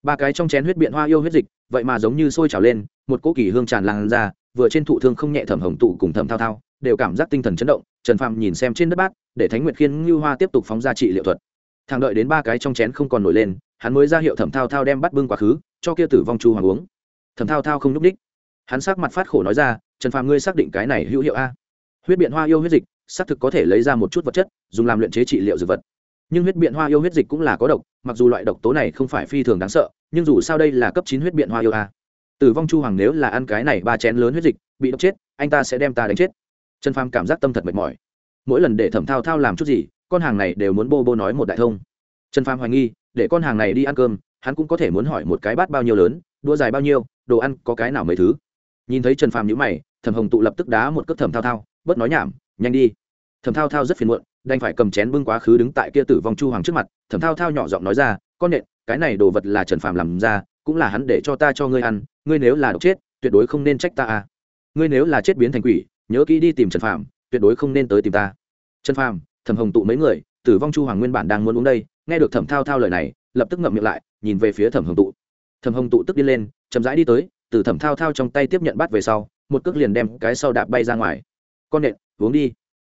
ba cái trong chén huyết biện hoa yêu huyết dịch, vậy mà giống như sôi trào lên, một cỗ kỳ hương tràn lan ra, vừa trên thụ thương không nhẹ thẩm hồng tụ cùng thẩm thao thao, đều cảm giác tinh thần chấn động, trần phàm nhìn xem trên đất bát, để thánh nguyệt khiên ngưu hoa tiếp tục phóng ra trị liệu thuật. Thằng đợi đến ba cái trong chén không còn nổi lên, hắn mới ra hiệu thẩm thao thao đem bắt bưng quá khứ, cho kia tử vong chu hoàng uống. Thẩm thao thao không nhúc đích hắn sắc mặt phát khổ nói ra, trần phàm, ngươi xác định cái này hữu hiệu a? Huyết biện hoa yêu huyết dịch, xác thực có thể lấy ra một chút vật chất, dùng làm luyện chế trị liệu dược vật. Nhưng huyết biện hoa yêu huyết dịch cũng là có độc mặc dù loại độc tố này không phải phi thường đáng sợ, nhưng dù sao đây là cấp chín huyết biện hoa yêu a. Tử vong chu hoàng nếu là ăn cái này ba chén lớn huyết dịch, bị độc chết, anh ta sẽ đem ta đánh chết. Trần phàm cảm giác tâm thật mệt mỏi. Mỗi lần để thẩm thao thao làm chút gì, con hàng này đều muốn bô bô nói một đại thông. Trần phàm hoài nghi, để con hàng này đi ăn cơm, hắn cũng có thể muốn hỏi một cái bát bao nhiêu lớn đua dài bao nhiêu, đồ ăn có cái nào mấy thứ. Nhìn thấy trần phàm nhữ mày, thẩm hồng tụ lập tức đá một cước thẩm thao thao, bớt nói nhảm, nhanh đi. Thẩm thao thao rất phiền muộn đành phải cầm chén bưng quá khứ đứng tại kia tử vong chu hoàng trước mặt thẩm thao thao nhỏ giọng nói ra, con nện cái này đồ vật là trần phàm làm ra, cũng là hắn để cho ta cho ngươi ăn, ngươi nếu là độc chết, tuyệt đối không nên trách ta à. Ngươi nếu là chết biến thành quỷ, nhớ kỹ đi tìm trần phàm, tuyệt đối không nên tới tìm ta. Trần phàm thẩm hồng tụ mấy người, tử vong chu hoàng nguyên bản đang muốn uống đây, nghe được thẩm thao thao lời này, lập tức ngậm miệng lại, nhìn về phía thẩm hồng tụ. Thẩm hồng tụ tức đi lên, chậm rãi đi tới, từ thẩm thao thao trong tay tiếp nhận bắt về sau, một cước liền đem cái sau đạp bay ra ngoài. Con nện uống đi.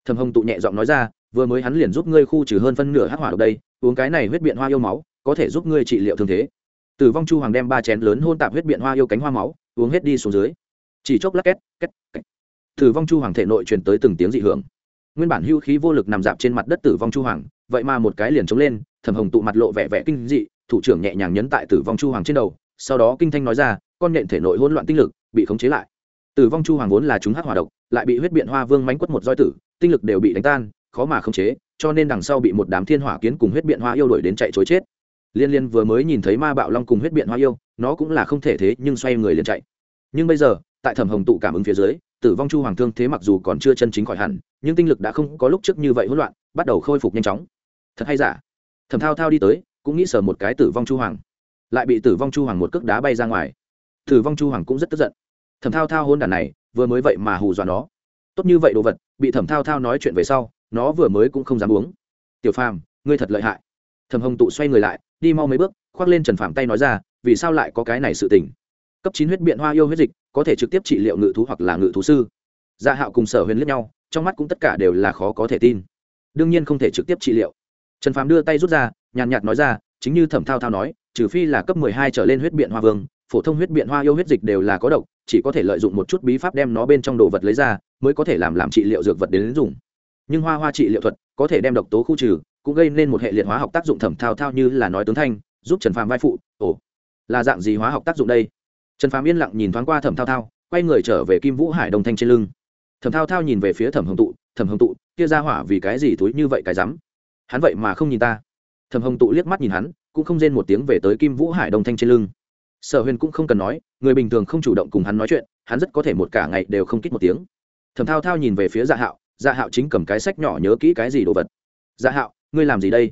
Thẩm hồng tụ nhẹ giọng nói ra vừa mới hắn liền giúp ngươi khu trừ hơn phân nửa hắc hỏa ở đây, uống cái này huyết biện hoa yêu máu, có thể giúp ngươi trị liệu thương thế. Tử vong chu hoàng đem ba chén lớn hôn tạp huyết biện hoa yêu cánh hoa máu, uống hết đi xuống dưới. Chỉ chốc lắc két két két. Tử vong chu hoàng thể nội truyền tới từng tiếng dị hưởng. Nguyên bản hưu khí vô lực nằm dạp trên mặt đất tử vong chu hoàng, vậy mà một cái liền chống lên, thẩm hồng tụ mặt lộ vẻ vẻ kinh dị, thủ trưởng nhẹ nhàng nhấn tại tử vong chu hoàng trên đầu, sau đó kinh thanh nói ra, con nhện thể nội hỗn loạn tinh lực, bị khống chế lại. Tử vong chu hoàng vốn là chúng hắc hỏa độc, lại bị huyết biện hoa vương mánh quất một roi tử, tinh lực đều bị đánh tan khó mà khống chế, cho nên đằng sau bị một đám thiên hỏa kiến cùng huyết biện hoa yêu đuổi đến chạy chối chết. Liên liên vừa mới nhìn thấy ma bạo long cùng huyết biện hoa yêu, nó cũng là không thể thế nhưng xoay người liền chạy. Nhưng bây giờ, tại thẩm hồng tụ cảm ứng phía dưới, tử vong chu hoàng thương thế mặc dù còn chưa chân chính khỏi hẳn, nhưng tinh lực đã không có lúc trước như vậy hỗn loạn, bắt đầu khôi phục nhanh chóng. Thật hay giả? Thẩm thao thao đi tới, cũng nghĩ sờ một cái tử vong chu hoàng. Lại bị tử vong chu hoàng một cước đá bay ra ngoài. Tử vong chu hoàng cũng rất tức giận. Thẩm thao thao hôn đàn này, vừa mới vậy mà hù dọa nó. Tốt như vậy đồ vật, bị thẩm thao thao nói chuyện về sau nó vừa mới cũng không dám uống. Tiểu phàm, ngươi thật lợi hại. Thẩm hồng tụ xoay người lại, đi mau mấy bước, khoác lên trần phàm tay nói ra, vì sao lại có cái này sự tình? Cấp chín huyết biện hoa yêu huyết dịch, có thể trực tiếp trị liệu ngự thú hoặc là ngự thú sư. Gia hạo cùng sở huyền liếc nhau, trong mắt cũng tất cả đều là khó có thể tin. Đương nhiên không thể trực tiếp trị liệu. Trần phàm đưa tay rút ra, nhàn nhạt nói ra, chính như thẩm thao thao nói, trừ phi là cấp mười hai trở lên huyết biện hoa vương, phổ thông huyết biện hoa yêu huyết dịch đều là có độc, chỉ có thể lợi dụng một chút bí pháp đem nó bên trong đồ vật lấy ra, mới có thể làm làm trị liệu dược vật đến dùng nhưng hoa hoa trị liệu thuật có thể đem độc tố khu trừ, cũng gây nên một hệ liệt hóa học tác dụng thẩm thao thao như là nói tướng thanh, giúp trần phàm vai phụ. Ồ, là dạng gì hóa học tác dụng đây? Trần phàm yên lặng nhìn thoáng qua thẩm thao thao, quay người trở về kim vũ hải đồng thanh trên lưng. Thẩm thao thao nhìn về phía thẩm hồng tụ, thẩm hồng tụ, kia ra hỏa vì cái gì túi như vậy cái rắm? Hắn vậy mà không nhìn ta. Thẩm hồng tụ liếc mắt nhìn hắn, cũng không rên một tiếng về tới kim vũ hải đồng thanh trên lưng. Sở huyền cũng không cần nói, người bình thường không chủ động cùng hắn nói chuyện, hắn rất có thể một cả ngày đều không kích một tiếng. Thẩm thao thao nhìn về phía dạ hạo dạ hạo chính cầm cái sách nhỏ nhớ kỹ cái gì đồ vật. Dạ hạo, ngươi làm gì đây?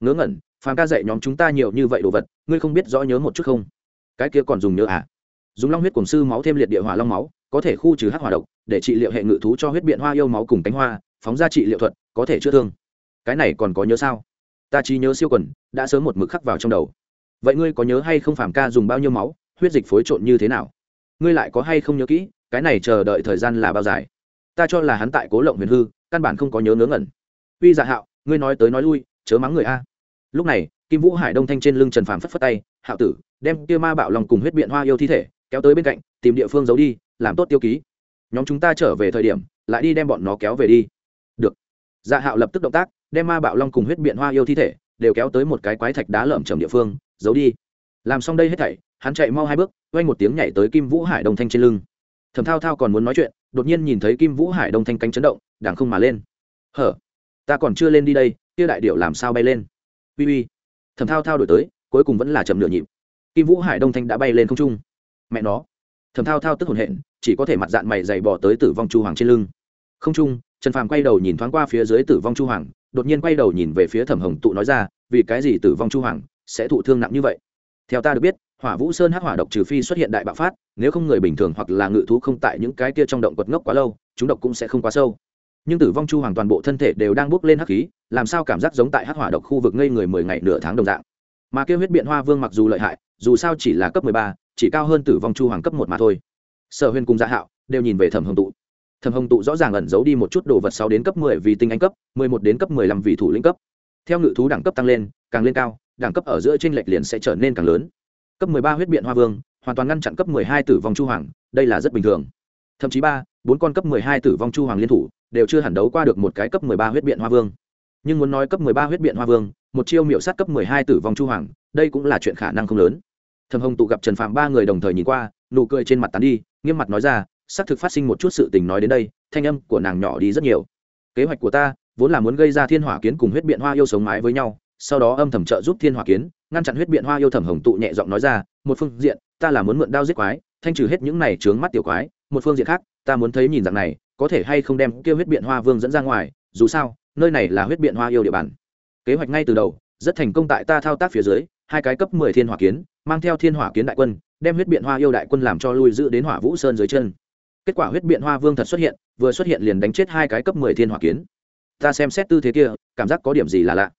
Ngớ ngẩn, phàm ca dạy nhóm chúng ta nhiều như vậy đồ vật, ngươi không biết rõ nhớ một chút không? Cái kia còn dùng nhớ à? Dùng long huyết cổng sư máu thêm liệt địa hỏa long máu, có thể khu trừ hắc hỏa độc, để trị liệu hệ ngự thú cho huyết biện hoa yêu máu cùng cánh hoa, phóng ra trị liệu thuật, có thể chữa thương. Cái này còn có nhớ sao? Ta chỉ nhớ siêu quần, đã sớm một mực khắc vào trong đầu. Vậy ngươi có nhớ hay không phàm ca dùng bao nhiêu máu, huyết dịch phối trộn như thế nào? Ngươi lại có hay không nhớ kỹ, cái này chờ đợi thời gian là bao dài? Ta cho là hắn tại cố lộng huyền hư, căn bản không có nhớ ngớ ngẩn. Uy dạ hạo, ngươi nói tới nói lui, chớ mắng người a. Lúc này, kim vũ hải đông thanh trên lưng trần phàm phất phất tay, hạo tử, đem kia ma bạo lòng cùng huyết biện hoa yêu thi thể, kéo tới bên cạnh, tìm địa phương giấu đi, làm tốt tiêu ký. Nhóm chúng ta trở về thời điểm, lại đi đem bọn nó kéo về đi. Được. Dạ hạo lập tức động tác, đem ma bạo long cùng huyết biện hoa yêu thi thể, đều kéo tới một cái quái thạch đá lởm chởm địa phương, giấu đi. Làm xong đây hết thảy, hắn chạy mau hai bước quanh một tiếng nhảy tới kim vũ hải đông thanh trên lưng. Thầm thao thao còn muốn nói chuyện đột nhiên nhìn thấy kim vũ hải đông thanh cánh chấn động đảng không mà lên. Hở, ta còn chưa lên đi đây, kia đại điệu làm sao bay lên? Uy uy. Thẩm thao thao đổi tới, cuối cùng vẫn là chậm nửa nhịp. Kim vũ hải đông thanh đã bay lên không trung. Mẹ nó. Thẩm thao thao tức hồn hện, chỉ có thể mặt dạng mày dày bỏ tới tử vong chu hoàng trên lưng. Không trung, trần phàm quay đầu nhìn thoáng qua phía dưới tử vong chu hoàng, đột nhiên quay đầu nhìn về phía thẩm hồng tụ nói ra, vì cái gì tử vong chu hoàng sẽ thụ thương nặng như vậy? Theo ta được biết hỏa vũ sơn hắc hỏa độc trừ phi xuất hiện đại bạo phát, nếu không người bình thường hoặc là ngự thú không tại những cái kia trong động quật ngốc quá lâu, chúng độc cũng sẽ không quá sâu. Nhưng tử vong chu hoàng toàn bộ thân thể đều đang bốc lên hắc khí, làm sao cảm giác giống tại hắc hỏa độc khu vực ngây người mười ngày nửa tháng đồng dạng. Mà kêu huyết biện hoa vương mặc dù lợi hại, dù sao chỉ là cấp mười ba, chỉ cao hơn tử vong chu hoàng cấp một mà thôi. Sở huyền cùng gia hạo đều nhìn về thẩm hồng tụ. Thẩm hồng tụ rõ ràng ẩn giấu đi một chút đồ vật sáu đến cấp mười vì tinh anh cấp, mười một đến cấp mười lăm vì thủ lĩnh cấp. Theo ngự thú đẳng cấp tăng lên, càng lên cao, đẳng cấp ở giữa t r ê n lệch liền sẽ trở nên càng lớn cấp mười ba huyết biện hoa vương, hoàn toàn ngăn chặn cấp mười hai tử vong chu hoàng, đây là rất bình thường. Thậm chí ba, bốn con cấp mười hai tử vong chu hoàng liên thủ, đều chưa hẳn đấu qua được một cái cấp mười ba huyết biện hoa vương. Nhưng muốn nói cấp mười ba huyết biện hoa vương, một chiêu miệu sát cấp mười hai tử vong chu hoàng, đây cũng là chuyện khả năng không lớn. Thầm hồng tụ gặp trần phạm ba người đồng thời nhìn qua, nụ cười trên mặt tán đi, nghiêm mặt nói ra, xác thực phát sinh một chút sự tình nói đến đây, thanh âm của nàng nhỏ đi rất nhiều. Kế hoạch của ta vốn là muốn gây ra thiên hỏa kiến cùng huyết biện hoa yêu sống mái với nhau sau đó âm thầm trợ giúp thiên hỏa kiến, ngăn chặn huyết biện hoa yêu thẩm hồng tụ nhẹ giọng nói ra, một phương diện, ta là muốn mượn đao giết quái, thanh trừ hết những này trướng mắt tiểu quái, một phương diện khác, ta muốn thấy nhìn rằng này, có thể hay không đem kêu huyết biện hoa vương dẫn ra ngoài, dù sao, nơi này là huyết biện hoa yêu địa bàn. Kế hoạch ngay từ đầu, rất thành công tại ta thao tác phía dưới, hai cái cấp mười thiên hỏa kiến, mang theo thiên hỏa kiến đại quân, đem huyết biện hoa yêu đại quân làm cho lui giữ đến hỏa vũ sơn dưới chân. Kết quả huyết biện hoa vương thật xuất hiện, vừa xuất hiện liền đánh chết hai cái cấp mười thiên hỏa kiến. Ta xem xét tư thế kia, cảm giác có điểm gì là lạ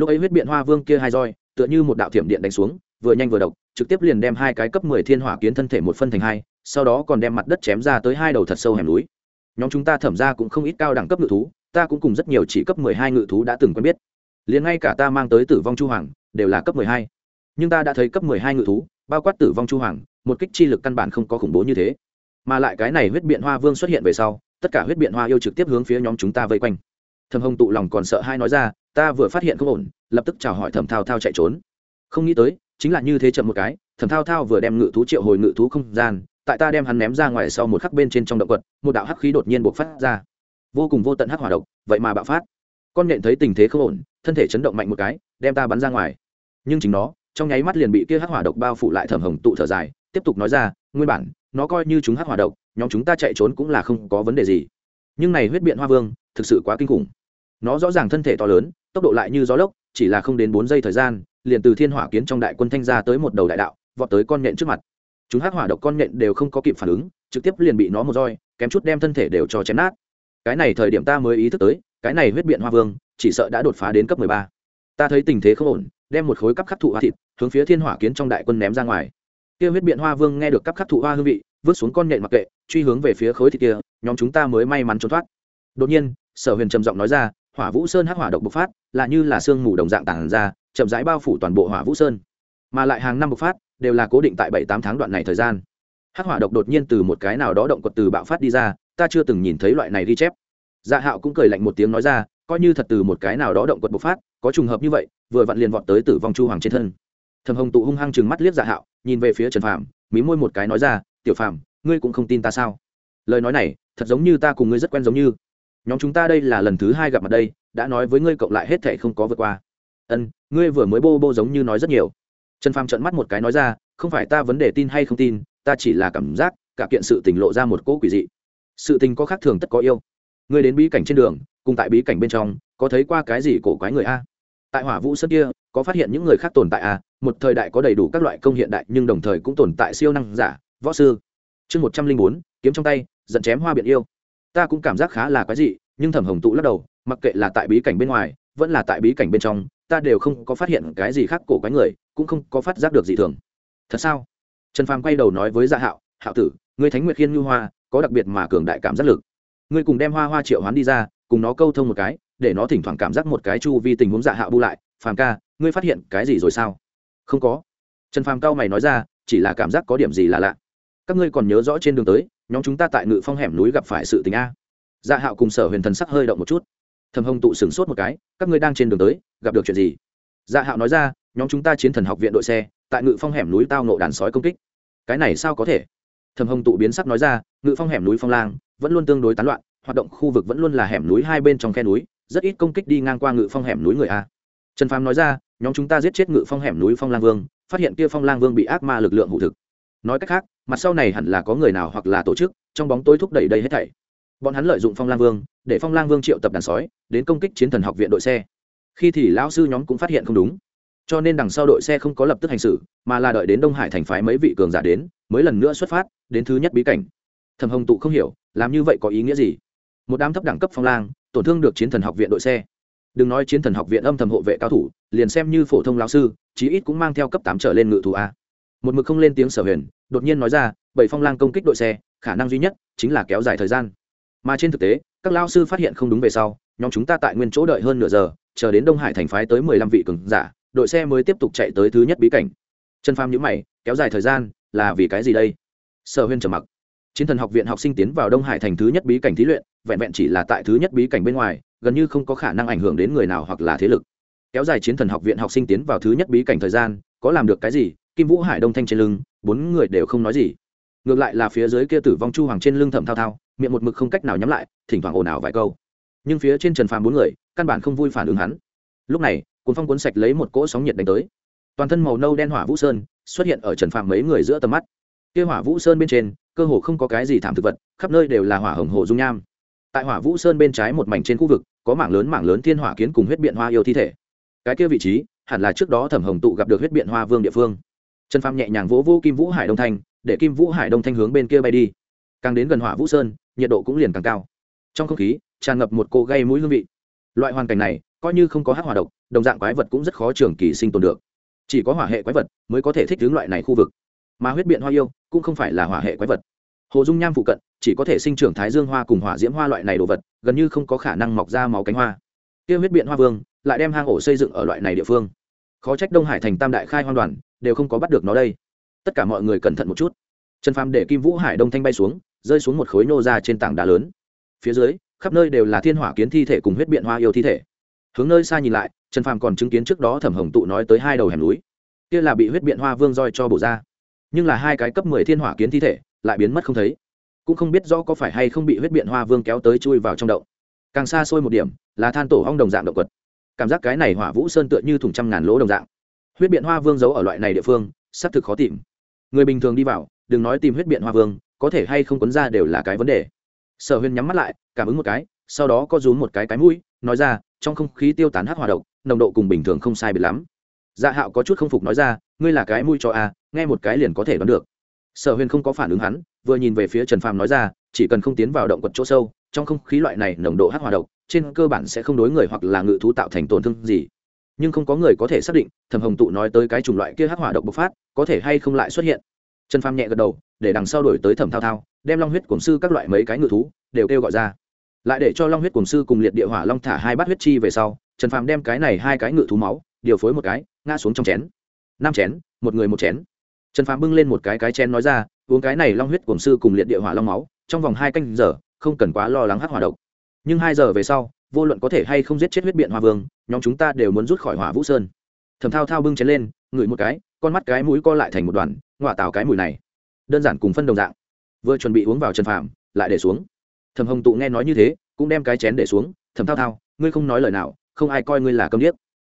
lúc ấy huyết biện hoa vương kia hai roi, tựa như một đạo thiểm điện đánh xuống, vừa nhanh vừa độc, trực tiếp liền đem hai cái cấp mười thiên hỏa kiến thân thể một phân thành hai, sau đó còn đem mặt đất chém ra tới hai đầu thật sâu hẻm núi. Nhóm chúng ta thẩm ra cũng không ít cao đẳng cấp ngự thú, ta cũng cùng rất nhiều chỉ cấp mười hai ngự thú đã từng quen biết. Liền ngay cả ta mang tới tử vong chu hoàng, đều là cấp mười hai. Nhưng ta đã thấy cấp mười hai ngự thú, bao quát tử vong chu hoàng, một kích chi lực căn bản không có khủng bố như thế. Mà lại cái này huyết biện hoa vương xuất hiện về sau, tất cả huyết biện hoa yêu trực tiếp hướng phía nhóm chúng ta vây quanh thầm hồng tụ lòng còn sợ hai nói ra ta vừa phát hiện không ổn lập tức chào hỏi thẩm thao thao chạy trốn. Không nghĩ tới chính là như thế chậm một cái thẩm thao thao vừa đem ngự thú triệu hồi ngự thú không gian tại ta đem hắn ném ra ngoài sau một khắc bên trên trong động vật, một đạo hắc khí đột nhiên buộc phát ra. Vô cùng vô tận hắc hỏa độc vậy mà bạo phát. Con nhện thấy tình thế không ổn thân thể chấn động mạnh một cái đem ta bắn ra ngoài. Nhưng chính nó trong nháy mắt liền bị kia hắc hỏa độc bao phủ lại thẩm hồng tụ thở dài tiếp tục nói ra nguyên bản nó coi như chúng hắc hỏa độc nhóm chúng ta chạy trốn cũng là không có vấn đề gì. Nhưng này huyết biện hoa vương thực sự quá kinh khủng nó rõ ràng thân thể to lớn, tốc độ lại như gió lốc, chỉ là không đến bốn giây thời gian, liền từ thiên hỏa kiến trong đại quân thanh ra tới một đầu đại đạo, vọt tới con nhện trước mặt. Chúng hắc hỏa độc con nhện đều không có kịp phản ứng, trực tiếp liền bị nó một roi, kém chút đem thân thể đều cho chém nát. Cái này thời điểm ta mới ý thức tới, cái này huyết biện hoa vương, chỉ sợ đã đột phá đến cấp mười ba. Ta thấy tình thế không ổn, đem một khối cắp khắc thụ hoa thịt, hướng phía thiên hỏa kiến trong đại quân ném ra ngoài. Kia huyết biện hoa vương nghe được cắp khắc thụ hoa hương vị, vứt xuống con nhện mặc kệ, truy hướng về phía khối thịt kia, nhóm chúng ta mới may mắn trốn thoát. Đột nhiên, sở huyền trầm giọng nói ra hỏa vũ sơn hắc hỏa độc bộc phát, là như là sương mù đồng dạng tàn ra, chậm rãi bao phủ toàn bộ hỏa vũ sơn. Mà lại hàng năm bộc phát, đều là cố định tại bảy tám tháng đoạn này thời gian. Hắc hỏa độc đột nhiên từ một cái nào đó động quật từ bạo phát đi ra, ta chưa từng nhìn thấy loại này ghi chép. Dạ hạo cũng cười lạnh một tiếng nói ra, coi như thật từ một cái nào đó động quật bộc phát, có trùng hợp như vậy, vừa vặn liền vọt tới tử vong chu hoàng trên thân. Thầm hồng tụ hung hăng chừng mắt liếc dạ hạo, nhìn về phía trần phạm mí môi một cái nói ra, tiểu phạm ngươi cũng không tin ta sao? Lời nói này, thật giống như ta cùng ngươi rất quen giống như nhóm chúng ta đây là lần thứ hai gặp mặt đây, đã nói với ngươi cộng lại hết thệ không có vượt qua. Ân, ngươi vừa mới bô bô giống như nói rất nhiều. Trần phàm trợn mắt một cái nói ra, không phải ta vấn đề tin hay không tin, ta chỉ là cảm giác, cả kiện sự tình lộ ra một cỗ quỷ dị. Sự tình có khác thường tất có yêu. Ngươi đến bí cảnh trên đường, cùng tại bí cảnh bên trong, có thấy qua cái gì cổ quái người a? Tại hỏa vũ sơn kia, có phát hiện những người khác tồn tại a? Một thời đại có đầy đủ các loại công hiện đại, nhưng đồng thời cũng tồn tại siêu năng giả, võ sư. Chương một trăm linh bốn, kiếm trong tay dẫn chém hoa biện yêu ta cũng cảm giác khá là quái dị, nhưng thẩm hồng tụ lắc đầu, mặc kệ là tại bí cảnh bên ngoài, vẫn là tại bí cảnh bên trong, ta đều không có phát hiện cái gì khác cổ quái người, cũng không có phát giác được gì thường. Thật sao? Trần phàm quay đầu nói với dạ hạo hạo tử, ngươi thánh nguyệt khiên như hoa, có đặc biệt mà cường đại cảm giác lực. Ngươi cùng đem hoa hoa triệu hoán đi ra, cùng nó câu thông một cái, để nó thỉnh thoảng cảm giác một cái chu vi tình huống dạ hạo bu lại, phàm ca, ngươi phát hiện cái gì rồi sao? Không có. Trần phàm cao mày nói ra, chỉ là cảm giác có điểm gì là lạ. Các ngươi còn nhớ rõ trên đường tới nhóm chúng ta tại ngự phong hẻm núi gặp phải sự tình a. Dạ hạo cùng sở huyền thần sắc hơi động một chút. Thầm hồng tụ sửng sốt một cái, các ngươi đang trên đường tới, gặp được chuyện gì? Dạ hạo nói ra, nhóm chúng ta chiến thần học viện đội xe, tại ngự phong hẻm núi tao nộ đàn sói công kích. Cái này sao có thể? Thầm hồng tụ biến sắc nói ra, ngự phong hẻm núi phong lang, vẫn luôn tương đối tán loạn, hoạt động khu vực vẫn luôn là hẻm núi hai bên trong khe núi, rất ít công kích đi ngang qua ngự phong hẻm núi người a. Trần phàm nói ra, nhóm chúng ta giết chết ngự phong hẻm núi phong lang vương, phát hiện kia phong lang vương bị ác ma lực lượng hụ thực. Nói cách khác mặt sau này hẳn là có người nào hoặc là tổ chức, trong bóng tối thúc đẩy đây hết thảy. Bọn hắn lợi dụng phong lang vương, để phong lang vương triệu tập đàn sói, đến công kích chiến thần học viện đội xe. Khi thì lão sư nhóm cũng phát hiện không đúng. Cho nên đằng sau đội xe không có lập tức hành xử, mà là đợi đến đông hải thành phái mấy vị cường giả đến, mới lần nữa xuất phát, đến thứ nhất bí cảnh. Thầm hồng tụ không hiểu, làm như vậy có ý nghĩa gì? Một đám thấp đẳng cấp phong lang, tổn thương được chiến thần học viện đội xe. Đừng nói chiến thần học viện âm thầm hộ vệ cao thủ, liền xem như phổ thông lão sư, chí ít cũng mang theo cấp tám trở lên ngự thù a. Một mực không lên tiếng sở huyền đột nhiên nói ra, bảy phong lang công kích đội xe, khả năng duy nhất chính là kéo dài thời gian. Mà trên thực tế, các lao sư phát hiện không đúng về sau, nhóm chúng ta tại nguyên chỗ đợi hơn nửa giờ, chờ đến đông hải thành phái tới mười lăm vị cường giả, đội xe mới tiếp tục chạy tới thứ nhất bí cảnh. Trần pham nhữ mày, kéo dài thời gian là vì cái gì đây? Sở huyên trầm mặc. Chiến thần học viện học sinh tiến vào đông hải thành thứ nhất bí cảnh thí luyện, vẹn vẹn chỉ là tại thứ nhất bí cảnh bên ngoài, gần như không có khả năng ảnh hưởng đến người nào hoặc là thế lực. Kéo dài chiến thần học viện học sinh tiến vào thứ nhất bí cảnh thời gian, có làm được cái gì? Kim vũ hải đông thanh trên lưng, bốn người đều không nói gì. Ngược lại là phía dưới kia tử vong chu hoàng trên lưng thẩm thao thao, miệng một mực không cách nào nhắm lại, thỉnh thoảng ồn ào vài câu. Nhưng phía trên trần phàm bốn người, căn bản không vui phản ứng hắn. Lúc này, cuốn phong cuốn sạch lấy một cỗ sóng nhiệt đánh tới. Toàn thân màu nâu đen hỏa vũ sơn xuất hiện ở trần phàm mấy người giữa tầm mắt. Kia hỏa vũ sơn bên trên, cơ hồ không có cái gì thảm thực vật, khắp nơi đều là hỏa hồng hồ dung nham. Tại hỏa vũ sơn bên trái một mảnh trên khu vực, có mảng lớn mảng lớn thiên hỏa kiến cùng huyết biện hoa yêu thi thể. Cái kia vị trí, hẳn là trước đó thẩm hồng tụ gặp được huyết biện hoa vương địa phương trần phàm nhẹ nhàng vỗ vô kim vũ hải đông thanh, để kim vũ hải đông thanh hướng bên kia bay đi. Càng đến gần hỏa vũ sơn, nhiệt độ cũng liền càng cao. Trong không khí, tràn ngập một cô gây mũi hương vị. Loại hoàn cảnh này, coi như không có hát hỏa độc, đồng dạng quái vật cũng rất khó trường kỳ sinh tồn được. Chỉ có hỏa hệ quái vật mới có thể thích ứng loại này khu vực. Mà huyết biện hoa yêu cũng không phải là hỏa hệ quái vật. Hồ dung nham phụ cận, chỉ có thể sinh trưởng thái dương hoa cùng hỏa diễm hoa loại này đồ vật, gần như không có khả năng mọc ra máu cánh hoa. Kia huyết biện hoa vương, lại đem hang ổ xây dựng ở loại này địa phương. Khó trách đông hải thành tam đại khai hoang đoàn đều không có bắt được nó đây. Tất cả mọi người cẩn thận một chút. Trần phàm để kim vũ hải đông thanh bay xuống, rơi xuống một khối nô ra trên tảng đá lớn. Phía dưới, khắp nơi đều là thiên hỏa kiến thi thể cùng huyết biện hoa yêu thi thể. Hướng nơi xa nhìn lại, trần phàm còn chứng kiến trước đó thẩm hồng tụ nói tới hai đầu hẻm núi. Kia là bị huyết biện hoa vương roi cho bổ ra. Nhưng là hai cái cấp mười thiên hỏa kiến thi thể, lại biến mất không thấy. Cũng không biết rõ có phải hay không bị huyết biện hoa vương kéo tới chui vào trong động. Càng xa xôi một điểm, là than tổ hong đồng dạng động quật cảm giác cái này hỏa vũ sơn tựa như thùng trăm ngàn lỗ đồng dạng huyết biện hoa vương giấu ở loại này địa phương, xác thực khó tìm. Người bình thường đi vào, đừng nói tìm huyết biện hoa vương, có thể hay không quấn ra đều là cái vấn đề. Sở huyền nhắm mắt lại, cảm ứng một cái, sau đó có rúm một cái cái mũi, nói ra, trong không khí tiêu tán hát hòa độc, nồng độ cùng bình thường không sai biệt lắm. Dạ hạo có chút không phục nói ra, ngươi là cái mũi cho a nghe một cái liền có thể đoán được. Sở huyền không có phản ứng hắn, vừa nhìn về phía trần phàm nói ra, chỉ cần không tiến vào động quật chỗ sâu, trong không khí loại này nồng độ hát hòa độc, trên cơ bản sẽ không đối người hoặc là ngự thú tạo thành tổn thương gì nhưng không có người có thể xác định, Thẩm hồng tụ nói tới cái chủng loại kia hắc hỏa độc bộc phát, có thể hay không lại xuất hiện. Trần phàm nhẹ gật đầu, để đằng sau đổi tới thẩm thao thao, đem long huyết cổng sư các loại mấy cái ngự thú đều kêu gọi ra. Lại để cho long huyết cổng sư cùng liệt địa hỏa long thả hai bát huyết chi về sau, trần phàm đem cái này hai cái ngự thú máu, điều phối một cái, ngã xuống trong chén. Năm chén, một người một chén. Trần phàm bưng lên một cái cái chén nói ra, uống cái này long huyết cổng sư cùng liệt địa hỏa long máu, trong vòng hai canh giờ, không cần quá lo lắng hắc hỏa độc. Nhưng hai giờ về sau vô luận có thể hay không giết chết huyết biện hoa vương, nhóm chúng ta đều muốn rút khỏi hỏa vũ sơn. Thầm thao thao bưng chén lên, ngửi một cái, con mắt cái mũi co lại thành một đoàn ngoả tạo cái mùi này. Đơn giản cùng phân đồng dạng. Vừa chuẩn bị uống vào chân phạm lại để xuống. Thầm hồng tụ nghe nói như thế, cũng đem cái chén để xuống. Thầm thao thao, ngươi không nói lời nào, không ai coi ngươi là câm điếc.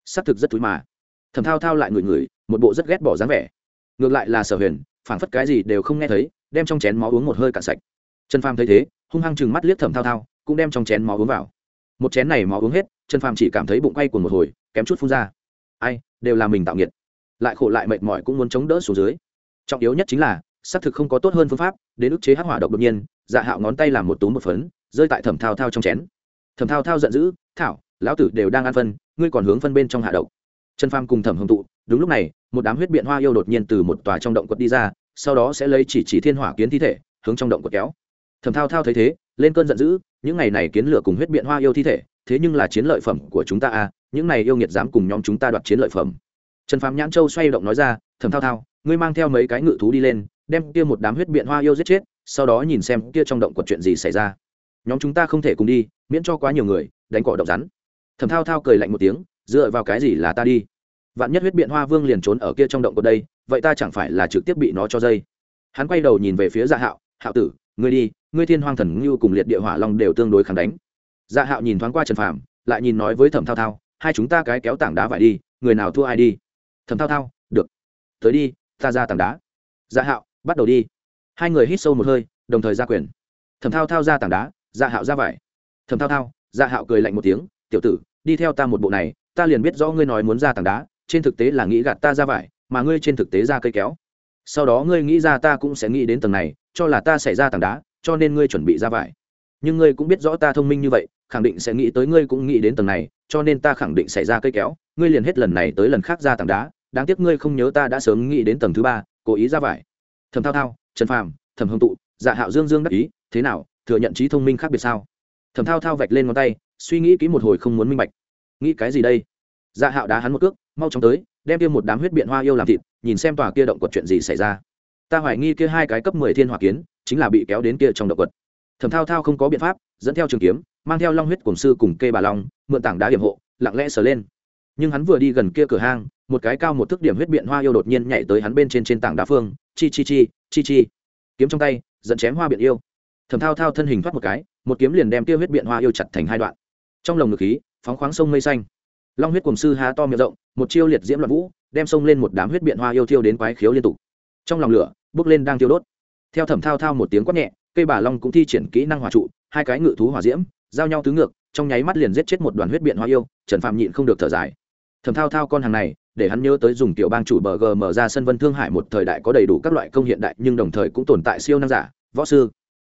Xác thực rất túi mà. Thầm thao thao lại ngửi ngửi, một bộ rất ghét bỏ dáng vẻ. Ngược lại là sở huyền, phảng phất cái gì đều không nghe thấy, đem trong chén máu uống một hơi cạn sạch. Trần phàm thấy thế, hung hăng chừng mắt liếc thầm thao thao, cũng đem trong chén máu uống vào một chén này máu uống hết, trần phàm chỉ cảm thấy bụng quay của một hồi, kém chút phun ra. Ai, đều là mình tạo nghiệt. Lại khổ lại mệt mỏi cũng muốn chống đỡ xuống dưới. Trọng yếu nhất chính là, xác thực không có tốt hơn phương pháp, đến ức chế hắc hỏa độc đột nhiên dạ hạo ngón tay làm một túm một phấn, rơi tại thẩm thao thao trong chén. Thẩm thao thao giận dữ, thảo, lão tử đều đang ăn phân, ngươi còn hướng phân bên trong hạ độc. Trần phàm cùng thẩm hồng tụ, đúng lúc này, một đám huyết biện hoa yêu đột nhiên từ một tòa trong động quật đi ra, sau đó sẽ lấy chỉ chỉ thiên hỏa kiến thi thể, hướng trong động quật kéo. Thẩm thao thao thấy thế lên cơn giận dữ, những ngày này kiến lửa cùng huyết biện hoa yêu thi thể, thế nhưng là chiến lợi phẩm của chúng ta à những này yêu nghiệt dám cùng nhóm chúng ta đoạt chiến lợi phẩm. Trần phạm nhãn châu xoay động nói ra thầm thao thao, ngươi mang theo mấy cái ngự thú đi lên, đem kia một đám huyết biện hoa yêu giết chết, sau đó nhìn xem kia trong động quật chuyện gì xảy ra. Nhóm chúng ta không thể cùng đi, miễn cho quá nhiều người, đánh cỏ độc rắn. Thầm thao thao cười lạnh một tiếng, dựa vào cái gì là ta đi? Vạn nhất huyết biện hoa vương liền trốn ở kia trong động quật đây, vậy ta chẳng phải là trực tiếp bị nó cho dây. Hắn quay đầu nhìn về phía dạ hạo hạo tử ngươi đi, ngươi thiên hoang thần ngưu cùng liệt địa hỏa long đều tương đối kháng đánh. Dạ hạo nhìn thoáng qua trần phàm, lại nhìn nói với thẩm thao thao, hai chúng ta cái kéo tảng đá vải đi, người nào thua ai đi? Thẩm thao thao, được, tới đi, ta ra tảng đá. Dạ hạo, bắt đầu đi. Hai người hít sâu một hơi, đồng thời ra quyền. Thẩm thao thao ra tảng đá dạ hạo ra vải. Thẩm thao thao dạ hạo cười lạnh một tiếng, tiểu tử, đi theo ta một bộ này, ta liền biết rõ ngươi nói muốn ra tảng đá, trên thực tế là nghĩ gạt ta ra vải, mà ngươi trên thực tế ra cây kéo. Sau đó ngươi nghĩ ra ta cũng sẽ nghĩ đến tầng này cho là ta xảy ra tảng đá, cho nên ngươi chuẩn bị ra vải. Nhưng ngươi cũng biết rõ ta thông minh như vậy, khẳng định sẽ nghĩ tới ngươi cũng nghĩ đến tầng này, cho nên ta khẳng định xảy ra cây kéo, ngươi liền hết lần này tới lần khác ra tảng đá, đáng tiếc ngươi không nhớ ta đã sớm nghĩ đến tầng thứ ba, cố ý ra vải. Thầm thao thao, trần phàm thầm hương tụ dạ hạo dương dương đắc ý, thế nào, thừa nhận trí thông minh khác biệt sao? Thầm thao thao vạch lên ngón tay, suy nghĩ kỹ một hồi không muốn minh bạch. Nghĩ cái gì đây? Dạ hạo đá hắn một cước, mau chóng tới, đem kia một đám huyết biện hoa yêu làm thịt, nhìn xem tòa kia động quật chuyện gì xảy ra ta hoài nghi kia hai cái cấp mười thiên hỏa kiến chính là bị kéo đến kia trong động quật. Thẩm thao thao không có biện pháp, dẫn theo trường kiếm, mang theo long huyết cổng sư cùng kê bà long, mượn tảng đá hiểm hộ, lặng lẽ sờ lên. Nhưng hắn vừa đi gần kia cửa hang, một cái cao một thước điểm huyết biện hoa yêu đột nhiên nhảy tới hắn bên trên trên tảng đá phương, chi chi chi chi chi. Kiếm trong tay, dẫn chém hoa biện yêu. Thẩm thao thao thân hình thoát một cái, một kiếm liền đem kia huyết biện hoa yêu chặt thành hai đoạn. Trong lồng ngực khí, phóng khoáng sông mây xanh. Long huyết cùng sư há to miệng rộng, một chiêu liệt diễm loạn vũ, đem sông lên một đám huyết biện hoa yêu thiêu đến quái khiếu liên tục. Trong lòng lửa bốc lên đang thiêu đốt. Theo thẩm thao thao một tiếng quát nhẹ, cây bà long cũng thi triển kỹ năng hỏa trụ, hai cái ngự thú hỏa diễm, giao nhau tứ ngược, trong nháy mắt liền giết chết một đoàn huyết biện hoa yêu, trần phạm nhịn không được thở dài. Thẩm thao thao con hàng này, để hắn nhớ tới dùng tiểu bang chủ bờ g mở ra sân vân thương hải một thời đại có đầy đủ các loại công hiện đại, nhưng đồng thời cũng tồn tại siêu năng giả, võ sư.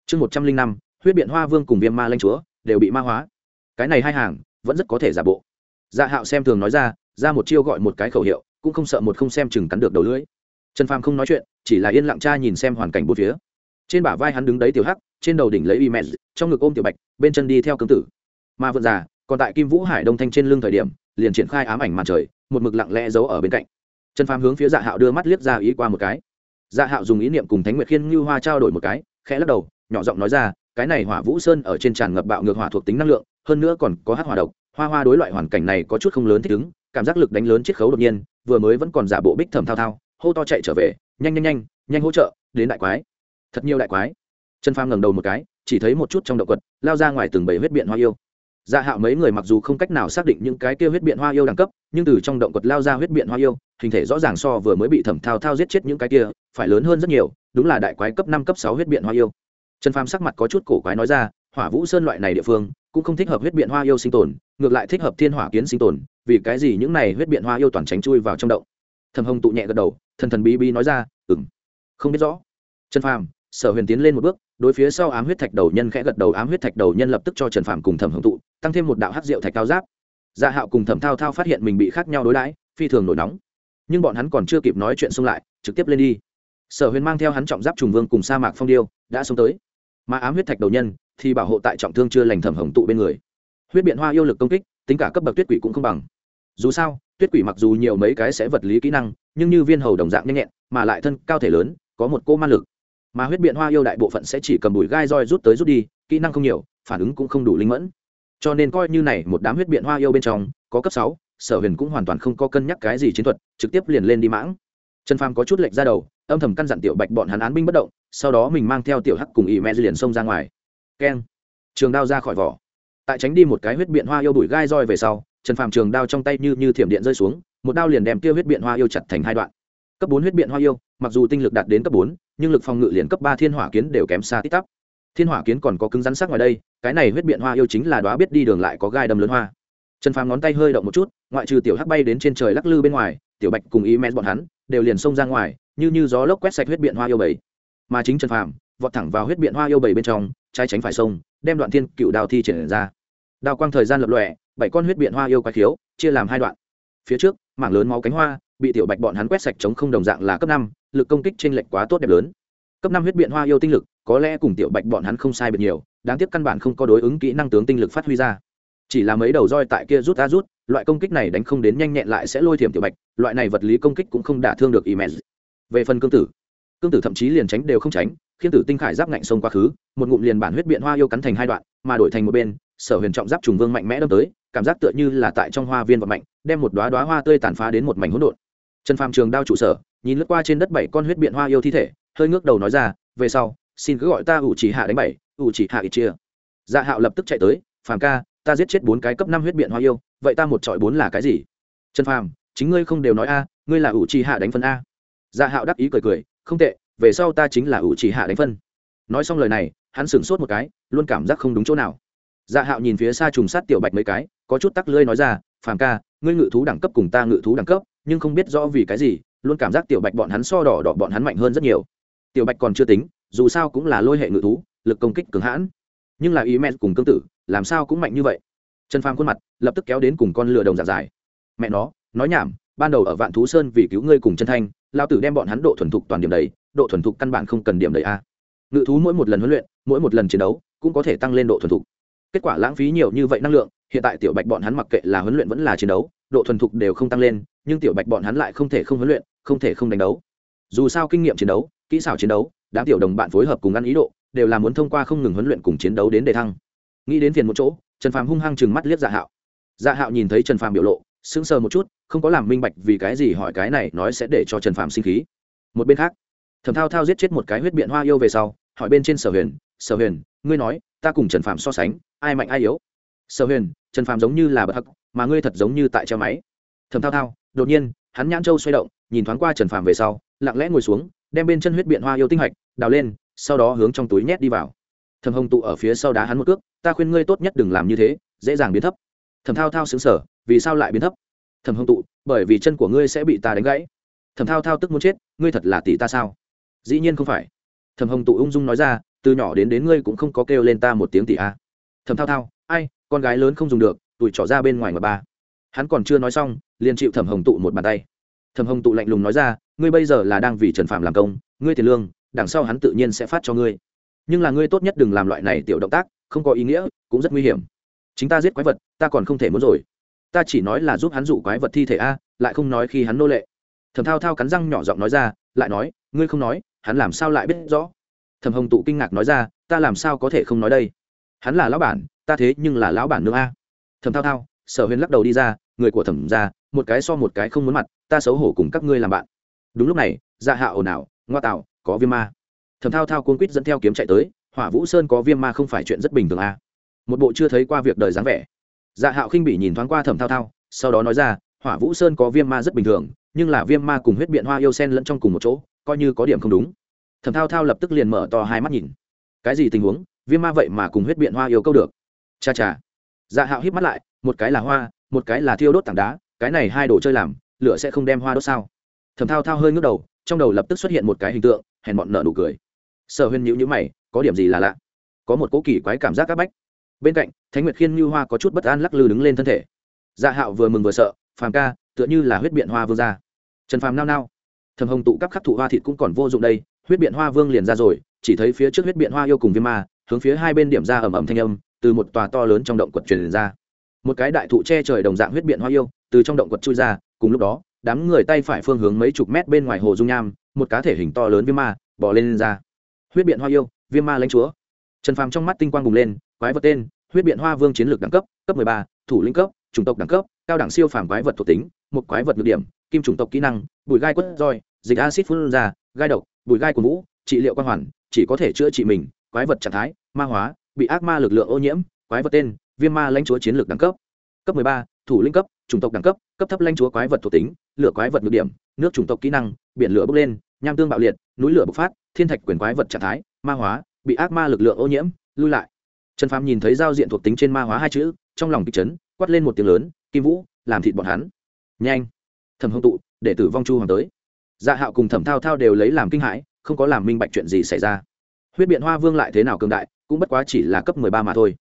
Chương một trăm linh năm, huyết biện hoa vương cùng viêm ma lanh chúa, đều bị ma hóa. Cái này hai hàng, vẫn rất có thể giả bộ. Dạ hạo xem thường nói ra ra một chiêu gọi một cái khẩu hiệu, cũng không sợ một không xem chừng cắn được đầu lưỡi. Trần phàm không nói chuyện chỉ là yên lặng cha nhìn xem hoàn cảnh bốn phía. Trên bả vai hắn đứng đấy tiểu hắc, trên đầu đỉnh lấy y mẹ, trong ngực ôm tiểu bạch, bên chân đi theo cương tử. Ma vượn già, còn tại kim vũ hải đông thanh trên lưng thời điểm, liền triển khai ám ảnh màn trời, một mực lặng lẽ giấu ở bên cạnh. Trần phàm hướng phía dạ hạo đưa mắt liếc ra ý qua một cái. Dạ hạo dùng ý niệm cùng thánh nguyệt khiên như hoa trao đổi một cái, khẽ lắc đầu, nhỏ giọng nói ra, cái này hỏa vũ sơn ở trên tràn ngập bạo ngược hỏa thuộc tính năng lượng, hơn nữa còn có hát hỏa độc, hoa hoa đối loại hoàn cảnh này có chút không lớn thích ứng, cảm giác lực đánh lớn chiết khấu đột nhiên, vừa mới vẫn còn giả bộ bích thầm thao thao, hô to chạy trở về nhanh nhanh nhanh nhanh hỗ trợ, đến đại quái. Thật nhiều đại quái. Trần phàm ngẩng đầu một cái, chỉ thấy một chút trong động quật, lao ra ngoài từng bảy huyết biện hoa yêu. Dạ hạo mấy người mặc dù không cách nào xác định những cái kia huyết biện hoa yêu đẳng cấp, nhưng từ trong động quật lao ra huyết biện hoa yêu, hình thể rõ ràng so vừa mới bị thẩm thao thao giết chết những cái kia, phải lớn hơn rất nhiều, đúng là đại quái cấp năm, cấp sáu huyết biện hoa yêu. Trần phàm sắc mặt có chút cổ quái nói ra, hỏa vũ sơn loại này địa phương, cũng không thích hợp huyết biện hoa yêu sinh tồn, ngược lại thích hợp thiên hỏa kiến sinh tồn, vì cái gì những này huyết biện hoa yêu toàn tránh chui vào trong động? Thầm hồng tụ nhẹ gật đầu thần thần bí bí nói ra ừng không biết rõ. Trần phàm, sở huyền tiến lên một bước, đối phía sau ám huyết thạch đầu nhân khẽ gật đầu, ám huyết thạch đầu nhân lập tức cho trần phàm cùng thẩm hồng tụ tăng thêm một đạo hát rượu thạch cao giáp. Gia dạ hạo cùng thẩm thao thao phát hiện mình bị khác nhau đối đãi, phi thường nổi nóng. Nhưng bọn hắn còn chưa kịp nói chuyện xung lại, trực tiếp lên đi. Sở huyền mang theo hắn trọng giáp trùng vương cùng sa mạc phong điêu, đã xông tới. Mà ám huyết thạch đầu nhân thì bảo hộ tại trọng thương chưa lành thẩm hồng tụ bên người. Huyết biện hoa yêu lực công kích, tính cả cấp bậc tuyết quỷ cũng không bằng. Dù sao tuyết quỷ mặc dù nhiều mấy cái sẽ vật lý kỹ năng, nhưng như viên hầu đồng dạng nhanh nhẹn, mà lại thân cao thể lớn, có một cô man lực. Mà huyết biện hoa yêu đại bộ phận sẽ chỉ cầm bùi gai roi rút tới rút đi, kỹ năng không nhiều, phản ứng cũng không đủ linh mẫn. Cho nên coi như này một đám huyết biện hoa yêu bên trong, có cấp sáu, sở huyền cũng hoàn toàn không có cân nhắc cái gì chiến thuật, trực tiếp liền lên đi mãng. Trần phàm có chút lệch ra đầu, âm thầm căn dặn tiểu bạch bọn hắn án binh bất động, sau đó mình mang theo tiểu hắc cùng ỵ mẹ liền xông ra ngoài. Keng. Trường đao ra khỏi vỏ. Tại tránh đi một cái huyết biện hoa yêu bùi gai roi về sau trần phàm trường đao trong tay như như thiểm điện rơi xuống, một đao liền đem kia huyết biện hoa yêu chặt thành hai đoạn. Cấp bốn huyết biện hoa yêu, mặc dù tinh lực đạt đến cấp bốn, nhưng lực phòng ngự liền cấp ba thiên hỏa kiến đều kém xa tít tắp. Thiên hỏa kiến còn có cứng rắn sắc ngoài đây, cái này huyết biện hoa yêu chính là đoá biết đi đường lại có gai đâm lớn hoa. Trần phàm ngón tay hơi động một chút, ngoại trừ tiểu hắc bay đến trên trời lắc lư bên ngoài, tiểu bạch cùng ý men bọn hắn đều liền xông ra ngoài, như như gió lốc quét sạch huyết biện hoa yêu bảy. Mà chính trần phàm, vọt thẳng vào huyết biện hoa yêu bảy bên trong, trái tránh phải sông, đem đoạn thiên cựu đào thi triển ra. Đào quang thời gian lập lòe bảy con huyết biện hoa yêu quái khiếu, chia làm hai đoạn. Phía trước, mảng lớn máu cánh hoa, bị tiểu bạch bọn hắn quét sạch chống không đồng dạng là cấp năm, lực công kích trên lệch quá tốt đẹp lớn. Cấp năm huyết biện hoa yêu tinh lực, có lẽ cùng tiểu bạch bọn hắn không sai biệt nhiều, đáng tiếc căn bản không có đối ứng kỹ năng tướng tinh lực phát huy ra. Chỉ là mấy đầu roi tại kia rút ra rút, loại công kích này đánh không đến nhanh nhẹn lại sẽ lôi thiểm tiểu bạch, loại này vật lý công kích cũng không đả thương được imen về phần cương tử cương tử thậm chí liền tránh đều không tránh, khiến tử tinh khải giáp ngạnh sông quá khứ, một ngụm liền bản huyết biện hoa yêu cắn thành hai đoạn, mà đổi thành một bên sở huyền trọng giáp trùng vương mạnh mẽ đâm tới, cảm giác tựa như là tại trong hoa viên và mạnh, đem một đoá đoá hoa tươi tàn phá đến một mảnh hỗn độn. Trần phàm trường đao trụ sở, nhìn lướt qua trên đất bảy con huyết biện hoa yêu thi thể, hơi ngước đầu nói ra, về sau, xin cứ gọi ta ủ chỉ hạ đánh bảy, ủ chỉ hạ ít chia. Dạ hạo lập tức chạy tới, phàm ca, ta giết chết bốn cái cấp năm huyết biện hoa yêu, vậy ta một trọi bốn là cái gì? Trần phàm, chính ngươi không đều nói a, ngươi là ủ chỉ hạ đánh phân a. Dạ hạo đắc ý cười cười, không tệ, về sau ta chính là ủ chỉ hạ đánh phân. Nói xong lời này, hắn sửng sốt một cái, luôn cảm giác không đúng chỗ nào dạ hạo nhìn phía xa trùng sát tiểu bạch mấy cái, có chút tắc lưỡi nói ra, phàm ca, ngươi ngự thú đẳng cấp cùng ta ngự thú đẳng cấp, nhưng không biết rõ vì cái gì, luôn cảm giác tiểu bạch bọn hắn so đỏ đỏ bọn hắn mạnh hơn rất nhiều. Tiểu bạch còn chưa tính, dù sao cũng là lôi hệ ngự thú, lực công kích cường hãn. Nhưng là ý mẹ cùng cương tử, làm sao cũng mạnh như vậy. Trần phàm khuôn mặt lập tức kéo đến cùng con lừa đồng giả dài. Mẹ nó, nói nhảm, ban đầu ở vạn thú sơn vì cứu ngươi cùng chân thanh lao tử đem bọn hắn độ thuần thục toàn điểm đầy, độ thuần thục căn bản không cần điểm đầy a. Ngự thú mỗi một lần huấn luyện, mỗi một lần chiến đấu, cũng có thể tăng lên độ thuần thục kết quả lãng phí nhiều như vậy năng lượng, hiện tại tiểu bạch bọn hắn mặc kệ là huấn luyện vẫn là chiến đấu, độ thuần thục đều không tăng lên, nhưng tiểu bạch bọn hắn lại không thể không huấn luyện, không thể không đánh đấu. Dù sao kinh nghiệm chiến đấu, kỹ xảo chiến đấu, đám tiểu đồng bạn phối hợp cùng ăn ý độ, đều là muốn thông qua không ngừng huấn luyện cùng chiến đấu đến đề thăng. Nghĩ đến phiền một chỗ, trần phàm hung hăng chừng mắt liếc dạ hạo. Dạ hạo nhìn thấy trần phàm biểu lộ, sững sờ một chút, không có làm minh bạch vì cái gì hỏi cái này nói sẽ để cho trần phàm sinh khí. Một bên khác, thẩm thao thao giết chết một cái huyết biện hoa yêu về sau, hỏi bên trên sở huyền sở huyền, ngươi nói, ta cùng trần Phạm so sánh, ai mạnh ai yếu? Sở huyền, trần Phạm giống như là bậc hắc mà ngươi thật giống như tại treo máy. Thầm thao thao, đột nhiên, hắn nhãn châu xoay động, nhìn thoáng qua trần Phạm về sau, lặng lẽ ngồi xuống, đem bên chân huyết biện hoa yêu tinh hạch, đào lên, sau đó hướng trong túi nhét đi vào. Thầm hồng tụ ở phía sau đá hắn một cước, ta khuyên ngươi tốt nhất đừng làm như thế, dễ dàng biến thấp. Thầm thao thao xứng sở vì sao lại biến thấp? Thầm hồng tụ, bởi vì chân của ngươi sẽ bị ta đánh gãy. Thầm thao thao tức muốn chết, ngươi thật là tỷ ta sao? Dĩ nhiên không phải. Thầm hồng tụ ung dung nói ra từ nhỏ đến đến ngươi cũng không có kêu lên ta một tiếng tỷ a. Thầm thao thao, ai, con gái lớn không dùng được, tụi trỏ ra bên ngoài mà ba. Hắn còn chưa nói xong, liền chịu thẩm hồng tụ một bàn tay. Thẩm hồng tụ lạnh lùng nói ra, ngươi bây giờ là đang vì trần phạm làm công, ngươi tiền lương, đằng sau hắn tự nhiên sẽ phát cho ngươi. Nhưng là ngươi tốt nhất đừng làm loại này tiểu động tác, không có ý nghĩa, cũng rất nguy hiểm. Chính ta giết quái vật, ta còn không thể muốn rồi. Ta chỉ nói là giúp hắn dụ quái vật thi thể a, lại không nói khi hắn nô lệ. Thẩm thao thao cắn răng nhỏ giọng nói ra, lại nói, ngươi không nói, hắn làm sao lại biết rõ? Thẩm hồng tụ kinh ngạc nói ra, ta làm sao có thể không nói đây? Hắn là lão bản, ta thế nhưng là lão bản nương a. Thẩm thao thao, sở huyền lắc đầu đi ra, người của thẩm ra một cái so một cái không muốn mặt, ta xấu hổ cùng các ngươi làm bạn. Đúng lúc này dạ hạ ồn ào, ngoa tạo, có viêm ma. Thầm thao thao cuốn quýt dẫn theo kiếm chạy tới, hỏa vũ sơn có viêm ma không phải chuyện rất bình thường a. một bộ chưa thấy qua việc đời dáng vẻ. Dạ hạo khinh bị nhìn thoáng qua Thẩm thao thao, sau đó nói ra, hỏa vũ sơn có viêm ma rất bình thường, nhưng là viêm ma cùng huyết biện hoa yêu sen lẫn trong cùng một chỗ, coi như có điểm không đúng. Thẩm thao thao lập tức liền mở to hai mắt nhìn. Cái gì tình huống? Viêm ma vậy mà cùng huyết biện hoa yêu câu được. Cha cha. Dạ hạo hít mắt lại, một cái là hoa, một cái là thiêu đốt tảng đá, cái này hai đồ chơi làm, lửa sẽ không đem hoa đốt sao? Thẩm thao thao hơi ngước đầu, trong đầu lập tức xuất hiện một cái hình tượng, hèn bọn nợ nụ cười. Sở huyên nhữ nhữ mày, có điểm gì là lạ? Có một cố kỳ quái cảm giác c áp bách. Bên cạnh, thánh nguyệt khiên như hoa có chút bất an lắc lư đứng lên thân thể. Dạ hạo vừa mừng vừa sợ, phàm ca, tựa như là huyết biện hoa vương ra trần phàm nao nao. Thầm hồng tụ cắp khắc thụ hoa thịt cũng còn vô dụng đây huyết biện hoa vương liền ra rồi chỉ thấy phía trước huyết biện hoa yêu cùng viêm ma hướng phía hai bên điểm ra ầm ầm thanh âm từ một tòa to lớn trong động quật truyền ra. Một cái đại thụ che trời đồng dạng huyết biện hoa yêu từ trong động quật chui ra cùng lúc đó đám người tay phải phương hướng mấy chục mét bên ngoài hồ dung nham một cá thể hình to lớn viêm ma bỏ lên, lên ra. Huyết biện hoa yêu viêm ma lãnh chúa. Trần phàm trong mắt tinh quang bùng lên quái vật tên huyết biện hoa vương chiến lược đẳng cấp cấp mười ba thủ lĩnh cấp chủng tộc đẳng cấp cao đẳng siêu phàm quái vật thuộc tính một quái vật nhược điểm kim chủng tộc kỹ năng bùi gai quất roi dịch acid phun ra gai độc bùi gai của vũ trị liệu quan hoàn, chỉ có thể chữa trị mình, quái vật trạng thái, ma hóa, bị ác ma lực lượng ô nhiễm, quái vật tên, viêm ma lãnh chúa chiến lược đẳng cấp. Cấp ba, thủ lĩnh cấp, chủng tộc đẳng cấp cấp thấp lãnh chúa quái vật thuộc tính, lửa quái vật ngược điểm, nước chủng tộc kỹ năng, biển lửa bốc lên, nham tương bạo liệt, núi lửa bộc phát, thiên thạch quyền quái vật trạng thái, ma hóa, bị ác ma lực lượng ô nhiễm, lui lại. Trần phàm nhìn thấy giao diện thuộc tính trên ma hóa hai chữ, trong lòng kịch chấn, quát lên một tiếng lớn, kim vũ, làm thịt bọn hắn. Nhanh. Thầm hông tụ để tử vong chu hoàng tới dạ hạo cùng thẩm thao thao đều lấy làm kinh hãi, không có làm minh bạch chuyện gì xảy ra. Huyết biện hoa vương lại thế nào cường đại, cũng bất quá chỉ là cấp mười ba mà thôi.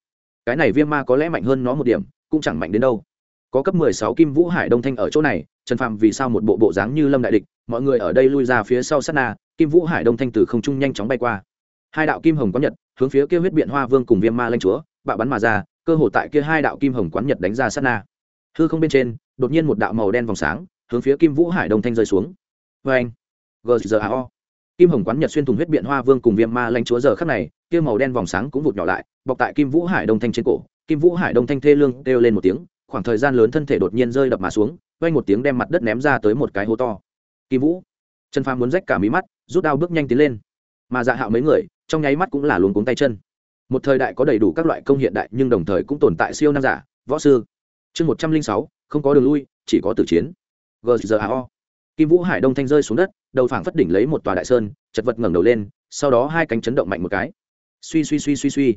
Cái này viêm ma có lẽ mạnh hơn nó một điểm, cũng chẳng mạnh đến đâu. Có cấp mười sáu kim vũ hải đông thanh ở chỗ này, trần Phạm vì sao một bộ bộ dáng như lâm đại địch, mọi người ở đây lui ra phía sau sát na, kim vũ hải đông thanh từ không trung nhanh chóng bay qua. Hai đạo kim hồng quán nhật, hướng phía kia huyết biện hoa vương cùng viêm ma lanh chúa bạo bắn mà ra, cơ hồ tại kia hai đạo kim hồng quán nhật đánh ra sát na. Hư không bên trên, đột nhiên một đạo màu đen vòng sáng, hướng phía kim vũ hải đông thanh rơi xuống vê anh. Gzao kim hồng quán nhật xuyên thùng huyết biện hoa vương cùng viêm ma lanh chúa giờ khắc này, kia màu đen vòng sáng cũng vụt nhỏ lại, bọc tại kim vũ hải đông thanh trên cổ. Kim vũ hải đông thanh thê lương kêu lên một tiếng, khoảng thời gian lớn thân thể đột nhiên rơi đập mà xuống vay một tiếng đem mặt đất ném ra tới một cái hố to. Kim vũ. Trần phàm muốn rách cả mí mắt, rút đao bước nhanh tiến lên. Mà dạ hạo mấy người, trong nháy mắt cũng là luống cuống tay chân. Một thời đại có đầy đủ các loại công hiện đại nhưng đồng thời cũng tồn tại siêu nam giả, võ sư. Chương một trăm linh sáu, không có đường lui, chỉ có tử chiến. Gzao kim vũ hải đông thanh rơi xuống đất, đầu phảng phất đỉnh lấy một tòa đại sơn, chật vật ngẩng đầu lên, sau đó hai cánh chấn động mạnh một cái. Suy suy suy suy suy.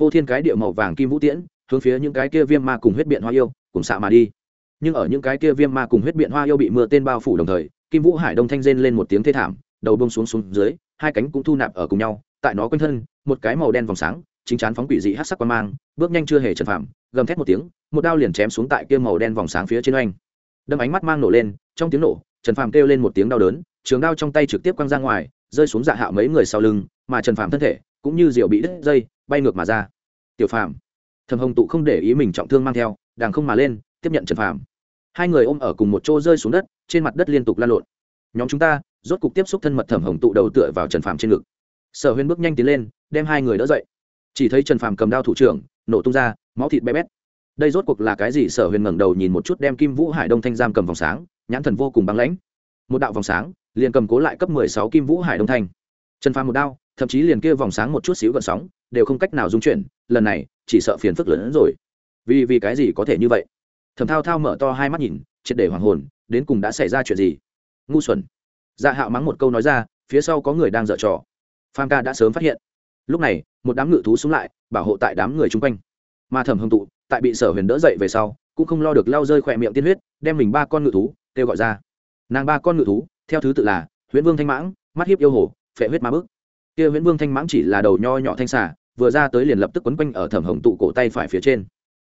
Phô thiên cái địa màu vàng kim vũ tiễn, hướng phía những cái kia viêm ma cùng huyết biện hoa yêu, cùng xạ mà đi. Nhưng ở những cái kia viêm ma cùng huyết biện hoa yêu bị mưa tên bao phủ đồng thời, kim vũ hải đông thanh rên lên một tiếng thê thảm, đầu bông xuống xuống dưới, hai cánh cũng thu nạp ở cùng nhau, tại nó quanh thân, một cái màu đen vòng sáng, chính chắn phóng quỷ dị hát sắc quan mang, bước nhanh chưa hề trần phạm gầm thét một tiếng, một đao liền chém xuống tại kia màu đen vòng sáng phía trên oanh. Đâm ánh mắt mang nổ lên, trong tiếng nổ trần phạm kêu lên một tiếng đau đớn, trường đao trong tay trực tiếp quăng ra ngoài, rơi xuống dạ hạo mấy người sau lưng, mà trần phạm thân thể cũng như rượu bị đứt dây, bay ngược mà ra. Tiểu phạm thầm hồng tụ không để ý mình trọng thương mang theo, đàng không mà lên, tiếp nhận trần phạm hai người ôm ở cùng một chỗ rơi xuống đất, trên mặt đất liên tục lan lộn. Nhóm chúng ta rốt cục tiếp xúc thân mật thẩm hồng tụ đầu tựa vào trần phạm trên ngực. Sở huyên bước nhanh tiến lên, đem hai người đỡ dậy. Chỉ thấy trần phàm cầm đao thủ trưởng, nổ tung ra, máu thịt bé bét. Đây rốt cuộc là cái gì? Sở huyền ngẩng đầu nhìn một chút, đem kim vũ hải đông thanh giam cầm vòng sáng nhãn thần vô cùng băng lãnh. Một đạo vòng sáng, liền cầm cố lại cấp mười sáu kim vũ hải đông thanh. Trần phàm một đao, thậm chí liền kia vòng sáng một chút xíu gợn sóng, đều không cách nào dung chuyển, lần này, chỉ sợ phiền phức lớn hơn rồi. Vì vì cái gì có thể như vậy? Thẩm thao thao mở to hai mắt nhìn, triệt để hoàng hồn, đến cùng đã xảy ra chuyện gì? Ngu xuẩn. Dạ hạo mắng một câu nói ra, phía sau có người đang dở trò. Pham ca đã sớm phát hiện. Lúc này, một đám ngự thú xuống lại, bảo hộ tại đám người chung quanh. Mà thẩm hồng tụ, tại bị sở huyền đỡ dậy về sau, cũng không lo được lao rơi khỏe miệng tiên huyết, đem mình ba con ngự thú kêu gọi ra. Nàng ba con ngự thú, theo thứ tự là huyễn vương thanh mãng, mắt hiếp yêu hồ, phệ huyết ma bức. Kia huyễn vương thanh mãng chỉ là đầu nho nhỏ thanh xà, vừa ra tới liền lập tức quấn quanh ở thẩm hồng tụ cổ tay phải phía trên.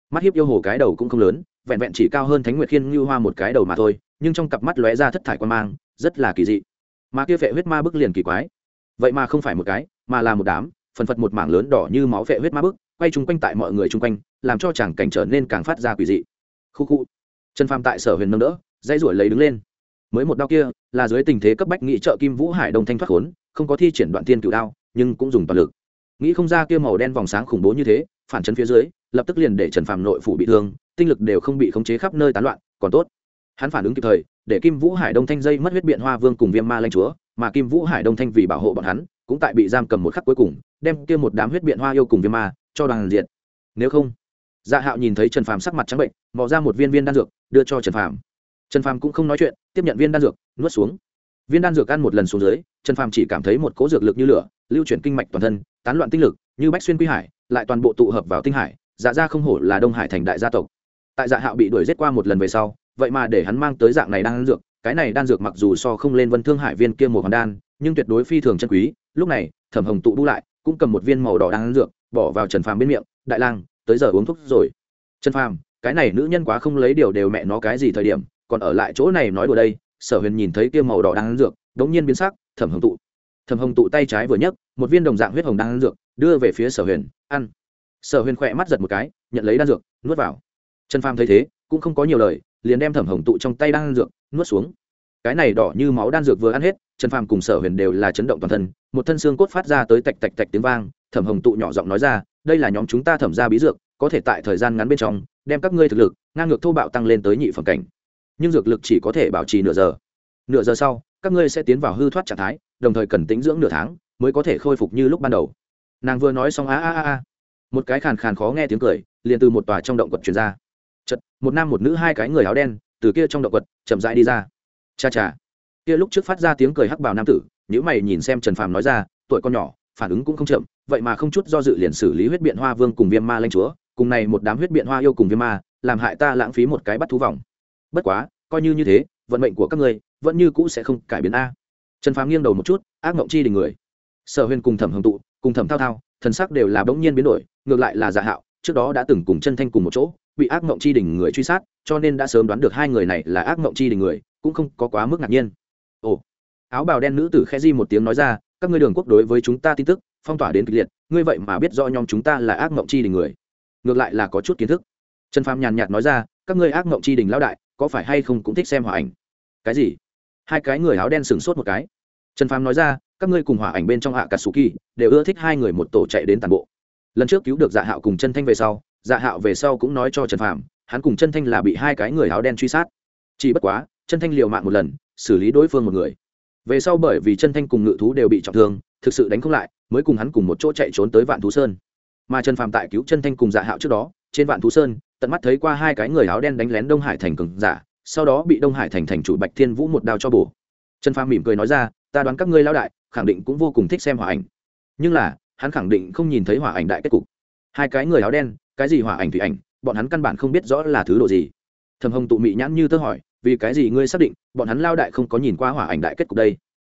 Mắt hiếp yêu hồ cái đầu cũng không lớn, vẹn vẹn chỉ cao hơn thánh nguyệt khiên như hoa một cái đầu mà thôi, nhưng trong cặp mắt lóe ra thất thải quan mang, rất là kỳ dị. Mà kia phệ huyết ma bức liền kỳ quái. Vậy mà không phải một cái, mà là một đám, phần phật một mảng lớn đỏ như máu vệ huyết ma bức, quay chung quanh tại mọi người chung quanh, làm cho chàng cảnh trở nên càng phát ra quỷ dị. Khu khu. Trần phàm tại sở huyền nâng đỡ dây ruổi lấy đứng lên. Mới một đao kia, là dưới tình thế cấp bách nghĩ trợ kim vũ hải đông thanh thoát khốn, không có thi triển đoạn tiên cựu đao, nhưng cũng dùng toàn lực. Nghĩ không ra kia màu đen vòng sáng khủng bố như thế, phản chấn phía dưới, lập tức liền để trần phàm nội phủ bị thương, tinh lực đều không bị khống chế khắp nơi tán loạn, còn tốt. Hắn phản ứng kịp thời, để kim vũ hải đông thanh dây mất huyết biện hoa vương cùng viêm ma lanh chúa, mà kim vũ hải đông thanh vì bảo hộ bọn hắn, cũng tại bị giam cầm một khắc cuối cùng, đem kia một đám huyết biện hoa yêu cùng viêm ma cho đoàn diện nếu không dạ hạo nhìn thấy trần phàm sắc mặt trắng bệnh, mò ra một viên viên đan dược, đưa cho trần phàm trần phàm cũng không nói chuyện, tiếp nhận viên đan dược, nuốt xuống. Viên đan dược ăn một lần xuống dưới, trần phàm chỉ cảm thấy một cố dược lực như lửa, lưu chuyển kinh mạch toàn thân, tán loạn tinh lực, như bách xuyên quy hải, lại toàn bộ tụ hợp vào tinh hải dạ ra không hổ là đông hải thành đại gia tộc. Tại dạ hạo bị đuổi giết qua một lần về sau, vậy mà để hắn mang tới dạng này đan dược, cái này đan dược mặc dù so không lên vân thương hải viên kia một hòn đan, nhưng tuyệt đối phi thường chân quý, lúc này, thẩm hồng tụ đu lại, cũng cầm một viên màu đỏ đan dược, bỏ vào trần phàm bên miệng, đại lang, tới giờ uống thuốc rồi. Trần phàm, cái này nữ nhân quá không lấy điều đều mẹ nó cái gì thời điểm còn ở lại chỗ này nói đùa đây, sở huyền nhìn thấy kia màu đỏ đang dược, đống nhiên biến sắc, thẩm hồng tụ. Thẩm hồng tụ tay trái vừa nhấc, một viên đồng dạng huyết hồng đang dược, đưa về phía sở huyền, ăn. Sở huyền khỏe mắt giật một cái, nhận lấy đan dược, nuốt vào. Trần phàm thấy thế, cũng không có nhiều lời, liền đem thẩm hồng tụ trong tay đan dược, nuốt xuống. Cái này đỏ như máu đan dược vừa ăn hết, trần phàm cùng sở huyền đều là chấn động toàn thân, một thân xương cốt phát ra tới tạch tạch tạch tiếng vang, thẩm hồng tụ nhỏ giọng nói ra, đây là nhóm chúng ta thẩm ra bí dược, có thể tại thời gian ngắn bên trong, đem các ngươi thực lực, ngang ngược thô bạo tăng lên tới nhị phẩm cảnh nhưng dược lực chỉ có thể bảo trì nửa giờ. Nửa giờ sau, các ngươi sẽ tiến vào hư thoát trạng thái, đồng thời cần tính dưỡng nửa tháng mới có thể khôi phục như lúc ban đầu. Nàng vừa nói xong a a a a một cái khàn khàn khó nghe tiếng cười, liền từ một tòa trong động quật truyền ra. Chật một nam một nữ hai cái người áo đen, từ kia trong động quật, chậm rãi đi ra. Cha cha. Kia lúc trước phát ra tiếng cười hắc bào nam tử nếu mày nhìn xem trần phàm nói ra, tuổi con nhỏ, phản ứng cũng không chậm, vậy mà không chút do dự liền xử lý huyết biện hoa vương cùng viêm ma lanh chúa, cùng này một đám huyết biện hoa yêu cùng viêm ma, làm hại ta lãng phí một cái bắt thú vòng bất quá, coi như như thế, vận mệnh của các ngươi vẫn như cũ sẽ không cải biến a. Trần phàm nghiêng đầu một chút, ác mộng chi đình người. Sở huyền cùng thẩm hồng tụ, cùng thẩm thao thao, thần sắc đều là bỗng nhiên biến đổi, ngược lại là giả hạo, trước đó đã từng cùng chân thanh cùng một chỗ, bị ác mộng chi đình người truy sát, cho nên đã sớm đoán được hai người này là ác mộng chi đình người, cũng không có quá mức ngạc nhiên. Ồ, áo bào đen nữ tử khe di một tiếng nói ra, các ngươi đường quốc đối với chúng ta tin tức, phong tỏa đến kịch liệt, ngươi vậy mà biết do nhóm chúng ta là ác mộng chi đình người. Ngược lại là có chút kiến thức. Trần phàm nhàn nhạt nói ra, các ngươi ác mộng chi đình lão đại có phải hay không cũng thích xem hòa ảnh? Cái gì? Hai cái người áo đen sửng sốt một cái. Trần phàm nói ra, các ngươi cùng hòa ảnh bên trong hạ cả sù kỳ đều ưa thích hai người một tổ chạy đến tàn bộ. Lần trước cứu được dạ hạo cùng chân thanh về sau dạ hạo về sau cũng nói cho trần phàm, hắn cùng chân thanh là bị hai cái người áo đen truy sát. Chỉ bất quá, chân thanh liều mạng một lần, xử lý đối phương một người. Về sau bởi vì chân thanh cùng ngự thú đều bị trọng thương, thực sự đánh không lại, mới cùng hắn cùng một chỗ chạy trốn tới vạn thú sơn. Mà trần phàm tại cứu chân thanh cùng dạ hạo trước đó, trên vạn thú sơn tận mắt thấy qua hai cái người áo đen đánh lén đông hải thành cường giả sau đó bị đông hải thành thành chủ bạch thiên vũ một đao cho bổ. Trần phàm mỉm cười nói ra ta đoán các ngươi lao đại khẳng định cũng vô cùng thích xem hỏa ảnh. Nhưng là hắn khẳng định không nhìn thấy hỏa ảnh đại kết cục. Hai cái người áo đen cái gì hỏa ảnh thủy ảnh bọn hắn căn bản không biết rõ là thứ độ gì. Thầm hồng tụ mị nhãn như tớ hỏi vì cái gì ngươi xác định bọn hắn lao đại không có nhìn qua hỏa ảnh đại kết cục đây?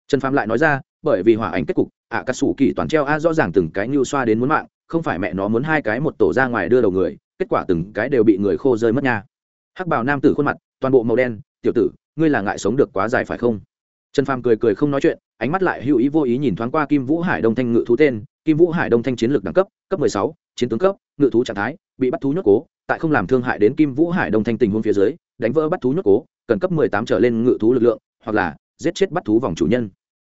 Trần phàm lại nói ra bởi vì hỏa ảnh kết cục ạ à, cà sủ kỳ toàn treo a rõ ràng từng cái như xoa đến muốn mạng không phải mẹ nó muốn hai cái một tổ ra ngoài đưa đầu người kết quả từng cái đều bị người khô rơi mất nha. Hắc bảo nam tử khuôn mặt, toàn bộ màu đen, tiểu tử, ngươi là ngại sống được quá dài phải không? Trần phàm cười cười không nói chuyện, ánh mắt lại hữu ý vô ý nhìn thoáng qua kim vũ hải đông thanh ngự thú tên. Kim vũ hải đông thanh chiến lược đẳng cấp cấp mười sáu, chiến tướng cấp, ngự thú trạng thái, bị bắt thú nhốt cố, tại không làm thương hại đến kim vũ hải đông thanh tình huống phía dưới, đánh vỡ bắt thú nhốt cố, cần cấp mười tám trở lên ngự thú lực lượng, hoặc là giết chết bắt thú vòng chủ nhân.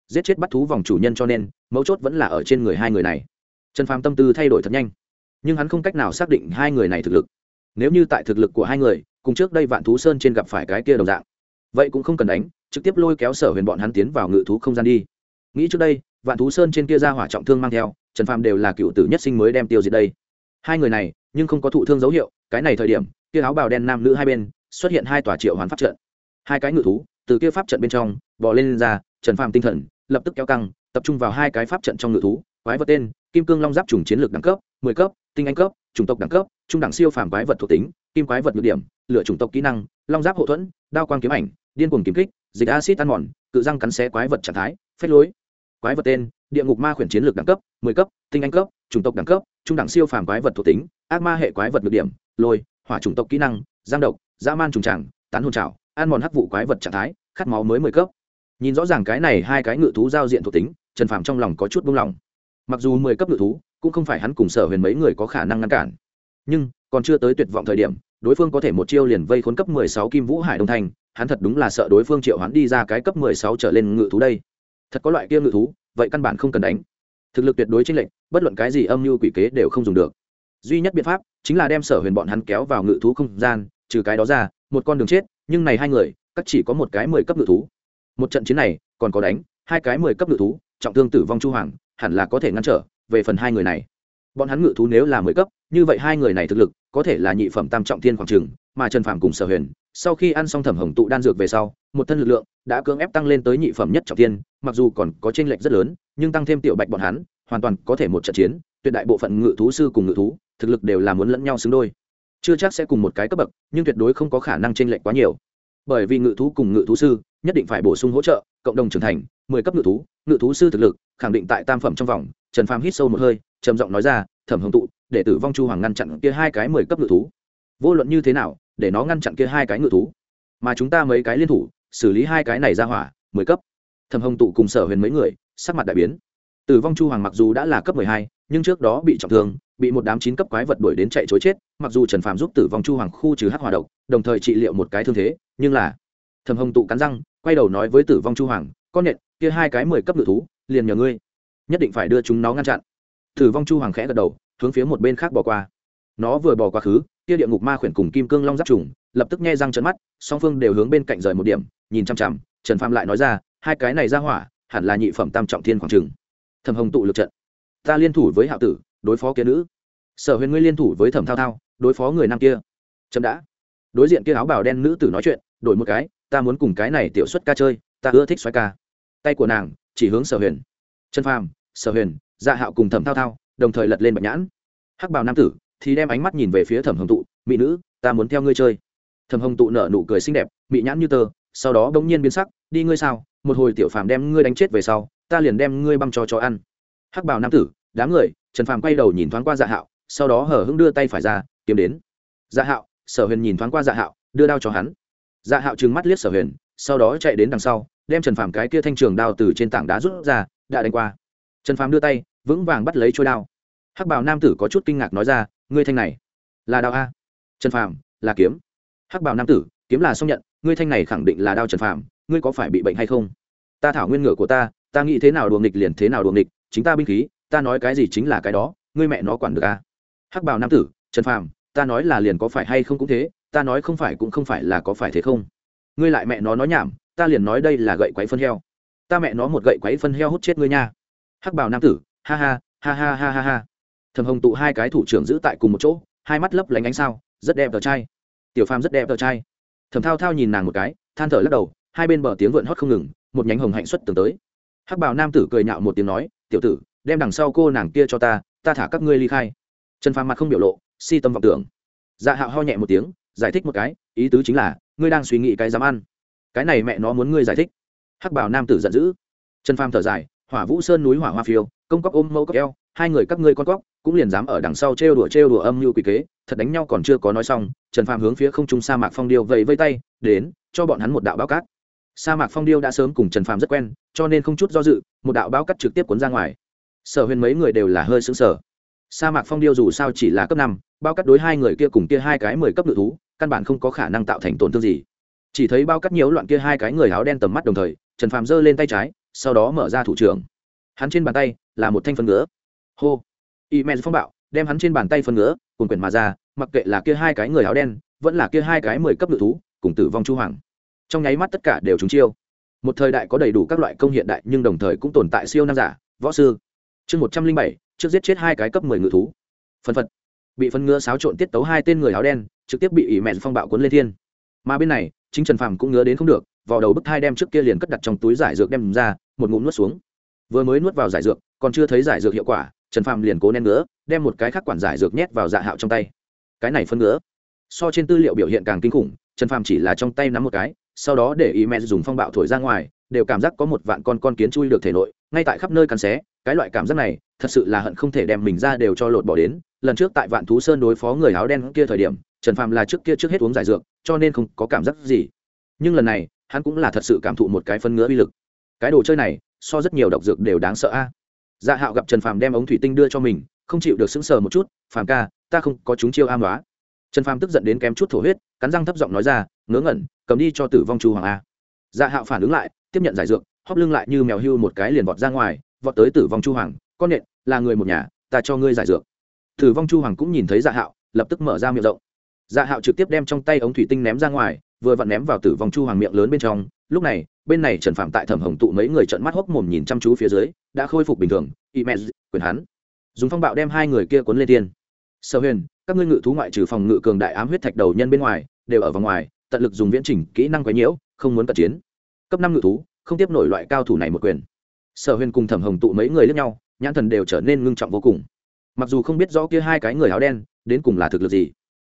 Giết chết bắt thú vòng chủ nhân cho nên, mấu chốt vẫn là ở trên người hai người này. Trần phàm tâm tư thay đổi thật nhanh nhưng hắn không cách nào xác định hai người này thực lực. Nếu như tại thực lực của hai người cùng trước đây vạn thú sơn trên gặp phải cái kia đồng dạng vậy cũng không cần đánh trực tiếp lôi kéo sở huyền bọn hắn tiến vào ngự thú không gian đi. Nghĩ trước đây vạn thú sơn trên kia ra hỏa trọng thương mang theo trần phàm đều là cựu tử nhất sinh mới đem tiêu diệt đây. Hai người này nhưng không có thụ thương dấu hiệu cái này thời điểm kia áo bào đen nam nữ hai bên xuất hiện hai tòa triệu hoàn pháp trận. Hai cái ngự thú từ kia pháp trận bên trong bò lên, lên ra trần phàm tinh thần lập tức kéo căng tập trung vào hai cái pháp trận trong ngự thú quái vật tên kim cương long giáp trùng chiến lược đẳng cấp mười cấp tinh anh cấp, chủng tộc đẳng cấp, trung đẳng siêu phàm quái vật thuộc tính, kim quái vật nhược điểm lựa chủng tộc kỹ năng, long giáp hậu thuẫn, đao quang kiếm ảnh, điên cuồng kiếm kích, dịch acid ăn mòn, cự răng cắn xé quái vật trạng thái phép lối. Quái vật tên, địa ngục ma khuyển chiến lược đẳng cấp, mười cấp, tinh anh cấp, chủng tộc đẳng cấp, trung đẳng siêu phàm quái vật thuộc tính, ác ma hệ quái vật nhược điểm, lôi, hỏa chủng tộc kỹ năng, giang độc, dã man trùng tràng, tán hồn trào ăn mòn hắc vụ quái vật trạng thái, khát máu mới mười cấp. Nhìn rõ ràng cái này hai cái ngự thú giao diện thuộc tính, trần phàm trong lòng có chút buông lỏng. Mặc dù mười cấp ngự thú cũng không phải hắn cùng sở huyền mấy người có khả năng ngăn cản. Nhưng, còn chưa tới tuyệt vọng thời điểm, đối phương có thể một chiêu liền vây khốn cấp mười sáu kim vũ hải đông thành, hắn thật đúng là sợ đối phương triệu hắn đi ra cái cấp mười sáu trở lên ngự thú đây. Thật có loại kia ngự thú, vậy căn bản không cần đánh. Thực lực tuyệt đối chênh lệnh bất luận cái gì âm mưu quỷ kế đều không dùng được. Duy nhất biện pháp chính là đem sở huyền bọn hắn kéo vào ngự thú không gian, trừ cái đó ra, một con đường chết, nhưng này hai người cắt chỉ có một cái mười cấp ngự thú. Một trận chiến này, còn có đánh, hai cái mười cấp ngự thú, trọng thương tử vong chu hoàng, hẳn là có thể ngăn trở về phần hai người này. Bọn hắn ngự thú nếu là mười cấp, như vậy hai người này thực lực có thể là nhị phẩm tam trọng thiên khoảng trường, mà trần phạm cùng sở huyền, sau khi ăn xong thẩm hồng tụ đan dược về sau, một thân lực lượng đã cưỡng ép tăng lên tới nhị phẩm nhất trọng thiên, mặc dù còn có tranh lệch rất lớn, nhưng tăng thêm tiểu bạch bọn hắn, hoàn toàn có thể một trận chiến, tuyệt đại bộ phận ngự thú sư cùng ngự thú, thực lực đều là muốn lẫn nhau xứng đôi. Chưa chắc sẽ cùng một cái cấp bậc, nhưng tuyệt đối không có khả năng tranh lệch quá nhiều. Bởi vì ngự thú cùng ngự thú sư nhất định phải bổ sung hỗ trợ cộng đồng trưởng thành, mười cấp ngự thú ngự thú sư thực lực, khẳng định tại tam phẩm trong vòng, trần phàm hít sâu một hơi, trầm giọng nói ra, thẩm hồng tụ, để tử vong chu hoàng ngăn chặn kia hai cái mười cấp ngự thú. Vô luận như thế nào, để nó ngăn chặn kia hai cái ngự thú. Mà chúng ta mấy cái liên thủ, xử lý hai cái này ra hỏa, mười cấp. Thẩm hồng tụ cùng sở huyền mấy người, sắc mặt đại biến. Tử vong chu hoàng mặc dù đã là cấp mười hai, nhưng trước đó bị trọng thương, bị một đám chín cấp quái vật đuổi đến chạy chối chết, mặc dù trần phàm giúp tử vong chu hoàng khu trừ hắc hòa độc, đồng thời trị liệu một cái thương thế, nhưng là thẩm hồng tụ cắn răng quay đầu nói với tử vong chu hoàng, con nhện, kia hai cái mười cấp ngự thú, liền nhờ ngươi. Nhất định phải đưa chúng nó ngăn chặn. Tử vong chu hoàng khẽ gật đầu, hướng phía một bên khác bỏ qua. Nó vừa bỏ quá khứ, kia địa ngục ma khuyển cùng kim cương long giáp trùng, lập tức nghe răng trận mắt, song phương đều hướng bên cạnh rời một điểm, nhìn chăm chằm, trần phàm lại nói ra, hai cái này ra hỏa, hẳn là nhị phẩm tam trọng thiên khoảng trừng. Thẩm hồng tụ lực trận. Ta liên thủ với hạo tử, đối phó kia nữ. Sở huyền ngươi liên thủ với thẩm thao thao, đối phó người nam kia. Chậm đã. Đối diện kia áo bào đen nữ tử nói chuyện, đổi một cái ta muốn cùng cái này tiểu xuất ca chơi, ta ưa thích xoáy ca. Tay của nàng, chỉ hướng sở huyền. Chân phàm, sở huyền dạ hạo cùng thẩm thao thao, đồng thời lật lên bạch nhãn. Hắc bào nam tử, thì đem ánh mắt nhìn về phía thẩm hồng tụ, mỹ nữ, ta muốn theo ngươi chơi. Thẩm hồng tụ nở nụ cười xinh đẹp mỹ nhãn như tơ, sau đó bỗng nhiên biến sắc, đi ngươi sao? Một hồi tiểu phàm đem ngươi đánh chết về sau, ta liền đem ngươi băm cho chó ăn. Hắc bào nam tử, đám người. Trần phàm quay đầu nhìn thoáng qua dạ hạo, sau đó hở hững đưa tay phải ra, kiếm đến. Dạ hạo, sở huyền nhìn thoáng qua dạ hạo, đưa đao cho hắn dạ hạo trừng mắt liếc sở huyền, sau đó chạy đến đằng sau, đem trần phàm cái kia thanh trường đao từ trên tảng đá rút ra, đã đánh qua. Trần phàm đưa tay, vững vàng bắt lấy trôi đao. Hắc bào nam tử có chút kinh ngạc nói ra, ngươi thanh này là đao a? Trần phàm, là kiếm. Hắc bào nam tử, kiếm là xong nhận, ngươi thanh này khẳng định là đao trần phàm, ngươi có phải bị bệnh hay không? Ta thảo nguyên ngựa của ta ta nghĩ thế nào đùa nghịch liền thế nào đùa nghịch, chính ta binh khí, ta nói cái gì chính là cái đó, ngươi mẹ nó quản được a? Hắc bào nam tử, trần phàm, ta nói là liền có phải hay không cũng thế ta nói không phải cũng không phải là có phải thế không? Ngươi lại mẹ nó nói nhảm, ta liền nói đây là gậy quáy phân heo. Ta mẹ nó một gậy quáy phân heo hút chết ngươi nha. Hắc bào nam tử, ha ha ha ha ha ha ha. Thầm hồng tụ hai cái thủ trưởng giữ tại cùng một chỗ, hai mắt lấp lánh ánh sao, rất đẹp tờ trai. Tiểu phàm rất đẹp tờ trai. Thầm thao thao nhìn nàng một cái, than thở lắc đầu, hai bên bờ tiếng vượn hót không ngừng, một nhánh hồng hạnh xuất tường tới. Hắc bào nam tử cười nhạo một tiếng nói, tiểu tử, đem đằng sau cô nàng kia cho ta ta thả các ngươi ly khai. Trần phàm mặt không biểu lộ, si tâm vọng tưởng. Dạ hạo ho nhẹ một tiếng giải thích một cái, ý tứ chính là, ngươi đang suy nghĩ cái dám ăn. Cái này mẹ nó muốn ngươi giải thích. Hắc bảo nam tử giận dữ. Trần pham thở dài, hỏa vũ sơn núi hỏa hoa phiêu, công cóc ôm mẫu cóc eo, hai người các ngươi con cóc, cũng liền dám ở đằng sau trêu đùa trêu đùa âm mưu quỷ kế, thật đánh nhau còn chưa có nói xong, trần phàm hướng phía không trung sa mạc phong điêu vẫy vây tay, đến, cho bọn hắn một đạo báo cát. Sa mạc phong điêu đã sớm cùng trần phàm rất quen, cho nên không chút do dự, một đạo báo cát trực tiếp cuốn ra ngoài. Sở huyền mấy người đều là hơi xứng sở sa mạc phong điêu dù sao chỉ là cấp năm bao cắt đối hai người kia cùng kia hai cái mười cấp ngự thú căn bản không có khả năng tạo thành tổn thương gì. Chỉ thấy bao cắt nhiễu loạn kia hai cái người áo đen tầm mắt đồng thời, trần phàm giơ lên tay trái, sau đó mở ra thủ trưởng. Hắn trên bàn tay là một thanh phân ngứa hô! Y men phong bạo, đem hắn trên bàn tay phân ngứa cùng quyển mà ra, mặc kệ là kia hai cái người áo đen, vẫn là kia hai cái mười cấp ngự thú, cùng tử vong chu hoàng. Trong nháy mắt tất cả đều trúng chiêu. Một thời đại có đầy đủ các loại công hiện đại, nhưng đồng thời cũng tồn tại siêu nam giả, võ sư. Chương một trăm linh bảy, trước giết chết hai cái cấp mười ngự thú. Phân phật bị phân ngứa xáo trộn tiết tấu hai tên người áo đen, trực tiếp bị ỉ mẹn phong bạo cuốn lên thiên. Mà bên này, chính trần phàm cũng ngứa đến không được vào đầu bức thai đem trước kia liền cất đặt trong túi giải dược đem ra, một ngụm nuốt xuống. Vừa mới nuốt vào giải dược, còn chưa thấy giải dược hiệu quả, trần phàm liền cố nén ngứa, đem một cái khác quản giải dược nhét vào dạ hạo trong tay. Cái này phân ngứa. So trên tư liệu biểu hiện càng kinh khủng, trần phàm chỉ là trong tay nắm một cái, sau đó để ý mẹ dùng phong bạo thổi ra ngoài, đều cảm giác có một vạn con con kiến chui được thể nội, ngay tại khắp nơi cắn xé, cái loại cảm giác này, thật sự là hận không thể đem mình ra đều cho lột bỏ đến lần trước tại vạn thú sơn đối phó người áo đen kia thời điểm, trần phàm là trước kia trước hết uống giải dược, cho nên không có cảm giác gì. Nhưng lần này, hắn cũng là thật sự cảm thụ một cái phân ngứa uy lực. Cái đồ chơi này, so rất nhiều độc dược đều đáng sợ a. Dạ hạo gặp trần phàm đem ống thủy tinh đưa cho mình, không chịu được sững sờ một chút, phàm ca, ta không có chúng chiêu am đoá trần phàm tức giận đến kém chút thổ huyết, cắn răng thấp giọng nói ra, ngớ ngẩn, cầm đi cho tử vong chu hoàng a. Dạ hạo phản ứng lại, tiếp nhận giải dược hóp lưng lại như mèo hưu một cái liền vọt ra ngoài, vọt tới tử vong chu hoàng, con nện, là người một nhà, ta cho ngươi giải dược tử vong chu hoàng cũng nhìn thấy dạ hạo, lập tức mở ra miệng rộng. Dạ hạo trực tiếp đem trong tay ống thủy tinh ném ra ngoài, vừa vặn ném vào tử vong chu hoàng miệng lớn bên trong. Lúc này, bên này trần phạm tại thẩm hồng tụ mấy người trợn mắt hốc mồm nhìn chăm chú phía dưới, đã khôi phục bình thường. Y mẹ quyền hắn. Dùng phong bạo đem hai người kia cuốn lên tiên. Sở huyền, các ngươi ngự thú ngoại trừ phòng ngự cường đại ám huyết thạch đầu nhân bên ngoài, đều ở vòng ngoài, tận lực dùng viễn trình, kỹ năng quấy nhiễu, không muốn cận chiến. Cấp năm ngự thú, không tiếp nổi loại cao thủ này một quyền. Sở huyền cùng thẩm hồng tụ mấy người lẫn nhau, nhãn thần đều trở nên ngưng trọng vô cùng mặc dù không biết rõ kia hai cái người áo đen đến cùng là thực lực gì,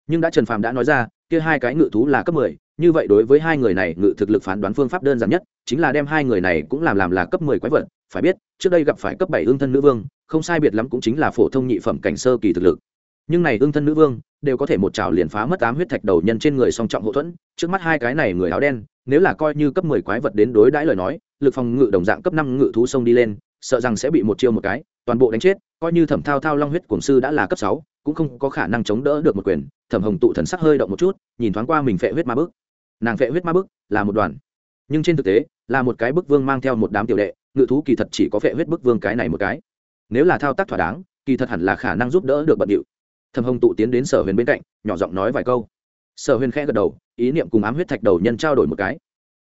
nhưng đã trần phàm đã nói ra, kia hai cái ngự thú là cấp mười, như vậy đối với hai người này, ngự thực lực phán đoán phương pháp đơn giản nhất, chính là đem hai người này cũng làm làm là cấp mười quái vật. Phải biết, trước đây gặp phải cấp bảy ương thân nữ vương, không sai biệt lắm cũng chính là phổ thông nhị phẩm cảnh sơ kỳ thực lực. Nhưng này ương thân nữ vương, đều có thể một trào liền phá mất tám huyết thạch đầu nhân trên người song trọng hậu thuẫn. Trước mắt hai cái này người áo đen, nếu là coi như cấp mười quái vật đến đối đãi lời nói, lực phòng ngự đồng dạng cấp năm ngự thú sông đi lên, sợ rằng sẽ bị một chiêu một cái, toàn bộ đánh chết coi như thẩm thao thao long huyết cổng sư đã là cấp sáu, cũng không có khả năng chống đỡ được một quyền. Thẩm hồng tụ thần sắc hơi động một chút, nhìn thoáng qua mình phệ huyết ma bức. Nàng phệ huyết ma bức là một đoàn, nhưng trên thực tế, là một cái bức vương mang theo một đám tiểu đệ, ngự thú kỳ thật chỉ có phệ huyết bức vương cái này một cái. Nếu là thao tác thỏa đáng, kỳ thật hẳn là khả năng giúp đỡ được bận điệu. Thẩm hồng tụ tiến đến sở huyền bên cạnh, nhỏ giọng nói vài câu. Sở huyền khẽ gật đầu, ý niệm cùng ám huyết thạch đầu nhân trao đổi một cái.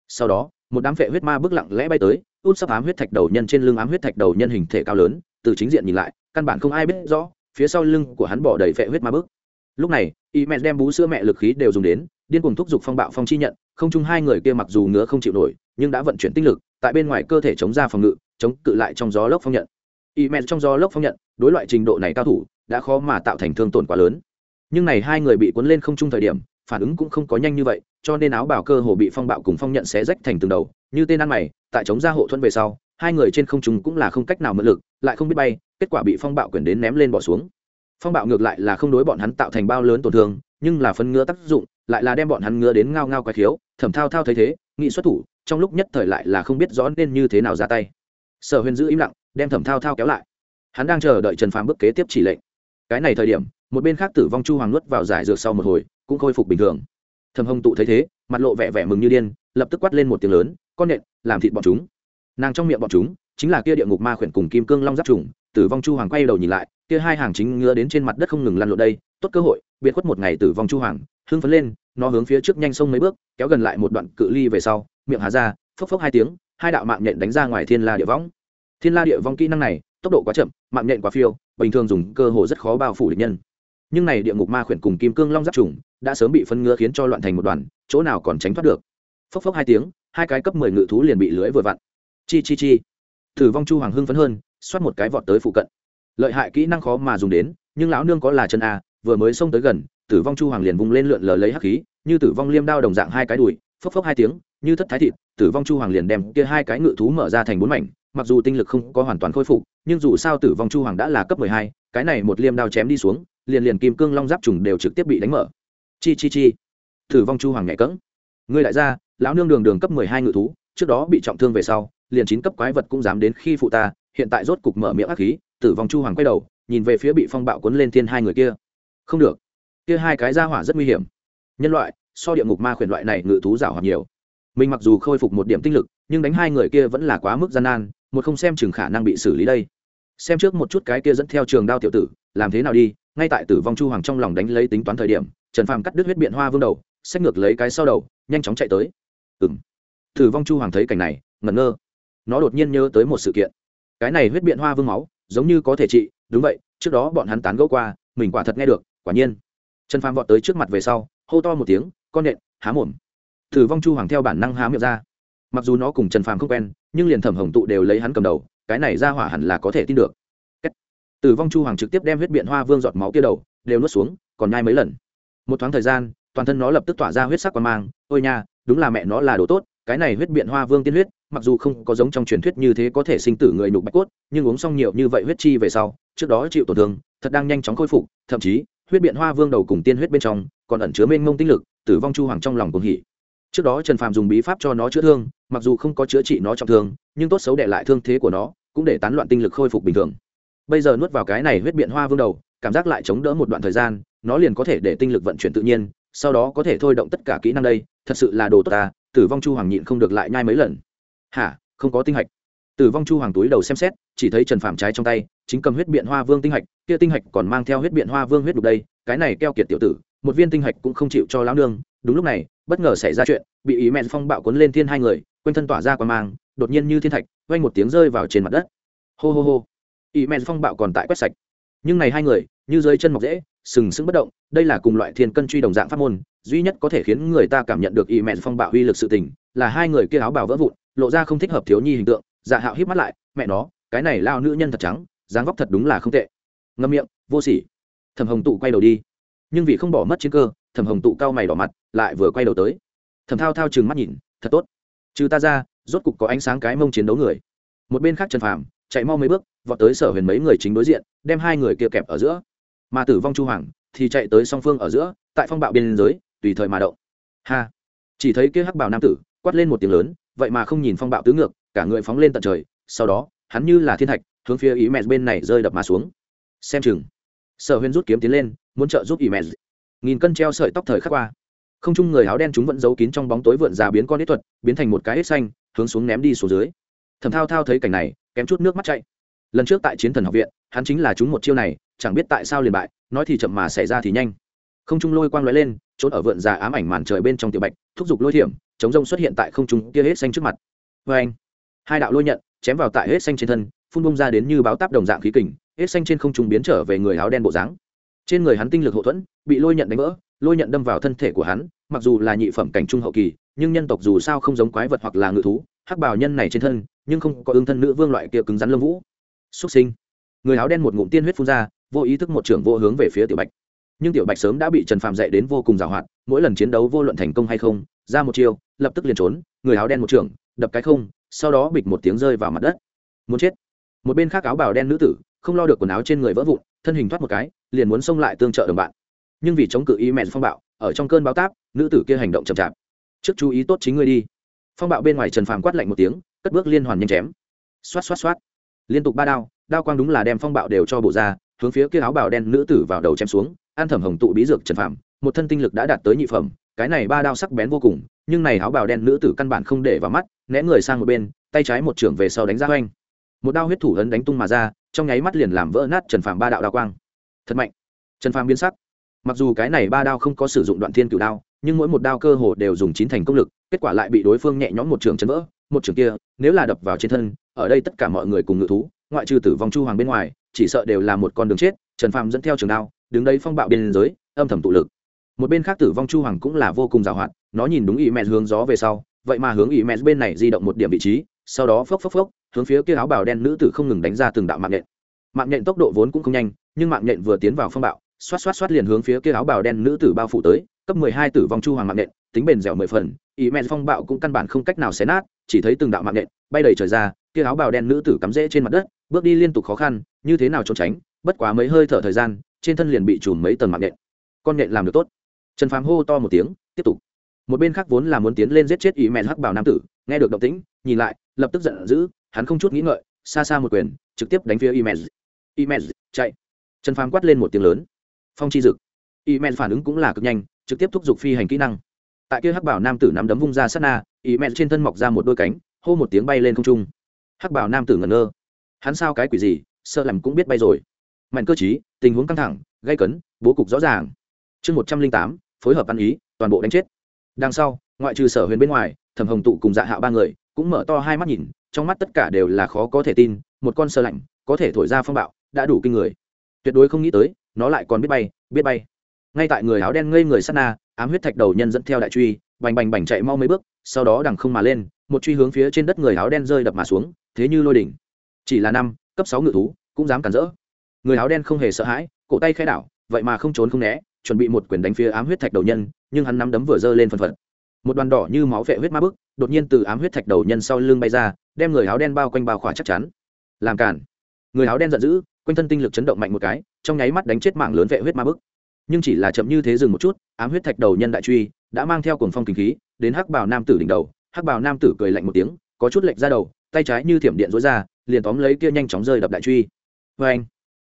Sau đó, một đám phệ huyết ma bước lặng lẽ bay tới, út sắp ám huyết thạch đầu nhân trên lưng ám huyết thạch đầu nhân hình thể cao lớn từ chính diện nhìn lại, căn bản không ai biết rõ, phía sau lưng của hắn bỏ đầy phệ huyết ma bước lúc này, y mẹ đem bú sữa mẹ lực khí đều dùng đến, điên cuồng thúc giục phong bạo phong chi nhận, không chung hai người kia mặc dù ngứa không chịu nổi, nhưng đã vận chuyển tinh lực, tại bên ngoài cơ thể chống ra phòng ngự, chống cự lại trong gió lốc phong nhận. Y mẹ trong gió lốc phong nhận, đối loại trình độ này cao thủ, đã khó mà tạo thành thương tổn quá lớn. Nhưng này hai người bị cuốn lên không chung thời điểm, phản ứng cũng không có nhanh như vậy, cho nên áo bảo cơ hồ bị phong bạo cùng phong nhận xé rách thành từng đầu, như tên ăn mày, tại chống ra hộ thuẫn về sau hai người trên không trung cũng là không cách nào mượn lực, lại không biết bay, kết quả bị phong bạo quyển đến ném lên bỏ xuống. Phong bạo ngược lại là không đối bọn hắn tạo thành bao lớn tổn thương, nhưng là phân ngứa tác dụng, lại là đem bọn hắn ngứa đến ngao ngao quái thiếu thẩm thao thao thấy thế, nghị xuất thủ, trong lúc nhất thời lại là không biết rõ nên như thế nào ra tay. Sở huyền giữ im lặng, đem thẩm thao thao kéo lại. Hắn đang chờ đợi trần phàm bước kế tiếp chỉ lệnh. Cái này thời điểm, một bên khác tử vong chu hoàng nuốt vào giải dược sau một hồi, cũng khôi phục bình thường. Thầm hồng tụ thấy thế, mặt lộ vẻ vẻ mừng như điên, lập tức quát lên một tiếng lớn, con nện làm thịt bọn chúng nàng trong miệng bọn chúng chính là kia địa ngục ma khuyển cùng kim cương long giáp trùng, tử vong chu hoàng quay đầu nhìn lại, kia hai hàng chính ngứa đến trên mặt đất không ngừng lăn lộn đây, tốt cơ hội, biệt khuất một ngày tử vong chu hoàng, hưng phấn lên, nó hướng phía trước nhanh sông mấy bước, kéo gần lại một đoạn cự ly về sau, miệng há ra, phốc phốc hai tiếng, hai đạo mạng nhện đánh ra ngoài thiên la địa võng. Thiên la địa vong kỹ năng này, tốc độ quá chậm, mạng nhện quá phiêu, bình thường dùng cơ hồ rất khó bao phủ địch nhân. Nhưng này địa ngục ma khuyển cùng kim cương long giáp trùng đã sớm bị phân ngứa khiến cho loạn thành một đoàn, chỗ nào còn tránh thoát được. Phốc phốc hai tiếng, hai cái cấp mười ngự thú liền bị lưới vừa vặn chi chi chi. Thử vong chu hoàng hưng phấn hơn, xoát một cái vọt tới phụ cận. Lợi hại kỹ năng khó mà dùng đến, nhưng lão nương có là chân a, vừa mới xông tới gần, tử vong chu hoàng liền vung lên lượn lờ lấy hắc khí, như tử vong liêm đao đồng dạng hai cái đùi, phốc phốc hai tiếng, như thất thái thịt, tử vong chu hoàng liền đem kia hai cái ngự thú mở ra thành bốn mảnh, mặc dù tinh lực không có hoàn toàn khôi phục, nhưng dù sao tử vong chu hoàng đã là cấp mười hai, cái này một liêm đao chém đi xuống, liền liền kim cương long giáp trùng đều trực tiếp bị đánh mở. Chi chi chi. Tử vong chu hoàng nhẹ cỡng ngươi đại gia, lão nương đường đường cấp mười hai ngự thú, trước đó bị trọng thương về sau liền chín cấp quái vật cũng dám đến khi phụ ta, hiện tại rốt cục mở miệng ác khí, tử vong chu hoàng quay đầu, nhìn về phía bị phong bạo cuốn lên thiên hai người kia. Không được. Kia hai cái ra hỏa rất nguy hiểm. Nhân loại, so địa ngục ma khuyển loại này ngự thú rào hoặc nhiều. Mình mặc dù khôi phục một điểm tinh lực, nhưng đánh hai người kia vẫn là quá mức gian nan, một không xem chừng khả năng bị xử lý đây. Xem trước một chút cái kia dẫn theo trường đao tiểu tử, làm thế nào đi, ngay tại tử vong chu hoàng trong lòng đánh lấy tính toán thời điểm, trần phàm cắt đứt huyết biện hoa vương đầu, xách ngược lấy cái sau đầu, nhanh chóng chạy tới. Ừng tử vong chu hoàng thấy cảnh này, ngẩn ngơ nó đột nhiên nhớ tới một sự kiện. Cái này huyết biện hoa vương máu, giống như có thể trị, đúng vậy, trước đó bọn hắn tán gẫu qua, mình quả thật nghe được, quả nhiên. Trần phàm vọt tới trước mặt về sau, hô to một tiếng, con nện, há mồm. Thử vong chu hoàng theo bản năng há miệng ra. Mặc dù nó cùng trần phàm không quen, nhưng liền thẩm hồng tụ đều lấy hắn cầm đầu, cái này ra hỏa hẳn là có thể tin được. Tử vong chu hoàng trực tiếp đem huyết biện hoa vương giọt máu kia đầu, đều nuốt xuống, còn nhai mấy lần. Một thoáng thời gian, toàn thân nó lập tức tỏa ra huyết sắc quan mang, ôi nha, đúng là mẹ nó là đồ tốt, cái này huyết biện hoa vương tiên huyết mặc dù không có giống trong truyền thuyết như thế có thể sinh tử người nhục bạch cốt, nhưng uống xong nhiều như vậy huyết chi về sau, trước đó chịu tổn thương, thật đang nhanh chóng khôi phục, thậm chí, huyết biện hoa vương đầu cùng tiên huyết bên trong, còn ẩn chứa mênh mông tinh lực, tử vong chu hoàng trong lòng cùng hỉ. Trước đó trần phàm dùng bí pháp cho nó chữa thương, mặc dù không có chữa trị nó trọng thương, nhưng tốt xấu để lại thương thế của nó, cũng để tán loạn tinh lực khôi phục bình thường. Bây giờ nuốt vào cái này huyết biện hoa vương đầu, cảm giác lại chống đỡ một đoạn thời gian, nó liền có thể để tinh lực vận chuyển tự nhiên, sau đó có thể thôi động tất cả kỹ năng đây, thật sự là đồ tốt ta, tử vong chu hoàng nhịn không được lại nhai mấy lần hả? Không có tinh hạch. Tử vong chu hoàng túi đầu xem xét, chỉ thấy trần phàm trái trong tay, chính cầm huyết biện hoa vương tinh hạch, kia tinh hạch còn mang theo huyết biện hoa vương huyết đục đây, cái này keo kiệt tiểu tử, một viên tinh hạch cũng không chịu cho lão nương. Đúng lúc này, bất ngờ xảy ra chuyện, bị ý mẹ phong bạo cuốn lên thiên hai người, quanh thân tỏa ra qua mang, đột nhiên như thiên thạch, vang một tiếng rơi vào trên mặt đất. Hô hô hô. Ý mẹ phong bạo còn tại quét sạch. Nhưng này hai người, như dưới chân mọc dễ sừng sững bất động, đây là cùng loại thiên cân truy đồng dạng pháp môn, duy nhất có thể khiến người ta cảm nhận được ý mẹ phong bạo uy lực sự tình, là hai người kia áo bào vỡ vụn lộ ra không thích hợp thiếu nhi hình tượng dạ hạo hít mắt lại, mẹ nó, cái này lao nữ nhân thật trắng, dáng vóc thật đúng là không tệ. Ngâm miệng, vô sỉ. Thẩm hồng tụ quay đầu đi. Nhưng vì không bỏ mất chiến cơ, thẩm hồng tụ cao mày đỏ mặt, lại vừa quay đầu tới. Thẩm thao thao chừng mắt nhìn, thật tốt. Trừ ta ra, rốt cục có ánh sáng cái mông chiến đấu người. Một bên khác trần phàm chạy mau mấy bước, vọt tới sở huyền mấy người chính đối diện, đem hai người kia kẹp ở giữa. Mà tử vong chu hoàng thì chạy tới song phương ở giữa, tại phong bạo biên giới, tùy thời mà động. Ha! Chỉ thấy kia hắc bảo nam tử quát lên một tiếng lớn vậy mà không nhìn phong bạo tứ ngược, cả người phóng lên tận trời, sau đó, hắn như là thiên thạch, hướng phía ý mẹ bên này rơi đập mà xuống. Xem chừng, sở huyên rút kiếm tiến lên, muốn trợ giúp ý mẹ nghìn cân treo sợi tóc thời khắc qua. Không chung người áo đen chúng vẫn giấu kín trong bóng tối vượn già biến con ít thuật, biến thành một cái hết xanh, hướng xuống ném đi xuống dưới. Thầm thao thao thấy cảnh này, kém chút nước mắt chạy lần trước tại chiến thần học viện, hắn chính là chúng một chiêu này, chẳng biết tại sao liền bại, nói thì chậm mà xảy ra thì nhanh. Không trung lôi quang lóe lên trốn ở vượn già ám ảnh màn trời bên trong tiểu bạch, thúc giục lôi thiểm, chống rông xuất hiện tại không trung kia hết xanh trước mặt. Vê anh, hai đạo lôi nhận, chém vào tại hết xanh trên thân, phun bông ra đến như báo táp đồng dạng khí kình, hết xanh trên không trung biến trở về người áo đen bộ dáng. Trên người hắn tinh lực hậu thuẫn, bị lôi nhận đánh vỡ, lôi nhận đâm vào thân thể của hắn, mặc dù là nhị phẩm cảnh trung hậu kỳ, nhưng nhân tộc dù sao không giống quái vật hoặc là ngự thú, hắc bảo nhân này trên thân, nhưng không có ương thân nữ vương loại kia cứng rắn lông vũ. Xuất sinh. Người áo đen một ngụm tiên huyết phun ra, vô ý thức một trưởng vô hướng về phía tiểu bạch nhưng tiểu bạch sớm đã bị trần phạm dạy đến vô cùng giàu hoạt mỗi lần chiến đấu vô luận thành công hay không, ra một chiêu, lập tức liền trốn, người áo đen một trưởng, đập cái không, sau đó bịch một tiếng rơi vào mặt đất. Muốn chết. Một bên khác áo bào đen nữ tử, không lo được quần áo trên người vỡ vụn, thân hình thoát một cái, liền muốn xông lại tương trợ đồng bạn. Nhưng vì chống cự ý mẹ phong bạo, ở trong cơn báo táp, nữ tử kia hành động chậm chạp. Trước chú ý tốt chính ngươi đi. Phong bạo bên ngoài trần phàm quát lạnh một tiếng, cất bước liên hoàn nhanh chém. Xoát xoát xoát. Liên tục ba đao đao quang đúng là đem phong bạo đều cho bộ ra hướng phía kia áo bào đen nữ tử vào đầu chém xuống, an thẩm hồng tụ bí dược trần phàm, một thân tinh lực đã đạt tới nhị phẩm, cái này ba đao sắc bén vô cùng, nhưng này áo bào đen nữ tử căn bản không để vào mắt, né người sang một bên, tay trái một trưởng về sau đánh ra oanh một đao huyết thủ ấn đánh tung mà ra, trong nháy mắt liền làm vỡ nát trần phàm ba đạo đao quang. Thật mạnh. Trần phàm biến sắc. Mặc dù cái này ba đao không có sử dụng đoạn thiên cửu đao, nhưng mỗi một đao cơ hồ đều dùng chín thành công lực, kết quả lại bị đối phương nhẹ nhõm một trường chấn vỡ, một trường kia, nếu là đập vào trên thân, ở đây tất cả mọi người cùng ngự thú ngoại trừ tử vong chu hoàng bên ngoài, chỉ sợ đều là một con đường chết, trần phàm dẫn theo trường đao, đứng đấy phong bạo biên giới, âm thầm tụ lực. Một bên khác tử vong chu hoàng cũng là vô cùng giàu hoạt nó nhìn đúng ý mẹ hướng gió về sau, vậy mà hướng ý mẹ bên này di động một điểm vị trí, sau đó phốc phốc phốc, hướng phía kia áo bào đen nữ tử không ngừng đánh ra từng đạo mạng nhện. Mạng nhện tốc độ vốn cũng không nhanh, nhưng mạng nhện vừa tiến vào phong bạo, xoát xoát xoát liền hướng phía kia áo bào đen nữ tử bao phủ tới, cấp mười hai tử vong chu hoàng mạng nhện, tính bền dẻo mười phần ý mẹ phong bạo cũng căn bản không cách nào xé nát, chỉ thấy từng đạo mạng nhện bay đầy trời ra, kia áo bào đen nữ tử cắm rễ trên mặt đất bước đi liên tục khó khăn, như thế nào trốn tránh, bất quá mấy hơi thở thời gian, trên thân liền bị chùm mấy tầng mạng nhện. Con nhện làm được tốt. Trần phàm hô to một tiếng, tiếp tục. Một bên khác vốn là muốn tiến lên giết chết ý mẹn hắc bảo nam tử, nghe được động tĩnh, nhìn lại, lập tức giận dữ, hắn không chút nghĩ ngợi, xa xa một quyền, trực tiếp đánh phía imez imez chạy. Trần phàm quát lên một tiếng lớn. Phong chi dực. Imez phản ứng cũng là cực nhanh, trực tiếp thúc giục phi hành kỹ năng. Tại kia hắc bảo nam tử nắm đấm vung ra sát na imez trên thân mọc ra một đôi cánh, hô một tiếng bay lên không trung. Hắc bảo nam tử ngẩn ngơ hắn sao cái quỷ gì, sợ làm cũng biết bay rồi. Mạnh cơ chí tình huống căng thẳng gây cấn, bố cục rõ ràng. Chương một trăm linh tám, phối hợp ăn ý, toàn bộ đánh chết. Đằng sau, ngoại trừ sở huyền bên ngoài, thẩm hồng tụ cùng dạ hạo ba người, cũng mở to hai mắt nhìn, trong mắt tất cả đều là khó có thể tin, một con sơ lạnh, có thể thổi ra phong bạo, đã đủ kinh người. Tuyệt đối không nghĩ tới, nó lại còn biết bay biết bay. Ngay tại người áo đen ngây người sát na, ám huyết thạch đầu nhân dẫn theo đại truy, bành bành bành chạy mau mấy bước, sau đó đằng không mà lên, một truy hướng phía trên đất người áo đen rơi đập mà xuống, thế như lôi đỉnh chỉ là năm, cấp sáu ngự thú, cũng dám cản rỡ. Người áo đen không hề sợ hãi, cổ tay khai đảo, vậy mà không trốn không né, chuẩn bị một quyền đánh phía ám huyết thạch đầu nhân, nhưng hắn nắm đấm vừa giơ lên phần phật. Một đoàn đỏ như máu vệ huyết ma bức, đột nhiên từ ám huyết thạch đầu nhân sau lưng bay ra, đem người áo đen bao quanh bao khỏa chắc chắn. Làm cản. Người áo đen giận dữ, quanh thân tinh lực chấn động mạnh một cái, trong nháy mắt đánh chết mạng lớn vệ huyết ma bức. Nhưng chỉ là chậm như thế dừng một chút, ám huyết thạch đầu nhân đại truy, đã mang theo cuồng phong kinh khí, đến hắc bào nam tử đỉnh đầu. Hắc bào nam tử cười lạnh một tiếng, có chút lệch ra đầu, tay trái như thiểm điện rối ra liền tóm lấy kia nhanh chóng rơi đập đại truy. Vê anh,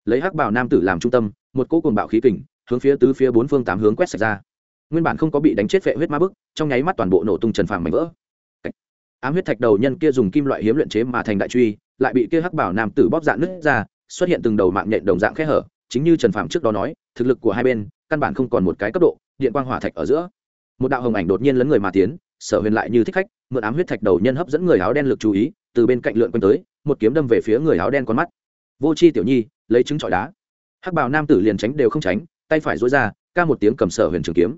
lấy hắc bảo nam tử làm trung tâm, một cỗ cuồng bạo khí kình, hướng phía tứ phía bốn phương tám hướng quét sạch ra. Nguyên bản không có bị đánh chết vệ huyết ma bức, trong nháy mắt toàn bộ nổ tung trần phàm mảnh vỡ. Ám huyết thạch đầu nhân kia dùng kim loại hiếm luyện chế mà thành đại truy, lại bị kia hắc bảo nam tử bóp dạng nứt ra, xuất hiện từng đầu mạng nhện đồng dạng khe hở, chính như trần phàm trước đó nói, thực lực của hai bên căn bản không còn một cái cấp độ, điện quang hỏa thạch ở giữa. Một đạo hồng ảnh đột nhiên lấn người mà tiến, sở huyền lại như thích khách, mượn ám huyết thạch đầu nhân hấp dẫn người áo đen lực chú ý, từ bên cạnh lượn quanh tới một kiếm đâm về phía người áo đen con mắt. Vô c h i tiểu nhi, lấy trứng trọi đá. Hắc bào nam tử liền tránh đều không tránh, tay phải dối ra, ca một tiếng cầm sở huyền trường kiếm.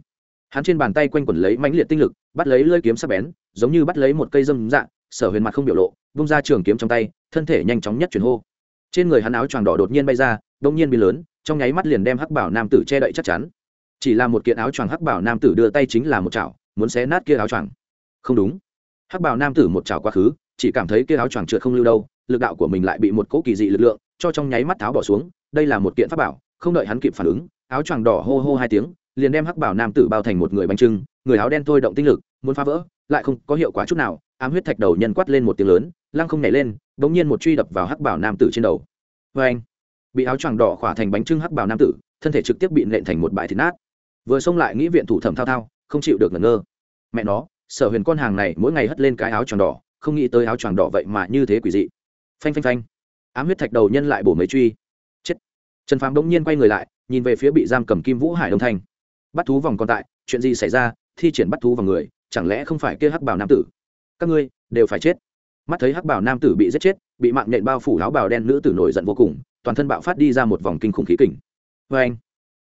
Hắn trên bàn tay quanh quẩn lấy mãnh liệt tinh lực, bắt lấy lơi kiếm sắc bén, giống như bắt lấy một cây dâm dạng sở huyền mặt không biểu lộ, vung ra trường kiếm trong tay, thân thể nhanh chóng nhất chuyển hô. Trên người hắn áo choàng đỏ đột nhiên bay ra đông nhiên biến lớn, trong nháy mắt liền đem hắc bảo nam tử che đậy chắc chắn. Chỉ là một kiện áo choàng hắc bảo nam tử đưa tay chính là một chảo, muốn xé nát kia áo choàng. Không đúng. Hắc bảo nam tử một chảo quá khứ, chỉ cảm thấy kia áo choàng trượt không lưu đâu lực đạo của mình lại bị một cỗ kỳ dị lực lượng cho trong nháy mắt tháo bỏ xuống, đây là một kiện pháp bảo, không đợi hắn kịp phản ứng, áo choàng đỏ hô hô hai tiếng, liền đem hắc bảo nam tử bao thành một người bánh trưng, người áo đen thôi động tinh lực, muốn phá vỡ, lại không có hiệu quả chút nào, ám huyết thạch đầu nhân quát lên một tiếng lớn, lăng không nhảy lên, bỗng nhiên một truy đập vào hắc bảo nam tử trên đầu. Vê anh, bị áo choàng đỏ khỏa thành bánh trưng hắc bảo nam tử, thân thể trực tiếp bị nện thành một bãi thịt nát. Vừa xông lại nghĩ viện thủ thẩm thao thao, không chịu được ngẩn ngơ. Mẹ nó, sở huyền con hàng này mỗi ngày hất lên cái áo choàng đỏ, không nghĩ tới áo choàng đỏ vậy mà như thế quỷ dị phanh phanh phanh. Ám huyết thạch đầu nhân lại bổ mấy truy. Chết. Trần phàm bỗng nhiên quay người lại, nhìn về phía bị giam cầm kim vũ hải đông thanh. Bắt thú vòng còn tại, chuyện gì xảy ra, thi triển bắt thú vào người, chẳng lẽ không phải kia hắc bảo nam tử? Các ngươi, đều phải chết. Mắt thấy hắc bảo nam tử bị giết chết, bị mạng nện bao phủ áo bào đen nữ tử nổi giận vô cùng, toàn thân bạo phát đi ra một vòng kinh khủng khí kình. Vê anh,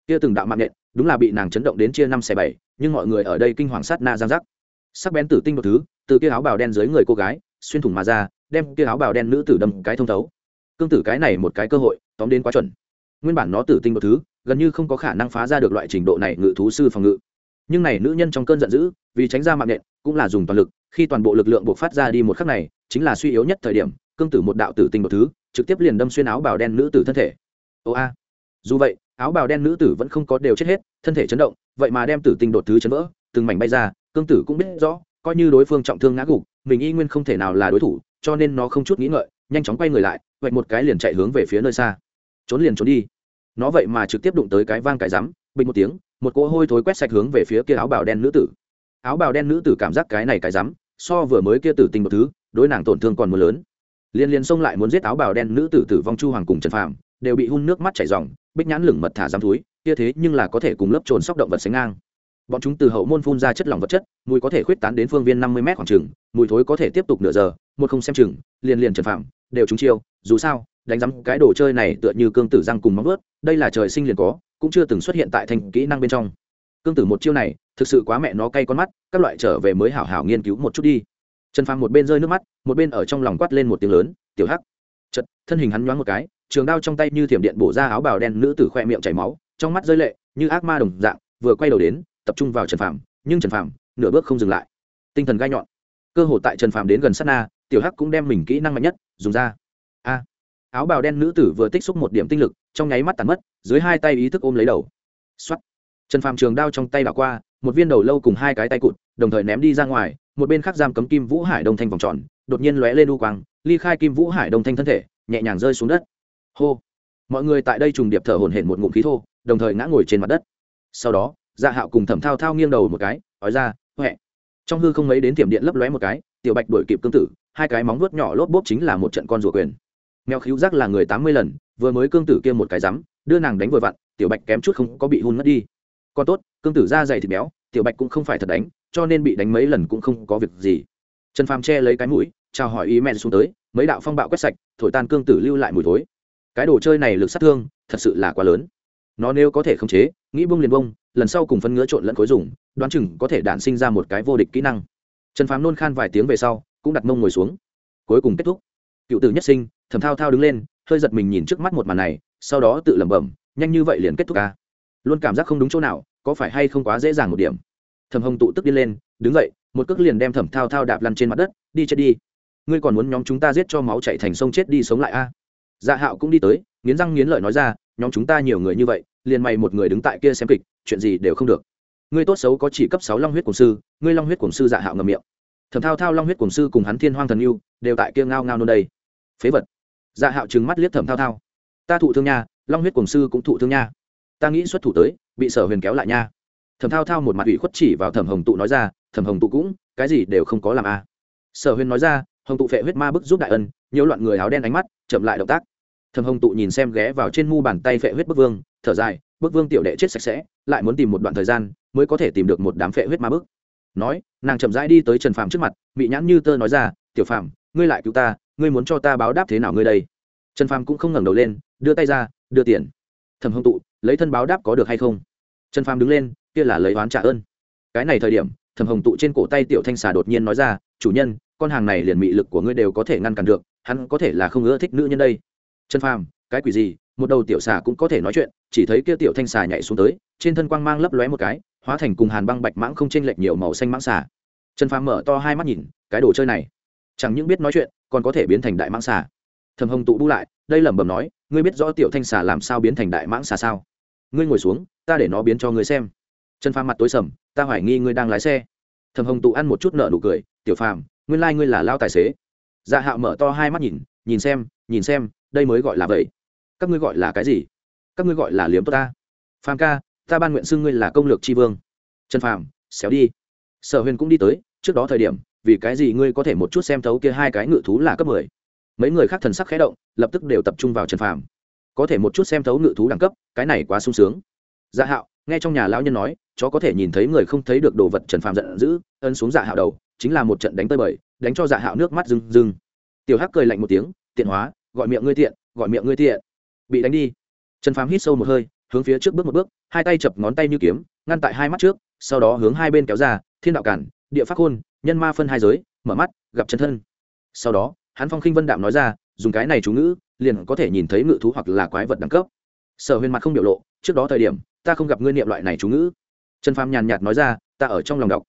kia từng đạo mạng nện đúng là bị nàng chấn động đến chia năm xẻ bảy, nhưng mọi người ở đây kinh hoàng sát na giang giác. Sắc bén tử tinh một thứ, từ kia áo bào đen dưới người cô gái, xuyên thủng mà ra đem kia áo bào đen nữ tử đâm cái thông thấu. Cương tử cái này một cái cơ hội, tóm đến quá chuẩn. Nguyên bản nó tử tinh một thứ, gần như không có khả năng phá ra được loại trình độ này ngự thú sư phòng ngự. Nhưng này nữ nhân trong cơn giận dữ, vì tránh ra mạng nện, cũng là dùng toàn lực, khi toàn bộ lực lượng buộc phát ra đi một khắc này, chính là suy yếu nhất thời điểm, cương tử một đạo tử tinh một thứ, trực tiếp liền đâm xuyên áo bào đen nữ tử thân thể. Ô a. Dù vậy, áo bào đen nữ tử vẫn không có đều chết hết, thân thể chấn động, vậy mà đem tử tinh đột thứ chấn vỡ, từng mảnh bay ra, cương tử cũng biết rõ, coi như đối phương trọng thương ngã gục, mình y nguyên không thể nào là đối thủ cho nên nó không chút nghĩ ngợi, nhanh chóng quay người lại vạch một cái liền chạy hướng về phía nơi xa. Trốn liền trốn đi. Nó vậy mà trực tiếp đụng tới cái vang cái rắm, bình một tiếng, một cỗ hôi thối quét sạch hướng về phía kia áo bào đen nữ tử. Áo bào đen nữ tử cảm giác cái này cái rắm, so vừa mới kia tử tình một thứ, đối nàng tổn thương còn mưa lớn. Liên liên xông lại muốn giết áo bào đen nữ tử tử vong chu hoàng cùng trần phàm, đều bị hun nước mắt chảy ròng, bích nhãn lửng mật thả giám túi kia thế nhưng là có thể cùng lớp trồn sóc động vật sánh ngang. Bọn chúng từ hậu môn phun ra chất lỏng vật chất, mùi có thể khuyết tán đến phương viên năm mươi m khoảng trừng mùi thối có thể tiếp tục nửa giờ một không xem chừng, liền liền trần phạm, đều trúng chiêu, dù sao, đánh giám cái đồ chơi này tựa như cương tử răng cùng móng vớt đây là trời sinh liền có, cũng chưa từng xuất hiện tại thành kỹ năng bên trong. Cương tử một chiêu này, thực sự quá mẹ nó cay con mắt, các loại trở về mới hảo hảo nghiên cứu một chút đi. Trần phàm một bên rơi nước mắt, một bên ở trong lòng quát lên một tiếng lớn, tiểu hắc. Chật thân hình hắn nhoáng một cái, trường đao trong tay như thiểm điện bổ ra áo bào đen nữ tử khoe miệng chảy máu, trong mắt rơi lệ, như ác ma đồng dạng, vừa quay đầu đến, tập trung vào trần phàm, nhưng trần phàm nửa bước không dừng lại. Tinh thần gai nhọn. Cơ hội tại trần phàm đến gần sát na tiểu hắc cũng đem mình kỹ năng mạnh nhất, dùng ra. A. Áo bào đen nữ tử vừa tích xúc một điểm tinh lực, trong nháy mắt tàn mất, dưới hai tay ý thức ôm lấy đầu. Xuất trần phàm trường đao trong tay đảo qua, một viên đầu lâu cùng hai cái tay cụt, đồng thời ném đi ra ngoài, một bên khác giam cấm kim vũ hải đông thanh vòng tròn, đột nhiên lóe lên u quang, ly khai kim vũ hải đông thanh thân thể, nhẹ nhàng rơi xuống đất. Hô. Mọi người tại đây trùng điệp thở hổn hển một ngụm khí thô, đồng thời ngã ngồi trên mặt đất. Sau đó dạ hạo cùng thẩm thao thao nghiêng đầu một cái ói ra, huệ. Trong hư không mấy đến tiệm điện lấp lóe một cái, tiểu bạch đổi kịp cương tử hai cái móng vuốt nhỏ lốp bốp chính là một trận con rùa quyền. Mèo khíu giác là người tám mươi lần, vừa mới cương tử kia một cái rắm, đưa nàng đánh vừa vặn, tiểu bạch kém chút không có bị hun mất đi. Còn tốt, cương tử da dày thịt béo, tiểu bạch cũng không phải thật đánh, cho nên bị đánh mấy lần cũng không có việc gì. Trần phàm che lấy cái mũi, chào hỏi ý men xuống tới, mấy đạo phong bạo quét sạch, thổi tan cương tử lưu lại mùi thối. Cái đồ chơi này lực sát thương, thật sự là quá lớn. Nó nếu có thể khống chế, nghĩ bông liền bông lần sau cùng phân ngứa trộn lẫn khối dùng, đoán chừng có thể đản sinh ra một cái vô địch kỹ năng. Trần phàm nôn khan vài tiếng về sau cũng đặt mông ngồi xuống. Cuối cùng kết thúc. Cựu tử nhất sinh, thầm thao thao đứng lên, hơi giật mình nhìn trước mắt một màn này, sau đó tự lẩm bẩm, nhanh như vậy liền kết thúc ca luôn cảm giác không đúng chỗ nào, có phải hay không quá dễ dàng một điểm? Thầm hồng tụ tức đi lên, đứng dậy, một cước liền đem thẩm thao thao đạp lăn trên mặt đất, đi chết đi. Ngươi còn muốn nhóm chúng ta giết cho máu chạy thành sông chết đi sống lại a dạ hạo cũng đi tới, nghiến răng nghiến lợi nói ra, nhóm chúng ta nhiều người như vậy, liền mày một người đứng tại kia xem kịch, chuyện gì đều không được. Ngươi tốt xấu có chỉ cấp sáu long huyết cổng sư, ngươi long huyết cổng sư dạ hạo ngầm miệng thẩm thao thao long huyết cổng sư cùng hắn thiên hoang thần yêu đều tại kia ngao ngao nôn đây. Phế vật. Dạ hạo trừng mắt liếc thẩm thao thao. Ta thụ thương nha, long huyết cổng sư cũng thụ thương nha. Ta nghĩ xuất thủ tới, bị sở huyền kéo lại nha. Thẩm thao thao một mặt ủy khuất chỉ vào thẩm hồng tụ nói ra, thẩm hồng tụ cũng, cái gì đều không có làm a à. sở huyền nói ra, hồng tụ phệ huyết ma bức giúp đại ân, nhiều loạn người áo đen ánh mắt, chậm lại động tác. Thẩm hồng tụ nhìn xem ghé vào trên mu bàn tay phệ huyết bức vương, thở dài, bức vương tiểu đệ chết sạch sẽ, lại muốn tìm một đoạn thời gian, mới có thể tìm được một đám phệ huyết ma bức nói, nàng chậm rãi đi tới trần phàm trước mặt, bị nhãn như tơ nói ra, tiểu phàm, ngươi lại cứu ta, ngươi muốn cho ta báo đáp thế nào ngươi đây? Trần phàm cũng không ngẩng đầu lên, đưa tay ra, đưa tiền. Thầm hồng tụ, lấy thân báo đáp có được hay không? Trần phàm đứng lên, kia là lấy oán trả ơn. Cái này thời điểm thầm hồng tụ trên cổ tay tiểu thanh xà đột nhiên nói ra, chủ nhân, con hàng này liền mị lực của ngươi đều có thể ngăn cản được, hắn có thể là không ưa thích nữ nhân đây. Trần phàm, cái quỷ gì, một đầu tiểu xà cũng có thể nói chuyện chỉ thấy kia tiểu thanh xà nhảy xuống tới, trên thân quang mang lấp lóe một cái, hóa thành cùng hàn băng bạch mãng không chênh lệch nhiều màu xanh mãng xà. Trần phàm mở to hai mắt nhìn, cái đồ chơi này, chẳng những biết nói chuyện, còn có thể biến thành đại mãng xà. Thầm hồng tụ bu lại, đây lẩm bẩm nói, ngươi biết rõ tiểu thanh xà làm sao biến thành đại mãng xà sao? Ngươi ngồi xuống, ta để nó biến cho ngươi xem. Trần phàm mặt tối sầm, ta hoài nghi ngươi đang lái xe. Thầm hồng tụ ăn một chút nợ nụ cười, tiểu phàm, nguyên lai ngươi là lao tài xế. Dạ hạo mở to hai mắt nhìn nhìn xem nhìn xem, đây mới gọi là vậy. Các ngươi gọi là cái gì? Các ngươi gọi là liếm tốt ta. Phàm ca, ta ban nguyện xưng ngươi là công lược tri vương. Trần phàm, xéo đi. Sở huyền cũng đi tới, trước đó thời điểm, vì cái gì ngươi có thể một chút xem thấu kia hai cái ngự thú là cấp mười? Mấy người khác thần sắc khẽ động, lập tức đều tập trung vào trần phàm. Có thể một chút xem thấu ngự thú đẳng cấp, cái này quá sung sướng. Dạ hạo, nghe trong nhà lão nhân nói, chó có thể nhìn thấy người không thấy được đồ vật trần phàm giận dữ ân xuống dạ hạo đầu, chính là một trận đánh tơi bời, đánh cho dạ hạo nước mắt rừng rừng tiểu hắc cười lạnh một tiếng, tiện hóa, gọi miệng ngươi tiện, gọi miệng ngươi tiện. Bị đánh đi trần phàm hít sâu một hơi, hướng phía trước bước một bước, hai tay chập ngón tay như kiếm, ngăn tại hai mắt trước, sau đó hướng hai bên kéo ra, thiên đạo cản, địa pháp khôn, nhân ma phân hai giới, mở mắt, gặp chân thân. Sau đó, hắn phong khinh vân đạm nói ra, dùng cái này chú ngữ, liền có thể nhìn thấy ngự thú hoặc là quái vật đẳng cấp. Sở huyền mặt không biểu lộ, trước đó thời điểm, ta không gặp ngươi niệm loại này chú ngữ. Trần phàm nhàn nhạt nói ra, ta ở trong lòng đọc.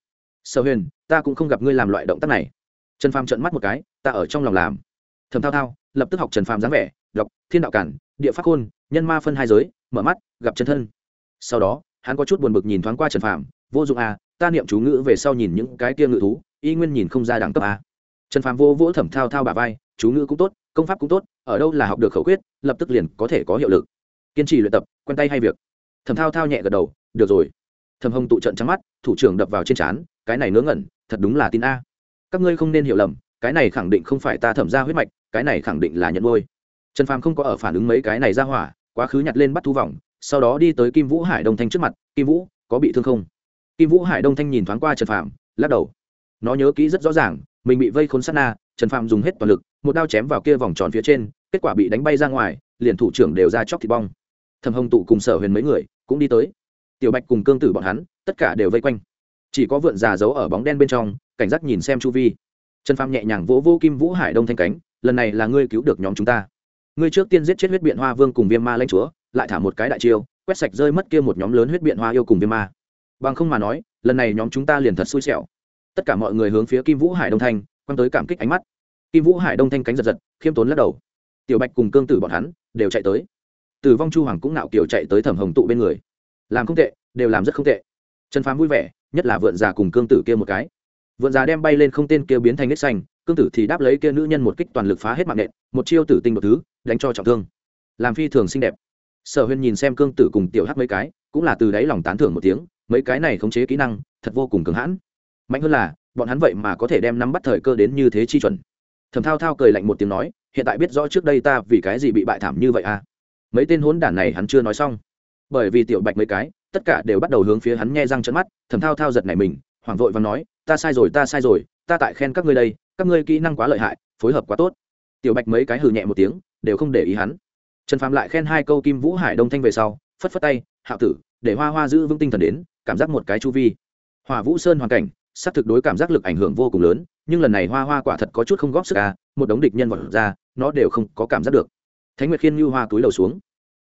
Sở huyền, ta cũng không gặp ngươi làm loại động tác này. Trần phàm trợn mắt một cái, ta ở trong lòng làm. Thầm thao thao, lập tức học trần phàm dáng vẻ, đọc, thiên đạo cản địa pháp khôn, nhân ma phân hai giới, mở mắt, gặp chân thân. Sau đó, hắn có chút buồn bực nhìn thoáng qua trần phàm, vô dụng à ta niệm chú ngữ về sau nhìn những cái kia ngự thú, y nguyên nhìn không ra đẳng cấp à. trần phàm vô vỗ thẩm thao thao bà vai, chú ngữ cũng tốt, công pháp cũng tốt, ở đâu là học được khẩu quyết, lập tức liền có thể có hiệu lực. Kiên trì luyện tập, quen tay hay việc. Thẩm thao thao nhẹ gật đầu, được rồi. Thẩm hồng tụ trận trắng mắt, thủ trưởng đập vào trên trán, cái này ngớ ngẩn, thật đúng là tin a. Các ngươi không nên hiểu lầm, cái này khẳng định không phải ta thẩm ra huyết mạch, cái này khẳng định là nhận ngôi trần phàm không có ở phản ứng mấy cái này ra hỏa, quá khứ nhặt lên bắt thu vòng, sau đó đi tới kim vũ hải đông thanh trước mặt, kim vũ, có bị thương không? Kim vũ hải đông thanh nhìn thoáng qua trần phàm, lắc đầu. Nó nhớ kỹ rất rõ ràng, mình bị vây khốn sát na, trần phàm dùng hết toàn lực, một đao chém vào kia vòng tròn phía trên, kết quả bị đánh bay ra ngoài, liền thủ trưởng đều ra chóc thịt bong. Thầm hồng tụ cùng sở huyền mấy người cũng đi tới. Tiểu bạch cùng cương tử bọn hắn, tất cả đều vây quanh. Chỉ có vượn già giấu ở bóng đen bên trong, cảnh giác nhìn xem chu vi. Trần phàm nhẹ nhàng vỗ vô kim vũ hải đông thanh cánh, lần này là ngươi cứu được nhóm chúng ta ngươi trước tiên giết chết huyết biện hoa vương cùng viêm ma lãnh chúa, lại thả một cái đại chiêu, quét sạch rơi mất kia một nhóm lớn huyết biện hoa yêu cùng viêm ma. Bằng không mà nói, lần này nhóm chúng ta liền thật xui xẻo. Tất cả mọi người hướng phía kim vũ hải đông thanh, quăng tới cảm kích ánh mắt. Kim vũ hải đông thanh cánh giật giật, khiêm tốn lắc đầu. Tiểu bạch cùng cương tử bọn hắn đều chạy tới. Tử vong chu hoàng cũng nạo kiểu chạy tới thẩm hồng tụ bên người. Làm không tệ, đều làm rất không tệ. Trần phám vui vẻ, nhất là vượn già cùng cương tử kia một cái. Vượn già đem bay lên không tên kia biến thành nết xanh cương tử thì đáp lấy kia nữ nhân một kích toàn lực phá hết mạng nện, một chiêu tử tinh một thứ, đánh cho trọng thương. Làm phi thường xinh đẹp. Sở huyên nhìn xem cương tử cùng tiểu hát mấy cái, cũng là từ đáy lòng tán thưởng một tiếng, mấy cái này khống chế kỹ năng, thật vô cùng cứng hãn. Mạnh hơn là, bọn hắn vậy mà có thể đem nắm bắt thời cơ đến như thế chi chuẩn. Thầm thao thao cười lạnh một tiếng nói, hiện tại biết rõ trước đây ta vì cái gì bị bại thảm như vậy à? Mấy tên hốn đản này hắn chưa nói xong. Bởi vì tiểu bạch mấy cái, tất cả đều bắt đầu hướng phía hắn nghe răng trận mắt thầm thao thao giật này mình, hoảng vội và nói, ta sai rồi, ta sai rồi, ta tại khen các ngươi đây các ngươi kỹ năng quá lợi hại, phối hợp quá tốt. Tiểu bạch mấy cái hừ nhẹ một tiếng, đều không để ý hắn. Trần phạm lại khen hai câu kim vũ hải đông thanh về sau, phất phất tay, hạo tử, để hoa hoa giữ vững tinh thần đến, cảm giác một cái chu vi. Hỏa vũ sơn hoàn cảnh sắp thực đối cảm giác lực ảnh hưởng vô cùng lớn, nhưng lần này hoa hoa quả thật có chút không góp sức à một đống địch nhân vật ra, nó đều không có cảm giác được. Thánh nguyệt khiên như hoa túi đầu xuống.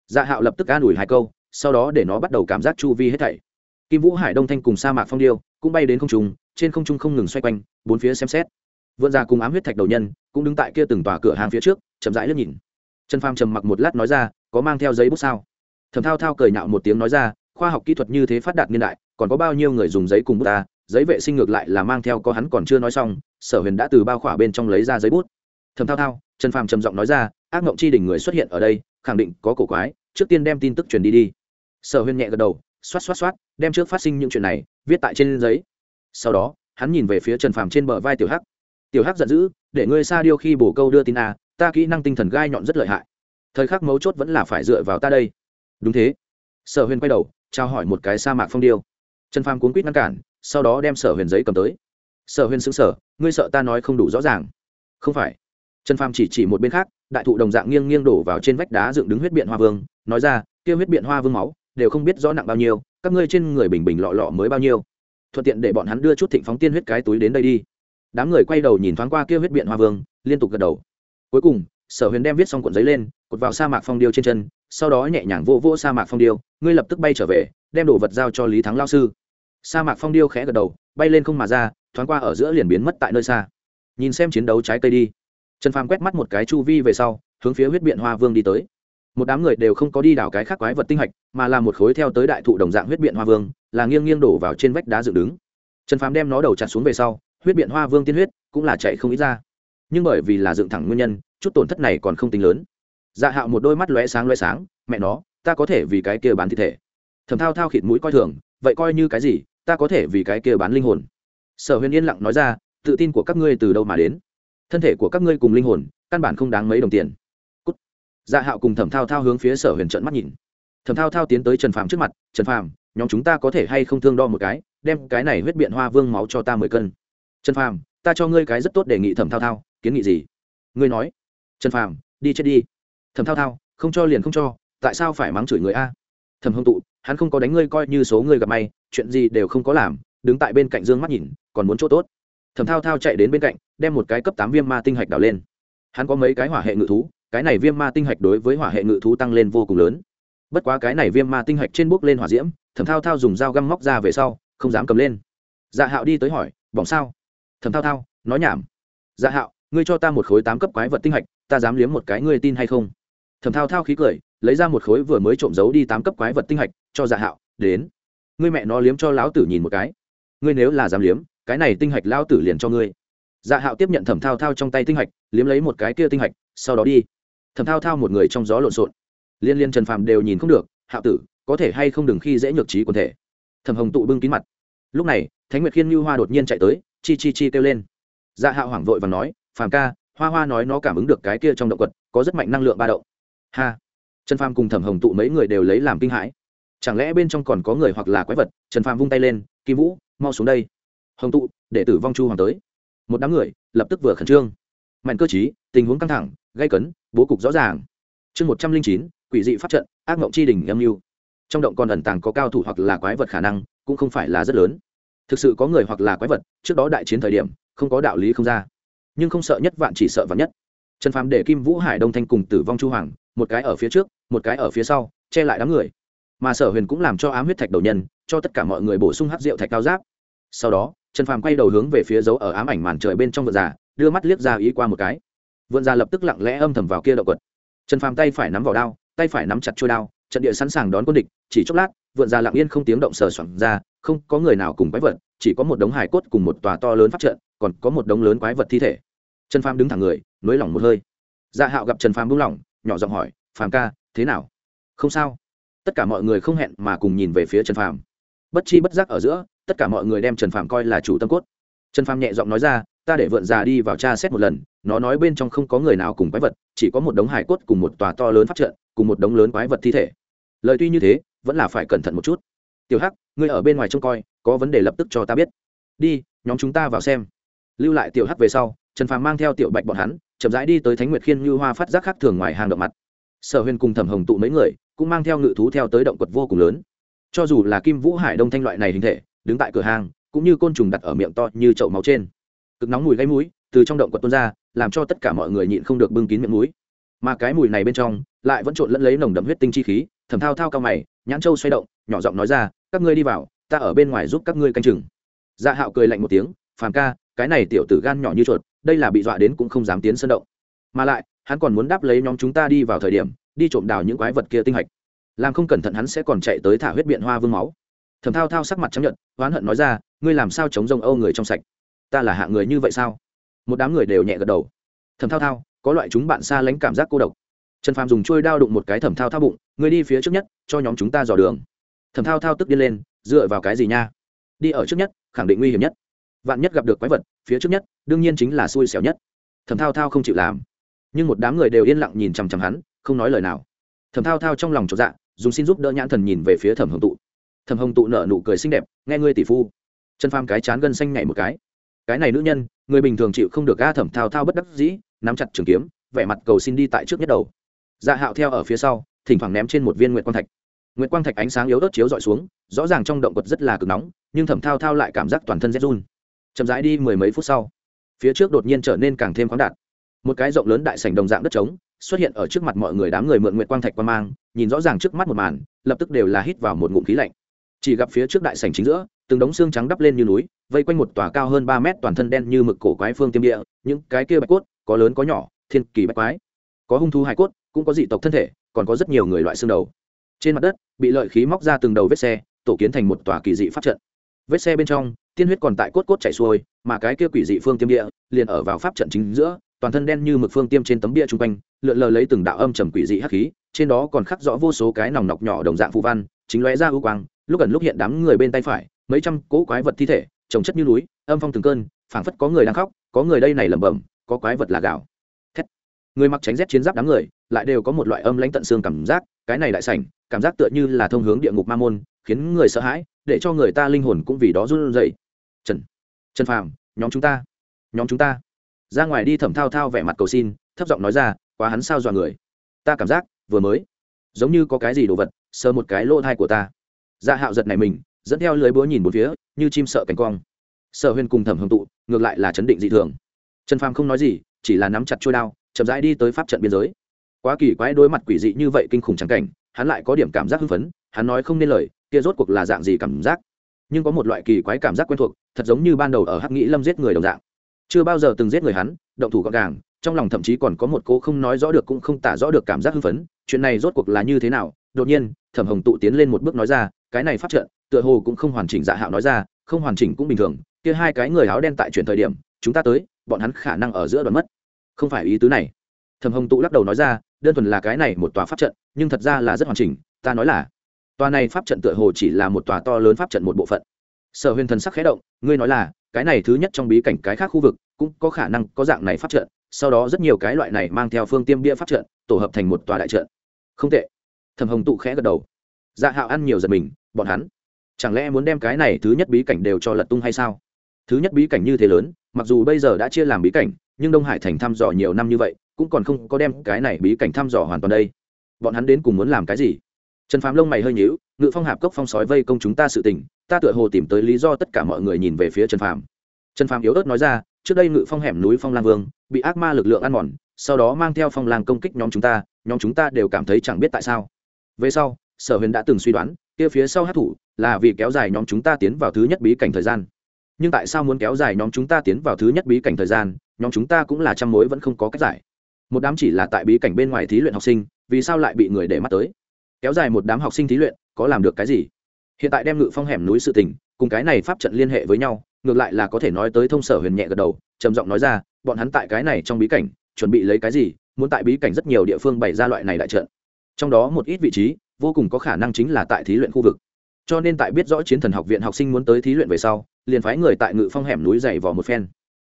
Dạ hạo lập tức an ủi hai câu, sau đó để nó bắt đầu cảm giác chu vi hết thảy. Kim vũ hải đông thanh cùng sa mạc phong điêu cũng bay đến không trung, trên không trung không ngừng xoay quanh, bốn phía xem xét vượn ra cùng ám huyết thạch đầu nhân cũng đứng tại kia từng tòa cửa hàng phía trước, chậm rãi liếc nhìn. Trần phàm trầm mặc một lát nói ra, có mang theo giấy bút sao? Thầm thao thao cười nhạo một tiếng nói ra, khoa học kỹ thuật như thế phát đạt niên đại, còn có bao nhiêu người dùng giấy cùng bút ta? Giấy vệ sinh ngược lại là mang theo, có hắn còn chưa nói xong, sở huyền đã từ bao khỏa bên trong lấy ra giấy bút. Thầm thao thao, trần phàm trầm giọng nói ra, ác mộng chi đỉnh người xuất hiện ở đây, khẳng định có cổ quái, trước tiên đem tin tức truyền đi đi. Sở huyền nhẹ gật đầu, xoát xoát xoát, đem trước phát sinh những chuyện này viết tại trên giấy. Sau đó, hắn nhìn về phía trần phàm trên bờ vai tiểu hắc tiểu hắc giận dữ để ngươi xa điêu khi bổ câu đưa tin a à, ta kỹ năng tinh thần gai nhọn rất lợi hại. Thời khắc mấu chốt vẫn là phải dựa vào ta đây. Đúng thế. Sở huyền quay đầu trao hỏi một cái sa mạc phong điêu. Trần phàm cuốn quýt ngăn cản sau đó đem sở huyền giấy cầm tới. Sở huyền xứng sở ngươi sợ ta nói không đủ rõ ràng. Không phải. Trần phàm chỉ chỉ một bên khác đại thụ đồng dạng nghiêng nghiêng đổ vào trên vách đá dựng đứng huyết biện hoa vương nói ra kia huyết biện hoa vương máu đều không biết rõ nặng bao nhiêu các ngươi trên người bình bình lọ lọ mới bao nhiêu. Thuận tiện để bọn hắn đưa chút thịnh phóng tiên huyết cái túi đến đây đi đám người quay đầu nhìn thoáng qua kia huyết biện hoa vương, liên tục gật đầu. Cuối cùng, sở huyền đem viết xong cuộn giấy lên, cột vào sa mạc phong điêu trên chân, sau đó nhẹ nhàng vô vô sa mạc phong điêu, ngươi lập tức bay trở về, đem đồ vật giao cho lý thắng lao sư. Sa mạc phong điêu khẽ gật đầu, bay lên không mà ra, thoáng qua ở giữa liền biến mất tại nơi xa. Nhìn xem chiến đấu trái cây đi. Trần phàm quét mắt một cái chu vi về sau, hướng phía huyết biện hoa vương đi tới. Một đám người đều không có đi đảo cái khác quái vật tinh hạch, mà là một khối theo tới đại thụ đồng dạng huyết biện hoa vương, là nghiêng nghiêng đổ vào trên vách đá dựng đứng. Trần phàm đem nó đầu chặt xuống về sau huyết biện hoa vương tiên huyết cũng là chạy không ít ra. Nhưng bởi vì là dựng thẳng nguyên nhân, chút tổn thất này còn không tính lớn. Dạ hạo một đôi mắt lóe sáng lóe sáng, mẹ nó, ta có thể vì cái kia bán thi thể. Thầm thao thao khịt mũi coi thường, vậy coi như cái gì, ta có thể vì cái kia bán linh hồn. Sở huyền yên lặng nói ra, tự tin của các ngươi từ đâu mà đến? Thân thể của các ngươi cùng linh hồn, căn bản không đáng mấy đồng tiền. Cút. dạ hạo cùng thẩm thao thao hướng phía sở huyền trận mắt nhìn. Thẩm thao thao tiến tới trần phàm trước mặt, trần phàm, nhóm chúng ta có thể hay không thương đo một cái, đem cái này huyết biện hoa vương máu cho ta mười cân? Trần phàm, ta cho ngươi cái rất tốt đề nghị thẩm thao thao, kiến nghị gì? Ngươi nói. Trần phàm, đi chết đi. Thẩm thao thao, không cho liền không cho, tại sao phải mắng chửi người a? Thẩm hông tụ, hắn không có đánh ngươi coi như số người gặp may, chuyện gì đều không có làm, đứng tại bên cạnh dương mắt nhìn, còn muốn chỗ tốt. Thẩm thao thao chạy đến bên cạnh, đem một cái cấp tám viêm ma tinh hạch đào lên. Hắn có mấy cái hỏa hệ ngự thú, cái này viêm ma tinh hạch đối với hỏa hệ ngự thú tăng lên vô cùng lớn. Bất quá cái này viêm ma tinh hạch trên bốc lên hỏa diễm, thẩm thao thao dùng dao găm móc ra về sau, không dám cầm lên. Dạ hạo đi tới hỏi, bỏng sao? Thẩm thao thao, nói nhảm. Dạ hạo, ngươi cho ta một khối tám cấp quái vật tinh hạch, ta dám liếm một cái ngươi tin hay không? Thẩm thao thao khí cười, lấy ra một khối vừa mới trộm giấu đi tám cấp quái vật tinh hạch, cho dạ hạo, đến. Ngươi mẹ nó liếm cho lão tử nhìn một cái. Ngươi nếu là dám liếm, cái này tinh hạch lão tử liền cho ngươi. Dạ hạo tiếp nhận thẩm thao thao trong tay tinh hạch, liếm lấy một cái kia tinh hạch, sau đó đi. Thẩm thao thao một người trong gió lộn xộn. Liên liên trần phàm đều nhìn không được, hạo tử, có thể hay không đừng khi dễ nhược trí quần thể? Thẩm hồng tụ bưng kín mặt. Lúc này, thánh nguyệt khiên như hoa đột nhiên chạy tới chi chi chi kêu lên. Dạ hạo hoảng vội và nói, phàm ca, hoa hoa nói nó cảm ứng được cái kia trong động quật, có rất mạnh năng lượng ba động. Ha. Trần phàm cùng thẩm hồng tụ mấy người đều lấy làm kinh hãi. Chẳng lẽ bên trong còn có người hoặc là quái vật? Trần phàm vung tay lên, kim vũ, mau xuống đây. Hồng tụ, đệ tử vong chu hoàng tới. Một đám người, lập tức vừa khẩn trương. Mạnh cơ chí tình huống căng thẳng gây cấn, bố cục rõ ràng. Chương một trăm linh chín, quỷ dị pháp trận, ác mộng chi đình âm mưu. Trong động còn ẩn tàng có cao thủ hoặc là quái vật khả năng, cũng không phải là rất lớn thực sự có người hoặc là quái vật, trước đó đại chiến thời điểm, không có đạo lý không ra. Nhưng không sợ nhất vạn chỉ sợ vạn nhất. Trần phàm để kim vũ hải đông thanh cùng tử vong chu hoàng, một cái ở phía trước, một cái ở phía sau, che lại đám người. Mà sở huyền cũng làm cho ám huyết thạch đầu nhân, cho tất cả mọi người bổ sung hát rượu thạch cao giáp. Sau đó, trần phàm quay đầu hướng về phía dấu ở ám ảnh màn trời bên trong vượt già, đưa mắt liếc ra ý qua một cái. Vượn già lập tức lặng lẽ âm thầm vào kia động quật. Trần phàm tay phải nắm vào đao, tay phải nắm chặt trôi đao, trận địa sẵn sàng đón quân địch, chỉ chốc lát vượn già lặng yên không tiếng động sờ soẳng ra, không có người nào cùng quái vật, chỉ có một đống hải cốt cùng một tòa to lớn phát trận, còn có một đống lớn quái vật thi thể. Trần phàm đứng thẳng người, nới lỏng một hơi. Dạ hạo gặp trần phàm buông lỏng, nhỏ giọng hỏi, phàm ca, thế nào? Không sao. Tất cả mọi người không hẹn mà cùng nhìn về phía trần phàm. Bất chi bất giác ở giữa, tất cả mọi người đem trần phàm coi là chủ tâm cốt. Trần phàm nhẹ giọng nói ra, ta để vượn già đi vào tra xét một lần, nó nói bên trong không có người nào cùng quái vật, chỉ có một đống hải cốt cùng một tòa to lớn phát trận, cùng một đống lớn quái vật thi thể. Lời tuy như thế vẫn là phải cẩn thận một chút. Tiểu hắc, ngươi ở bên ngoài trông coi, có vấn đề lập tức cho ta biết. Đi, nhóm chúng ta vào xem. Lưu lại tiểu hắc về sau, trần phàm mang theo tiểu bạch bọn hắn, chậm rãi đi tới thánh nguyệt khiên như hoa phát giác khác thường ngoài hàng động mặt. Sở huyền cùng thẩm hồng tụ mấy người, cũng mang theo ngự thú theo tới động quật vô cùng lớn. Cho dù là kim vũ hải đông thanh loại này hình thể, đứng tại cửa hàng, cũng như côn trùng đặt ở miệng to như chậu máu trên. Cực nóng mùi gây mũi, từ trong động quật tuôn ra, làm cho tất cả mọi người nhịn không được bưng kín miệng mũi. Mà cái mùi này bên trong, lại vẫn trộn lẫn lấy nồng đậm huyết tinh chi khí thẩm thao thao cao mày, nhãn châu xoay động, nhỏ giọng nói ra, các ngươi đi vào, ta ở bên ngoài giúp các ngươi canh chừng. Dạ hạo cười lạnh một tiếng, phàm ca, cái này tiểu tử gan nhỏ như chuột, đây là bị dọa đến cũng không dám tiến sân động. Mà lại, hắn còn muốn đáp lấy nhóm chúng ta đi vào thời điểm, đi trộm đào những quái vật kia tinh hạch. Làm không cẩn thận hắn sẽ còn chạy tới thả huyết biện hoa vương máu. Thẩm thao thao sắc mặt chấp nhận oán hận nói ra, ngươi làm sao chống rông âu người trong sạch? Ta là hạng người như vậy sao? Một đám người đều nhẹ gật đầu. Thẩm thao thao, có loại chúng bạn xa lánh cảm giác cô độc trần phàm dùng trôi đao đụng một cái thẩm thao thao bụng Người đi phía trước nhất, cho nhóm chúng ta dò đường. Thẩm thao thao tức điên lên, dựa vào cái gì nha? Đi ở trước nhất, khẳng định nguy hiểm nhất. Vạn nhất gặp được quái vật, phía trước nhất, đương nhiên chính là xui xẻo nhất. Thẩm thao thao không chịu làm. Nhưng một đám người đều yên lặng nhìn chằm chằm hắn, không nói lời nào. Thẩm thao thao trong lòng chột dạ dùng xin giúp đỡ nhãn thần nhìn về phía thẩm hồng tụ. Thầm hồng tụ nở nụ cười xinh đẹp, nghe ngươi tỷ phu. Trần pham cái chán gân xanh nhảy một cái. Cái này nữ nhân, người bình thường chịu không được ga thẩm thao thao bất đắc dĩ, nắm chặt trường kiếm, vẻ mặt cầu xin đi tại trước nhất đầu dạ hạo theo ở phía sau, thỉnh thoảng ném trên một viên nguyện quang thạch. Nguyện quang thạch ánh sáng yếu ớt chiếu dọi xuống, rõ ràng trong động vật rất là cực nóng, nhưng thẩm thao thao lại cảm giác toàn thân rét run. Chậm rãi đi mười mấy phút sau, phía trước đột nhiên trở nên càng thêm khoáng đạt. Một cái rộng lớn đại sảnh đồng dạng đất trống xuất hiện ở trước mặt mọi người đám người mượn nguyện quang thạch quan mang, nhìn rõ ràng trước mắt một màn, lập tức đều là hít vào một ngụm khí lạnh. Chỉ gặp phía trước đại sảnh chính giữa, từng đống xương trắng đắp lên như núi, vây quanh một tòa cao hơn ba mét toàn thân đen như mực cổ quái phương tiêm địa, những cái kia bạch cốt, có lớn có nhỏ, thiên kỳ bạch quái. Có hung thú hải cốt cũng có dị tộc thân thể, còn có rất nhiều người loại xương đầu. Trên mặt đất, bị lợi khí móc ra từng đầu vết xe, tổ kiến thành một tòa kỳ dị pháp trận. Vết xe bên trong, tiên huyết còn tại cốt cốt chảy xuôi, mà cái kia quỷ dị phương tiêm địa liền ở vào pháp trận chính giữa, toàn thân đen như mực phương tiêm trên tấm bia chung quanh, lượn lờ lấy từng đạo âm trầm quỷ dị hắc khí, trên đó còn khắc rõ vô số cái nòng nọc nhỏ đồng dạng phù văn, chính lóe ra ưu quang, lúc ẩn lúc hiện đám người bên tay phải, mấy trăm cỗ quái vật thi thể, trồng chất như núi, âm phong từng cơn, phảng phất có người đang khóc, có người đây này lẩm bẩm, có quái vật là gạo. Thét. Người mặc tránh rét chiến giáp đám người lại đều có một loại âm lãnh tận xương cảm giác, cái này đại sảnh, cảm giác tựa như là thông hướng địa ngục ma môn, khiến người sợ hãi, để cho người ta linh hồn cũng vì đó run rẩy. Trần trần phàm, nhóm chúng ta, nhóm chúng ta. Ra ngoài đi thẩm thao thao vẻ mặt cầu xin, thấp giọng nói ra, quá hắn sao dọa người. Ta cảm giác, vừa mới, giống như có cái gì đồ vật, sờ một cái lỗ thai của ta. Dạ hạo giật này mình, dẫn theo lưới búa nhìn một phía, như chim sợ cánh quang. Sở huyền cùng thẩm hồng tụ, ngược lại là chấn định dị thường. Trần phàm không nói gì, chỉ là nắm chặt trôi đao, chậm rãi đi tới pháp trận biên giới quá kỳ quái đối mặt quỷ dị như vậy kinh khủng trắng cảnh, hắn lại có điểm cảm giác hưng phấn, hắn nói không nên lời, kia rốt cuộc là dạng gì cảm giác? Nhưng có một loại kỳ quái cảm giác quen thuộc, thật giống như ban đầu ở hắc nghĩ lâm giết người đồng dạng. Chưa bao giờ từng giết người hắn, động thủ gọn gàng, trong lòng thậm chí còn có một cô không nói rõ được cũng không tả rõ được cảm giác hưng phấn, chuyện này rốt cuộc là như thế nào? Đột nhiên, thẩm hồng tụ tiến lên một bước nói ra, cái này pháp trận, tựa hồ cũng không hoàn chỉnh dạ hạo nói ra, không hoàn chỉnh cũng bình thường, kia hai cái người áo đen tại chuyển thời điểm, chúng ta tới, bọn hắn khả năng ở giữa đoạn mất. Không phải ý tứ này. Thẩm hồng tụ lắc đầu nói ra đơn thuần là cái này một tòa pháp trận, nhưng thật ra là rất hoàn chỉnh, ta nói là. Tòa này pháp trận tựa hồ chỉ là một tòa to lớn pháp trận một bộ phận. Sở huyền thần sắc khé động, ngươi nói là, cái này thứ nhất trong bí cảnh cái khác khu vực, cũng có khả năng có dạng này pháp trận, sau đó rất nhiều cái loại này mang theo phương tiêm bia pháp trận, tổ hợp thành một tòa đại trận. Không tệ. Thẩm hồng tụ khẽ gật đầu. Dạ hạo ăn nhiều giật mình, bọn hắn, chẳng lẽ muốn đem cái này thứ nhất bí cảnh đều cho lật tung hay sao? Thứ nhất bí cảnh như thế lớn, mặc dù bây giờ đã chia làm bí cảnh, nhưng đông hải thành thăm dò nhiều năm như vậy cũng còn không có đem cái này bí cảnh thăm dò hoàn toàn đây. Bọn hắn đến cùng muốn làm cái gì? Trần phám lông mày hơi nhíu, ngự phong hạp cốc phong sói vây công chúng ta sự tình, ta tựa hồ tìm tới lý do tất cả mọi người nhìn về phía trần phàm. Trần phàm yếu ớt nói ra, trước đây ngự phong hẻm núi phong lang vương, bị ác ma lực lượng ăn mòn, sau đó mang theo phong lang công kích nhóm chúng ta, nhóm chúng ta đều cảm thấy chẳng biết tại sao. Về sau, sở huyền đã từng suy đoán, kia phía sau hát thủ là vì kéo dài nhóm chúng ta tiến vào thứ nhất bí cảnh thời gian. Nhưng tại sao muốn kéo dài nhóm chúng ta tiến vào thứ nhất bí cảnh thời gian, nhóm chúng ta cũng là trăm mối vẫn không có cách giải một đám chỉ là tại bí cảnh bên ngoài thí luyện học sinh, vì sao lại bị người để mắt tới? Kéo dài một đám học sinh thí luyện, có làm được cái gì? Hiện tại đem ngự phong hẻm núi sự tình, cùng cái này pháp trận liên hệ với nhau, ngược lại là có thể nói tới thông sở huyền nhẹ gật đầu, trầm giọng nói ra, bọn hắn tại cái này trong bí cảnh, chuẩn bị lấy cái gì, muốn tại bí cảnh rất nhiều địa phương bày ra loại này đại trận. Trong đó một ít vị trí, vô cùng có khả năng chính là tại thí luyện khu vực. Cho nên tại biết rõ chiến thần học viện học sinh muốn tới thí luyện về sau, liền phái người tại ngự phong hẻm núi dày vò một phen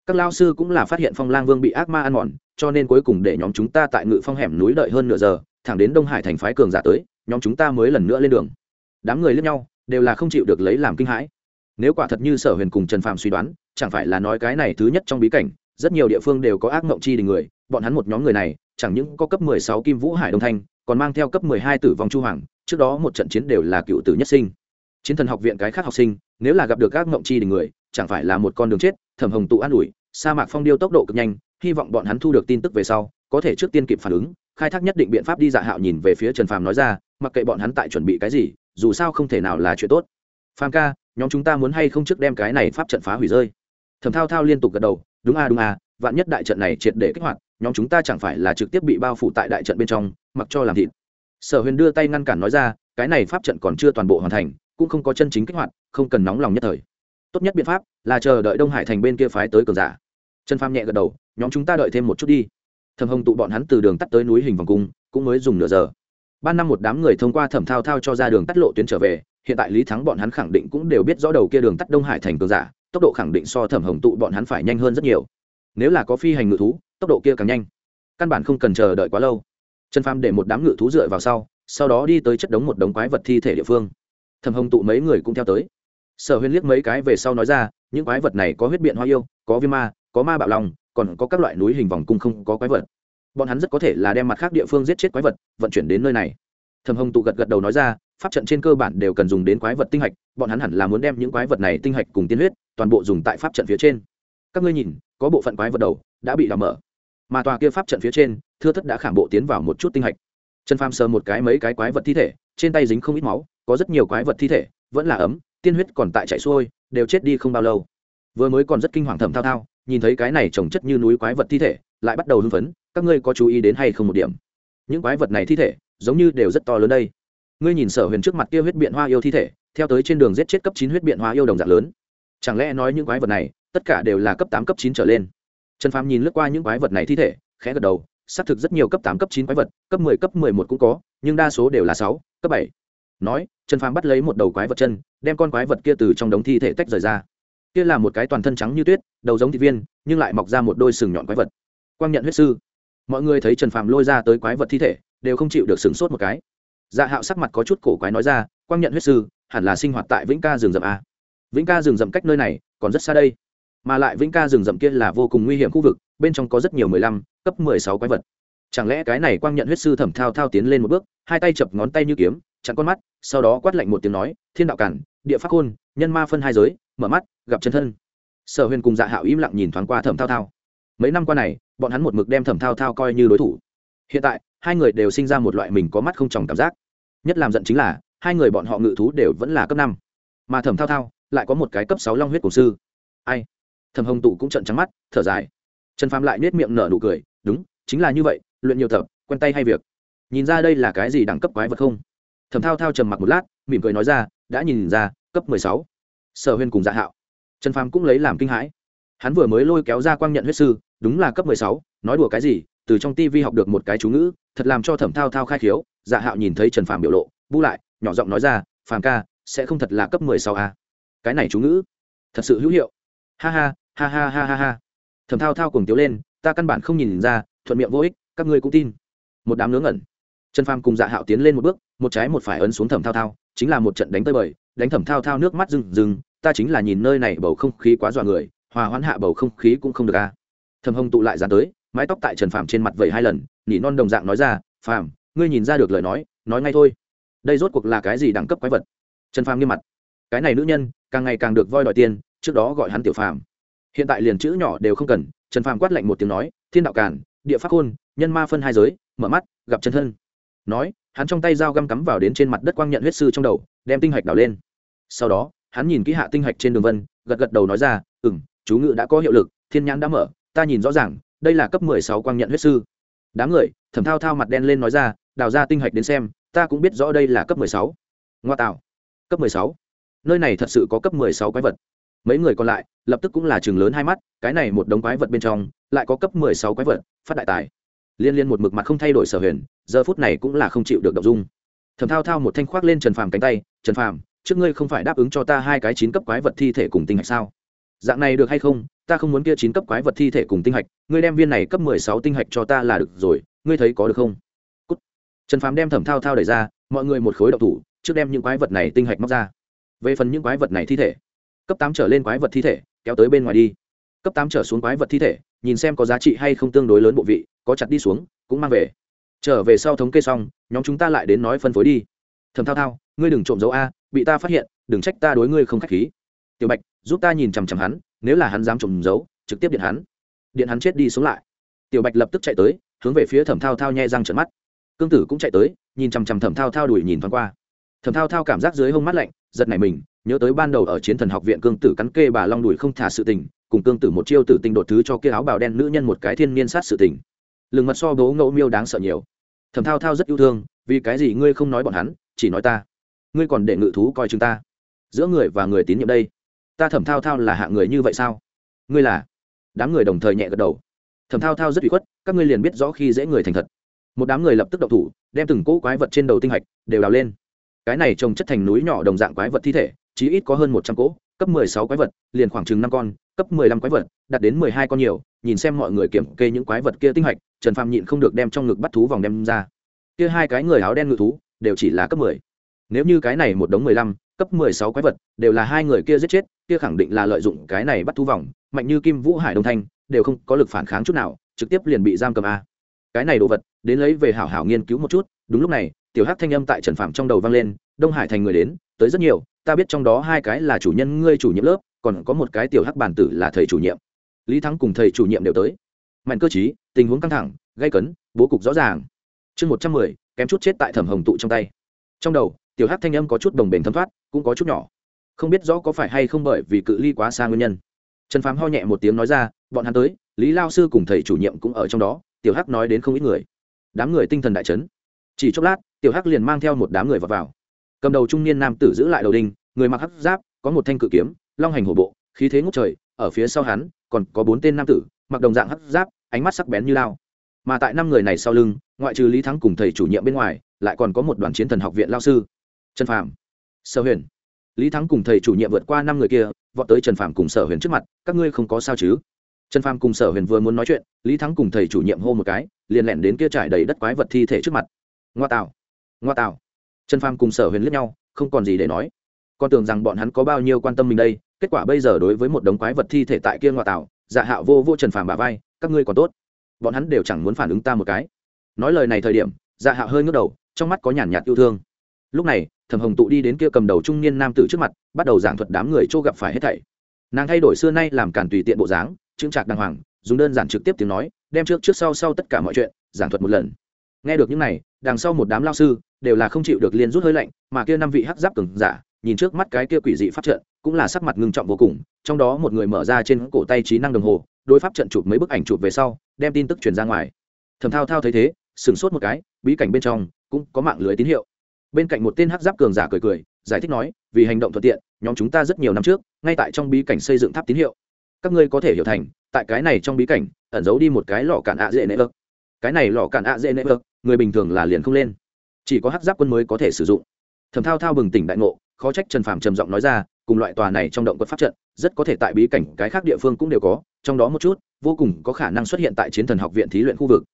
các lao sư cũng là phát hiện phong lang vương bị ác ma ăn mòn, cho nên cuối cùng để nhóm chúng ta tại ngự phong hẻm núi đợi hơn nửa giờ, thẳng đến đông hải thành phái cường giả tới, nhóm chúng ta mới lần nữa lên đường. Đám người lẫn nhau, đều là không chịu được lấy làm kinh hãi. Nếu quả thật như sở huyền cùng trần phàm suy đoán, chẳng phải là nói cái này thứ nhất trong bí cảnh, rất nhiều địa phương đều có ác mộng chi đình người, bọn hắn một nhóm người này, chẳng những có cấp mười sáu kim vũ hải đông thanh, còn mang theo cấp mười hai tử vong chu hoàng, trước đó một trận chiến đều là cựu tử nhất sinh chiến thần học viện cái khác học sinh, nếu là gặp được các ngộng chi đình người, chẳng phải là một con đường chết, thẩm hồng tụ an ủi, sa mạc phong điêu tốc độ cực nhanh, hy vọng bọn hắn thu được tin tức về sau, có thể trước tiên kịp phản ứng, khai thác nhất định biện pháp đi dạ hạo nhìn về phía trần phàm nói ra, mặc kệ bọn hắn tại chuẩn bị cái gì, dù sao không thể nào là chuyện tốt. Phàm ca, nhóm chúng ta muốn hay không trước đem cái này pháp trận phá hủy rơi? Thẩm thao thao liên tục gật đầu, đúng a đúng a vạn nhất đại trận này triệt để kích hoạt, nhóm chúng ta chẳng phải là trực tiếp bị bao phủ tại đại trận bên trong, mặc cho làm thịt. Sở huyền đưa tay ngăn cản nói ra, cái này pháp trận còn chưa toàn bộ hoàn thành cũng không có chân chính kích hoạt, không cần nóng lòng nhất thời. Tốt nhất biện pháp là chờ đợi đông hải thành bên kia phái tới cường giả. Trần pham nhẹ gật đầu, nhóm chúng ta đợi thêm một chút đi. Thầm hồng tụ bọn hắn từ đường tắt tới núi hình vòng cung, cũng mới dùng nửa giờ. Ban năm một đám người thông qua thẩm thao thao cho ra đường tắt lộ tuyến trở về, hiện tại lý thắng bọn hắn khẳng định cũng đều biết rõ đầu kia đường tắt đông hải thành cường giả, tốc độ khẳng định so thẩm hồng tụ bọn hắn phải nhanh hơn rất nhiều. Nếu là có phi hành ngự thú, tốc độ kia càng nhanh. Căn bản không cần chờ đợi quá lâu. Trần pham để một đám ngự thú dựa vào sau sau đó đi tới chất đống một đống quái vật thi thể địa phương thầm hồng tụ mấy người cũng theo tới. Sở huyền liếc mấy cái về sau nói ra, những quái vật này có huyết biện hoa yêu, có viêm ma, có ma bạo lòng, còn có các loại núi hình vòng cung không có quái vật. Bọn hắn rất có thể là đem mặt khác địa phương giết chết quái vật, vận chuyển đến nơi này. Thầm hồng tụ gật gật đầu nói ra, pháp trận trên cơ bản đều cần dùng đến quái vật tinh hạch, bọn hắn hẳn là muốn đem những quái vật này tinh hạch cùng tiên huyết, toàn bộ dùng tại pháp trận phía trên. Các ngươi nhìn, có bộ phận quái vật đầu đã bị đào mở, mà tòa kia pháp trận phía trên, thưa thất đã khảm bộ tiến vào một chút tinh hạch. Trần phàm sờ một cái mấy cái quái vật thi thể, trên tay dính không ít máu có rất nhiều quái vật thi thể, vẫn là ấm, tiên huyết còn tại chạy xuôi, đều chết đi không bao lâu. Vừa mới còn rất kinh hoàng thầm thao thao, nhìn thấy cái này trồng chất như núi quái vật thi thể, lại bắt đầu hưng phấn, các ngươi có chú ý đến hay không một điểm? Những quái vật này thi thể, giống như đều rất to lớn đây. Ngươi nhìn sở huyền trước mặt kia huyết biện hoa yêu thi thể, theo tới trên đường giết chết cấp chín huyết biện hoa yêu đồng dạng lớn. Chẳng lẽ nói những quái vật này, tất cả đều là cấp tám, cấp chín trở lên? Trần phàm nhìn lướt qua những quái vật này thi thể, khẽ gật đầu, xác thực rất nhiều cấp tám, cấp chín quái vật, cấp mười cấp mười một cũng có, nhưng đa số đều là sáu, cấp bảy nói, trần phàm bắt lấy một đầu quái vật chân, đem con quái vật kia từ trong đống thi thể tách rời ra. Kia là một cái toàn thân trắng như tuyết, đầu giống thị viên, nhưng lại mọc ra một đôi sừng nhọn quái vật. Quang nhận huyết sư. Mọi người thấy trần phàm lôi ra tới quái vật thi thể, đều không chịu được sửng sốt một cái. Dạ hạo sắc mặt có chút cổ quái nói ra, quang nhận huyết sư, hẳn là sinh hoạt tại vĩnh ca rừng rậm a. Vĩnh ca rừng rậm cách nơi này, còn rất xa đây. Mà lại vĩnh ca rừng rậm kia là vô cùng nguy hiểm khu vực, bên trong có rất nhiều mười lăm, cấp mười sáu quái vật. Chẳng lẽ cái này quang nhận huyết sư thẩm thao thao tiến lên một bước, hai tay chập ngón tay như kiếm chặn con mắt, sau đó quát lạnh một tiếng nói, thiên đạo cản, địa pháp khôn, nhân ma phân hai giới, mở mắt, gặp chân thân. Sở huyền cùng dạ hạo im lặng nhìn thoáng qua thẩm thao thao. Mấy năm qua này, bọn hắn một mực đem thẩm thao thao coi như đối thủ. Hiện tại, hai người đều sinh ra một loại mình có mắt không tròng cảm giác. Nhất làm giận chính là, hai người bọn họ ngự thú đều vẫn là cấp năm. Mà thẩm thao thao lại có một cái cấp sáu long huyết cổ sư. Ai? Thẩm hồng tụ cũng trận trắng mắt, thở dài. Trần phàm lại nết miệng nở nụ cười, đúng, chính là như vậy, luyện nhiều tập, quen tay hay việc. Nhìn ra đây là cái gì đẳng cấp quái vật không? Thẩm thao thao trầm mặc một lát, mỉm cười nói ra, đã nhìn ra, cấp mười sáu. Sở huyên cùng dạ hạo. Trần phàm cũng lấy làm kinh hãi. Hắn vừa mới lôi kéo ra quang nhận huyết sư, đúng là cấp mười sáu, nói đùa cái gì, từ trong tivi học được một cái chú ngữ, thật làm cho thẩm thao thao khai khiếu. Dạ hạo nhìn thấy trần phàm biểu lộ, bu lại, nhỏ giọng nói ra, phàm ca, sẽ không thật là cấp mười sáu a cái này chú ngữ, thật sự hữu hiệu. Ha ha ha ha ha ha ha. Thẩm thao thao cùng tiếu lên, ta căn bản không nhìn ra, thuận miệng vô ích, các ngươi cũng tin. Một đám ngớ ngẩn trần phàm cùng dạ hạo tiến lên một bước, một trái một phải ấn xuống thẩm thao thao, chính là một trận đánh tơi bời, đánh thẩm thao thao nước mắt rừng rừng ta chính là nhìn nơi này bầu không khí quá dọa người, hòa hoãn hạ bầu không khí cũng không được a à. thẩm hồng tụ lại dán tới, mái tóc tại trần phàm trên mặt vẩy hai lần, nỉ non đồng dạng nói ra, phàm, ngươi nhìn ra được lời nói nói ngay thôi. Đây rốt cuộc là cái gì đẳng cấp quái vật? Trần phàm nghiêm mặt. Cái này nữ nhân, càng ngày càng được voi đòi tiền, trước đó gọi hắn tiểu phàm. Hiện tại liền chữ nhỏ đều không cần. Trần phàm quát lạnh một tiếng nói, thiên đạo cản địa pháp khôn, nhân ma phân hai giới, mở mắt, gặp chân thân nói, hắn trong tay dao găm cắm vào đến trên mặt đất quang nhận huyết sư trong đầu, đem tinh hạch đào lên. Sau đó, hắn nhìn kỹ hạ tinh hạch trên đường vân, gật gật đầu nói ra ừ m chú ngự đã có hiệu lực, thiên nhãn đã mở, ta nhìn rõ ràng, đây là cấp mười sáu quang nhận huyết sư. Đám người thẩm thao thao mặt đen lên nói ra, đào ra tinh hạch đến xem, ta cũng biết rõ đây là cấp mười sáu. Ngoa tạo. Cấp mười sáu? Nơi này thật sự có cấp mười sáu quái vật. Mấy người còn lại, lập tức cũng là chừng lớn hai mắt, cái này một đống quái vật bên trong, lại có cấp mười sáu quái vật, phát đại tài liên liên một mực mặt không thay đổi sở huyền, giờ phút này cũng là không chịu được động dung. Thầm thao thao một thanh khoác lên trần phàm cánh tay, trần phàm, trước ngươi không phải đáp ứng cho ta hai cái chín cấp quái vật thi thể cùng tinh hạch sao? Dạng này được hay không? Ta không muốn kia chín cấp quái vật thi thể cùng tinh hạch, ngươi đem viên này cấp mười sáu tinh hạch cho ta là được rồi, ngươi thấy có được không? Cút. trần phàm đem thẩm thao thao đẩy ra, mọi người một khối đậu thủ, trước đem những quái vật này tinh hạch móc ra. Về phần những quái vật này thi thể, cấp tám trở lên quái vật thi thể, kéo tới bên ngoài đi. Cấp tám trở xuống quái vật thi thể nhìn xem có giá trị hay không tương đối lớn bộ vị, có chặt đi xuống, cũng mang về. Trở về sau thống kê xong, nhóm chúng ta lại đến nói phân phối đi. Thầm thao thao, ngươi đừng trộm dấu a, bị ta phát hiện, đừng trách ta đối ngươi không k h á c h khí. Tiểu bạch, giúp ta nhìn chằm chằm hắn, nếu là hắn dám trộm dấu, trực tiếp điện hắn. Điện hắn chết đi xuống lại. Tiểu bạch lập tức chạy tới, hướng về phía thẩm thao thao nhẹ răng trận mắt. Cương tử cũng chạy tới, nhìn chằm chằm thẩm thao thao đuổi nhìn thoáng qua. Thẩm thao thao cảm giác dưới hông mắt lạnh, giật nảy mình nhớ tới ban đầu ở chiến thần học viện cương tử cắn kê bà long đùi không thả sự tình, cùng cương tử một chiêu tử tình đột thứ cho kia áo bào đen nữ nhân một cái thiên niên sát sự tình. Lừng mật so bố ngẫu miêu đáng sợ nhiều. Thầm thao thao rất yêu thương, vì cái gì ngươi không nói bọn hắn, chỉ nói ta. Ngươi còn để ngự thú coi chúng ta. Giữa người và người tín nhiệm đây. Ta thầm thao thao là hạ người như vậy sao? Ngươi là? Đám người đồng thời nhẹ gật đầu. Thầm thao thao rất bị khuất, các ngươi liền biết rõ khi dễ người thành thật. Một đám người lập tức đậu thủ, đem từng cỗ quái vật trên đầu tinh hạch đều đào lên. Cái này trồng chất thành núi nhỏ đồng dạng quái vật thi thể chí ít có hơn một trăm cỗ, cấp mười sáu quái vật, liền khoảng chừng năm con, cấp mười lăm quái vật, đạt đến mười hai con nhiều, nhìn xem mọi người kiểm kê những quái vật kia tinh hạch, trần phàm nhịn không được đem trong ngực bắt thú vòng đem ra. Kia hai cái người áo đen ngự thú, đều chỉ là cấp mười. Nếu như cái này một đống mười lăm, cấp mười sáu quái vật, đều là hai người kia giết chết, kia khẳng định là lợi dụng cái này bắt thú vòng. Mạnh như kim vũ hải đông thanh, đều không có lực phản kháng chút nào, trực tiếp liền bị giam cầm a. Cái này đồ vật, đến lấy về hảo hảo nghiên cứu một chút. Đúng lúc này, tiểu hắc thanh âm tại trần phạm trong đầu vang lên, đông hải thành người đến, tới rất nhiều ta biết trong đó hai cái là chủ nhân ngươi chủ nhiệm lớp còn có một cái tiểu hắc bản tử là thầy chủ nhiệm. Lý thắng cùng thầy chủ nhiệm đều tới. Mạnh cơ chí tình huống căng thẳng gây cấn bố cục rõ ràng. Chương một trăm mười kém chút chết tại thẩm hồng tụ trong tay. Trong đầu tiểu hắc thanh âm có chút đồng bền thấm thoát cũng có chút nhỏ. Không biết rõ có phải hay không bởi vì cự ly quá xa nguyên nhân. Trần phám ho nhẹ một tiếng nói ra bọn hắn tới lý lao sư cùng thầy chủ nhiệm cũng ở trong đó tiểu hắc nói đến không ít người. Đám người tinh thần đại chấn. Chỉ chốc lát tiểu hắc liền mang theo một đám người vào, vào cầm đầu trung niên nam tử giữ lại đầu đinh, người mặc hắc giáp, có một thanh cự kiếm, long hành hổ bộ, khí thế ngút trời, ở phía sau hắn, còn có bốn tên nam tử, mặc đồng dạng hắc giáp, ánh mắt sắc bén như lao. Mà tại năm người này sau lưng, ngoại trừ lý thắng cùng thầy chủ nhiệm bên ngoài, lại còn có một đoàn chiến thần học viện lao sư. Trần phạm sở huyền. Lý thắng cùng thầy chủ nhiệm vượt qua năm người kia, vọt tới trần phạm cùng sở huyền trước mặt, các ngươi không có sao chứ? Trần phạm cùng sở huyền vừa muốn nói chuyện, lý thắng cùng thầy chủ nhiệm hô một cái, liền lẹn đến kia trải đầy đất quái vật thi thể trước mặt. Ngoa tạo ngoa tạo trần Phàm cùng sở huyền liếc nhau, không còn gì để nói. Con tưởng rằng bọn hắn có bao nhiêu quan tâm mình đây, kết quả bây giờ đối với một đống quái vật thi thể tại kia ngoại tạo dạ hạo vô vô trần phàm bà vai, các ngươi còn tốt. Bọn hắn đều chẳng muốn phản ứng ta một cái. Nói lời này thời điểm dạ hạo hơi ngước đầu, trong mắt có nhàn nhạt yêu thương. Lúc này, thẩm hồng tụ đi đến kia cầm đầu trung niên nam tử trước mặt, bắt đầu giảng thuật đám người chỗ gặp phải hết thảy. Nàng thay đổi xưa nay làm cản tùy tiện bộ dáng, chững chạc đàng hoàng, dùng đơn giản trực tiếp tiếng nói, đem trước trước sau sau tất cả mọi chuyện, giảng thuật một lần. Nghe được những này, đằng sau một đám lao sư đều là không chịu được liên rút hơi lạnh, mà kia năm vị hắc giáp Cường giả, nhìn trước mắt cái kia quỷ dị pháp trận, cũng là sắc mặt ngưng trọng vô cùng, trong đó một người mở ra trên cổ tay trí năng đồng hồ, đối pháp trận chụp mấy bức ảnh chụp về sau, đem tin tức truyền ra ngoài. Thầm thao thao thấy thế, sửng sốt một cái, bí cảnh bên trong, cũng có mạng lưới tín hiệu. Bên cạnh một tên hắc giáp cường giả cười cười, giải thích nói, vì hành động thuận tiện, nhóm chúng ta rất nhiều năm trước, ngay tại trong bí cảnh xây dựng tháp tín hiệu. Các ngươi có thể hiểu thành, tại cái này trong bí cảnh, ẩn giấu đi một cái lò cản ạ dễ nệ ơ cái này lò cản ạ dễ nệ ơ người bình thường là liền không lên chỉ có hắc giáp quân mới có thể sử dụng. Thầm thao thao bừng tỉnh đại ngộ, khó trách trần phàm trầm giọng nói ra, cùng loại tòa này trong động quật pháp trận, rất có thể tại bí cảnh cái khác địa phương cũng đều có, trong đó một chút, vô cùng có khả năng xuất hiện tại chiến thần học viện thí luyện khu vực.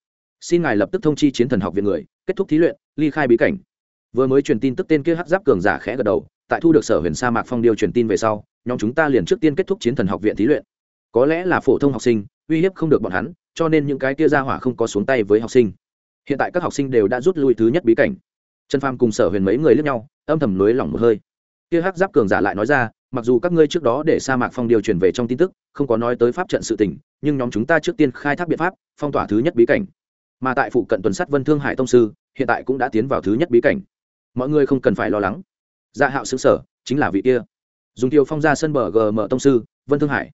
Xin ngài lập tức thông chi chiến thần học viện người, kết thúc thí luyện, ly khai bí cảnh. Vừa mới truyền tin tức tên kia hắc giáp cường giả khẽ gật đầu, tại thu được sở huyền sa mạc phong điều truyền tin về sau, nhóm chúng ta liền trước tiên kết thúc chiến thần học viện thí luyện. Có lẽ là phổ thông học sinh, uy hiếp không được bọn hắn, cho nên những cái kia ra hỏa không có xuống tay với học sinh hiện tại các học sinh đều đã rút lui thứ nhất bí cảnh. Trần phàm cùng sở huyền mấy người lướt nhau, âm thầm lưới lỏng một hơi. Kia hắc giáp cường giả lại nói ra, mặc dù các ngươi trước đó để sa mạc phong điều truyền về trong tin tức, không có nói tới pháp trận sự tình, nhưng nhóm chúng ta trước tiên khai thác biện pháp, phong tỏa thứ nhất bí cảnh. Mà tại phụ cận tuần sắt vân thương hải tông sư, hiện tại cũng đã tiến vào thứ nhất bí cảnh. Mọi người không cần phải lo lắng. Dạ hạo xứng sở, chính là vị kia. Dùng tiêu phong ra sân bờ gm tông sư, vân thương hải.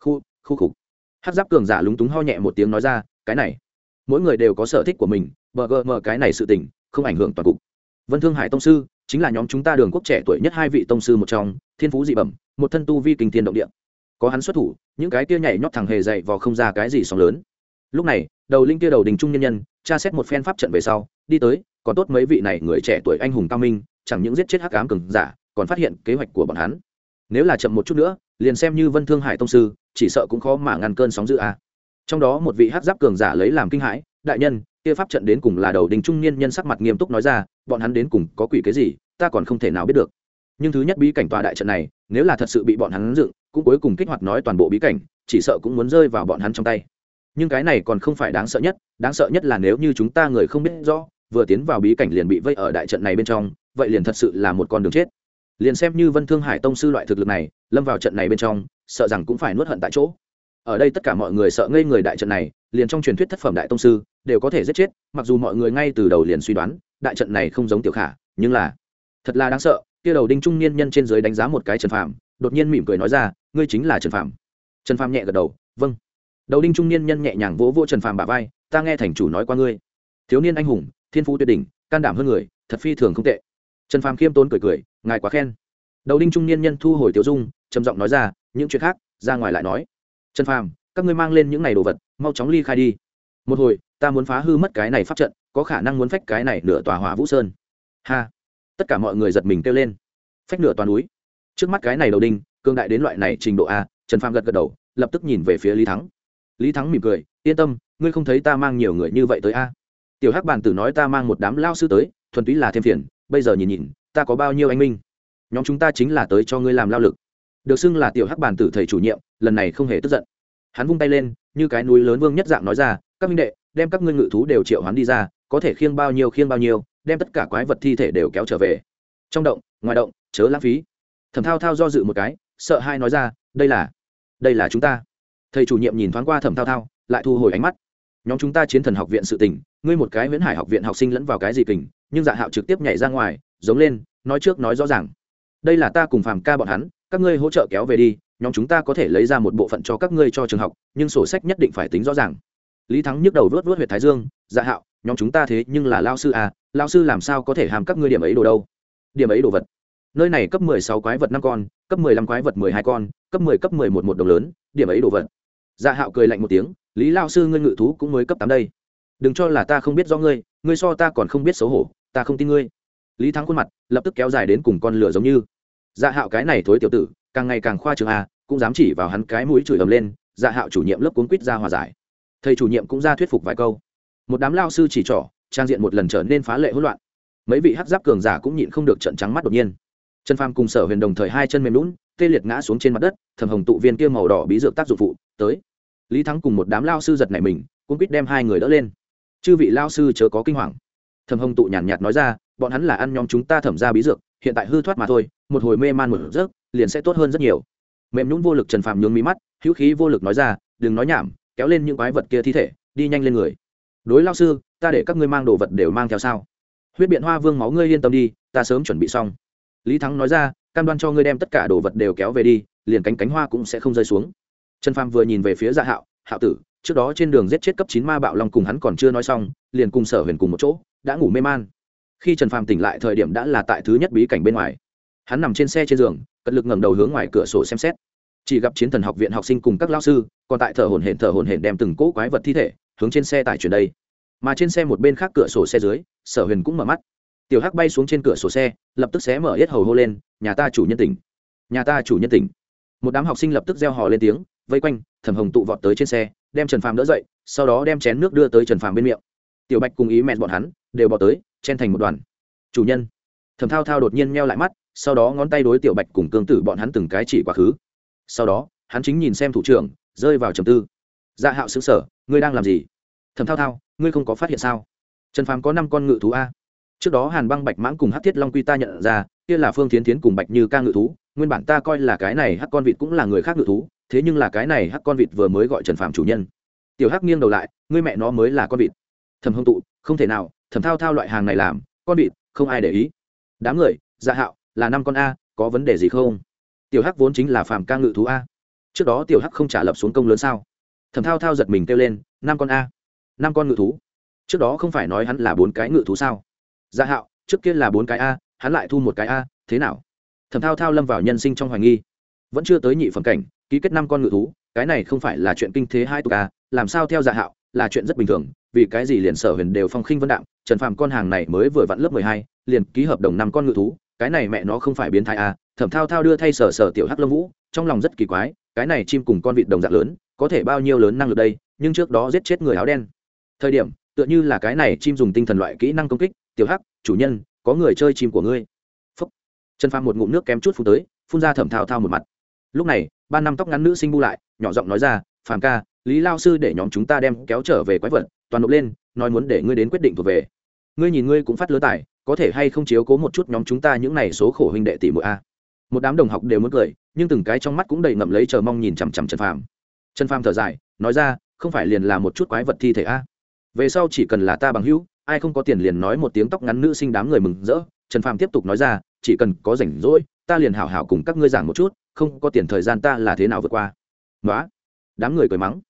Khu khu khục. Hát giáp cường giả lúng túng ho nhẹ một tiếng nói ra, cái này mỗi người đều có sở thích của mình, bờ gm cái này sự tình, không ảnh hưởng toàn cục. Vân thương hải tông sư, chính là nhóm chúng ta đường quốc trẻ tuổi nhất hai vị tông sư một trong, thiên phú dị bẩm, một thân tu vi kinh thiên động địa. Có hắn xuất thủ, những cái kia nhảy nhót thẳng hề dậy vào không ra cái gì sóng lớn. Lúc này, đầu linh kia đầu đình trung nhân nhân, tra xét một phen pháp trận về sau, đi tới, còn tốt mấy vị này người trẻ tuổi anh hùng cao minh, chẳng những giết chết hắc ám cường giả, còn phát hiện kế hoạch của bọn hắn. Nếu là chậm một chút nữa, liền xem như vân thương hải tông sư, chỉ sợ cũng khó mà ngăn cơn sóng dữ a trong đó một vị hắc giáp cường giả lấy làm kinh hãi, đại nhân, kia pháp trận đến cùng là đầu đình trung niên nhân sắc mặt nghiêm túc nói ra, bọn hắn đến cùng có quỷ cái gì, ta còn không thể nào biết được. Nhưng thứ nhất bí cảnh tòa đại trận này, nếu là thật sự bị bọn hắn dựng, cũng cuối cùng kích hoạt nói toàn bộ bí cảnh, chỉ sợ cũng muốn rơi vào bọn hắn trong tay. Nhưng cái này còn không phải đáng sợ nhất, đáng sợ nhất là nếu như chúng ta người không biết rõ, vừa tiến vào bí cảnh liền bị vây ở đại trận này bên trong, vậy liền thật sự là một con đường chết. Liền xem như vân thương hải tông sư loại thực lực này, lâm vào trận này bên trong, sợ rằng cũng phải nuốt hận tại chỗ ở đây tất cả mọi người sợ ngây người đại trận này, liền trong truyền thuyết thất phẩm đại tông sư đều có thể giết chết, mặc dù mọi người ngay từ đầu liền suy đoán, đại trận này không giống tiểu khả, nhưng là thật là đáng sợ, kia đầu đinh trung niên nhân trên dưới đánh giá một cái trần phạm đột nhiên mỉm cười nói ra, ngươi chính là trần phạm trần phạm nhẹ gật đầu vâng. Đầu đinh trung niên nhân nhẹ nhàng vỗ vỗ trần phạm bả vai, ta nghe thành chủ nói qua ngươi. Thiếu niên anh hùng, thiên phú tuyệt đỉnh, can đảm hơn người, thật phi thường không tệ. Trần phàm khiêm tốn cười cười, ngài quá khen. Đầu đinh trung niên nhân thu hồi tiểu dung, trầm giọng nói ra, những chuyện khác, ra ngoài lại nói trần phàm, các ngươi mang lên những này đồ vật, mau chóng ly khai đi. Một hồi, ta muốn phá hư mất cái này pháp trận, có khả năng muốn phách cái này nửa tòa hỏa vũ sơn. Ha! Tất cả mọi người giật mình kêu lên. Phách nửa toàn núi. Trước mắt cái này đầu đinh cương đại đến loại này trình độ a, trần phàm gật gật đầu, lập tức nhìn về phía lý thắng. Lý thắng mỉm cười, yên tâm, ngươi không thấy ta mang nhiều người như vậy tới a. Tiểu hắc bàn tử nói ta mang một đám lao sư tới, thuần túy là thêm phiền, bây giờ nhìn nhìn, ta có bao nhiêu anh minh? Nhóm chúng ta chính là tới cho ngươi làm lao lực được xưng là tiểu hắc bản tử thầy chủ nhiệm, lần này không hề tức giận. Hắn vung tay lên, như cái núi lớn vương nhất dạng nói ra, các minh đệ, đem các ngươi ngự thú đều triệu hắn đi ra, có thể khiêng bao nhiêu khiêng bao nhiêu, đem tất cả quái vật thi thể đều kéo trở về. Trong động, ngoài động, chớ lãng phí. Thẩm thao thao do dự một cái, sợ hai nói ra, đây là đây là chúng ta. Thầy chủ nhiệm nhìn thoáng qua thẩm thao thao, lại thu hồi ánh mắt. Nhóm chúng ta chiến thần học viện sự tình, ngươi một cái viễn hải học viện học sinh lẫn vào cái gì kình, nhưng dạ hạo trực tiếp nhảy ra ngoài, giống lên, nói trước nói rõ ràng. Đây là ta cùng phàm ca bọn hắn các ngươi hỗ trợ kéo về đi, nhóm chúng ta có thể lấy ra một bộ phận cho các ngươi cho trường học, nhưng sổ sách nhất định phải tính rõ ràng. Lý thắng nhức đầu vớt vớt huyện thái dương dạ hạo, nhóm chúng ta thế nhưng là lao sư à lao sư làm sao có thể hàm các ngươi điểm ấy đồ đâu? Điểm ấy đồ vật. Nơi này cấp mười sáu quái vật năm con, cấp mười lăm quái vật mười hai con, cấp mười cấp mười một một đồng lớn, điểm ấy đồ vật. Dạ hạo cười lạnh một tiếng, lý lao sư ngươi ngự thú cũng mới cấp tám đây. Đừng cho là ta không biết do ngươi ngươi so ta còn không biết xấu hổ, ta không tin ngươi. Lý thắng khuôn mặt lập tức kéo dài đến cùng con lửa giống như dạ hạo cái này thối tiểu tử, càng ngày càng khoa trường a à, cũng dám chỉ vào hắn cái mũi chửi ầm lên dạ hạo chủ nhiệm lớp cuốn quýt ra hòa giải. Thầy chủ nhiệm cũng ra thuyết phục vài câu. Một đám lao sư chỉ trỏ, trang diện một lần trở nên phá lệ hỗn loạn. Mấy vị hát giáp cường giả cũng nhịn không được trận trắng mắt đột nhiên. Trần pham cùng sở huyền đồng thời hai chân mềm lún, tê liệt ngã xuống trên mặt đất, thầm hồng tụ viên kia màu đỏ bí dược tác dụng phụ, tới. Lý thắng cùng một đám lao sư giật này mình cũng quýt đem hai người đỡ lên. Chư vị lao sư chớ có kinh hoàng. Thầm hồng tụ nhàn nhạt nói ra, bọn hắn là ăn nhóm chúng ta thẩm ra bí dược, hiện tại hư thoát mà thôi một hồi mê man một giấc, liền sẽ tốt hơn rất nhiều. Mềm nhún vô lực trần phàm nhướng mí mắt, hữu khí vô lực nói ra, đừng nói nhảm, kéo lên những quái vật kia thi thể, đi nhanh lên người. Đối lao sư, ta để các ngươi mang đồ vật đều mang theo sao? Huyết biện hoa vương máu ngươi yên tâm đi, ta sớm chuẩn bị xong. Lý thắng nói ra, cam đoan cho ngươi đem tất cả đồ vật đều kéo về đi, liền cánh cánh hoa cũng sẽ không rơi xuống. Trần phàm vừa nhìn về phía dạ hạo hạo tử, trước đó trên đường giết chết cấp chín ma bạo long cùng hắn còn chưa nói xong, liền cùng sở huyền cùng một chỗ, đã ngủ mê man. Khi trần phàm tỉnh lại thời điểm đã là tại thứ nhất bí cảnh bên ngoài hắn nằm trên xe trên giường, cật lực ngẩng đầu hướng ngoài cửa sổ xem xét. Chỉ gặp chiến thần học viện học sinh cùng các lao sư, còn tại thở hồn hển thở hồn hển đem từng cỗ quái vật thi thể hướng trên xe tải chuyển đây. Mà trên xe một bên khác cửa sổ xe dưới, sở huyền cũng mở mắt. Tiểu hắc bay xuống trên cửa sổ xe, lập tức xé mở yết hầu hô lên, nhà ta chủ nhân tỉnh! Nhà ta chủ nhân tỉnh! Một đám học sinh lập tức gieo hò lên tiếng, vây quanh, thẩm hồng tụ vọt tới trên xe, đem trần phàm đỡ dậy, sau đó đem chén nước đưa tới trần phàm bên miệng. Tiểu bạch cùng ý mẹ bọn hắn đều bỏ tới, chen thành một đoàn. Chủ nhân! Thẩm thao thao đột nhiên meo lại mắt sau đó ngón tay đối tiểu bạch cùng cương tử bọn hắn từng cái chỉ quá khứ. Sau đó, hắn chính nhìn xem thủ trưởng, rơi vào trầm tư. Dạ hạo xứng sở ngươi đang làm gì? Thầm thao thao, ngươi không có phát hiện sao? Trần phàm có năm con ngự thú a. Trước đó hàn băng bạch mãng cùng hát thiết long quy ta nhận ra, kia là phương tiến tiến cùng bạch như ca ngự thú, nguyên bản ta coi là cái này hắc con vịt cũng là người khác ngự thú, thế nhưng là cái này hắc con vịt vừa mới gọi trần phàm chủ nhân. Tiểu hắc nghiêng đầu lại, ngươi mẹ nó mới là con vịt. Thầm hông tụ, không thể nào, thầm thao thao loại hàng này làm, con vịt, không ai để ý. Đám người dạ hạo là năm con a, có vấn đề gì không? Tiểu hắc vốn chính là phàm ca ngự thú a. Trước đó tiểu hắc không trả lập xuống công lớn sao? Thẩm thao thao giật mình kêu lên, năm con a. Năm con ngự thú? Trước đó không phải nói hắn là bốn cái ngự thú sao? Dạ hạo, trước kia là bốn cái a, hắn lại thu một cái a, thế nào? Thẩm thao thao lâm vào nhân sinh trong hoài nghi. Vẫn chưa tới nhị phẩm cảnh, ký kết năm con ngự thú, cái này không phải là chuyện kinh thế hai tục a, làm sao theo dạ hạo, là chuyện rất bình thường, vì cái gì liền sở huyền đều phong khinh vân đạm, trần phàm con hàng này mới vừa vặn lớp mười hai, liền ký hợp đồng năm con ngự thú cái này mẹ nó không phải biến thái à thẩm thao thao đưa thay sở sở tiểu hắc lâm vũ, trong lòng rất kỳ quái, cái này chim cùng con vịt đồng dạng lớn, có thể bao nhiêu lớn năng lực đây, nhưng trước đó giết chết người áo đen. Thời điểm, tựa như là cái này chim dùng tinh thần loại kỹ năng công kích, tiểu hắc, chủ nhân, có người chơi chim của ngươi. Phúc. Trần phàm một ngụm nước kém chút phun tới, phun ra thẩm thao thao một mặt. Lúc này, ba năm tóc ngắn nữ sinh bu lại, nhỏ giọng nói ra, phàm ca, lý lao sư để nhóm chúng ta đem kéo trở về quái vật, toàn nộp lên, nói muốn để ngươi đến quyết định thuộc về. Ngươi nhìn ngươi cũng phát lứa tải có thể hay không chiếu cố một chút nhóm chúng ta những này số khổ huynh đệ tỷ muội a? Một đám đồng học đều muốn cười, nhưng từng cái trong mắt cũng đầy ngậm lấy chờ mong nhìn chằm chằm trần phàm. Trần phàm thở dài, nói ra, không phải liền là một chút quái vật thi thể a? Về sau chỉ cần là ta bằng hữu, ai không có tiền liền nói một tiếng tóc ngắn nữ sinh đám người mừng rỡ. Trần phàm tiếp tục nói ra, chỉ cần có rảnh rỗi, ta liền hảo hảo cùng các ngươi giảng một chút, không có tiền thời gian ta là thế nào vượt qua. Nói đám người cười mắng.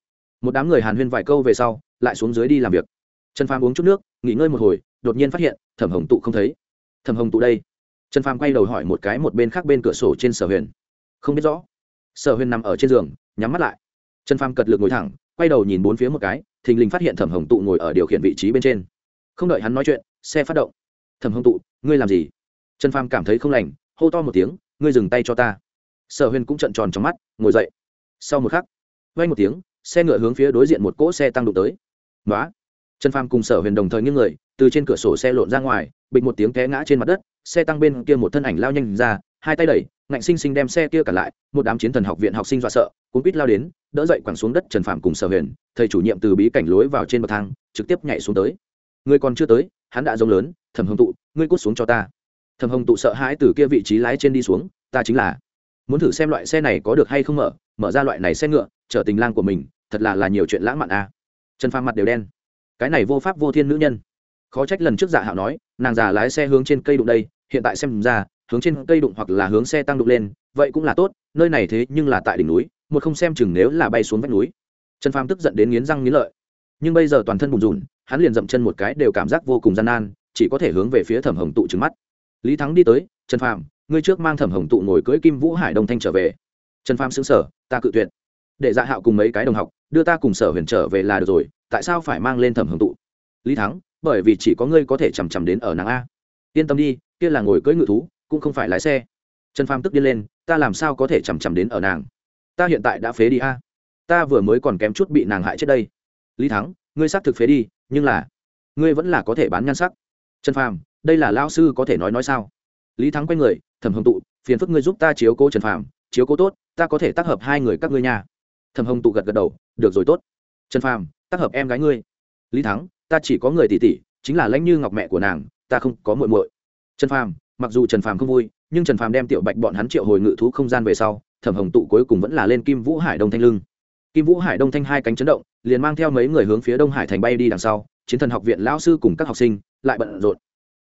Một đám người hàn huyên vài câu về sau, lại xuống dưới đi làm việc. Trần phàm uống chút nước, nghỉ ngơi một hồi đột nhiên phát hiện, thẩm hồng tụ không thấy. Thẩm hồng tụ đây? Trần phàm quay đầu hỏi một cái một bên khác bên cửa sổ trên sở huyền. Không biết rõ. Sở huyền nằm ở trên giường, nhắm mắt lại. Trần phàm cật lực ngồi thẳng, quay đầu nhìn bốn phía một cái, thình lình phát hiện thẩm hồng tụ ngồi ở điều khiển vị trí bên trên. Không đợi hắn nói chuyện, xe phát động. Thẩm hồng tụ, ngươi làm gì? Trần phàm cảm thấy không lành, hô to một tiếng, ngươi dừng tay cho ta. Sở huyền cũng trận tròn trong mắt, ngồi dậy. Sau một khắc vay một tiếng, xe ngựa hướng phía đối diện một cỗ xe tăng đụng tới. Nói trần phàm cùng sở huyền đồng thời nghiêng người, từ trên cửa sổ xe lộn ra ngoài, bịch một tiếng té ngã trên mặt đất, xe tăng bên kia một thân ảnh lao nhanh ra, hai tay đẩy, ngạnh sinh sinh đem xe kia cả lại, một đám chiến thần học viện học sinh dọa sợ cũng quýt lao đến, đỡ dậy quẳng xuống đất trần phạm cùng sở huyền, thầy chủ nhiệm từ bí cảnh lối vào trên bậc thang, trực tiếp nhảy xuống tới. Người còn chưa tới, hắn đã rông lớn, thẩm hồng tụ, ngươi cút xuống cho ta. Thẩm hồng tụ sợ hãi từ kia vị trí lái trên đi xuống, ta chính là. Muốn thử xem loại xe này có được hay không mở mở ra loại này xe ngựa chở tình lang của mình, thật là là nhiều chuyện lãng mạn a. À. trần phàm mặt đều đen cái này vô pháp vô thiên nữ nhân. Khó trách lần trước dạ hạo nói, nàng già lái xe hướng trên cây đụng đây, hiện tại xem ra, hướng trên cây đụng hoặc là hướng xe tăng đụng lên, vậy cũng là tốt, nơi này thế nhưng là tại đỉnh núi, một không xem chừng nếu là bay xuống vách núi. Trần phàm tức giận đến nghiến răng nghiến lợi. Nhưng bây giờ toàn thân bùn rùn, hắn liền dậm chân một cái đều cảm giác vô cùng gian nan, chỉ có thể hướng về phía thẩm hồng tụ trứng mắt. Lý thắng đi tới, trần phàm, ngươi trước mang thẩm hồng tụ ngồi cưỡi kim vũ hải đông thanh trở về. Trần phàm xứng sở ta cự tuyệt. Để dạ hạo cùng mấy cái đồng học, đưa ta cùng sở huyền trở về là được rồi tại sao phải mang lên thẩm hưởng tụ? Lý thắng, bởi vì chỉ có ngươi có thể chằm chằm đến ở nàng a. Yên tâm đi, kia là ngồi cưỡi ngự thú, cũng không phải lái xe. Trần phàm tức điên lên, ta làm sao có thể chằm chằm đến ở nàng? Ta hiện tại đã phế đi a. Ta vừa mới còn kém chút bị nàng hại trước đây. Lý thắng, ngươi xác thực phế đi, nhưng là, ngươi vẫn là có thể bán nhan sắc. Trần phàm, đây là lao sư có thể nói nói sao? Lý thắng quay người, thẩm hồng tụ, phiền phức ngươi giúp ta chiếu cố trần phàm, chiếu cố tốt, ta có thể tác hợp hai người các ngươi nhà thẩm hồng tụ gật gật đầu, được rồi tốt. Trần phàm tác hợp em gái ngươi. Lý thắng, ta chỉ có người tỷ tỷ, chính là lãnh như ngọc mẹ của nàng, ta không có muội muội. Trần phàm, mặc dù trần phàm không vui, nhưng trần phàm đem tiểu bạch bọn hắn triệu hồi ngự thú không gian về sau, thẩm hồng tụ cuối cùng vẫn là lên kim vũ hải đông thanh lưng. Kim vũ hải đông thanh hai cánh chấn động, liền mang theo mấy người hướng phía đông hải thành bay đi đằng sau, chiến thần học viện lão sư cùng các học sinh lại bận rộn.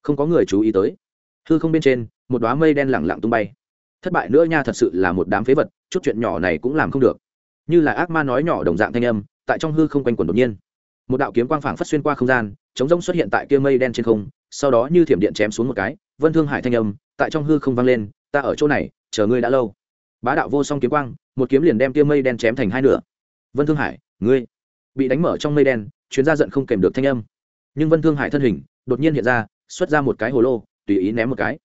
Không có người chú ý tới. Hư không bên trên, một đoá mây đen lẳng lặng tung bay. Thất bại nữa nha, thật sự là một đám phế vật, chút chuyện nhỏ này cũng làm không được. Như là ác ma nói nhỏ đồng dạng thanh âm tại trong hư không quanh quẩn đột nhiên. Một đạo kiếm quang phảng phất xuyên qua không gian, chống rông xuất hiện tại kia mây đen trên không, sau đó như thiểm điện chém xuống một cái, vân thương hải thanh âm, tại trong hư không vang lên, ta ở chỗ này, chờ ngươi đã lâu. Bá đạo vô song kiếm quang, một kiếm liền đem kia mây đen chém thành hai nửa. Vân thương hải, ngươi bị đánh mở trong mây đen, chuyến ra giận không kèm được thanh âm. Nhưng vân thương hải thân hình đột nhiên hiện ra, xuất ra một cái hồ lô, tùy ý ném một cái.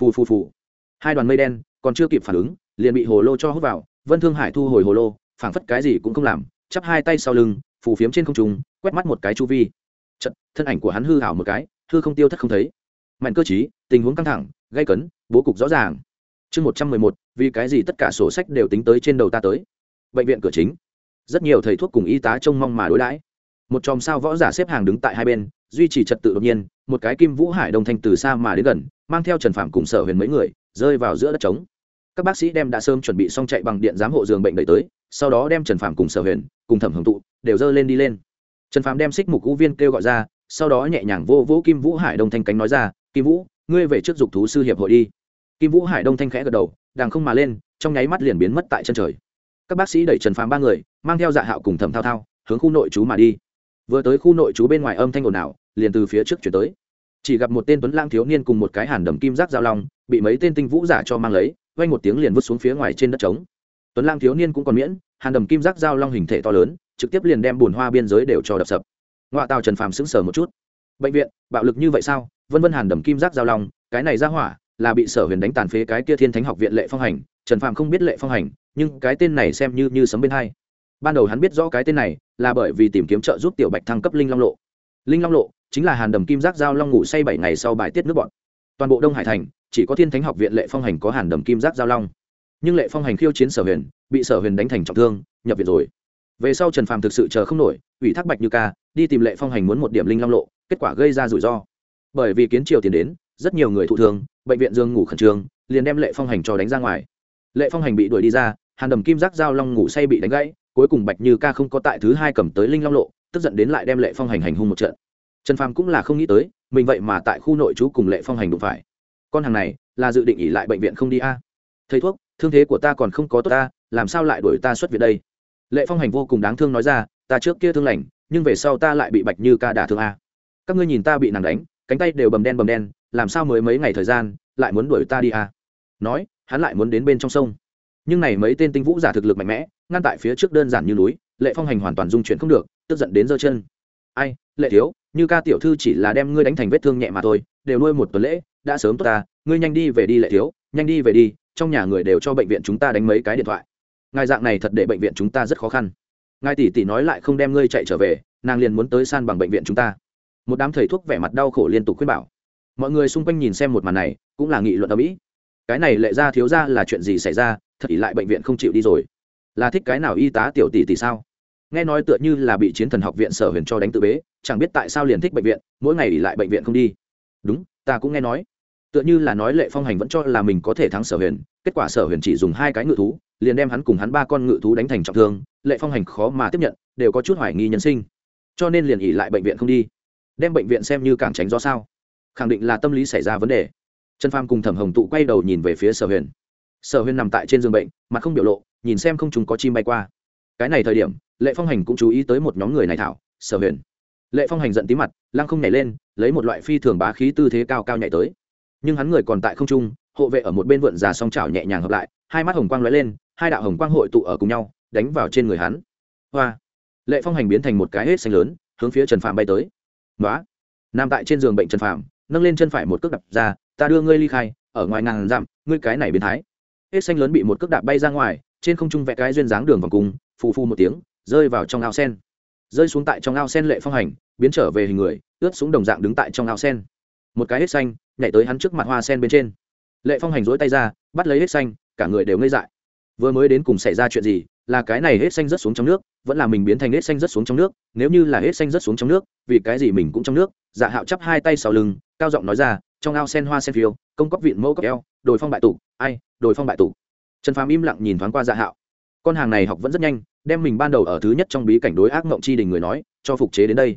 Phù phù phù. Hai đoàn mây đen còn chưa kịp phản ứng, liền bị hồ lô cho hút vào. Vân thương hải thu hồi hồ lô, phảng phất cái gì cũng không làm chắp hai tay sau lưng phù phiếm trên không trung quét mắt một cái chu vi. Chật, thân ảnh của hắn hư hảo một cái hư không tiêu thất không thấy. Mạnh cơ chí tình huống căng thẳng gây cấn bố cục rõ ràng. Chương một trăm mười một vì cái gì tất cả sổ sách đều tính tới trên đầu ta tới? Bệnh viện cửa chính. Rất nhiều thầy thuốc cùng y tá trông mong mà đối đãi. Một chòm sao võ giả xếp hàng đứng tại hai bên duy trì trật tự đột nhiên một cái kim vũ hải đồng thanh từ xa mà đến gần mang theo trần phạm cùng sở huyền mấy người rơi vào giữa đất trống. Các bác sĩ đem đã sớm chuẩn bị xong chạy bằng điện giám hộ giường bệnh đẩy tới sau đó đem trần phạm cùng sở huyền, cùng thẩm hưởng tụ đều dơ lên đi lên. Trần phạm đem xích mục ngũ viên kêu gọi ra, sau đó nhẹ nhàng vô vũ kim vũ hải đông thanh cánh nói ra, kim vũ, ngươi về trước dục thú sư hiệp hội đi. Kim vũ hải đông thanh khẽ gật đầu đàng không mà lên, trong nháy mắt liền biến mất tại chân trời. Các bác sĩ đẩy trần phàm ba người, mang theo dạ hạo cùng thẩm thao thao, hướng khu nội chú mà đi. Vừa tới khu nội chú bên ngoài âm thanh ồn ào, liền từ phía trước chuyển tới. Chỉ gặp một tên tuấn lang thiếu niên cùng một cái hàn đầm kim giác giao long, bị mấy tên tinh vũ giả cho mang lấy vay một tiếng liền vứt xuống phía ngoài trên đất trống tuấn lang thiếu niên cũng còn miễn, hàn đầm kim giác giao long hình thể to lớn, trực tiếp liền đem bùn hoa biên giới đều cho đập sập. Ngoại tàu trần phàm sững sờ một chút. Bệnh viện, bạo lực như vậy sao? Vân vân hàn đầm kim giác giao long, cái này ra hỏa là bị sở huyền đánh tàn phế cái kia thiên thánh học viện lệ phong hành, trần phàm không biết lệ phong hành, nhưng cái tên này xem như như sấm bên hai. Ban đầu hắn biết rõ cái tên này là bởi vì tìm kiếm trợ giúp tiểu bạch thăng cấp linh long lộ. Linh long lộ chính là hàn đầm kim giác giao long ngủ say bảy ngày sau bài tiết nước bọn. Toàn bộ đông hải thành, chỉ có thiên thánh học viện lệ phong hành có hàn đầm kim giác giao long nhưng lệ phong hành khiêu chiến sở huyền, bị sở huyền đánh thành trọng thương, nhập viện rồi. Về sau trần phàm thực sự chờ không nổi, ủy thác bạch như ca, đi tìm lệ phong hành muốn một điểm linh long lộ, kết quả gây ra rủi ro. Bởi vì kiến triều tiền đến, rất nhiều người thụ thương, bệnh viện dương ngủ khẩn trương, liền đem lệ phong hành cho đánh ra ngoài. Lệ phong hành bị đuổi đi ra, hàn đầm kim giác giao long ngủ say bị đánh gãy, cuối cùng bạch như ca không có tại thứ hai cầm tới linh long lộ, tức giận đến lại đem lệ phong hành hành hung một trận. Trần phàm cũng là không nghĩ tới, mình vậy mà tại khu nội trú cùng lệ phong hành đụng phải. Con hàng này, là dự định ỉ lại bệnh viện không đi a? Thầy thuốc thương thế của ta còn không có tốt ta, làm sao lại đuổi ta xuất viện đây? Lệ phong hành vô cùng đáng thương nói ra, ta trước kia thương lành, nhưng về sau ta lại bị bạch như ca đả thương a. Các ngươi nhìn ta bị nàng đánh, cánh tay đều bầm đen bầm đen, làm sao mới mấy ngày thời gian, lại muốn đuổi ta đi a? Nói, hắn lại muốn đến bên trong sông. Nhưng này mấy tên tinh vũ giả thực lực mạnh mẽ, ngăn tại phía trước đơn giản như núi, lệ phong hành hoàn toàn dung chuyển không được, tức giận đến giơ chân. Ai, lệ thiếu, như ca tiểu thư chỉ là đem ngươi đánh thành vết thương nhẹ mà thôi, đều nuôi một tuần lễ, đã sớm tốt ta, ngươi nhanh đi về đi lệ thiếu, nhanh đi về đi trong nhà người đều cho bệnh viện chúng ta đánh mấy cái điện thoại. Ngài dạng này thật để bệnh viện chúng ta rất khó khăn. Ngài tỷ tỷ nói lại không đem ngươi chạy trở về, nàng liền muốn tới san bằng bệnh viện chúng ta. Một đám thầy thuốc vẻ mặt đau khổ liên tục khuyên bảo. Mọi người xung quanh nhìn xem một màn này, cũng là nghị luận ở mỹ cái này lệ ra thiếu ra là chuyện gì xảy ra, thật ỉ lại bệnh viện không chịu đi rồi. Là thích cái nào y tá tiểu tỷ tỷ sao? Nghe nói tựa như là bị chiến thần học viện sở huyền cho đánh tự bế, chẳng biết tại sao liền thích bệnh viện, mỗi ngày ỉ lại bệnh viện không đi. Đúng, ta cũng nghe nói tựa như là nói lệ phong hành vẫn cho là mình có thể thắng sở huyền, kết quả sở huyền chỉ dùng hai cái ngự thú, liền đem hắn cùng hắn ba con ngự thú đánh thành trọng thương, lệ phong hành khó mà tiếp nhận, đều có chút hoài nghi nhân sinh. Cho nên liền ỉ lại bệnh viện không đi, đem bệnh viện xem như càng tránh do sao. Khẳng định là tâm lý xảy ra vấn đề. Trần pham cùng thẩm hồng tụ quay đầu nhìn về phía sở huyền. Sở huyền nằm tại trên giường bệnh, mặt không biểu lộ, nhìn xem không chúng có chim bay qua. Cái này thời điểm, lệ phong hành cũng chú ý tới một nhóm người này thảo, sở huyền. Lệ phong hành giận tí mặt, lăng không nhảy lên, lấy một loại phi thường bá khí tư thế cao cao nhảy tới nhưng hắn người còn tại không trung, hộ vệ ở một bên vượn già song chảo nhẹ nhàng hợp lại, hai mắt hồng quang lóe lên, hai đạo hồng quang hội tụ ở cùng nhau, đánh vào trên người hắn. Hoa! Lệ phong hành biến thành một cái hết xanh lớn, hướng phía trần phạm bay tới. Nói nằm tại trên giường bệnh trần phạm nâng lên chân phải một cước đập ra, ta đưa ngươi ly khai, ở ngoài ngàn dặm, ngươi cái này biến thái. Hết xanh lớn bị một cước đạp bay ra ngoài, trên không trung vẽ cái duyên dáng đường vòng cung, phù phù một tiếng, rơi vào trong ao sen. Rơi xuống tại trong ao sen lệ phong hành, biến trở về hình người, ướt xuống đồng dạng đứng tại trong ao sen. Một cái hết xanh nhảy tới hắn trước mặt hoa sen bên trên. Lệ phong hành dối tay ra, bắt lấy hết xanh, cả người đều ngây dại. Vừa mới đến cùng xảy ra chuyện gì, là cái này hết xanh rớt xuống trong nước, vẫn là mình biến thành hết xanh rớt xuống trong nước, nếu như là hết xanh rớt xuống trong nước, vì cái gì mình cũng trong nước? Dạ hạo chắp hai tay sau lưng, cao giọng nói ra, trong ao sen hoa sen phiêu, công cóc vịn mẫu cóc eo, đồi phong bại tụ, ai, đồi phong bại tụ. Trần phàm im lặng nhìn thoáng qua dạ hạo. Con hàng này học vẫn rất nhanh, đem mình ban đầu ở thứ nhất trong bí cảnh đối ác mộng chi đình người nói, cho phục chế đến đây.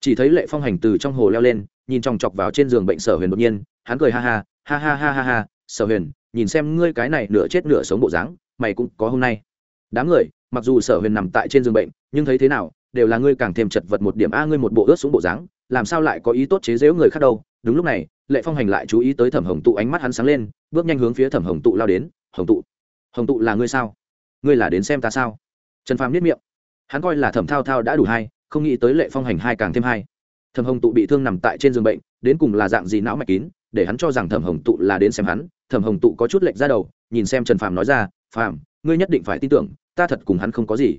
Chỉ thấy lệ phong hành từ trong hồ leo lên nhìn chòng chọc vào trên giường bệnh sở huyền đột nhiên, hắn cười ha ha ha ha ha ha ha, sở huyền, nhìn xem ngươi cái này nửa chết nửa sống bộ dáng, mày cũng có hôm nay. Đám người, mặc dù sở huyền nằm tại trên giường bệnh, nhưng thấy thế nào, đều là ngươi càng thêm chật vật một điểm, a, ngươi một bộ ướt xuống bộ dáng, làm sao lại có ý tốt chế giễu người khác đâu. Đúng lúc này, lệ phong hành lại chú ý tới thẩm hồng tụ ánh mắt hắn sáng lên, bước nhanh hướng phía thẩm hồng tụ lao đến, hồng tụ hồng tụ là ngươi sao? Ngươi là đến xem ta sao? Trần phàm biết miệng. Hắn coi là thẩm thao thao đã đủ hay không nghĩ tới lệ phong hành hai càng thêm hai thẩm hồng tụ bị thương nằm tại trên giường bệnh, đến cùng là dạng gì não mạch kín, để hắn cho rằng thẩm hồng tụ là đến xem hắn. Thẩm hồng tụ có chút lệnh ra đầu, nhìn xem trần phàm nói ra, phàm, ngươi nhất định phải tin tưởng, ta thật cùng hắn không có gì.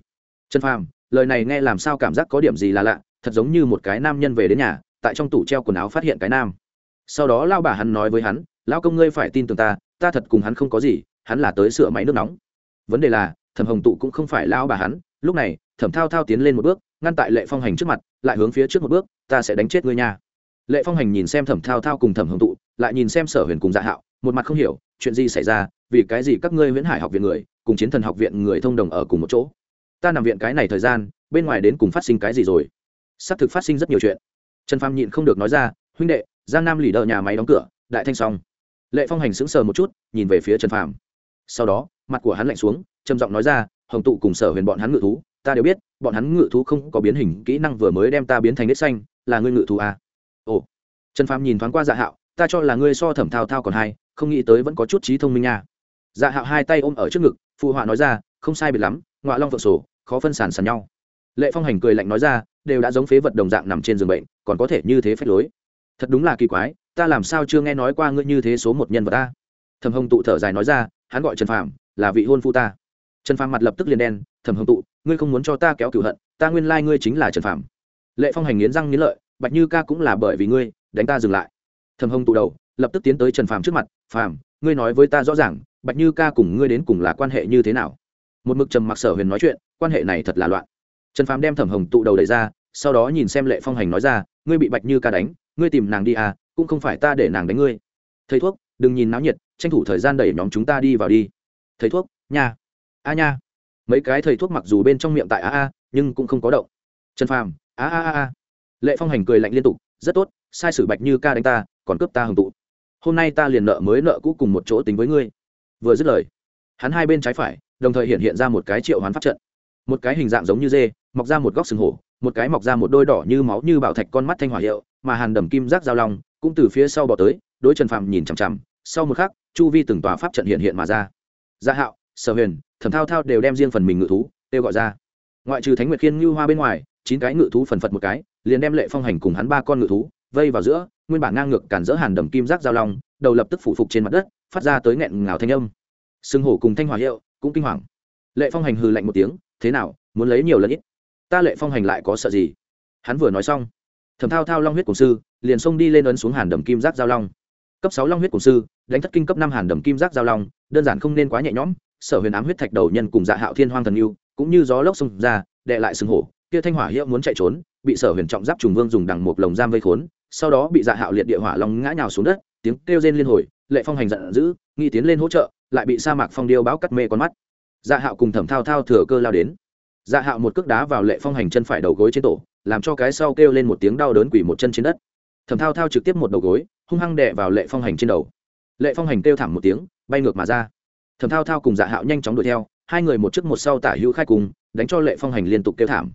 Trần phàm, lời này nghe làm sao cảm giác có điểm gì là lạ, thật giống như một cái nam nhân về đến nhà, tại trong tủ treo quần áo phát hiện cái nam. Sau đó lao bà hắn nói với hắn lao công ngươi phải tin tưởng ta ta thật cùng hắn không có gì, hắn là tới sửa máy nước nóng. Vấn đề là, thẩm hồng tụ cũng không phải lao bà hắn, lúc này, thẩm thao thao tiến lên một bước ngăn tại lệ phong hành trước mặt, lại hướng phía trước một bước, ta sẽ đánh chết ngươi nha. Lệ phong hành nhìn xem thẩm thao thao cùng thẩm hồng tụ, lại nhìn xem sở huyền cùng dạ hạo, một mặt không hiểu, chuyện gì xảy ra, vì cái gì các ngươi huyễn hải học viện người, cùng chiến thần học viện người thông đồng ở cùng một chỗ? Ta nằm viện cái này thời gian, bên ngoài đến cùng phát sinh cái gì rồi? Xác thực phát sinh rất nhiều chuyện. Trần phàm nhịn không được nói ra, huynh đệ, giang nam lì đờ nhà máy đóng cửa, đại thanh xong. Lệ phong hành sững sờ một chút, nhìn về phía trần phàm. Sau đó, mặt của hắn lạnh xuống, trầm giọng nói ra, hồng tụ cùng sở huyền bọn hắn ngự thú ta đều biết, bọn hắn ngự thú không có biến hình, kỹ năng vừa mới đem ta biến thành nết xanh, là ngươi ngự thú à. ồ. Trần phàm nhìn thoáng qua dạ hạo, ta cho là ngươi so thẩm thao thao còn hai không nghĩ tới vẫn có chút trí thông minh nha. Dạ hạo hai tay ôm ở trước ngực, phụ họa nói ra, không sai biệt lắm, ngọa long vợ sổ, khó phân sản sàn nhau. Lệ phong hành cười lạnh nói ra, đều đã giống phế vật đồng dạng nằm trên giường bệnh, còn có thể như thế phép lối. Thật đúng là kỳ quái, ta làm sao chưa nghe nói qua ngươi như thế số một nhân vật ta? Thầm hồng tụ thở dài nói ra, hắn gọi trần Phàm, là vị hôn phu ta. Trần Phàm mặt lập tức liền đen thầm hồng tụ ngươi không muốn cho ta kéo cửu hận, ta nguyên lai ngươi chính là trần phạm lệ phong hành nghiến răng nghiến lợi, bạch như ca cũng là bởi vì ngươi, đánh ta dừng lại. Thầm hồng tụ đầu, lập tức tiến tới trần phạm trước mặt phạm ngươi nói với ta rõ ràng, bạch như ca cùng ngươi đến cùng là quan hệ như thế nào? Một mực trầm mặc sở huyền nói chuyện, quan hệ này thật là loạn. Trần Phạm đem thẩm hồng tụ đầu đẩy ra, sau đó nhìn xem lệ phong hành nói ra, ngươi bị bạch như ca đánh, ngươi tìm nàng đi à cũng không phải ta để nàng đánh ngươi. Thầy thuốc, đừng nhìn náo nhiệt, tranh thủ thời gian đẩy nhóm chúng ta đi vào đi. Thầy thuốc, nha. A nha mấy cái thầy thuốc mặc dù bên trong miệng tại a a, nhưng cũng không có động. Trần phàm, a a a a. Lệ phong hành cười lạnh liên tục, rất tốt, sai sử bạch như ca đánh ta, còn cướp ta hồng tụ. Hôm nay ta liền nợ mới nợ cũ cùng một chỗ tính với ngươi. Vừa dứt lời, hắn hai bên trái phải, đồng thời hiện hiện ra một cái triệu hoán pháp trận. Một cái hình dạng giống như dê, mọc ra một góc sừng hổ, một cái mọc ra một đôi đỏ như máu như bảo thạch con mắt thanh hỏa hiệu, mà hàn đầm kim giác giao long cũng từ phía sau bỏ tới, đối trần Phàm nhìn chằm chằm. Sau một khắc, chu vi từng tòa pháp trận hiện hiện mà ra. Gia hạo, sở huyền thẩm thao thao đều đem riêng phần mình ngự thú, kêu gọi ra. Ngoại trừ thánh nguyệt khiên như hoa bên ngoài, chín cái ngự thú phần phật một cái, liền đem lệ phong hành cùng hắn ba con ngự thú vây vào giữa, nguyên bản ngang ngược cản dỡ hàn đầm kim giác giao long, đầu lập tức phủ phục trên mặt đất, phát ra tới nghẹn ngào thanh âm. Sưng hổ cùng thanh hòa hiệu cũng kinh hoàng. Lệ phong hành hừ lạnh một tiếng, thế nào, muốn lấy nhiều lần ít? Ta lệ phong hành lại có sợ gì? Hắn vừa nói xong, thẩm thao thao long huyết cổ sư liền xông đi lên ấn xuống hàn đầm kim giác giao long. Cấp sáu long huyết cùng sư, đánh thất kinh cấp năm hàn đầm kim giác giao long, đơn giản không nên quá nhẹ nhõm sở huyền ám huyết thạch đầu nhân cùng dạ hạo thiên hoang thần yêu, cũng như gió lốc xông ra, đệ lại sừng hổ, kia thanh hỏa hiệu muốn chạy trốn, bị sở huyền trọng giáp trùng vương dùng đằng một lồng giam vây khốn, sau đó bị dạ hạo liệt địa hỏa long ngã nhào xuống đất, tiếng kêu rên liên hồi, lệ phong hành giận dữ, nghi tiến lên hỗ trợ, lại bị sa mạc phong điêu báo cắt mê con mắt. Dạ hạo cùng thẩm thao thao thừa cơ lao đến. Dạ hạo một cước đá vào lệ phong hành chân phải đầu gối trên tổ, làm cho cái sau kêu lên một tiếng đau đớn quỷ một chân trên đất. Thẩm thao thao trực tiếp một đầu gối, hung hăng đè vào lệ phong hành trên đầu. Lệ phong hành kêu thảm một tiếng, bay ngược mà ra thẩm thao thao cùng dạ hạo nhanh chóng đuổi theo, hai người một trước một sau tả hữu khai cùng, đánh cho lệ phong hành liên tục kêu thảm.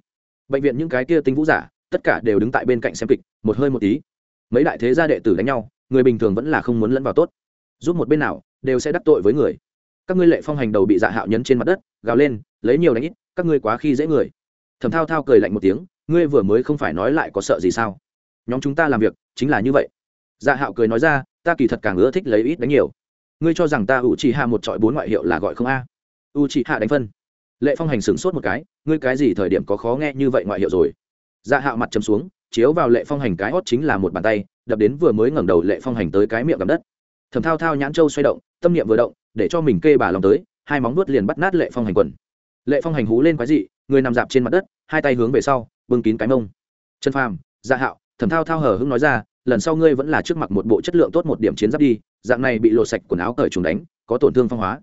Bệnh viện những cái kia tinh vũ giả, tất cả đều đứng tại bên cạnh xem kịch, một hơi một tí. Mấy đại thế gia đệ tử đánh nhau, người bình thường vẫn là không muốn lẫn vào tốt. Giúp một bên nào, đều sẽ đắc tội với người. Các ngươi lệ phong hành đầu bị dạ hạo nhấn trên mặt đất, gào lên, lấy nhiều đánh ít, các ngươi quá khi dễ người. Thẩm thao thao cười lạnh một tiếng, ngươi vừa mới không phải nói lại có sợ gì sao? Nhóm chúng ta làm việc, chính là như vậy. Dạ hạo cười nói ra, ta kỳ thật càng ưa thích lấy ít đánh nhiều ngươi cho rằng ta u chỉ hạ một trọi bốn ngoại hiệu là gọi không a? U chỉ hạ đánh phân. Lệ phong hành sửng sốt một cái, ngươi cái gì thời điểm có khó nghe như vậy ngoại hiệu rồi? Dạ hạo mặt chấm xuống, chiếu vào lệ phong hành cái hót chính là một bàn tay, đập đến vừa mới ngẩng đầu lệ phong hành tới cái miệng gầm đất. Thầm thao thao nhãn châu xoay động, tâm niệm vừa động, để cho mình kê bà lòng tới, hai móng nuốt liền bắt nát lệ phong hành quần. Lệ phong hành hú lên quái dị, người nằm dạp trên mặt đất, hai tay hướng về sau, bưng kín cái mông. Chân phàm dạ hạo, thầm thao thao hở hưng nói ra lần sau ngươi vẫn là trước mặt một bộ chất lượng tốt một điểm chiến giáp đi, dạng này bị lộ sạch quần áo cởi trùng đánh, có tổn thương phong hóa.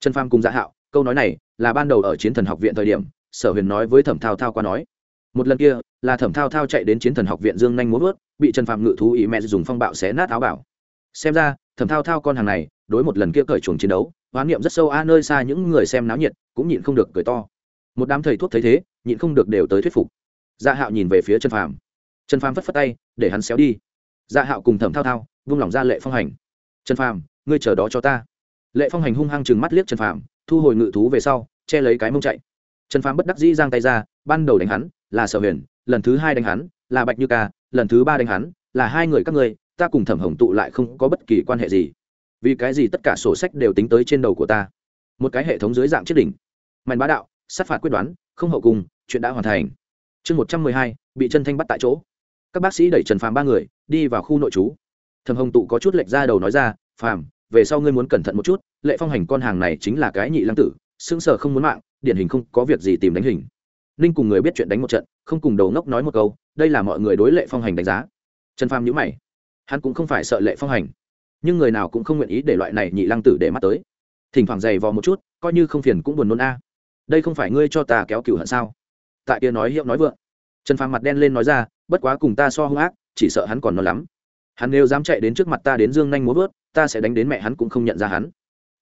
Trần pham cùng dạ hạo, câu nói này là ban đầu ở chiến thần học viện thời điểm, sở huyền nói với thẩm thao thao qua nói. Một lần kia, là thẩm thao thao chạy đến chiến thần học viện dương nhanh muốn vớt bị trần phạm ngự thú ý mẹ dùng phong bạo xé nát áo bảo. Xem ra, thẩm thao thao con hàng này, đối một lần kia cởi chuồng chiến đấu, hoán niệm rất sâu a, nơi xa những người xem náo nhiệt, cũng nhịn không được cười to. Một đám thầy thuốc thấy thế, nhịn không được đều tới thuyết phục. Dạ hạo nhìn về phía trần phàm. Trần phàm phất phất tay, để hắn xéo đi dạ hạo cùng thẩm thao thao vung lòng ra lệ phong hành. Trần phàm, ngươi chờ đó cho ta. Lệ phong hành hung hăng chừng mắt liếc trần phàm, thu hồi ngự thú về sau, che lấy cái mông chạy. Trần phàm bất đắc dĩ giang tay ra, ban đầu đánh hắn là sở huyền, lần thứ hai đánh hắn là bạch như ca, lần thứ ba đánh hắn là hai người các ngươi, ta cùng thẩm hồng tụ lại không có bất kỳ quan hệ gì. Vì cái gì tất cả sổ sách đều tính tới trên đầu của ta? Một cái hệ thống dưới dạng chiếc đỉnh. Mạnh bá đạo, sát phạt quyết đoán, không hậu cùng, chuyện đã hoàn thành. Chương một trăm mười hai, bị chân thanh bắt tại chỗ các bác sĩ đẩy trần phàm ba người, đi vào khu nội trú. Thẩm hồng tụ có chút lệch ra đầu nói ra, phàm, về sau ngươi muốn cẩn thận một chút, lệ phong hành con hàng này chính là cái nhị lăng tử, sững sờ không muốn mạng, điển hình không có việc gì tìm đánh hình. Ninh cùng người biết chuyện đánh một trận, không cùng đầu ngốc nói một câu, đây là mọi người đối lệ phong hành đánh giá. Trần phàm nhữ mày, hắn cũng không phải sợ lệ phong hành, nhưng người nào cũng không nguyện ý để loại này nhị lăng tử để mắt tới. Thỉnh thoảng dày vò một chút, coi như không phiền cũng buồn nôn a. Đây không phải ngươi cho ta kéo cựu hận sao? Tại kia nói hiệu nói vượng, trần phàm mặt đen lên nói ra bất quá cùng ta so hung ác, chỉ sợ hắn còn non lắm. Hắn nếu dám chạy đến trước mặt ta đến dương nhanh muốn vớt, ta sẽ đánh đến mẹ hắn cũng không nhận ra hắn.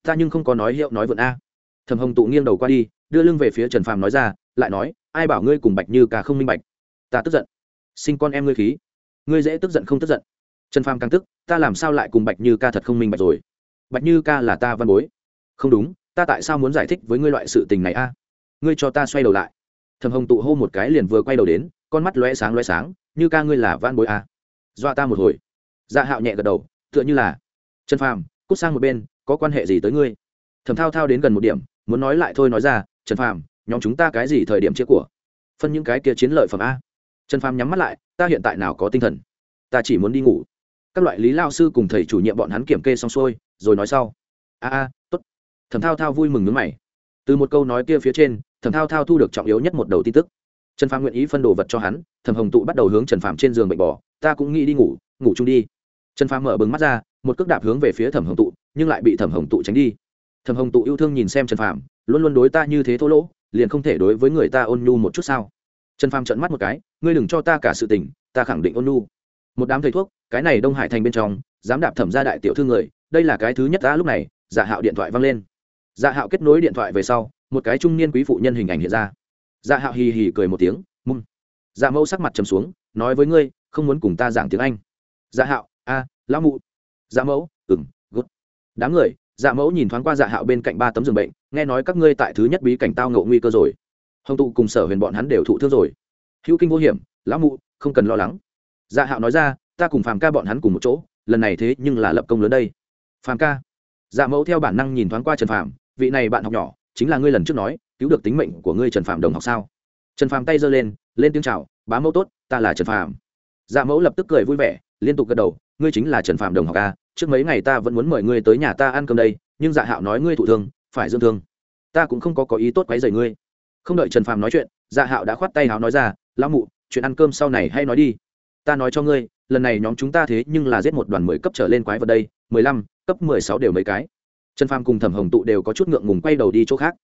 Ta nhưng không có nói hiệu nói vượn a. Thầm hồng tụ nghiêng đầu qua đi, đưa lưng về phía trần phàm nói ra, lại nói, ai bảo ngươi cùng bạch như ca không minh bạch? Ta tức giận. Sinh con em ngươi khí. Ngươi dễ tức giận không tức giận. Trần phàm càng tức, ta làm sao lại cùng bạch như ca thật không minh bạch rồi? Bạch như ca là ta văn bối. Không đúng, ta tại sao muốn giải thích với ngươi loại sự tình này a? Ngươi cho ta xoay đầu lại. Thầm hồng tụ hô một cái liền vừa quay đầu đến con mắt lóe sáng lóe sáng, như ca ngươi là van bối a dọa ta một hồi. Dạ hạo nhẹ gật đầu, tựa như là, trần phàm, cút sang một bên, có quan hệ gì tới ngươi? Thầm thao thao đến gần một điểm, muốn nói lại thôi nói ra, trần phàm, nhóm chúng ta cái gì thời điểm chia của? Phân những cái kia chiến lợi phẩm a. Trần phàm nhắm mắt lại, ta hiện tại nào có tinh thần? Ta chỉ muốn đi ngủ. Các loại lý lao sư cùng thầy chủ nhiệm bọn hắn kiểm kê xong xuôi, rồi nói sau. A a t ố t thẩm thao thao vui mừng nước mày. Từ một câu nói kia phía trên, thẩm thao thao thu được trọng yếu nhất một đầu tin tức trần phàm nguyện ý phân đồ vật cho hắn, thẩm hồng tụ bắt đầu hướng trần phàm trên giường bệnh bỏ. ta cũng nghĩ đi ngủ ngủ chung đi. Trần phàm mở bừng mắt ra, một cước đạp hướng về phía thẩm hồng tụ, nhưng lại bị thẩm hồng tụ tránh đi. Thẩm hồng tụ yêu thương nhìn xem trần phàm, luôn luôn đối ta như thế thô lỗ, liền không thể đối với người ta ôn nhu một chút sao? Trần phàm trận mắt một cái, ngươi đừng cho ta cả sự tình, ta khẳng định ôn nhu. Một đám thầy thuốc, cái này đông hải thành bên trong, dám đạp thẩm ra đại tiểu thư người, đây là cái thứ nhất ta lúc này dạ hạo điện thoại văng lên. Dạ hạo kết nối điện thoại về sau, một cái trung niên quý phụ nhân hình ảnh hiện ra dạ hạo hì hì cười một tiếng mung dạ mẫu sắc mặt trầm xuống, nói với ngươi, không muốn cùng ta giảng tiếng anh. Dạ hạo, a, lão mụ. Dạ mẫu ừng gút đám người dạ mẫu nhìn thoáng qua dạ hạo bên cạnh ba tấm giường bệnh, nghe nói các ngươi tại thứ nhất bí cảnh tao ngộ nguy cơ rồi. Hồng tụ cùng sở huyền bọn hắn đều thụ thương rồi. Hữu kinh vô hiểm, lão mụ, không cần lo lắng. Dạ hạo nói ra, ta cùng phàm ca bọn hắn cùng một chỗ, lần này thế nhưng là lập công lớn đây. Phàm ca. Dạ mẫu theo bản năng nhìn thoáng qua trần phàm, vị này bạn học nhỏ, chính là ngươi lần trước nói cứu được tính mệnh của ngươi trần Phạm đồng học sao? Trần Phạm tay giơ lên lên tiếng chào, bá mẫu tốt, ta là trần Phạm. dạ mẫu lập tức cười vui vẻ, liên tục gật đầu, ngươi chính là trần Phạm đồng học a trước mấy ngày ta vẫn muốn mời ngươi tới nhà ta ăn cơm đây, nhưng dạ hạo nói ngươi thụ thương, phải dưỡng thương. Ta cũng không có có ý tốt quấy rầy ngươi. Không đợi trần phàm nói chuyện dạ hạo đã khoát tay háo nói ra, lão mụ, chuyện ăn cơm sau này hay nói đi. Ta nói cho ngươi, lần này nhóm chúng ta thế nhưng là giết một đoàn mười cấp trở lên quái vật đây, mười lăm, cấp mười sáu đều mấy cái. Trần phàm cùng thẩm hồng tụ đều có chút ngượng ngùng quay đầu đi chỗ khác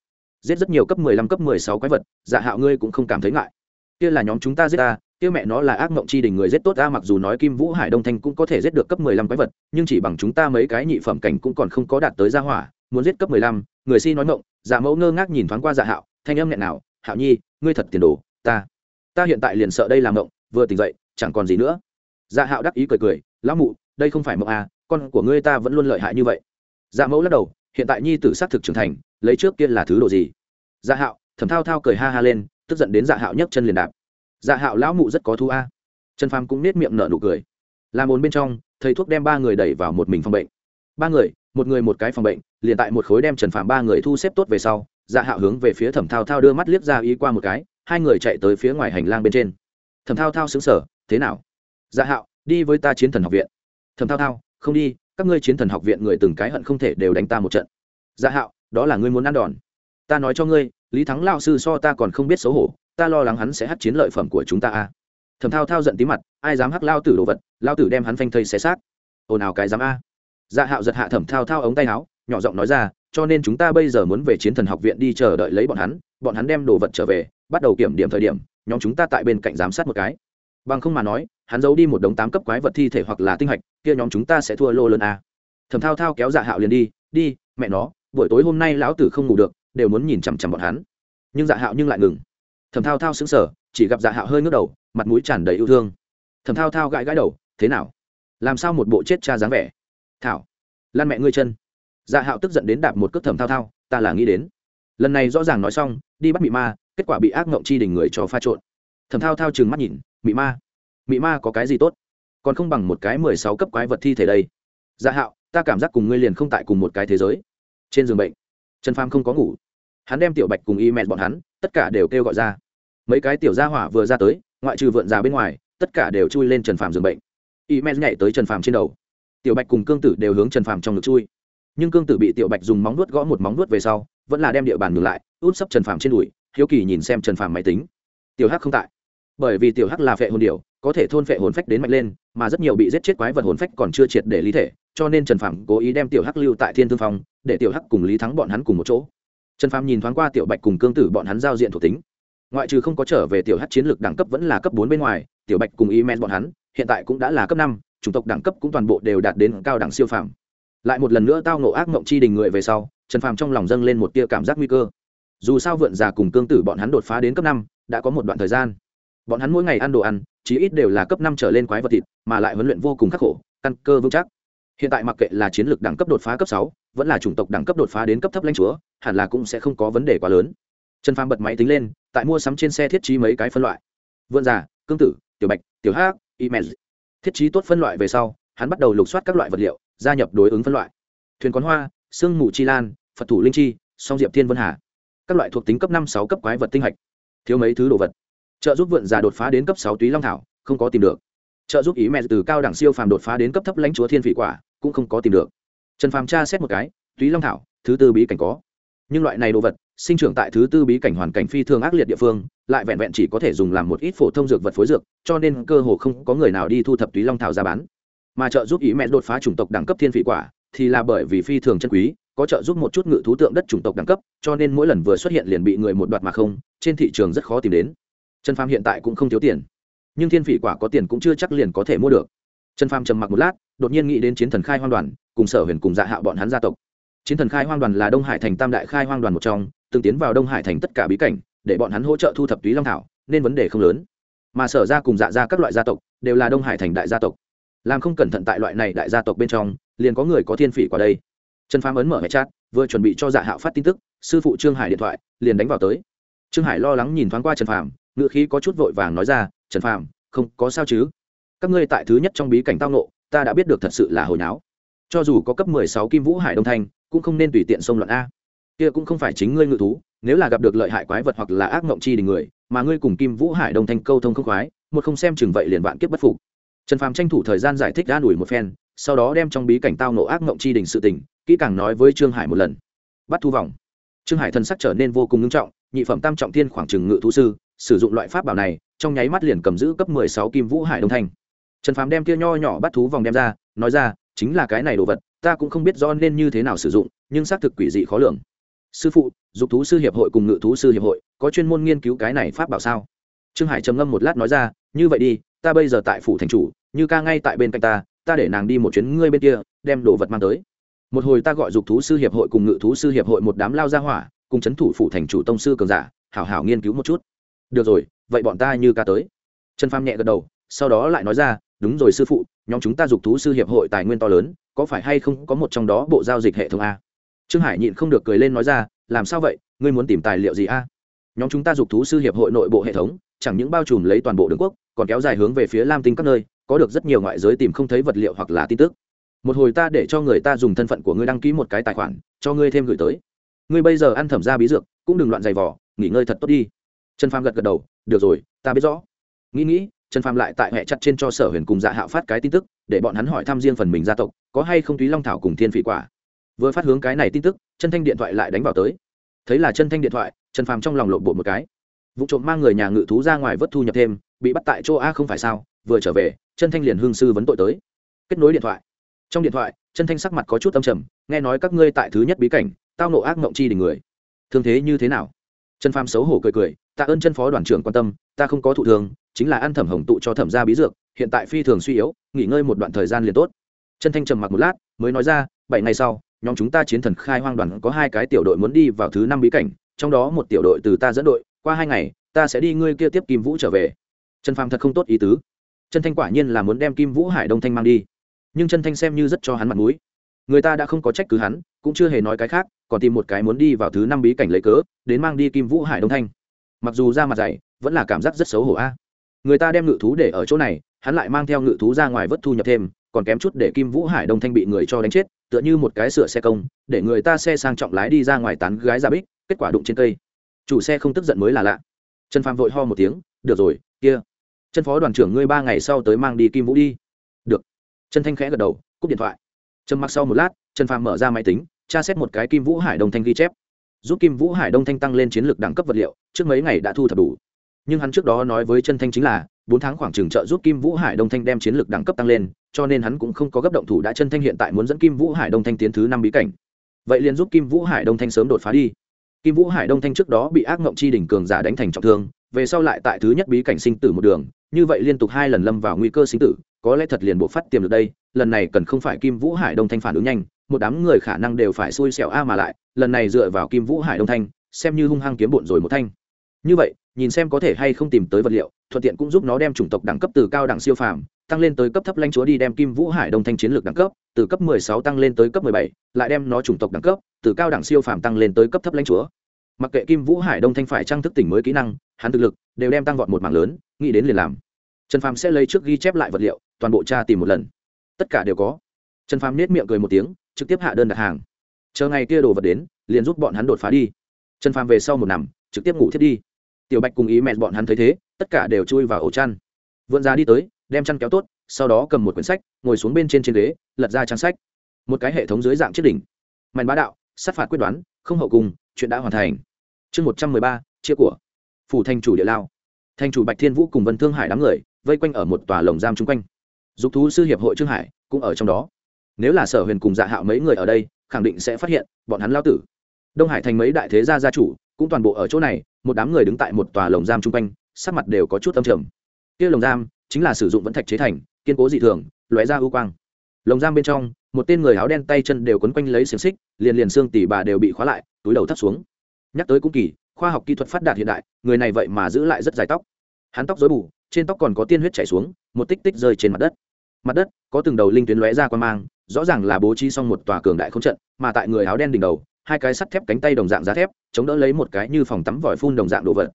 giết rất nhiều cấp mười lăm, cấp mười sáu quái vật dạ hạo ngươi cũng không cảm thấy ngại. Kia là nhóm chúng ta giết ta, kia mẹ nó là ác mộng chi đỉnh người giết tốt ta, mặc dù nói kim vũ hải đông thanh cũng có thể giết được cấp mười lăm quái vật, nhưng chỉ bằng chúng ta mấy cái nhị phẩm cảnh cũng còn không có đạt tới gia hỏa, muốn giết cấp mười lăm, người si nói mộng dạ mẫu ngơ ngác nhìn thoáng qua dạ hạo, thanh âm nghẹn nào hạo nhi, ngươi thật tiền đồ, ta ta hiện tại liền sợ đây làm mộng, vừa tỉnh dậy, chẳng còn gì nữa. Dạ hạo đắc ý cười cười, lão mụ, đây không phải mộng à con của ngươi ta vẫn luôn lợi hại như vậy. Dạ mẫu lắc đầu hiện tại nhi tử xác thực trưởng thành, lấy trước kia là thứ đồ gì? Dạ hạo, thẩm thao thao cười ha ha lên, tức giận đến dạ hạo nhấc chân liền đạp. Dạ hạo lão mụ rất có thu a. Trần phàm cũng nết miệng nở nụ cười. Làm ồn bên trong, thầy thuốc đem ba người đẩy vào một mình phòng bệnh. Ba người, một người một cái phòng bệnh, liền tại một khối đem trần phàm ba người thu xếp tốt về sau dạ hạo hướng về phía thẩm thao thao đưa mắt liếc ra ý qua một cái, hai người chạy tới phía ngoài hành lang bên trên. Thẩm thao thao xứng sở thế nào? Dạ hạo, đi với ta chiến thần học viện. Thẩm thao thao, không đi các ngươi chiến thần học viện người từng cái hận không thể đều đánh ta một trận. Dạ hạo, đó là ngươi muốn ăn đòn. Ta nói cho ngươi, lý thắng lao sư so ta còn không biết xấu hổ, ta lo lắng hắn sẽ hắt chiến lợi phẩm của chúng ta a. Thầm thao thao giận tí mặt, ai dám hắc lao tử đồ vật, lao tử đem hắn phanh thây xé xác. Ồn ào cái dám a. Dạ hạo giật hạ thẩm thao thao ống tay áo, nhỏ giọng nói ra, cho nên chúng ta bây giờ muốn về chiến thần học viện đi chờ đợi lấy bọn hắn bọn hắn đem đồ vật trở về, bắt đầu kiểm điểm thời điểm, nhóm chúng ta tại bên cạnh giám sát một cái. Bằng không mà nói hắn giấu đi một đống tám cấp quái vật thi thể hoặc là tinh hạch kia nhóm chúng ta sẽ thua lô lớn a. Thẩm thao thao kéo dạ hạo liền đi đi mẹ nó buổi tối hôm nay lão tử không ngủ được đều muốn nhìn chằm chằm bọn hắn. Nhưng dạ hạo nhưng lại ngừng. Thẩm thao thao sững sờ, chỉ gặp dạ hạo hơi ngước đầu mặt mũi tràn đầy yêu thương. Thẩm thao thao gãi gãi đầu thế nào? Làm sao một bộ chết cha dáng vẻ? Thảo lan mẹ ngươi chân. Dạ hạo tức giận đến đạp một cước thẩm thao thao ta là nghĩ đến. Lần này rõ ràng nói xong đi bắt mị ma kết quả bị ác ngộng chi đình người cho pha trộn. Thẩm thao thao chừng mắt nhìn mị ma mị ma có cái gì tốt? Còn không bằng một cái mười sáu cấp quái vật thi thể đây. Dạ hạo, ta cảm giác cùng ngươi liền không tại cùng một cái thế giới. Trên giường bệnh, trần pham không có ngủ. Hắn đem tiểu bạch cùng y mẹ bọn hắn, tất cả đều kêu gọi ra. Mấy cái tiểu gia hỏa vừa ra tới, ngoại trừ vượn già bên ngoài, tất cả đều chui lên trần phàm giường bệnh. Y mẹ nhảy tới trần phàm trên đầu. Tiểu bạch cùng cương tử đều hướng trần phàm trong ngực chui. Nhưng cương tử bị tiểu bạch dùng móng nuốt gõ một móng nuốt về sau, vẫn là đem địa bàn ngược lại út sấp trần phàm trên đùi, hiếu kỳ nhìn xem trần phàm máy tính. Tiểu hắc không tại. Bởi vì tiểu hắc là phệ hồn điệu có thể thôn phệ hồn phách đến mạnh lên, mà rất nhiều bị giết chết quái vật hồn phách còn chưa triệt để lý thể, cho nên trần phàm cố ý đem tiểu hắc lưu tại thiên thương phong, để tiểu hắc cùng lý thắng bọn hắn cùng một chỗ. Trần phàm nhìn thoáng qua tiểu bạch cùng cương tử bọn hắn giao diện thuộc tính. Ngoại trừ không có trở về tiểu hắc chiến lược đẳng cấp vẫn là cấp bốn bên ngoài, tiểu bạch cùng y men bọn hắn, hiện tại cũng đã là cấp năm, chủng tộc đẳng cấp cũng toàn bộ đều đạt đến cao đẳng siêu phàm. Lại một lần nữa tao nộ ác mộng chi đình người về sau, trần phàm trong lòng dâng lên một tia cảm giác nguy cơ. Dù sao vượn già cùng cương tử bọn hắn đột phá đến cấp năm, đã có một đoạn thời gian. Bọn hắn mỗi ngày ăn đồ ăn chí ít đều là cấp năm trở lên quái vật thịt mà lại huấn luyện vô cùng khắc khổ căn cơ vững chắc. Hiện tại mặc kệ là chiến lược đẳng cấp đột phá cấp sáu vẫn là chủng tộc đẳng cấp đột phá đến cấp thấp lãnh chúa hẳn là cũng sẽ không có vấn đề quá lớn. Trần phàm bật máy tính lên tại mua sắm trên xe thiết trí mấy cái phân loại. Vượn giả, cương tử tiểu bạch tiểu hát email thiết trí tốt phân loại về sau hắn bắt đầu lục soát các loại vật liệu gia nhập đối ứng phân loại. Thuyền quán hoa sương mù chi lan phật thủ linh chi song diệp thiên vân hà. Các loại thuộc tính cấp năm sáu cấp quái vật tinh hạch. Thiếu mấy thứ đồ vật trợ giúp vượn già đột phá đến cấp sáu túy long thảo, không có tìm được. Trợ giúp ý mẹ từ cao đẳng siêu phàm đột phá đến cấp thấp lãnh chúa thiên vị quả, cũng không có tìm được. Trần phàm tra xét một cái, túy long thảo, thứ tư bí cảnh có. Nhưng loại này đồ vật, sinh trưởng tại thứ tư bí cảnh hoàn cảnh phi thường ác liệt địa phương, lại vẹn vẹn chỉ có thể dùng làm một ít phổ thông dược vật phối dược, cho nên cơ hồ không có người nào đi thu thập túy long thảo ra bán. Mà trợ giúp ý mẹ đột phá chủng tộc đẳng cấp thiên vị quả, thì là bởi vì phi thường chân quý, có trợ giúp một chút ngự thú tượng đất chủng tộc đẳng cấp, cho nên mỗi lần vừa xuất hiện liền bị người một đoạt mà không, trên thị trường rất khó tìm đến trần phàm hiện tại cũng không thiếu tiền. Nhưng thiên phỉ quả có tiền cũng chưa chắc liền có thể mua được. Trần phàm trầm mặc một lát, đột nhiên nghĩ đến chiến thần khai hoang đoàn, cùng sở huyền cùng dạ hạo bọn hắn gia tộc. Chiến thần khai hoang đoàn là đông hải thành tam đại khai hoang đoàn một trong, từng tiến vào đông hải thành tất cả bí cảnh, để bọn hắn hỗ trợ thu thập túy long thảo, nên vấn đề không lớn. Mà sở ra cùng dạ ra các loại gia tộc, đều là đông hải thành đại gia tộc. Làm không cẩn thận tại loại này đại gia tộc bên trong, liền có người có thiên phỉ qua đây. Trần phàm ấn mở hệ chat, vừa chuẩn bị cho dạ hạo phát tin tức, sư phụ trương hải điện thoại, liền đánh vào tới. Trương hải lo lắng nhìn thoáng qua trần phàm Ngự khí có chút vội vàng nói ra, trần phàm, không có sao chứ? Các ngươi tại thứ nhất trong bí cảnh tao nộ ta đã biết được thật sự là hồi náo. Cho dù có cấp mười sáu kim vũ hải đông thanh, cũng không nên tùy tiện xông loạn a. Kia cũng không phải chính ngươi ngự thú, nếu là gặp được lợi hại quái vật hoặc là ác mộng chi đình người, mà ngươi cùng kim vũ hải đông thanh câu thông không khoái, một không xem chừng vậy liền vạn kiếp bất phục. Trần phàm tranh thủ thời gian giải thích an ủi một phen, sau đó đem trong bí cảnh tao nộ ác mộng chi đình sự tình, kỹ càng nói với trương hải một lần. Bắt thu vòng. Trương hải thần sắc trở nên vô cùng nghiêm trọng, nhị phẩm tam trọng thiên khoảng trừng ngự thú sư sử dụng loại pháp bảo này, trong nháy mắt liền cầm giữ cấp mười sáu kim vũ hải đông thanh. Trần phàm đem kia nho nhỏ bắt thú vòng đem ra, nói ra, chính là cái này đồ vật, ta cũng không biết do nên như thế nào sử dụng, nhưng xác thực quỷ dị khó lường. Sư phụ, dục thú sư hiệp hội cùng ngự thú sư hiệp hội, có chuyên môn nghiên cứu cái này pháp bảo sao? Trương hải trầm ngâm một lát nói ra, như vậy đi, ta bây giờ tại phủ thành chủ, như ca ngay tại bên cạnh ta ta để nàng đi một chuyến ngươi bên kia, đem đồ vật mang tới. Một hồi ta gọi dục thú sư hiệp hội cùng ngự thú sư hiệp hội một đám lao ra hỏa, cùng c h ấ n thủ phủ thành chủ tông sư cường giả, hảo hảo nghiên cứu một chút được rồi, vậy bọn ta như ca tới. Trần pham nhẹ gật đầu, sau đó lại nói ra, đúng rồi sư phụ, nhóm chúng ta dục thú sư hiệp hội tài nguyên to lớn, có phải hay không có một trong đó bộ giao dịch hệ thống a? Trương hải nhịn không được cười lên nói ra, làm sao vậy, ngươi muốn tìm tài liệu gì a? Nhóm chúng ta dục thú sư hiệp hội nội bộ hệ thống, chẳng những bao trùm lấy toàn bộ đường quốc, còn kéo dài hướng về phía lam tinh các nơi, có được rất nhiều ngoại giới tìm không thấy vật liệu hoặc là tin tức. Một hồi ta để cho người ta dùng thân phận của ngươi đăng ký một cái tài khoản, cho ngươi thêm gửi tới. Ngươi bây giờ ăn thẩm ra bí dược, cũng đừng loạn giày vỏ nghỉ ngơi thật tốt đi trần phàm gật gật đầu, được rồi, ta biết rõ. Nghĩ nghĩ, trần phàm lại tại hệ chặt trên cho sở huyền cùng dạ hạo phát cái tin tức, để bọn hắn hỏi thăm riêng phần mình gia tộc, có hay không túy long thảo cùng thiên phỉ quả. Vừa phát hướng cái này tin tức chân thanh điện thoại lại đánh vào tới. Thấy là chân thanh điện thoại, trần phàm trong lòng lộn bộ một cái. Vụ trộm mang người nhà ngự thú ra ngoài vớt thu nhập thêm, bị bắt tại chỗ a không phải sao? Vừa trở về chân thanh liền hương sư vấn tội tới. Kết nối điện thoại. Trong điện thoại chân thanh sắc mặt có chút âm trầm, nghe nói các ngươi tại thứ nhất bí cảnh, tao nộ ác mộng chi đình người. Thương thế như thế nào? Trần Phàm xấu hổ cười cười tạ ơn chân phó đoàn trưởng quan tâm, ta không có thụ thường, chính là ăn thẩm hồng tụ cho thẩm gia bí dược, hiện tại phi thường suy yếu, nghỉ ngơi một đoạn thời gian liền tốt. Chân thanh trầm mặc một lát, mới nói ra, bảy ngày sau, nhóm chúng ta chiến thần khai hoang đoàn có hai cái tiểu đội muốn đi vào thứ năm bí cảnh, trong đó một tiểu đội từ ta dẫn đội, qua hai ngày, ta sẽ đi ngươi kia tiếp kim vũ trở về. Trần phàm thật không tốt ý tứ. Chân thanh quả nhiên là muốn đem kim vũ hải đông thanh mang đi, nhưng chân thanh xem như rất cho hắn mặt mũi. Người ta đã không có trách cứ hắn, cũng chưa hề nói cái khác còn tìm một cái muốn đi vào thứ năm bí cảnh lấy cớ, đến mang đi kim vũ hải đông thanh. Mặc dù ra mặt dày, vẫn là cảm giác rất xấu hổ a. Người ta đem ngự thú để ở chỗ này, hắn lại mang theo ngự thú ra ngoài vất thu nhập thêm, còn kém chút để kim vũ hải đông thanh bị người cho đánh chết, tựa như một cái sửa xe công, để người ta xe sang trọng lái đi ra ngoài tán gái ra bích, kết quả đụng trên cây. Chủ xe không tức giận mới là lạ. Trần phàm vội ho một tiếng, được rồi, kia. Chân phó đoàn trưởng ngươi ba ngày sau tới mang đi kim vũ đi. Được. Chân thanh khẽ gật đầu, cúp điện thoại. Trầm mặc sau một lát, trần phàm mở ra máy tính tra xét một cái kim vũ hải đông thanh ghi chép. Giúp kim vũ hải đông thanh tăng lên chiến lược đẳng cấp vật liệu, trước mấy ngày đã thu thập đủ. Nhưng hắn trước đó nói với chân thanh chính là, bốn tháng khoảng trường trợ giúp kim vũ hải đông thanh đem chiến lược đẳng cấp tăng lên, cho nên hắn cũng không có gấp động thủ đã chân thanh hiện tại muốn dẫn kim vũ hải đông thanh tiến thứ năm bí cảnh. Vậy liền giúp kim vũ hải đông thanh sớm đột phá đi. Kim vũ hải đông thanh trước đó bị ác ngộng chi đỉnh cường giả đánh thành trọng thương, về sau lại tại thứ nhất bí cảnh sinh tử một đường, như vậy liên tục hai lần lâm vào nguy cơ sinh tử, có lẽ thật liền bộ phát tiềm được đây, lần này cần không phải kim vũ hải đông thanh phản ứng nhanh một đám người khả năng đều phải xui xẻo a mà lại lần này dựa vào kim vũ hải đông thanh xem như hung hăng kiếm bộn rồi một thanh. Như vậy nhìn xem có thể hay không tìm tới vật liệu thuận tiện cũng giúp nó đem chủng tộc đẳng cấp từ cao đẳng siêu phàm tăng lên tới cấp thấp lãnh chúa đi đem kim vũ hải đông thanh chiến lược đẳng cấp từ cấp 16 tăng lên tới cấp 17, lại đem nó chủng tộc đẳng cấp từ cao đẳng siêu phàm tăng lên tới cấp thấp lãnh chúa. Mặc kệ kim vũ hải đông thanh phải trang thức tỉnh mới kỹ năng hắn thực lực đều đem tăng vọt một mảng lớn nghĩ đến liền làm. Trần phàm sẽ lấy trước ghi chép lại vật liệu toàn bộ tra tìm một lần. Tất cả đều có. Trần phàm nết miệng cười một tiếng trực tiếp hạ đơn đặt hàng. Chờ ngày kia đồ vật đến, liền giúp bọn hắn đột phá đi. Trần phàm về sau một nằm, trực tiếp ngủ thiết đi. Tiểu bạch cùng ý mẹ bọn hắn thấy thế, tất cả đều chui vào ổ chăn. Vượn ra đi tới, đem chăn kéo tốt, sau đó cầm một quyển sách, ngồi xuống bên trên trên ghế, lật ra trang sách. Một cái hệ thống dưới dạng chiếc đỉnh. Mạnh bá đạo, sát phạt quyết đoán, không hậu cùng, chuyện đã hoàn thành. Chương một trăm mười ba, chia của. Phủ thành chủ địa lao. Thành chủ bạch thiên vũ cùng vân thương hải đám người, vây quanh ở một tòa lồng giam chung quanh. Dục thú sư hiệp hội trương hải cũng ở trong đó nếu là sở huyền cùng dạ hạo mấy người ở đây, khẳng định sẽ phát hiện, bọn hắn lao tử. Đông hải thành mấy đại thế gia gia chủ, cũng toàn bộ ở chỗ này, một đám người đứng tại một tòa lồng giam chung quanh, sắc mặt đều có chút âm trầm. Kia lồng giam, chính là sử dụng vẫn thạch chế thành, kiên cố dị thường, lóe ra ưu quang. Lồng giam bên trong, một tên người áo đen tay chân đều quấn quanh lấy xiềng xích, liền liền xương tỉ bà đều bị khóa lại, túi đầu thắt xuống. Nhắc tới cũng kỳ, khoa học kỹ thuật phát đạt hiện đại, người này vậy mà giữ lại rất dài tóc. Hắn tóc dối bù, trên tóc còn có tiên huyết chảy xuống, một tích tích rơi trên mặt đất. Mặt đất, có từng đầu linh tuyến lóe ra qua mang rõ ràng là bố trí xong một tòa cường đại không trận, mà tại người áo đen đỉnh đầu, hai cái sắt thép cánh tay đồng dạng giá thép, chống đỡ lấy một cái như phòng tắm vòi phun đồng dạng đồ vật.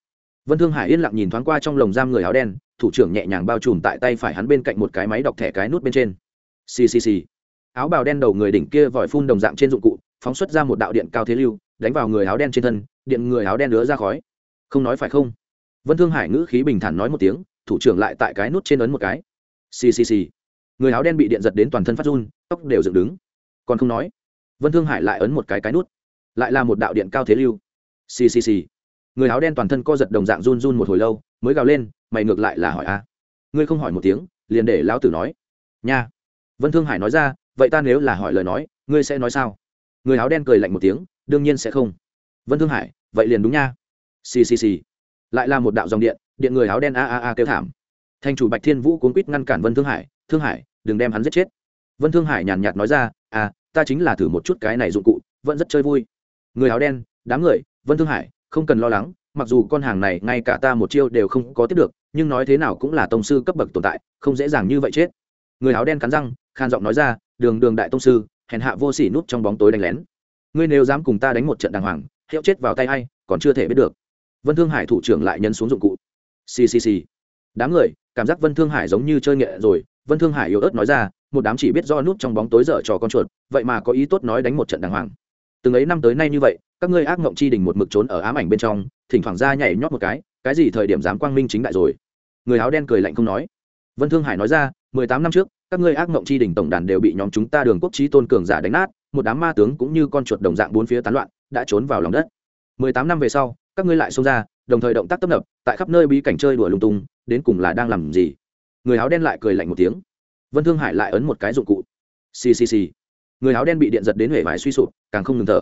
Vân thương hải yên lặng nhìn thoáng qua trong lồng giam người áo đen, thủ trưởng nhẹ nhàng bao trùm tại tay phải hắn bên cạnh một cái máy đọc thẻ cái nút bên trên. Ccc áo bào đen đầu người đỉnh kia vòi phun đồng dạng trên dụng cụ, phóng xuất ra một đạo điện cao thế lưu, đánh vào người áo đen trên thân, điện người áo đen lứa ra khói. Không nói phải không? Vân thương hải ngữ khí bình thản nói một tiếng, thủ trưởng lại tại cái nút trên ấn một cái. Ccc người áo đen bị điện giật đến toàn thân phát run tóc đều dựng đứng. Còn không nói, vân thương hải lại ấn một cái cái nút, lại là một đạo điện cao thế lưu. Xì xì xì. Người áo đen toàn thân co giật đồng dạng run run một hồi lâu, mới gào lên, mày ngược lại là hỏi a. Ngươi không hỏi một tiếng, liền để lão tử nói. Nha. Vân thương hải nói ra, vậy ta nếu là hỏi lời nói, ngươi sẽ nói sao? Người áo đen cười lạnh một tiếng, đương nhiên sẽ không. Vân thương hải, vậy liền đúng nha. Xì xì xì. Lại là một đạo dòng điện điện người áo đen a a a kêu thảm. Thành chủ bạch thiên vũ cuốn quýt ngăn cản vân thương hải thương hải, đừng đem hắn giết chết vân thương hải nhàn nhạt nói ra à ta chính là thử một chút cái này dụng cụ, vẫn rất chơi vui. Người áo đen, đám người, vân thương hải, không cần lo lắng, mặc dù con hàng này ngay cả ta một chiêu đều không có tiếp được, nhưng nói thế nào cũng là tông sư cấp bậc tồn tại, không dễ dàng như vậy chết. Người áo đen cắn răng, khan giọng nói ra, đường đường đại tông sư, hèn hạ vô sỉ núp trong bóng tối đánh lén. Ngươi nếu dám cùng ta đánh một trận đàng hoàng, hiệu chết vào tay hay còn chưa thể biết được. Vân thương hải thủ trưởng lại nhân xuống dụng cụ. Ccc đám người, cảm giác vân thương hải giống như chơi nghệ rồi, vân thương hải yếu ớt nói ra một đám chỉ biết do nút trong bóng tối dở trò con chuột, vậy mà có ý tốt nói đánh một trận đàng hoàng. Từng ấy năm tới nay như vậy, các ngươi ác mộng chi đình một mực trốn ở ám ảnh bên trong, thỉnh thoảng ra nhảy nhót một cái cái gì thời điểm dám quang minh chính đại rồi? Người áo đen cười lạnh không nói. Vân thương hải nói ra, mười tám năm trước, các ngươi ác mộng chi đình tổng đàn đều bị nhóm chúng ta đường quốc trí tôn cường giả đánh nát, một đám ma tướng cũng như con chuột đồng dạng bốn phía tán loạn, đã trốn vào lòng đất. Mười tám năm về sau, các ngươi lại xông ra, đồng thời động tác tấp nập, tại khắp nơi bí cảnh chơi đùa lung tung, đến cùng là đang làm gì? Người áo đen lại cười lạnh một tiếng vân thương hải lại ấn một cái dụng cụ ccc người áo đen bị điện giật đến huệ vải suy sụp, càng không ngừng thở.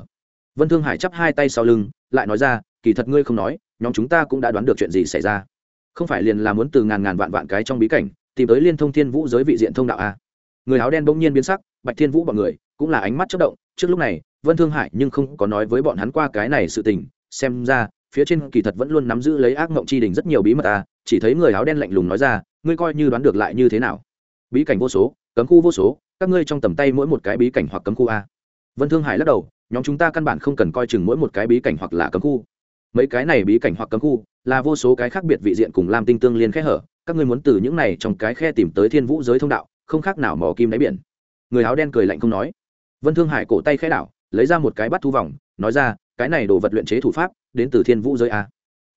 vân thương hải chắp hai tay sau lưng, lại nói ra, kỳ thật ngươi không nói, nhóm chúng ta cũng đã đoán được chuyện gì xảy ra. không phải liền là muốn từ ngàn ngàn vạn vạn cái trong bí cảnh, tìm tới liên thông thiên vũ giới vị diện thông đạo a. người áo đen bỗng nhiên biến sắc, bạch thiên vũ bọn người cũng là ánh mắt chất động, trước lúc này, vân thương hải nhưng không có nói với bọn hắn qua cái này sự tình, xem ra, phía trên kỳ thật vẫn luôn nắm giữ lấy ác mộng chi đình rất nhiều bí mật à? chỉ thấy người áo đen lạnh lùng nói ra, ngươi coi như đoán được lại như thế nào bí cảnh vô số, cấm khu vô số, các ngươi trong tầm tay mỗi một cái bí cảnh hoặc cấm khu a. Vân thương hải lắc đầu, nhóm chúng ta căn bản không cần coi chừng mỗi một cái bí cảnh hoặc là cấm khu. Mấy cái này bí cảnh hoặc cấm khu, là vô số cái khác biệt vị diện cùng lam tinh tương liên khe hở, các ngươi muốn từ những này trong cái khe tìm tới thiên vũ giới thông đạo, không khác nào mò kim đáy biển. Người áo đen cười lạnh không nói. Vân thương hải cổ tay khẽ đảo, lấy ra một cái bắt thu vòng, nói ra, cái này đồ vật luyện chế thủ pháp, đến từ thiên vũ giới a.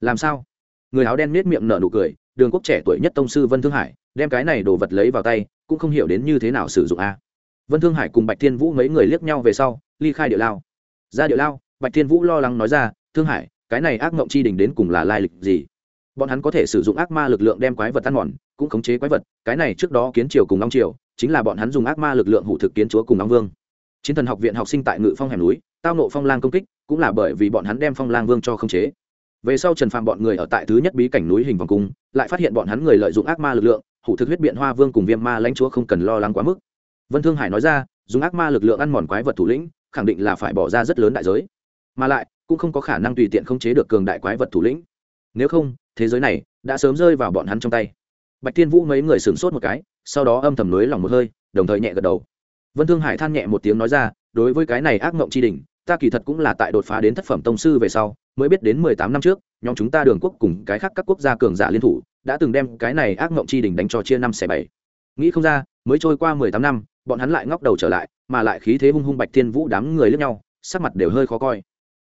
Làm sao? Người áo đen miết miệng nở nụ cười, đường quốc trẻ tuổi nhất tông sư vân thương hải đem cái này đồ vật lấy vào tay, cũng không hiểu đến như thế nào sử dụng a. Vân thương hải cùng bạch thiên vũ mấy người liếc nhau về sau, ly khai địa lao. Ra địa lao, bạch thiên vũ lo lắng nói ra, thương hải, cái này ác mộng chi đình đến cùng là lai lịch gì? Bọn hắn có thể sử dụng ác ma lực lượng đem quái vật ăn mòn, cũng khống chế quái vật, cái này trước đó kiến triều cùng long triều, chính là bọn hắn dùng ác ma lực lượng hủ thực kiến chúa cùng long vương. Chiến thần học viện học sinh tại ngự phong hẻm núi, tao nộ phong lang công kích, cũng là bởi vì bọn hắn đem phong lang vương cho khống chế. Về sau trần phạm bọn người ở tại thứ nhất bí cảnh núi hình vòng cung, lại phát hiện bọn hắn người lợi dụng ác ma lực lượng hủ thực huyết biện hoa vương cùng viêm ma lãnh chúa không cần lo lắng quá mức. Vân thương hải nói ra, dùng ác ma lực lượng ăn mòn quái vật thủ lĩnh, khẳng định là phải bỏ ra rất lớn đại giới. Mà lại, cũng không có khả năng tùy tiện khống chế được cường đại quái vật thủ lĩnh. Nếu không, thế giới này đã sớm rơi vào bọn hắn trong tay. Bạch tiên vũ mấy người sửng sốt một cái, sau đó âm thầm nới lòng một hơi, đồng thời nhẹ gật đầu. Vân thương hải than nhẹ một tiếng nói ra, đối với cái này ác mộng tri đình ta kỳ thật cũng là tại đột phá đến thất phẩm tông sư về sau, mới biết đến mười tám năm trước, nhóm chúng ta đường quốc cùng cái khác các quốc gia cường giả liên thủ đã từng đem cái này ác mộng chi đỉnh đánh cho chia năm xẻ bảy. Nghĩ không ra, mới trôi qua mười tám năm, bọn hắn lại ngóc đầu trở lại, mà lại khí thế hung hung bạch thiên vũ đám người lướt nhau, sắc mặt đều hơi khó coi.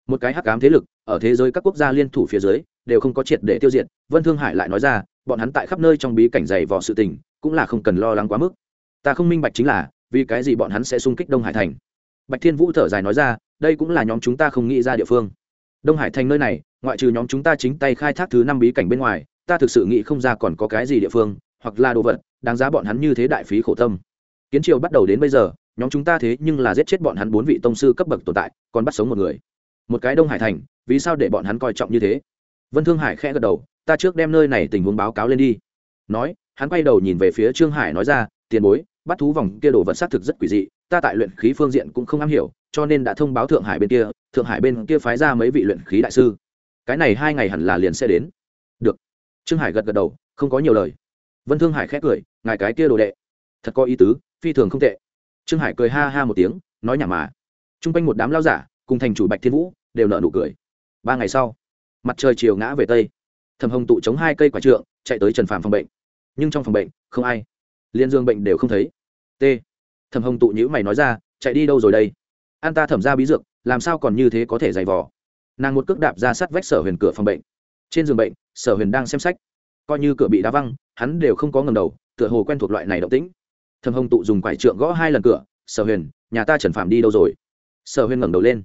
Một cái hắc ám thế lực, ở thế giới các quốc gia liên thủ phía dưới, đều không có triệt để tiêu diệt, vân thương hải lại nói ra, bọn hắn tại khắp nơi trong bí cảnh dày vò sự tình, cũng là không cần lo lắng quá mức. Ta không minh bạch chính là, vì cái gì bọn hắn sẽ xung kích đông hải thành? Bạch thiên vũ thở dài nói ra, đây cũng là nhóm chúng ta không nghĩ ra địa phương. Đông hải thành nơi này, ngoại trừ nhóm chúng ta chính tay khai thác thứ năm bí cảnh bên ngoài ta thực sự nghĩ không ra còn có cái gì địa phương, hoặc là đồ vật, đáng giá bọn hắn như thế đại phí khổ tâm. Kiến triều bắt đầu đến bây giờ, nhóm chúng ta thế nhưng là giết chết bọn hắn bốn vị tông sư cấp bậc tồn tại, còn bắt sống một người. Một cái đông hải thành, vì sao để bọn hắn coi trọng như thế? Vân thương hải khẽ gật đầu, ta trước đem nơi này tình huống báo cáo lên đi. Nói, hắn quay đầu nhìn về phía trương hải nói ra, tiền bối, bắt thú vòng kia đồ vật xác thực rất quỷ dị, ta tại luyện khí phương diện cũng không am hiểu, cho nên đã thông báo thượng hải bên kia, thượng hải bên kia phái ra mấy vị luyện khí đại sư. Cái này hai ngày hẳn là liền sẽ đến trương hải gật gật đầu, không có nhiều lời. Vân thương hải khét cười, ngài cái kia đồ đệ, thật có ý tứ, phi thường không tệ. Trương hải cười ha ha một tiếng, nói nhảm mà. T r u n g quanh một đám lao giả, cùng thành chủ bạch thiên vũ, đều nợ nụ cười. Ba ngày sau, mặt trời chiều ngã về tây. Thầm hồng tụ chống hai cây quả trượng, chạy tới trần phàm phòng bệnh. Nhưng trong phòng bệnh, không ai. Liên dương bệnh đều không thấy. T. Thầm hồng tụ nhữ mày nói ra, chạy đi đâu rồi đây? An ta thẩm ra bí dược, làm sao còn như thế có thể giày vò? Nàng một cước đạp ra sát vách sở huyền cửa phòng bệnh trên giường bệnh, sở huyền đang xem sách. Coi như cửa bị đá văng, hắn đều không có ngầm đầu, tựa hồ quen thuộc loại này động tĩnh. Thầm hồng tụ dùng quải trượng gõ hai lần cửa, sở huyền, nhà ta trần phạm đi đâu rồi? Sở huyền ngẩng đầu lên.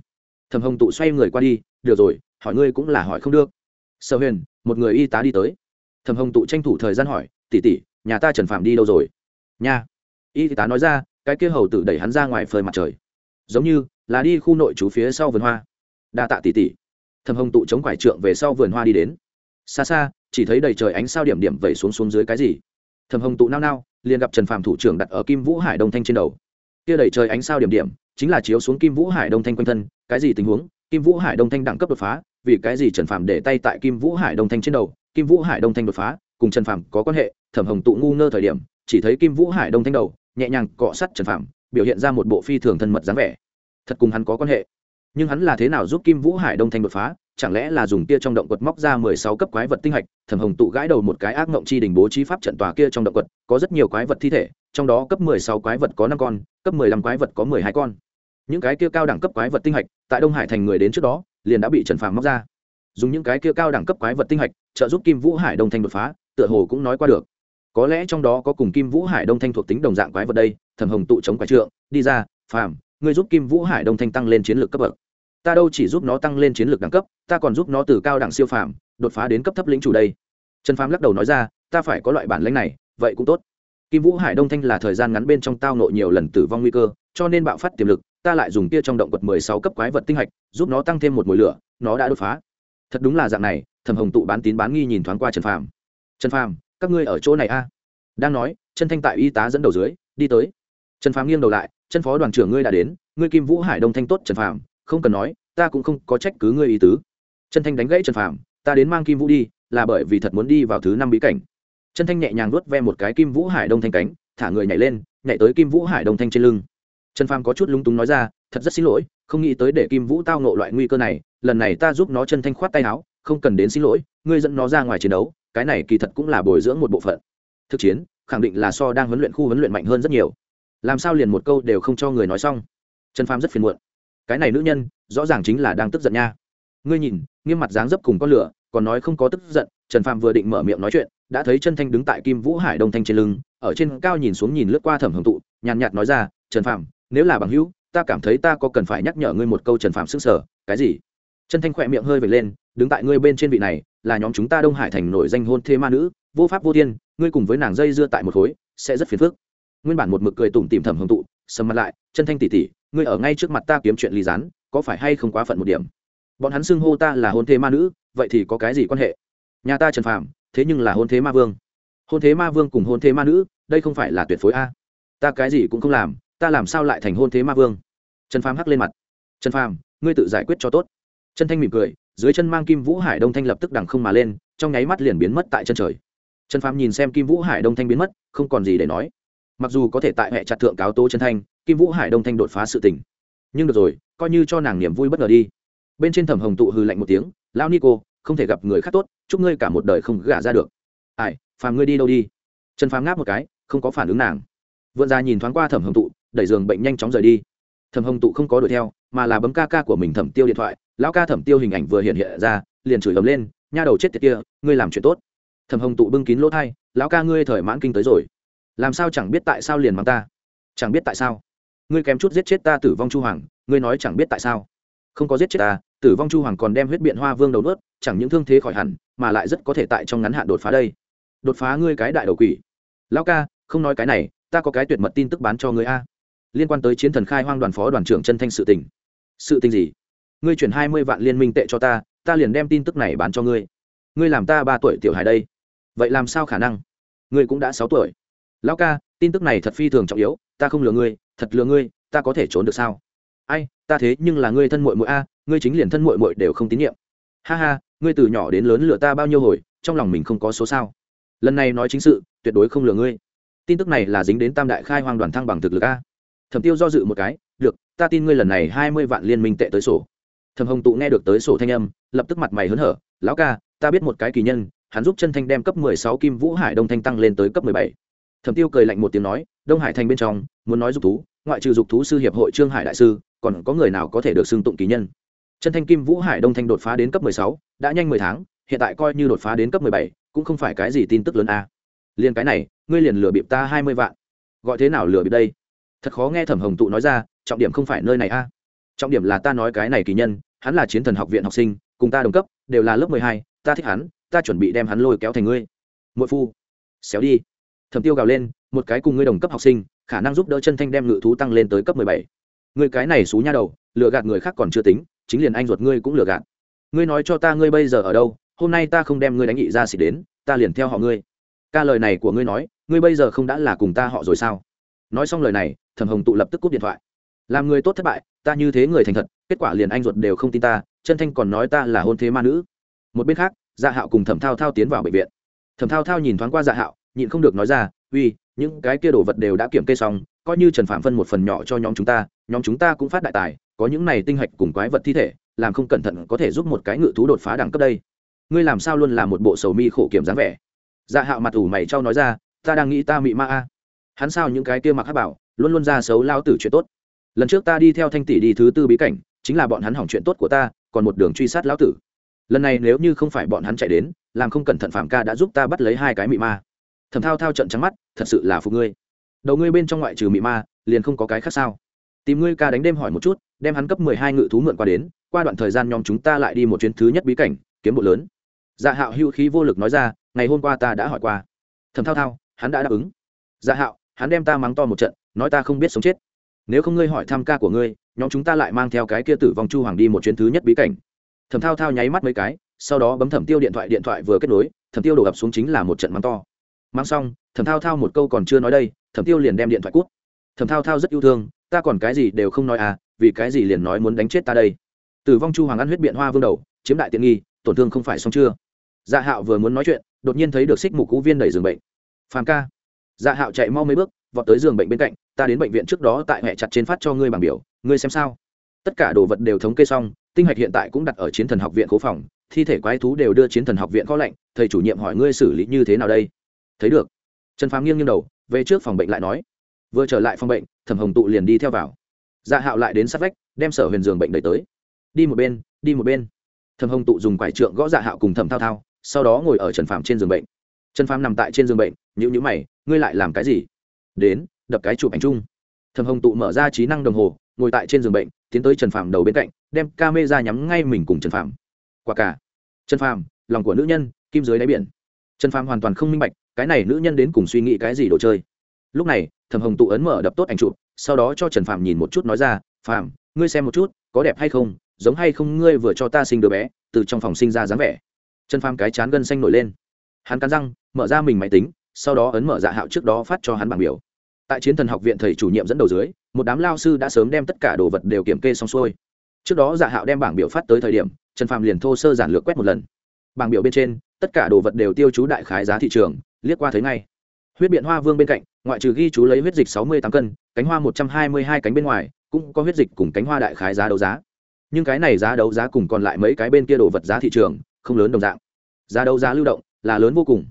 Thầm hồng tụ xoay người qua đi, được rồi, hỏi ngươi cũng là hỏi không được. Sở huyền, một người y tá đi tới. Thầm hồng tụ tranh thủ thời gian hỏi tỉ tỉ nhà ta trần phạm đi đâu rồi? Nha. Y tá nói ra, cái kia hầu tự đẩy hắn ra ngoài phơi mặt trời. Giống như, là đi khu nội trú phía sau vườn hoa. Đa tạ tỉ tỉ thầm hồng tụ chống quải trượng về sau vườn hoa đi đến. Xa xa, chỉ thấy đầy trời ánh sao điểm điểm vẩy xuống xuống dưới cái gì. Thầm hồng tụ nao nao, liền gặp trần phạm thủ trưởng đặt ở kim vũ hải đông thanh trên đầu. Kia đầy trời ánh sao điểm điểm, chính là chiếu xuống kim vũ hải đông thanh quanh thân, cái gì tình huống? Kim vũ hải đông thanh đẳng cấp đột phá, vì cái gì trần phạm để tay tại kim vũ hải đông thanh trên đầu? Kim vũ hải đông thanh đột phá, cùng trần phạm có quan hệ, thẩm hồng tụ ngu ngơ thời điểm, chỉ thấy kim vũ hải đông thanh đầu, nhẹ nhàng cọ sắt trần phạm biểu hiện ra một bộ phi thường thân mật dáng vẻ. Thật cùng hắn có quan hệ nhưng hắn là thế nào giúp kim vũ hải đông thanh đột phá? Chẳng lẽ là dùng kia trong động quật móc ra mười sáu cấp quái vật tinh hạch, thẩm hồng tụ gãi đầu một cái ác mộng chi đình bố trí pháp trận tòa kia trong động quật, có rất nhiều quái vật thi thể, trong đó cấp mười sáu quái vật có năm con, cấp mười lăm quái vật có mười hai con. Những cái kia cao đẳng cấp quái vật tinh hạch, tại đông hải thành người đến trước đó, liền đã bị trần phàm móc ra. Dùng những cái kia cao đẳng cấp quái vật tinh hạch, trợ giúp kim vũ hải đông thanh đột phá, tựa hồ cũng nói qua được. Có lẽ trong đó có cùng kim vũ hải đông thanh thuộc tính đồng dạng quái vật đây, thẩm hồng tụ chống quái trượng, đi ra, phàm, ngươi giúp kim vũ hải đông thanh tăng lên chiến lược cấp bậc ta đâu chỉ giúp nó tăng lên chiến lược đẳng cấp, ta còn giúp nó từ cao đẳng siêu phàm, đột phá đến cấp thấp lĩnh chủ đây. Trần phàm lắc đầu nói ra, ta phải có loại bản lãnh này, vậy cũng tốt. Kim vũ hải đông thanh là thời gian ngắn bên trong tao nộ nhiều lần tử vong nguy cơ, cho nên bạo phát tiềm lực, ta lại dùng kia trong động quật mười sáu cấp quái vật tinh hạch, giúp nó tăng thêm một mùi lửa, nó đã đột phá. Thật đúng là dạng này, thẩm hồng tụ bán tín bán nghi nhìn thoáng qua trần phàm. Trần phàm, các ngươi ở chỗ này a? Đang nói, chân thanh tại y tá dẫn đầu dưới, đi tới. Trần phàm nghiêng đầu lại, chân phó đoàn trưởng ngươi đã đến, ngươi kim vũ hải đông thanh tốt trần phàm không cần nói, ta cũng không có trách cứ ngươi ý tứ. Chân thanh đánh gãy trần phàm, ta đến mang kim vũ đi, là bởi vì thật muốn đi vào thứ năm bí cảnh. Chân thanh nhẹ nhàng nuốt ve một cái kim vũ hải đông thanh cánh, thả người nhảy lên, nhảy tới kim vũ hải đông thanh trên lưng. Trần phàm có chút lúng túng nói ra, thật rất xin lỗi, không nghĩ tới để kim vũ tao nộ loại nguy cơ này, lần này ta giúp nó chân thanh khoát tay áo, không cần đến xin lỗi, ngươi dẫn nó ra ngoài chiến đấu, cái này kỳ thật cũng là bồi dưỡng một bộ phận. Thực chiến, khẳng định là so đang huấn luyện khu huấn luyện mạnh hơn rất nhiều. Làm sao liền một câu đều không cho người nói xong? Trần phàm rất phiền muộn cái này nữ nhân, rõ ràng chính là đang tức giận nha. Ngươi nhìn, nghiêm mặt dáng dấp cùng con lửa, còn nói không có tức giận, trần phàm vừa định mở miệng nói chuyện, đã thấy chân thanh đứng tại kim vũ hải đông thanh trên lưng, ở trên cao nhìn xuống nhìn lướt qua thẩm hưởng tụ, nhàn nhạt nói ra, trần phàm, nếu là bằng hữu, ta cảm thấy ta có cần phải nhắc nhở ngươi một câu trần phàm sức sở cái gì? Chân thanh khỏe miệng hơi vệt lên, đứng tại ngươi bên trên vị này, là nhóm chúng ta đông hải thành nổi danh hôn thê ma nữ, vô pháp vô thiên, ngươi cùng với nàng dây dưa tại một khối, sẽ rất phiền phức. Nguyên bản một mực cười tủm tìm thẩm hưởng tụ, sầm mặt lại, chân thanh tỉ tỉ ngươi ở ngay trước mặt ta kiếm chuyện ly gián, có phải hay không quá phận một điểm? Bọn hắn xưng hô ta là hôn thế ma nữ, vậy thì có cái gì quan hệ? Nhà ta trần phàm, thế nhưng là hôn thế ma vương. Hôn thế ma vương cùng hôn thế ma nữ, đây không phải là tuyệt phối a. Ta cái gì cũng không làm, ta làm sao lại thành hôn thế ma vương? Trần phàm hắc lên mặt. Trần phàm, ngươi tự giải quyết cho tốt. Chân thanh mỉm cười, dưới chân mang kim vũ hải đông thanh lập tức đằng không mà lên, trong nháy mắt liền biến mất tại chân trời. Trần phàm nhìn xem kim vũ hải đông thanh biến mất, không còn gì để nói. Mặc dù có thể tại hệ chặt thượng cáo tố chân thanh kim vũ hải đông thanh đột phá sự tình. Nhưng được rồi, coi như cho nàng niềm vui bất ngờ đi. Bên trên thẩm hồng tụ hư lạnh một tiếng, lão nico, không thể gặp người khác tốt, chúc ngươi cả một đời không gả ra được. Ai, phàm ngươi đi đâu đi? Trần phàm ngáp một cái, không có phản ứng nàng. Vượn ra nhìn thoáng qua thẩm hồng tụ, đẩy giường bệnh nhanh chóng rời đi. Thẩm hồng tụ không có đuổi theo, mà là bấm ca ca của mình thẩm tiêu điện thoại, lão ca thẩm tiêu hình ảnh vừa hiện hiện ra, liền chửi ấm lên, nha đầu chết tiệt kia, ngươi làm chuyện tốt. Thẩm hồng tụ bưng kín lỗ thai, lão ca ngươi thời mãn kinh tới rồi. Làm sao chẳng biết tại sao liền mang ta? Chẳng biết tại sao? Ngươi kém chút giết chết ta tử vong chu hoàng, ngươi nói chẳng biết tại sao. Không có giết chết ta, tử vong chu hoàng còn đem huyết biện hoa vương đầu nuốt, chẳng những thương thế khỏi hẳn, mà lại rất có thể tại trong ngắn hạn đột phá đây. Đột phá ngươi cái đại đầu quỷ. Lão ca, không nói cái này, ta có cái tuyệt mật tin tức bán cho ngươi a. Liên quan tới chiến thần khai hoang đoàn phó đoàn trưởng chân thanh sự tình. Sự tình gì? Ngươi chuyển hai mươi vạn liên minh tệ cho ta ta liền đem tin tức này bán cho ngươi. Ngươi làm ta ba tuổi tiểu hài đây. Vậy làm sao khả năng? Ngươi cũng đã sáu tuổi. Lão ca, tin tức này thật phi thường trọng yếu, ta không lừa ngươi thật lừa ngươi, ta có thể trốn được sao? Ai, ta thế nhưng là ngươi thân mội mội a, ngươi chính liền thân mội mội đều không tín nhiệm. Ha ha, ngươi từ nhỏ đến lớn lừa ta bao nhiêu hồi, trong lòng mình không có số sao? Lần này nói chính sự, tuyệt đối không lừa ngươi. Tin tức này là dính đến tam đại khai hoang đoàn thăng bằng thực lực a. Thẩm tiêu do dự một cái, được, ta tin ngươi lần này hai mươi vạn liên minh tệ tới sổ. Thẩm hồng tụ nghe được tới sổ thanh âm, lập tức mặt mày hớn hở, lão ca, ta biết một cái kỳ nhân, hắn giúp chân thanh đem cấp mười sáu kim vũ hải đông thanh tăng lên tới cấp mười bảy. Thẩm tiêu cười lạnh một tiếng nói đông hải thành bên trong, muốn nói dục thú, ngoại trừ dục thú sư hiệp hội trương hải đại sư, còn có người nào có thể được xưng tụng kỳ nhân? Chân thanh kim vũ hải đông thanh đột phá đến cấp mười sáu, đã nhanh mười tháng, hiện tại coi như đột phá đến cấp mười bảy, cũng không phải cái gì tin tức lớn a. À. liền cái này, ngươi liền lừa bịp ta hai mươi vạn. Gọi thế nào lừa bịp đây? Thật khó nghe thẩm hồng tụ nói ra, trọng điểm không phải nơi này a. Trọng điểm là ta nói cái này kỳ nhân, hắn là chiến thần học viện học sinh, cùng ta đồng cấp, đều là lớp mười hai, ta thích hắn, ta chuẩn bị đem hắn lôi kéo thành ngươi. Muội phu, xéo đi. Thẩm tiêu gào lên một cái cùng ngươi đồng cấp học sinh, khả năng giúp đỡ chân thanh đem ngự thú tăng lên tới cấp mười bảy. Ngươi cái này xú nha đầu, lừa gạt người khác còn chưa tính, chính liền anh ruột ngươi cũng lừa gạt. Ngươi nói cho ta ngươi bây giờ ở đâu, hôm nay ta không đem ngươi đánh nghị ra xịt đến, ta liền theo họ ngươi. Ca lời này của ngươi nói, ngươi bây giờ không đã là cùng ta họ rồi sao? Nói xong lời này, thẩm hồng tụ lập tức cúp điện thoại. Làm người tốt thất bại, ta như thế người thành thật, kết quả liền anh ruột đều không tin ta, chân thanh còn nói ta là hôn thế ma nữ. Một bên khác dạ hạo cùng thẩm thao thao tiến vào bệnh viện. Thẩm thao thao nhìn thoáng qua dạ hạo, nhịn không được nói ra, uy những cái kia đồ vật đều đã kiểm kê xong, coi như trần phạm phân một phần nhỏ cho nhóm chúng ta, nhóm chúng ta cũng phát đại tài, có những này tinh hạch cùng quái vật thi thể, làm không cẩn thận có thể giúp một cái ngự thú đột phá đẳng cấp đây. Ngươi làm sao luôn là một bộ sầu mi khổ kiểm dáng vẻ? Dạ hạo mặt ủ mày trao nói ra, ta đang nghĩ ta mị ma a. Hắn sao những cái kia mặc hát bảo, luôn luôn ra xấu lao tử chuyện tốt. Lần trước ta đi theo thanh tỷ đi thứ tư bí cảnh, chính là bọn hắn hỏng chuyện tốt của ta, còn một đường truy sát lão tử. Lần này nếu như không phải bọn hắn chạy đến, làm không cẩn thận phạm ca đã giúp ta bắt lấy hai cái mị ma thầm thao thao trận trắng mắt, thật sự là phục ngươi. Đầu ngươi bên trong ngoại trừ mị ma, liền không có cái khác sao? Tìm ngươi ca đánh đêm hỏi một chút, đem hắn cấp mười hai ngự thú mượn qua đến, qua đoạn thời gian nhóm chúng ta lại đi một chuyến thứ nhất bí cảnh, kiếm bộ lớn. Dạ hạo hữu khí vô lực nói ra, ngày hôm qua ta đã hỏi qua. Thầm thao thao, hắn đã đáp ứng. Dạ hạo, hắn đem ta mắng to một trận, nói ta không biết sống chết. Nếu không ngươi hỏi thăm ca của ngươi, nhóm chúng ta lại mang theo cái kia tử vong chu hoàng đi một chuyến thứ nhất bí cảnh. Thẩm thao thao nháy mắt mấy cái, sau đó bấm thẩm tiêu điện thoại điện thoại vừa kết nối, thẩm tiêu đổ ập xuống chính là một trận mắng to mang xong, thẩm thao thao một câu còn chưa nói đây, thẩm tiêu liền đem điện thoại cút. Thẩm thao thao rất yêu thương, ta còn cái gì đều không nói à vì cái gì liền nói muốn đánh chết ta đây? Tử vong chu hoàng ăn huyết biện hoa vương đầu, chiếm đại tiện nghi, tổn thương không phải xong chưa? Dạ hạo vừa muốn nói chuyện, đột nhiên thấy được xích mục cú viên đẩy giường bệnh. Phàm ca. Dạ hạo chạy mau mấy bước, vọt tới giường bệnh bên cạnh, ta đến bệnh viện trước đó tại hệ chặt trên phát cho ngươi bảng biểu, ngươi xem sao. Tất cả đồ vật đều thống kê xong, tinh hạch hiện tại cũng đặt ở chiến thần học viện cố phòng, thi thể quái thú đều đưa chiến thần học viện kho lạnh, thầy chủ nhiệm hỏi ngươi xử lý như thế nào đây? Thấy được. Trần phám nghiêng nghiêng đầu, về trước phòng bệnh lại nói, vừa trở lại phòng bệnh, thẩm hồng tụ liền đi theo vào. Dạ hạo lại đến sát vách, đem sở huyền giường bệnh đẩy tới. Đi một bên, đi một bên. Thẩm hồng tụ dùng quải trượng gõ dạ hạo cùng thẩm thao thao, sau đó ngồi ở trần phàm trên giường bệnh. Trần phàm nằm tại trên giường bệnh nhữ nhữ mày, ngươi lại làm cái gì? Đến, đập cái chụp ảnh chung. Thẩm hồng tụ mở ra trí năng đồng hồ, ngồi tại trên giường bệnh, tiến tới trần phàm đầu bên cạnh, đem ca mê ra nhắm ngay mình cùng trần phàm. Quả cả. Trần phàm, lòng của nữ nhân, kim dưới đáy biển. Trần phàm hoàn toàn không minh bạch cái này nữ nhân đến cùng suy nghĩ cái gì đồ chơi? Lúc này thẩm hồng tụ ấn mở đập tốt ảnh chụp sau đó cho trần phạm nhìn một chút nói ra phạm, ngươi xem một chút có đẹp hay không? Giống hay không ngươi vừa cho ta sinh đứa bé từ trong phòng sinh ra dáng vẻ. Trần phạm cái chán gân xanh nổi lên. Hắn cắn răng mở ra mình máy tính sau đó ấn mở dạ hạo trước đó phát cho hắn bảng biểu. Tại chiến thần học viện thầy chủ nhiệm dẫn đầu dưới một đám lao sư đã sớm đem tất cả đồ vật đều kiểm kê xong xuôi. Trước đó dạ hạo đem bảng biểu phát tới thời điểm trần phạm liền thô sơ giản lược quét một lần. Bảng biểu bên trên tất cả đồ vật đều tiêu chú đại khái giá thị trường, liếc qua thấy ngay. Huyết biện hoa vương bên cạnh, ngoại trừ ghi chú lấy huyết dịch sáu mươi tám cân, cánh hoa một trăm hai mươi hai cánh bên ngoài, cũng có huyết dịch cùng cánh hoa đại khái giá đấu giá. Nhưng cái này giá đấu giá cùng còn lại mấy cái bên kia đồ vật giá thị trường, không lớn đồng dạng. Giá đấu giá lưu động, là lớn vô cùng.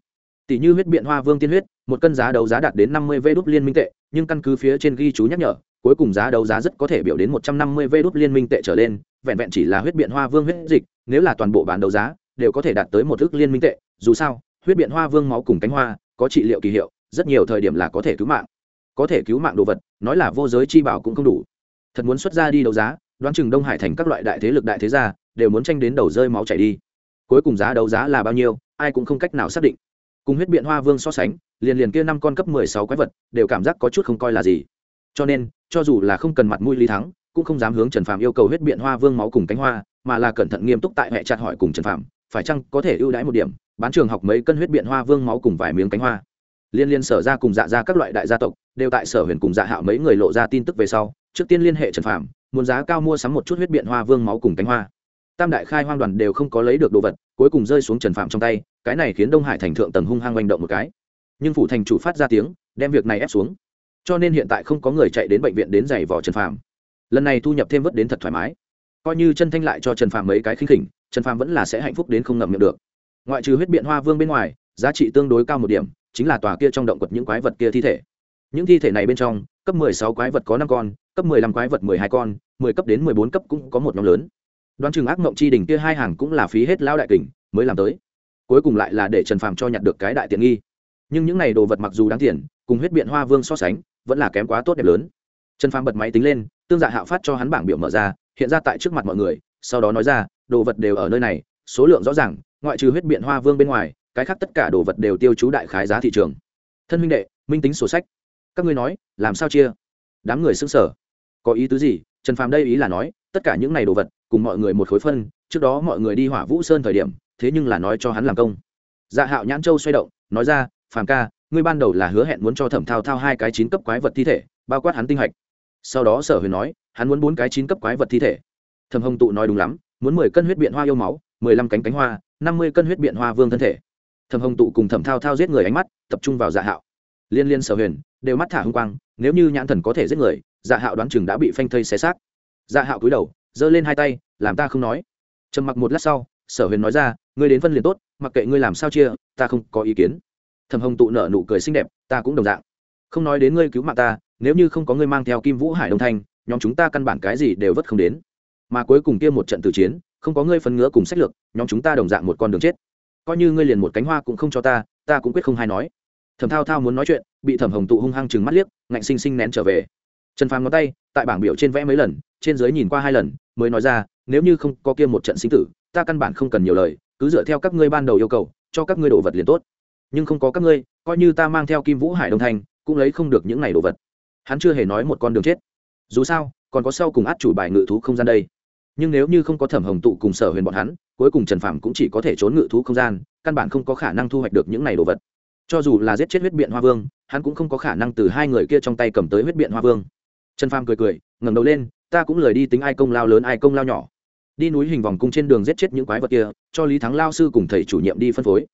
Tỷ như huyết biện hoa vương tiên huyết, một cân giá đấu giá đạt đến năm mươi vê đúc liên minh tệ, nhưng căn cứ phía trên ghi chú nhắc nhở, cuối cùng giá đấu giá rất có thể biểu đến một trăm năm mươi vê đúc liên minh tệ trở lên, vẹn vẹn chỉ là huyết biện hoa vương huyết dịch, nếu là toàn bộ bán đấu giá đều có thể đạt tới một ước liên minh tệ, dù sao, huyết biện hoa vương máu cùng cánh hoa, có trị liệu kỳ hiệu, rất nhiều thời điểm là có thể cứu mạng. Có thể cứu mạng đồ vật, nói là vô giới chi bảo cũng không đủ. Thật muốn xuất ra đi đấu giá, đoán chừng đông hải thành các loại đại thế lực đại thế gia, đều muốn tranh đến đầu rơi máu chảy đi. Cuối cùng giá đấu giá là bao nhiêu, ai cũng không cách nào xác định. Cùng huyết biện hoa vương so sánh, liền liền kia năm con cấp mười sáu quái vật, đều cảm giác có chút không coi là gì. Cho nên, cho dù là không cần mặt mũi lý thắng, cũng không dám hướng trần phạm yêu cầu huyết biện hoa vương máu cùng cánh hoa, mà là cẩn thận nghiêm túc tại hệ chặt hỏi cùng trần phạm phải chăng có thể ưu đãi một điểm, bán trường học mấy cân huyết biện hoa vương máu cùng vài miếng cánh hoa. Liên liên sở ra cùng dạ ra các loại đại gia tộc, đều tại sở huyền cùng dạ hạo mấy người lộ ra tin tức về sau, trước tiên liên hệ trần phạm muốn giá cao mua sắm một chút huyết biện hoa vương máu cùng cánh hoa. Tam đại khai hoang đoàn đều không có lấy được đồ vật, cuối cùng rơi xuống trần phạm trong tay, cái này khiến đông hải thành thượng tầng hung hăng manh động một cái. Nhưng phủ thành chủ phát ra tiếng, đem việc này ép xuống. Cho nên hiện tại không có người chạy đến bệnh viện đến giày vò trần phạm lần này thu nhập thêm vớt đến thật thoải mái. Coi như chân thanh lại cho trần phạm mấy cái khinh khỉnh trần Phàm vẫn là sẽ hạnh phúc đến không ngậm miệng được. Ngoại trừ huyết biện hoa vương bên ngoài, giá trị tương đối cao một điểm, chính là tòa kia trong động quật những quái vật kia thi thể. Những thi thể này bên trong, cấp 16 quái vật có năm con, cấp 15 quái vật 12 con 10 cấp đến 14 cấp cũng có một nhóm lớn. Đoán chừng ác mộng chi đỉnh kia hai hàng cũng là phí hết lao đại kình mới làm tới. Cuối cùng lại là để trần phàm cho nhặt được cái đại tiện nghi. Nhưng những này đồ vật mặc dù đáng tiền, cùng huyết biện hoa vương so sánh, vẫn là kém quá tốt đẹp lớn. Trần phàm bật máy tính lên, tương dạ hạo phát cho hắn bảng biểu mở ra, hiện ra tại trước mặt mọi người, sau đó nói ra đồ vật đều ở nơi này, số lượng rõ ràng, ngoại trừ huyết biện hoa vương bên ngoài, cái khác tất cả đồ vật đều tiêu chú đại khái giá thị trường. Thân huynh đệ, minh tính sổ sách. Các ngươi nói, làm sao chia? Đám người xứng sở có ý tứ gì? Trần phàm đây ý là nói, tất cả những này đồ vật, cùng mọi người một khối phân, trước đó mọi người đi hỏa vũ sơn thời điểm, thế nhưng là nói cho hắn làm công. Dạ hạo nhãn châu xoay động, nói ra, phàm ca, ngươi ban đầu là hứa hẹn muốn cho thẩm thao thao hai cái chín cấp quái vật thi thể, bao quát hắn tinh hạch. Sau đó sở huyền nói, hắn muốn bốn cái chín cấp quái vật thi thể. Thẩm hồng tụ nói đúng lắm muốn mười cân huyết biện hoa yêu máu, mười lăm cánh cánh hoa, năm mươi cân huyết biện hoa vương thân thể. Thẩm hồng tụ cùng thẩm thao thao giết người ánh mắt, tập trung vào dạ hạo. Liên liên sở huyền, đều mắt thả h ư n g quang, nếu như nhãn thần có thể giết người dạ hạo đoán chừng đã bị phanh thây xé xác. Dạ hạo cúi đầu, giơ lên hai tay, làm ta không nói. Trầm mặc một lát sau, sở huyền nói ra, ngươi đến phân liền tốt, mặc kệ ngươi làm sao chia, ta không có ý kiến. Thẩm hồng tụ nở nụ cười xinh đẹp, ta cũng đồng dạng. Không nói đến ngươi cứu mạng ta, nếu như không có ngươi mang theo kim vũ hải đồng thanh nhóm chúng ta căn bản cái gì đều vất không đến mà cuối cùng kia một trận tử chiến, không có ngươi phân ngứa cùng sách lược, nhóm chúng ta đồng dạng một con đường chết. Coi như ngươi liền một cánh hoa cũng không cho ta ta cũng quyết không hay nói. Thẩm thao thao muốn nói chuyện, bị thẩm hồng tụ hung hăng chừng mắt liếc, ngạnh xinh xinh nén trở về. Trần phàm ngón tay, tại bảng biểu trên vẽ mấy lần, trên dưới nhìn qua hai lần, mới nói ra, nếu như không có kia một trận sinh tử, ta căn bản không cần nhiều lời, cứ dựa theo các ngươi ban đầu yêu cầu, cho các ngươi đồ vật liền tốt. Nhưng không có các ngươi, coi như ta mang theo kim vũ hải đông thành, cũng lấy không được những này đồ vật. Hắn chưa hề nói một con đường chết. Dù sao, còn có sau cùng át chủ bài ngự thú không gian đây nhưng nếu như không có thẩm hồng tụ cùng sở huyền bọn hắn, cuối cùng trần phạm cũng chỉ có thể trốn ngự thú không gian, căn bản không có khả năng thu hoạch được những này đồ vật. Cho dù là giết chết huyết biện hoa vương, hắn cũng không có khả năng từ hai người kia trong tay cầm tới huyết biện hoa vương. Trần phàm cười cười, ngẩng đầu lên, ta cũng lời đi tính ai công lao lớn ai công lao nhỏ. Đi núi hình vòng cung trên đường giết chết những quái vật kia, cho lý thắng lao sư cùng thầy chủ nhiệm đi phân phối.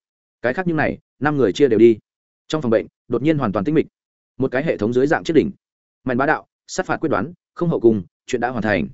Cái khác như này, năm người chia đều đi. Trong phòng bệnh, đột nhiên hoàn toàn tinh mịch. Một cái hệ thống dưới dạng chiếc đỉnh. Mạnh bá đạo, sát phạt quyết đoán, không hậu cung chuyện đã hoàn thành.